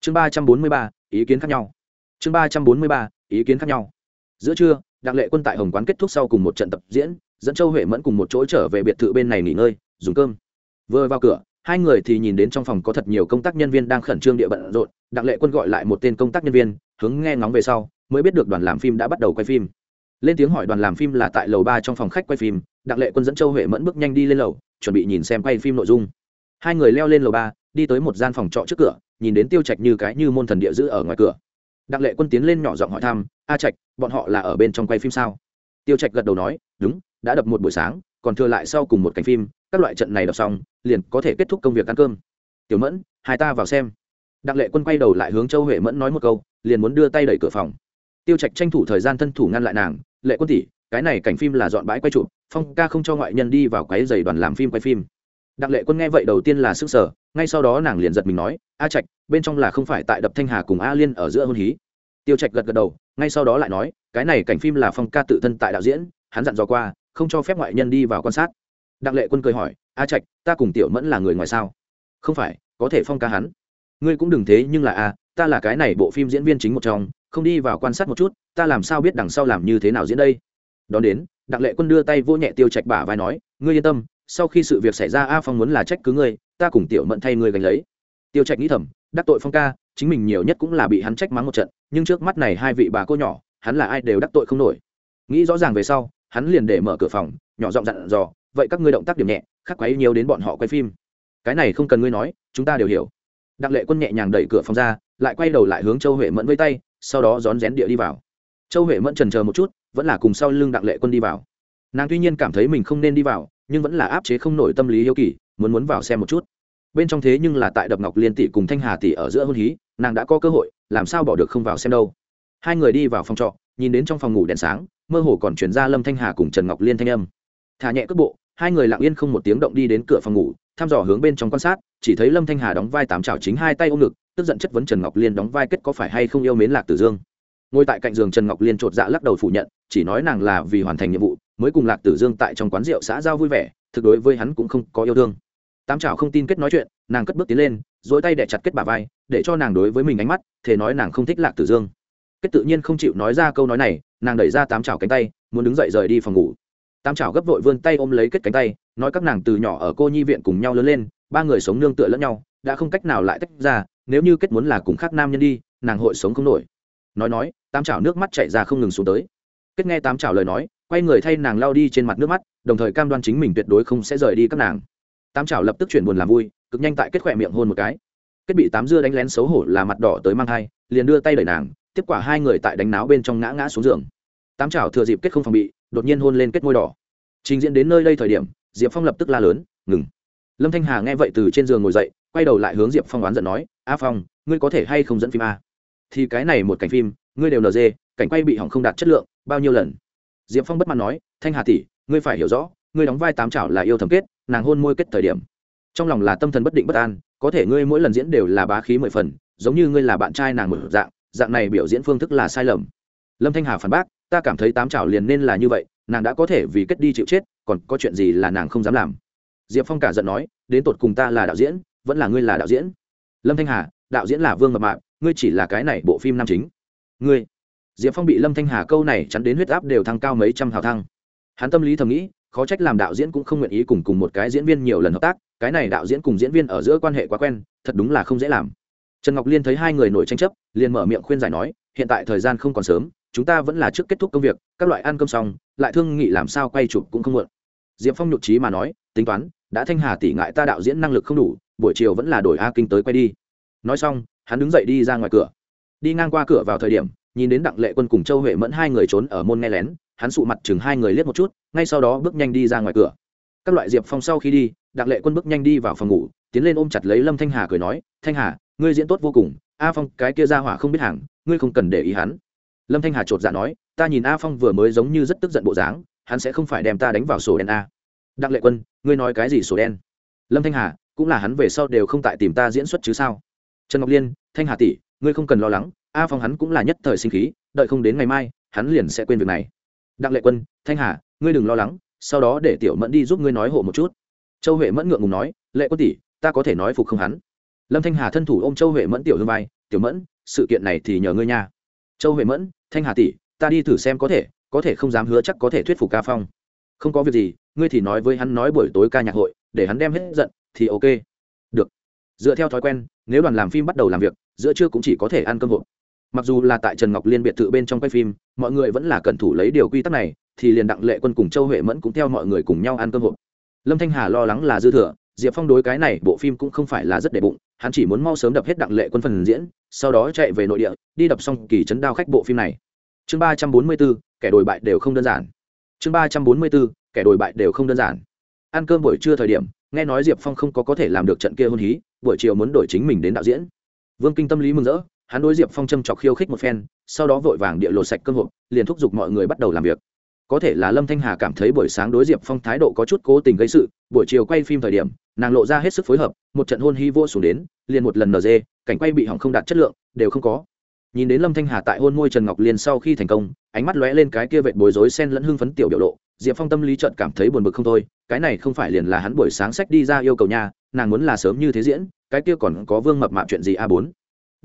Chương ba trăm bốn mươi ba, ý kiến khác nhau. Chương ba trăm bốn mươi ba, ý kiến khác nhau. Giữa trưa đặng lệ quân tại hồng quán kết thúc sau cùng một trận tập diễn, dẫn châu huệ mẫn cùng một chỗ trở về biệt thự bên này nghỉ ngơi, dùng cơm. Vừa vào cửa, hai người thì nhìn đến trong phòng có thật nhiều công tác nhân viên đang khẩn trương địa bận rộn, đặng lệ quân gọi lại một tên công tác nhân viên, hướng nghe ngóng về sau, mới biết được đoàn làm phim đã bắt đầu quay phim. Lên tiếng hỏi đoàn làm phim là tại lầu ba trong phòng khách quay phim, đặng lệ quân dẫn châu huệ mẫn bước nhanh đi lên lầu, chuẩn bị nhìn xem quay phim nội dung. Hai người leo lên lầu ba, đi tới một gian phòng trọ trước cửa, nhìn đến tiêu trạch như cái như môn thần địa giữ ở ngoài cửa đặng lệ quân tiến lên nhỏ giọng hỏi thăm, a trạch, bọn họ là ở bên trong quay phim sao? Tiêu trạch gật đầu nói, đúng, đã đập một buổi sáng, còn thừa lại sau cùng một cảnh phim, các loại trận này đọc xong, liền có thể kết thúc công việc ăn cơm. Tiểu mẫn, hai ta vào xem. Đặng lệ quân quay đầu lại hướng châu huệ mẫn nói một câu, liền muốn đưa tay đẩy cửa phòng. Tiêu trạch tranh thủ thời gian thân thủ ngăn lại nàng, lệ quân tỷ, cái này cảnh phim là dọn bãi quay trụ phong ca không cho ngoại nhân đi vào cái giày đoàn làm phim quay phim. Đặng lệ quân nghe vậy đầu tiên là sức sở ngay sau đó nàng liền giật mình nói, a trạch, bên trong là không phải tại đập thanh hà cùng a liên ở giữa hôn hí. Tiêu trạch gật gật đầu, ngay sau đó lại nói, cái này cảnh phim là phong ca tự thân tại đạo diễn, hắn dặn dò qua, không cho phép ngoại nhân đi vào quan sát. Đặng lệ quân cười hỏi, a trạch, ta cùng tiểu mẫn là người ngoài sao? Không phải, có thể phong ca hắn. Ngươi cũng đừng thế, nhưng là a, ta là cái này bộ phim diễn viên chính một trong, không đi vào quan sát một chút, ta làm sao biết đằng sau làm như thế nào diễn đây? Đón đến, đặng lệ quân đưa tay vô nhẹ tiêu trạch bả vai nói, ngươi yên tâm, sau khi sự việc xảy ra a phong muốn là trách cứ ngươi ta cùng tiểu mẫn thay ngươi gánh lấy. Tiêu trạch nghĩ thầm, đắc tội phong ca, chính mình nhiều nhất cũng là bị hắn trách mắng một trận, nhưng trước mắt này hai vị bà cô nhỏ, hắn là ai đều đắc tội không nổi. Nghĩ rõ ràng về sau, hắn liền để mở cửa phòng, nhỏ giọng dặn dò, vậy các ngươi động tác điểm nhẹ, khắc quấy nhiều đến bọn họ quay phim. Cái này không cần ngươi nói, chúng ta đều hiểu. Đặng lệ quân nhẹ nhàng đẩy cửa phòng ra, lại quay đầu lại hướng châu huệ mẫn với tay, sau đó rón rén địa đi vào. Châu huệ mẫn trần chờ một chút, vẫn là cùng sau lưng đặng lệ quân đi vào. Nàng tuy nhiên cảm thấy mình không nên đi vào, nhưng vẫn là áp chế không nổi tâm lý hiếu kỳ muốn muốn vào xem một chút. Bên trong thế nhưng là tại đập ngọc liên tỷ cùng thanh hà tỷ ở giữa hôn hí, nàng đã có cơ hội, làm sao bỏ được không vào xem đâu. Hai người đi vào phòng trọ, nhìn đến trong phòng ngủ đèn sáng, mơ hồ còn chuyển ra lâm thanh hà cùng trần ngọc liên thanh âm. Thả nhẹ cước bộ, hai người lặng yên không một tiếng động đi đến cửa phòng ngủ, thăm dò hướng bên trong quan sát, chỉ thấy lâm thanh hà đóng vai tám chảo chính hai tay ôm ngực, tức giận chất vấn trần ngọc liên đóng vai kết có phải hay không yêu mến lạc tử dương. Ngồi tại cạnh giường trần ngọc liên chột dạ lắc đầu phủ nhận, chỉ nói nàng là vì hoàn thành nhiệm vụ, mới cùng lạc tử dương tại trong quán rượu xã giao vui vẻ, thực đối với hắn cũng không có yêu thương tám chảo không tin kết nói chuyện, nàng cất bước tiến lên, dỗi tay đẻ chặt kết bà vai, để cho nàng đối với mình ánh mắt thế nói nàng không thích lạc tử dương. Kết tự nhiên không chịu nói ra câu nói này, nàng đẩy ra tám chảo cánh tay, muốn đứng dậy rời đi phòng ngủ. Tám chảo gấp vội vươn tay ôm lấy kết cánh tay, nói các nàng từ nhỏ ở cô nhi viện cùng nhau lớn lên, ba người sống nương tựa lẫn nhau, đã không cách nào lại tách ra, nếu như kết muốn là cùng khác nam nhân đi, nàng hội sống không nổi. Nói nói, tám chảo nước mắt chạy ra không ngừng xuống tới. Kết nghe tám chảo lời nói, quay người thay nàng lao đi trên mặt nước mắt, đồng thời cam đoan chính mình tuyệt đối không sẽ rời đi các nàng tám chảo lập tức chuyển buồn làm vui, cực nhanh tại kết khỏe miệng hôn một cái. Kết bị tám dưa đánh lén xấu hổ là mặt đỏ tới mang hai liền đưa tay đẩy nàng, tiếp quả hai người tại đánh náo bên trong ngã ngã xuống giường. Tám chảo thừa dịp kết không phòng bị, đột nhiên hôn lên kết môi đỏ. Trình diễn đến nơi đây thời điểm, diệp phong lập tức la lớn, ngừng. Lâm thanh hà nghe vậy từ trên giường ngồi dậy, quay đầu lại hướng diệp phong oán giận nói, a phong, ngươi có thể hay không dẫn phim a? Thì cái này một cảnh phim, ngươi đều nd cảnh quay bị hỏng không đạt chất lượng, bao nhiêu lần? Diệp phong bất mãn nói, thanh hà tỷ, ngươi phải hiểu rõ ngươi đóng vai tám chảo là yêu thầm kết, nàng hôn môi kết thời điểm. Trong lòng là tâm thần bất định bất an, có thể ngươi mỗi lần diễn đều là bá khí mười phần, giống như ngươi là bạn trai nàng một dạng dạng này biểu diễn phương thức là sai lầm. Lâm thanh hà phản bác, ta cảm thấy tám chảo liền nên là như vậy, nàng đã có thể vì kết đi chịu chết, còn có chuyện gì là nàng không dám làm. Diệp phong cả giận nói, đến tột cùng ta là đạo diễn, vẫn là ngươi là đạo diễn. Lâm thanh hà, đạo diễn là vương mập mạp ngươi chỉ là cái này bộ phim nam chính. Ngươi. Diệp phong bị lâm thanh hà câu này chắn đến huyết áp đều thăng cao mấy trăm hào thăng. Hắn tâm lý thầm nghĩ khó trách làm đạo diễn cũng không nguyện ý cùng cùng một cái diễn viên nhiều lần hợp tác, cái này đạo diễn cùng diễn viên ở giữa quan hệ quá quen, thật đúng là không dễ làm. Trần ngọc liên thấy hai người nổi tranh chấp, liền mở miệng khuyên giải nói, hiện tại thời gian không còn sớm, chúng ta vẫn là trước kết thúc công việc, các loại ăn cơm xong, lại thương nghị làm sao quay chụp cũng không muộn. Diệp phong nhục trí mà nói, tính toán, đã thanh hà tỷ ngại ta đạo diễn năng lực không đủ, buổi chiều vẫn là đổi a kinh tới quay đi. Nói xong, hắn đứng dậy đi ra ngoài cửa. Đi ngang qua cửa vào thời điểm, nhìn đến đặng lệ quân cùng châu huệ mẫn hai người trốn ở môn nghe lén hắn sụ mặt chừng hai người liếc một chút, ngay sau đó bước nhanh đi ra ngoài cửa. Các loại diệp phong sau khi đi, đặng lệ quân bước nhanh đi vào phòng ngủ, tiến lên ôm chặt lấy lâm thanh hà cười nói, thanh hà, ngươi diễn tốt vô cùng, a phong, cái kia ra hỏa không biết hàng, ngươi không cần để ý hắn. Lâm thanh hà chột dạ nói, ta nhìn a phong vừa mới giống như rất tức giận bộ dáng, hắn sẽ không phải đem ta đánh vào sổ đen a. Đặng lệ quân, ngươi nói cái gì sổ đen? Lâm thanh hà, cũng là hắn về sau đều không tại tìm ta diễn xuất chứ sao? Trần ngọc liên, thanh hà tỷ, ngươi không cần lo lắng, a phong hắn cũng là nhất thời sinh khí, đợi không đến ngày mai, hắn liền sẽ quên việc này đặng lệ quân, thanh hà, ngươi đừng lo lắng, sau đó để tiểu mẫn đi giúp ngươi nói hộ một chút. Châu huệ mẫn ngượng ngùng nói, lệ quân tỷ, ta có thể nói phục không hắn. Lâm thanh hà thân thủ ô m châu huệ mẫn tiểu hương vai, tiểu mẫn, sự kiện này thì nhờ ngươi nha. Châu huệ mẫn, thanh hà tỷ, ta đi thử xem có thể có thể không dám hứa chắc có thể thuyết phục ca phong. Không có việc gì, ngươi thì nói với hắn nói buổi tối ca nhạc hội, để hắn đem hết giận, thì ok. Được. Dựa theo thói quen, nếu đoàn làm phim bắt đầu làm việc, giữa trưa cũng chỉ có thể ăn cơm hộp mặc dù là tại trần ngọc liên biệt thự bên trong quay phim, mọi người vẫn là cẩn thủ lấy điều quy tắc này, thì liền đặng lệ quân cùng châu huệ mẫn cũng theo mọi người cùng nhau ăn cơm hộp. Lâm thanh hà lo lắng là dư thừa, diệp phong đối cái này bộ phim cũng không phải là rất để bụng, hắn chỉ muốn mau sớm đập hết đặng lệ quân phần diễn, sau đó chạy về nội địa, đi đập xong kỳ chấn đao khách bộ phim này. Chương ba trăm bốn mươi bốn, kẻ đổi bại đều không đơn giản. Chương ba trăm bốn mươi bốn, kẻ đổi bại đều không đơn giản. Ăn cơm buổi trưa thời điểm, nghe nói diệp phong không có có thể làm được trận kia hôn hí, buổi chiều muốn đổi chính mình đến đạo diễn. Vương kinh tâm lý mừng rỡ hắn đối diệp phong châm chọc khiêu khích một phen, sau đó vội vàng địa lột sạch cơm hộp, liền thúc giục mọi người bắt đầu làm việc. Có thể là lâm thanh hà cảm thấy buổi sáng đối diệp phong thái độ có chút cố tình gây sự, buổi chiều quay phim thời điểm, nàng lộ ra hết sức phối hợp, một trận hôn hy vô xuống đến, liền một lần nd cảnh quay bị hỏng không đạt chất lượng, đều không có. Nhìn đến lâm thanh hà tại hôn môi trần ngọc liên sau khi thành công, ánh mắt lóe lên cái kia vệt bối rối sen lẫn hưng phấn tiểu biểu lộ, diệp phong tâm lý trận cảm thấy buồn bực không thôi, cái này không phải liền là hắn buổi sáng sách đi ra yêu cầu nhà nàng muốn là sớm như thế diễn, cái kia còn có vương mập mạp chuyện gì a bốn?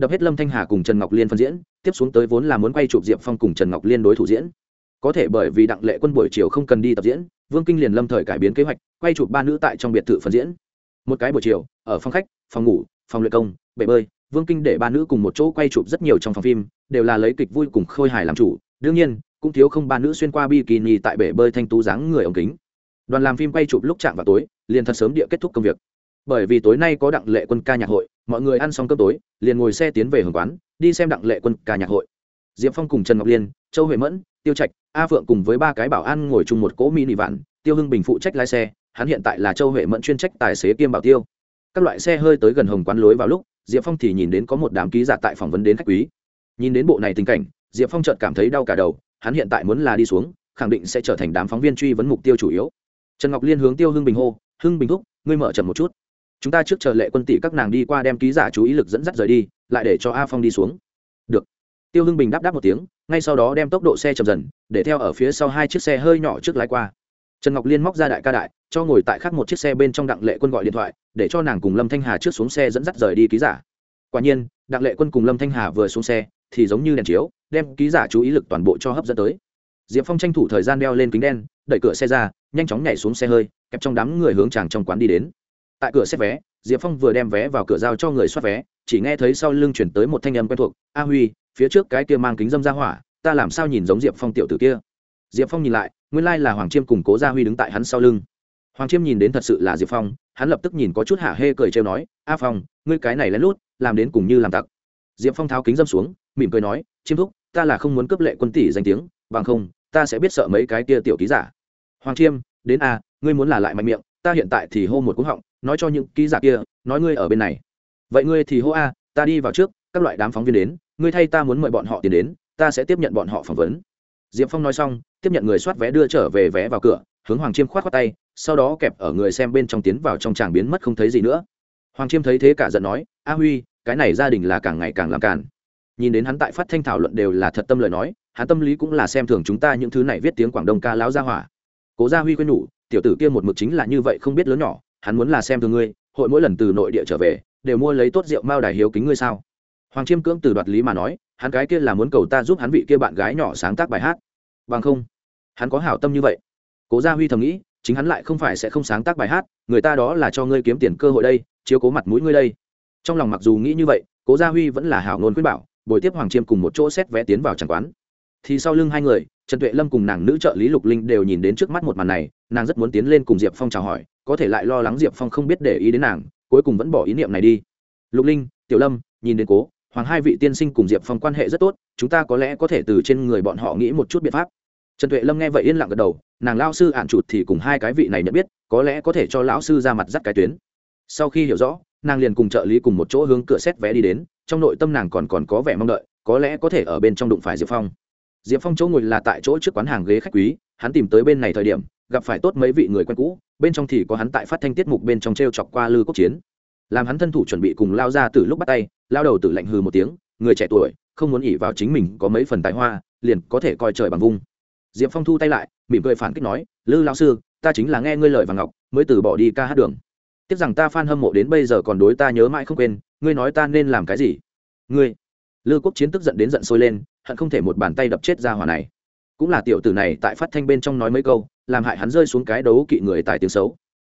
Đập hết lâm thanh hà cùng trần ngọc liên phân diễn, tiếp xuống tới vốn là muốn quay chụp diệp phong cùng trần ngọc liên đối thủ diễn. Có thể bởi vì đặng lệ quân buổi chiều không cần đi tập diễn, vương kinh liền lâm thời cải biến kế hoạch, quay chụp ba nữ tại trong biệt thự phân diễn. Một cái buổi chiều, ở phòng khách, phòng ngủ, phòng luyện công, bể bơi, vương kinh để ba nữ cùng một chỗ quay chụp rất nhiều trong phòng phim, đều là lấy kịch vui cùng khôi hài làm chủ. Đương nhiên, cũng thiếu không ba nữ xuyên qua bikini tại bể bơi thanh tú dáng người ống kính. Đoàn làm phim quay chụp lúc chạm vào tối, liền thật sớm địa kết thúc công việc bởi vì tối nay có đặng lệ quân ca nhạc hội, mọi người ăn xong cơm tối, liền ngồi xe tiến về hưởng quán, đi xem đặng lệ quân ca nhạc hội. Diệp phong cùng trần ngọc liên, châu huệ mẫn, tiêu trạch, a phượng cùng với ba cái bảo an ngồi chung một cỗ mini vạn, tiêu hưng bình phụ trách lái xe, hắn hiện tại là châu huệ mẫn chuyên trách tài xế kiêm bảo tiêu. Các loại xe hơi tới gần hồng quán lối vào lúc, diệp phong thì nhìn đến có một đám ký giả tại phỏng vấn đến khách quý. Nhìn đến bộ này tình cảnh, diệp phong chợt cảm thấy đau cả đầu, hắn hiện tại muốn là đi xuống, khẳng định sẽ trở thành đám phóng viên truy vấn mục tiêu chủ yếu. Trần ngọc liên hướng tiêu hưng bình hô, hưng bình thúc, ngươi mở chậm một chút chúng ta trước chờ lệ quân tỷ các nàng đi qua đem ký giả chú ý lực dẫn dắt rời đi, lại để cho a phong đi xuống. Được. Tiêu hưng bình đáp đáp một tiếng, ngay sau đó đem tốc độ xe chậm dần, để theo ở phía sau hai chiếc xe hơi nhỏ trước lái qua. Trần ngọc liên móc ra đại ca đại, cho ngồi tại khắc một chiếc xe bên trong đặng lệ quân gọi điện thoại, để cho nàng cùng lâm thanh hà trước xuống xe dẫn dắt rời đi ký giả. Quả nhiên, đặng lệ quân cùng lâm thanh hà vừa xuống xe, thì giống như đèn chiếu, đem ký giả chú ý lực toàn bộ cho hấp dẫn tới. Diệp phong tranh thủ thời gian đeo lên kính đen, đẩy cửa xe ra, nhanh chóng nhảy xuống xe hơi, kẹp trong đám người hướng chàng trong quán đi đến tại cửa xếp vé, diệp phong vừa đem vé vào cửa giao cho người soát vé, chỉ nghe thấy sau lưng chuyển tới một thanh âm quen thuộc, a huy, phía trước cái kia mang kính dâm ra hỏa, ta làm sao nhìn giống diệp phong tiểu tử kia? Diệp phong nhìn lại, nguyên lai là hoàng chiêm cùng cố gia huy đứng tại hắn sau lưng. Hoàng chiêm nhìn đến thật sự là diệp phong, hắn lập tức nhìn có chút hạ hê cười trêu nói, a phong, ngươi cái này lén lút, làm đến cùng như làm tặc. Diệp phong tháo kính dâm xuống, mỉm cười nói, chiêm thúc, ta là không muốn cướp lệ quân tỷ danh tiếng, bằng không, ta sẽ biết sợ mấy cái kia tiểu ký giả. Hoàng chiêm, đến a ngươi muốn là lại mạnh miệng, ta hiện tại thì hô một cú họng nói cho những ký giả kia, nói ngươi ở bên này. Vậy ngươi thì hô a, ta đi vào trước, các loại đám phóng viên đến, ngươi thay ta muốn mời bọn họ tiền đến, ta sẽ tiếp nhận bọn họ phỏng vấn. Diệp phong nói xong, tiếp nhận người soát vé đưa trở về vé vào cửa, hướng hoàng chiêm k h o á t khoác tay, sau đó kẹp ở người xem bên trong tiến vào trong tràng biến mất không thấy gì nữa. Hoàng chiêm thấy thế cả giận nói, a huy, cái này gia đình là càng ngày càng làm càn. Nhìn đến hắn tại phát thanh thảo luận đều là thật tâm lời nói, hắn tâm lý cũng là xem thường chúng ta những thứ này viết tiếng quảng đông ca láo ra hỏa. Cố gia huy quên nhủ, tiểu tử kia một mực chính là như vậy không biết lớn nhỏ hắn muốn là xem thường ngươi, hội mỗi lần từ nội địa trở về, đều mua lấy tốt rượu mao đài hiếu kính ngươi sao? Hoàng chiêm cưỡng từ đoạt lý mà nói, hắn cái kia là muốn cầu ta giúp hắn vị kia bạn gái nhỏ sáng tác bài hát. Bằng không, hắn có hảo tâm như vậy. Cố gia huy thầm nghĩ, chính hắn lại không phải sẽ không sáng tác bài hát, người ta đó là cho ngươi kiếm tiền cơ hội đây, chiếu cố mặt mũi ngươi đây. Trong lòng mặc dù nghĩ như vậy, cố gia huy vẫn là hảo ngôn khuyên bảo bồi tiếp hoàng chiêm cùng một chỗ xét vé tiến vào tràng quán. Thì sau lưng hai người, trần tuệ lâm cùng nàng nữ trợ lý lục linh đều nhìn đến trước mắt một màn này, nàng rất muốn tiến lên cùng diệp phong chào hỏi có thể lại lo lắng diệp phong không biết để ý đến nàng, cuối cùng vẫn bỏ ý niệm này đi. Lục linh, tiểu lâm, nhìn đến cố, hoàng hai vị tiên sinh cùng diệp phong quan hệ rất tốt, chúng ta có lẽ có thể từ trên người bọn họ nghĩ một chút biện pháp. Trần tuệ lâm nghe vậy yên lặng gật đầu, nàng lao sư ạn chụt thì cùng hai cái vị này nhận biết, có lẽ có thể cho lão sư ra mặt dắt cái tuyến. Sau khi hiểu rõ, nàng liền cùng trợ lý cùng một chỗ hướng cửa xét vé đi đến, trong nội tâm nàng còn còn có vẻ mong đợi, có lẽ có thể ở bên trong đụng phải diệp phong. Diệp phong chỗ ngồi là tại chỗ trước quán hàng ghế khách quý, hắn tìm tới bên này thời điểm gặp phải tốt mấy vị người quen cũ, bên trong thì có hắn tại phát thanh tiết mục bên trong t r e o chọc qua lư quốc chiến. Làm hắn thân thủ chuẩn bị cùng lao ra từ lúc bắt tay, lao đầu từ lạnh hừ một tiếng, người trẻ tuổi, không muốn ỉ vào chính mình có mấy phần tài hoa, liền có thể coi trời bằng vung. Diệp phong thu tay lại, mỉm cười phản kích nói, lư lao sư, ta chính là nghe ngươi lời và ngọc, mới từ bỏ đi ca hát đường. Tiếc rằng ta f a n hâm mộ đến bây giờ còn đối ta nhớ mãi không quên, ngươi nói ta nên làm cái gì? Ngươi. Lư quốc chiến tức giận đến giận sôi lên, hận không thể một bàn tay đập chết ra hỏa này cũng là tiểu tử này tại phát thanh bên trong nói mấy câu, làm hại hắn rơi xuống cái đấu kỵ người tài tiếng xấu.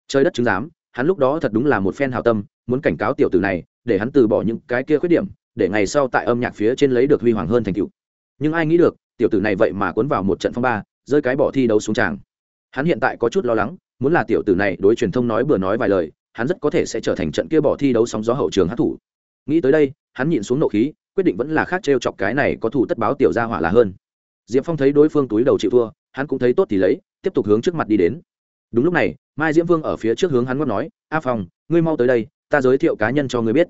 Trời đất chứng giám, hắn lúc đó thật đúng là một phen hào tâm, muốn cảnh cáo tiểu tử này, để hắn từ bỏ những cái kia khuyết điểm, để ngày sau tại âm nhạc phía trên lấy được huy hoàng hơn thành tựu. Nhưng ai nghĩ được, tiểu tử này vậy mà cuốn vào một trận phong ba, rơi cái bỏ thi đấu xuống tràng. Hắn hiện tại có chút lo lắng, muốn là tiểu tử này đối truyền thông nói bừa nói vài lời, hắn rất có thể sẽ trở thành trận kia bỏ thi đấu sóng gió hậu trường hát thủ. Nghĩ tới đây, hắn nhịn xuống nộ khí, quyết định vẫn là khác t chọc cái này có thủ tất báo tiểu gia hỏa là hơn diệp phong thấy đối phương túi đầu chịu thua, hắn cũng thấy tốt thì lấy, tiếp tục hướng trước mặt đi đến. Đúng lúc này, mai diễm vương ở phía trước hướng hắn ngót nói, a phong, ngươi mau tới đây, ta giới thiệu cá nhân cho ngươi biết.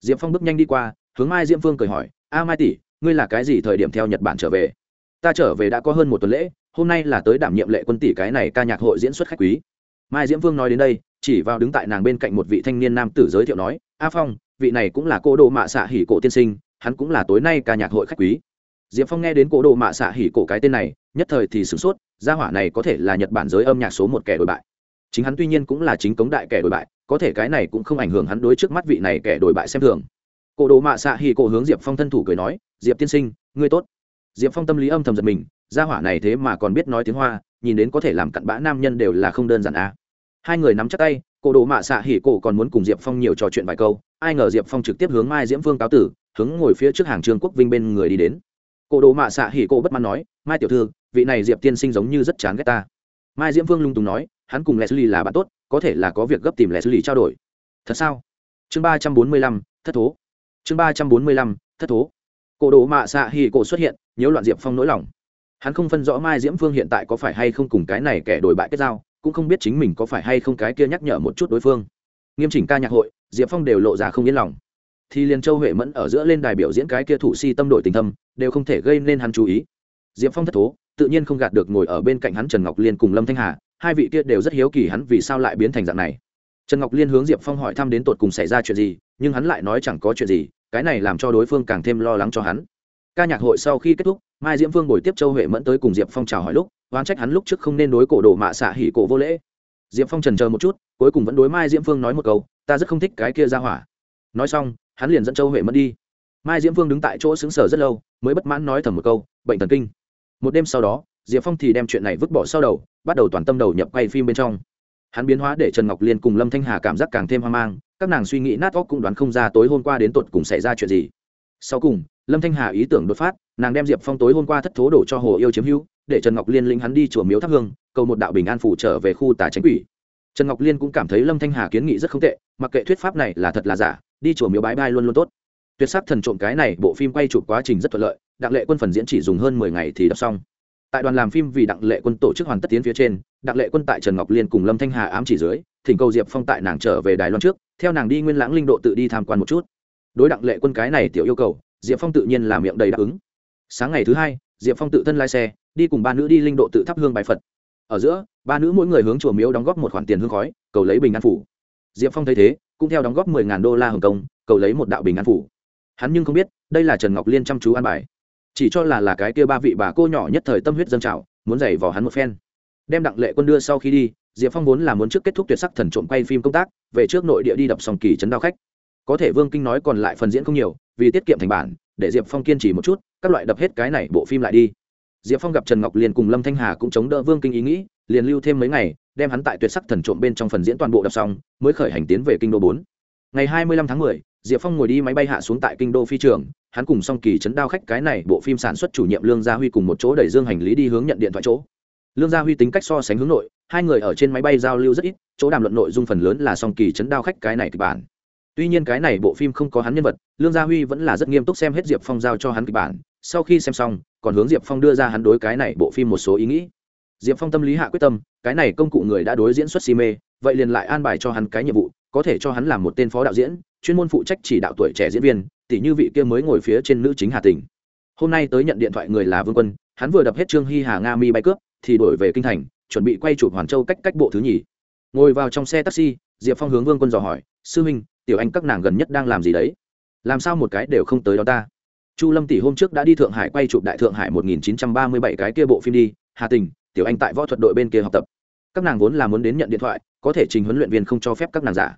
Diệp phong bước nhanh đi qua, hướng mai diễm vương cười hỏi, a mai tỷ, ngươi là cái gì thời điểm theo nhật bản trở về? Ta trở về đã có hơn một tuần lễ, hôm nay là tới đảm nhiệm lệ quân tỷ cái này ca nhạc hội diễn xuất khách quý. Mai diễm vương nói đến đây, chỉ vào đứng tại nàng bên cạnh một vị thanh niên nam tử giới thiệu nói, a phong, vị này cũng là cô đồ mạ xạ hỉ cổ tiên sinh, hắn cũng là tối nay ca nhạc hội khách quý diệp phong nghe đến cổ đồ mạ xạ hỉ cổ cái tên này, nhất thời thì sửng sốt, gia hỏa này có thể là nhật bản giới âm nhạc số một kẻ đổi bại. Chính hắn tuy nhiên cũng là chính cống đại kẻ đổi bại, có thể cái này cũng không ảnh hưởng hắn đối trước mắt vị này kẻ đổi bại xem thường. Cổ đồ mạ xạ hỉ cổ hướng diệp phong thân thủ cười nói, diệp tiên sinh, ngươi tốt. Diệp phong tâm lý âm thầm giật mình, gia hỏa này thế mà còn biết nói tiếng hoa, nhìn đến có thể làm cặn bã nam nhân đều là không đơn giản à. hai người nắm chắc tay, cổ đồ mạ xạ hỉ cổ còn muốn cùng diệp phong nhiều trò chuyện vài câu, ai ngờ diệp phong trực tiếp hướng mai diễm phương cáo tử, hướng ngồi phía trước hàng trương quốc vinh bên người đi đến cổ đồ mạ xạ hỉ cổ bất mãn nói, mai tiểu thư, vị này diệp tiên sinh giống như rất chán ghét ta. Mai diễm vương lung tùng nói, hắn cùng leslie là bạn tốt, có thể là có việc gấp tìm leslie trao đổi. Thật sao? Chương ba trăm bốn mươi lăm, thất thố. Chương ba trăm bốn mươi lăm, thất thố. Cổ đồ mạ xạ hỉ cổ xuất hiện, nhiễu loạn diệp phong nỗi lòng. Hắn không phân rõ mai diễm phương hiện tại có phải hay không cùng cái này kẻ đổi bại kết giao, cũng không biết chính mình có phải hay không cái kia nhắc nhở một chút đối phương. Nghiêm chỉnh ca nhạc hội, diệp phong đều lộ ra không yên lòng thì liền châu huệ mẫn ở giữa lên đài biểu diễn cái kia thủ si tâm đội tình thâm, đều không thể gây nên hắn chú ý. Diệp phong thất thố, tự nhiên không gạt được ngồi ở bên cạnh hắn trần ngọc liên cùng lâm thanh hà, hai vị kia đều rất hiếu kỳ hắn vì sao lại biến thành dạng này. Trần ngọc liên hướng diệp phong hỏi thăm đến tột cùng xảy ra chuyện gì, nhưng hắn lại nói chẳng có chuyện gì, cái này làm cho đối phương càng thêm lo lắng cho hắn. Ca nhạc hội sau khi kết thúc, mai diễm phương bồi tiếp châu huệ mẫn tới cùng diệp phong chào hỏi lúc, oán trách hắn lúc trước không nên đối cổ đồ mạ xạ hỉ cổ vô lễ. Diệp phong trần chờ một chút, cuối cùng vẫn đối mai diễm phương nói một câu, ta rất không thích cái kia ra hỏa. Nói xong hắn liền dẫn châu huệ mẫn đi mai diễm Vương đứng tại chỗ xứng sở rất lâu mới bất mãn nói thầm một câu bệnh thần kinh một đêm sau đó diệp phong thì đem chuyện này vứt bỏ sau đầu bắt đầu toàn tâm đầu nhập quay phim bên trong hắn biến hóa để trần ngọc liên cùng lâm thanh hà cảm giác càng thêm hoang mang các nàng suy nghĩ nát óc cũng đoán không ra tối hôm qua đến tột cùng xảy ra chuyện gì sau cùng lâm thanh hà ý tưởng đột phát nàng đem diệp phong tối hôm qua thất thố đổ cho hồ yêu chiếm hữu để trần ngọc liên lĩnh hắn đi chùa miếu thắp hương cầu một đạo bình an phủ trở về khu tà tránh quỷ trần ngọc liên cũng cảm thấy lâm thanh hà kiến nghị rất không tệ mặc kệ thuyết pháp này là thật là giả đi chùa miếu bái bai luôn luôn tốt. Tuyệt sắc thần trộm cái này, bộ phim quay chụp quá trình rất thuận lợi, đặng lệ quân phần diễn chỉ dùng hơn mười ngày thì đọc xong. Tại đoàn làm phim vì đặng lệ quân tổ chức hoàn tất tiến phía trên, đặng lệ quân tại trần ngọc liên cùng lâm thanh hà ám chỉ dưới, thỉnh cầu diệp phong tại nàng trở về đài loan trước, theo nàng đi nguyên lãng linh độ tự đi tham quan một chút. Đối đặng lệ quân cái này tiểu yêu cầu, diệp phong tự nhiên là miệng đầy đáp ứng. Sáng ngày thứ hai, diệp phong tự thân lái xe, đi cùng ba nữ đi linh độ tự thắp hương bài phật. Ở giữa, ba nữ mỗi người hướng chùa miếu đóng góp một khoản tiền hương khói, cầu lấy bình an phủ. Diệp phong thấy thế cũng theo đóng góp mười ngàn đô la hồng kông, cầu lấy một đạo bình an phủ. Hắn nhưng không biết, đây là trần ngọc liên chăm chú an bài. Chỉ cho là là cái kia ba vị bà cô nhỏ nhất thời tâm huyết dân trào, muốn giày vào hắn một phen. Đem đặng lệ quân đưa sau khi đi, diệp phong vốn là muốn trước kết thúc tuyệt sắc thần trộm quay phim công tác, về trước nội địa đi đập xong kỳ trấn đao khách. Có thể vương kinh nói còn lại phần diễn không nhiều, vì tiết kiệm thành bản, để diệp phong kiên trì một chút, các loại đập hết cái này bộ phim lại đi. Diệp phong gặp trần ngọc Liên cùng lâm thanh hà cũng chống đỡ vương kinh ý nghĩ, liền lưu thêm mấy ngày đem hắn tại tuyệt sắc thần trộm bên trong phần diễn toàn bộ đọc xong, mới khởi hành tiến về kinh đô bốn. Ngày hai mươi lăm tháng mười, diệp phong ngồi đi máy bay hạ xuống tại kinh đô phi trường, hắn cùng song kỳ chấn đao khách cái này bộ phim sản xuất chủ nhiệm lương gia huy cùng một chỗ đẩy dương hành lý đi hướng nhận điện thoại chỗ. Lương gia huy tính cách so sánh hướng nội, hai người ở trên máy bay giao lưu rất ít, chỗ đàm luận nội dung phần lớn là song kỳ chấn đao khách cái này kịch bản. Tuy nhiên cái này bộ phim không có hắn nhân vật, lương gia huy vẫn là rất nghiêm túc xem hết diệp phong giao cho hắn kịch bản, sau khi xem xong, còn hướng diệp phong đưa ra hắn đối cái này bộ phim một số ý nghĩ diệp phong tâm lý hạ quyết tâm, cái này công cụ người đã đối diễn xuất si mê, vậy liền lại an bài cho hắn cái nhiệm vụ, có thể cho hắn làm một tên phó đạo diễn, chuyên môn phụ trách chỉ đạo tuổi trẻ diễn viên tỷ như vị kia mới ngồi phía trên nữ chính hà tình hôm nay tới nhận điện thoại người là vương quân, hắn vừa đập hết trương hy hà nga mi bay cướp, thì đổi về kinh thành, chuẩn bị quay chụp hoàn châu cách cách bộ thứ nhì. Ngồi vào trong xe taxi, diệp phong hướng vương quân dò hỏi, sư minh, tiểu anh các nàng gần nhất đang làm gì đấy? Làm sao một cái đều không tới đó ta? Chu lâm tỷ hôm trước đã đi thượng hải quay chụp đại thượng hải 1937 cái kia bộ phim đi, hà tình tiểu anh tại võ thuật đội bên kia học tập. Các nàng vốn là muốn đến nhận điện thoại, có thể trình huấn luyện viên không cho phép các nàng giả.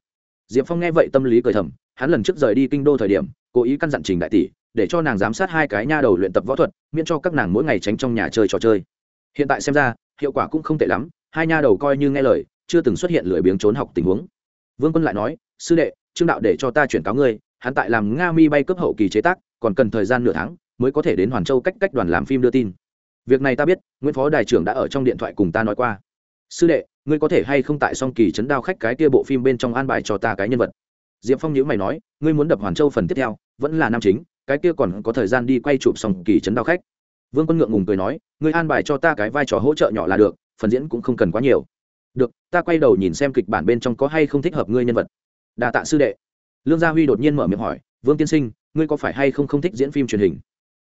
Diệp phong nghe vậy tâm lý cười thầm, hắn lần trước rời đi kinh đô thời điểm, cố ý căn dặn trình đại tỷ, để cho nàng giám sát hai cái nha đầu luyện tập võ thuật, miễn cho các nàng mỗi ngày tránh trong nhà chơi trò chơi. Hiện tại xem ra, hiệu quả cũng không tệ lắm, hai nha đầu coi như nghe lời, chưa từng xuất hiện lười biếng trốn học tình huống. Vương quân lại nói, sư đệ, trương đạo để cho ta chuyển cáo ngươi, hắn tại làm nga mi bay cấp hậu kỳ chế tác, còn cần thời gian nửa tháng, mới có thể đến hoàn châu cách cách đoàn làm phim đưa tin việc này ta biết nguyễn phó đại trưởng đã ở trong điện thoại cùng ta nói qua. Sư đệ, ngươi có thể hay không tại song kỳ chấn đao khách cái kia bộ phim bên trong an bài cho ta cái nhân vật? Diệp phong nhữ mày nói, ngươi muốn đập hoàn châu phần tiếp theo, vẫn là nam chính, cái kia còn có thời gian đi quay chụp song kỳ chấn đao khách. Vương quân ngượng ngùng cười nói, ngươi an bài cho ta cái vai trò hỗ trợ nhỏ là được, phần diễn cũng không cần quá nhiều. Được, ta quay đầu nhìn xem kịch bản bên trong có hay không thích hợp ngươi nhân vật. Đà tạ sư đệ. Lương gia huy đột nhiên mở miệng hỏi, vương tiên sinh, ngươi có phải hay không không thích diễn phim truyền hình?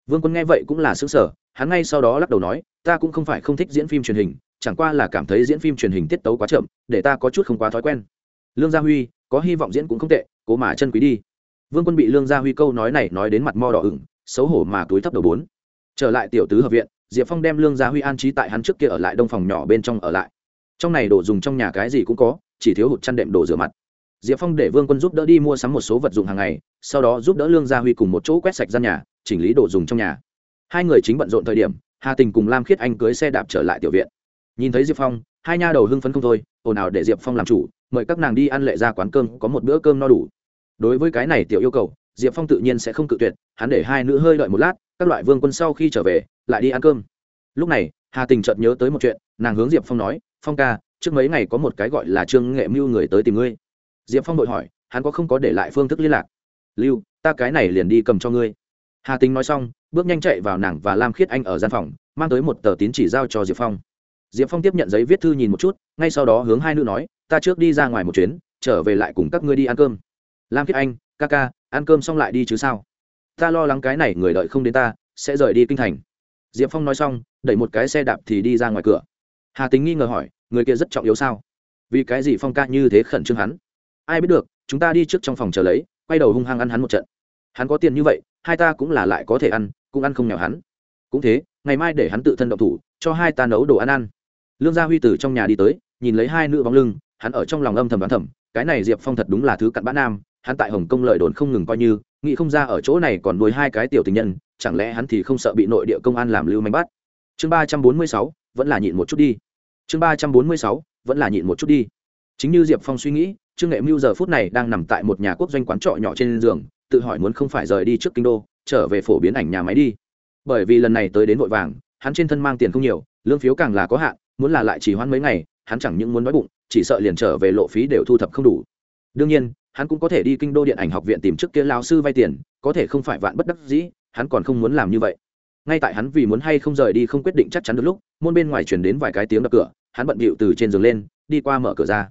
Vương quân nghe vậy cũng là xứng sở hắn ngay sau đó lắc đầu nói, ta cũng không phải không thích diễn phim truyền hình, chẳng qua là cảm thấy diễn phim truyền hình tiết tấu quá chậm, để ta có chút không quá thói quen. Lương gia huy, có hy vọng diễn cũng không tệ, cố mà chân quý đi. Vương quân bị lương gia huy câu nói này nói đến mặt mo đỏ ửng, xấu hổ mà túi thấp đầu bốn. Trở lại tiểu tứ hợp viện, diệp phong đem lương gia huy an trí tại hắn trước kia ở lại đông phòng nhỏ bên trong ở lại. Trong này đồ dùng trong nhà cái gì cũng có, chỉ thiếu hụt chăn đệm đồ rửa mặt. Diệp phong để vương quân giúp đỡ đi mua sắm một số vật dụng hàng ngày, sau đó giúp đỡ lương gia huy cùng một chỗ quét sạch gian nhà chỉnh lý đồ dùng trong nhà. Hai người chính bận rộn thời điểm, hà tình cùng lam khiết anh cưới xe đạp trở lại tiểu viện. Nhìn thấy diệp phong, hai nha đầu hưng phấn không thôi, ồn ào để diệp phong làm chủ, mời các nàng đi ăn lệ ra quán cơm, có một bữa cơm no đủ. Đối với cái này tiểu yêu cầu, diệp phong tự nhiên sẽ không cự tuyệt, hắn để hai nữ hơi đợi một lát, các loại vương quân sau khi trở về, lại đi ăn cơm. Lúc này, hà tình chợt nhớ tới một chuyện, nàng hướng diệp phong nói, phong ca, trước mấy ngày có một cái gọi là trương nghệ mưu người tới tìm ngươi. Diệp phong đội hỏi, hắn có không có để lại phương thức liên lạc? Lưu, ta cái này liền đi cầm cho ngươi hà tính nói xong, bước nhanh chạy vào nàng và lam khiết anh ở gian phòng, mang tới một tờ tín chỉ giao cho diệp phong. Diệp phong tiếp nhận giấy viết thư nhìn một chút, ngay sau đó hướng hai nữ nói, ta trước đi ra ngoài một chuyến, trở về lại cùng các ngươi đi ăn cơm. Lam khiết anh, ca ca, ăn cơm xong lại đi chứ sao? Ta lo lắng cái này người đợi không đến ta, sẽ rời đi kinh thành. Diệp phong nói xong, đẩy một cái xe đạp thì đi ra ngoài cửa. Hà tính nghi ngờ hỏi, người kia rất trọng yếu sao? Vì cái gì phong ca như thế khẩn trương hắn? Ai biết được, chúng ta đi trước trong phòng chờ lấy, quay đầu hung hăng ăn hắn một trận. Hắn có tiền như vậy hai ta cũng là lại có thể ăn, cũng ăn không nghèo hắn. Cũng thế, ngày mai để hắn tự thân động thủ, cho hai ta nấu đồ ăn ăn. Lương gia huy từ trong nhà đi tới, nhìn lấy hai nữ bóng lưng, hắn ở trong lòng âm thầm đoán thầm, cái này diệp phong thật đúng là thứ cặn bã nam, hắn tại hồng kông lợi đồn không ngừng coi như, nghĩ không ra ở chỗ này còn nuôi hai cái tiểu tình nhân, chẳng lẽ hắn thì không sợ bị nội địa công an làm lưu manh bắt? Chương ba trăm bốn mươi sáu, vẫn là nhịn một chút đi. Chương ba trăm bốn mươi sáu, vẫn là nhịn một chút đi. Chính như diệp phong suy nghĩ, trương nghệ mưu giờ phút này đang nằm tại một nhà quốc doanh quán trọ nhỏ trên giường tự hỏi muốn không phải rời đi trước kinh đô, trở về phổ biến ảnh nhà máy đi. Bởi vì lần này tới đến vội vàng, hắn trên thân mang tiền không nhiều, lương phiếu càng là có hạn, muốn là lại chỉ hoãn mấy ngày, hắn chẳng những muốn nói bụng, chỉ sợ liền trở về lộ phí đều thu thập không đủ. Đương nhiên, hắn cũng có thể đi kinh đô điện ảnh học viện tìm trước kia lao sư vay tiền, có thể không phải vạn bất đắc dĩ, hắn còn không muốn làm như vậy. Ngay tại hắn vì muốn hay không rời đi không quyết định chắc chắn được lúc, môn bên ngoài chuyển đến vài cái tiếng đập cửa, hắn bận bịu từ trên giường lên, đi qua mở cửa ra.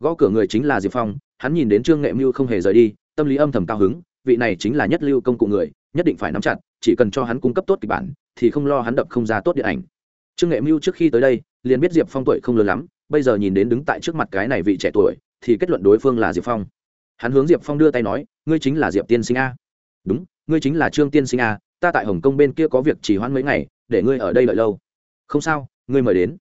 Gõ cửa người chính là diệp phong, hắn nhìn đến trương nghệ mưu không hề rời đi, tâm lý âm thầm cao hứng vị này chính là nhất lưu công cụ người, nhất định phải nắm chặt, chỉ cần cho hắn cung cấp tốt kịch bản, thì không lo hắn đập không ra tốt điện ảnh. Trương nghệ mưu trước khi tới đây, liền biết diệp phong tuổi không lớn lắm, bây giờ nhìn đến đứng tại trước mặt cái này vị trẻ tuổi, thì kết luận đối phương là diệp phong. Hắn hướng diệp phong đưa tay nói, ngươi chính là diệp tiên sinh a. Đúng, ngươi chính là trương tiên sinh a, ta tại hồng kông bên kia có việc chỉ hoãn mấy ngày, để ngươi ở đây đợi lâu. Không sao, ngươi mời đến.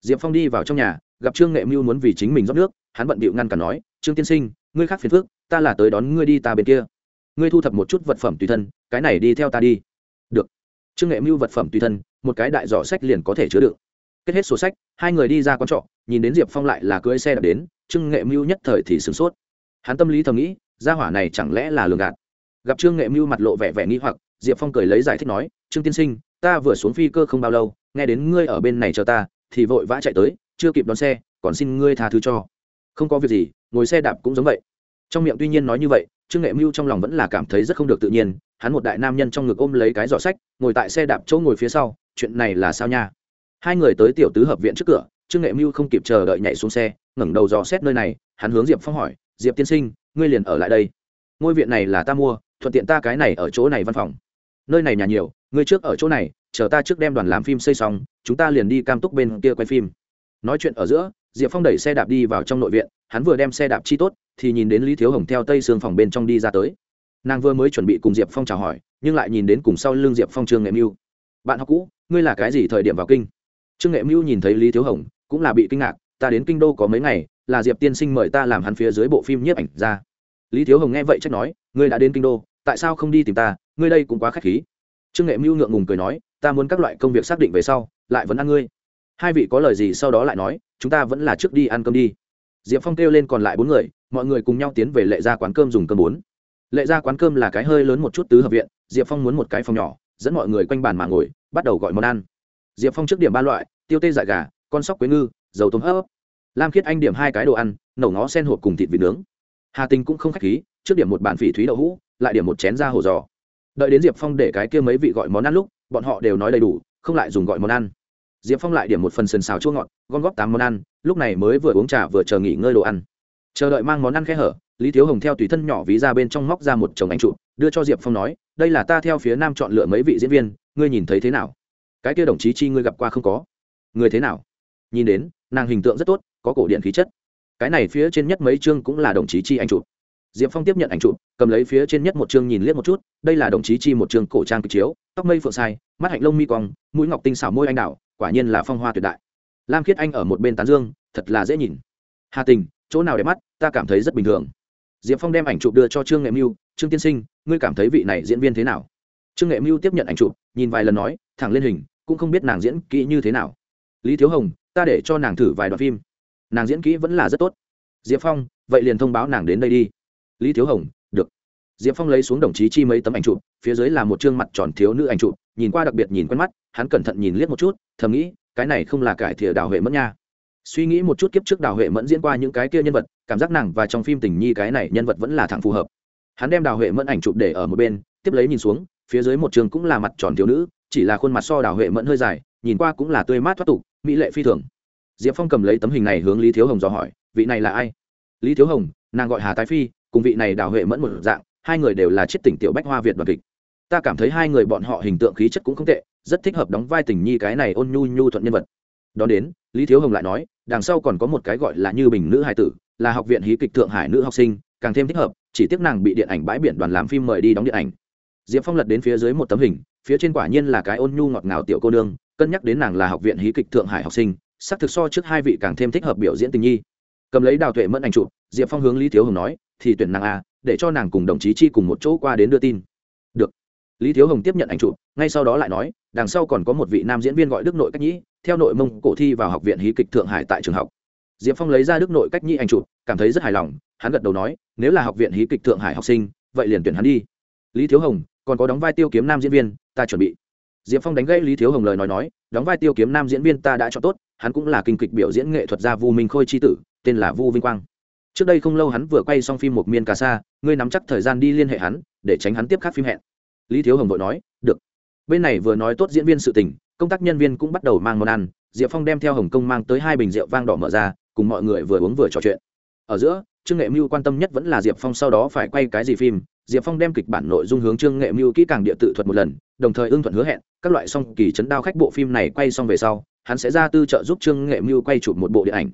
Diệp phong đi vào trong nhà, gặp trương nghệ mưu muốn vì chính mình rót nước, hắn bận bịu ngăn cản nói, trương tiên sinh, ngươi khác phiền phước ta là tới đón ngươi đi ta bên kia ngươi thu thập một chút vật phẩm tùy thân, cái này đi theo ta đi. Được. Trương nghệ mưu vật phẩm tùy thân, một cái đại giỏ sách liền có thể chứa đựng. Kết hết sổ sách, hai người đi ra quán trọ, nhìn đến diệp phong lại là cưỡi xe đạp đến, trương nghệ mưu nhất thời thì sửng sốt. Hắn tâm lý thầm nghĩ, gia hỏa này chẳng lẽ là lường gạt? Gặp trương nghệ mưu mặt lộ vẻ vẻ nghi hoặc, diệp phong cười lấy giải thích nói, trương tiên sinh, ta vừa xuống phi cơ không bao lâu, nghe đến ngươi ở bên này chờ ta, thì vội vã chạy tới, chưa kịp đón xe, còn xin ngươi tha thứ cho. Không có việc gì, ngồi xe đạp cũng giống vậy. Trong miệng tuy nhiên nói như vậy trương nghệ mưu trong lòng vẫn là cảm thấy rất không được tự nhiên, hắn một đại nam nhân trong ngực ôm lấy cái giỏ sách, ngồi tại xe đạp chỗ ngồi phía sau, chuyện này là sao nha? Hai người tới tiểu tứ hợp viện trước cửa, trương nghệ mưu không kịp chờ đợi nhảy xuống xe, ngẩng đầu dò xét nơi này, hắn hướng diệp phong hỏi, diệp tiên sinh, ngươi liền ở lại đây? Ngôi viện này là ta mua, thuận tiện ta cái này ở chỗ này văn phòng. Nơi này nhà nhiều, ngươi trước ở chỗ này, chờ ta trước đem đoàn làm phim xây xong, chúng ta liền đi cam túc bên kia quay phim. Nói chuyện ở giữa, diệp phong đẩy xe đạp đi vào trong nội viện, hắn vừa đem xe đạp chi tốt thì nhìn đến lý thiếu hồng theo tây xương phòng bên trong đi ra tới. Nàng vừa mới chuẩn bị cùng diệp phong chào hỏi, nhưng lại nhìn đến cùng sau l ư n g diệp phong trương nghệ mưu. Bạn học cũ, ngươi là cái gì thời điểm vào kinh? Trương nghệ mưu nhìn thấy lý thiếu hồng, cũng là bị kinh ngạc, ta đến kinh đô có mấy ngày, là diệp tiên sinh mời ta làm hắn phía dưới bộ phim nhiếp ảnh ra. Lý thiếu hồng nghe vậy trách nói, ngươi đã đến kinh đô, tại sao không đi tìm ta? Ngươi đây cũng quá k h á c h khí. Trương nghệ mưu ngượng ngùng cười nói, ta muốn các loại công việc xác định về sau, lại vẫn ăn ngươi. Hai vị có lời gì sau đó lại nói, chúng ta vẫn là trước đi ăn cơm đi. Diệp phong kêu lên còn lại bốn người mọi người cùng nhau tiến về lệ ra quán cơm dùng cơm bốn. Lệ ra quán cơm là cái hơi lớn một chút tứ hợp viện, diệp phong muốn một cái phòng nhỏ, dẫn mọi người quanh bàn mà ngồi, bắt đầu gọi món ăn. Diệp phong trước điểm ba loại, tiêu tê dại gà, con sóc quế ngư, dầu tôm hấp. Lam khiết anh điểm hai cái đồ ăn nổ ngó sen hộp cùng thịt vịt nướng. Hà tình cũng không k h á c h khí, trước điểm một bản phỉ thúy đậu hũ, lại điểm một chén da hồ giò. Đợi đến diệp phong để cái kia mấy vị gọi món ăn lúc, bọn họ đều nói đầy đủ, không lại dùng gọi món ăn. Diệp phong lại điểm một phần sần xào chua ngọt, gom góp tám món ăn, lúc này mới vừa uống trà vừa chờ nghỉ ngơi đồ ăn chờ đợi mang món ăn khẽ hở, lý thiếu hồng theo tùy thân nhỏ ví ra bên trong móc ra một chồng ảnh trụ đưa cho diệp phong nói, đây là ta theo phía nam chọn lựa mấy vị diễn viên, ngươi nhìn thấy thế nào? Cái kia đồng chí chi ngươi gặp qua không có? Người thế nào? Nhìn đến, nàng hình tượng rất tốt, có cổ điện khí chất. Cái này phía trên nhất mấy chương cũng là đồng chí chi ảnh chụp. Diệp phong tiếp nhận ảnh chụp, cầm lấy phía trên nhất một chương nhìn liếc một chút, đây là đồng chí chi một chương cổ trang kịch chiếu, tóc mây phượng sai, mắt hạnh lông mi cong, mũi ngọc tinh xảo môi anh đạo quả nhiên là phong hoa tuyệt đại. Lam khiết anh ở một bên tán dương, thật là dễ nhìn hà tình, chỗ nào đẹp mắt, ta cảm thấy rất bình thường. Diệp phong đem ảnh chụp đưa cho trương nghệ mưu. Trương tiên sinh, ngươi cảm thấy vị này diễn viên thế nào? Trương nghệ mưu tiếp nhận ảnh chụp, nhìn vài lần nói, thẳng lên hình, cũng không biết nàng diễn kỹ như thế nào. Lý thiếu hồng, ta để cho nàng thử vài đoạn phim. Nàng diễn kỹ vẫn là rất tốt. Diệp phong, vậy liền thông báo nàng đến đây đi. Lý thiếu hồng, được. Diệp phong lấy xuống đồng chí chi mấy tấm ảnh chụp, phía dưới là một chương mặt tròn thiếu nữ ảnh chụp, nhìn qua đặc biệt nhìn quen mắt, hắn cẩn thận nhìn liếc một chút, thầm nghĩ, cái này không là cải thìa đào huệ mất nha suy nghĩ một chút kiếp trước đào huệ mẫn diễn qua những cái kia nhân vật, cảm giác nàng và trong phim tình nhi cái này nhân vật vẫn là thẳng phù hợp. Hắn đem đào huệ mẫn ảnh chụp để ở một bên, tiếp lấy nhìn xuống, phía dưới một trường cũng là mặt tròn thiếu nữ, chỉ là khuôn mặt so đào huệ mẫn hơi dài, nhìn qua cũng là tươi mát thoát tục, mỹ lệ phi thường. Diệp phong cầm lấy tấm hình này hướng lý thiếu hồng dò hỏi, vị này là ai? Lý thiếu hồng, nàng gọi hà tái phi, cùng vị này đào huệ mẫn một dạng, hai người đều là chiết tỉnh tiểu bách hoa việt đoàn kịch. Ta cảm thấy hai người bọn họ hình tượng khí chất cũng không tệ, rất thích hợp đóng vai tình nhi cái này ôn nhu nhu thuận nhân vật. Đón đến, lý thiếu hồng lại nói đằng sau còn có một cái gọi là như bình nữ hải tử, là học viện hí kịch thượng hải nữ học sinh, càng thêm thích hợp, chỉ tiếc nàng bị điện ảnh bãi biển đoàn làm phim mời đi đóng điện ảnh. Diệp phong lật đến phía dưới một tấm hình, phía trên quả nhiên là cái ôn nhu ngọt ngào tiểu cô nương, cân nhắc đến nàng là học viện hí kịch thượng hải học sinh sắc thực so trước hai vị càng thêm thích hợp biểu diễn tình nhi. Cầm lấy đào tuệ mẫn ảnh chụp, diệp phong hướng lý thiếu hồng nói, thì tuyển nàng à để cho nàng cùng đồng chí chi cùng một chỗ qua đến đưa tin. Được. Lý thiếu hồng tiếp nhận ảnh chụp, ngay sau đó lại nói đằng sau còn có một vị nam diễn viên gọi đức nội cách nhĩ, theo nội mông cổ thi vào học viện hí kịch thượng hải tại trường học. Diệp phong lấy ra đức nội cách nhĩ ảnh chụp, cảm thấy rất hài lòng, hắn gật đầu nói, nếu là học viện hí kịch thượng hải học sinh, vậy liền tuyển hắn đi. Lý thiếu hồng, còn có đóng vai tiêu kiếm nam diễn viên, ta chuẩn bị. Diệp phong đánh gãy lý thiếu hồng lời nói nói, đóng vai tiêu kiếm nam diễn viên ta đã cho tốt, hắn cũng là kinh kịch biểu diễn nghệ thuật gia vu minh khôi tri tử, tên là vu vinh quang. Trước đây không lâu hắn vừa quay xong phim một miên cà sa, ngươi nắm chắc thời gian đi liên hệ hắn, để tránh hắn tiếp khắc phim hẹn. Lý thiếu hồng vội nói bên này vừa nói tốt diễn viên sự tình, công tác nhân viên cũng bắt đầu mang món ăn. Diệp phong đem theo hồng kông mang tới hai bình rượu vang đỏ mở ra, cùng mọi người vừa uống vừa trò chuyện. Ở giữa, trương nghệ mưu quan tâm nhất vẫn là diệp phong sau đó phải quay cái gì phim. Diệp phong đem kịch bản nội dung hướng trương nghệ mưu kỹ càng địa tự thuật một lần, đồng thời ưng thuận hứa hẹn, các loại song kỳ chấn đao khách bộ phim này quay xong về sau, hắn sẽ ra tư trợ giúp trương nghệ mưu quay chụp một bộ điện ảnh.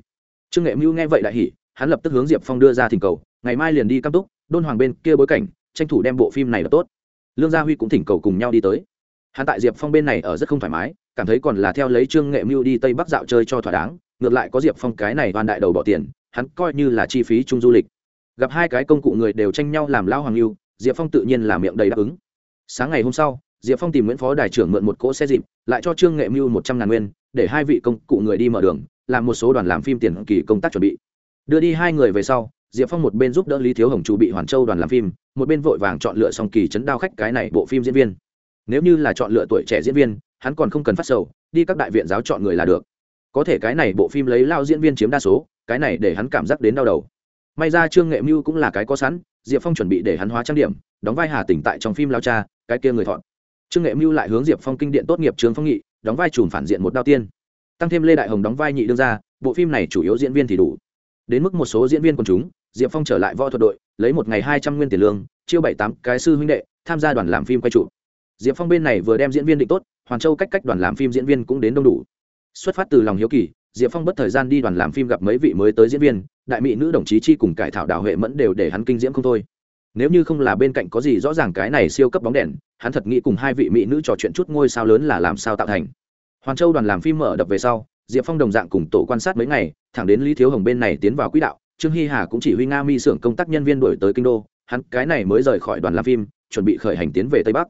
Trương nghệ mưu nghe vậy đại hỉ, hắn lập tức hướng diệp phong đưa ra thỉnh cầu, ngày mai liền đi cam túc, đôn hoàng bên kia bối cảnh, tranh thủ đem bộ phim này là tốt. Lương gia huy cũng thỉnh cầu cùng nhau đi tới hắn tại diệp phong bên này ở rất không thoải mái, cảm thấy còn là theo lấy trương nghệ mưu đi tây bắc dạo chơi cho thỏa đáng, ngược lại có diệp phong cái này toàn đại đầu bỏ tiền, hắn coi như là chi phí chung du lịch. Gặp hai cái công cụ người đều tranh nhau làm lao hoàng lưu, diệp phong tự nhiên là miệng đầy đáp ứng. Sáng ngày hôm sau, diệp phong tìm nguyễn phó Đài trưởng mượn một cỗ xe dịp, lại cho trương nghệ mưu một trăm ngàn nguyên, để hai vị công cụ người đi mở đường, làm một số đoàn làm phim tiền kỳ công tác chuẩn bị. Đưa đi hai người về sau, diệp phong một bên giúp đỡ lý thiếu hồng chủ bị hoàn châu đoàn làm phim, một bên vội vàng chọn lựa song kỳ chấn đao khách cái này bộ phim diễn viên nếu như là chọn lựa tuổi trẻ diễn viên hắn còn không cần phát sầu đi các đại viện giáo chọn người là được. Có thể cái này bộ phim lấy lao diễn viên chiếm đa số cái này để hắn cảm giác đến đau đầu. May ra trương nghệ mưu cũng là cái có sẵn diệp phong chuẩn bị để hắn hóa trang điểm đóng vai hà tỉnh tại trong phim lao cha cái kia người thọn. Trương nghệ mưu lại hướng diệp phong kinh điện tốt nghiệp trường phong nghị đóng vai chùm phản diện một đao tiên. Tăng thêm lê đại hồng đóng vai nhị đương gia, bộ phim này chủ yếu diễn viên thì đủ. Đến mức một số diễn viên quần chúng diệp phong trở lại võ thuật đội lấy một ngày hai trăm nguyên tiền lương chiêu bảy tám cái sư huynh đệ tham gia đoàn làm phim quay trụ diệp phong bên này vừa đem diễn viên định tốt, hoàn châu cách cách đoàn làm phim diễn viên cũng đến đông đủ. Xuất phát từ lòng hiếu kỳ, diệp phong bất thời gian đi đoàn làm phim gặp mấy vị mới tới diễn viên, đại mỹ nữ đồng chí chi cùng cải thảo đào huệ mẫn đều để hắn kinh diễm không thôi. Nếu như không là bên cạnh có gì rõ ràng cái này siêu cấp bóng đèn, hắn thật nghĩ cùng hai vị mỹ nữ trò chuyện chút ngôi sao lớn là làm sao tạo thành. Hoàn châu đoàn làm phim mở đập về sau, diệp phong đồng dạng cùng tổ quan sát mấy ngày, thẳng đến lý thiếu hồng bên này tiến vào quỹ đạo, trương hy hà cũng chỉ huy nga mi xưởng công tác nhân viên đổi tới kinh đô, hắn cái này mới rời khỏi đoàn làm phim, chuẩn bị khởi hành tiến về tây bắc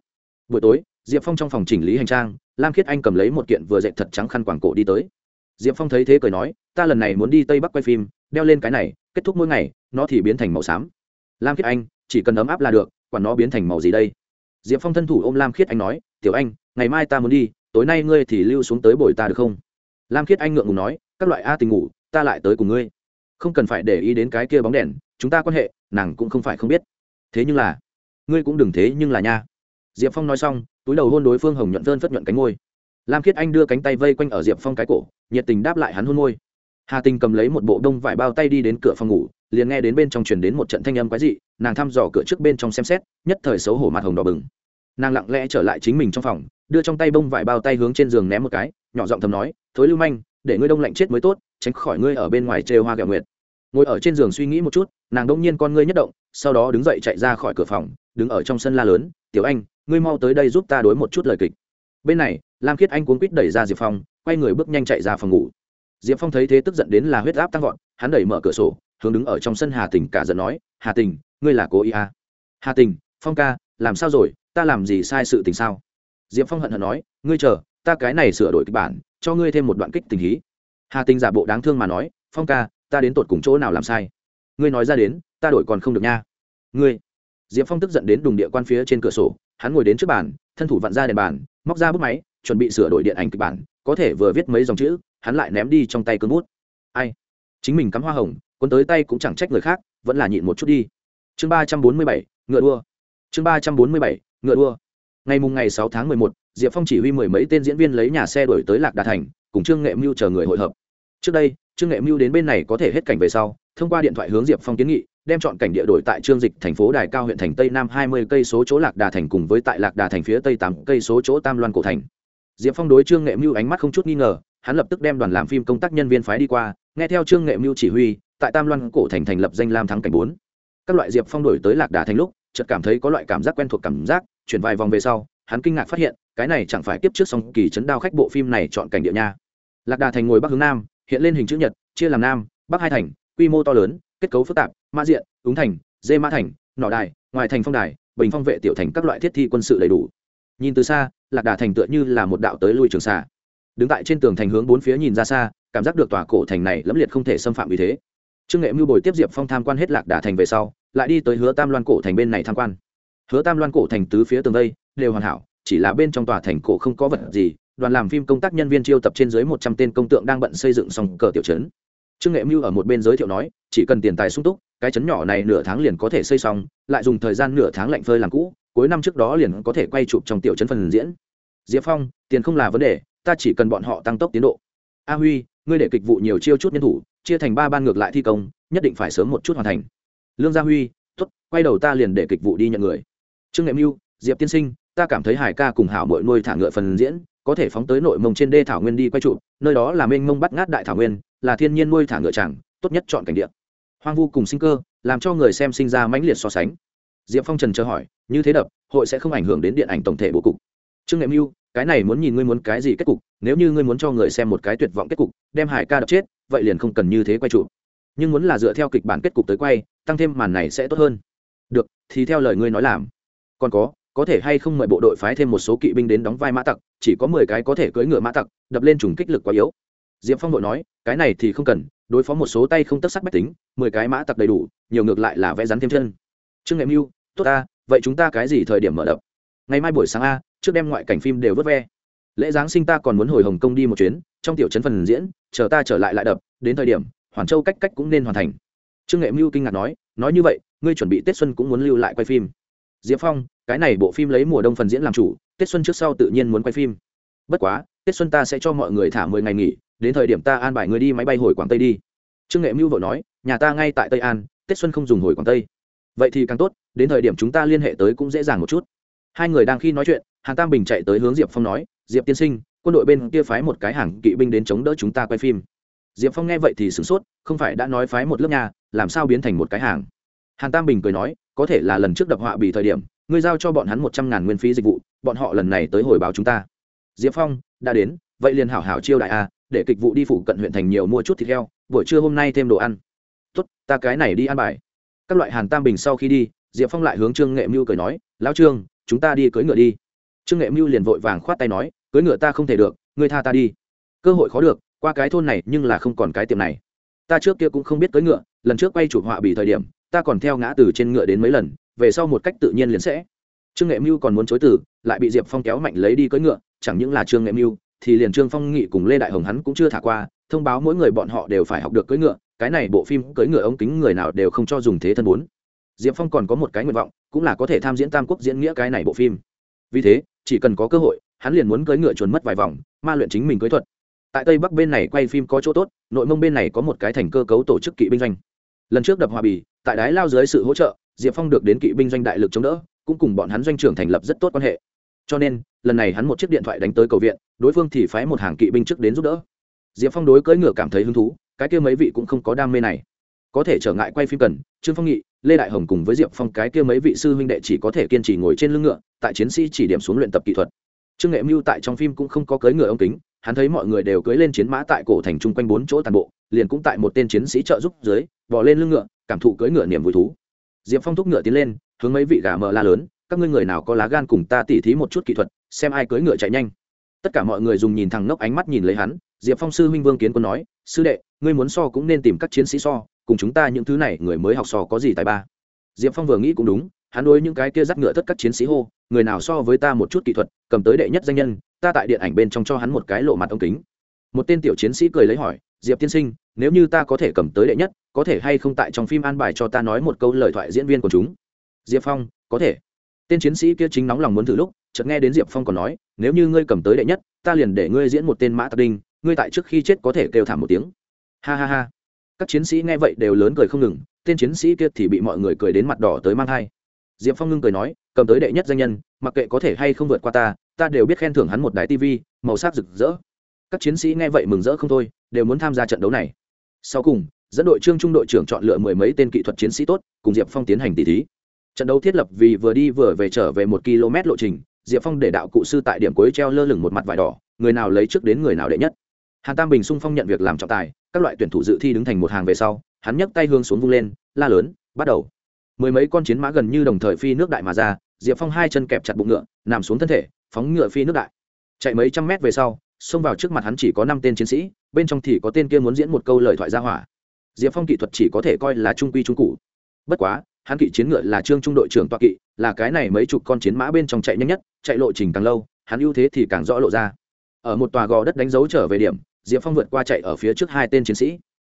buổi tối, diệp phong trong phòng chỉnh lý hành trang, lam khiết anh cầm lấy một kiện vừa dạy thật trắng khăn quảng cổ đi tới. Diệp phong thấy thế cười nói, ta lần này muốn đi tây bắc quay phim, đeo lên cái này, kết thúc mỗi ngày, nó thì biến thành màu xám. Lam khiết anh, chỉ cần ấm áp là được còn nó biến thành màu gì đây? Diệp phong thân thủ ôm lam khiết anh nói, tiểu anh, ngày mai ta muốn đi, tối nay ngươi thì lưu xuống tới bồi ta được không? Lam khiết anh ngượng ngùng nói, các loại a tình ngủ, ta lại tới cùng ngươi. Không cần phải để ý đến cái kia bóng đèn, chúng ta quan hệ, nàng cũng không phải không biết. Thế nhưng là, ngươi cũng đừng thế nhưng là nha diệp phong nói xong, túi đầu hôn đối phương hồng nhuận vơn phất nhuận cánh ngôi lam khiết anh đưa cánh tay vây quanh ở diệp phong cái cổ, nhiệt tình đáp lại hắn hôn môi. Hà tình cầm lấy một bộ đông vải bao tay đi đến cửa phòng ngủ, liền nghe đến bên trong truyền đến một trận thanh âm quái dị, nàng thăm dò cửa trước bên trong xem xét, nhất thời xấu hổ mặt hồng đỏ bừng. Nàng lặng lẽ trở lại chính mình trong phòng, đưa trong tay bông vải bao tay hướng trên giường ném một cái, nhỏ giọng thầm nói, thối lưu manh, để ngươi đông lạnh chết mới tốt, tránh khỏi ngươi ở bên ngoài trêu hoa gạo nguyệt. Ngồi ở trên giường suy nghĩ một chút, nàng đông nhiên con ngươi nhất động, sau đó đứng dậy chạy ra khỏi cửa phòng, đứng ở trong sân la lớn, tiểu anh ngươi mau tới đây giúp ta đối một chút lời kịch. Bên này, lam khiết anh cuốn quýt đẩy ra diệp phong, quay người bước nhanh chạy ra phòng ngủ. Diệp phong thấy thế tức giận đến là huyết áp tăng vọt, hắn đẩy mở cửa sổ, hướng đứng ở trong sân hà tình cả giận nói, hà tình, ngươi là cố ý à. hà tình, phong ca, làm sao rồi? Ta làm gì sai sự tình sao? Diệp phong hận hận nói, ngươi chờ, ta cái này sửa đổi kịch bản, cho ngươi thêm một đoạn kích tình hí. Hà tình giả bộ đáng thương mà nói, phong ca, ta đến tột cùng chỗ nào làm sai? Ngươi nói ra đến, ta đổi còn không được nha. Ngươi? Diệp phong tức giận đến đùng địa quan phía trên cửa sổ hắn ngồi đến trước bàn, thân thủ vặn ra đèn bàn, móc ra bút máy, chuẩn bị sửa đổi điện ảnh kịch bản, có thể vừa viết mấy dòng chữ, hắn lại ném đi trong tay cơn bút. Ai? Chính mình cắm hoa hồng, cuốn tới tay cũng chẳng trách người khác, vẫn là nhịn một chút đi. Chương ba trăm bốn mươi bảy, ngựa đua. Chương ba trăm bốn mươi bảy, ngựa đua. Ngày mùng ngày sáu tháng mười một, diệp phong chỉ huy mười mấy tên diễn viên lấy nhà xe đổi tới lạc đà thành, cùng trương nghệ mưu chờ người hội hợp. Trước đây, trương nghệ mưu đến bên này có thể hết cảnh về sau, thông qua điện thoại hướng diệp phong kiến nghị đem chọn cảnh địa đổi tại trương dịch thành phố đài cao huyện thành tây nam hai mươi cây số chỗ lạc đà thành cùng với tại lạc đà thành phía tây tám cây số chỗ tam loan cổ thành. Diệp phong đối trương nghệ mưu ánh mắt không chút nghi ngờ, hắn lập tức đem đoàn làm phim công tác nhân viên phái đi qua, nghe theo trương nghệ mưu chỉ huy, tại tam loan cổ thành thành lập danh lam thắng cảnh bốn. Các loại diệp phong đổi tới lạc đà thành lúc, chợt cảm thấy có loại cảm giác quen thuộc cảm giác, chuyển vài vòng về sau, hắn kinh ngạc phát hiện, cái này chẳng phải tiếp trước song kỳ chấn đao khách bộ phim này chọn cảnh địa nha. Lạc đà thành ngồi bắc hướng nam, hiện lên hình chữ nhật, chia làm nam, bắc hai thành, quy mô to lớn, kết cấu phức tạp mã diện, ứng thành, dê mã thành, nỏ đài, ngoài thành phong đài, bình phong vệ tiểu thành các loại thiết thi quân sự đầy đủ. Nhìn từ xa, lạc đà thành tựa như là một đạo tới lui trường xa. đứng tại trên tường thành hướng bốn phía nhìn ra xa, cảm giác được tòa cổ thành này lẫm liệt không thể xâm phạm vì thế. Trương nghệ mưu bồi tiếp diệp phong tham quan hết lạc đà thành về sau, lại đi tới hứa tam loan cổ thành bên này tham quan. Hứa tam loan cổ thành tứ phía tường đây đều hoàn hảo, chỉ là bên trong tòa thành cổ không có vật gì, đoàn làm phim công tác nhân viên chiêu tập trên dưới một trăm tên công tượng đang bận xây dựng xong cờ tiểu trấn. Trương nghệ mưu ở một bên giới thiệu nói, chỉ cần tiền tài sung túc cái trấn nhỏ này nửa tháng liền có thể xây xong lại dùng thời gian nửa tháng lạnh phơi làm cũ cuối năm trước đó liền có thể quay chụp trong tiểu trấn phần diễn. Diệp phong tiền không là vấn đề ta chỉ cần bọn họ tăng tốc tiến độ. A huy ngươi để kịch vụ nhiều chiêu chút nhân thủ chia thành ba ban ngược lại thi công nhất định phải sớm một chút hoàn thành. Lương gia huy t ố t quay đầu ta liền để kịch vụ đi nhận người. Trương nghệ mưu diệp tiên sinh ta cảm thấy hải ca cùng hảo mội nuôi thả ngựa phần diễn có thể phóng tới nội mông trên đê thảo nguyên đi quay trụ nơi đó là mênh mông bắt ngát đại thảo nguyên là thiên nhiên nuôi thả ngựa tràng, tốt nhất chọn cảnh địa hoang vu cùng sinh cơ, làm cho người xem sinh ra mãnh liệt so sánh. Diệp phong trần chờ hỏi, như thế đập, hội sẽ không ảnh hưởng đến điện ảnh tổng thể bố cục. Trương nghệ mưu, cái này muốn nhìn ngươi muốn cái gì kết cục, nếu như ngươi muốn cho người xem một cái tuyệt vọng kết cục, đem hải ca đập chết, vậy liền không cần như thế quay trụ. Nhưng muốn là dựa theo kịch bản kết cục tới quay, tăng thêm màn này sẽ tốt hơn. Được, thì theo lời ngươi nói làm. Còn có có thể hay không mời bộ đội phái thêm một số kỵ binh đến đóng vai mã tặc, chỉ có mười cái có thể cưỡi ngựa mã tặc, đập lên trùng kích lực quá yếu. Diệp phong đội nói, cái này thì không cần đối phó một số tay không tất sắc bách tính, mười cái mã tặc đầy đủ, nhiều ngược lại là vẽ rắn thêm chân. Trương nghệ mưu, tốt ta, vậy chúng ta cái gì thời điểm mở đập? Ngày mai buổi sáng a, trước đem ngoại cảnh phim đều vớt ve. Lễ giáng sinh ta còn muốn hồi hồng kông đi một chuyến, trong tiểu trấn phần diễn, chờ ta trở lại lại đập, đến thời điểm, hoàn châu cách cách cũng nên hoàn thành. Trương nghệ mưu kinh ngạc nói nói như vậy, ngươi chuẩn bị tết xuân cũng muốn lưu lại quay phim. Diệp phong, cái này bộ phim lấy mùa đông phần diễn làm chủ, tết xuân trước sau tự nhiên muốn quay phim. Bất quá, tết xuân ta sẽ cho mọi người thả mười ngày nghỉ đến thời điểm ta an bài người đi máy bay hồi quảng tây đi. Trương nghệ mưu vội nói, nhà ta ngay tại tây an, tết xuân không dùng hồi quảng tây. Vậy thì càng tốt, đến thời điểm chúng ta liên hệ tới cũng dễ dàng một chút. Hai người đang khi nói chuyện, hàn tam bình chạy tới hướng diệp phong nói, diệp tiên sinh, quân đội bên kia phái một cái hàng kỵ binh đến chống đỡ chúng ta quay phim. Diệp phong nghe vậy thì sửng sốt, không phải đã nói phái một lớp nhà, làm sao biến thành một cái hàng? Hàn tam bình cười nói, có thể là lần trước đập họa bị thời điểm, ngươi giao cho bọn hắn một trăm ngàn nguyên phí dịch vụ, bọn họ lần này tới hồi báo chúng ta. Diệp phong, đã đến, vậy liền hảo hảo chiêu đại a để kịch vụ đi phụ cận huyện thành nhiều mua chút thịt heo, buổi trưa hôm nay thêm đồ ăn. Tốt, ta cái này đi ăn bài. Các loại hàn tam bình sau khi đi, diệp phong lại hướng trương nghệ mưu cười nói, lão trương, chúng ta đi cưỡi ngựa đi. Trương nghệ mưu liền vội vàng khoát tay nói, cưỡi ngựa ta không thể được, ngươi tha ta đi. Cơ hội khó được, qua cái thôn này nhưng là không còn cái tiệm này. Ta trước kia cũng không biết cưỡi ngựa, lần trước quay chụp họa bị thời điểm, ta còn theo ngã từ trên ngựa đến mấy lần, về sau một cách tự nhiên liền sẽ. Trương nghệ mưu còn muốn chối từ, lại bị diệp phong kéo mạnh lấy đi cưỡi ngựa, chẳng những là trương nghệ mưu thì liền trương phong nghị cùng lê đại hồng hắn cũng chưa thả qua, thông báo mỗi người bọn họ đều phải học được cưỡi ngựa, cái này bộ phim cưỡi ngựa ống kính người nào đều không cho dùng thế thân bốn. Diệp phong còn có một cái nguyện vọng, cũng là có thể tham diễn tam quốc diễn nghĩa cái này bộ phim. Vì thế, chỉ cần có cơ hội, hắn liền muốn cưỡi ngựa chuồn mất vài vòng, ma luyện chính mình cưỡi thuật. Tại tây bắc bên này quay phim có chỗ tốt, nội mông bên này có một cái thành cơ cấu tổ chức kỵ binh doanh. Lần trước đập hòa bì, tại đái lao dưới sự hỗ trợ, diệp phong được đến kỵ binh doanh đại lực chống đỡ, cũng cùng bọn hắn doanh trưởng thành lập rất tốt quan hệ cho nên, lần này hắn một chiếc điện thoại đánh tới cầu viện, đối phương thì phái một hàng kỵ binh trước đến giúp đỡ. Diệp phong đối cưỡi ngựa cảm thấy hứng thú, cái kia mấy vị cũng không có đam mê này. Có thể trở ngại quay phim cần, trương phong nghị, lê đại hồng cùng với diệp phong cái kia mấy vị sư huynh đệ chỉ có thể kiên trì ngồi trên lưng ngựa, tại chiến sĩ chỉ điểm xuống luyện tập kỹ thuật. Trương nghệ mưu tại trong phim cũng không có cưỡi ngựa ông kính, hắn thấy mọi người đều cưỡi lên chiến mã tại cổ thành chung quanh bốn chỗ tàn bộ, liền cũng tại một tên chiến sĩ trợ giúp dưới bỏ lên lưng ngựa, cảm thụ cưỡi ngựa niềm vui thú. Diệp phong thúc ngựa tiến lên, hướng mấy vị gà mờ la lớn các ngươi người nào có lá gan cùng ta tỉ thí một chút kỹ thuật, xem ai cưỡi ngựa chạy nhanh. Tất cả mọi người dùng nhìn thằng ngốc ánh mắt nhìn lấy hắn, diệp phong sư huynh vương kiến quân nói, sư đệ, ngươi muốn so cũng nên tìm các chiến sĩ so, cùng chúng ta những thứ này người mới học so có gì tài ba? Diệp phong vừa nghĩ cũng đúng, hắn đối những cái kia dắt ngựa tất các chiến sĩ hô, người nào so với ta một chút kỹ thuật, cầm tới đệ nhất danh nhân, ta tại điện ảnh bên trong cho hắn một cái lộ mặt ống kính. Một tên tiểu chiến sĩ cười lấy hỏi, diệp tiên sinh, nếu như ta có thể cầm tới đệ nhất, có thể hay không tại trong phim an bài cho ta nói một câu lời thoại diễn viên của chúng? Diệp phong, có thể tên chiến sĩ kia chính nóng lòng muốn thử lúc, chợt nghe đến diệp phong còn nói, nếu như ngươi cầm tới đệ nhất, ta liền để ngươi diễn một tên mã tạc đinh, ngươi tại trước khi chết có thể kêu thảm một tiếng. Ha ha ha. Các chiến sĩ nghe vậy đều lớn cười không ngừng, tên chiến sĩ kia thì bị mọi người cười đến mặt đỏ tới mang thai. Diệp phong ngưng cười nói, cầm tới đệ nhất danh nhân, mặc kệ có thể hay không vượt qua ta ta đều biết khen thưởng hắn một đài tv màu sắc rực rỡ. Các chiến sĩ nghe vậy mừng rỡ không thôi, đều muốn tham gia trận đấu này. Sau cùng, dẫn đội trương trung đội trưởng chọn lựa mười mấy tên kỹ thuật chiến sĩ tốt, cùng diệp phong tiến hành tỷ thí trận đấu thiết lập vì vừa đi vừa về trở về một km lộ trình, diệp phong để đạo cụ sư tại điểm cuối treo lơ lửng một mặt vải đỏ, người nào lấy trước đến người nào đệ nhất. Hàn tam bình sung phong nhận việc làm trọng tài, các loại tuyển thủ dự thi đứng thành một hàng về sau, hắn nhấc tay hương xuống vung lên, la lớn, bắt đầu. Mười mấy con chiến mã gần như đồng thời phi nước đại mà ra, diệp phong hai chân kẹp chặt bụng ngựa, nằm xuống thân thể, phóng ngựa phi nước đại. Chạy mấy trăm mét về sau, xông vào trước mặt hắn chỉ có năm tên chiến sĩ, bên trong thì có tên kia muốn diễn một câu lời thoại ra hỏa. Diệp phong kỹ thuật chỉ có thể coi là trung quy trung cụ. Bất quá hắn kỵ chiến ngựa là trương trung đội trưởng toa kỵ, là cái này mấy chục con chiến mã bên trong chạy nhanh nhất, chạy lộ trình càng lâu, hắn ưu thế thì càng rõ lộ ra. Ở một tòa gò đất đánh dấu trở về điểm, diệp phong vượt qua chạy ở phía trước hai tên chiến sĩ.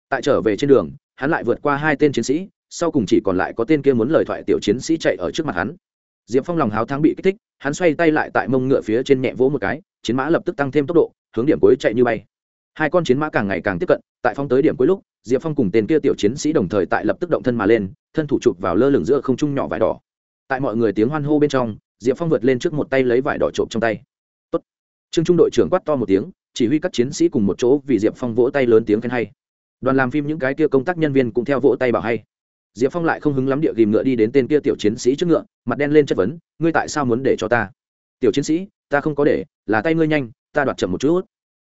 Tại trở về trên đường, hắn lại vượt qua hai tên chiến sĩ, sau cùng chỉ còn lại có tên kia muốn lời thoại tiểu chiến sĩ chạy ở trước mặt hắn. Diệp phong lòng háo thắng bị kích thích, hắn xoay tay lại tại mông ngựa phía trên nhẹ vỗ một cái, chiến mã lập tức tăng thêm tốc độ, hướng điểm cuối chạy như bay. Hai con chiến mã càng ngày càng tiếp cận, tại phong tới điểm cuối lúc diệp phong cùng tên kia tiểu chiến sĩ đồng thời tại lập tức động thân mà lên, thân thủ chụp vào lơ lửng giữa không trung nhỏ vải đỏ. Tại mọi người tiếng hoan hô bên trong, diệp phong vượt lên trước một tay lấy vải đỏ trộm trong tay. Tốt. trương trung đội trưởng quát to một tiếng, chỉ huy các chiến sĩ cùng một chỗ vì diệp phong vỗ tay lớn tiếng khen hay. Đoàn làm phim những cái kia công tác nhân viên cũng theo vỗ tay bảo hay. Diệp phong lại không hứng lắm địa ghìm ngựa đi đến tên kia tiểu chiến sĩ trước ngựa, mặt đen lên chất vấn, ngươi tại sao muốn để cho ta? Tiểu chiến sĩ, ta không có để, là tay ngươi nhanh, ta đoạt chậm một chút.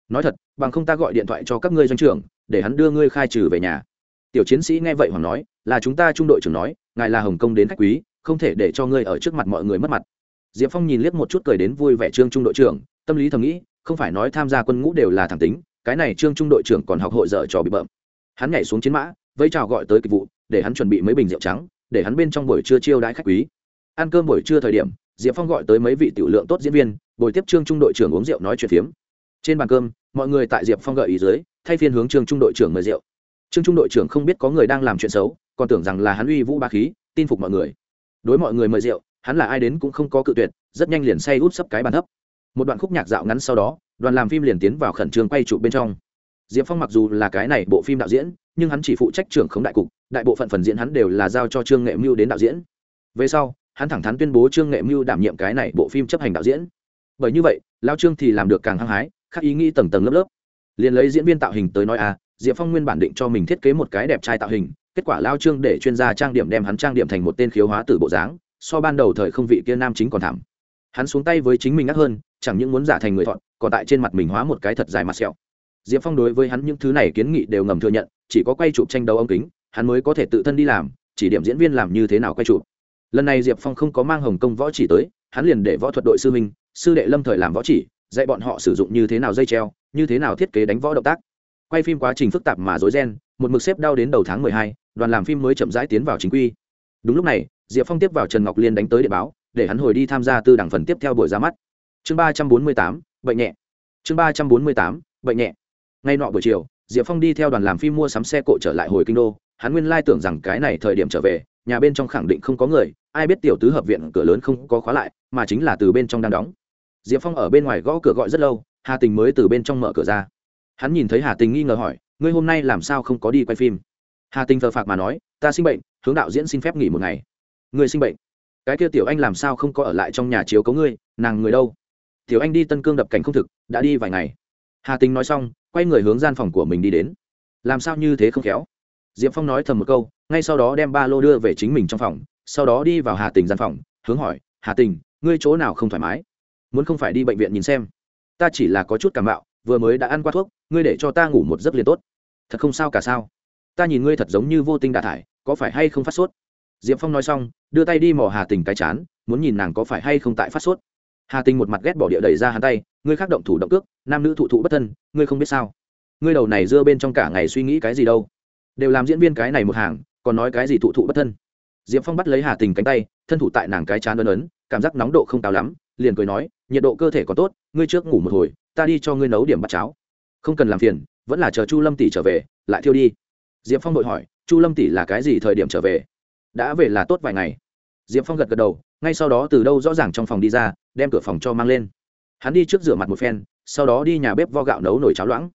Nói thật, bằng không ta gọi điện thoại cho các ngươi doanh trưởng để hắn đưa ngươi khai trừ về nhà. Tiểu chiến sĩ nghe vậy hoàng nói, là chúng ta trung đội trưởng nói, ngài là hồng kông đến khách quý, không thể để cho ngươi ở trước mặt mọi người mất mặt. Diệp phong nhìn liếc một chút cười đến vui vẻ trương trung đội trưởng, tâm lý thầm nghĩ, không phải nói tham gia quân ngũ đều là thẳng tính, cái này trương trung đội trưởng còn học hội dở trò bị bợm. Hắn nhảy xuống chiến mã, vẫy chào gọi tới kịch vụ, để hắn chuẩn bị mấy bình rượu trắng, để hắn bên trong buổi trưa chiêu đãi khách quý. Ăn cơm buổi trưa thời điểm, diệp phong gọi tới mấy vị tiểu lượng tốt diễn viên, buổi tiếp trương trung đội trưởng uống rượu nói chuyện phiếm trên bàn cơm, mọi người tại diệp phong gợi ý dưới, thay phiên hướng trương trung đội trưởng mời rượu. Trương trung đội trưởng không biết có người đang làm chuyện xấu, còn tưởng rằng là hắn uy vũ ba khí, tin phục mọi người. Đối mọi người mời rượu, hắn là ai đến cũng không có cự tuyệt, rất nhanh liền say út sấp cái bàn thấp. Một đoạn khúc nhạc dạo ngắn sau đó, đoàn làm phim liền tiến vào khẩn trương quay trụ bên trong. Diệp phong mặc dù là cái này bộ phim đạo diễn, nhưng hắn chỉ phụ trách trưởng khống đại cục, đại bộ phận phần diễn hắn đều là giao cho trương nghệ mưu đến đạo diễn. Về sau, hắn thẳng thắn tuyên bố trương nghệ mưu đảm nhiệm cái này bộ phim chấp hành đạo diễn. Bởi như vậy, lao trương thì làm được càng hăng hái khác ý nghĩ tầng tầng lớp lớp. Liền lấy diễn viên tạo hình tới nói à diệp phong nguyên bản định cho mình thiết kế một cái đẹp trai tạo hình, kết quả lao trương để chuyên gia trang điểm đem hắn trang điểm thành một tên khiếu hóa từ bộ dáng, so ban đầu thời không vị kia nam chính còn thảm. Hắn xuống tay với chính mình ngắt hơn, chẳng những muốn giả thành người thọn còn tại trên mặt mình hóa một cái thật dài mặt sẹo. Diệp phong đối với hắn những thứ này kiến nghị đều ngầm thừa nhận, chỉ có quay chụp tranh đấu ống kính, hắn mới có thể tự thân đi làm, chỉ điểm diễn viên làm như thế nào quay chụp. Lần này diệp phong không có mang hồng công võ chỉ tới, hắn liền để võ thuật đội sư minh sư đệ lâm thời làm võ chỉ dạy bọn họ sử dụng như thế nào dây treo, như thế nào thiết kế đánh võ động tác. Quay phim quá trình phức tạp mà dối ren, một mực xếp đau đến đầu tháng mười hai, đoàn làm phim mới chậm rãi tiến vào chính quy. Đúng lúc này, diệp phong tiếp vào trần ngọc liên đánh tới địa báo, để hắn hồi đi tham gia tư đảng phần tiếp theo buổi ra mắt. Chương ba trăm bốn mươi tám, bệnh nhẹ. Chương ba trăm bốn mươi tám, bệnh nhẹ. Ngay nọ buổi chiều, diệp phong đi theo đoàn làm phim mua sắm xe cộ trở lại hồi kinh đô. Hắn nguyên lai tưởng rằng cái này thời điểm trở về, nhà bên trong khẳng định không có người, ai biết tiểu tứ hợp viện cửa lớn không có khóa lại, mà chính là từ bên trong đang đóng diệp phong ở bên ngoài gõ cửa gọi rất lâu, hà tình mới từ bên trong mở cửa ra. Hắn nhìn thấy hà tình nghi ngờ hỏi, ngươi hôm nay làm sao không có đi quay phim? Hà tình thờ phạc mà nói, ta sinh bệnh, hướng đạo diễn xin phép nghỉ một ngày. Ngươi sinh bệnh? Cái kia tiểu anh làm sao không có ở lại trong nhà chiếu cấu ngươi, nàng người đâu? Tiểu anh đi tân cương đập cảnh không thực, đã đi vài ngày. Hà tình nói xong, quay người hướng gian phòng của mình đi đến. Làm sao như thế không khéo? Diệp phong nói thầm một câu, ngay sau đó đem ba lô đưa về chính mình trong phòng, sau đó đi vào hà tình gian phòng, hướng hỏi, hà tình, ngươi chỗ nào không thoải mái? Muốn không phải đi bệnh viện nhìn xem. Ta chỉ là có chút cảm bạo vừa mới đã ăn qua thuốc, ngươi để cho ta ngủ một giấc liền tốt. Thật không sao cả sao? Ta nhìn ngươi thật giống như vô tinh đạ thải, có phải hay không phát sốt? Diệp phong nói xong, đưa tay đi mò hà tình cái chán, muốn nhìn nàng có phải hay không tại phát sốt. Hà tình một mặt ghét bỏ địa đẩy ra hắn tay, ngươi khác động thủ động cước, nam nữ thụ thụ bất thân, ngươi không biết sao? Ngươi đầu này dưa bên trong cả ngày suy nghĩ cái gì đâu? Đều làm diễn viên cái này một hàng, còn nói cái gì thụ thụ bất thân? Diệp phong bắt lấy hà tình cánh tay, thân thủ tại nàng cái chán ấn ấn, cảm giác nóng độ không cao lắm liền cười nói, nhiệt độ cơ thể còn tốt, ngươi trước ngủ một hồi, ta đi cho ngươi nấu điểm bắt cháo. Không cần làm phiền, vẫn là chờ chu lâm tỷ trở về, lại thiêu đi. Diệp phong đội hỏi, chu lâm tỷ là cái gì thời điểm trở về? Đã về là tốt vài ngày. Diệp phong gật gật đầu, ngay sau đó từ đâu rõ ràng trong phòng đi ra, đem cửa phòng cho mang lên. Hắn đi trước rửa mặt một phen, sau đó đi nhà bếp vo gạo nấu nồi cháo loãng.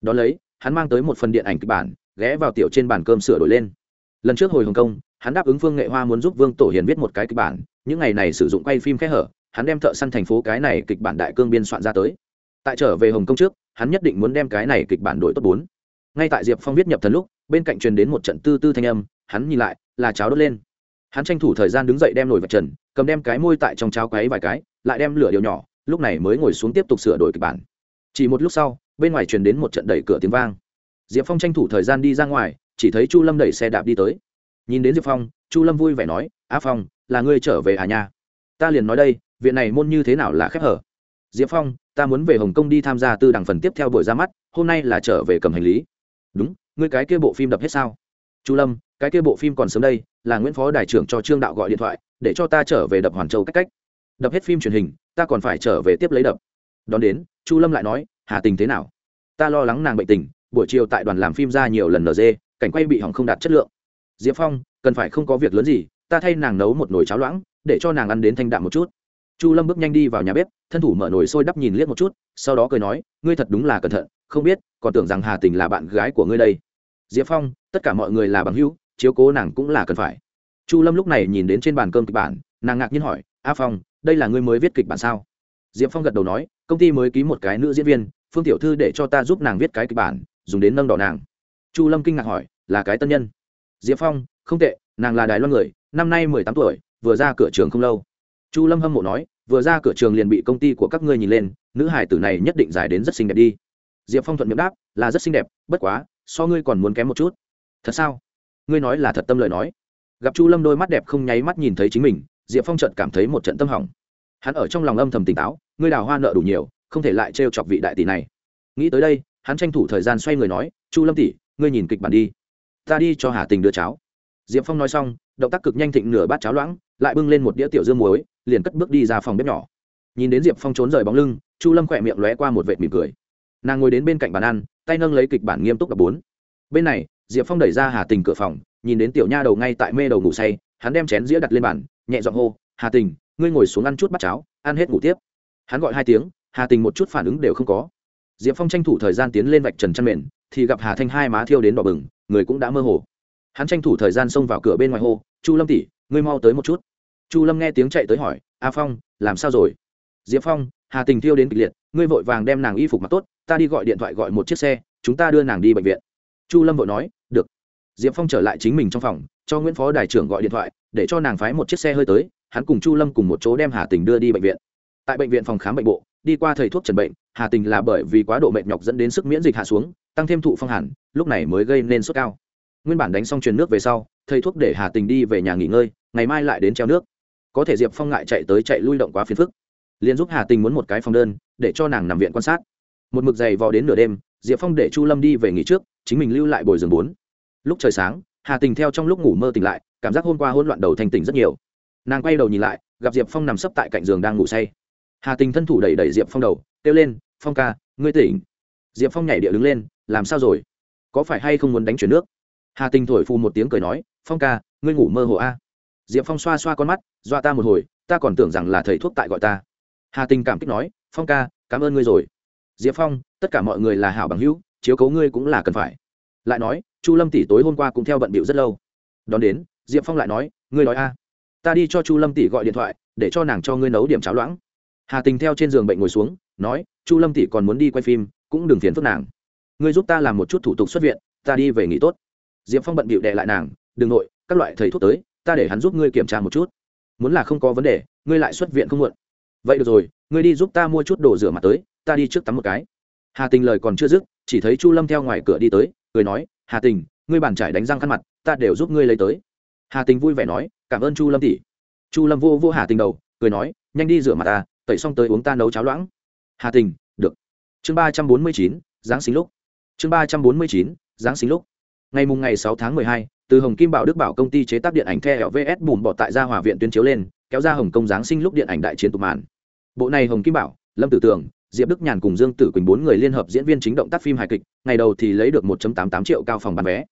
Đón lấy, hắn mang tới một phần điện ảnh kịch bản, ghé vào tiểu trên bàn cơm sửa đổi lên. Lần trước hồi hồng kông, hắn đáp ứng phương nghệ hoa muốn giúp vương tổ hiền viết một cái kịch bản, những ngày này sử dụng quay phim khẽ hở hắn đem thợ săn thành phố cái này kịch bản đại cương biên soạn ra tới. Tại trở về hồng kông trước, hắn nhất định muốn đem cái này kịch bản đổi tốt bốn. Ngay tại diệp phong viết nhập thần lúc, bên cạnh truyền đến một trận tư tư thanh âm, hắn nhìn lại, là cháo đốt lên. Hắn tranh thủ thời gian đứng dậy đem nổi vật trần, cầm đem cái môi tại trong cháo quấy vài cái, lại đem lửa điều nhỏ, lúc này mới ngồi xuống tiếp tục sửa đổi kịch bản. Chỉ một lúc sau, bên ngoài truyền đến một trận đẩy cửa tiếng vang. Diệp phong tranh thủ thời gian đi ra ngoài, chỉ thấy chu lâm đẩy xe đạp đi tới. Nhìn đến diệp phong, chu lâm vui vẻ nói, a phong, là ngươi trở về à nha? Ta liền nói đây viện này môn như thế nào là khép hở? Diệp phong, ta muốn về hồng kông đi tham gia tư đảng phần tiếp theo buổi ra mắt, hôm nay là trở về cầm hành lý. Đúng, ngươi cái kia bộ phim đập hết sao? Chu lâm, cái kia bộ phim còn sớm đây, là nguyễn phó đại trưởng cho trương đạo gọi điện thoại, để cho ta trở về đập hoàn châu cách cách. Đập hết phim truyền hình, ta còn phải trở về tiếp lấy đập. Đón đến, chu lâm lại nói, hà tình thế nào? Ta lo lắng nàng bệnh tình, buổi chiều tại đoàn làm phim ra nhiều lần nd cảnh quay bị hỏng không đạt chất lượng. Diệp phong, cần phải không có việc lớn gì, ta thay nàng nấu một nồi cháo loãng, để cho nàng ăn đến thanh đạm một chút chu lâm bước nhanh đi vào nhà bếp, thân thủ mở nồi sôi đắp nhìn liếc một chút, sau đó cười nói, ngươi thật đúng là cẩn thận, không biết, còn tưởng rằng hà tình là bạn gái của ngươi đây. Diệp phong, tất cả mọi người là bằng hữu, chiếu cố nàng cũng là cần phải. Chu lâm lúc này nhìn đến trên bàn cơm kịch bản, nàng ngạc nhiên hỏi, a phong, đây là ngươi mới viết kịch bản sao? Diệp phong gật đầu nói, công ty mới ký một cái nữ diễn viên, phương tiểu thư để cho ta giúp nàng viết cái kịch bản, dùng đến nâng đỏ nàng. Chu lâm kinh ngạc hỏi, là cái tân nhân? Diệp phong, không tệ, nàng là đài loan người, năm nay mười tám tuổi, vừa ra cửa trường không lâu chu lâm hâm mộ nói, vừa ra cửa trường liền bị công ty của các ngươi nhìn lên, nữ hải tử này nhất định dài đến rất xinh đẹp đi. Diệp phong thuận miệng đáp, là rất xinh đẹp, bất quá, so ngươi còn muốn kém một chút. Thật sao? Ngươi nói là thật tâm lời nói. Gặp chu lâm đôi mắt đẹp không nháy mắt nhìn thấy chính mình, diệp phong trận cảm thấy một trận tâm hỏng. Hắn ở trong lòng âm thầm tỉnh táo, ngươi đào hoa nợ đủ nhiều, không thể lại trêu chọc vị đại tỷ này. Nghĩ tới đây, hắn tranh thủ thời gian xoay người nói, chu lâm tỷ, ngươi nhìn kịch bản đi. Ta đi cho hà tình đưa cháo diệp phong nói xong, động tác cực nhanh thịnh nửa bát cháo loãng, lại bưng lên một đĩa tiểu dương muối, liền cất bước đi ra phòng bếp nhỏ. Nhìn đến diệp phong trốn rời bóng lưng, chu lâm khỏe miệng lóe qua một vệt mỉm cười. Nàng ngồi đến bên cạnh bàn ăn, tay nâng lấy kịch bản nghiêm túc đập bốn. Bên này, diệp phong đẩy ra hà tình cửa phòng, nhìn đến tiểu nha đầu ngay tại mê đầu ngủ say, hắn đem chén dĩa đặt lên bàn, nhẹ giọng hô, hà tình, ngươi ngồi xuống ăn chút bát cháo, ăn hết ngủ tiếp. Hắn gọi hai tiếng, hà tình một chút phản ứng đều không có. Diệp phong tranh thủ thời gian tiến lên vạch trần chăn mền, thì gặp hà thanh hai má thiêu đến đỏ bừng, người cũng đã mơ hồ hắn tranh thủ thời gian xông vào cửa bên ngoài hô, chu lâm tỉ ngươi mau tới một chút. Chu lâm nghe tiếng chạy tới hỏi, a phong, làm sao rồi? Diệp phong, hà tình thiêu đến kịch liệt, ngươi vội vàng đem nàng y phục mặc tốt, ta đi gọi điện thoại gọi một chiếc xe, chúng ta đưa nàng đi bệnh viện. Chu lâm vội nói, được. Diệp phong trở lại chính mình trong phòng, cho nguyễn phó đại trưởng gọi điện thoại, để cho nàng phái một chiếc xe hơi tới, hắn cùng chu lâm cùng một chỗ đem hà tình đưa đi bệnh viện. Tại bệnh viện phòng khám bệnh bộ, đi qua thầy thuốc trần bệnh, hà tình là bởi vì quá độ mệt nhọc dẫn đến sức miễn dịch hạ xuống, tăng thêm thụ phong hẳn lúc này mới gây nên sốt cao nguyên bản đánh xong truyền nước về sau, thầy thuốc để hà tình đi về nhà nghỉ ngơi, ngày mai lại đến treo nước. Có thể diệp phong ngại chạy tới chạy lui động quá phiền phức. Liền giúp hà tình muốn một cái phòng đơn, để cho nàng nằm viện quan sát. Một mực dày vò đến nửa đêm, diệp phong để chu lâm đi về nghỉ trước, chính mình lưu lại bồi giường bốn. Lúc trời sáng, hà tình theo trong lúc ngủ mơ tỉnh lại, cảm giác hôm qua hỗn loạn đầu thanh tỉnh rất nhiều. Nàng quay đầu nhìn lại, gặp diệp phong nằm sấp tại cạnh giường đang ngủ say. Hà tình thân thủ đẩy đẩy diệp phong đầu, kêu lên, phong ca, ngươi tỉnh. Diệp phong nhảy địa đứng lên, làm sao rồi? Có phải hay không muốn đánh chuyển nước? Hà tình thổi phù một tiếng cười nói, phong ca, ngươi ngủ mơ hồ a? Diệp phong xoa xoa con mắt, dọa ta một hồi, ta còn tưởng rằng là thầy thuốc tại gọi ta. Hà tình cảm kích nói, phong ca, cảm ơn ngươi rồi. Diệp phong, tất cả mọi người là hảo bằng hữu, chiếu cấu ngươi cũng là cần phải. Lại nói, chu lâm tỷ tối hôm qua cũng theo bận bịu rất lâu. Đón đến, diệp phong lại nói, ngươi nói a, ta đi cho chu lâm tỷ gọi điện thoại, để cho nàng cho ngươi nấu điểm cháo loãng. Hà tình theo trên giường bệnh ngồi xuống, nói, chu lâm tỷ còn muốn đi quay phim, cũng đừng phiền phức nàng. Ngươi giúp ta làm một chút thủ tục xuất viện, ta đi về nghỉ tốt diệp phong bận bịu đệ lại nàng đ ừ n g nội, các loại thầy thuốc tới, ta để hắn giúp ngươi kiểm tra một chút. Muốn là không có vấn đề, ngươi lại xuất viện không muộn. Vậy được rồi, ngươi đi giúp ta mua chút đồ rửa mặt tới, ta đi trước tắm một cái. Hà tình lời còn chưa dứt, chỉ thấy chu lâm theo ngoài cửa đi tới, cười nói, hà tình, ngươi bàn trải đánh răng khăn mặt, ta đều giúp ngươi lấy tới. Hà tình vui vẻ nói, cảm ơn chu lâm tỷ. Chu lâm vô vô hà tình đầu, cười nói, nhanh đi rửa mặt ta, tẩy xong tới uống ta nấu cháo loãng. Hà tình, được. Chương ba trăm bốn mươi chín, giáng sinh lúc. Chương ba trăm bốn mươi chín, giáng sinh lúc ngày mùng ngày 6 tháng mười hai, từ hồng kim bảo đức bảo công ty chế tác điện ảnh theo vs bùn bỏ tại gia hòa viện tuyên chiếu lên, kéo ra hồng công giáng sinh lúc điện ảnh đại chiến tụ màn. Bộ này hồng kim bảo, lâm tử tường, diệp đức nhàn cùng dương tử quỳnh bốn người liên hợp diễn viên chính động tác phim hài kịch, ngày đầu thì lấy được 1.88 triệu cao phòng bán vé.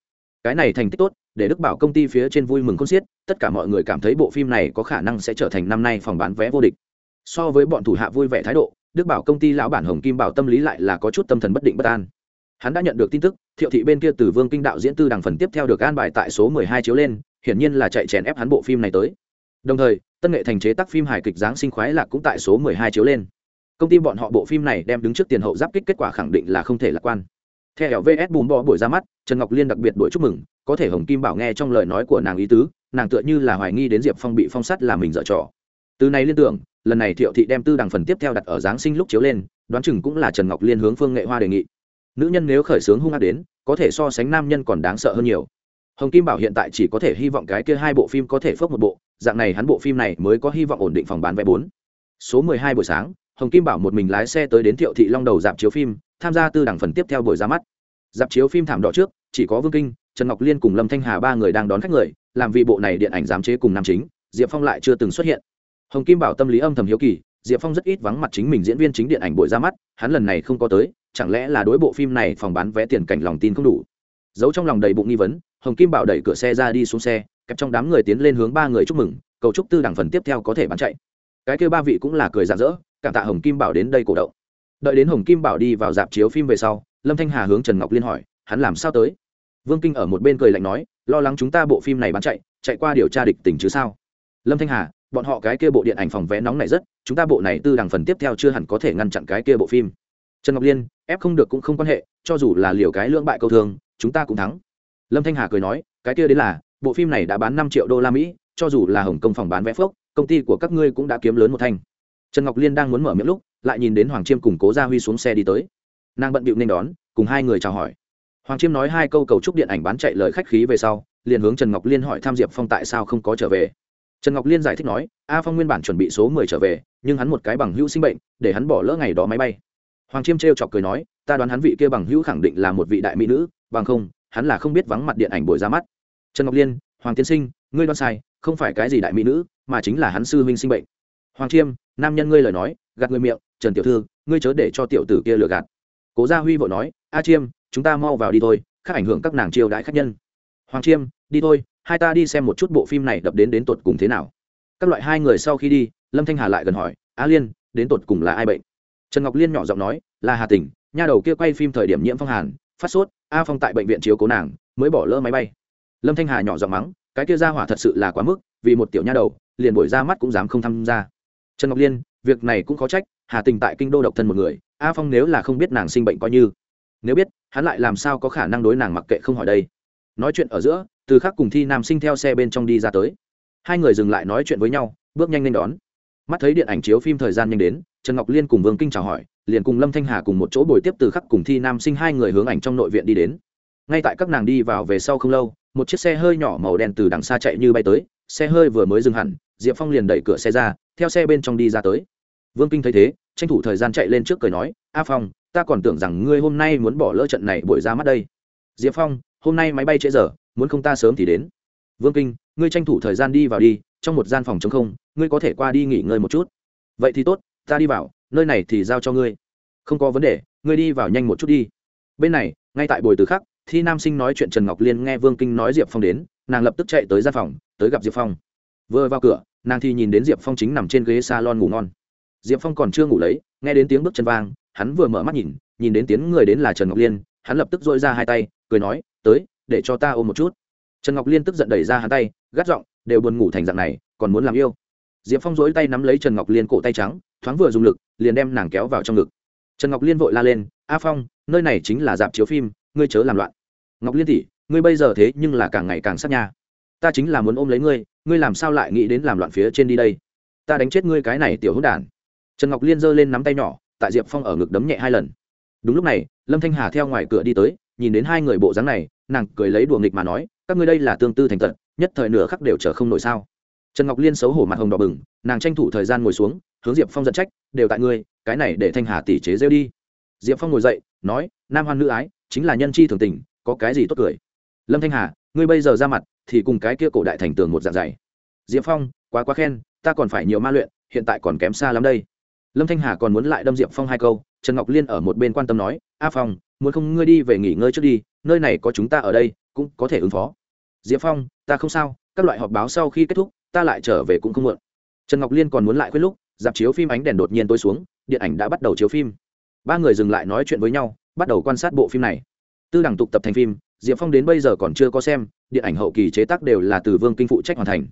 Cái này thành tích tốt, để đức bảo công ty phía trên vui mừng khôn xiết, tất cả mọi người cảm thấy bộ phim này có khả năng sẽ trở thành năm nay phòng bán vé vô địch. So với bọn thủ hạ vui vẻ thái độ, đức bảo công ty lão bản hồng kim bảo tâm lý lại là có chút tâm thần bất định bất an hắn đã nhận được tin tức, thiệu thị bên kia từ vương kinh đạo diễn tư đằng phần tiếp theo được an bài tại số 12 chiếu lên, hiển nhiên là chạy chèn ép hắn bộ phim này tới. Đồng thời, tân nghệ thành chế tác phim hài kịch giáng sinh khoái lạc cũng tại số 12 chiếu lên. Công ty bọn họ bộ phim này đem đứng trước tiền hậu giáp kích kết quả khẳng định là không thể lạc quan. Theo vs bùm bò buổi ra mắt, trần ngọc liên đặc biệt đuổi chúc mừng, có thể hồng kim bảo nghe trong lời nói của nàng ý tứ, nàng tựa như là hoài nghi đến diệp phong bị phong sắt là mình dở trò. Từ này liên tưởng, lần này thiệu thị đem tư đằng phần tiếp theo đặt ở giáng sinh lúc chiếu lên, đoán chừng cũng là trần ngọc liên hướng phương nghệ hoa đề nghị nữ nhân nếu khởi sướng hung ác đến, có thể so sánh nam nhân còn đáng sợ hơn nhiều. Hồng kim bảo hiện tại chỉ có thể hy vọng cái kia hai bộ phim có thể phớt một bộ, dạng này hắn bộ phim này mới có hy vọng ổn định phòng bán vé bốn. Số mười hai buổi sáng, hồng kim bảo một mình lái xe tới đến thiệu thị long đầu dạp chiếu phim, tham gia tư đảng phần tiếp theo buổi ra mắt. Dạp chiếu phim thảm đỏ trước, chỉ có vương kinh, trần ngọc liên cùng lâm thanh hà ba người đang đón khách người, làm vì bộ này điện ảnh giám chế cùng nam chính, diệp phong lại chưa từng xuất hiện. Hồng kim bảo tâm lý âm thầm hiếu kỳ, diệp phong rất ít vắng mặt chính mình diễn viên chính điện ảnh buổi ra mắt, hắn lần này không có tới chẳng lẽ là đối bộ phim này phòng bán vé tiền cảnh lòng tin không đủ? Giấu trong lòng đầy bụng nghi vấn, hồng kim bảo đẩy cửa xe ra đi xuống xe, kẹp trong đám người tiến lên hướng ba người chúc mừng, cầu chúc tư đảng phần tiếp theo có thể bán chạy. Cái kêu ba vị cũng là cười rạng rỡ, cảm tạ hồng kim bảo đến đây cổ động. Đợi đến hồng kim bảo đi vào dạp chiếu phim về sau, lâm thanh hà hướng trần ngọc liên hỏi, hắn làm sao tới? Vương kinh ở một bên cười lạnh nói, lo lắng chúng ta bộ phim này bán chạy chạy qua điều tra địch tình chứ sao? Lâm thanh hà, bọn họ cái kia bộ điện ảnh phòng vé nóng này rất, chúng ta bộ này tư đằng phần tiếp theo chưa hẳn có thể ngăn chặn cái kia bộ phim trần ngọc liên, ép không được cũng không quan hệ, cho dù là liều cái lưỡng bại câu thường, chúng ta cũng thắng. Lâm thanh hà cười nói, cái kia đến là, bộ phim này đã bán năm triệu đô la mỹ, cho dù là hồng công phòng bán vé phước công ty của các ngươi cũng đã kiếm lớn một thanh trần ngọc liên đang muốn mở miệng lúc, lại nhìn đến hoàng chiêm cùng cố gia huy xuống xe đi tới. Nàng bận bịu nên đón, cùng hai người chào hỏi. Hoàng chiêm nói hai câu cầu chúc điện ảnh bán chạy lời khách khí về sau, liền hướng trần ngọc liên hỏi tham diệp phong tại sao không có trở về. Trần ngọc liên giải thích nói, a phong nguyên bản chuẩn bị số mười trở về, nhưng hắn một cái bằng hữu sinh bệnh, để hắn bỏ lỡ ngày đó máy bay hoàng chiêm trêu chọc cười nói, ta đoán hắn vị kia bằng hữu khẳng định là một vị đại mỹ nữ, bằng không, hắn là không biết vắng mặt điện ảnh buổi ra mắt. Trần ngọc liên, hoàng tiến sinh, ngươi đoán sai, không phải cái gì đại mỹ nữ, mà chính là hắn sư huynh sinh bệnh. Hoàng chiêm, nam nhân ngươi lời nói, gạt người miệng, trần tiểu thư, ngươi chớ để cho tiểu tử kia lừa gạt. Cố gia huy vội nói, a chiêm, chúng ta mau vào đi thôi, khác ảnh hưởng các nàng chiêu đãi khách nhân. Hoàng chiêm, đi thôi, hai ta đi xem một chút bộ phim này đập đến đến tột cùng thế nào. Các loại hai người sau khi đi, lâm thanh hà lại gần hỏi, a liên, đến tột cùng là ai bệnh? Trần ngọc liên nhỏ giọng nói, là hà tình nha đầu kia quay phim thời điểm nhiễm phong hàn, phát sốt, a phong tại bệnh viện chiếu cố nàng, mới bỏ lỡ máy bay. Lâm thanh hà nhỏ giọng mắng, cái kia ra hỏa thật sự là quá mức, vì một tiểu nha đầu, liền buổi ra mắt cũng dám không tham gia. Trần ngọc liên, việc này cũng khó trách, hà tình tại kinh đô độc thân một người, a phong nếu là không biết nàng sinh bệnh coi như. Nếu biết, hắn lại làm sao có khả năng đối nàng mặc kệ không hỏi đây? Nói chuyện ở giữa, từ khắc cùng thi nam sinh theo xe bên trong đi ra tới. Hai người dừng lại nói chuyện với nhau, bước nhanh lên đón. Mắt thấy điện ảnh chiếu phim thời gian nhanh đến trần ngọc liên cùng vương kinh chào hỏi, liền cùng lâm thanh hà cùng một chỗ buổi tiếp từ khắc cùng thi nam sinh hai người hướng ảnh trong nội viện đi đến. Ngay tại các nàng đi vào về sau không lâu, một chiếc xe hơi nhỏ màu đen từ đằng xa chạy như bay tới, xe hơi vừa mới dừng hẳn, diệp phong liền đẩy cửa xe ra, theo xe bên trong đi ra tới. Vương kinh thấy thế, tranh thủ thời gian chạy lên trước cười nói, a phong, ta còn tưởng rằng ngươi hôm nay muốn bỏ lỡ trận này buổi ra mắt đây. Diệp phong, hôm nay máy bay trễ giờ, muốn không ta sớm thì đến. Vương kinh, ngươi tranh thủ thời gian đi vào đi, trong một gian phòng chống không, ngươi có thể qua đi nghỉ ngơi một chút. Vậy thì tốt ta đi vào, nơi này thì giao cho ngươi. Không có vấn đề, ngươi đi vào nhanh một chút đi. Bên này, ngay tại bồi từ khắc, thi nam sinh nói chuyện trần ngọc liên nghe vương kinh nói diệp phong đến, nàng lập tức chạy tới gian phòng, tới gặp diệp phong. Vừa vào cửa, nàng thì nhìn đến diệp phong chính nằm trên ghế s a lon ngủ ngon. Diệp phong còn chưa ngủ lấy, nghe đến tiếng bước chân vang, hắn vừa mở mắt nhìn nhìn đến tiếng người đến là trần ngọc liên, hắn lập tức dội ra hai tay, cười nói, tới, để cho ta ôm một chút. Trần ngọc liên tức giận đẩy ra hắn tay, gắt giọng, đều buồn ngủ thành dạng này, còn muốn làm yêu diệp phong duỗi tay nắm lấy trần ngọc liên cổ tay trắng, thoáng vừa dùng lực, liền đem nàng kéo vào trong ngực. Trần ngọc liên vội la lên, a phong, nơi này chính là dạp chiếu phim, ngươi chớ làm loạn. Ngọc liên tỷ, ngươi bây giờ thế nhưng là càng ngày càng sát nha. Ta chính là muốn ôm lấy ngươi ngươi làm sao lại nghĩ đến làm loạn phía trên đi đây? Ta đánh chết ngươi cái này tiểu hữu đản. Trần ngọc liên giơ lên nắm tay nhỏ, tại diệp phong ở ngực đấm nhẹ hai lần. Đúng lúc này, lâm thanh hà theo ngoài cửa đi tới, nhìn đến hai người bộ dáng này, nàng cười lấy đùa nghịch mà nói, các ngươi đây là tương tư thành tật, nhất thời nửa khắc đều chờ không nổi sao? Trần ngọc liên xấu hổ mặt hồng đỏ bừng, nàng tranh thủ thời gian ngồi xuống, hướng diệp phong giận trách, đều tại ngươi, cái này để thanh hà tỷ chế rêu đi. Diệp phong ngồi dậy, nói, nam hoan nữ ái, chính là nhân chi thường tình, có cái gì tốt cười? Lâm thanh hà, ngươi bây giờ ra mặt, thì cùng cái kia cổ đại thành tường một dạng dày. Diệp phong, quá quá khen, ta còn phải nhiều ma luyện, hiện tại còn kém xa lắm đây. Lâm thanh hà còn muốn lại đâm diệp phong hai câu, trần ngọc liên ở một bên quan tâm nói, a phong, muốn không ngươi đi về nghỉ ngơi trước đi, nơi này có chúng ta ở đây, cũng có thể ứng phó. Diệp phong, ta không sao, các loại họp báo sau khi kết thúc ta lại trở về cũng không muộn. Trần ngọc liên còn muốn lại khuyết lúc, dạp chiếu phim ánh đèn đột nhiên tối xuống, điện ảnh đã bắt đầu chiếu phim. Ba người dừng lại nói chuyện với nhau, bắt đầu quan sát bộ phim này. Tư đẳng tục tập thành phim, diệp phong đến bây giờ còn chưa có xem, điện ảnh hậu kỳ chế tác đều là từ vương kinh phụ trách hoàn thành.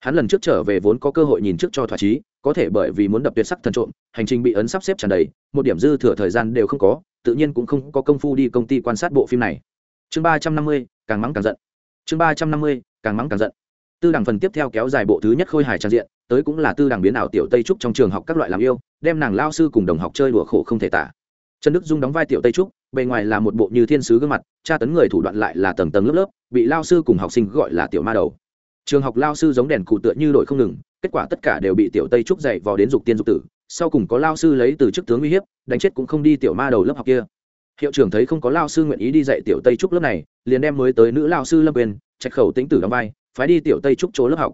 Hắn lần trước trở về vốn có cơ hội nhìn trước cho thỏa chí, có thể bởi vì muốn đập tuyệt sắc thần trộm, hành trình bị ấn sắp xếp tràn đầy, một điểm dư thừa thời gian đều không có, tự nhiên cũng không có công phu đi công ty quan sát bộ phim này. Chương ba trăm năm mươi, càng mắng càng giận. Chương ba trăm năm mươi, càng mắng càng giận tư đằng phần tiếp theo kéo dài bộ thứ nhất khôi hài trang diện, tới cũng là tư đằng biến ảo tiểu tây trúc trong trường học các loại làm yêu, đem nàng lao sư cùng đồng học chơi đùa khổ không thể tả. Trần đức dung đóng vai tiểu tây trúc, bề ngoài là một bộ như thiên sứ gương mặt, tra tấn người thủ đoạn lại là tầng tầng lớp lớp, bị lao sư cùng học sinh gọi là tiểu ma đầu. Trường học lao sư giống đèn cụ tựa như đội không ngừng, kết quả tất cả đều bị tiểu tây trúc dạy vò đến dục tiên dục tử, sau cùng có lao sư lấy từ chức tướng uy hiếp, đánh chết cũng không đi tiểu ma đầu lớp học kia. Hiệu trưởng thấy không có lao sư nguyện ý đi dạy tiểu tây trúc lớp này, liền đem mới tới nữ lao sư lâm quyền, trạch khẩu tính tử đóng vai phái đi tiểu tây trúc chỗ lớp học.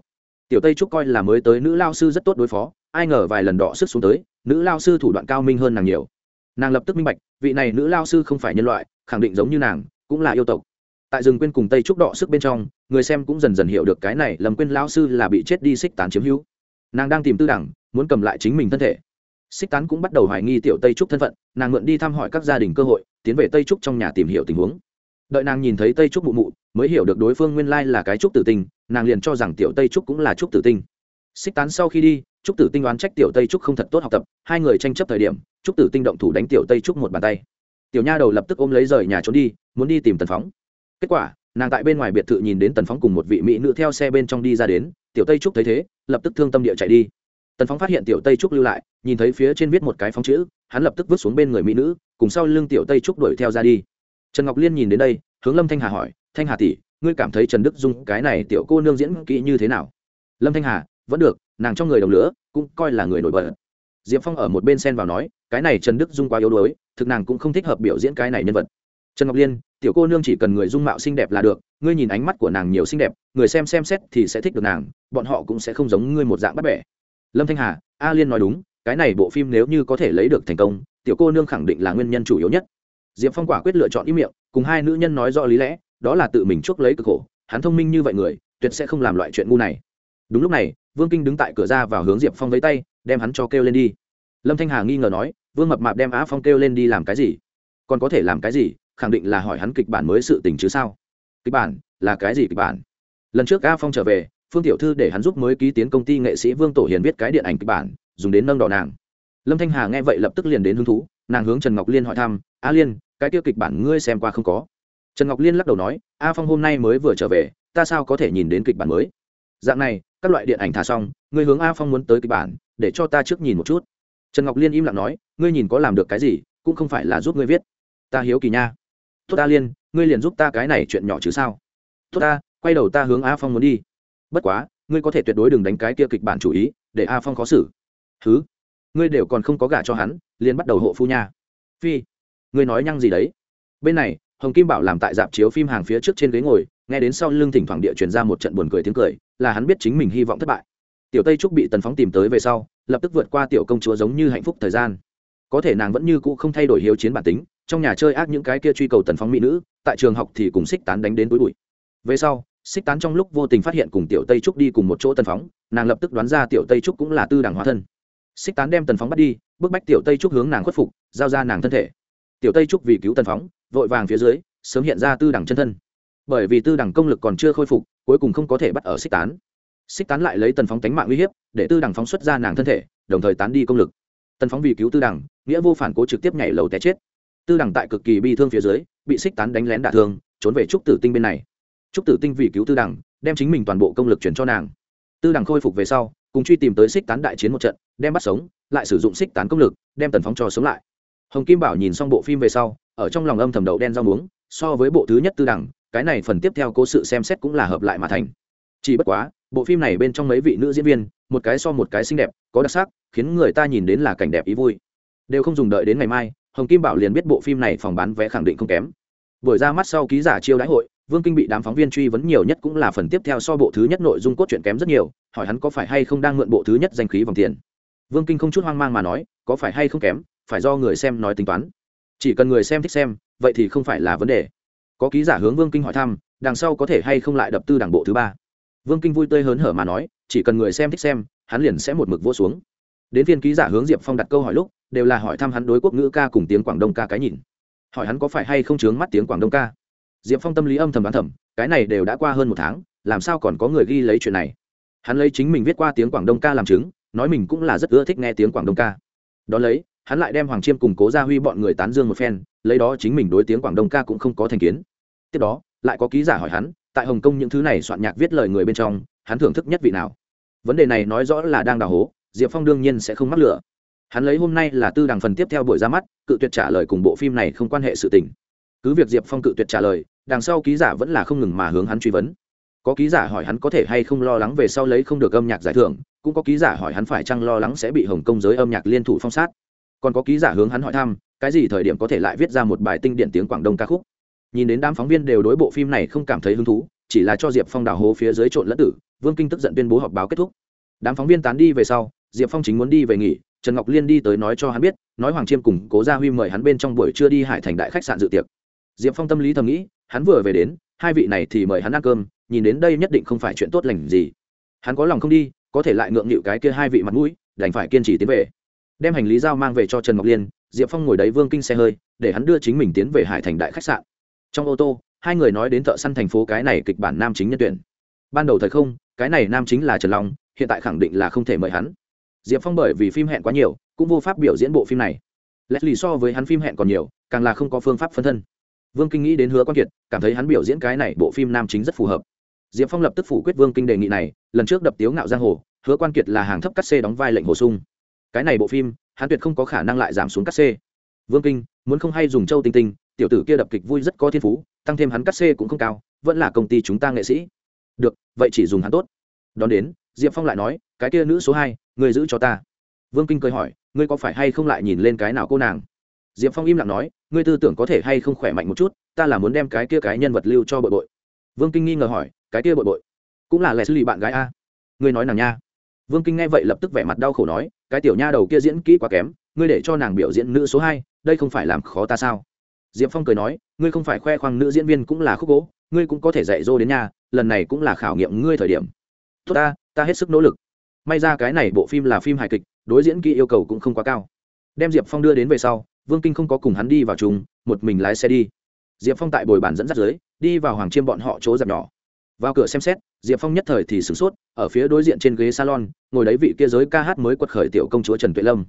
Tiểu tây trúc coi là mới tới nữ lao sư rất tốt đối phó, ai ngờ vài lần đọ sức xuống tới, nữ lao sư thủ đoạn cao minh hơn nàng nhiều. Nàng lập tức minh bạch, vị này nữ lao sư không phải nhân loại, khẳng định giống như nàng, cũng là yêu tộc. Tại rừng quên cùng tây trúc đọ sức bên trong, người xem cũng dần dần hiểu được cái này lầm quên lao sư là bị chết đi xích tán chiếm hữu. Nàng đang tìm tư đẳng, muốn cầm lại chính mình thân thể. Xích tán cũng bắt đầu hoài nghi tiểu tây trúc thân phận, nàng mượn đi thăm hỏi các gia đình cơ hội, tiến về tây trúc trong nhà tìm hiểu tình huống đợi nàng nhìn thấy tây trúc mụ mụ, mới hiểu được đối phương nguyên lai là cái trúc tử tinh, nàng liền cho rằng tiểu tây trúc cũng là trúc tử tinh. Xích tán sau khi đi, trúc tử tinh đoán trách tiểu tây trúc không thật tốt học tập, hai người tranh chấp thời điểm, trúc tử tinh động thủ đánh tiểu tây trúc một bàn tay. Tiểu nha đầu lập tức ôm lấy rời nhà trốn đi, muốn đi tìm tần phóng. Kết quả, nàng tại bên ngoài biệt thự nhìn đến tần phóng cùng một vị mỹ nữ theo xe bên trong đi ra đến, tiểu tây trúc thấy thế, lập tức thương tâm địa chạy đi. Tần phóng phát hiện tiểu tây trúc lưu lại, nhìn thấy phía trên viết một cái phóng chữ, hắn lập tức vứt xuống bên người mỹ nữ, cùng sau lưng tiểu tây trúc đuổi theo ra đi trần ngọc liên nhìn đến đây, hướng lâm thanh hà hỏi, thanh hà tỷ, ngươi cảm thấy trần đức dung cái này tiểu cô nương diễn kỹ như thế nào? Lâm thanh hà, vẫn được, nàng trong người đồng lửa, cũng coi là người nổi bật. Diệp phong ở một bên xen vào nói, cái này trần đức dung quá yếu đuối, thực nàng cũng không thích hợp biểu diễn cái này nhân vật. Trần ngọc liên, tiểu cô nương chỉ cần người dung mạo xinh đẹp là được, ngươi nhìn ánh mắt của nàng nhiều xinh đẹp, người xem xem xét thì sẽ thích được nàng, bọn họ cũng sẽ không giống ngươi một dạng bắt bẻ. Lâm thanh hà, a liên nói đúng, cái này bộ phim nếu như có thể lấy được thành công, tiểu cô nương khẳng định là nguyên nhân chủ yếu nhất diệp phong quả quyết lựa chọn ý miệng, cùng hai nữ nhân nói rõ lý lẽ, đó là tự mình chuốc lấy cực khổ, hắn thông minh như vậy người, tuyệt sẽ không làm loại chuyện ngu này. Đúng lúc này, vương kinh đứng tại cửa ra vào hướng diệp phong với tay, đem hắn cho kêu lên đi. Lâm thanh hà nghi ngờ nói, vương mập mạp đem á phong kêu lên đi làm cái gì? Còn có thể làm cái gì? Khẳng định là hỏi hắn kịch bản mới sự tình chứ sao? Kịch bản? Là cái gì kịch bản? Lần trước a phong trở về, phương tiểu thư để hắn giúp mới ký tiến công ty nghệ sĩ vương tổ hiền viết cái điện ảnh kịch bản, dùng đến nâng đỏ nàng. Lâm thanh hà nghe vậy lập tức liền đến hứng thú, nàng hướng trần ngọc liên hỏi thăm a liên cái tiêu kịch bản ngươi xem qua không có? Trần ngọc liên lắc đầu nói, a phong hôm nay mới vừa trở về, ta sao có thể nhìn đến kịch bản mới? Dạng này, các loại điện ảnh thả xong, ngươi hướng a phong muốn tới kịch bản, để cho ta trước nhìn một chút. Trần ngọc liên im lặng nói, ngươi nhìn có làm được cái gì, cũng không phải là giúp ngươi viết. Ta hiếu kỳ nha. Tốt ta liên, ngươi liền giúp ta cái này chuyện nhỏ chứ sao? Tốt ta, quay đầu ta hướng a phong muốn đi. Bất quá, ngươi có thể tuyệt đối đừng đánh cái kia kịch bản chủ ý, để a phong khó xử. Thứ ngươi đều còn không có gả cho hắn, liền bắt đầu hộ phu nha. Phi ngươi nói nhăng gì đấy? Bên này, hồng kim bảo làm tại dạp chiếu phim hàng phía trước trên ghế ngồi, nghe đến sau lưng thỉnh thoảng địa truyền ra một trận buồn cười tiếng cười, là hắn biết chính mình hy vọng thất bại. Tiểu tây trúc bị tần phóng tìm tới về sau, lập tức vượt qua tiểu công chúa giống như hạnh phúc thời gian. Có thể nàng vẫn như cũ không thay đổi hiếu chiến bản tính, trong nhà chơi ác những cái kia truy cầu tần phóng mỹ nữ, tại trường học thì cùng xích tán đánh đến túi bụi. Về sau xích tán trong lúc vô tình phát hiện cùng tiểu tây trúc đi cùng một chỗ tần phóng, nàng lập tức đoán ra tiểu tây trúc cũng là tư đảng hóa thân. Xích tán đem tần phóng bắt đi, bức bách tiểu tây trúc hướng nàng khuất phục, giao ra nàng thân thể tiểu tây trúc vì cứu tần phóng, vội vàng phía dưới, sớm hiện ra tư đẳng chân thân. Bởi vì tư đẳng công lực còn chưa khôi phục, cuối cùng không có thể bắt ở xích tán. Xích tán lại lấy tần phóng tánh mạng uy hiếp, để tư đẳng phóng xuất ra nàng thân thể, đồng thời tán đi công lực. Tần phóng vì cứu tư đẳng, nghĩa vô phản cố trực tiếp nhảy lầu té chết. Tư đẳng tại cực kỳ bi thương phía dưới, bị xích tán đánh lén đả thương, trốn về trúc tử tinh bên này. Trúc tử tinh vì cứu tư đẳng, đem chính mình toàn bộ công lực chuyển cho nàng. Tư đẳng khôi phục về sau, cùng truy tìm tới xích tán đại chiến một trận, đem bắt sống, lại sử dụng xích tán công lực, đem tần phóng cho sống lại hồng kim bảo nhìn xong bộ phim về sau, ở trong lòng âm thầm đậu đen rau muống, so với bộ thứ nhất tư đẳng cái này phần tiếp theo cố sự xem xét cũng là hợp lại mà thành. Chỉ bất quá, bộ phim này bên trong mấy vị nữ diễn viên, một cái so một cái xinh đẹp, có đặc sắc, khiến người ta nhìn đến là cảnh đẹp ý vui. Đều không dùng đợi đến ngày mai, hồng kim bảo liền biết bộ phim này phòng bán vé khẳng định không kém. Buổi ra mắt sau ký giả chiêu đãi hội, vương kinh bị đám phóng viên truy vấn nhiều nhất cũng là phần tiếp theo so bộ thứ nhất nội dung cốt truyện kém rất nhiều, hỏi hắn có phải hay không đang mượn bộ thứ nhất danh khí vòng tiền. Vương kinh không chút hoang mang mà nói, có phải hay không kém phải do người xem nói tính toán. Chỉ cần người xem thích xem, vậy thì không phải là vấn đề. Có ký giả hướng vương kinh hỏi thăm, đằng sau có thể hay không lại đập tư đảng bộ thứ ba. Vương kinh vui tươi hớn hở mà nói, chỉ cần người xem thích xem, hắn liền sẽ một mực vô xuống. Đến phiên ký giả hướng diệp phong đặt câu hỏi lúc, đều là hỏi thăm hắn đối quốc ngữ ca cùng tiếng quảng đông ca cái nhìn. Hỏi hắn có phải hay không chướng mắt tiếng quảng đông ca. Diệp phong tâm lý âm thầm đoán thầm, cái này đều đã qua hơn một tháng, làm sao còn có người ghi lấy chuyện này. Hắn lấy chính mình viết qua tiếng quảng đông ca làm chứng, nói mình cũng là rất ưa thích nghe tiếng quảng đông ca. Đón lấy hắn lại đem hoàng chiêm cùng cố gia huy bọn người tán dương một phen, lấy đó chính mình đối tiếng quảng đông ca cũng không có thành kiến. Tiếp đó, lại có ký giả hỏi hắn, tại hồng kông những thứ này soạn nhạc viết lời người bên trong, hắn thưởng thức nhất vị nào? Vấn đề này nói rõ là đang đào hố, diệp phong đương nhiên sẽ không mắc lửa. Hắn lấy hôm nay là tư đằng phần tiếp theo buổi ra mắt, cự tuyệt trả lời cùng bộ phim này không quan hệ sự tình. Cứ việc diệp phong cự tuyệt trả lời, đằng sau ký giả vẫn là không ngừng mà hướng hắn truy vấn. Có ký giả hỏi hắn có thể hay không lo lắng về sau lấy không được âm nhạc giải thưởng, cũng có ký giả hỏi hắn phải chăng lo lắng sẽ bị hồng kông giới âm nhạc liên thủ phong sát còn có ký giả hướng hắn hỏi thăm, cái gì thời điểm có thể lại viết ra một bài tinh điện tiếng quảng đông ca khúc? Nhìn đến đám phóng viên đều đối bộ phim này không cảm thấy hứng thú, chỉ là cho diệp phong đào hố phía dưới trộn lẫn tử, vương kinh tức giận tuyên bố họp báo kết thúc. Đám phóng viên tán đi về sau, diệp phong chính muốn đi về nghỉ, trần ngọc liên đi tới nói cho hắn biết, nói hoàng chiêm cùng cố gia huy mời hắn bên trong buổi trưa đi hải thành đại khách sạn dự tiệc. Diệp phong tâm lý thầm nghĩ, hắn vừa về đến, hai vị này thì mời hắn ăn cơm, nhìn đến đây nhất định không phải chuyện tốt lành gì. Hắn có lòng không đi, có thể lại ngượng nghịu cái kia hai vị mặt mũi, đành phải kiên trì tiến về đem hành lý giao mang về cho trần ngọc liên, diệp phong ngồi đấy vương kinh xe hơi, để hắn đưa chính mình tiến về hải thành đại khách sạn. Trong ô tô, hai người nói đến thợ săn thành phố cái này kịch bản nam chính nhân tuyển. Ban đầu thời không, cái này nam chính là trần long, hiện tại khẳng định là không thể mời hắn. Diệp phong bởi vì phim hẹn quá nhiều, cũng vô pháp biểu diễn bộ phim này. Leslie so với hắn phim hẹn còn nhiều, càng là không có phương pháp phân thân. Vương kinh nghĩ đến hứa quan kiệt, cảm thấy hắn biểu diễn cái này bộ phim nam chính rất phù hợp. Diệp phong lập tức phủ quyết vương kinh đề nghị này, lần trước đập tiếu ngạo giang hồ, hứa quan kiệt là hàng thấp cắt xê đóng vai lệnh bổ sung cái này bộ phim, hắn tuyệt không có khả năng lại giảm xuống cắt xê. Vương kinh, muốn không hay dùng châu tinh tinh, tiểu tử kia đập kịch vui rất có thiên phú, tăng thêm hắn cắt xê cũng không cao, vẫn là công ty chúng ta nghệ sĩ. Được, vậy chỉ dùng hắn tốt. Đón đến, diệp phong lại nói, cái kia nữ số hai người giữ cho ta. Vương kinh cười hỏi, ngươi có phải hay không lại nhìn lên cái nào cô nàng? Diệp phong im lặng nói, ngươi tư tưởng có thể hay không khỏe mạnh một chút, ta là muốn đem cái kia cái nhân vật lưu cho bội bội vương kinh nghi ngờ hỏi, cái kia bội bội cũng là lẽ xử lý bạn gái a. Ngươi nói nàng nha. Vương kinh nghe vậy lập tức vẻ mặt đau khổ nói cái tiểu nha đầu kia diễn kỹ quá kém ngươi để cho nàng biểu diễn nữ số hai đây không phải làm khó ta sao? Diệp phong cười nói ngươi không phải khoe khoang nữ diễn viên cũng là khúc gỗ ngươi cũng có thể dạy dỗ đến nhà lần này cũng là khảo nghiệm ngươi thời điểm. Tốt ta ta hết sức nỗ lực. May ra cái này bộ phim là phim hài kịch đối diễn kỹ yêu cầu cũng không quá cao. Đem diệp phong đưa đến về sau vương kinh không có cùng hắn đi vào chung một mình lái xe đi. Diệp phong tại bồi bàn dẫn dắt giới, đi vào hoàng chiêm bọn họ chỗ dạp nhỏ vào cửa xem xét, diệp phong nhất thời thì sửng sốt, ở phía đối diện trên ghế salon, ngồi đấy vị kia giới ca hát mới quật khởi tiểu công chúa trần tuệ lâm.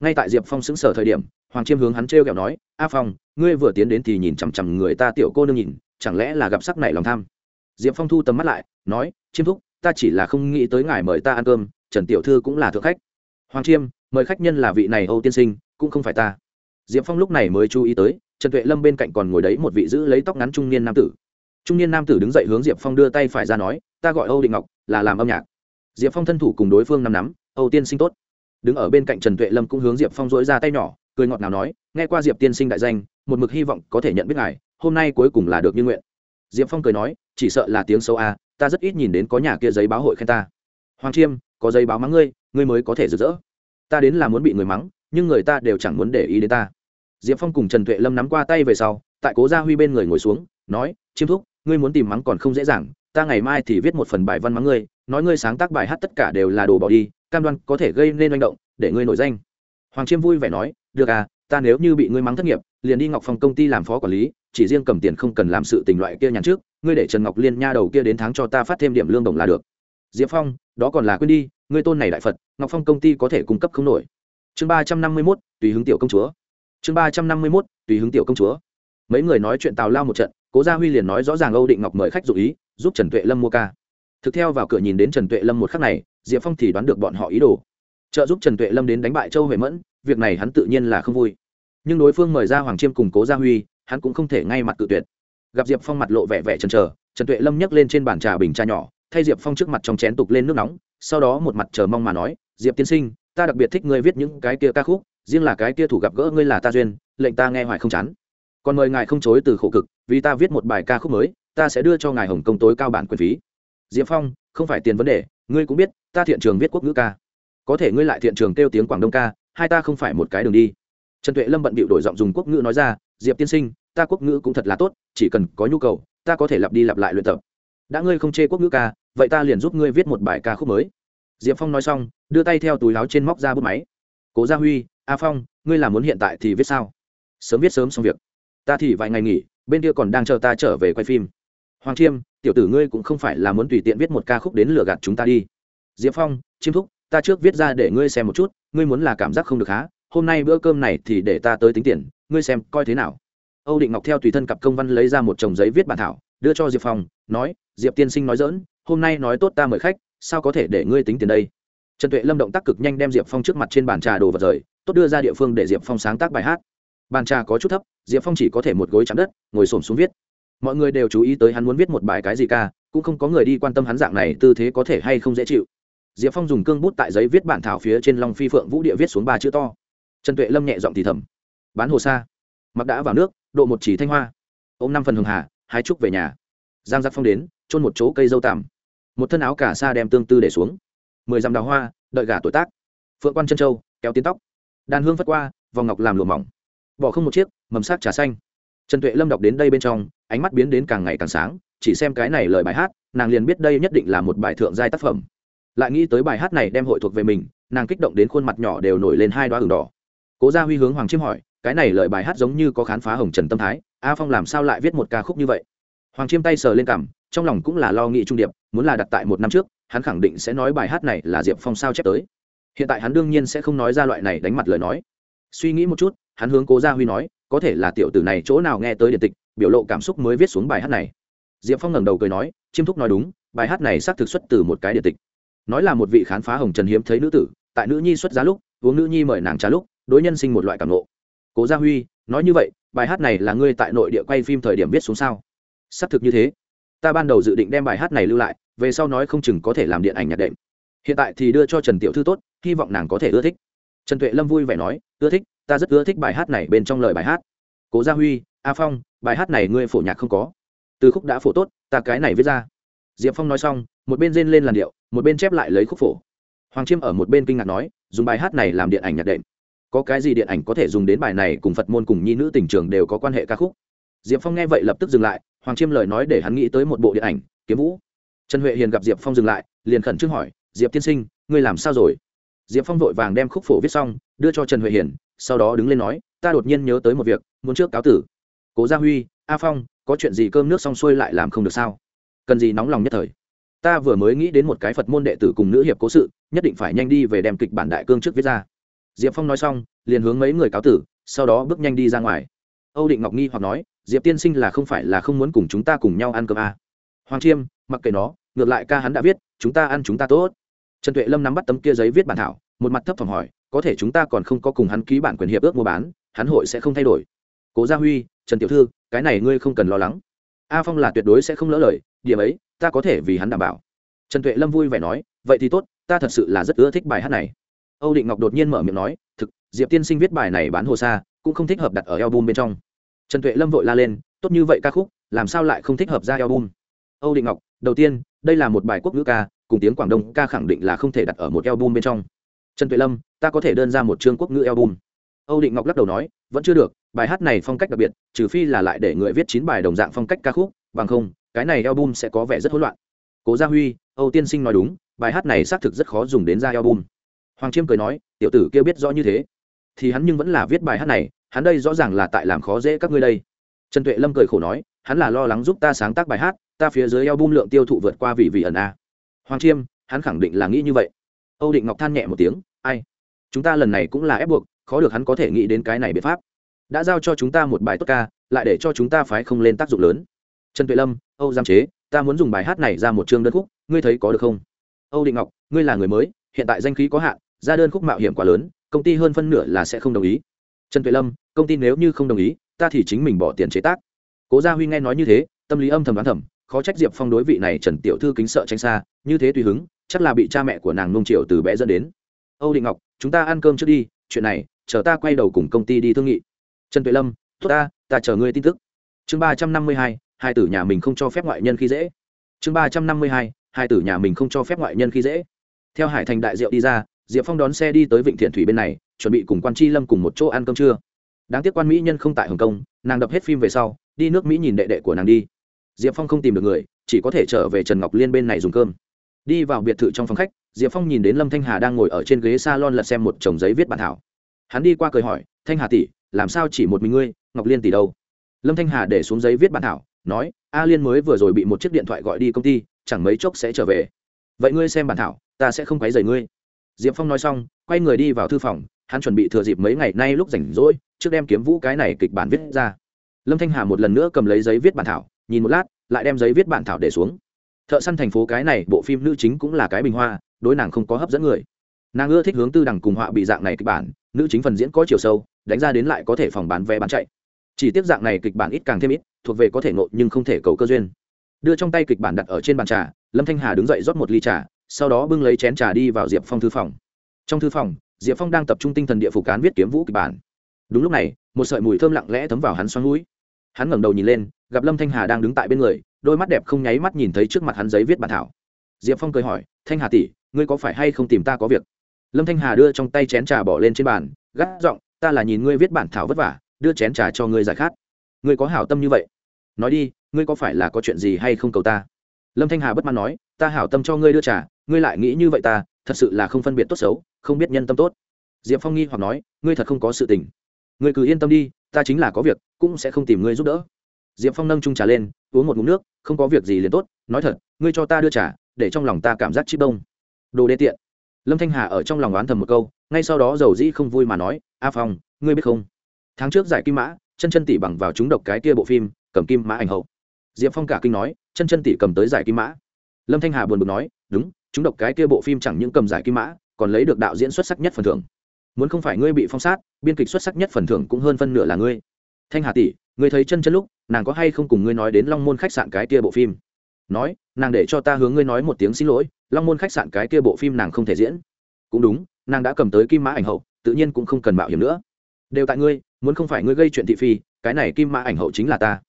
Ngay tại diệp phong xứng sở thời điểm, hoàng chiêm hướng hắn t r e o kẹo nói, a phong, ngươi vừa tiến đến thì nhìn chằm chằm người ta tiểu cô nương nhìn, chẳng lẽ là gặp sắc này lòng tham? Diệp phong thu tầm mắt lại, nói, chiêm thúc, ta chỉ là không nghĩ tới ngài mời ta ăn cơm, trần tiểu thư cũng là thượng khách. Hoàng chiêm, mời khách nhân là vị này âu tiên sinh, cũng không phải ta. Diệp phong lúc này mới chú ý tới, trần tuệ lâm bên cạnh còn ngồi đấy một vị giữ lấy tóc ngắn trung niên nam tử trung niên nam tử đứng dậy hướng diệp phong đưa tay phải ra nói, ta gọi âu định ngọc, là làm âm nhạc. Diệp phong thân thủ cùng đối phương năm nắm, âu tiên sinh tốt. Đứng ở bên cạnh trần tuệ lâm cũng hướng diệp phong dỗi ra tay nhỏ, cười ngọt nào nói, nghe qua diệp tiên sinh đại danh, một mực hy vọng có thể nhận biết ngài, hôm nay cuối cùng là được như nguyện. Diệp phong cười nói, chỉ sợ là tiếng xấu a, ta rất ít nhìn đến có nhà kia giấy báo hội khen ta. Hoàng chiêm, có giấy báo mắng ngươi ngươi mới có thể rực rỡ. Ta đến là muốn bị người mắng, nhưng người ta đều chẳng muốn để ý đến ta. Diệp phong cùng trần tuệ lâm nắm qua tay về sau, tại cố gia huy bên người ngồi xuống, nói, chiêm thúc ngươi muốn tìm mắng còn không dễ dàng, ta ngày mai thì viết một phần bài văn mắng ngươi, nói ngươi sáng tác bài hát tất cả đều là đồ bỏ đi, cam đoan có thể gây nên manh động, để ngươi nổi danh. Hoàng chiêm vui vẻ nói, được à ta nếu như bị ngươi mắng thất nghiệp, liền đi ngọc phòng công ty làm phó quản lý, chỉ riêng cầm tiền không cần làm sự tình loại kia nhàn trước, ngươi để trần ngọc liên nha đầu kia đến tháng cho ta phát thêm điểm lương đồng là được. Diệp phong, đó còn là quên đi, ngươi tôn này đại phật, ngọc phong công ty có thể cung cấp không nổi. Chương ba trăm năm mươi mốt, tùy hứng tiểu công chúa. Chương ba trăm năm mươi mốt, tùy hứng tiểu công chúa. Mấy người nói chuyện tào lao một trận cố gia huy liền nói rõ ràng âu định ngọc mời khách dụ ý, giúp trần tuệ lâm mua ca. Thực theo vào cửa nhìn đến trần tuệ lâm một khắc này, diệp phong thì đoán được bọn họ ý đồ. Trợ giúp trần tuệ lâm đến đánh bại châu huệ mẫn, việc này hắn tự nhiên là không vui. Nhưng đối phương mời ra hoàng chiêm cùng cố gia huy, hắn cũng không thể ngay mặt cự tuyệt. Gặp diệp phong mặt lộ vẻ vẻ trần chờ, trần tuệ lâm nhấc lên trên bàn trà bình trà nhỏ, thay diệp phong trước mặt trong chén tục lên nước nóng, sau đó một mặt chờ mong mà nói, diệp tiên sinh, ta đặc biệt thích ngươi viết những cái kia ca khúc, riêng là cái kia thủ gặp gỡ ngươi là ta duyên, lệnh ta nghe hoài không chán còn mời ngài không chối từ khổ cực, vì ta viết một bài ca khúc mới, ta sẽ đưa cho ngài hồng công tối cao bản quyền phí. Diệp phong, không phải tiền vấn đề, ngươi cũng biết, ta thiện trường viết quốc ngữ ca. Có thể ngươi lại thiện trường kêu tiếng quảng đông ca, hai ta không phải một cái đường đi. Trần tuệ lâm bận bịu đổi giọng dùng quốc ngữ nói ra, diệp tiên sinh, ta quốc ngữ cũng thật là tốt, chỉ cần có nhu cầu, ta có thể lặp đi lặp lại luyện tập. Đã ngươi không chê quốc ngữ ca, vậy ta liền giúp ngươi viết một bài ca khúc mới. Diệp phong nói xong, đưa tay theo túi láo trên móc ra bút máy. Cố gia huy, a phong, ngươi làm muốn hiện tại thì viết sao? Sớm viết sớm xong việc ta thì vài ngày nghỉ, bên kia còn đang chờ ta trở về quay phim. Hoàng chiêm, tiểu tử ngươi cũng không phải là muốn tùy tiện viết một ca khúc đến lừa gạt chúng ta đi. Diệp phong, chiêm thúc, ta trước viết ra để ngươi xem một chút, ngươi muốn là cảm giác không được há, hôm nay bữa cơm này thì để ta tới tính tiền, ngươi xem coi thế nào. Âu định ngọc theo tùy thân cặp công văn lấy ra một chồng giấy viết bản thảo, đưa cho diệp phong, nói, diệp tiên sinh nói dỡn hôm nay nói tốt ta mời khách, sao có thể để ngươi tính tiền đây? Trần tuệ lâm động tác cực nhanh đem diệp phong trước mặt trên bàn trà đồ vật rời, tốt đưa ra địa phương để diệp phong sáng tác bài hát. Bàn trà có chút thấp diệp phong chỉ có thể một gối chạm đất, ngồi s ổ m xuống viết. Mọi người đều chú ý tới hắn muốn viết một bài cái gì ca, cũng không có người đi quan tâm hắn dạng này tư thế có thể hay không dễ chịu. Diệp phong dùng cương bút tại giấy viết bản thảo phía trên long phi phượng vũ địa viết xuống ba chữ to. Trần tuệ lâm nhẹ giọng thì thầm. Bán hồ sa. Mặc đã vào nước, độ một chỉ thanh hoa. Ô m năm phần hường hà, hai trúc về nhà. Giang giặc phong đến trôn một chỗ cây dâu tằm. Một thân áo cả sa đem tương tư để xuống. Mười dặm đào hoa, đợi gà tuổi tác. Phượng quan chân châu, kéo tiến tóc. Đàn hương phất qua, vòng ngọc làm lùa mỏng bỏ không một chiếc, mầm sắc trà xanh. Trần tuệ lâm đọc đến đây bên trong, ánh mắt biến đến càng ngày càng sáng, chỉ xem cái này lời bài hát, nàng liền biết đây nhất định là một bài thượng giai tác phẩm. Lại nghĩ tới bài hát này đem hội thuộc về mình, nàng kích động đến khuôn mặt nhỏ đều nổi lên hai đoá hừng đỏ. Cố gia huy hướng hoàng chiêm hỏi, cái này lời bài hát giống như có khán phá hồng trần tâm thái, a phong làm sao lại viết một ca khúc như vậy? Hoàng chiêm tay sờ lên cằm, trong lòng cũng là lo nghĩ trung điệp, muốn là đặt tại một năm trước, hắn khẳng định sẽ nói bài hát này là diệp phong sao chép tới. Hiện tại hắn đương nhiên sẽ không nói ra loại này đánh mặt lời nói. Suy nghĩ một chút hắn hướng cố gia huy nói, có thể là tiểu tử này chỗ nào nghe tới điện tịch, biểu lộ cảm xúc mới viết xuống bài hát này. Diệp phong ngẩng đầu cười nói, chiêm thúc nói đúng, bài hát này xác thực xuất từ một cái điện tịch. Nói là một vị khán phá hồng trần hiếm thấy nữ tử, tại nữ nhi xuất giá lúc, uống nữ nhi mời nàng trà lúc, đối nhân sinh một loại cảm ngộ. Cố gia huy, nói như vậy, bài hát này là ngươi tại nội địa quay phim thời điểm viết xuống sao? Xác thực như thế. Ta ban đầu dự định đem bài hát này lưu lại, về sau nói không chừng có thể làm điện ảnh nhạc đệm. Hiện tại thì đưa cho trần tiểu thư tốt, hy vọng nàng có thể ưa thích. Trần tuệ lâm vui vẻ nói, ưa thích ta rất ưa thích bài hát này bên trong lời bài hát. Cố gia huy, a phong, bài hát này ngươi phổ nhạc không có. Từ khúc đã phổ tốt, ta cái này viết ra. Diệp phong nói xong, một bên rên lên làn điệu, một bên chép lại lấy khúc phổ. Hoàng chiêm ở một bên kinh ngạc nói, dùng bài hát này làm điện ảnh nhạc đệm. Có cái gì điện ảnh có thể dùng đến bài này cùng phật môn cùng nhi nữ tình trường đều có quan hệ ca khúc? Diệp phong nghe vậy lập tức dừng lại, hoàng chiêm lời nói để hắn nghĩ tới một bộ điện ảnh, kiếm vũ. Trần huệ hiền gặp diệp phong dừng lại, liền khẩn trương hỏi, diệp tiên sinh, ngươi làm sao rồi? Diệp phong vội vàng đem khúc phổ viết xong, đưa cho trần huệ hiền sau đó đứng lên nói, ta đột nhiên nhớ tới một việc, muốn trước cáo tử. Cố gia huy, a phong, có chuyện gì cơm nước xong xuôi lại làm không được sao? Cần gì nóng lòng nhất thời. Ta vừa mới nghĩ đến một cái phật môn đệ tử cùng nữ hiệp cố sự, nhất định phải nhanh đi về đem kịch bản đại cương trước viết ra. Diệp phong nói xong, liền hướng mấy người cáo tử, sau đó bước nhanh đi ra ngoài. Âu định ngọc nghi hoặc nói, diệp tiên sinh là không phải là không muốn cùng chúng ta cùng nhau ăn cơm à. hoàng chiêm, mặc kệ nó, ngược lại ca hắn đã viết, chúng ta ăn chúng ta tốt trần tuệ lâm nắm bắt tấm kia giấy viết bản thảo, một mặt thấp thỏm hỏi, có thể chúng ta còn không có cùng hắn ký bản quyền hiệp ước mua bán, hắn hội sẽ không thay đổi? Cố gia huy, trần tiểu thư, cái này ngươi không cần lo lắng. A phong là tuyệt đối sẽ không lỡ lời, điểm ấy, ta có thể vì hắn đảm bảo. Trần tuệ lâm vui vẻ nói, vậy thì tốt, ta thật sự là rất ưa thích bài hát này. Âu định ngọc đột nhiên mở miệng nói, thực, diệp tiên sinh viết bài này bán hồ xa, cũng không thích hợp đặt ở album bên trong. Trần tuệ lâm vội la lên, tốt như vậy ca khúc, làm sao lại không thích hợp ra album? Âu định ngọc, đầu tiên đây là một bài quốc ngữ ca, cùng tiếng quảng đông ca khẳng định là không thể đặt ở một album bên trong. Trần tuệ lâm, ta có thể đơn ra một chương quốc ngữ album. Âu định ngọc lắc đầu nói, vẫn chưa được, bài hát này phong cách đặc biệt, trừ phi là lại để người viết chín bài đồng dạng phong cách ca khúc, bằng không, cái này album sẽ có vẻ rất hỗn loạn. Cố gia huy, âu tiên sinh nói đúng, bài hát này xác thực rất khó dùng đến ra album. Hoàng chiêm cười nói, tiểu tử kêu biết rõ như thế. Thì hắn nhưng vẫn là viết bài hát này, hắn đây rõ ràng là tại làm khó dễ các ngươi đây. Trần tuệ lâm cười khổ nói, hắn là lo lắng giúp ta sáng tác bài hát ta phía dưới eo album lượng tiêu thụ vượt qua vị vị ẩn a. Hoàng chiêm, hắn khẳng định là nghĩ như vậy. Âu định ngọc than nhẹ một tiếng, ai? Chúng ta lần này cũng là ép buộc, khó được hắn có thể nghĩ đến cái này biện pháp. Đã giao cho chúng ta một bài tốt ca, lại để cho chúng ta phái không lên tác dụng lớn. Trần tuệ lâm, âu giam chế, ta muốn dùng bài hát này ra một chương đơn khúc, ngươi thấy có được không? Âu định ngọc, ngươi là người mới, hiện tại danh khí có hạn, ra đơn khúc mạo hiểm quá lớn, công ty hơn phân nửa là sẽ không đồng ý. Trần tuệ lâm, công ty nếu như không đồng ý, ta thì chính mình bỏ tiền chế tác. Cố gia huy nghe nói như thế, tâm lý âm thầm đoán thầm khó trách diệp phong đối vị này trần tiểu thư kính sợ tránh xa, như thế tùy hứng, chắc là bị cha mẹ của nàng nung triệu từ bé dẫn đến. Âu định ngọc, chúng ta ăn cơm trước đi, chuyện này, chờ ta quay đầu cùng công ty đi thương nghị. Trần tuệ lâm, tốt ta ta chờ ngươi tin tức. Chương ba trăm năm mươi hai hai tử nhà mình không cho phép ngoại nhân khi dễ. Chương ba trăm năm mươi hai hai tử nhà mình không cho phép ngoại nhân khi dễ. Theo hải thành đại diệu đi ra, diệp phong đón xe đi tới vịnh thiện thủy bên này, chuẩn bị cùng quan tri lâm cùng một chỗ ăn cơm trưa. Đáng tiếc quan mỹ nhân không tại hồng kông, nàng đập hết phim về sau, đi nước mỹ nhìn đệ đệ của nàng đi diệp phong không tìm được người, chỉ có thể trở về trần ngọc liên bên này dùng cơm. Đi vào biệt thự trong phòng khách, diệp phong nhìn đến lâm thanh hà đang ngồi ở trên ghế s a lon lật xem một chồng giấy viết bản thảo. Hắn đi qua cười hỏi, thanh hà tỷ, làm sao chỉ một mình ngươi, ngọc liên tỷ đâu? Lâm thanh hà để xuống giấy viết bản thảo, nói, a liên mới vừa rồi bị một chiếc điện thoại gọi đi công ty, chẳng mấy chốc sẽ trở về. Vậy ngươi xem bản thảo, ta sẽ không quấy rầy ngươi. Diệp phong nói xong, quay người đi vào thư phòng, hắn chuẩn bị thừa dịp mấy ngày nay lúc rảnh rỗi, trước đem kiếm vũ cái này kịch bản viết ra. Lâm thanh hà một lần nữa cầm lấy giấy viết bản thảo nhìn một lát, lại đem giấy viết bản thảo để xuống. Thợ săn thành phố cái này, bộ phim nữ chính cũng là cái bình hoa, đối nàng không có hấp dẫn người. Nàng ưa thích hướng tư đằng cùng họa bị dạng này kịch bản, nữ chính phần diễn có chiều sâu, đánh ra đến lại có thể phòng bán vé bán chạy. Chỉ tiếp dạng này kịch bản ít càng thêm ít, thuộc về có thể nội nhưng không thể cầu cơ duyên. Đưa trong tay kịch bản đặt ở trên bàn trà, lâm thanh hà đứng dậy rót một ly trà, sau đó bưng lấy chén trà đi vào diệp phong thư phòng. Trong thư phòng, diệp phong đang tập trung tinh thần địa phủ cán viết kiếm vũ kịch bản. Đúng lúc này, một sợi mùi thơm lặng lẽ thấm vào hắn xoắn mũi. Hắn ngẩng đầu nhìn lên gặp lâm thanh hà đang đứng tại bên người, đôi mắt đẹp không nháy mắt nhìn thấy trước mặt hắn giấy viết bản thảo. Diệp phong cười hỏi, thanh hà tỷ, ngươi có phải hay không tìm ta có việc? Lâm thanh hà đưa trong tay chén trà bỏ lên trên bàn, gắt giọng, ta là nhìn ngươi viết bản thảo vất vả, đưa chén trà cho ngươi giải khát. Ngươi có hảo tâm như vậy? Nói đi, ngươi có phải là có chuyện gì hay không cầu ta? Lâm thanh hà bất mãn nói, ta hảo tâm cho ngươi đưa trà, ngươi lại nghĩ như vậy ta, thật sự là không phân biệt tốt xấu, không biết nhân tâm tốt. Diệp phong nghi hoặc nói, ngươi thật không có sự tình. Ngươi cứ yên tâm đi, ta chính là có việc, cũng sẽ không tìm ngươi giúp đỡ diệp phong nâng trung trà lên, uống một ngụm nước, không có việc gì liền tốt, nói thật, ngươi cho ta đưa trà, để trong lòng ta cảm giác chip đông. Đồ đê tiện. Lâm thanh hà ở trong lòng oán thầm một câu, ngay sau đó dầu dĩ không vui mà nói, a phong, ngươi biết không? Tháng trước giải kim mã, chân chân tỷ bằng vào chúng độc cái kia bộ phim, cầm kim mã ảnh hậu. Diệp phong cả kinh nói, chân chân tỷ cầm tới giải kim mã. Lâm thanh hà buồn bực nói, đúng, chúng độc cái kia bộ phim chẳng những cầm giải kim mã, còn lấy được đạo diễn xuất sắc nhất phần thưởng. Muốn không phải ngươi bị phong sát, biên kịch xuất sắc nhất phần thưởng cũng hơn phân nửa là ngươi. Thanh hà tỷ ngươi thấy chân chân lúc, nàng có hay không cùng ngươi nói đến long môn khách sạn cái kia bộ phim? Nói, nàng để cho ta hướng ngươi nói một tiếng xin lỗi, long môn khách sạn cái kia bộ phim nàng không thể diễn. Cũng đúng, nàng đã cầm tới kim mã ảnh hậu, tự nhiên cũng không cần mạo hiểm nữa. Đều tại ngươi, muốn không phải ngươi gây chuyện thị phi, cái này kim mã ảnh hậu chính là ta.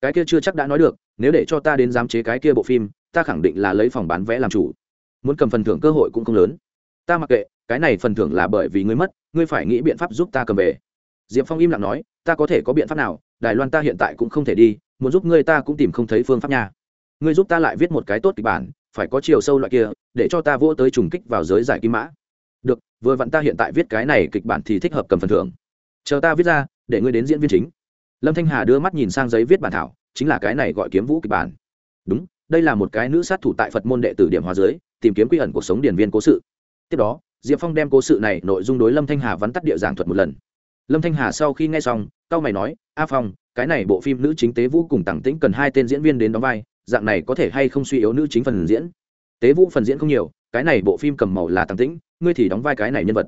Cái kia chưa chắc đã nói được, nếu để cho ta đến giám chế cái kia bộ phim, ta khẳng định là lấy phòng bán vé làm chủ. Muốn cầm phần thưởng cơ hội cũng không lớn. Ta mặc kệ, cái này phần thưởng là bởi vì ngươi mất, ngươi phải nghĩ biện pháp giúp ta cầm về. Diệp phong im lặng nói, ta có thể có biện pháp nào đài loan ta hiện tại cũng không thể đi, muốn giúp ngươi ta cũng tìm không thấy phương pháp nha. Ngươi giúp ta lại viết một cái tốt kịch bản, phải có chiều sâu loại kia, để cho ta vỗ tới trùng kích vào giới giải kim mã. Được, vừa vặn ta hiện tại viết cái này kịch bản thì thích hợp cầm phần thưởng. Chờ ta viết ra, để ngươi đến diễn viên chính. Lâm thanh hà đưa mắt nhìn sang giấy viết bản thảo, chính là cái này gọi kiếm vũ kịch bản. Đúng, đây là một cái nữ sát thủ tại phật môn đệ tử điểm hóa giới, tìm kiếm quy ẩn cuộc sống điển viên cố sự. Tiếp đó, diệp phong đem cố sự này nội dung đối lâm thanh hà vắn tắt địa giảng thuật một lần lâm thanh hà sau khi nghe xong cao mày nói, a phong, cái này bộ phim nữ chính tế vũ cùng tặng tĩnh cần hai tên diễn viên đến đóng vai, dạng này có thể hay không suy yếu nữ chính phần diễn? Tế vũ phần diễn không nhiều, cái này bộ phim cầm màu là tặng tĩnh, ngươi thì đóng vai cái này nhân vật.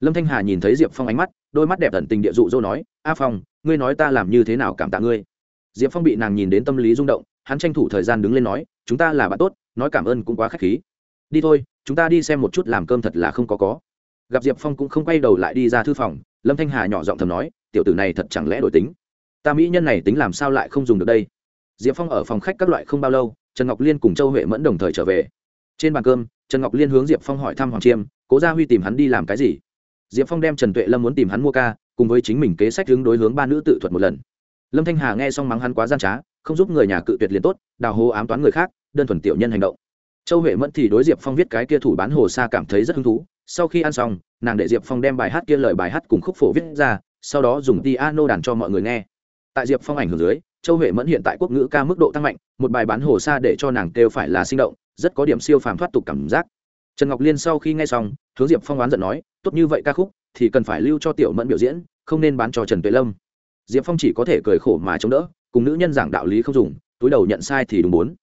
Lâm thanh hà nhìn thấy diệp phong ánh mắt, đôi mắt đẹp tận tình địa dụ dỗ nói, a phong, ngươi nói ta làm như thế nào cảm tạ ngươi? Diệp phong bị nàng nhìn đến tâm lý rung động, hắn tranh thủ thời gian đứng lên nói, chúng ta là bạn tốt, nói cảm ơn cũng quá k h á c h khí. Đi thôi, chúng ta đi xem một chút làm cơm thật là không có có. Gặp diệp phong cũng không quay đầu lại đi ra thư phòng lâm thanh hà nhỏ giọng thầm nói, tiểu tử này thật chẳng lẽ đổi tính? Ta mỹ nhân này tính làm sao lại không dùng được đây? Diệp phong ở phòng khách các loại không bao lâu, trần ngọc liên cùng châu huệ mẫn đồng thời trở về. Trên bàn cơm, trần ngọc liên hướng diệp phong hỏi thăm hoàng chiêm, cố gia huy tìm hắn đi làm cái gì? Diệp phong đem trần tuệ lâm muốn tìm hắn mua ca, cùng với chính mình kế sách hướng đối hướng ba nữ tự thuật một lần. Lâm thanh hà nghe xong mắng hắn quá gian trá, không giúp người nhà cự tuyệt liền tốt, đào hố ám toán người khác, đơn thuần tiểu nhân hành động. Châu huệ mẫn thì đối diệp phong viết cái kia thủ bán hồ sa cảm thấy rất hứng thú sau khi ăn xong, nàng để diệp phong đem bài hát kia lời bài hát cùng khúc phổ viết ra, sau đó dùng piano đàn cho mọi người nghe. Tại diệp phong ảnh hưởng dưới, châu huệ mẫn hiện tại quốc ngữ ca mức độ tăng mạnh, một bài bán hồ sa để cho nàng kêu phải là sinh động, rất có điểm siêu phàm thoát tục cảm giác. Trần ngọc liên sau khi nghe xong, hướng diệp phong oán giận nói, tốt như vậy ca khúc, thì cần phải lưu cho tiểu mẫn biểu diễn, không nên bán cho trần tuệ lâm. Diệp phong chỉ có thể cười khổ mà chống đỡ, cùng nữ nhân giảng đạo lý không dùng, túi đầu nhận sai thì đúng bốn.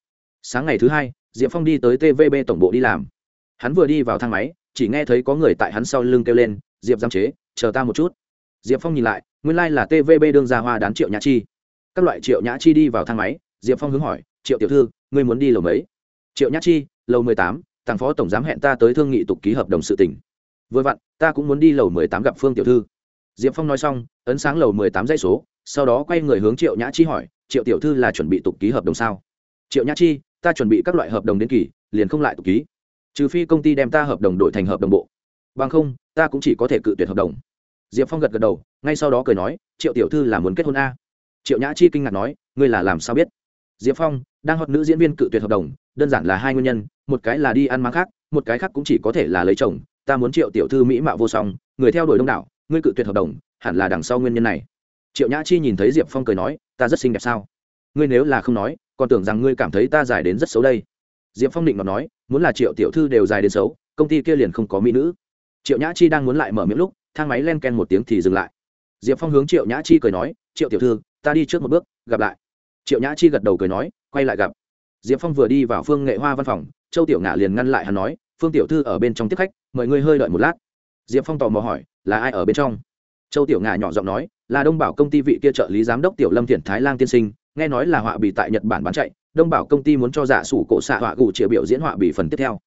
Sáng ngày thứ hai, diệp phong đi tới tvb tổng bộ đi làm. Hắn vừa đi vào thang máy chỉ nghe thấy có người tại hắn sau lưng kêu lên, diệp giam chế, chờ ta một chút. Diệp phong nhìn lại, nguyên lai、like、là tvb đương ra hoa đán triệu nhã chi. Các loại triệu nhã chi đi vào thang máy, diệp phong hướng hỏi, triệu tiểu thư, ngươi muốn đi lầu mấy? Triệu nhã chi, lầu mười tám thằng phó tổng giám hẹn ta tới thương nghị tục ký hợp đồng sự tỉnh vừa vặn, ta cũng muốn đi lầu mười tám gặp phương tiểu thư. Diệp phong nói xong, ấn sáng lầu mười tám dãy số, sau đó quay người hướng triệu nhã chi hỏi, triệu tiểu thư là chuẩn bị tục ký hợp đồng sao? Triệu nhã chi, ta chuẩn bị các loại hợp đồng đến kỳ, liền không lại tục ký trừ phi công ty đem ta hợp đồng đổi thành hợp đồng bộ. Bằng không, ta cũng chỉ có thể cự tuyệt hợp đồng. Diệp phong gật gật đầu, ngay sau đó cười nói, triệu tiểu thư là muốn kết hôn a. Triệu nhã chi kinh ngạc nói, ngươi là làm sao biết? Diệp phong, đang hot nữ diễn viên cự tuyệt hợp đồng, đơn giản là hai nguyên nhân, một cái là đi ăn máng khác, một cái khác cũng chỉ có thể là lấy chồng, ta muốn triệu tiểu thư mỹ mạo vô song, người theo đuổi đông đảo, ngươi cự tuyệt hợp đồng, hẳn là đằng sau nguyên nhân này. Triệu nhã chi nhìn thấy diệp phong cười nói, ta rất xinh đẹp sao? Ngươi nếu là không nói, còn tưởng rằng ngươi cảm thấy ta dài đến rất xấu đây diệp phong định mà nói, muốn là triệu tiểu thư đều dài đến xấu, công ty kia liền không có mỹ nữ. Triệu nhã chi đang muốn lại mở miệng lúc, thang máy len ken một tiếng thì dừng lại. Diệp phong hướng triệu nhã chi cười nói, triệu tiểu thư, ta đi trước một bước, gặp lại. Triệu nhã chi gật đầu cười nói, quay lại gặp. Diệp phong vừa đi vào phương nghệ hoa văn phòng, châu tiểu ngạ liền ngăn lại hắn nói, phương tiểu thư ở bên trong tiếp khách, mời ngươi hơi đợi một lát. Diệp phong tò mò hỏi, là ai ở bên trong? Châu tiểu ngà nhỏ giọng nói, là đông bảo công ty vị kia trợ lý giám đốc tiểu lâm thiện thái lang tiên sinh nghe nói là họa bị tại nhật bản bán chạy, đông bảo công ty muốn cho giả sủ cổ xạ họa gù chĩa biểu diễn họa bị phần tiếp theo.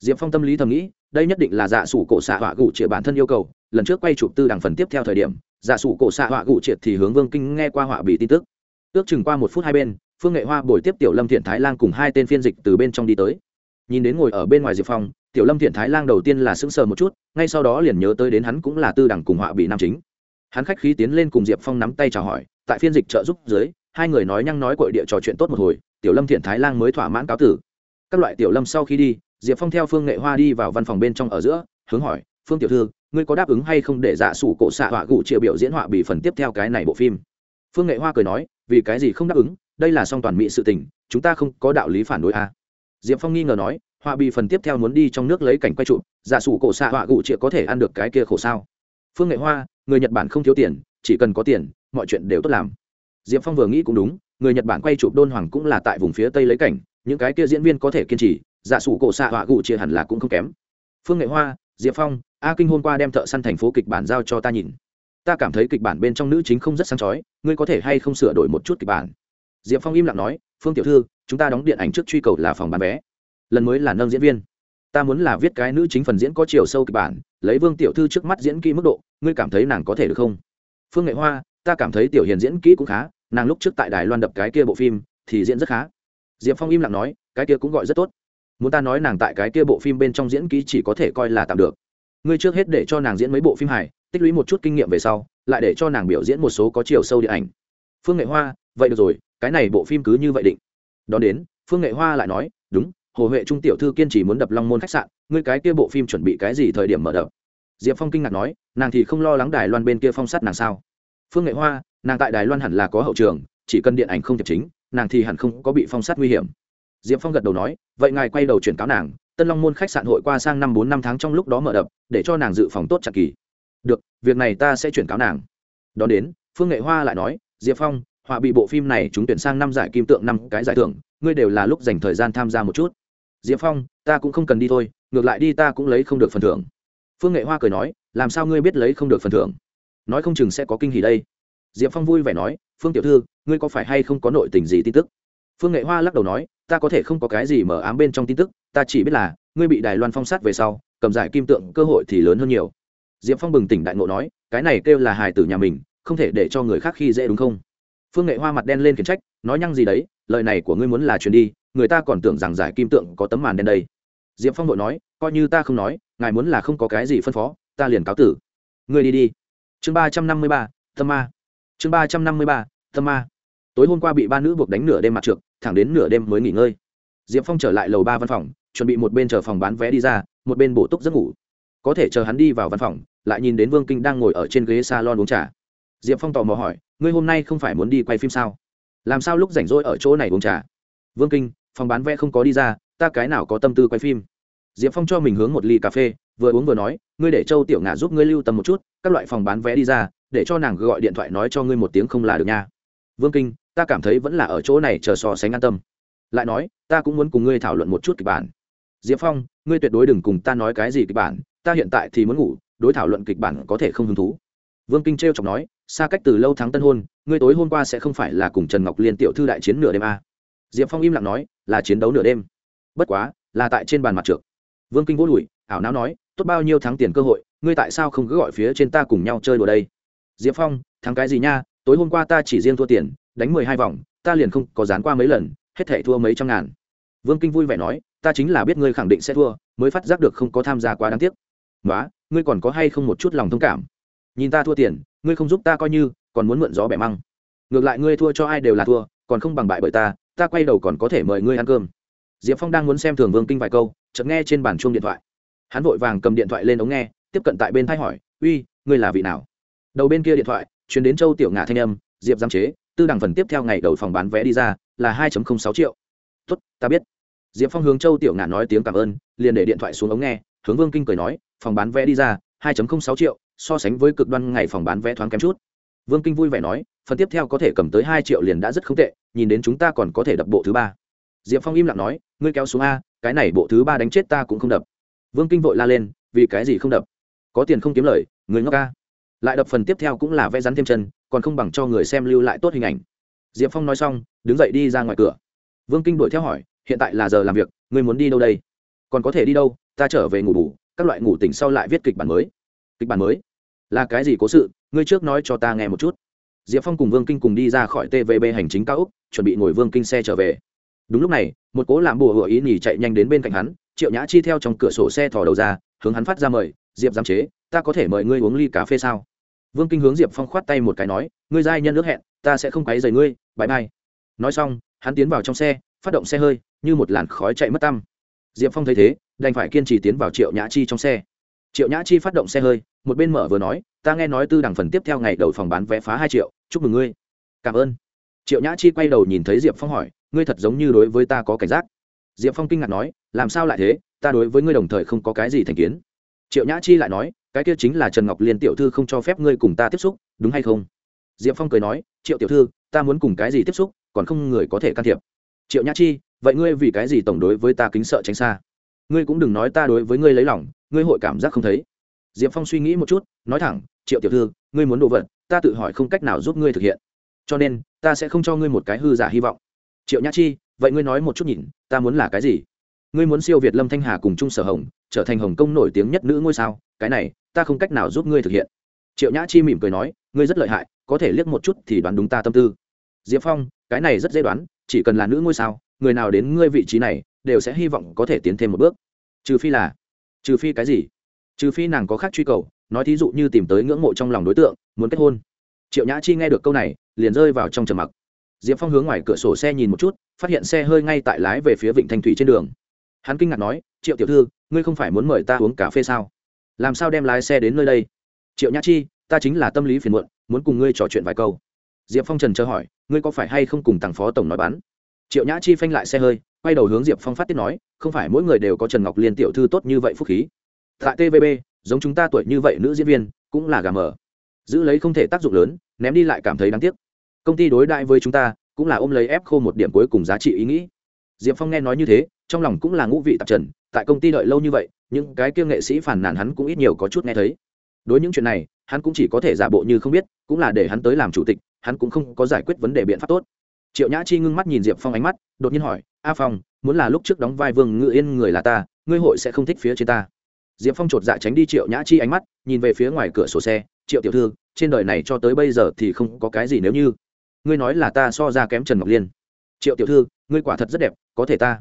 Diệp phong tâm lý thầm nghĩ, đây nhất định là giả sủ cổ xạ họa gù chĩa bản thân yêu cầu, lần trước quay chụp tư đằng phần tiếp theo thời điểm, giả sủ cổ xạ họa gù triệt thì hướng vương kinh nghe qua họa bị tin tức. Ước chừng qua một phút hai bên, phương nghệ hoa bồi tiếp tiểu lâm thiện thái lan cùng hai tên phiên dịch từ bên trong đi tới. Nhìn đến ngồi ở bên ngoài diệp phong, tiểu lâm thiện thái lan đầu tiên là sững sờ một chút, ngay sau đó liền nhớ tới đến hắn cũng là tư đẳng cùng họa bị nam chính. Hắn khách khí tiến lên cùng diệp phong nắm tay chào hỏi, tại phiên dịch trợ giúp dưới hai người nói nhăng nói cội địa trò chuyện tốt một hồi, tiểu lâm thiện thái lan mới thỏa mãn cáo tử. Các loại tiểu lâm sau khi đi, diệp phong theo phương nghệ hoa đi vào văn phòng bên trong ở giữa, hướng hỏi, phương tiểu thư, ngươi có đáp ứng hay không để giả sủ cổ xạ họa gụ triệu biểu diễn họa bị phần tiếp theo cái này bộ phim? Phương nghệ hoa cười nói, vì cái gì không đáp ứng? Đây là song toàn mỹ sự tình, chúng ta không có đạo lý phản đối a. À. diệp phong nghi ngờ nói, họa bị phần tiếp theo muốn đi trong nước lấy cảnh quay trụ giả dạ sủ cổ xạ họa gụ triệu có thể ăn được cái kia khổ sao? Phương nghệ hoa, người nhật bản không thiếu tiền, chỉ cần có tiền, mọi chuyện đều tốt làm diệp phong vừa nghĩ cũng đúng, người nhật bản quay chụp đôn hoàng cũng là tại vùng phía tây lấy cảnh, những cái kia diễn viên có thể kiên trì dạ sủ cổ xạ họa gụ chia hẳn là cũng không kém. Phương nghệ hoa, diệp phong, a kinh hôm qua đem thợ săn thành phố kịch bản giao cho ta nhìn. Ta cảm thấy kịch bản bên trong nữ chính không rất sáng chói, ngươi có thể hay không sửa đổi một chút kịch bản? Diệp phong im lặng nói, phương tiểu thư, chúng ta đóng điện ảnh trước truy cầu là phòng bán vé. Lần mới là nâng diễn viên. Ta muốn là viết cái nữ chính phần diễn có chiều sâu kịch bản, lấy vương tiểu thư trước mắt diễn kỹ mức độ, ngươi cảm thấy nàng có thể được không? Phương nghệ hoa ta cảm thấy tiểu hiền diễn kỹ cũng khá, nàng lúc trước tại đài loan đập cái kia bộ phim thì diễn rất khá. Diệp phong im lặng nói, cái kia cũng gọi rất tốt. Muốn ta nói nàng tại cái kia bộ phim bên trong diễn kỹ chỉ có thể coi là tạm được. Ngươi trước hết để cho nàng diễn mấy bộ phim hài, tích lũy một chút kinh nghiệm về sau, lại để cho nàng biểu diễn một số có chiều sâu điện ảnh. Phương nghệ hoa, vậy được rồi, cái này bộ phim cứ như vậy định. Đón đến, phương nghệ hoa lại nói, đúng, hồ huệ trung tiểu thư kiên trì muốn đập long môn khách sạn, ngươi cái kia bộ phim chuẩn bị cái gì thời điểm mở đập? Diệp phong kinh ngạc nói, nàng thì không lo lắng đài loan bên kia phong sát nàng sao? Phương nghệ hoa, nàng tại đài loan hẳn là có hậu trường, chỉ cần điện ảnh không thiệp chính, nàng thì hẳn không có bị phong sát nguy hiểm. Diệp phong gật đầu nói, vậy ngài quay đầu chuyển cáo nàng, tân long môn khách sạn hội qua sang năm bốn năm tháng trong lúc đó mở đập, để cho nàng dự phòng tốt chặt kỳ. Được, việc này ta sẽ chuyển cáo nàng. Đón đến, phương nghệ hoa lại nói, diệp phong, họa bị bộ phim này chúng tuyển sang năm giải kim tượng năm cái giải thưởng, ngươi đều là lúc dành thời gian tham gia một chút. Diệp phong, ta cũng không cần đi thôi, ngược lại đi ta cũng lấy không được phần thưởng. Phương nghệ hoa cười nói, làm sao ngươi biết lấy không được phần thưởng? Nói không chừng sẽ có kinh hỉ đây. Diệp phong vui vẻ nói, phương tiểu thư, ngươi có phải hay không có nội tình gì tin tức? Phương nghệ hoa lắc đầu nói, ta có thể không có cái gì mở ám bên trong tin tức, ta chỉ biết là, ngươi bị đài loan phong sát về sau, cầm giải kim tượng cơ hội thì lớn hơn nhiều. Diệp phong bừng tỉnh đại ngộ nói, cái này kêu là hài tử nhà mình, không thể để cho người khác khi dễ đúng không? Phương nghệ hoa mặt đen lên khiển trách, nói nhăng gì đấy, lời này của ngươi muốn là truyền đi, người ta còn tưởng rằng giải kim tượng có tấm màn đen đây. Diệp phong nội nói, coi như ta không nói, ngài muốn là không có cái gì phân phó, ta liền cáo tử. Ngươi đi đi chương ba trăm năm mươi ba, tâm ma. Chương ba trăm năm mươi ba, tâm ma. Tối hôm qua bị ba nữ buộc đánh nửa đêm mặt trượt thẳng đến nửa đêm mới nghỉ ngơi. Diệp phong trở lại lầu ba văn phòng, chuẩn bị một bên chờ phòng bán vé đi ra, một bên bổ túc giấc ngủ. Có thể chờ hắn đi vào văn phòng, lại nhìn đến vương kinh đang ngồi ở trên ghế s a lon uống trà. Diệp phong tò mò hỏi, ngươi hôm nay không phải muốn đi quay phim sao? Làm sao lúc rảnh rỗi ở chỗ này uống trà? Vương kinh, phòng bán vé không có đi ra, ta cái nào có tâm tư quay phim? Diệp phong cho mình hướng một ly cà phê vừa uống vừa nói, ngươi để châu tiểu ngà giúp ngươi lưu tâm một chút, các loại phòng bán vé đi ra, để cho nàng gọi điện thoại nói cho ngươi một tiếng không là được nha. Vương kinh, ta cảm thấy vẫn là ở chỗ này chờ so sánh an tâm. Lại nói, ta cũng muốn cùng ngươi thảo luận một chút kịch bản. Diệp phong, ngươi tuyệt đối đừng cùng ta nói cái gì kịch bản, ta hiện tại thì muốn ngủ, đối thảo luận kịch bản có thể không hứng thú. Vương kinh t r e o chọc nói xa cách từ lâu tháng tân hôn, ngươi tối hôm qua sẽ không phải là cùng trần ngọc liên tiểu thư đại chiến nửa đêm à. diệp phong im lặng nói, là chiến đấu nửa đêm. Bất quá, là tại trên bàn mặt trượt vương kinh vô lùi ảo não nói, tốt bao nhiêu tháng tiền cơ hội, ngươi tại sao không cứ gọi phía trên ta cùng nhau chơi đùa đây? Diệp phong, thắng cái gì nha, tối hôm qua ta chỉ riêng thua tiền, đánh mười hai vòng, ta liền không có dán qua mấy lần, hết thể thua mấy trăm ngàn. Vương kinh vui vẻ nói, ta chính là biết ngươi khẳng định sẽ thua, mới phát giác được không có tham gia quá đáng tiếc. Nói ngươi còn có hay không một chút lòng thông cảm? Nhìn ta thua tiền, ngươi không giúp ta coi như, còn muốn mượn gió bẻ măng. Ngược lại ngươi thua cho ai đều là thua, còn không bằng bại bởi ta ta quay đầu còn có thể mời ngươi ăn cơm. Diệp phong đang muốn xem thường vương kinh vài câu, chợt nghe trên bàn chuông điện thoại hắn vội vàng cầm điện thoại lên ống nghe, tiếp cận tại bên thay hỏi, uy, ngươi là vị nào? Đầu bên kia điện thoại chuyển đến châu tiểu ngạ thanh âm, diệp giám chế, tư đẳng phần tiếp theo ngày đầu phòng bán vé đi ra, là hai sáu triệu. Tuất ta biết. Diệp phong hướng châu tiểu ngà nói tiếng cảm ơn, liền để điện thoại xuống ống nghe, hướng vương kinh cười nói, phòng bán vé đi ra, hai sáu triệu, so sánh với cực đoan ngày phòng bán vé thoáng kém chút. Vương kinh vui vẻ nói, phần tiếp theo có thể cầm tới hai triệu liền đã rất không tệ, nhìn đến chúng ta còn có thể đập bộ thứ ba. Diệp phong im lặng nói, ngươi kéo xuống a, cái này bộ thứ ba đánh chết ta cũng không đập vương kinh vội la lên, vì cái gì không đập? Có tiền không kiếm lời, người ngốc ca. Lại đập phần tiếp theo cũng là vẽ rắn thêm chân, còn không bằng cho người xem lưu lại tốt hình ảnh. Diệp phong nói xong, đứng dậy đi ra ngoài cửa. Vương kinh đuổi theo hỏi, hiện tại là giờ làm việc, người muốn đi đâu đây? Còn có thể đi đâu? Ta trở về ngủ bù, các loại ngủ tỉnh sau lại viết kịch bản mới. Kịch bản mới? Là cái gì cố sự? Ngươi trước nói cho ta nghe một chút. Diệp phong cùng vương kinh cùng đi ra khỏi tvb hành chính cao úc chuẩn bị ngồi vương kinh xe trở về. Đúng lúc này, một cố làm bùa hựa ý nhì chạy nhanh đến bên cạnh hắn triệu nhã chi theo trong cửa sổ xe thò đầu ra, hướng hắn phát ra mời, diệp giám chế, ta có thể mời ngươi uống ly cà phê sao? Vương kinh hướng diệp phong khoát tay một cái nói, ngươi giai nhân ước hẹn, ta sẽ không quấy dày ngươi bãi bay nói xong, hắn tiến vào trong xe, phát động xe hơi, như một làn khói chạy mất tăm. Diệp phong thấy thế, đành phải kiên trì tiến vào triệu nhã chi trong xe. Triệu nhã chi phát động xe hơi, một bên mở vừa nói, ta nghe nói tư đẳng phần tiếp theo ngày đầu phòng bán vé phá hai triệu, chúc mừng ngươi. Cảm ơn. Triệu nhã chi quay đầu nhìn thấy diệp phong hỏi, ngươi thật giống như đối với ta có cảnh giác. Diệp phong kinh ngạc nói làm sao lại thế? Ta đối với ngươi đồng thời không có cái gì thành kiến. Triệu nhã chi lại nói, cái kia chính là trần ngọc liên tiểu thư không cho phép ngươi cùng ta tiếp xúc, đúng hay không? Diệp phong cười nói, triệu tiểu thư, ta muốn cùng cái gì tiếp xúc, còn không người có thể can thiệp. Triệu nhã chi, vậy ngươi vì cái gì tổng đối với ta kính sợ tránh xa? Ngươi cũng đừng nói ta đối với ngươi lấy lòng, ngươi hội cảm giác không thấy. Diệp phong suy nghĩ một chút, nói thẳng, triệu tiểu thư, ngươi muốn đồ vật, ta tự hỏi không cách nào giúp ngươi thực hiện. Cho nên, ta sẽ không cho ngươi một cái hư giả hy vọng. Triệu nhã chi, vậy ngươi nói một chút nhìn, ta muốn là cái gì? Ngươi muốn siêu việt lâm thanh hà cùng chung sở hồng, trở thành hồng công nổi tiếng nhất nữ ngôi sao, cái này, ta không cách nào giúp ngươi thực hiện. Triệu nhã chi mỉm cười nói, ngươi rất lợi hại, có thể liếc một chút thì đoán đúng ta tâm tư. Diệp phong, cái này rất dễ đoán, chỉ cần là nữ ngôi sao, người nào đến ngươi vị trí này, đều sẽ hy vọng có thể tiến thêm một bước. Trừ phi là, trừ phi cái gì? Trừ phi nàng có khác truy cầu, nói thí dụ như tìm tới ngưỡng mộ trong lòng đối tượng, muốn kết hôn. Triệu nhã chi nghe được câu này, liền rơi vào trong trầm mặc. Diệp phong hướng ngoài cửa sổ xe nhìn một chút, phát hiện xe hơi ngay tại lái về phía vịnh thanh thủy trên đường hắn kinh ngạc nói, triệu tiểu thư, ngươi không phải muốn mời ta uống cà phê sao? Làm sao đem lái xe đến nơi đây? Triệu nhã chi, ta chính là tâm lý phiền muộn, muốn cùng ngươi trò chuyện vài câu. Diệp phong trần chờ hỏi, ngươi có phải hay không cùng tàng phó tổng nói bắn triệu nhã chi phanh lại xe hơi, quay đầu hướng diệp phong phát tiết nói, không phải mỗi người đều có trần ngọc liên tiểu thư tốt như vậy phúc khí. Tại tvb giống chúng ta tuổi như vậy nữ diễn viên, cũng là gà mờ. Giữ lấy không thể tác dụng lớn, ném đi lại cảm thấy đáng tiếc. Công ty đối đại với chúng ta, cũng là ôm lấy ép khô một điểm cuối cùng giá trị ý nghĩ. Diệp phong nghe nói như thế trong lòng cũng là ngũ vị tạp trần, tại công ty đợi lâu như vậy, những cái kia nghệ sĩ phản nàn hắn cũng ít nhiều có chút nghe thấy. Đối những chuyện này, hắn cũng chỉ có thể giả bộ như không biết, cũng là để hắn tới làm chủ tịch, hắn cũng không có giải quyết vấn đề biện pháp tốt. Triệu nhã chi ngưng mắt nhìn diệp phong ánh mắt, đột nhiên hỏi, a phong, muốn là lúc trước đóng vai vương ngự yên người là ta, ngươi hội sẽ không thích phía trên ta? Diệp phong chột dạ tránh đi triệu nhã chi ánh mắt, nhìn về phía ngoài cửa sổ xe, triệu tiểu thư, trên đời này cho tới bây giờ thì không có cái gì nếu như. Ngươi nói là ta so ra kém trần ngọc liên. Triệu tiểu thư, ngươi quả thật rất đẹp, có thể ta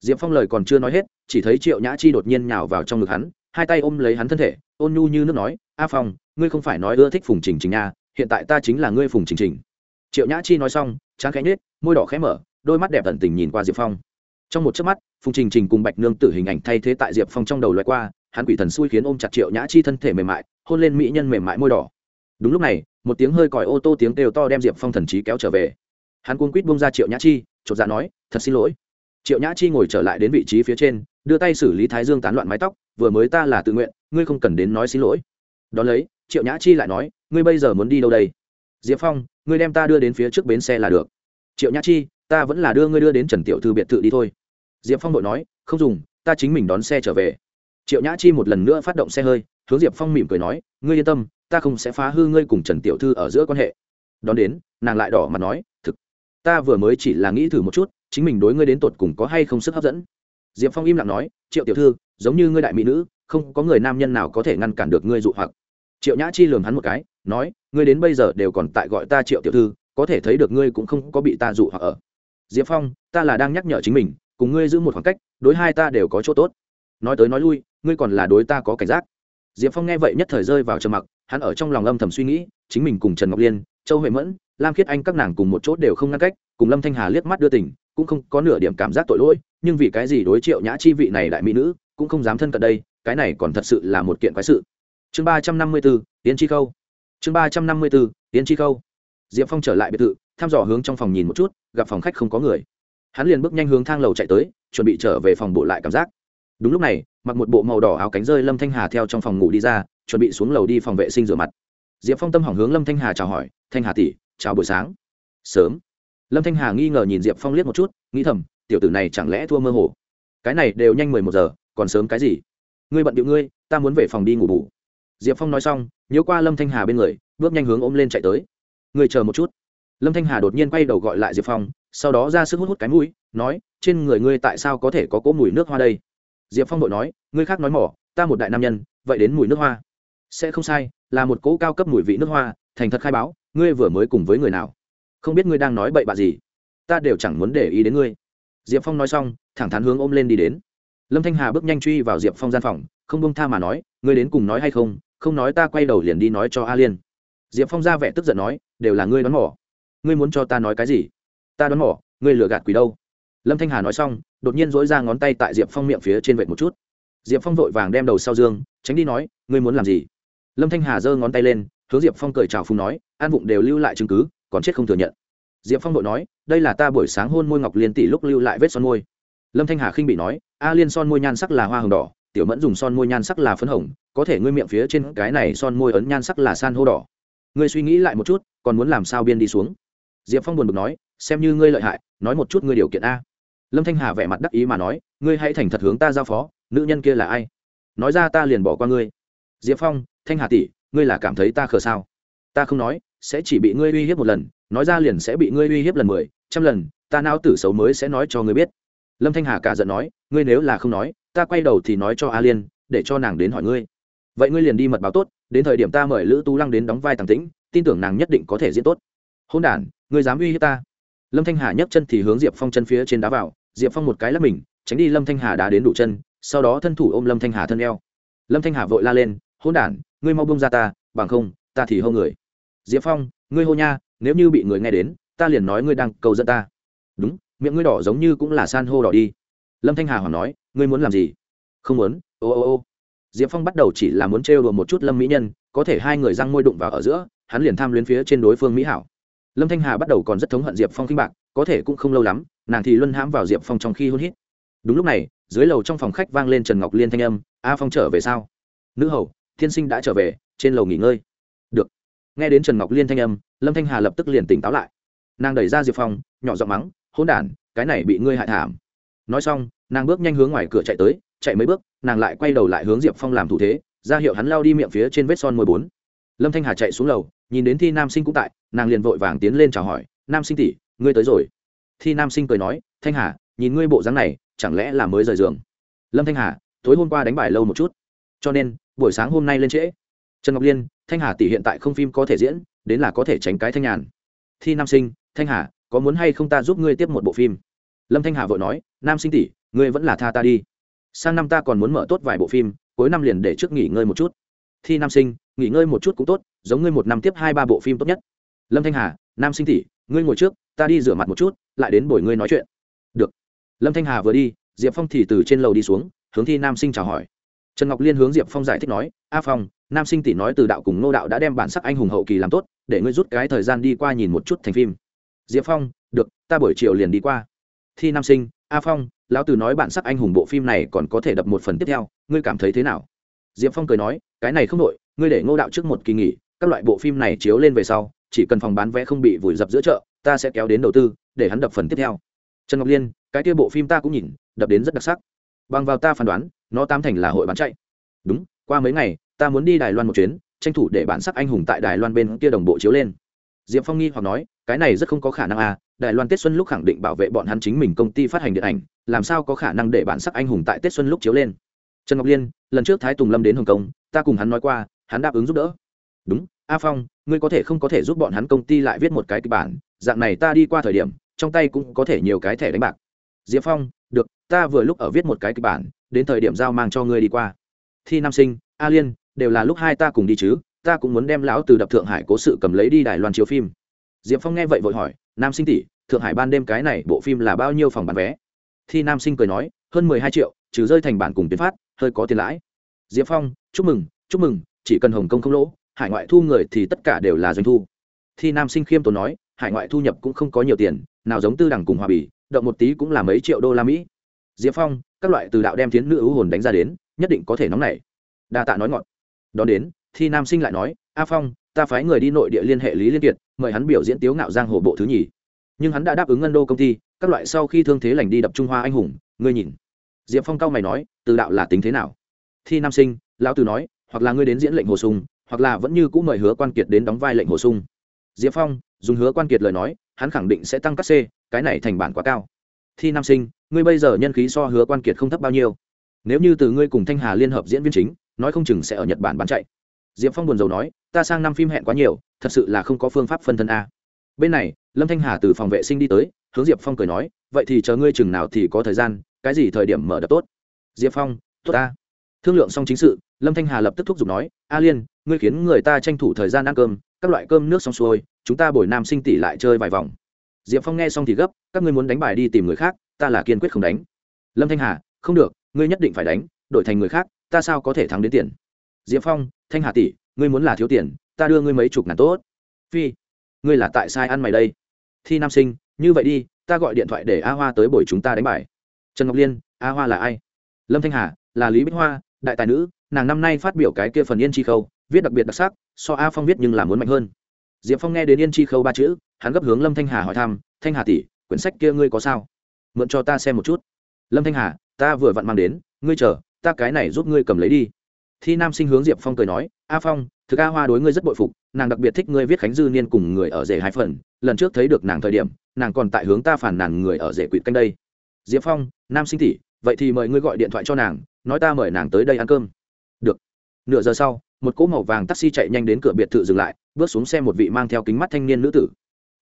diệp phong lời còn chưa nói hết, chỉ thấy triệu nhã chi đột nhiên nhào vào trong ngực hắn, hai tay ôm lấy hắn thân thể, ôn nhu như nước nói, a phong, ngươi không phải nói ưa thích phùng trình trình nha, hiện tại ta chính là ngươi phùng trình trình. Triệu nhã chi nói xong tráng khẽ nhết môi đỏ khẽ mở, đôi mắt đẹp tận tình nhìn qua diệp phong. Trong một chớp mắt, phùng trình trình cùng bạch nương tử hình ảnh thay thế tại diệp phong trong đầu loại qua, hắn quỷ thần xui khiến ôm chặt triệu nhã chi thân thể mềm mại, hôn lên mỹ nhân mềm mại môi đỏ. Đúng lúc này, một tiếng hơi còi ô tô tiếng kêu to đem diệp phong thần trí kéo trở về. Hắn cuốn quýt bông ra triệu nhã chi, chột dạ nói, thật xin lỗi triệu nhã chi ngồi trở lại đến vị trí phía trên, đưa tay xử lý thái dương tán loạn mái tóc, vừa mới ta là tự nguyện, ngươi không cần đến nói xin lỗi. Đón lấy, triệu nhã chi lại nói, ngươi bây giờ muốn đi đâu đây? Diệp phong, ngươi đem ta đưa đến phía trước bến xe là được. Triệu nhã chi, ta vẫn là đưa ngươi đưa đến trần tiểu thư biệt thự đi thôi. Diệp phong đội nói, không dùng, ta chính mình đón xe trở về. Triệu nhã chi một lần nữa phát động xe hơi, hướng diệp phong mỉm cười nói, ngươi yên tâm, ta không sẽ phá hư ngươi cùng trần tiểu thư ở giữa quan hệ. Đón đến, nàng lại đỏ mặt nói, thực, ta vừa mới chỉ là nghĩ thử một chút chính mình đối ngươi đến tột cùng có hay không sức hấp dẫn. Diệp phong im lặng nói, triệu tiểu thư, giống như ngươi đại mỹ nữ, không có người nam nhân nào có thể ngăn cản được ngươi dụ hoặc. Triệu nhã chi lường hắn một cái, nói, ngươi đến bây giờ đều còn tại gọi ta triệu tiểu thư, có thể thấy được ngươi cũng không có bị ta dụ hoặc ở. Diệp phong, ta là đang nhắc nhở chính mình, cùng ngươi giữ một khoảng cách, đối hai ta đều có chỗ tốt. Nói tới nói lui, ngươi còn là đối ta có cảnh giác. Diệp phong nghe vậy nhất thời rơi vào trầm mặc, hắn ở trong lòng âm thầm suy nghĩ, chính mình cùng trần ngọc liên, châu huệ mẫn, lam khiết anh các nàng cùng một chỗ đều không ngăn cách, cùng lâm thanh hà liếc mắt đưa tỉnh cũng không có nửa điểm cảm giác tội lỗi, nhưng vì cái gì đối triệu nhã chi vị này đại mỹ nữ cũng không dám thân cận đây, cái này còn thật sự là một kiện quái sự. Chương ba trăm năm mươi bốn tiến chi khâu. Chương ba trăm năm mươi bốn tiến chi khâu. Diệp phong trở lại biệt thự, thăm dò hướng trong phòng nhìn một chút, gặp phòng khách không có người. Hắn liền bước nhanh hướng thang lầu chạy tới, chuẩn bị trở về phòng bộ lại cảm giác. Đúng lúc này, mặc một bộ màu đỏ áo cánh rơi lâm thanh hà theo trong phòng ngủ đi ra, chuẩn bị xuống lầu đi phòng vệ sinh rửa mặt. Diệp phong tâm hỏng hướng lâm thanh hà chào hỏi, thanh hà tỷ, chào buổi sáng. Sớm lâm thanh hà nghi ngờ nhìn diệp phong liếc một chút, nghĩ thầm, tiểu tử này chẳng lẽ thua mơ hồ. Cái này đều nhanh mười một giờ, còn sớm cái gì? Ngươi bận điệu ngươi, ta muốn về phòng đi ngủ bù. Diệp phong nói xong, nhớ qua lâm thanh hà bên người, bước nhanh hướng ôm lên chạy tới. Người chờ một chút. Lâm thanh hà đột nhiên quay đầu gọi lại diệp phong, sau đó ra sức hút hút cái mũi, nói, trên người ngươi tại sao có thể có cỗ mùi nước hoa đây? Diệp phong đội nói, ngươi khác nói mỏ, ta một đại nam nhân, vậy đến mùi nước hoa. Sẽ không sai, là một cỗ cao cấp mùi vị nước hoa, thành thật khai báo, ngươi vừa mới cùng với người nào? Không biết ngươi đang nói bậy bạ gì. Ta đều chẳng muốn để ý đến ngươi. Diệp phong nói xong, thẳng thắn hướng ôm lên đi đến. Lâm thanh hà bước nhanh truy vào diệp phong gian phòng, không bông tha mà nói, ngươi đến cùng nói hay không? Không nói ta quay đầu liền đi nói cho a liên. Diệp phong ra vẻ tức giận nói, đều là ngươi đoán mỏ ngươi muốn cho ta nói cái gì? Ta đoán mỏ ngươi lừa gạt quỷ đâu? Lâm thanh hà nói xong, đột nhiên dỗi ra ngón tay tại diệp phong miệng phía trên vệt một chút. Diệp phong vội vàng đem đầu sau dương, tránh đi nói, ngươi muốn làm gì? Lâm thanh hà giơ ngón tay lên, hướng diệp phong cười chào phùng nói, an vụng đều lưu lại chứng cứ còn chết không thừa nhận. Diệp phong đội nói, đây là ta buổi sáng hôn môi ngọc liên tỷ lúc lưu lại vết son môi. Lâm thanh hà khinh bị nói, a liên son môi nhan sắc là hoa hồng đỏ, tiểu mẫn dùng son môi nhan sắc là phấn hồng, có thể ngươi miệng phía trên cái này son môi ấn nhan sắc là san hô đỏ. Ngươi suy nghĩ lại một chút, còn muốn làm sao biên đi xuống? Diệp phong buồn bực nói, xem như ngươi lợi hại, nói một chút ngươi điều kiện a. Lâm thanh hà vẻ mặt đắc ý mà nói, ngươi hãy thành thật hướng ta giao phó, nữ nhân kia là ai? Nói ra ta liền bỏ qua ngươi. Diệp phong, thanh hà tỷ, ngươi là cảm thấy ta khờ sao? Ta không nói sẽ chỉ bị ngươi uy hiếp một lần, nói ra liền sẽ bị ngươi uy hiếp lần mười, trăm lần, ta não tử xấu mới sẽ nói cho ngươi biết. Lâm thanh hà cả giận nói, ngươi nếu là không nói, ta quay đầu thì nói cho a liên, để cho nàng đến hỏi ngươi. Vậy ngươi liền đi mật báo tốt, đến thời điểm ta mời lữ tú lăng đến đóng vai tàng tĩnh, tin tưởng nàng nhất định có thể diễn tốt. Hôn đ ngươi dám uy hiếp ta? Lâm thanh hà nhấc chân thì hướng diệp phong chân phía trên đá vào, diệp phong một cái lắp mình, tránh đi lâm thanh hà đá đến đủ chân, sau đó thân thủ ôm lâm thanh hà thân eo. Lâm thanh hà vội la lên hôn đản, ngươi mau bông ra ta, bằng không, ta thì hô người diệp phong, ngươi hô nha, nếu như bị người nghe đến, ta liền nói ngươi đang cầu dẫn ta. Đúng, miệng ngươi đỏ giống như cũng là san hô đỏ đi. Lâm thanh hà hỏi nói, ngươi muốn làm gì? Không muốn, ô ô ô. Diệp phong bắt đầu chỉ là muốn trêu đùa một chút lâm mỹ nhân, có thể hai người răng môi đụng vào ở giữa, hắn liền tham luyến phía trên đối phương mỹ hảo. Lâm thanh hà bắt đầu còn rất thống hận diệp phong khinh bạc, có thể cũng không lâu lắm, nàng thì luân hãm vào diệp phong trong khi hôn hít. Đúng lúc này, dưới lầu trong phòng khách vang lên trần ngọc liên thanh âm, a phong trở về sao? Nữ hầu thiên sinh đã trở về, trên lầu nghỉ ngơi nghe đến trần ngọc liên thanh âm, lâm thanh hà lập tức liền tỉnh táo lại. Nàng đẩy ra diệp phong, nhỏ giọng mắng hôn đản, cái này bị ngươi hại thảm. Nói xong, nàng bước nhanh hướng ngoài cửa chạy tới, chạy mấy bước, nàng lại quay đầu lại hướng diệp phong làm thủ thế, ra hiệu hắn lao đi miệng phía trên vết son môi bốn. Lâm thanh hà chạy xuống lầu, nhìn đến thi nam sinh cũng tại, nàng liền vội vàng tiến lên chào hỏi, nam sinh tỷ, ngươi tới rồi. Thi nam sinh cười nói, thanh hà, nhìn ngươi bộ dáng này, chẳng lẽ là mới rời giường? Lâm thanh hà, tối hôm qua đánh bài lâu một chút, cho nên, buổi sáng hôm nay lên trễ. Trần ngọc liên thanh hà tỷ hiện tại không phim có thể diễn, đến là có thể tránh cái thanh nhàn. Thi nam sinh, thanh hà, có muốn hay không ta giúp ngươi tiếp một bộ phim? Lâm thanh hà vội nói, nam sinh tỷ, ngươi vẫn là tha ta đi. Sang năm ta còn muốn mở tốt vài bộ phim, cuối năm liền để trước nghỉ ngơi một chút. Thi nam sinh, nghỉ ngơi một chút cũng tốt, giống ngươi một năm tiếp hai ba bộ phim tốt nhất. Lâm thanh hà, nam sinh tỷ, ngươi ngồi trước, ta đi rửa mặt một chút, lại đến buổi ngươi nói chuyện. Được. Lâm thanh hà vừa đi, diệp phong thì từ trên lầu đi xuống, hướng thi nam sinh chào hỏi trần ngọc liên hướng diệp phong giải thích nói, a phong, nam sinh tỷ nói từ đạo cùng nô đạo đã đem bản sắc anh hùng hậu kỳ làm tốt, để ngươi rút cái thời gian đi qua nhìn một chút thành phim. Diệp phong, được, ta buổi chiều liền đi qua. Thi nam sinh, a phong, lão từ nói bản sắc anh hùng bộ phim này còn có thể đập một phần tiếp theo, ngươi cảm thấy thế nào? Diệp phong cười nói, cái này không đội ngươi để ngô đạo trước một kỳ nghỉ, các loại bộ phim này chiếu lên về sau, chỉ cần phòng bán vé không bị vùi dập giữa chợ, ta sẽ kéo đến đầu tư, để hắn đập phần tiếp theo. Trần ngọc liên, cái kia bộ phim ta cũng nhìn, đập đến rất đặc sắc. Bằng vào ta phán đoán nó tam thành là hội bán chạy. Đúng, qua mấy ngày, ta muốn đi đài loan một chuyến, tranh thủ để bản sắc anh hùng tại đài loan bên kia đồng bộ chiếu lên. Diệp phong nghi hoặc nói, cái này rất không có khả năng à đài loan tết xuân lúc khẳng định bảo vệ bọn hắn chính mình công ty phát hành điện ảnh, làm sao có khả năng để bản sắc anh hùng tại tết xuân lúc chiếu lên? Trần ngọc liên, lần trước thái tùng lâm đến hồng kông, ta cùng hắn nói qua, hắn đáp ứng giúp đỡ. Đúng, a phong, ngươi có thể không có thể giúp bọn hắn công ty lại viết một cái kịch bản, dạng này ta đi qua thời điểm, trong tay cũng có thể nhiều cái thẻ đánh bạc. Diệp phong, được, ta vừa lúc ở viết một cái kịch bản đến thời điểm giao mang cho ngươi đi qua. Thi nam sinh, a liên, đều là lúc hai ta cùng đi chứ, ta cũng muốn đem lão từ đập thượng hải cố sự cầm lấy đi đài loan chiếu phim. Diệp phong nghe vậy vội hỏi, nam sinh tỷ, thượng hải ban đêm cái này bộ phim là bao nhiêu phòng bán vé? Thi nam sinh cười nói, hơn mười hai triệu, trừ rơi thành bản cùng tiến phát, hơi có tiền lãi. Diệp phong, chúc mừng chúc mừng, chỉ cần hồng kông không lỗ, hải ngoại thu người thì tất cả đều là doanh thu. Thi nam sinh khiêm tốn nói, hải ngoại thu nhập cũng không có nhiều tiền, nào giống tư đẳng cùng hòa bì, động một tí cũng là mấy triệu đô la mỹ diệp phong, các loại từ đạo đem thiến nữ ưu hồn đánh ra đến, nhất định có thể nóng nảy. Đa tạ nói ngọn. đón đến, thi nam sinh lại nói, a phong, ta phái người đi nội địa liên hệ lý liên kiệt, mời hắn biểu diễn tiếu ngạo giang hồ bộ thứ nhì. Nhưng hắn đã đáp ứng ngân đô công ty, các loại sau khi thương thế lành đi đập trung hoa anh hùng, ngươi nhìn. Diệp phong cao mày nói, từ đạo là tính thế nào? Thi nam sinh, lão từ nói, hoặc là ngươi đến diễn lệnh hồ sung, hoặc là vẫn như cũ mời hứa quan kiệt đến đóng vai lệnh hồ sung. Diệp phong, dùng hứa quan kiệt lời nói, hắn khẳng định sẽ tăng các c, cái này thành bản quá cao. Thi nam sinh ngươi bây giờ nhân khí so hứa quan kiệt không thấp bao nhiêu. Nếu như từ ngươi cùng thanh hà liên hợp diễn viên chính, nói không chừng sẽ ở nhật bản bán chạy. Diệp phong buồn rầu nói, ta sang năm phim hẹn quá nhiều, thật sự là không có phương pháp phân thân a. Bên này, lâm thanh hà từ phòng vệ sinh đi tới, hướng diệp phong cười nói, vậy thì chờ ngươi chừng nào thì có thời gian, cái gì thời điểm mở đập tốt? Diệp phong, tốt ta. Thương lượng xong chính sự, lâm thanh hà lập tức thúc giục nói, a liên, ngươi khiến người ta tranh thủ thời gian ăn cơm, các loại cơm nước xong xuôi, chúng ta buổi nam sinh tỷ lại chơi vài vòng. Diệp phong nghe xong thì gấp, các ngươi muốn đánh bài đi tìm người khác ta là kiên quyết không đánh. Lâm thanh hà, không được, ngươi nhất định phải đánh, đổi thành người khác, ta sao có thể thắng đến tiền? Diệp phong, thanh hà tỷ, ngươi muốn là thiếu tiền, ta đưa ngươi mấy chục ngàn tốt. Phi, ngươi là tại sai ăn mày đây. Thi nam sinh, như vậy đi, ta gọi điện thoại để a hoa tới buổi chúng ta đánh bài. Trần ngọc liên, a hoa là ai? Lâm thanh hà, là lý bích hoa, đại tài nữ, nàng năm nay phát biểu cái kia phần yên chi khâu, viết đặc biệt đặc sắc, so a phong viết nhưng là muốn mạnh hơn. Diệp phong nghe đến yên chi khâu ba chữ, hắn gấp hướng lâm thanh hà hỏi thăm, thanh hà tỷ, quyển sách kia ngươi có sao? Mượn cho ta xem một chút. Lâm thanh hà, ta vừa vặn mang đến, ngươi chờ, ta cái này giúp ngươi cầm lấy đi. Thi nam sinh hướng diệp phong cười nói, a phong, thực a hoa đối ngươi rất bội phục, nàng đặc biệt thích ngươi viết khánh dư niên cùng người ở rể hai phần, lần trước thấy được nàng thời điểm, nàng còn tại hướng ta phản nàn người ở rể quỵt canh đây. Diệp phong, nam sinh tỷ, vậy thì mời ngươi gọi điện thoại cho nàng, nói ta mời nàng tới đây ăn cơm. Được. Nửa giờ sau, một cỗ màu vàng taxi chạy nhanh đến cửa biệt thự dừng lại, bước xuống xe một vị mang theo kính mắt thanh niên nữ tử.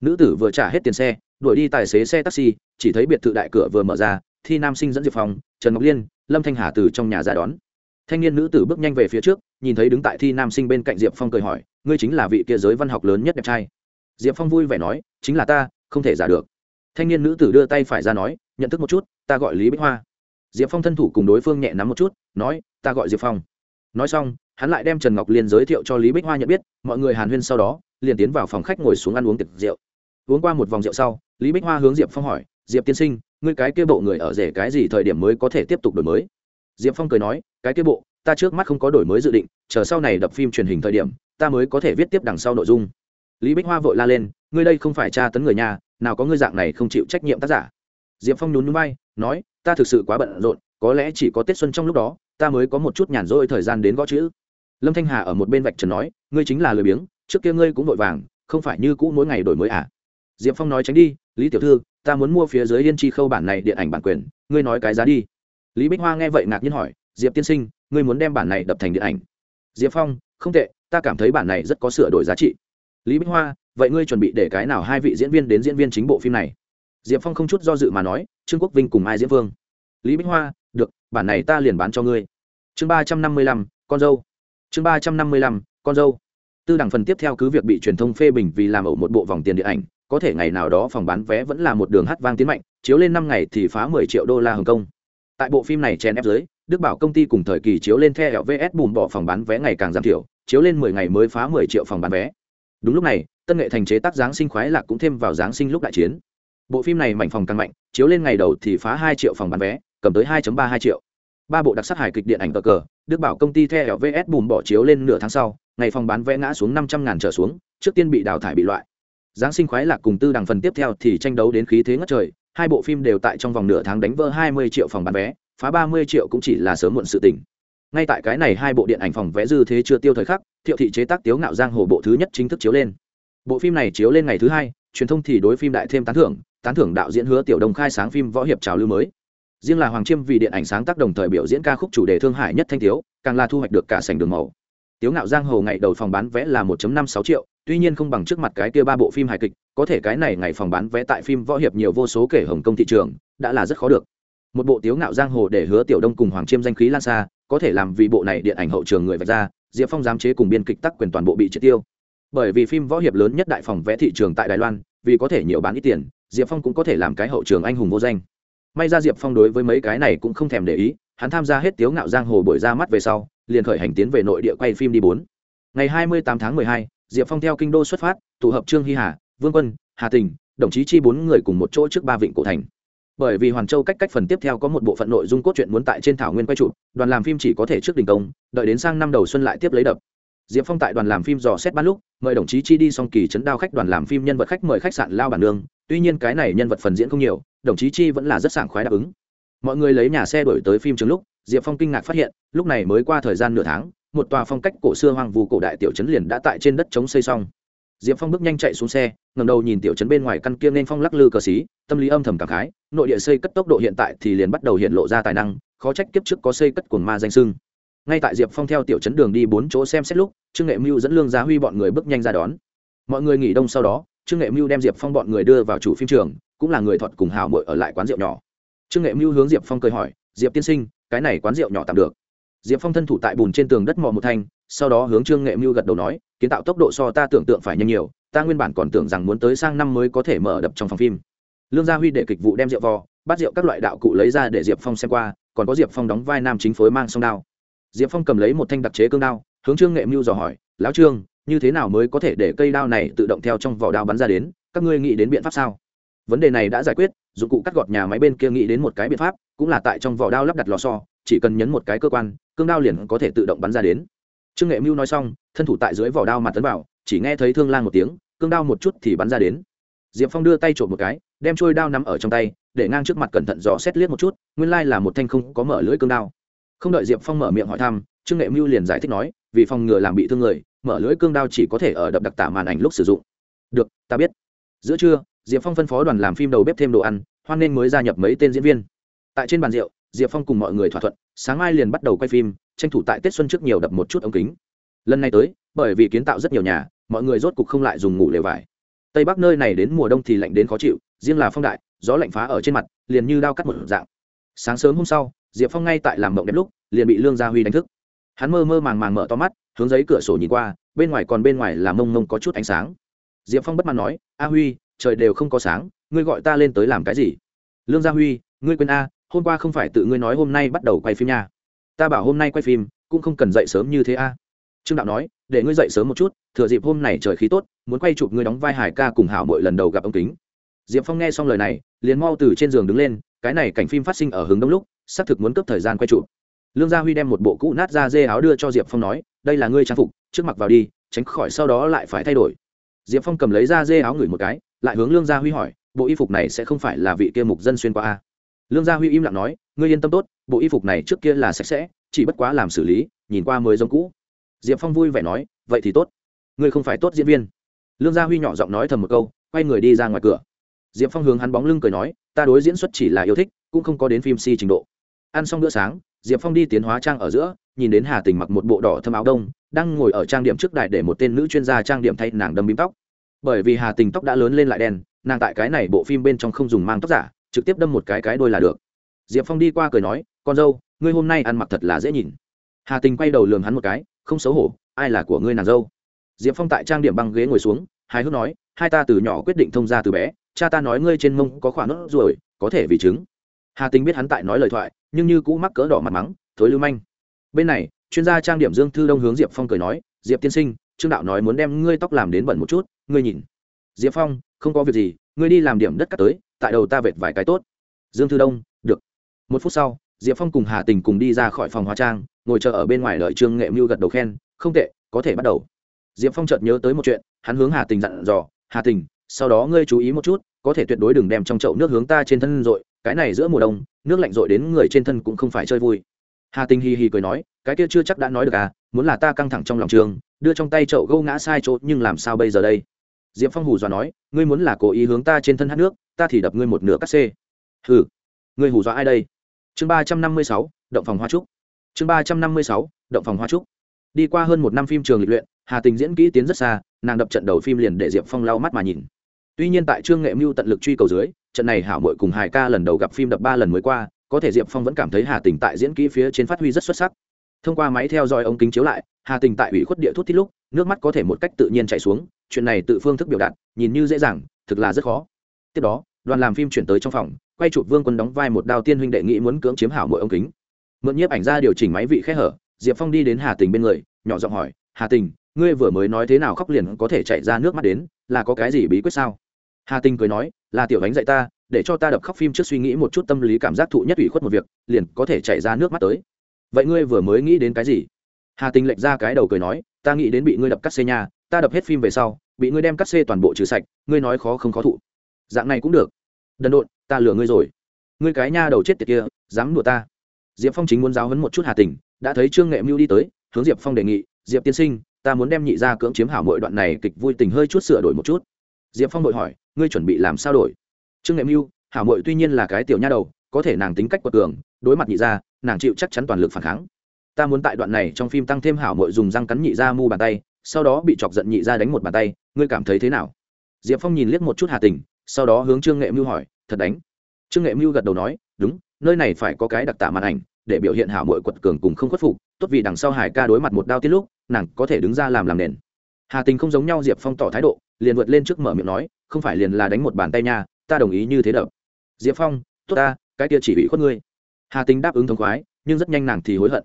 Nữ tử vừa trả hết tiền xe đuổi đi tài xế xe taxi, chỉ thấy biệt thự đại cửa vừa mở ra, thi nam sinh dẫn diệp phong, trần ngọc liên, lâm thanh hà từ trong nhà ra đón. Thanh niên nữ tử bước nhanh về phía trước, nhìn thấy đứng tại thi nam sinh bên cạnh diệp phong cười hỏi, ngươi chính là vị kia giới văn học lớn nhất đẹp trai? Diệp phong vui vẻ nói, chính là ta, không thể giả được. Thanh niên nữ tử đưa tay phải ra nói, nhận thức một chút, ta gọi lý bích hoa. Diệp phong thân thủ cùng đối phương nhẹ nắm một chút, nói, ta gọi diệp phong. Nói xong, hắn lại đem trần ngọc liên giới thiệu cho lý bích hoa nhận biết, mọi người hàn huyên sau đó, liền tiến vào phòng khách ngồi xuống ăn uống tiệc rượu uống qua một vòng rượu sau, lý bích hoa hướng diệp phong hỏi, diệp tiên sinh, ngươi cái kia bộ người ở rể cái gì thời điểm mới có thể tiếp tục đổi mới? Diệp phong cười nói, cái kia bộ, ta trước mắt không có đổi mới dự định, chờ sau này đập phim truyền hình thời điểm, ta mới có thể viết tiếp đằng sau nội dung. Lý bích hoa vội la lên, ngươi đây không phải tra tấn người nhà, nào có ngươi dạng này không chịu trách nhiệm tác giả. Diệp phong nhún núi bay nói, ta thực sự quá bận rộn, có lẽ chỉ có tết xuân trong lúc đó, ta mới có một chút nhàn rỗi thời gian đến gõ chữ. Lâm thanh hà ở một bên vạch trần nói, ngươi chính là lười biếng, trước kia ngươi cũng vội vàng, không phải như cũ mỗi ngày đổi mới à? Diệp phong nói tránh đi, lý tiểu thư, ta muốn mua phía dưới yên chi khâu bản này điện ảnh bản quyền, ngươi nói cái giá đi. Lý bích hoa nghe vậy ngạc nhiên hỏi, diệp tiên sinh, ngươi muốn đem bản này đập thành điện ảnh? Diệp phong, không tệ, ta cảm thấy bản này rất có sửa đổi giá trị. Lý bích hoa, vậy ngươi chuẩn bị để cái nào hai vị diễn viên đến diễn viên chính bộ phim này? Diệp phong không chút do dự mà nói, trương quốc vinh cùng ai diễn vương. Lý bích hoa, được, bản này ta liền bán cho ngươi. Chương ba trăm năm mươi lăm, con dâu. Chương ba trăm năm mươi lăm, con dâu. Tư đẳng phần tiếp theo cứ việc bị truyền thông phê bình vì làm ẩu một bộ vòng tiền điện ảnh có thể ngày nào đó phòng bán vé vẫn là một đường hát vang tiến mạnh, chiếu lên năm ngày thì phá mười triệu đô la hồng kông. Tại bộ phim này chèn ép dưới đức bảo công ty cùng thời kỳ chiếu lên theo vs bùm bỏ phòng bán vé ngày càng giảm thiểu, chiếu lên mười ngày mới phá mười triệu phòng bán vé. Đúng lúc này, tân nghệ thành chế tác giáng sinh khoái lạc cũng thêm vào giáng sinh lúc đại chiến. Bộ phim này mảnh phòng càng mạnh, chiếu lên ngày đầu thì phá hai triệu phòng bán vé, cầm tới hai ba hai triệu. Ba bộ đặc sắc hài kịch điện ảnh cờ cờ, đức bảo công ty theo vs bùm bỏ chiếu lên nửa tháng sau, ngày phòng bán vé ngã xuống năm trăm ngàn trở xuống, trước tiên bị đào thải bị loại giáng sinh khoái lạc cùng tư đằng phần tiếp theo thì tranh đấu đến khí thế ngất trời. Hai bộ phim đều tại trong vòng nửa tháng đánh vỡ hai mươi triệu phòng bán vé, phá ba mươi triệu cũng chỉ là sớm muộn sự tình. Ngay tại cái này hai bộ điện ảnh phòng vé dư thế chưa tiêu thời khắc, thiệu thị chế tác tiếu ngạo giang hồ bộ thứ nhất chính thức chiếu lên. Bộ phim này chiếu lên ngày thứ hai, truyền thông thì đối phim đại thêm tán thưởng tán thưởng đạo diễn hứa tiểu đồng khai sáng phim võ hiệp trào lưu mới. Riêng là hoàng chiêm vì điện ảnh sáng tác đồng thời biểu diễn ca khúc chủ đề thương hải nhất thanh thiếu càng là thu hoạch được cả sảnh đường màu. Tiếu ngạo giang hồ ngày đầu phòng bán vé là 1 năm sáu triệu tuy nhiên không bằng trước mặt cái kia ba bộ phim hài kịch, có thể cái này ngày phòng bán vé tại phim võ hiệp nhiều vô số kể hồng công thị trường, đã là rất khó được. Một bộ tiếu ngạo giang hồ để hứa tiểu đông cùng hoàng chiêm danh khí lan xa, có thể làm vì bộ này điện ảnh hậu trường người vạch ra, diệp phong giám chế cùng biên kịch tắc quyền toàn bộ bị triệt tiêu. Bởi vì phim võ hiệp lớn nhất đại phòng vẽ thị trường tại đài loan, vì có thể nhiều bán ít tiền, diệp phong cũng có thể làm cái hậu trường anh hùng vô danh. May ra diệp phong đối với mấy cái này cũng không thèm để ý, hắn tham gia hết tiếu ngạo giang hồ bội ra mắt về sau, liền khởi hành tiến về nội địa quay phim đi bốn. Ngày hai mươi tám tháng mười hai diệp phong theo kinh đô xuất phát, tụ hợp trương hy hà, vương quân, hà tình, đồng chí chi bốn người cùng một chỗ trước ba vịnh cổ thành. Bởi vì hoàn châu cách cách phần tiếp theo có một bộ phận nội dung cốt truyện muốn tại trên thảo nguyên quay trụ đoàn làm phim chỉ có thể trước đình công, đợi đến sang năm đầu xuân lại tiếp lấy đập. Diệp phong tại đoàn làm phim dò xét ban lúc, mời đồng chí chi đi xong kỳ chấn đao khách đoàn làm phim nhân vật khách mời khách sạn lao bản nương. Tuy nhiên cái này nhân vật phần diễn không nhiều, đồng chí chi vẫn là rất sảng khoái đáp ứng. Mọi người lấy nhà xe đổi tới phim trường lúc, diệp phong kinh ngạc phát hiện, lúc này mới qua thời gian nửa tháng một tòa phong cách cổ xưa hoang vu cổ đại tiểu trấn liền đã tại trên đất chống xây xong. Diệp phong bước nhanh chạy xuống xe ngầm đầu nhìn tiểu trấn bên ngoài căn kia nên phong lắc lư cờ xí, tâm lý âm thầm cảm khái, nội địa xây cất tốc độ hiện tại thì liền bắt đầu hiện lộ ra tài năng, khó trách kiếp trước có xây cất cuồng ma danh sưng ngay tại diệp phong theo tiểu trấn đường đi bốn chỗ xem xét lúc, trương nghệ mưu dẫn lương gia huy bọn người bước nhanh ra đón. Mọi người nghỉ đông sau đó, trương nghệ mưu đem diệp phong bọn người đưa vào chủ phim trường, cũng là người thuật cùng hào mội ở lại quán rượu nhỏ. Trương nghệ mưu hướng diệp phong cười hỏi, diệp tiên sinh, cái này quán rượu nhỏ tạm được? Diệp phong thân thủ tại bùn trên tường đất mò một thanh, sau đó hướng trương nghệ mưu gật đầu nói, kiến tạo tốc độ so ta tưởng tượng phải nhanh nhiều, ta nguyên bản còn tưởng rằng muốn tới sang năm mới có thể mở đập trong phòng phim. Lương gia huy để kịch vụ đem rượu vò, bắt rượu các loại đạo cụ lấy ra để diệp phong xem qua, còn có diệp phong đóng vai nam chính phối mang song đao. Diệp phong cầm lấy một thanh đặc chế cương đao, hướng trương nghệ mưu dò hỏi, lão trương, như thế nào mới có thể để cây đao này tự động theo trong vỏ đao bắn ra đến? Các ngươi nghĩ đến biện pháp sao? Vấn đề này đã giải quyết, dụng cụ cắt gọt nhà máy bên kia nghĩ đến một cái biện pháp, cũng là tại trong vỏ đao lắp đặt lò xo, chỉ cần nhấn một cái cơ quan cương đao liền có thể tự động bắn ra đến. Trương nghệ mưu nói xong, thân thủ tại dưới vỏ đao mặt tấn vào, chỉ nghe thấy thương lan một tiếng, cương đao một chút thì bắn ra đến. Diệp phong đưa tay trộm một cái, đem trôi đao nắm ở trong tay, để ngang trước mặt cẩn thận dò xét liếc một chút, nguyên lai là một thanh không có mở lưỡi cương đao. Không đợi diệp phong mở miệng hỏi thăm, trương nghệ mưu liền giải thích nói, vì phòng ngừa làm bị thương người, mở lưỡi cương đao chỉ có thể ở đập đặc tả màn ảnh lúc sử dụng. Được, ta biết. Giữa trưa, diệp phong phân phó đoàn làm phim đầu bếp thêm đồ ăn, hoan nên mới gia nhập mấy tên diễn viên. Tại trên bàn rượu diệp phong cùng mọi người thỏa thuận, sáng mai liền bắt đầu quay phim, tranh thủ tại tết xuân trước nhiều đập một chút ống kính. Lần này tới, bởi vì kiến tạo rất nhiều nhà, mọi người rốt cục không lại dùng ngủ lều vải. Tây bắc nơi này đến mùa đông thì lạnh đến khó chịu, riêng là phong đại, gió lạnh phá ở trên mặt, liền như đao cắt một dạng. Sáng sớm hôm sau, diệp phong ngay tại làm mộng đẹp lúc, liền bị lương gia huy đánh thức. Hắn mơ mơ màng màng mở to mắt, hướng giấy cửa sổ nhìn qua, bên ngoài còn bên ngoài là mông mông có chút ánh sáng. Diệp phong bất mãn nói, a huy, trời đều không có sáng, ngươi gọi ta lên tới làm cái gì? Lương gia huy, ngươi quên a hôm qua không phải tự ngươi nói hôm nay bắt đầu quay phim nha. Ta bảo hôm nay quay phim, cũng không cần dậy sớm như thế a. Trương đạo nói, để ngươi dậy sớm một chút, thừa dịp hôm này trời khí tốt, muốn quay chụp ngươi đóng vai hải ca cùng hảo mỗi lần đầu gặp ông kính. Diệp phong nghe xong lời này, liền mau từ trên giường đứng lên, cái này cảnh phim phát sinh ở hướng đông lúc, xác thực muốn cấp thời gian quay chụp. Lương gia huy đem một bộ cũ nát da dê áo đưa cho diệp phong nói, đây là ngươi trang phục, trước mặc vào đi, tránh khỏi sau đó lại phải thay đổi. Diệp phong cầm lấy da dê áo ngửi một cái, lại hướng lương gia huy hỏi, bộ y phục này sẽ không phải là vị kia mục dân xuyên qua a? Lương gia huy im lặng nói, ngươi yên tâm tốt, bộ y phục này trước kia là sạch sẽ, chỉ bất quá làm xử lý, nhìn qua mới giống cũ. Diệp phong vui vẻ nói, vậy thì tốt. Ngươi không phải tốt diễn viên. Lương gia huy nhỏ giọng nói thầm một câu, quay người đi ra ngoài cửa. Diệp phong hướng hắn bóng lưng cười nói, ta đối diễn xuất chỉ là yêu thích, cũng không có đến phim si trình độ. Ăn xong bữa sáng, diệp phong đi tiến hóa trang ở giữa, nhìn đến hà tình mặc một bộ đỏ thâm áo đông, đang ngồi ở trang điểm trước đài để một tên nữ chuyên gia trang điểm thay nàng đâm bím tóc. Bởi vì hà tình tóc đã lớn lên lại đen, nàng tại cái này bộ phim bên trong không dùng mang tóc giả trực tiếp đâm một cái cái đôi là được. Diệp phong đi qua cười nói, con dâu, ngươi hôm nay ăn mặc thật là dễ nhìn. Hà tình quay đầu lường hắn một cái, không xấu hổ, ai là của ngươi nàng dâu? Diệp phong tại trang điểm băng ghế ngồi xuống, hài hước nói, hai ta từ nhỏ quyết định thông ra từ bé, cha ta nói ngươi trên mông có khoản nốt ruồi, có thể vì chứng. Hà tình biết hắn tại nói lời thoại, nhưng như cũ mắc cỡ đỏ mặt mắng, thối lưu manh. Bên này, chuyên gia trang điểm dương thư đông hướng diệp phong cười nói, diệp tiên sinh, trương đạo nói muốn đem ngươi tóc làm đến bẩn một chút, ngươi nhìn. Diệp phong, không có việc gì, ngươi đi làm điểm đất cắt tới tại đầu ta vệt vài cái tốt. Dương thư đông, được. Một phút sau, diệp phong cùng hà tình cùng đi ra khỏi phòng hóa trang, ngồi chờ ở bên ngoài đợi trương nghệ mưu gật đầu khen, không tệ, có thể bắt đầu. Diệp phong chợt nhớ tới một chuyện, hắn hướng hà tình dặn dò, hà tình, sau đó ngươi chú ý một chút, có thể tuyệt đối đừng đem trong chậu nước hướng ta trên thân rội, cái này giữa mùa đông, nước lạnh rội đến người trên thân cũng không phải chơi vui. Hà tình hì hì cười nói, cái kia chưa chắc đã nói được à muốn là ta căng thẳng trong lòng trường, đưa trong tay chậu gâu ngã sai chỗ, nhưng làm sao bây giờ đây? Diệp phong hù dọa nói, ngươi muốn là cố ý hướng ta trên thân hát nước, ta thì đập ngươi một nửa cắt xê. Hừ, ngươi hù dọa ai đây? Chương ba trăm năm mươi sáu, động phòng hoa trúc. Chương ba trăm năm mươi sáu, động phòng hoa trúc. Đi qua hơn một năm phim trường lịch luyện, hà tình diễn kỹ tiến rất xa, nàng đập trận đầu phim liền để diệp phong lau mắt mà nhìn. Tuy nhiên tại trương nghệ mưu tận lực truy cầu dưới, trận này hảo mội cùng hải ca lần đầu gặp phim đập ba lần mới qua, có thể diệp phong vẫn cảm thấy hà tình tại diễn kỹ phía trên phát huy rất xuất sắc. Thông qua máy theo dõi ống kính chiếu lại hà tình tại ủy khuất địa thuốc thít lúc, nước mắt có thể một cách tự nhiên chảy xuống, chuyện này tự phương thức biểu đạt, nhìn như dễ dàng, thực là rất khó. Tiếp đó, đoàn làm phim chuyển tới trong phòng, quay chụp vương quân đóng vai một đao tiên huynh đệ nghĩ muốn cưỡng chiếm hảo mỗi ống kính. Mượn nhiếp ảnh ra điều chỉnh máy vị khẽ hở, diệp phong đi đến hà tình bên người, nhỏ giọng hỏi, hà tình, ngươi vừa mới nói thế nào khóc liền có thể chạy ra nước mắt đến, là có cái gì bí quyết sao? Hà tình cười nói, là tiểu Bánh dạy ta, để cho ta đập khóc phim trước suy nghĩ một chút tâm lý cảm giác thụ nhất ủy khuất một việc, liền có thể chạy ra nước mắt tới. Vậy ngươi vừa mới nghĩ đến cái gì? Hà tình lệch ra cái đầu cười nói, ta nghĩ đến bị ngươi đập cắt xê nhà ta đập hết phim về sau, bị ngươi đem cắt xê toàn bộ trừ sạch, ngươi nói khó không khó thụ. Dạng này cũng được. Đần độn, ta lừa ngươi rồi. Ngươi cái nha đầu chết tiệt kia, dám đùa ta. Diệp phong chính muốn giáo hấn một chút hà tình, đã thấy trương nghệ mưu đi tới, hướng diệp phong đề nghị, diệp tiên sinh, ta muốn đem nhị ra cưỡng chiếm hảo mọi đoạn này kịch vui tình hơi chút sửa đổi một chút. Diệp phong đội hỏi, ngươi chuẩn bị làm sao đổi? Trương nghệ mưu, hảo mội tuy nhiên là cái tiểu nha đầu, có thể nàng tính cách quật cường, đối mặt nhị ra nàng chịu chắc chắn toàn lực phản kháng ta muốn tại đoạn này trong phim tăng thêm hảo mội dùng răng cắn nhị ra mu bàn tay, sau đó bị chọc giận nhị ra đánh một bàn tay, ngươi cảm thấy thế nào? Diệp phong nhìn liếc một chút hà tình, sau đó hướng trương nghệ mưu hỏi, thật đánh? Trương nghệ mưu gật đầu nói, đúng, nơi này phải có cái đặc tả màn ảnh, để biểu hiện hảo mội quật cường cùng không khuất phục, tốt vì đằng sau hải ca đối mặt một đao tiết lúc, nàng có thể đứng ra làm làm nền. Hà tình không giống nhau diệp phong tỏ thái độ, liền vượt lên trước mở miệng nói, không phải liền là đánh một bàn tay nha, ta đồng ý như thế đập. Diệp phong, tốt ta, cái kia chỉ bị khuất ngươi. Hà tình đáp ứng thống khoái, nhưng rất nhanh nàng thì hối hận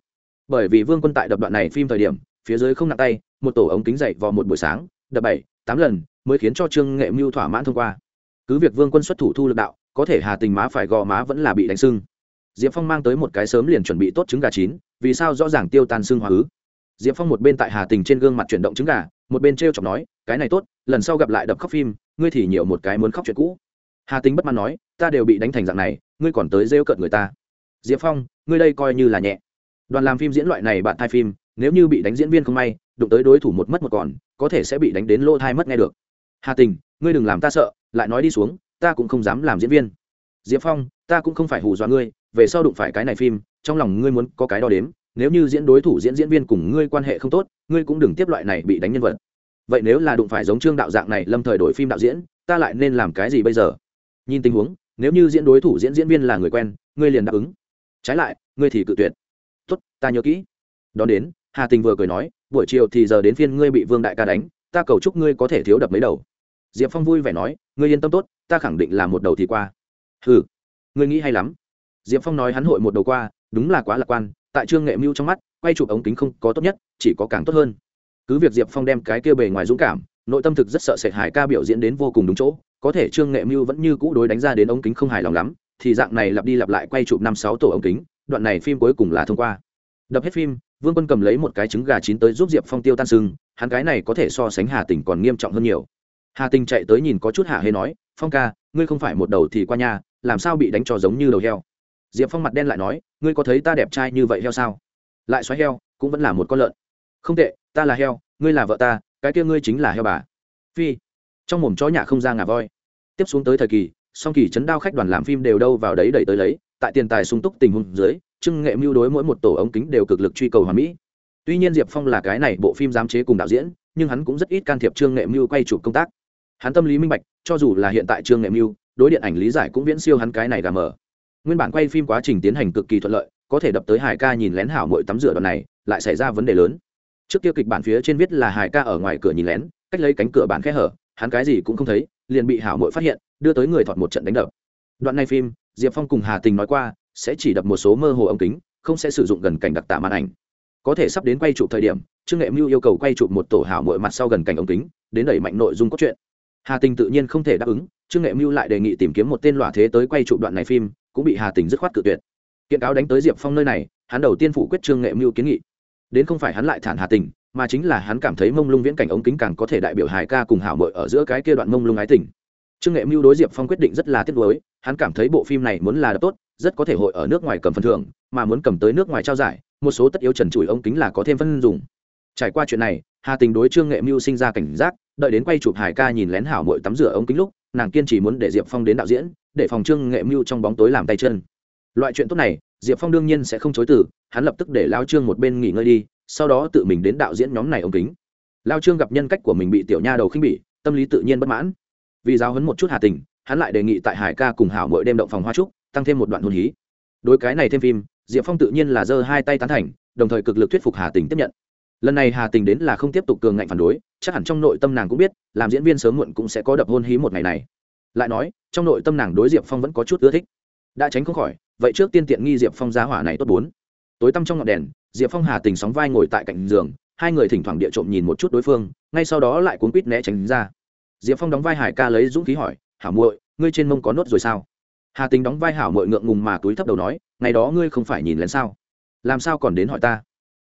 bởi vì vương quân tại đập đoạn này phim thời điểm, phía dưới không nặng tay, một tổ ống kính dậy vào một buổi sáng, đập bảy, tám lần, mới khiến cho trương nghệ mưu thỏa mãn thông qua. Cứ việc vương quân xuất thủ thu lực đạo, có thể hà tình má phải gò má vẫn là bị đánh sưng. Diệp phong mang tới một cái sớm liền chuẩn bị tốt trứng gà chín, vì sao rõ ràng tiêu tan xương hóa ứ. Diệp phong một bên tại hà tình trên gương mặt chuyển động trứng gà, một bên t r e o chọc nói, cái này tốt, lần sau gặp lại đập khóc phim, ngươi thì nhiều một cái muốn khóc chuyện cũ. Hà tính bất mãn nói, ta đều bị đánh thành dạng này, ngươi còn tới rêu cợt người ta. Diệp phong, ngươi đây coi như là nhẹ đoàn làm phim diễn loại này bạn thai phim, nếu như bị đánh diễn viên không may, đụng tới đối thủ một mất một còn, có thể sẽ bị đánh đến lô thai mất nghe được. Hà tình, ngươi đừng làm ta sợ, lại nói đi xuống, ta cũng không dám làm diễn viên. Diệp phong, ta cũng không phải hù dọa ngươi, về sau đụng phải cái này phim, trong lòng ngươi muốn có cái đo đếm, nếu như diễn đối thủ diễn diễn viên cùng ngươi quan hệ không tốt, ngươi cũng đừng tiếp loại này bị đánh nhân vật. Vậy nếu là đụng phải giống trương đạo dạng này lâm thời đổi phim đạo diễn, ta lại nên làm cái gì bây giờ? Nhìn tình huống, nếu như diễn đối thủ diễn diễn viên là người quen, ngươi liền đáp ứng. Trái lại, ngươi thì cự tuyệt tốt, ta nhớ kỹ. Đón đến, hà tình vừa cười nói, buổi chiều thì giờ đến phiên ngươi bị vương đại ca đánh, ta cầu chúc ngươi có thể thiếu đập mấy đầu. Diệp phong vui vẻ nói, ngươi yên tâm tốt, ta khẳng định là một đầu thì qua. Ừ ngươi nghĩ hay lắm. Diệp phong nói hắn hội một đầu qua, đúng là quá lạc quan, tại trương nghệ mưu trong mắt, quay chụp ống kính không có tốt nhất, chỉ có càng tốt hơn. Cứ việc diệp phong đem cái kia bề ngoài dũng cảm, nội tâm thực rất sợ sệt hải ca biểu diễn đến vô cùng đúng chỗ, có thể trương nghệ mưu vẫn như cũ đối đánh ra đến ống kính không hài lòng lắm, thì dạng này lặp đi lặp lại quay chụp năm sáu tổ ống kính đoạn này phim cuối cùng là thông qua. Đập hết phim, vương quân cầm lấy một cái trứng gà chín tới giúp diệp phong tiêu tan sưng, hắn cái này có thể so sánh hà tình còn nghiêm trọng hơn nhiều. Hà tình chạy tới nhìn có chút hạ hê nói, phong ca, ngươi không phải một đầu thì qua nhà, làm sao bị đánh cho giống như đầu heo? Diệp phong mặt đen lại nói, ngươi có thấy ta đẹp trai như vậy heo sao? Lại xoáy heo, cũng vẫn là một con lợn. Không tệ, ta là heo, ngươi là vợ ta, cái kia ngươi chính là heo bà. Phi. Trong mồm chó nhà không ra ngà voi. Tiếp xuống tới thời kỳ, song kỳ chấn đao khách đoàn làm phim đều đâu vào đấy đẩy tới lấy tại tiền tài sung túc tình huống dưới trưng nghệ mưu đối mỗi một tổ ống kính đều cực lực truy cầu hoàn mỹ. Tuy nhiên diệp phong là cái này bộ phim giám chế cùng đạo diễn, nhưng hắn cũng rất ít can thiệp trương nghệ mưu quay chụp công tác. Hắn tâm lý minh bạch, cho dù là hiện tại trương nghệ mưu, đối điện ảnh lý giải cũng viễn siêu hắn cái này gà mờ. Nguyên bản quay phim quá trình tiến hành cực kỳ thuận lợi, có thể đập tới hải ca nhìn lén hảo mỗi tắm rửa đoạn này, lại xảy ra vấn đề lớn. Trước kia kịch bản phía trên viết là hải ca ở ngoài cửa nhìn lén, cách lấy cánh cửa bản khe hở, hắn cái gì cũng không thấy, liền bị hảo mội phát hiện, đưa tới người thọt một trận đánh đập. Đoạn này phim diệp phong cùng hà tình nói qua, sẽ chỉ đập một số mơ hồ ống kính, không sẽ sử dụng gần cảnh đặc tả màn ảnh. Có thể sắp đến quay chụp thời điểm, trương nghệ mưu yêu cầu quay chụp một tổ hảo mội mặt sau gần cảnh ống kính, đến đẩy mạnh nội dung cốt truyện. Hà tình tự nhiên không thể đáp ứng, trương nghệ mưu lại đề nghị tìm kiếm một tên lọa thế tới quay chụp đoạn này phim, cũng bị hà tình dứt khoát cự tuyệt. Kiện cáo đánh tới diệp phong nơi này, hắn đầu tiên phủ quyết trương nghệ mưu kiến nghị. Đến không phải hắn lại thản hà tình, mà chính là hắn cảm thấy mông lung viễn cảnh ống kính càng có thể đại biểu hài ca cùng hảo mội ở giữa cái kia đoạn mông lung ái tình. Trương nghệ mưu đối diệp phong quyết định rất là tiếc nuối hắn cảm thấy bộ phim này muốn là tốt, rất có thể hội ở nước ngoài cầm phần thưởng, mà muốn cầm tới nước ngoài trao giải, một số tất yếu trần trụi ống kính là có thêm phân dùng. Trải qua chuyện này, hà tình đối trương nghệ mưu sinh ra cảnh giác, đợi đến quay chụp hải ca nhìn lén hảo mội tắm rửa ống kính lúc, nàng kiên trì muốn để diệp phong đến đạo diễn, để phòng trương nghệ mưu trong bóng tối làm tay chân. Loại chuyện tốt này, diệp phong đương nhiên sẽ không chối từ, hắn lập tức để lao trương một bên nghỉ ngơi đi, sau đó tự mình đến đạo diễn nhóm này ống kính. Lao trương gặp nhân cách của mình bị tiểu nha đầu khinh bỉ, tâm lý tự nhiên bất mãn. Vì giáo hấn một chút hà tình hắn lại đề nghị tại hải ca cùng hảo mỗi đêm động phòng hoa trúc, tăng thêm một đoạn hôn hí. Đối cái này thêm phim, diệp phong tự nhiên là giơ hai tay tán thành, đồng thời cực lực thuyết phục hà tình tiếp nhận. Lần này hà tình đến là không tiếp tục cường ngạnh phản đối, chắc hẳn trong nội tâm nàng cũng biết, làm diễn viên sớm muộn cũng sẽ có đập hôn hí một ngày này. Lại nói, trong nội tâm nàng đối diệp phong vẫn có chút ưa thích. Đã tránh không khỏi, vậy trước tiên tiện nghi diệp phong giá hỏa này tốt bốn. Tối tăm trong ngọn đèn, diệp phong hà tình sóng vai ngồi tại cạnh giường, hai người thỉnh thoảng địa trộm nhìn một chút đối phương, ngay sau đó lại cuốn quýt né tránh ra. Diệp phong đóng vai hải ca lấy dũng khí hỏi hảo muội, ngươi trên mông có nốt rồi sao? Hà tính đóng vai hảo muội ngượng ngùng mà túi thấp đầu nói, ngày đó ngươi không phải nhìn lén sao? Làm sao còn đến hỏi ta?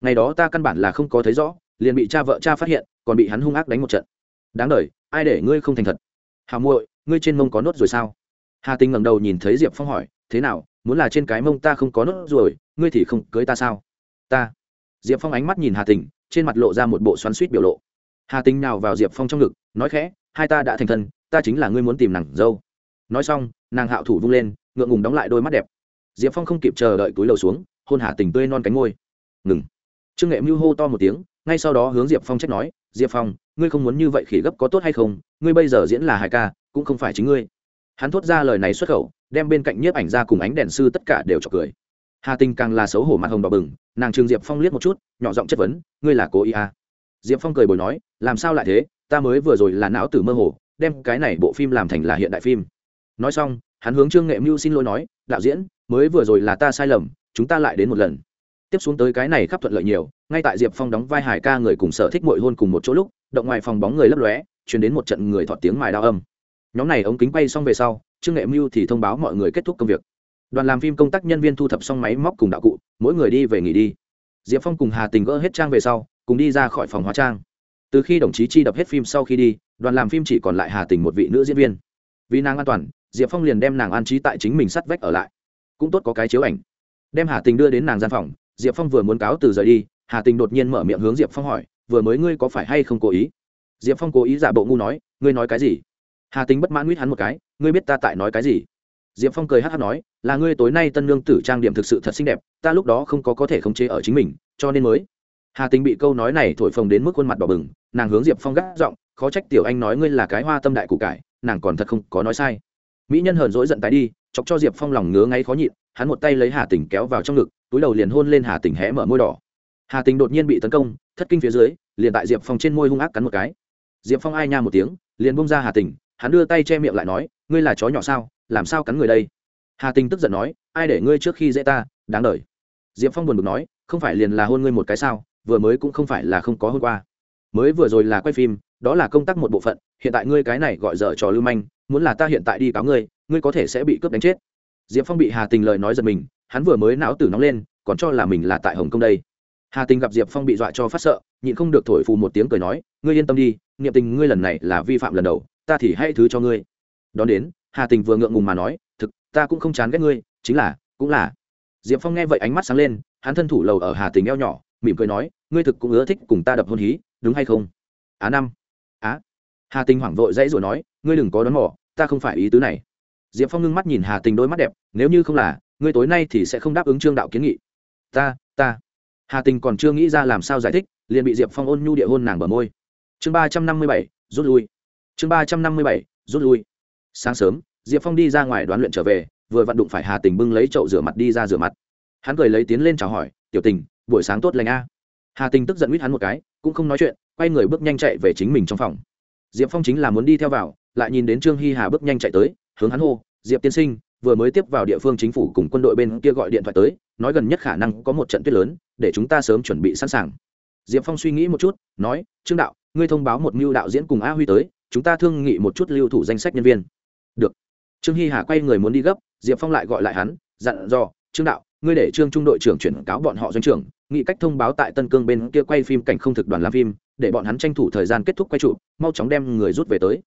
Ngày đó ta căn bản là không có thấy rõ, liền bị cha vợ cha phát hiện, còn bị hắn hung ác đánh một trận. Đáng đ ai để ngươi không thành thật? Hảo muội, ngươi trên mông có nốt rồi sao? Hà tính ngẩng đầu nhìn thấy diệp phong hỏi, thế nào, muốn là trên cái mông ta không có nốt rồi, ngươi thì không cưới ta sao? Ta. Diệp phong ánh mắt nhìn hà tình trên mặt lộ ra một bộ xoắn suýt biểu lộ. Hà tình nào vào diệp phong trong ngực, nói khẽ, hai ta đã thành thân ta chính là ngươi muốn tìm nàng dâu. Nói xong, nàng hạo thủ vung lên, ngượng ngùng đóng lại đôi mắt đẹp. Diệp phong không kịp chờ đợi túi lầu xuống, hôn hả tình tươi non cánh ngôi ngừng. Trương nghệ mưu hô to một tiếng, ngay sau đó hướng diệp phong trách nói, diệp phong, ngươi không muốn như vậy khỉ gấp có tốt hay không? Ngươi bây giờ diễn là hài ca, cũng không phải chính ngươi. Hắn thốt ra lời này xuất khẩu, đem bên cạnh nhiếp ảnh ra cùng ánh đèn sư tất cả đều chọc cười. Hà tình càng là xấu hổ mặt hồng đỏ bừng, nàng trường diệp phong liếc một chút, nhỏ giọng chất vấn, ngươi là cố ý à. diệp phong cười bồi nói, làm sao lại thế? Ta mới vừa rồi là não tử mơ hồ đem cái này bộ phim làm thành là hiện đại phim. Nói xong, hắn hướng trương nghệ mưu xin lỗi nói, đạo diễn, mới vừa rồi là ta sai lầm, chúng ta lại đến một lần. Tiếp xuống tới cái này khắp thuận lợi nhiều, ngay tại diệp phong đóng vai hải ca người cùng sở thích mội hôn cùng một chỗ lúc, động ngoài phòng bóng người lấp lóe chuyển đến một trận người thọt tiếng mài đao âm. Nhóm này ống kính bay xong về sau, trương nghệ mưu thì thông báo mọi người kết thúc công việc. Đoàn làm phim công tác nhân viên thu thập xong máy móc cùng đạo cụ, mỗi người đi về nghỉ đi. Diệp phong cùng hà tình gỡ hết trang về sau, cùng đi ra khỏi phòng hóa trang từ khi đồng chí chi đập hết phim sau khi đi, đoàn làm phim chỉ còn lại hà tình một vị nữ diễn viên. Vì nàng an toàn, diệp phong liền đem nàng an trí tại chính mình sắt vách ở lại. Cũng tốt có cái chiếu ảnh. Đem hà tình đưa đến nàng gian phòng, diệp phong vừa muốn cáo từ rời đi, hà tình đột nhiên mở miệng hướng diệp phong hỏi, vừa mới ngươi có phải hay không cố ý? Diệp phong cố ý giả bộ ngu nói, ngươi nói cái gì? Hà tình bất mãn nguyết hắn một cái, ngươi biết ta tại nói cái gì? Diệp phong cười hát hát nói, là ngươi tối nay tân lương tử trang điểm thực sự thật xinh đẹp, ta lúc đó không có có thể khống chế ở chính mình, cho nên mới. Hà tình bị câu nói này thổi phồng đến mức khuôn mặt đỏ bừng nàng hướng diệp phong gác giọng, khó trách tiểu anh nói ngươi là cái hoa tâm đại cụ cải, nàng còn thật không có nói sai. Mỹ nhân hờn dỗi giận tái đi, chọc cho diệp phong lòng ngứa ngay khó nhịn, hắn một tay lấy hà tình kéo vào trong ngực, túi đầu liền hôn lên hà tình hé mở môi đỏ. Hà tình đột nhiên bị tấn công, thất kinh phía dưới, liền tại diệp phong trên môi hung ác cắn một cái. Diệp phong ai nha một tiếng, liền bông ra hà tình, hắn đưa tay che miệng lại nói, ngươi là chó nhỏ sao, làm sao cắn người đây? Hà tình tức giận nói, ai để ngươi trước khi dễ ta, đáng đ diệp phong buồn bực nói, không phải liền là hôn ngươi một cái sao, vừa mới cũng không phải là không có hôn qua mới vừa rồi là quay phim, đó là công tác một bộ phận, hiện tại ngươi cái này gọi dở trò lưu manh, muốn là ta hiện tại đi cáo ngươi ngươi có thể sẽ bị cướp đánh chết. Diệp phong bị hà tình lời nói giật mình, hắn vừa mới não tử nóng lên, còn cho là mình là tại hồng kông đây. Hà tình gặp diệp phong bị dọa cho phát sợ, nhịn không được thổi phù một tiếng cười nói, ngươi yên tâm đi, niệm tình ngươi lần này là vi phạm lần đầu, ta thì hãy thứ cho ngươi. Đón đến, hà tình vừa ngượng ngùng mà nói, thực, ta cũng không chán ghét ngươi, chính là, cũng là. Diệp phong nghe vậy ánh mắt sáng lên, hắn thân thủ lầu ở hà tình eo nhỏ, mỉm cười nói, ngươi thực cũng ưa thích cùng ta đập hôn hí đúng hay không? Á năm. Á. Hà tình hoảng vội dãy rồi nói, ngươi đừng có đón mỏ ta không phải ý tứ này. Diệp phong ngưng mắt nhìn hà tình đôi mắt đẹp, nếu như không là, ngươi tối nay thì sẽ không đáp ứng trương đạo kiến nghị. Ta ta. Hà tình còn chưa nghĩ ra làm sao giải thích, liền bị diệp phong ôn nhu địa hôn nàng bờ môi. Chương ba trăm năm mươi bảy, rút lui. Chương ba trăm năm mươi bảy, rút lui. Sáng sớm, diệp phong đi ra ngoài đoán luyện trở về, vừa vặn đụng phải hà tình bưng lấy chậu rửa mặt đi ra rửa mặt. Hắn cười lấy tiến lên chào hỏi, tiểu tình, buổi sáng tốt lành a. Hà tình tức giận huýt hắn một cái cũng không nói chuyện, quay người bước nhanh chạy về chính mình trong phòng. Diệp phong chính là muốn đi theo vào, lại nhìn đến trương hy hà bước nhanh chạy tới, hướng hắn hô, diệp tiên sinh, vừa mới tiếp vào địa phương chính phủ cùng quân đội bên kia gọi điện thoại tới, nói gần nhất khả năng có một trận tuyết lớn, để chúng ta sớm chuẩn bị sẵn sàng. Diệp phong suy nghĩ một chút, nói, trương đạo, ngươi thông báo một mưu đạo diễn cùng a huy tới, chúng ta thương nghị một chút lưu thủ danh sách nhân viên. Được. Trương hy hà quay người muốn đi gấp, diệp phong lại gọi lại hắn, dặn dò, trương đạo ngươi để trương trung đội trưởng chuyển cáo bọn họ doanh trưởng nghị cách thông báo tại tân cương bên kia quay phim cảnh không thực đoàn làm phim, để bọn hắn tranh thủ thời gian kết thúc quay trụ, mau chóng đem người rút về tới.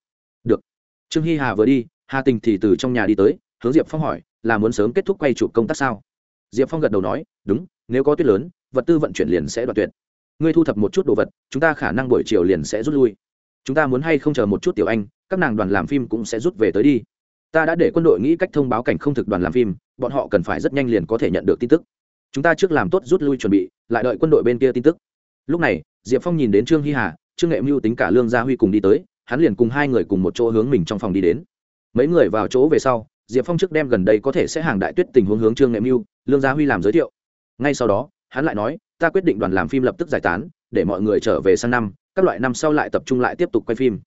Được. Trương hy hà vừa đi, hà tình thì từ trong nhà đi tới, hướng diệp phong hỏi, là muốn sớm kết thúc quay trụ công tác sao? Diệp phong gật đầu nói, đúng, nếu có tuyết lớn, vật tư vận chuyển liền sẽ đoạt tuyệt. Ngươi thu thập một chút đồ vật, chúng ta khả năng buổi chiều liền sẽ rút lui. Chúng ta muốn hay không chờ một chút tiểu anh, các nàng đoàn làm phim cũng sẽ rút về tới đi ta đã để quân đội nghĩ cách thông báo cảnh không thực đoàn làm phim, bọn họ cần phải rất nhanh liền có thể nhận được tin tức. Chúng ta trước làm tốt rút lui chuẩn bị, lại đợi quân đội bên kia tin tức. Lúc này, diệp phong nhìn đến trương hy hà, trương nghệ mưu tính cả lương gia huy cùng đi tới, hắn liền cùng hai người cùng một chỗ hướng mình trong phòng đi đến. Mấy người vào chỗ về sau, diệp phong trước đem gần đây có thể sẽ hàng đại tuyết tình huống hướng trương nghệ mưu, lương gia huy làm giới thiệu. Ngay sau đó, hắn lại nói, ta quyết định đoàn làm phim lập tức giải tán, để mọi người trở về sang năm, các loại năm sau lại tập trung lại tiếp tục quay phim.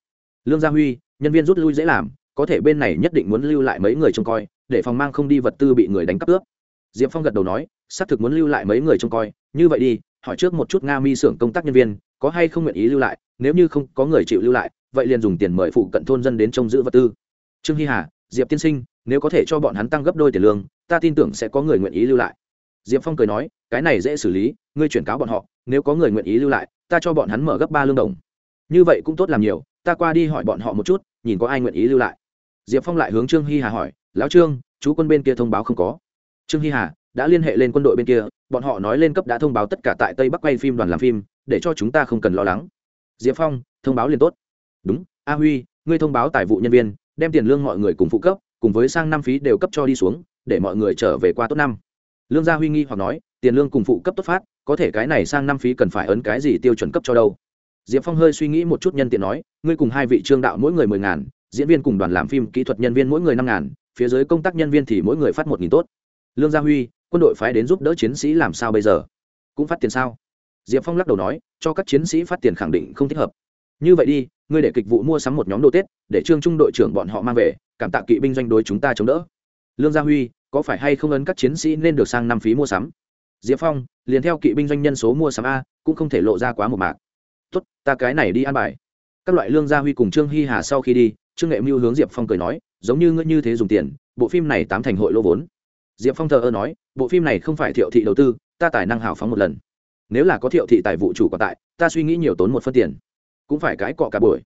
Lương gia huy, nhân viên rút lui dễ làm có thể bên này nhất định muốn lưu lại mấy người trông coi, để phòng mang không đi vật tư bị người đánh cắp ướp. Diệp phong gật đầu nói, xác thực muốn lưu lại mấy người trông coi, như vậy đi, hỏi trước một chút nga mi xưởng công tác nhân viên, có hay không nguyện ý lưu lại, nếu như không có người chịu lưu lại, vậy liền dùng tiền mời phụ cận thôn dân đến trông giữ vật tư. Trương hy hà, diệp tiên sinh, nếu có thể cho bọn hắn tăng gấp đôi tiền lương, ta tin tưởng sẽ có người nguyện ý lưu lại. Diệp phong cười nói, cái này dễ xử lý, ngươi chuyển cáo bọn họ, nếu có người nguyện ý lưu lại, ta cho bọn hắn mở gấp ba lương đồng. Như vậy cũng tốt làm nhiều ta qua đi hỏi bọn họ một chút, nhìn có ai nguyện ý lưu lại. Diệp phong lại hướng trương hy hà hỏi, lão trương, chú quân bên kia thông báo không có. Trương hy hà đã liên hệ lên quân đội bên kia, bọn họ nói lên cấp đã thông báo tất cả tại tây bắc quay phim đoàn làm phim, để cho chúng ta không cần lo lắng. Diệp phong, thông báo liền tốt. Đúng, a huy, ngươi thông báo tài vụ nhân viên, đem tiền lương mọi người cùng phụ cấp, cùng với sang năm phí đều cấp cho đi xuống, để mọi người trở về qua tốt năm. Lương gia huy nghi hoặc nói, tiền lương cùng phụ cấp tốt phát, có thể cái này sang năm phí cần phải ấn cái gì tiêu chuẩn cấp cho đâu? Diệp phong hơi suy nghĩ một chút nhân tiện nói, ngươi cùng hai vị trương đạo mỗi người mười ngàn, diễn viên cùng đoàn làm phim, kỹ thuật nhân viên mỗi người năm ngàn, phía dưới công tác nhân viên thì mỗi người phát một nghìn tốt. Lương gia huy, quân đội phái đến giúp đỡ chiến sĩ làm sao bây giờ? Cũng phát tiền sao? Diệp phong lắc đầu nói, cho các chiến sĩ phát tiền khẳng định không thích hợp. Như vậy đi, ngươi để kịch vụ mua sắm một nhóm đồ tết, để trương trung đội trưởng bọn họ mang về, cảm tạ kỵ binh doanh đối chúng ta chống đỡ. Lương gia huy, có phải hay không ấn các chiến sĩ nên được sang năm phí mua sắm? Diệp phong, liền theo kỵ binh doanh nhân số mua sắm a, cũng không thể lộ ra quá một mạc tốt, ta cái này đi ăn bài. Các loại lương gia huy cùng trương hy hà sau khi đi, trương nghệ mưu hướng diệp phong cười nói, giống như ngươi như thế dùng tiền, bộ phim này tám thành hội lô vốn. Diệp phong thờ ơ nói, bộ phim này không phải thiệu thị đầu tư, ta tài năng hào phóng một lần. Nếu là có thiệu thị tài vụ chủ còn tại, ta suy nghĩ nhiều tốn một phân tiền. Cũng phải cái cọ cả buổi.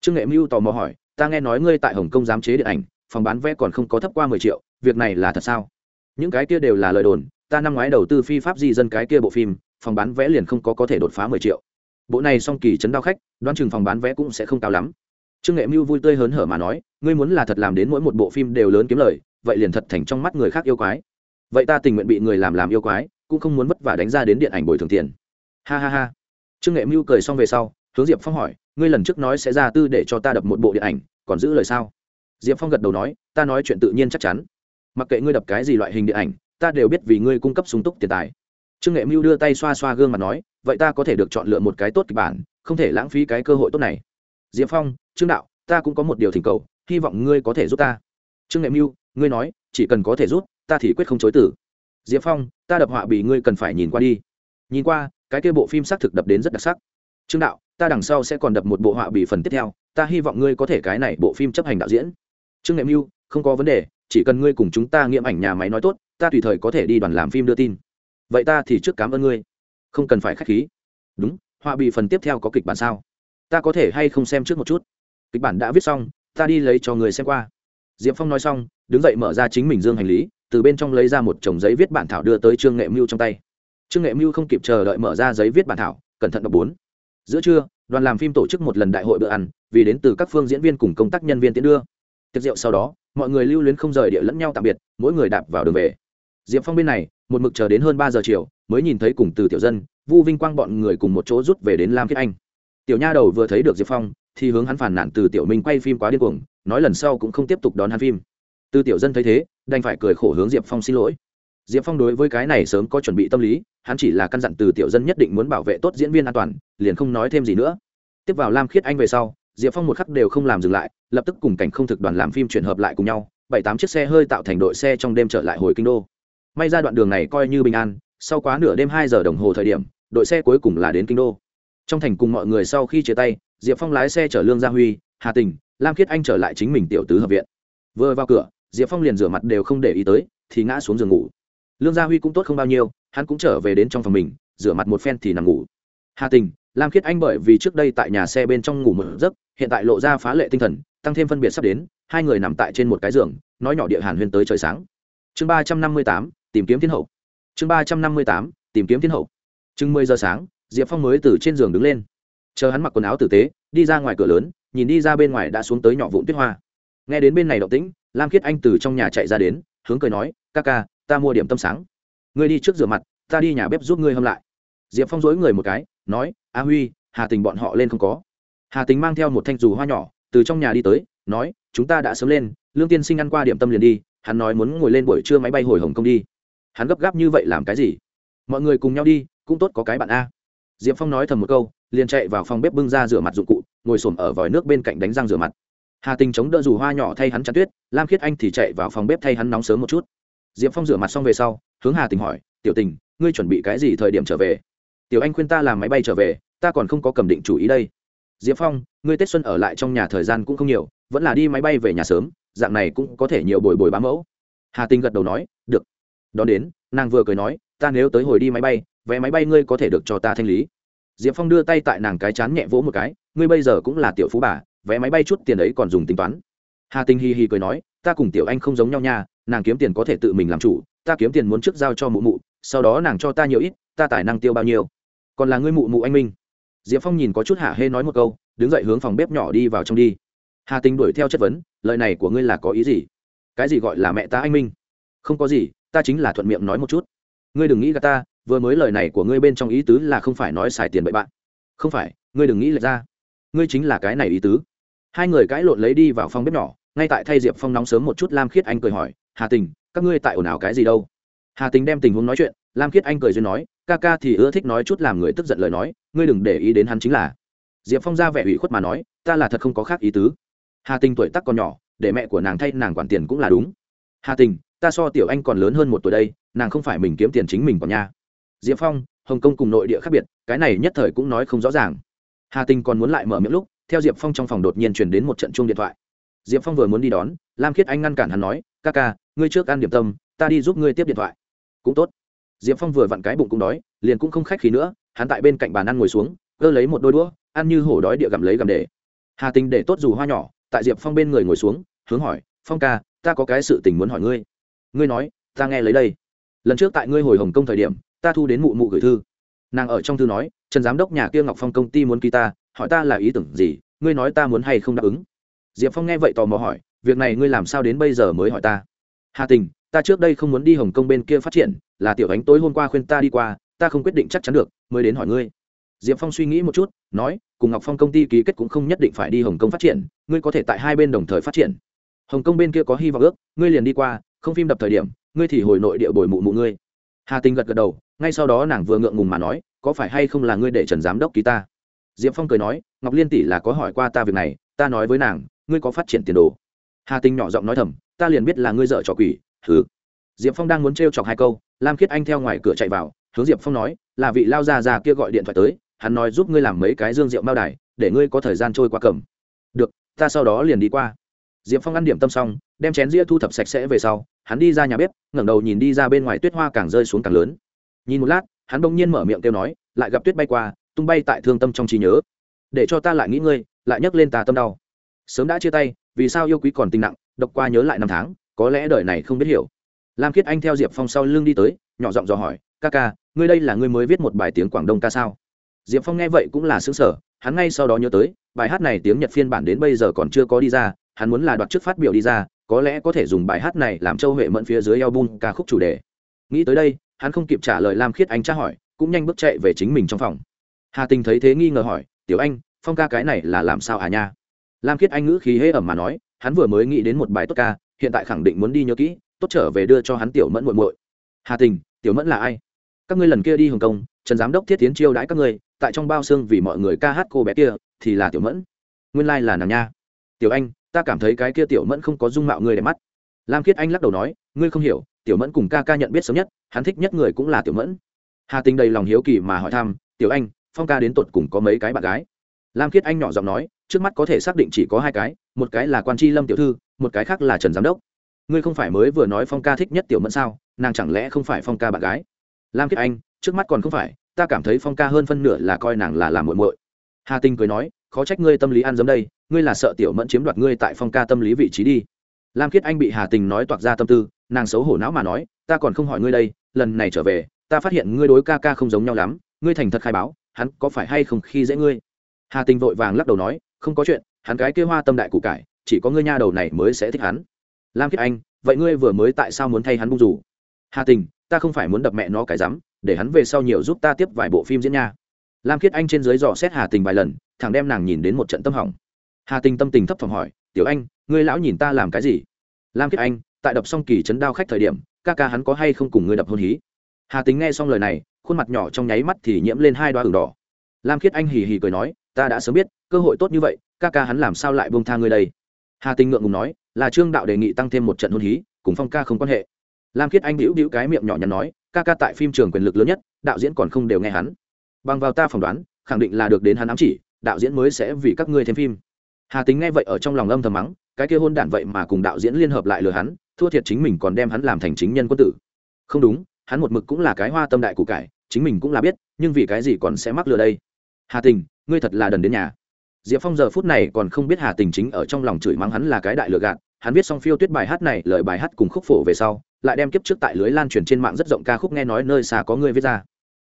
Trương nghệ mưu tò mò hỏi, ta nghe nói ngươi tại hồng kông giám chế điện ảnh, phòng bán vé còn không có thấp qua mười triệu, việc này là thật sao? Những cái kia đều là lời đồn, ta năm ngoái đầu tư phi pháp di dân cái kia bộ phim, phòng bán vé liền không có có thể đột phá mười triệu bộ này song kỳ chấn đao khách, đoán chừng phòng bán vé cũng sẽ không cao lắm. Trương nghệ mưu vui tươi hớn hở mà nói, ngươi muốn là thật làm đến mỗi một bộ phim đều lớn kiếm lời, vậy liền thật thành trong mắt người khác yêu quái. Vậy ta tình nguyện bị người làm làm yêu quái, cũng không muốn vất vả đánh ra đến điện ảnh bồi thường tiền. Ha ha ha. Trương nghệ mưu cười xong về sau, hướng diệp phong hỏi, ngươi lần trước nói sẽ ra tư để cho ta đập một bộ điện ảnh, còn giữ lời sao? Diệp phong gật đầu nói, ta nói chuyện tự nhiên chắc chắn. Mặc kệ ngươi đập cái gì loại hình điện ảnh, ta đều biết vì ngươi cung cấp sung túc tiền tài. Trương nghệ mưu đưa tay xoa xoa gương mặt nói vậy ta có thể được chọn lựa một cái tốt kịch bản, không thể lãng phí cái cơ hội tốt này. Diệp phong, trương đạo, ta cũng có một điều thỉnh cầu, hy vọng ngươi có thể giúp ta. Trương nghệ mưu, ngươi nói, chỉ cần có thể giúp, ta thì quyết không chối tử diệp phong, ta đập họa bị ngươi cần phải nhìn qua đi. Nhìn qua, cái kia bộ phim xác thực đập đến rất đặc sắc. Trương đạo, ta đằng sau sẽ còn đập một bộ họa bị phần tiếp theo, ta hy vọng ngươi có thể cái này bộ phim chấp hành đạo diễn. Trương nghệ mưu, không có vấn đề, chỉ cần ngươi cùng chúng ta nghiệm ảnh nhà máy nói tốt, ta tùy thời có thể đi đoàn làm phim đưa tin. Vậy ta thì trước cảm ơn ngươi không cần phải k h á c h khí. Đúng, họa bị phần tiếp theo có kịch bản sao? Ta có thể hay không xem trước một chút? Kịch bản đã viết xong, ta đi lấy cho người xem qua. D i ệ p phong nói xong, đứng dậy mở ra chính mình dương hành lý, từ bên trong lấy ra một chồng giấy viết bản thảo đưa tới trương nghệ mưu trong tay. Trương nghệ mưu không kịp chờ đợi mở ra giấy viết bản thảo, cẩn thận đọc bốn. Giữa trưa, đoàn làm phim tổ chức một lần đại hội bữa ăn, vì đến từ các phương diễn viên cùng công tác nhân viên tiến đưa. Tiệc rượu sau đó, mọi người lưu luyến không rời địa lẫn nhau tạm biệt, mỗi người đạp vào đường về. Diệp phong bên này, một mực chờ đến hơn ba giờ chiều mới nhìn thấy cùng từ tiểu dân, vu vinh quang bọn người cùng một chỗ rút về đến lam kiết anh. Tiểu nha đầu vừa thấy được diệp phong, thì hướng hắn phản nản từ tiểu minh quay phim quá điên cuồng, nói lần sau cũng không tiếp tục đón hắn phim. Từ tiểu dân thấy thế, đành phải cười khổ hướng diệp phong xin lỗi. Diệp phong đối với cái này sớm có chuẩn bị tâm lý, hắn chỉ là căn dặn từ tiểu dân nhất định muốn bảo vệ tốt diễn viên an toàn, liền không nói thêm gì nữa. Tiếp vào lam khiết anh về sau, diệp phong một khắc đều không làm dừng lại, lập tức cùng cảnh không thực đoàn làm phim chuyển hợp lại cùng nhau, bảy tám chiếc xe hơi tạo thành đội xe trong đêm trở lại hồi kinh đô. May ra đoạn đường này coi như bình an sau quá nửa đêm hai giờ đồng hồ thời điểm, đội xe cuối cùng là đến kinh đô. Trong thành cùng mọi người sau khi chia tay, diệp phong lái xe chở lương gia huy, hà tình, lam khiết anh trở lại chính mình tiểu tứ hợp viện. Vừa vào cửa, diệp phong liền rửa mặt đều không để ý tới, thì ngã xuống giường ngủ. Lương gia huy cũng tốt không bao nhiêu, hắn cũng trở về đến trong phòng mình, rửa mặt một phen thì nằm ngủ. Hà tình, lam khiết anh bởi vì trước đây tại nhà xe bên trong ngủ một giấc, hiện tại lộ ra phá lệ tinh thần, tăng thêm phân biệt sắp đến, hai người nằm tại trên một cái giường, nói nhỏ địa hàn huyên tới trời sáng. Chương ba trăm năm mươi tám, tìm kiếm thiên hậu chương ba trăm năm mươi tám, tìm kiếm thiên hậu. Chừng mười giờ sáng, diệp phong mới từ trên giường đứng lên. Chờ hắn mặc quần áo tử tế, đi ra ngoài cửa lớn, nhìn đi ra bên ngoài đã xuống tới nhỏ vụn tuyết hoa. Nghe đến bên này động tĩnh, lam khiết anh từ trong nhà chạy ra đến, hướng cười nói, ca ca, ta mua điểm tâm sáng. Ngươi đi trước rửa mặt, ta đi nhà bếp giúp ngươi hâm lại. Diệp phong dối người một cái, nói, a huy, hà tình bọn họ lên không có. Hà tình mang theo một thanh dù hoa nhỏ, từ trong nhà đi tới, nói, chúng ta đã sớm lên, lương tiên sinh ăn qua điểm tâm liền đi, hắn nói muốn ngồi lên buổi trưa máy bay hồi hồng kông đi hắn gấp gáp như vậy làm cái gì? Mọi người cùng nhau đi, cũng tốt có cái bạn a. Diệp phong nói thầm một câu, liền chạy vào phòng bếp bưng ra rửa mặt dụng cụ, ngồi s ổ m ở vòi nước bên cạnh đánh răng rửa mặt. Hà tình chống đỡ dù hoa nhỏ thay hắn chắn tuyết, lam khiết anh thì chạy vào phòng bếp thay hắn nóng sớm một chút. Diệp phong rửa mặt xong về sau, hướng hà tình hỏi, tiểu tình, ngươi chuẩn bị cái gì thời điểm trở về? Tiểu anh khuyên ta làm máy bay trở về, ta còn không có cầm định chủ ý đây. Diệp phong, ngươi tết xuân ở lại trong nhà thời gian cũng không nhiều, vẫn là đi máy bay về nhà sớm, dạng này cũng có thể nhiều bồi bồi bám mẫu. Hà tình gật đầu nói, được đón đến, nàng vừa cười nói, ta nếu tới hồi đi máy bay, vé máy bay ngươi có thể được cho ta thanh lý. Diệp phong đưa tay tại nàng cái chán nhẹ vỗ một cái, ngươi bây giờ cũng là tiểu phú bà, vé máy bay chút tiền ấy còn dùng tính toán. Hà tinh hi hi cười nói, ta cùng tiểu anh không giống nhau nha, nàng kiếm tiền có thể tự mình làm chủ, ta kiếm tiền muốn trước giao cho mụ mụ, sau đó nàng cho ta nhiều ít, ta tài năng tiêu bao nhiêu. Còn là ngươi mụ mụ anh minh. Diệp phong nhìn có chút hạ hê nói một câu, đứng dậy hướng phòng bếp nhỏ đi vào trong đi. Hà tinh đuổi theo chất vấn, lời này của ngươi là có ý gì? Cái gì gọi là mẹ ta anh minh? Không có gì ta chính là thuận miệng nói một chút. Ngươi đừng nghĩ gà ta, vừa mới lời này của ngươi bên trong ý tứ là không phải nói xài tiền bậy bạn. Không phải, ngươi đừng nghĩ lệch ra. Ngươi chính là cái này ý tứ. Hai người cãi lộn lấy đi vào phòng bếp nhỏ, ngay tại thay diệp phong nóng sớm một chút, lam khiết anh cười hỏi, hà tình, các ngươi tại ồn ào cái gì đâu? Hà tình đem tình huống nói chuyện, lam khiết anh cười duyên nói, ca ca thì ưa thích nói chút làm người tức giận lời nói, ngươi đừng để ý đến hắn chính là. Diệp phong ra vẻ ủy khuất mà nói, ta là thật không có khác ý tứ. Hà tình tuổi tắc còn nhỏ, để mẹ của nàng thay nàng quản tiền cũng là đúng. Hà tình ta so tiểu anh còn lớn hơn một tuổi đây, nàng không phải mình kiếm tiền chính mình còn nha. Diệp phong, hồng kông cùng nội địa khác biệt, cái này nhất thời cũng nói không rõ ràng. Hà tình còn muốn lại mở miệng lúc, theo diệp phong trong phòng đột nhiên truyền đến một trận chuông điện thoại. Diệp phong vừa muốn đi đón, lam khiết anh ngăn cản hắn nói, ca ca, ngươi trước ăn điểm tâm, ta đi giúp ngươi tiếp điện thoại. Cũng tốt. Diệp phong vừa vặn cái bụng cũng đói, liền cũng không khách khí nữa, hắn tại bên cạnh bàn ăn ngồi xuống, cơ lấy một đôi đũa, ăn như hổ đói địa gặm lấy gặm để. Hà tình để tốt dù hoa nhỏ, tại diệp phong bên người ngồi xuống, hướng hỏi, phong ca, ta có cái sự tình muốn hỏi ngươi ngươi nói, ta nghe lấy đây. Lần trước tại ngươi hồi hồng kông thời điểm, ta thu đến mụ mụ gửi thư. Nàng ở trong thư nói, trần giám đốc nhà kia ngọc phong công ty muốn ký ta, hỏi ta là ý tưởng gì, ngươi nói ta muốn hay không đáp ứng. Diệp phong nghe vậy tò mò hỏi, việc này ngươi làm sao đến bây giờ mới hỏi ta? Hà tình, ta trước đây không muốn đi hồng kông bên kia phát triển, là tiểu ánh tối hôm qua khuyên ta đi qua, ta không quyết định chắc chắn được, mới đến hỏi ngươi. Diệp phong suy nghĩ một chút, nói, cùng ngọc phong công ty ký kết cũng không nhất định phải đi hồng kông phát triển, ngươi có thể tại hai bên đồng thời phát triển. Hồng kông bên kia có hy vọng ước, ngươi liền đi qua không phim đập thời điểm, ngươi thì hồi nội địa bồi mụ mụ ngươi. Hà tình gật gật đầu, ngay sau đó nàng vừa ngượng ngùng mà nói, có phải hay không là ngươi để trần giám đốc ký ta? Diệp phong cười nói, ngọc liên tỷ là có hỏi qua ta việc này, ta nói với nàng, ngươi có phát triển tiền đồ. Hà tình nhỏ giọng nói thầm, ta liền biết là ngươi dợ trò quỷ thử diệp phong đang muốn t chọc hai câu, lam khiết anh theo ngoài cửa chạy vào, hướng diệp phong nói, là vị lao già già kia gọi điện thoại tới, hắn nói giúp ngươi làm mấy cái dương rượu mao đài, để ngươi có thời gian trôi qua cầm. Được, ta sau đó liền đi qua diệp phong ăn điểm tâm xong, đem chén ria thu thập sạch sẽ về sau, hắn đi ra nhà bếp, ngẩng đầu nhìn đi ra bên ngoài tuyết hoa càng rơi xuống càng lớn. Nhìn một lát, hắn bỗng nhiên mở miệng kêu nói, lại gặp tuyết bay qua, tung bay tại thương tâm trong trí nhớ. Để cho ta lại nghĩ ngươi, lại nhấc lên tà tâm đau. Sớm đã chia tay, vì sao yêu quý còn tình nặng, độc qua nhớ lại năm tháng, có lẽ đời này không biết hiểu. Lam khiết anh theo diệp phong sau lưng đi tới, nhỏ giọng dò hỏi, ca ca, ngươi đây là ngươi mới viết một bài tiếng quảng đông ca sao? Diệp phong nghe vậy cũng là xứng sở hắn ngay sau đó nhớ tới, bài hát này tiếng nhật phiên bản đến bây giờ còn chưa có đi ra hắn muốn là đoạt trước phát biểu đi ra, có lẽ có thể dùng bài hát này làm châu huệ mẫn phía dưới album ca khúc chủ đề. Nghĩ tới đây, hắn không kịp trả lời lam khiết anh tra hỏi, cũng nhanh bước chạy về chính mình trong phòng. Hà tình thấy thế nghi ngờ hỏi, tiểu anh, phong ca cái này là làm sao à nha? Lam khiết anh ngữ khí hễ ẩm mà nói, hắn vừa mới nghĩ đến một bài tốt ca, hiện tại khẳng định muốn đi nhớ kỹ, tốt trở về đưa cho hắn tiểu mẫn muội muội. Hà tình, tiểu mẫn là ai? Các ngươi lần kia đi hồng kông, trần giám đốc thiết tiến chiêu đãi các ngươi, tại trong bao xương vì mọi người ca hát cô bé kia, thì là tiểu mẫn. Nguyên lai、like、là nàng nha. Tiểu anh ta cảm thấy cái kia tiểu mẫn không có dung mạo ngươi đẹp mắt. Lam khiết anh lắc đầu nói, ngươi không hiểu, tiểu mẫn cùng ca ca nhận biết sớm nhất, hắn thích nhất người cũng là tiểu mẫn. Hà tình đầy lòng hiếu kỳ mà hỏi thăm, tiểu anh, phong ca đến tột cùng có mấy cái bạn gái? Lam khiết anh nhỏ giọng nói, trước mắt có thể xác định chỉ có hai cái, một cái là quan tri lâm tiểu thư, một cái khác là trần giám đốc. Ngươi không phải mới vừa nói phong ca thích nhất tiểu mẫn sao, nàng chẳng lẽ không phải phong ca bạn gái? Lam khiết anh, trước mắt còn không phải, ta cảm thấy phong ca hơn phân nửa là coi nàng là làm muội muội. Hà tinh cười nói khó trách ngươi tâm lý ăn dấm đây, ngươi là sợ tiểu mẫn chiếm đoạt ngươi tại phong ca tâm lý vị trí đi. Lam khiết anh bị hà tình nói toạc ra tâm tư, nàng xấu hổ não mà nói, ta còn không hỏi ngươi đây, lần này trở về, ta phát hiện ngươi đối ca ca không giống nhau lắm, ngươi thành thật khai báo, hắn có phải hay không khi dễ ngươi? Hà tình vội vàng lắc đầu nói, không có chuyện, hắn cái kêu hoa tâm đại cụ cải, chỉ có ngươi nha đầu này mới sẽ thích hắn. Lam khiết anh, vậy ngươi vừa mới tại sao muốn thay hắn bung rủ? Hà tình, ta không phải muốn đập mẹ nó cái rắm, để hắn về sau nhiều giúp ta tiếp vài bộ phim diễn nha lam khiết anh trên dưới dò xét hà tình vài lần thằng đem nàng nhìn đến một trận tâm hỏng. Hà tình tâm tình thấp thỏm hỏi, tiểu anh, ngươi lão nhìn ta làm cái gì? Lam khiết anh, tại đập xong kỳ chấn đao khách thời điểm, ca ca hắn có hay không cùng ngươi đập hôn hí? Hà tính nghe xong lời này, khuôn mặt nhỏ trong nháy mắt thì nhiễm lên hai đoá ửng đỏ. Lam khiết anh hì hì cười nói, ta đã sớm biết, cơ hội tốt như vậy, ca ca hắn làm sao lại bông tha ngươi đây? Hà tình ngượng ngùng nói, là trương đạo đề nghị tăng thêm một trận hôn hí, cùng phong ca không quan hệ. Lam khiết anh đĩu đĩu cái miệng nhỏ nhắn nói, ca ca tại phim trường quyền lực lớn nhất, đạo diễn còn không đều nghe hắn bằng vào ta phỏng đoán, khẳng định là được đến hắn ám chỉ, đạo diễn mới sẽ vì các ngươi thêm phim. Hà tính nghe vậy ở trong lòng âm thầm mắng, cái kia hôn đản vậy mà cùng đạo diễn liên hợp lại lừa hắn, thua thiệt chính mình còn đem hắn làm thành chính nhân quân tử. Không đúng, hắn một mực cũng là cái hoa tâm đại củ cải, chính mình cũng là biết, nhưng vì cái gì còn sẽ mắc lừa đây? Hà tình, ngươi thật là đần đến nhà. Diệp phong giờ phút này còn không biết hà tình chính ở trong lòng chửi mắng hắn là cái đại lừa gạt, hắn viết xong phiêu tuyết bài hát này, lời bài hát cùng khúc phổ về sau, lại đem kiếp trước tại lưới lan truyền trên mạng rất rộng ca khúc nghe nói nơi xa có người viết ra.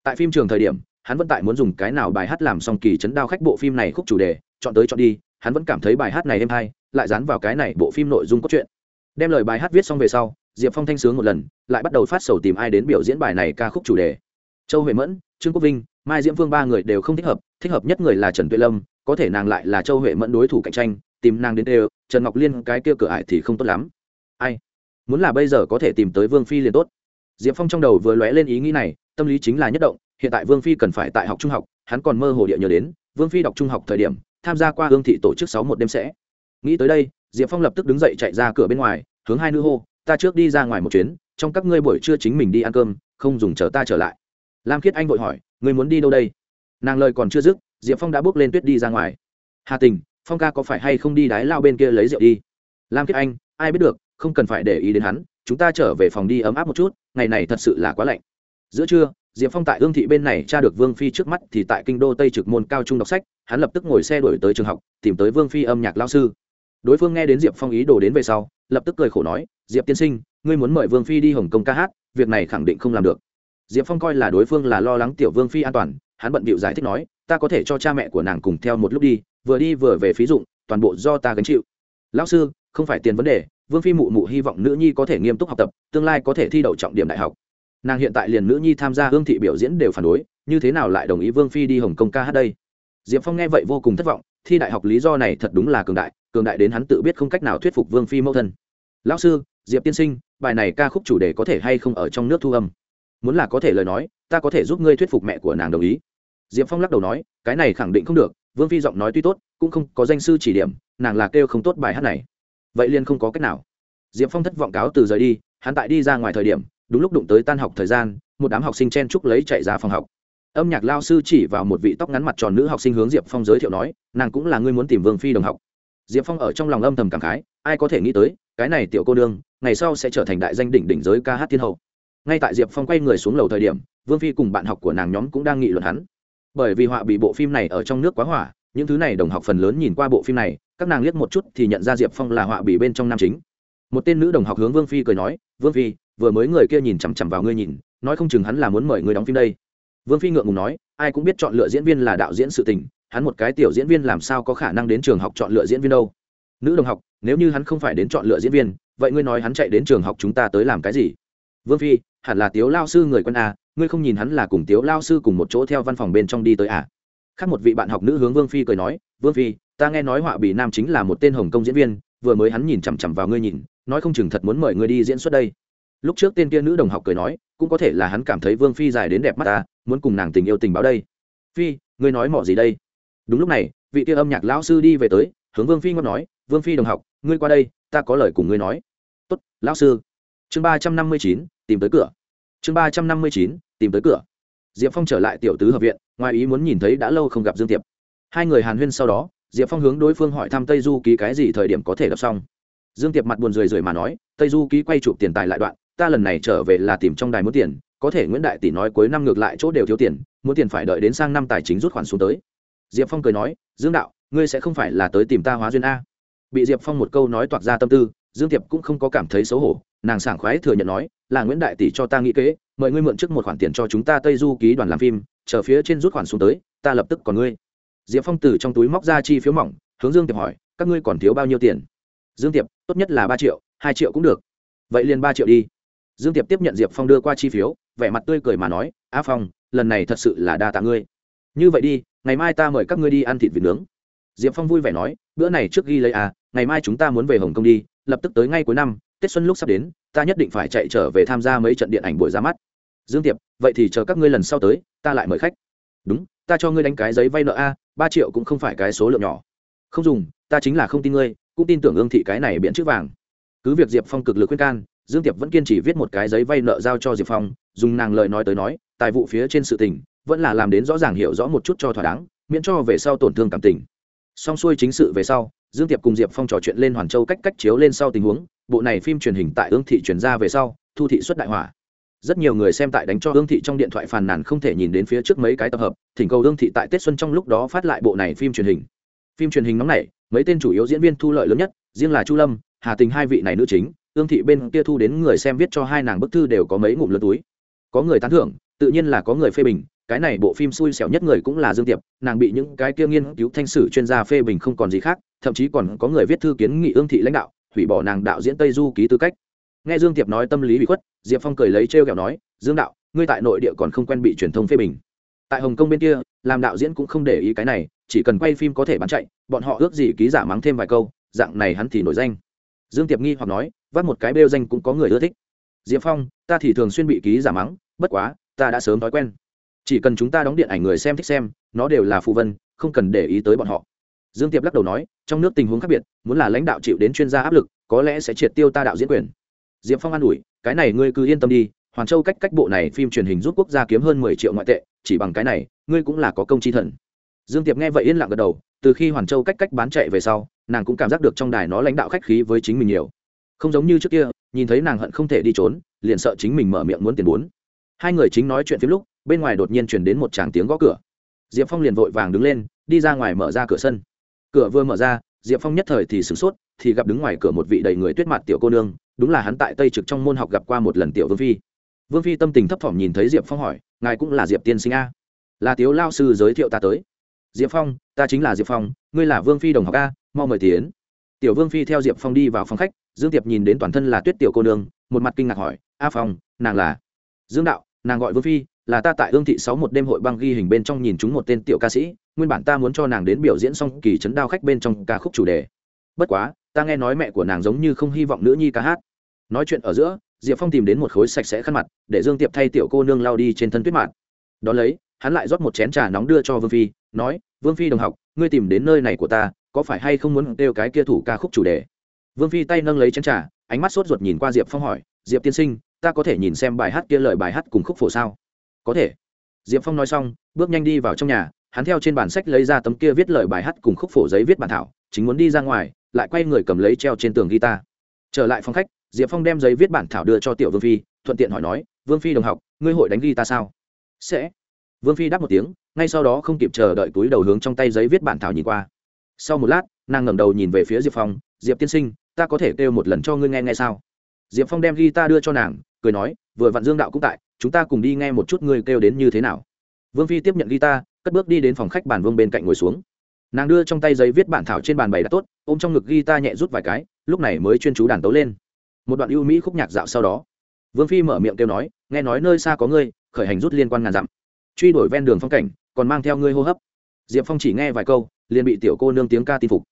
Tại phim trường thời điểm hắn vẫn tại muốn dùng cái nào bài hát làm xong kỳ chấn đao khách bộ phim này khúc chủ đề, chọn tới chọn đi, hắn vẫn cảm thấy bài hát này êm hay, lại dán vào cái này bộ phim nội dung cốt truyện. Đem lời bài hát viết xong về sau, diệp phong thanh sướng một lần, lại bắt đầu phát sầu tìm ai đến biểu diễn bài này ca khúc chủ đề. Châu huệ mẫn, trương quốc vinh, mai diễm phương ba người đều không thích hợp thích hợp nhất người là trần tuệ lâm, có thể nàng lại là châu huệ mẫn đối thủ cạnh tranh, tìm nàng đến đều, trần ngọc liên cái kia cửa ải thì không tốt lắm. Ai? Muốn là bây giờ có thể tìm tới vương phi liền tốt. Diệp phong trong đầu vừa lóe lên ý nghĩ này, tâm lý chính là nhất động hiện tại vương phi cần phải tại học trung học, hắn còn mơ hồ địa nhớ đến, vương phi đọc trung học thời điểm, tham gia qua hương thị tổ chức sáu một đêm sẽ. Nghĩ tới đây, diệp phong lập tức đứng dậy chạy ra cửa bên ngoài, hướng hai nữ hô, ta trước đi ra ngoài một chuyến, trong các ngươi buổi trưa chính mình đi ăn cơm, không dùng chờ ta trở lại. Lam khiết anh vội hỏi người muốn đi đâu đây? Nàng lời còn chưa dứt, diệp phong đã bước lên tuyết đi ra ngoài. Hà tình, phong ca có phải hay không đi đái lao bên kia lấy rượu đi? Lam khiết anh, ai biết được, không cần phải để ý đến hắn, chúng ta trở về phòng đi ấm áp một chút, ngày này thật sự là quá lạnh. Giữa trưa diệp phong tại ương thị bên này tra được vương phi trước mắt thì tại kinh đô tây trực môn cao trung đọc sách, hắn lập tức ngồi xe đổi tới trường học, tìm tới vương phi âm nhạc lao sư. Đối phương nghe đến diệp phong ý đồ đến về sau, lập tức cười khổ nói, diệp tiên sinh, ngươi muốn mời vương phi đi hồng kông ca hát, việc này khẳng định không làm được. Diệp phong coi là đối phương là lo lắng tiểu vương phi an toàn, hắn bận bịu giải thích nói, ta có thể cho cha mẹ của nàng cùng theo một lúc đi, vừa đi vừa về phí dụng, toàn bộ do ta gánh chịu. Lão sư, không phải tiền vấn đề, vương phi mụ mụ hy vọng nữ nhi có thể nghiêm túc học tập, tương lai có thể thi đậu trọng điểm đại học nàng hiện tại liền nữ nhi tham gia hương thị biểu diễn đều phản đối, như thế nào lại đồng ý vương phi đi hồng kông ca hát đây? Diệp phong nghe vậy vô cùng thất vọng, thi đại học lý do này thật đúng là cường đại cường đại đến hắn tự biết không cách nào thuyết phục vương phi mẫu thân. Lão sư, diệp tiên sinh, bài này ca khúc chủ đề có thể hay không ở trong nước thu âm? Muốn là có thể lời nói, ta có thể giúp ngươi thuyết phục mẹ của nàng đồng ý. Diệp phong lắc đầu nói, cái này khẳng định không được, vương phi giọng nói tuy tốt, cũng không có danh sư chỉ điểm, nàng là kêu không tốt bài hát này. Vậy liền không có cách nào. Diệp phong thất vọng cáo từ rời đi, hắn tại đi ra ngoài thời điểm đúng lúc đụng tới tan học thời gian, một đám học sinh chen chúc lấy chạy ra phòng học. Âm nhạc lao sư chỉ vào một vị tóc ngắn mặt tròn nữ học sinh hướng diệp phong giới thiệu nói, nàng cũng là người muốn tìm vương phi đồng học. Diệp phong ở trong lòng âm thầm cảm khái, ai có thể nghĩ tới, cái này tiểu cô đương ngày sau sẽ trở thành đại danh đỉnh đỉnh giới ca hát thiên hậu. Ngay tại diệp phong quay người xuống lầu thời điểm, vương phi cùng bạn học của nàng nhóm cũng đang nghị luận hắn. Bởi vì họa bị bộ phim này ở trong nước quá hỏa, những thứ này đồng học phần lớn nhìn qua bộ phim này, các nàng liếc một chút thì nhận ra diệp phong là họa bị bên trong nam chính. Một tên nữ đồng học hướng vương phi cười nói, vương phi vừa mới người kia nhìn chằm chằm vào ngươi nhìn nói không chừng hắn là muốn mời ngươi đóng phim đây. Vương phi ngượng ngùng nói ai cũng biết chọn lựa diễn viên là đạo diễn sự tình hắn một cái tiểu diễn viên làm sao có khả năng đến trường học chọn lựa diễn viên đâu. Nữ đồng học nếu như hắn không phải đến chọn lựa diễn viên vậy ngươi nói hắn chạy đến trường học chúng ta tới làm cái gì? Vương phi hẳn là tiếu lao sư người quân à, ngươi không nhìn hắn là cùng tiếu lao sư cùng một chỗ theo văn phòng bên trong đi tới à. khác một vị bạn học nữ hướng vương phi cười nói vương phi ta nghe nói họa bị nam chính là một tên hồng kông diễn viên vừa mới hắn nhìn chằm chằm vào ngươi nhìn nói không chừng thật muốn mời ngươi đi diễn xuất đây lúc trước tên kia nữ đồng học cười nói, cũng có thể là hắn cảm thấy vương phi dài đến đẹp mắt ta, muốn cùng nàng tình yêu tình báo đây. Phi, ngươi nói mỏ gì đây? Đúng lúc này, vị kia âm nhạc lão sư đi về tới, hướng vương phi ngót nói, vương phi đồng học, ngươi qua đây, ta có lời cùng ngươi nói. Tốt, lão sư. Chương ba trăm năm mươi chín, tìm tới cửa. Chương ba trăm năm mươi chín, tìm tới cửa. Diệp phong trở lại tiểu tứ hợp viện, ngoài ý muốn nhìn thấy đã lâu không gặp dương tiệp hai người hàn huyên sau đó, diệp phong hướng đối phương hỏi thăm tây du ký cái gì thời điểm có thể đọc xong. Dương tiệp mặt buồn rười rượi mà nói, tây du ký quay chụp tiền tài lại đoạn ta lần này trở về là tìm trong đài muốn tiền, có thể nguyễn đại tỷ nói cuối năm ngược lại chỗ đều thiếu tiền, muốn tiền phải đợi đến sang năm tài chính rút khoản xuống tới. Diệp phong cười nói, dương đạo, ngươi sẽ không phải là tới tìm ta hóa duyên a. Bị diệp phong một câu nói toạc ra tâm tư, dương tiệp cũng không có cảm thấy xấu hổ, nàng sảng khoái thừa nhận nói, là nguyễn đại tỷ cho ta nghĩ kế, mời ngươi mượn trước một khoản tiền cho chúng ta tây du ký đoàn làm phim, chờ phía trên rút khoản xuống tới, ta lập tức còn ngươi. Diệp phong từ trong túi móc ra chi phiếu mỏng, hướng dương tiệp hỏi, các ngươi còn thiếu bao nhiêu tiền? Dương tiệp tốt nhất là ba triệu, hai triệu cũng được. Vậy liền ba triệu đi dương tiệp tiếp nhận diệp phong đưa qua chi phiếu, vẻ mặt tươi cười mà nói, a phong, lần này thật sự là đa tạ ngươi. Như vậy đi, ngày mai ta mời các ngươi đi ăn thịt vịt nướng. Diệp phong vui vẻ nói, bữa này trước ghi lấy à ngày mai chúng ta muốn về hồng kông đi, lập tức tới ngay cuối năm, tết xuân lúc sắp đến, ta nhất định phải chạy trở về tham gia mấy trận điện ảnh buổi ra mắt. Dương tiệp, vậy thì chờ các ngươi lần sau tới, ta lại mời khách. Đúng, ta cho ngươi đánh cái giấy vay nợ a, ba triệu cũng không phải cái số lượng nhỏ. Không dùng, ta chính là không tin ngươi, cũng tin tưởng ương thị cái này biện chữ vàng. Cứ việc diệp phong cực lực khuyên can dương tiệp vẫn kiên trì viết một cái giấy vay nợ giao cho diệp phong, dùng nàng lời nói tới nói, tài vụ phía trên sự tình, vẫn là làm đến rõ ràng hiểu rõ một chút cho thỏa đáng, miễn cho về sau tổn thương cảm tình. Xong xuôi chính sự về sau, dương tiệp cùng diệp phong trò chuyện lên hoàn châu cách cách chiếu lên sau tình huống, bộ này phim truyền hình tại ương thị truyền ra về sau, thu thị xuất đại hỏa. Rất nhiều người xem tại đánh cho ương thị trong điện thoại phàn nàn không thể nhìn đến phía trước mấy cái tập hợp, thỉnh cầu ương thị tại tết xuân trong lúc đó phát lại bộ này phim truyền hình. Phim truyền hình nóng này mấy tên chủ yếu diễn viên thu lợi lớn nhất, riêng là chu lâm, hà tình hai vị này nữ chính ương thị bên kia thu đến người xem viết cho hai nàng bức thư đều có mấy ngụm lớn túi. Có người tán thưởng, tự nhiên là có người phê bình, cái này bộ phim xui xẻo nhất người cũng là dương tiệp, nàng bị những cái kia nghiên cứu thanh sử chuyên gia phê bình không còn gì khác, thậm chí còn có người viết thư kiến nghị ương thị lãnh đạo, hủy bỏ nàng đạo diễn tây du ký tư cách. Nghe dương tiệp nói tâm lý bị khuất, diệp phong cười lấy t r kẹo nói, dương đạo, ngươi tại nội địa còn không quen bị truyền thông phê bình. Tại hồng kông bên kia, làm đạo diễn cũng không để ý cái này, chỉ cần quay phim có thể bán chạy, bọn họ ước gì ký giả mắng thêm vài câu, dạng này hắn thì nổi danh dương tiệp nghi hoặc nói vắt một cái bêu danh cũng có người ưa thích. Diệp phong, ta thì thường xuyên bị ký giả mắng, bất quá, ta đã sớm thói quen. Chỉ cần chúng ta đóng điện ảnh người xem thích xem, nó đều là phù vân, không cần để ý tới bọn họ. Dương tiệp lắc đầu nói, trong nước tình huống khác biệt, muốn là lãnh đạo chịu đến chuyên gia áp lực, có lẽ sẽ triệt tiêu ta đạo diễn quyền. Diệp phong an ủi, cái này ngươi cứ yên tâm đi hoàn châu cách cách bộ này phim truyền hình giúp quốc gia kiếm hơn mười triệu ngoại tệ, chỉ bằng cái này, ngươi cũng là có công chi thần. Dương tiệp nghe vậy yên lặng gật đầu từ khi hoàn châu cách cách bán chạy về sau, nàng cũng cảm giác được trong đài nó lãnh đạo khách khí với chính mình nhiều. Không giống như trước kia, nhìn thấy nàng hận không thể đi trốn, liền sợ chính mình mở miệng muốn tiền muốn hai người chính nói chuyện phim lúc, bên ngoài đột nhiên chuyển đến một tràng tiếng gõ cửa. Diệp phong liền vội vàng đứng lên, đi ra ngoài mở ra cửa sân. Cửa vừa mở ra, diệp phong nhất thời thì sửng sốt, thì gặp đứng ngoài cửa một vị đầy người tuyết mặt tiểu cô nương, đúng là hắn tại tây trực trong môn học gặp qua một lần tiểu vương phi. Vương phi tâm tình thấp thỏm nhìn thấy diệp phong hỏi, ngài cũng là diệp tiên sinh a? Là tiếu lao sư giới thiệu ta tới diệp phong, ta chính là diệp phong, ngươi là vương phi đồng học a, mau mời tiến. Tiểu vương phi theo diệp phong đi vào phòng khách, dương tiệp nhìn đến toàn thân là tuyết tiểu cô nương, một mặt kinh ngạc hỏi, a phong, nàng là? Dương đạo, nàng gọi vương phi, là ta tại ương thị sáu một đêm hội băng ghi hình bên trong nhìn chúng một tên tiểu ca sĩ, nguyên bản ta muốn cho nàng đến biểu diễn xong kỳ chấn đao khách bên trong ca khúc chủ đề. Bất quá, ta nghe nói mẹ của nàng giống như không hy vọng nữ nhi ca hát. Nói chuyện ở giữa, diệp phong tìm đến một khối sạch sẽ khăn mặt, để dương tiệp thay tiểu cô nương lao đi trên thân tuyết mạn đón lấy hắn lại rót một chén trà nóng đưa cho vương phi, nói, vương phi đồng học, ngươi tìm đến nơi này của ta, có phải hay không muốn kêu cái kia thủ ca khúc chủ đề? Vương phi tay nâng lấy chén trà, ánh mắt sốt ruột nhìn qua diệp phong hỏi, diệp tiên sinh, ta có thể nhìn xem bài hát kia lời bài hát cùng khúc phổ sao? Có thể. Diệp phong nói xong, bước nhanh đi vào trong nhà, hắn theo trên bản sách lấy ra tấm kia viết lời bài hát cùng khúc phổ giấy viết bản thảo, chính muốn đi ra ngoài, lại quay người cầm lấy treo trên tường guitar. Trở lại phòng khách, diệp phong đem giấy viết bản thảo đưa cho tiểu vương phi, thuận tiện hỏi nói, vương phi đồng học, ngươi hội đánh guitar sao? Sẽ vương phi đáp một tiếng ngay sau đó không kịp chờ đợi túi đầu hướng trong tay giấy viết bản thảo nhìn qua. Sau một lát nàng ngẩng đầu nhìn về phía diệp phong diệp tiên sinh ta có thể kêu một lần cho ngươi nghe nghe sao? Diệp phong đem ghi ta đưa cho nàng cười nói vừa vặn dương đạo cũng tại chúng ta cùng đi nghe một chút ngươi kêu đến như thế nào. Vương phi tiếp nhận ghi ta, cất bước đi đến phòng khách bàn vương bên cạnh ngồi xuống. Nàng đưa trong tay giấy viết bản thảo trên bàn bày đã tốt ôm trong ngực ghi ta nhẹ rút vài cái lúc này mới chuyên chú đàn tấu lên. Một đoạn ưu mỹ khúc nhạc dạo sau đó. Vương phi mở miệng kêu nói nghe nói nơi xa có ngươi khởi hành rút liên quan ngàn dặm truy đuổi ven đường phong cảnh, còn mang theo ngươi hô hấp. Diệp phong chỉ nghe vài câu, liền bị tiểu cô nương tiếng ca tin phục.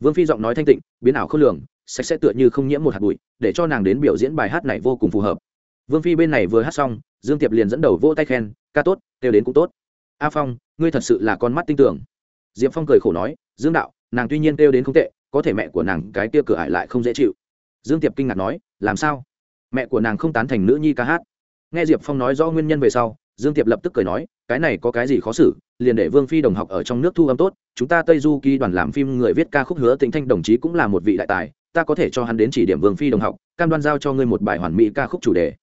Vương phi giọng nói thanh tịnh, biến ảo không lường, sạch sẽ tựa như không nhiễm một hạt bụi, để cho nàng đến biểu diễn bài hát này vô cùng phù hợp. Vương phi bên này vừa hát xong, dương tiệp liền dẫn đầu vỗ tay khen, ca tốt, kêu đến cũng tốt. A phong, ngươi thật sự là con mắt tinh tưởng diệp phong cười khổ nói, dương đạo, nàng tuy nhiên kêu đến không tệ, có thể mẹ của nàng cái tia cửa ải lại không dễ chịu. Dương tiệp kinh ngạc nói, làm sao? Mẹ của nàng không tán thành nữ nhi ca hát. Nghe diệp phong nói rõ nguyên nhân về sau dương tiệp lập tức cười nói, cái này có cái gì khó xử, liền để vương phi đồng học ở trong nước thu âm tốt, chúng ta tây du kỳ đoàn làm phim người viết ca khúc hứa tĩnh thanh đồng chí cũng là một vị đại tài, ta có thể cho hắn đến chỉ điểm vương phi đồng học, cam đoan giao cho ngươi một bài hoàn mỹ ca khúc chủ đề.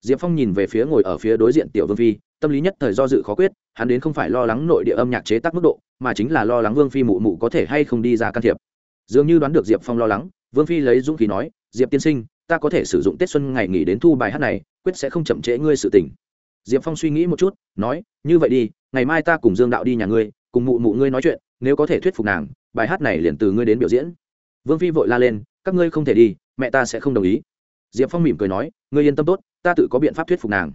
Diệp phong nhìn về phía ngồi ở phía đối diện tiểu vương phi, tâm lý nhất thời do dự khó quyết, hắn đến không phải lo lắng nội địa âm nhạc chế tác mức độ, mà chính là lo lắng vương phi mụ mụ có thể hay không đi ra can thiệp. Dường như đoán được diệp phong lo lắng, vương phi lấy dũng khí nói, diệp tiên sinh, ta có thể sử dụng tết xuân ngày nghỉ đến thu bài hát này, quyết sẽ không chậm trễ ngươi sự tình diệp phong suy nghĩ một chút, nói, như vậy đi, ngày mai ta cùng dương đạo đi nhà ngươi, cùng mụ mụ ngươi nói chuyện, nếu có thể thuyết phục nàng, bài hát này liền từ ngươi đến biểu diễn. Vương phi vội la lên, các ngươi không thể đi, mẹ ta sẽ không đồng ý. Diệp phong mỉm cười nói, ngươi yên tâm tốt, ta tự có biện pháp thuyết phục nàng.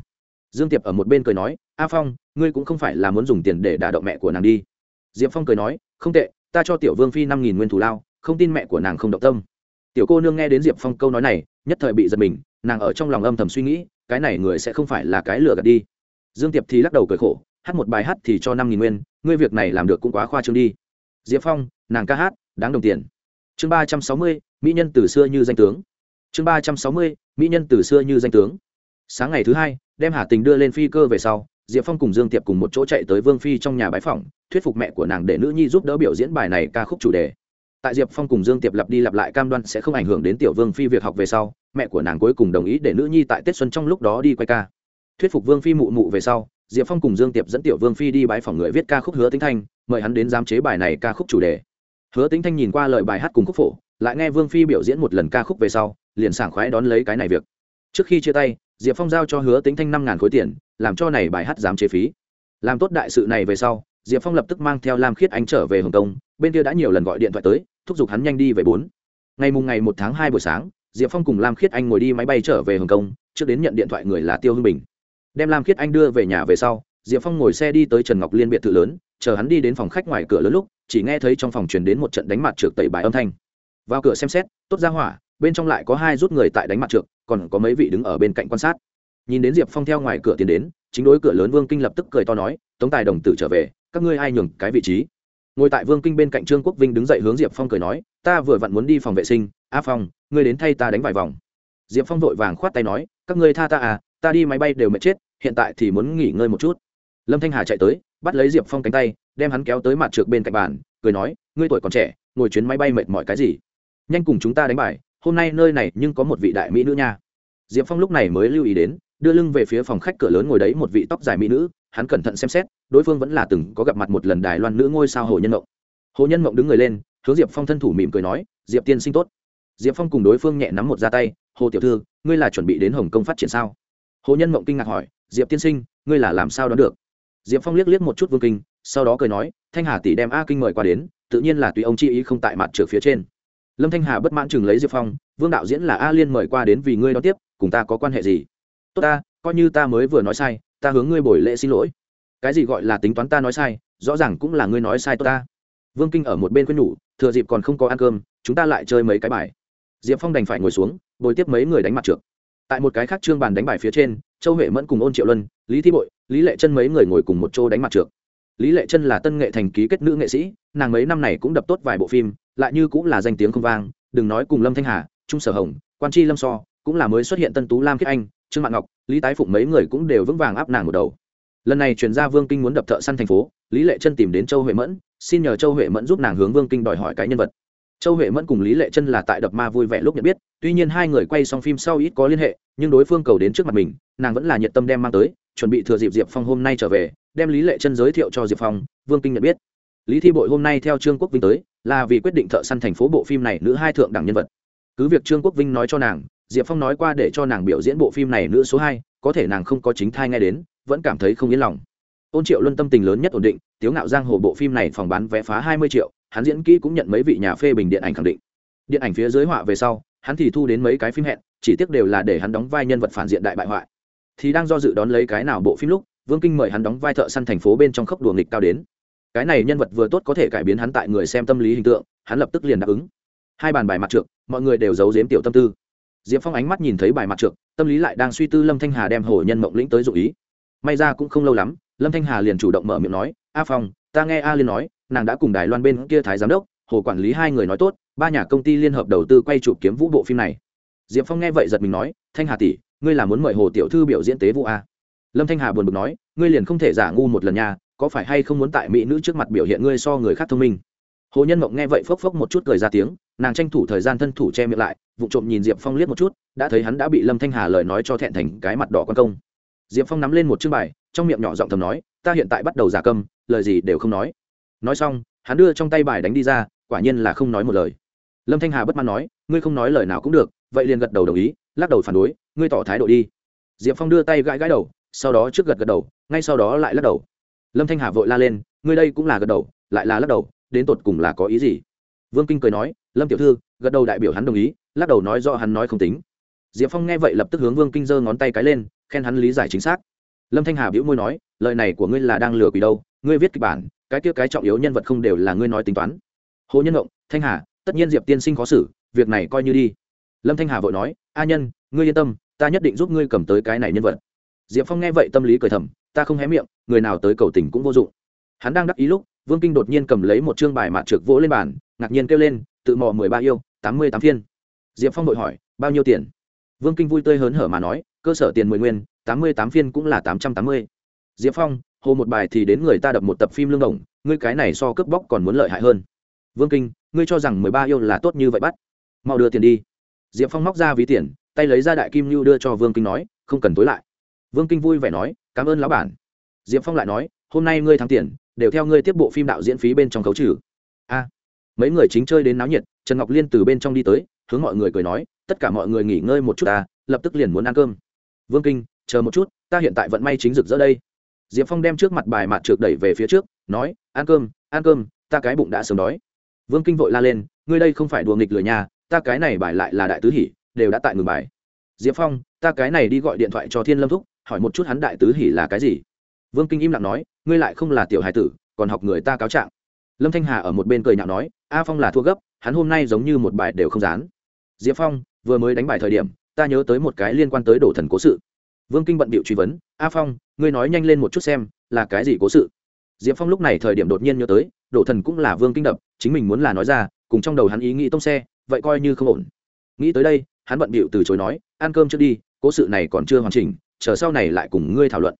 Dương tiệp ở một bên cười nói, a phong, ngươi cũng không phải là muốn dùng tiền để đả động mẹ của nàng đi. Diệp phong cười nói, không tệ, ta cho tiểu vương phi năm nghìn nguyên thủ lao, không tin mẹ của nàng không động tâm. Tiểu cô nương nghe đến diệp phong câu nói này, nhất thời bị giật mình, nàng ở trong lòng âm thầm suy nghĩ cái này người sẽ không phải là cái lừa gạt đi. Dương tiệp thì lắc đầu cười khổ, hát một bài hát thì cho năm nghìn nguyên, ngươi việc này làm được cũng quá khoa trương đi. Diệp phong, nàng ca hát, đáng đồng tiền. Chương ba trăm sáu mươi, mỹ nhân từ xưa như danh tướng. Chương ba trăm sáu mươi, mỹ nhân từ xưa như danh tướng. Sáng ngày thứ hai, đem hà tình đưa lên phi cơ về sau, diệp phong cùng dương tiệp cùng một chỗ chạy tới vương phi trong nhà bái phòng thuyết phục mẹ của nàng để nữ nhi giúp đỡ biểu diễn bài này ca khúc chủ đề. Tại diệp phong cùng dương tiệp lặp đi lặp lại cam đoan sẽ không ảnh hưởng đến tiểu vương phi việc học về sau mẹ của nàng cuối cùng đồng ý để nữ nhi tại tết xuân trong lúc đó đi quay ca. Thuyết phục vương phi mụ mụ về sau, diệp phong cùng dương tiệp dẫn tiểu vương phi đi bãi phòng người viết ca khúc hứa tính thanh, mời hắn đến giám chế bài này ca khúc chủ đề. Hứa tính thanh nhìn qua lời bài hát cùng khúc phổ, lại nghe vương phi biểu diễn một lần ca khúc về sau, liền sảng khoái đón lấy cái này việc. Trước khi chia tay, diệp phong giao cho hứa tính thanh năm ngàn khối tiền, làm cho này bài hát giám chế phí. Làm tốt đại sự này về sau, diệp phong lập tức mang theo lam khiết anh trở về hồng kông, bên kia đã nhiều lần gọi điện thoại tới, thúc giục hắn nhanh đi về bốn. Ngày mùng ngày một tháng hai buổi sáng diệp phong cùng lam khiết anh ngồi đi máy bay trở về hồng kông, trước đến nhận điện thoại người là tiêu hưng bình. Đem lam khiết anh đưa về nhà về sau, diệp phong ngồi xe đi tới trần ngọc liên biệt thự lớn, chờ hắn đi đến phòng khách ngoài cửa lớn lúc, chỉ nghe thấy trong phòng truyền đến một trận đánh mặt trượt tẩy bài âm thanh. Vào cửa xem xét, tốt ra hỏa, bên trong lại có hai rút người tại đánh mặt trượt, còn có mấy vị đứng ở bên cạnh quan sát. Nhìn đến diệp phong theo ngoài cửa tiến đến, chính đối cửa lớn vương kinh lập tức cười to nói, tống tài đồng tử trở về, các ngươi ai nhường cái vị trí? Ngồi tại vương kinh bên cạnh trương quốc vinh đứng dậy hướng diệp phong cười nói, ta vừa vặn muốn đi phòng vệ sinh a phong, ngươi đến thay ta đánh vài vòng. Diệp phong vội vàng khoát tay nói, các ngươi tha ta à ta đi máy bay đều mệt chết, hiện tại thì muốn nghỉ ngơi một chút. Lâm thanh hà chạy tới, bắt lấy diệp phong cánh tay, đem hắn kéo tới mặt trượt bên cạnh bàn, cười nói, ngươi tuổi còn trẻ, ngồi chuyến máy bay mệt mỏi cái gì? Nhanh cùng chúng ta đánh bài, hôm nay nơi này nhưng có một vị đại mỹ nữ nha. Diệp phong lúc này mới lưu ý đến, đưa lưng về phía phòng khách cửa lớn ngồi đấy một vị tóc dài mỹ nữ, hắn cẩn thận xem xét, đối phương vẫn là từng có gặp mặt một lần đài loan nữ ngôi sao hồ nhân mộng. Hồ nhân mộng đứng người lên, hướng diệp phong thân thủ mỉm cười nói, diệp tiên sinh tốt diệp phong cùng đối phương nhẹ nắm một ra tay, hồ tiểu thư, ngươi là chuẩn bị đến hồng kông phát triển sao? Hồ nhân mộng kinh ngạc hỏi, diệp tiên sinh, ngươi là làm sao đón được? Diệp phong liếc liếc một chút vương kinh, sau đó cười nói, thanh hà tỷ đem a kinh mời qua đến, tự nhiên là tùy ông chi ý không tại mặt trượt phía trên. Lâm thanh hà bất mãn chừng lấy diệp phong, vương đạo diễn là a liên mời qua đến vì ngươi đón tiếp, cùng ta có quan hệ gì? Tốt ta, coi như ta mới vừa nói sai, ta hướng ngươi bồi lễ xin lỗi. Cái gì gọi là tính toán ta nói sai, rõ ràng cũng là ngươi nói sai tôi ta. Vương kinh ở một bên khuyên nhủ, thừa dịp còn không có ăn cơm, chúng ta lại chơi mấy cái bài diệp phong đành phải ngồi xuống, bồi tiếp mấy người đánh mặt trượt tại một cái khác trương bàn đánh bài phía trên, châu huệ mẫn cùng ôn triệu luân, lý thi bội, lý lệ chân mấy người ngồi cùng một chỗ đánh mặt trượt lý lệ chân là tân nghệ thành ký kết nữ nghệ sĩ, nàng mấy năm này cũng đập tốt vài bộ phim, lại như cũng là danh tiếng không vang, đừng nói cùng lâm thanh hà, trung sở hồng, quan tri lâm so, cũng là mới xuất hiện tân tú, lam khiết anh, trương mạng ngọc, lý tái phụng mấy người cũng đều vững vàng áp nàng một đầu. Lần này chuyển ra vương kinh muốn đập thợ săn thành phố, lý lệ chân tìm đến châu huệ mẫn, xin nhờ châu huệ mẫn giúp nàng hướng vương kinh đòi hỏi cái nhân vật châu huệ mẫn cùng lý lệ chân là tại đập ma vui vẻ lúc nhận biết, tuy nhiên hai người quay xong phim sau ít có liên hệ, nhưng đối phương cầu đến trước mặt mình, nàng vẫn là nhiệt tâm đem mang tới, chuẩn bị thừa dịp diệp phong hôm nay trở về, đem lý lệ chân giới thiệu cho diệp phong, vương kinh nhận biết. Lý thi bội hôm nay theo trương quốc vinh tới, là vì quyết định thợ săn thành phố bộ phim này nữ hai thượng đẳng nhân vật. Cứ việc trương quốc vinh nói cho nàng, diệp phong nói qua để cho nàng biểu diễn bộ phim này nữ số hai, có thể nàng không có chính thai nghe đến, vẫn cảm thấy không yên lòng. Ôn triệu luân tâm tình lớn nhất ổn định, tiếu ngạo giang hồ bộ phim này phòng bán vé phá hai mươi triệu hắn diễn kỹ cũng nhận mấy vị nhà phê bình điện ảnh khẳng định. Điện ảnh phía dưới họa về sau, hắn thì thu đến mấy cái phim hẹn, chỉ tiếc đều là để hắn đóng vai nhân vật phản diện đại bại hoại. Thì đang do dự đón lấy cái nào bộ phim lúc, vương kinh mời hắn đóng vai thợ săn thành phố bên trong khốc đùa nghịch cao đến. Cái này nhân vật vừa tốt có thể cải biến hắn tại người xem tâm lý hình tượng, hắn lập tức liền đáp ứng. Hai bàn bài mặt trượt mọi người đều giấu giếm tiểu tâm tư. Diệp phong ánh mắt nhìn thấy bài mặt trượt tâm lý lại đang suy tư lâm thanh hà đem hồ nhân mộng lĩnh tới dụ ý. May ra cũng không lâu lắm, lâm thanh hà liền chủ động mở miệng nói, a phong, ta nghe a liên nói nàng đã cùng đài loan bên kia thái giám đốc, hồ quản lý hai người nói tốt, ba nhà công ty liên hợp đầu tư quay chụp kiếm vũ bộ phim này. Diệp phong nghe vậy giật mình nói, thanh hà tỷ, ngươi là muốn mời hồ tiểu thư biểu diễn tế vũ a lâm thanh hà buồn bực nói, ngươi liền không thể giả ngu một lần nha, có phải hay không muốn tại mỹ nữ trước mặt biểu hiện ngươi so người khác thông minh? Hồ nhân mộng nghe vậy phốc phốc một chút cười ra tiếng, nàng tranh thủ thời gian thân thủ che miệng lại vụ trộm nhìn diệp phong liếc một chút, đã thấy hắn đã bị lâm thanh hà lời nói cho thẹn thành cái mặt đỏ quan công. Diệp phong nắm lên một chương bài, trong miệng nhỏ giọng thầm nói, ta hiện tại bắt đầu giả câm, lời gì đều không nói nói xong, hắn đưa trong tay bài đánh đi ra, quả nhiên là không nói một lời. Lâm thanh hà bất mãn nói, ngươi không nói lời nào cũng được, vậy liền gật đầu đồng ý, lắc đầu phản đối, ngươi tỏ thái độ đi. Diệp phong đưa tay gãi gãi đầu, sau đó trước gật gật đầu, ngay sau đó lại lắc đầu. Lâm thanh hà vội la lên, ngươi đây cũng là gật đầu, lại là lắc đầu, đến tột cùng là có ý gì? Vương kinh cười nói, lâm tiểu thư, gật đầu đại biểu hắn đồng ý, lắc đầu nói do hắn nói không tính. Diệp phong nghe vậy lập tức hướng vương kinh giơ ngón tay cái lên, khen hắn lý giải chính xác. Lâm thanh hà bĩu môi nói, lời này của ngươi là đang lừa quỷ đâu, ngươi viết kịch bản cái kia cái trọng yếu nhân vật không đều là ngươi nói tính toán. Hồ nhân động thanh hà, tất nhiên diệp tiên sinh khó xử, việc này coi như đi. Lâm thanh hà vội nói, a nhân, ngươi yên tâm, ta nhất định giúp ngươi cầm tới cái này nhân vật. Diệp phong nghe vậy tâm lý cười thầm, ta không hé miệng, người nào tới cầu tình cũng vô dụng. Hắn đang đắc ý lúc, vương kinh đột nhiên cầm lấy một chương bài mạt trượt vỗ lên bàn, ngạc nhiên kêu lên, tự mò mười ba yêu, tám mươi tám phiên. Diệp phong đội hỏi, bao nhiêu tiền? Vương kinh vui tươi hớn hở mà nói, cơ sở tiền mười nguyên, tám mươi tám phiên cũng là tám trăm tám mươi. Diệp phong hồ một bài thì đến người ta đập một tập phim lương đồng, ngươi cái này so cướp bóc còn muốn lợi hại hơn. Vương kinh, ngươi cho rằng mười ba yêu là tốt như vậy bắt. Mau đưa tiền đi. Diệp phong móc ra ví tiền, tay lấy ra đại kim lưu đưa cho vương kinh nói, không cần tối lại. Vương kinh vui vẻ nói, cảm ơn lão bản. Diệp phong lại nói, hôm nay ngươi thắng tiền, đều theo ngươi tiếp bộ phim đạo diễn phí bên trong khấu trừ. A. Mấy người chính chơi đến náo nhiệt, trần ngọc liên từ bên trong đi tới, hướng mọi người cười nói, tất cả mọi người nghỉ ngơi một chút ta, lập tức liền muốn ăn cơm. Vương kinh, chờ một chút, ta hiện tại vận may chính rực rỡ đây diệp phong đem trước mặt bài mặt trượt đẩy về phía trước nói ăn cơm ăn cơm ta cái bụng đã sớm đói. Vương kinh vội la lên ngươi đây không phải đùa nghịch lừa nhà ta cái này bài lại là đại tứ hỉ, đều đã tại ngừng bài. Diệp phong ta cái này đi gọi điện thoại cho thiên lâm thúc hỏi một chút hắn đại tứ hỉ là cái gì. Vương kinh im lặng nói ngươi lại không là tiểu hài tử còn học người ta cáo trạng. Lâm thanh hà ở một bên cười nhạo nói a phong là thua gấp hắn hôm nay giống như một bài đều không dán. Diệp phong vừa mới đánh bài thời điểm ta nhớ tới một cái liên quan tới đổ thần cố sự vương kinh bận bịu truy vấn, a phong, ngươi nói nhanh lên một chút xem, là cái gì cố sự? Diệp phong lúc này thời điểm đột nhiên nhớ tới, đổ thần cũng là vương kinh đập, chính mình muốn là nói ra, cùng trong đầu hắn ý nghĩ tông xe, vậy coi như không ổn. Nghĩ tới đây, hắn bận bịu từ chối nói, ăn cơm trước đi, cố sự này còn chưa hoàn chỉnh, chờ sau này lại cùng ngươi thảo luận.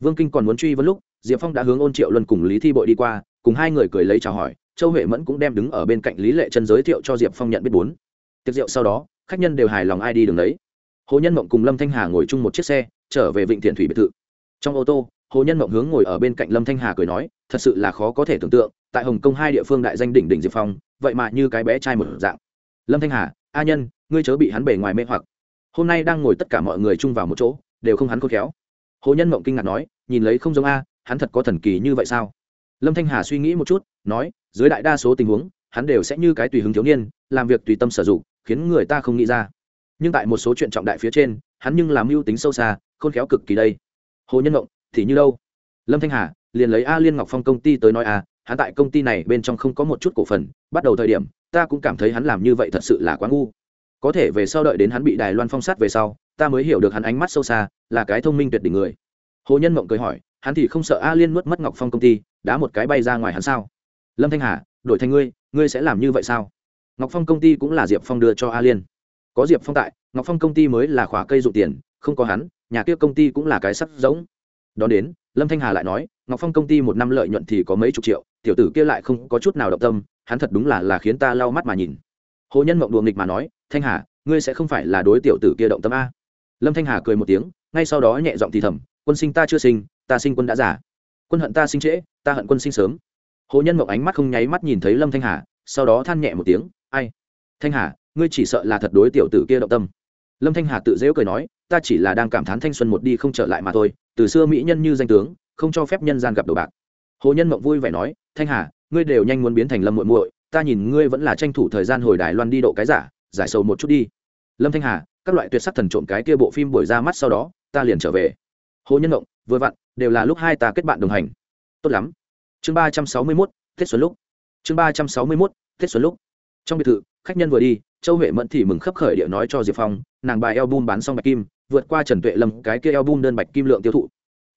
Vương kinh còn muốn truy vấn lúc, diệp phong đã hướng ôn triệu luân cùng lý thi bội đi qua, cùng hai người cười lấy chào hỏi, châu huệ mẫn cũng đem đứng ở bên cạnh lý lệ chân giới thiệu cho diệp phong nhận biết bốn. Tiệc rượu sau đó, khách nhân đều hài lòng ai đi đường đấy hồ nhân mộng cùng lâm thanh hà ngồi chung một chiếc xe, trở về vịnh thiện thủy biệt thự. Trong ô tô, hồ nhân mộng hướng ngồi ở bên cạnh lâm thanh hà cười nói, thật sự là khó có thể tưởng tượng, tại hồng kông hai địa phương đại danh đỉnh đỉnh diệp phong, vậy mà như cái bé trai một dạng. Lâm thanh hà, a nhân, ngươi chớ bị hắn bề ngoài mê hoặc. Hôm nay đang ngồi tất cả mọi người chung vào một chỗ, đều không hắn khôn khéo. Hồ nhân mộng kinh ngạc nói, nhìn lấy không giống a, hắn thật có thần kỳ như vậy sao? Lâm thanh hà suy nghĩ một chút, nói, dưới đại đa số tình huống, hắn đều sẽ như cái tùy hứng thiếu niên, làm việc tùy tâm sử dụng, khiến người ta không nghĩ ra nhưng tại một số chuyện trọng đại phía trên, hắn nhưng làm mưu tính sâu xa, khôn khéo cực kỳ đây. Hồ nhân ngộng, thì như đâu? Lâm thanh hà, liền lấy a liên ngọc phong công ty tới nói a hắn tại công ty này bên trong không có một chút cổ phần, bắt đầu thời điểm, ta cũng cảm thấy hắn làm như vậy thật sự là quá ngu. Có thể về sau đợi đến hắn bị đài loan phong sát về sau, ta mới hiểu được hắn ánh mắt sâu xa, là cái thông minh tuyệt đỉnh người. Hồ nhân mộng cười hỏi, hắn thì không sợ a liên nuốt mất ngọc phong công ty, đá một cái bay ra ngoài hắn sao? Lâm thanh hà, đổi thành ngươi ngươi sẽ làm như vậy sao? Ngọc phong công ty cũng là diệp phong đưa cho a liên có diệp phong tại, ngọc phong công ty mới là khóa cây dụng tiền, không có hắn, nhà kia công ty cũng là cái sắt giống. Đón đến, lâm thanh hà lại nói, ngọc phong công ty một năm lợi nhuận thì có mấy chục triệu, tiểu tử kia lại không có chút nào động tâm, hắn thật đúng là là khiến ta lau mắt mà nhìn. Hồ nhân mộng đùa nghịch mà nói, thanh hà, ngươi sẽ không phải là đối tiểu tử kia động tâm a? Lâm thanh hà cười một tiếng, ngay sau đó nhẹ giọng thì thầm, quân sinh ta chưa sinh, ta sinh quân đã giả quân hận ta sinh trễ, ta hận quân sinh sớm. Hồ nhân mộng ánh mắt không nháy mắt nhìn thấy lâm thanh hà, sau đó than nhẹ một tiếng, ai? Thanh hà ngươi chỉ sợ là thật đối tiểu tử kia động tâm. Lâm thanh hà tự dễu cười nói, ta chỉ là đang cảm thán thanh xuân một đi không trở lại mà thôi, từ xưa mỹ nhân như danh tướng, không cho phép nhân gian gặp đồ bạc. Hồ nhân mộng vui vẻ nói, thanh hà, ngươi đều nhanh muốn biến thành lâm muội muội, ta nhìn ngươi vẫn là tranh thủ thời gian hồi đài loan đi độ cái giả, giải sầu một chút đi. Lâm thanh hà, các loại tuyệt sắc thần trộm cái kia bộ phim buổi ra mắt sau đó, ta liền trở về. Hồ nhân mộng, vừa vặn, đều là lúc hai ta kết bạn đồng hành. Tốt lắm. Chương ba trăm sáu mươi mốt, tết xuân lúc. Chương ba trăm sáu mươi mốt, tết xuân lúc. Trong biệt thự, khách nhân vừa đi châu huệ mẫn thì mừng khấp khởi địa nói cho diệp phong, nàng bài eo bun bán xong bạch kim, vượt qua trần tuệ lâm, cái kia eo bun đơn bạch kim lượng tiêu thụ.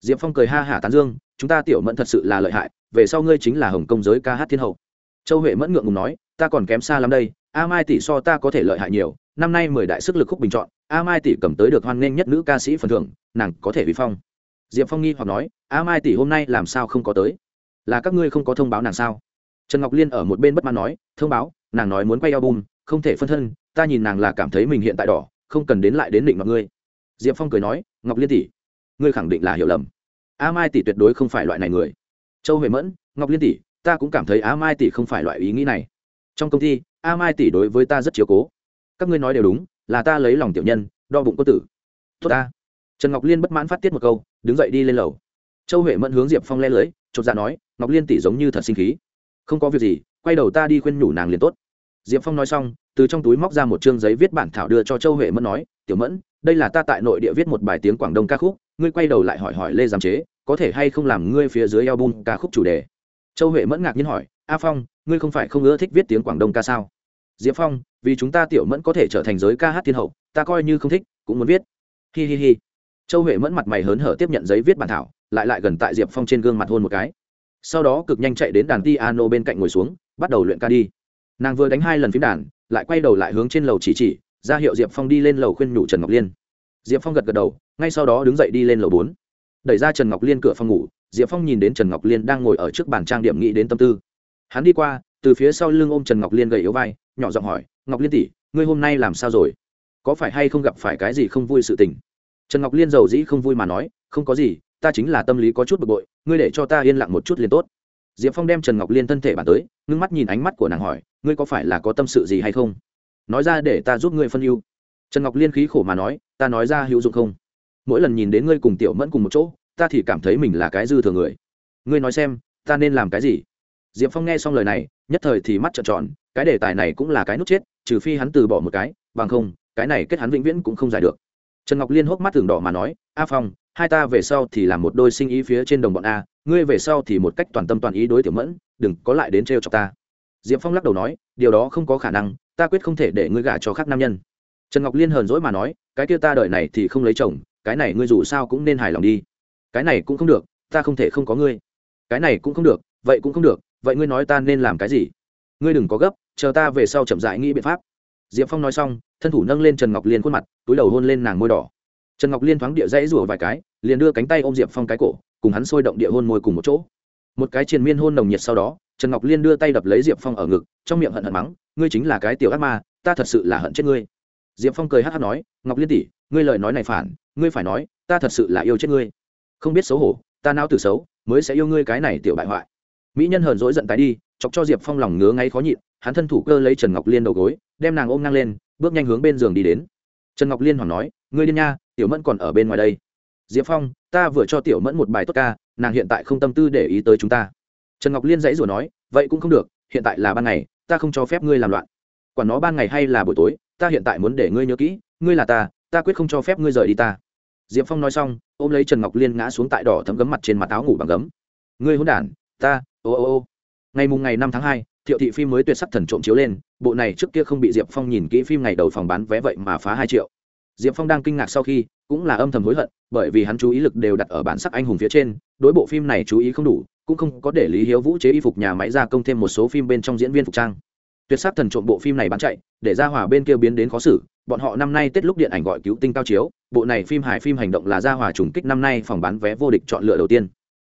Diệp phong cười ha hả tán dương, chúng ta tiểu mẫn thật sự là lợi hại, về sau ngươi chính là hồng công giới ca hát thiên hậu. Châu huệ mẫn ngượng ngùng nói, ta còn kém xa lắm đây, a mai tỷ so ta có thể lợi hại nhiều, năm nay mười đại sức lực khúc bình chọn, a mai tỷ cầm tới được hoan nghênh nhất nữ ca sĩ phần thưởng, nàng có thể vi phong. Diệp phong nghi hoặc nói, a mai tỷ hôm nay làm sao không có tới? Là các ngươi không có thông báo nàng sao? Trần ngọc liên ở một bên bất mãn nói, thông báo, nàng nói muốn quay album, không thể phân thân, ta nhìn nàng là cảm thấy mình hiện tại đỏ, không cần đến lại đến định mọi ngươi. Diệp phong cười nói, ngọc liên tỷ, ngươi khẳng định là hiểu lầm. A mai tỷ tuyệt đối không phải loại này người. Châu huệ mẫn, ngọc liên tỷ, ta cũng cảm thấy a mai tỷ không phải loại ý nghĩ này. Trong công ty, a mai tỷ đối với ta rất chiếu cố. Các ngươi nói đều đúng, là ta lấy lòng tiểu nhân, đo bụng có tử. Tốt ta. Trần ngọc liên bất mãn phát tiết một câu, đứng dậy đi lên lầu. Châu huệ mẫn hướng diệp phong le lưới, chột dạ nói, ngọc liên tỷ giống như thật sinh khí không có việc gì, quay đầu ta đi khuyên nhủ nàng liền tốt. Diệp phong nói xong, từ trong túi móc ra một chương giấy viết bản thảo đưa cho châu huệ mẫn nói, tiểu mẫn, đây là ta tại nội địa viết một bài tiếng quảng đông ca khúc, ngươi quay đầu lại hỏi hỏi lê giám chế, có thể hay không làm ngươi phía dưới album ca khúc chủ đề? Châu huệ mẫn ngạc nhiên hỏi, a phong, ngươi không phải không ưa thích viết tiếng quảng đông ca sao? Diệp phong, vì chúng ta tiểu mẫn có thể trở thành giới ca hát thiên hậu, ta coi như không thích, cũng muốn viết. Hi hi hi. Châu huệ mẫn mặt mày hớn hở tiếp nhận giấy viết bản thảo, lại lại gần tại diệp phong trên gương mặt hôn một cái sau đó cực nhanh chạy đến đàn piano bên cạnh ngồi xuống, bắt đầu luyện ca đi. Nàng vừa đánh hai lần phím đàn, lại quay đầu lại hướng trên lầu chỉ chỉ, ra hiệu diệp phong đi lên lầu khuyên nhủ trần ngọc liên. Diệp phong gật gật đầu, ngay sau đó đứng dậy đi lên lầu bốn. Đẩy ra trần ngọc liên cửa phòng ngủ, diệp phong nhìn đến trần ngọc liên đang ngồi ở trước bàn trang điểm nghĩ đến tâm tư. Hắn đi qua, từ phía sau lưng ôm trần ngọc liên gầy yếu vai, nhỏ giọng hỏi, ngọc liên tỷ, ngươi hôm nay làm sao rồi? Có phải hay không gặp phải cái gì không vui sự tình? Trần ngọc liên giàu dĩ không vui mà nói, không có gì ta chính là tâm lý có chút bực bội, ngươi để cho ta yên lặng một chút liền tốt. Diệp phong đem trần ngọc liên thân thể bàn tới, ngưng mắt nhìn ánh mắt của nàng hỏi, ngươi có phải là có tâm sự gì hay không? Nói ra để ta giúp ngươi phân ưu. Trần ngọc liên khí khổ mà nói, ta nói ra hữu dụng không? Mỗi lần nhìn đến ngươi cùng tiểu mẫn cùng một chỗ, ta thì cảm thấy mình là cái dư thừa người. Ngươi nói xem, ta nên làm cái gì? Diệp phong nghe xong lời này, nhất thời thì mắt trợn tròn, cái đề tài này cũng là cái nút chết, trừ phi hắn từ bỏ một cái, bằng không, cái này kết hắn vĩnh viễn cũng không giải được. Trần ngọc liên hốc mắt thường đỏ mà nói, a phong hai ta về sau thì làm một đôi sinh ý phía trên đồng bọn a, ngươi về sau thì một cách toàn tâm toàn ý đối tiểu mẫn, đừng có lại đến trêu chọc ta. Diệp phong lắc đầu nói, điều đó không có khả năng, ta quyết không thể để ngươi gả cho khác nam nhân. Trần ngọc liên hờn dỗi mà nói, cái kia ta đợi này thì không lấy chồng, cái này ngươi dù sao cũng nên hài lòng đi. Cái này cũng không được, ta không thể không có ngươi. Cái này cũng không được, vậy cũng không được, vậy ngươi nói ta nên làm cái gì? Ngươi đừng có gấp, chờ ta về sau chậm rãi nghĩ biện pháp. Diệp phong nói xong, thân thủ nâng lên trần ngọc liên khuôn mặt, túi đầu hôn lên nàng môi đỏ trần ngọc liên thoáng địa dãy rủa vài cái, liền đưa cánh tay ôm diệp phong cái cổ, cùng hắn sôi động địa hôn môi cùng một chỗ. Một cái triền miên hôn nồng nhiệt sau đó, trần ngọc liên đưa tay đập lấy diệp phong ở ngực, trong miệng hận hận mắng, ngươi chính là cái tiểu ác ma, ta thật sự là hận chết ngươi. Diệp phong cười hát hát nói, ngọc liên tỷ, ngươi lời nói này phản, ngươi phải nói, ta thật sự là yêu chết ngươi. Không biết xấu hổ, ta não tử xấu, mới sẽ yêu ngươi cái này tiểu bại hoại. Mỹ nhân hờn dỗi giận tái đi, chọc cho diệp phong lòng ngứa ngáy khó nhịn, hắn thân thủ cơ lấy trần ngọc liên đầu gối, đem nàng ôm ngang lên, bước nhanh hướng bên giường đi đến. Trần ngọc liên hoảng nói, ngươi điên nha tiểu mẫn còn ở bên ngoài đây. Diệp phong, ta vừa cho tiểu mẫn một bài tốt ca, nàng hiện tại không tâm tư để ý tới chúng ta. Trần ngọc liên dãy rủa nói, vậy cũng không được, hiện tại là ban ngày, ta không cho phép ngươi làm loạn. Quản nó ban ngày hay là buổi tối, ta hiện tại muốn để ngươi nhớ kỹ, ngươi là ta ta quyết không cho phép ngươi rời đi ta. Diệp phong nói xong, ôm lấy trần ngọc liên ngã xuống tại đỏ thấm gấm mặt trên mặt áo ngủ bằng gấm. Ngươi hôn đản, ta, ô ô ô. Ngày mùng ngày năm tháng hai, thiệu thị phim mới tuyệt sắc thần trộm chiếu lên, bộ này trước kia không bị diệp phong nhìn kỹ phim ngày đầu phòng bán vé vậy mà phá hai triệu diệp phong đang kinh ngạc sau khi, cũng là âm thầm hối hận, bởi vì hắn chú ý lực đều đặt ở bản sắc anh hùng phía trên, đối bộ phim này chú ý không đủ, cũng không có để lý hiếu vũ chế y phục nhà máy gia công thêm một số phim bên trong diễn viên phục trang. Tuyệt Sát thần trộm bộ phim này bán chạy, để ra hòa bên kia biến đến khó xử, bọn họ năm nay tết lúc điện ảnh gọi cứu tinh cao chiếu, bộ này phim hài phim hành động là ra hòa trùng kích năm nay phòng bán vé vô địch chọn lựa đầu tiên.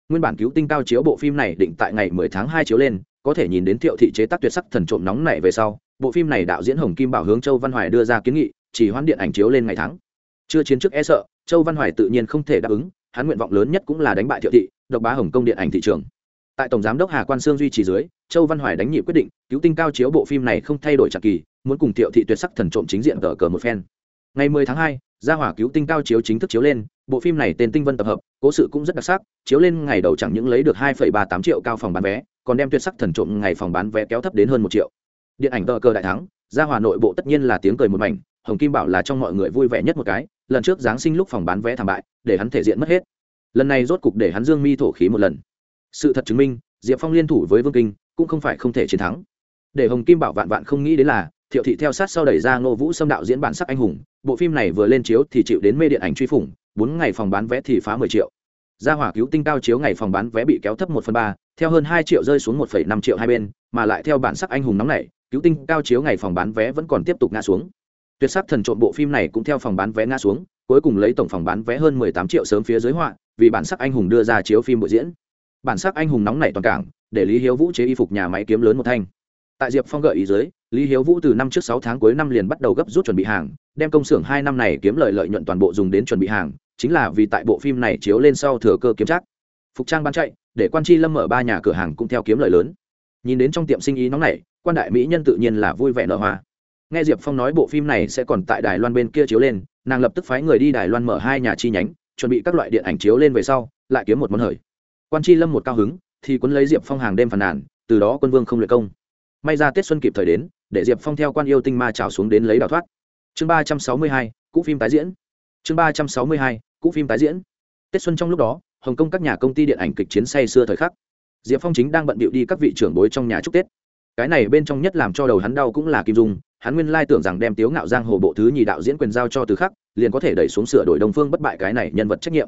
Nguyên bản cứu tinh cao chiếu bộ phim này định tại ngày 10 tháng 2 chiếu lên, có thể nhìn đến thiệu thị chế tác tuyệt sắc thần trộm nóng này về sau, bộ phim này đạo diễn hồng kim bảo hướng châu văn hoài đưa ra kiến nghị chỉ hoãn điện ảnh chiếu lên ngày tháng. Chưa chiến trước e sợ châu văn hoài tự nhiên không thể đáp ứng hắn nguyện vọng lớn nhất cũng là đánh bại thiệu thị độc bá hồng công điện ảnh thị trường. Tại tổng giám đốc hà quan sương duy trì dưới châu văn hoài đánh nhị quyết định cứu tinh cao chiếu bộ phim này không thay đổi trạng kỳ muốn cùng thiệu thị tuyệt sắc thần trộm chính diện cờ cờ một phen. Ngày 10 tháng 2, gia hỏa cứu tinh cao chiếu chính thức chiếu lên bộ phim này tên tinh vân tập hợp cố sự cũng rất đặc sắc chiếu lên ngày đầu chẳng những lấy được 2,38 triệu cao phòng bán vé còn đem tuyệt sắc thần trộm ngày phòng bán vé kéo thấp đến hơn một triệu. Điện ảnh tờ cờ đại thắng gia hòa nội bộ tất nhiên là tiếng cười một mảnh hồng kim bảo là trong mọi người vui vẻ nhất một cái, lần trước giáng sinh lúc phòng bán vé thảm bại, để hắn thể diện mất hết. Lần này rốt cục để hắn dương mi thổ khí một lần. Sự thật chứng minh, diệp phong liên thủ với vương kinh, cũng không phải không thể chiến thắng. Để hồng kim bảo vạn vạn không nghĩ đến là, thiệu thị theo sát sau đẩy ra ngô vũ xâm đạo diễn bản sắc anh hùng, bộ phim này vừa lên chiếu thì chịu đến mê điện ảnh truy phủng, bốn ngày phòng bán vé thì phá mười triệu. Gia hỏa cứu tinh cao chiếu ngày phòng bán vé bị kéo thấp một phần ba, theo hơn hai triệu rơi xuống một phẩy năm triệu hai bên, mà lại theo bản sắc anh hùng nóng này cứu tinh cao chiếu ngày phòng bán vé vẫn còn tiếp tục ngã xuống tuyệt sắc thần trộm bộ phim này cũng theo phòng bán vé ngã xuống, cuối cùng lấy tổng phòng bán vé hơn mười tám triệu sớm phía dưới họa, vì bản sắc anh hùng đưa ra chiếu phim bộ diễn. Bản sắc anh hùng nóng này toàn cảng, để lý hiếu vũ chế y phục nhà máy kiếm lớn một thanh. Tại diệp phong gợi ý dưới, lý hiếu vũ từ năm trước sáu tháng cuối năm liền bắt đầu gấp rút chuẩn bị hàng, đem công xưởng hai năm này kiếm lợi lợi nhuận toàn bộ dùng đến chuẩn bị hàng, chính là vì tại bộ phim này chiếu lên sau thừa cơ kiếm chắc. Phục trang bán chạy, để quan Chi lâm mở ba nhà cửa hàng cũng theo kiếm lợi lớn. Nhìn đến trong tiệm sinh ý nóng này quan đại mỹ nhân tự nhiên là vui vẻ nở hoa nghe diệp phong nói bộ phim này sẽ còn tại đài loan bên kia chiếu lên, nàng lập tức phái người đi đài loan mở hai nhà chi nhánh, chuẩn bị các loại điện ảnh chiếu lên về sau, lại kiếm một món hời. Quan tri lâm một cao hứng, thì quân lấy diệp phong hàng đêm phàn nàn, từ đó quân vương không luyện công. May ra tết xuân kịp thời đến, để diệp phong theo quan yêu tinh ma trào xuống đến lấy đào thoát. Chương ba trăm sáu mươi hai, cũ phim tái diễn. Chương ba trăm sáu mươi hai, cũ phim tái diễn. Tết xuân trong lúc đó, hồng kông các nhà công ty điện ảnh kịch chiến say xưa thời khắc. Diệp phong chính đang bận bịu đi các vị trưởng bối trong nhà chúc tết. Cái này bên trong nhất làm cho đầu hắn đau cũng là kim dung hắn nguyên lai tưởng rằng đem tiếu ngạo giang hồ bộ thứ nhì đạo diễn quyền giao cho từ khắc, liền có thể đẩy xuống sửa đổi đồng phương bất bại cái này nhân vật trách nhiệm.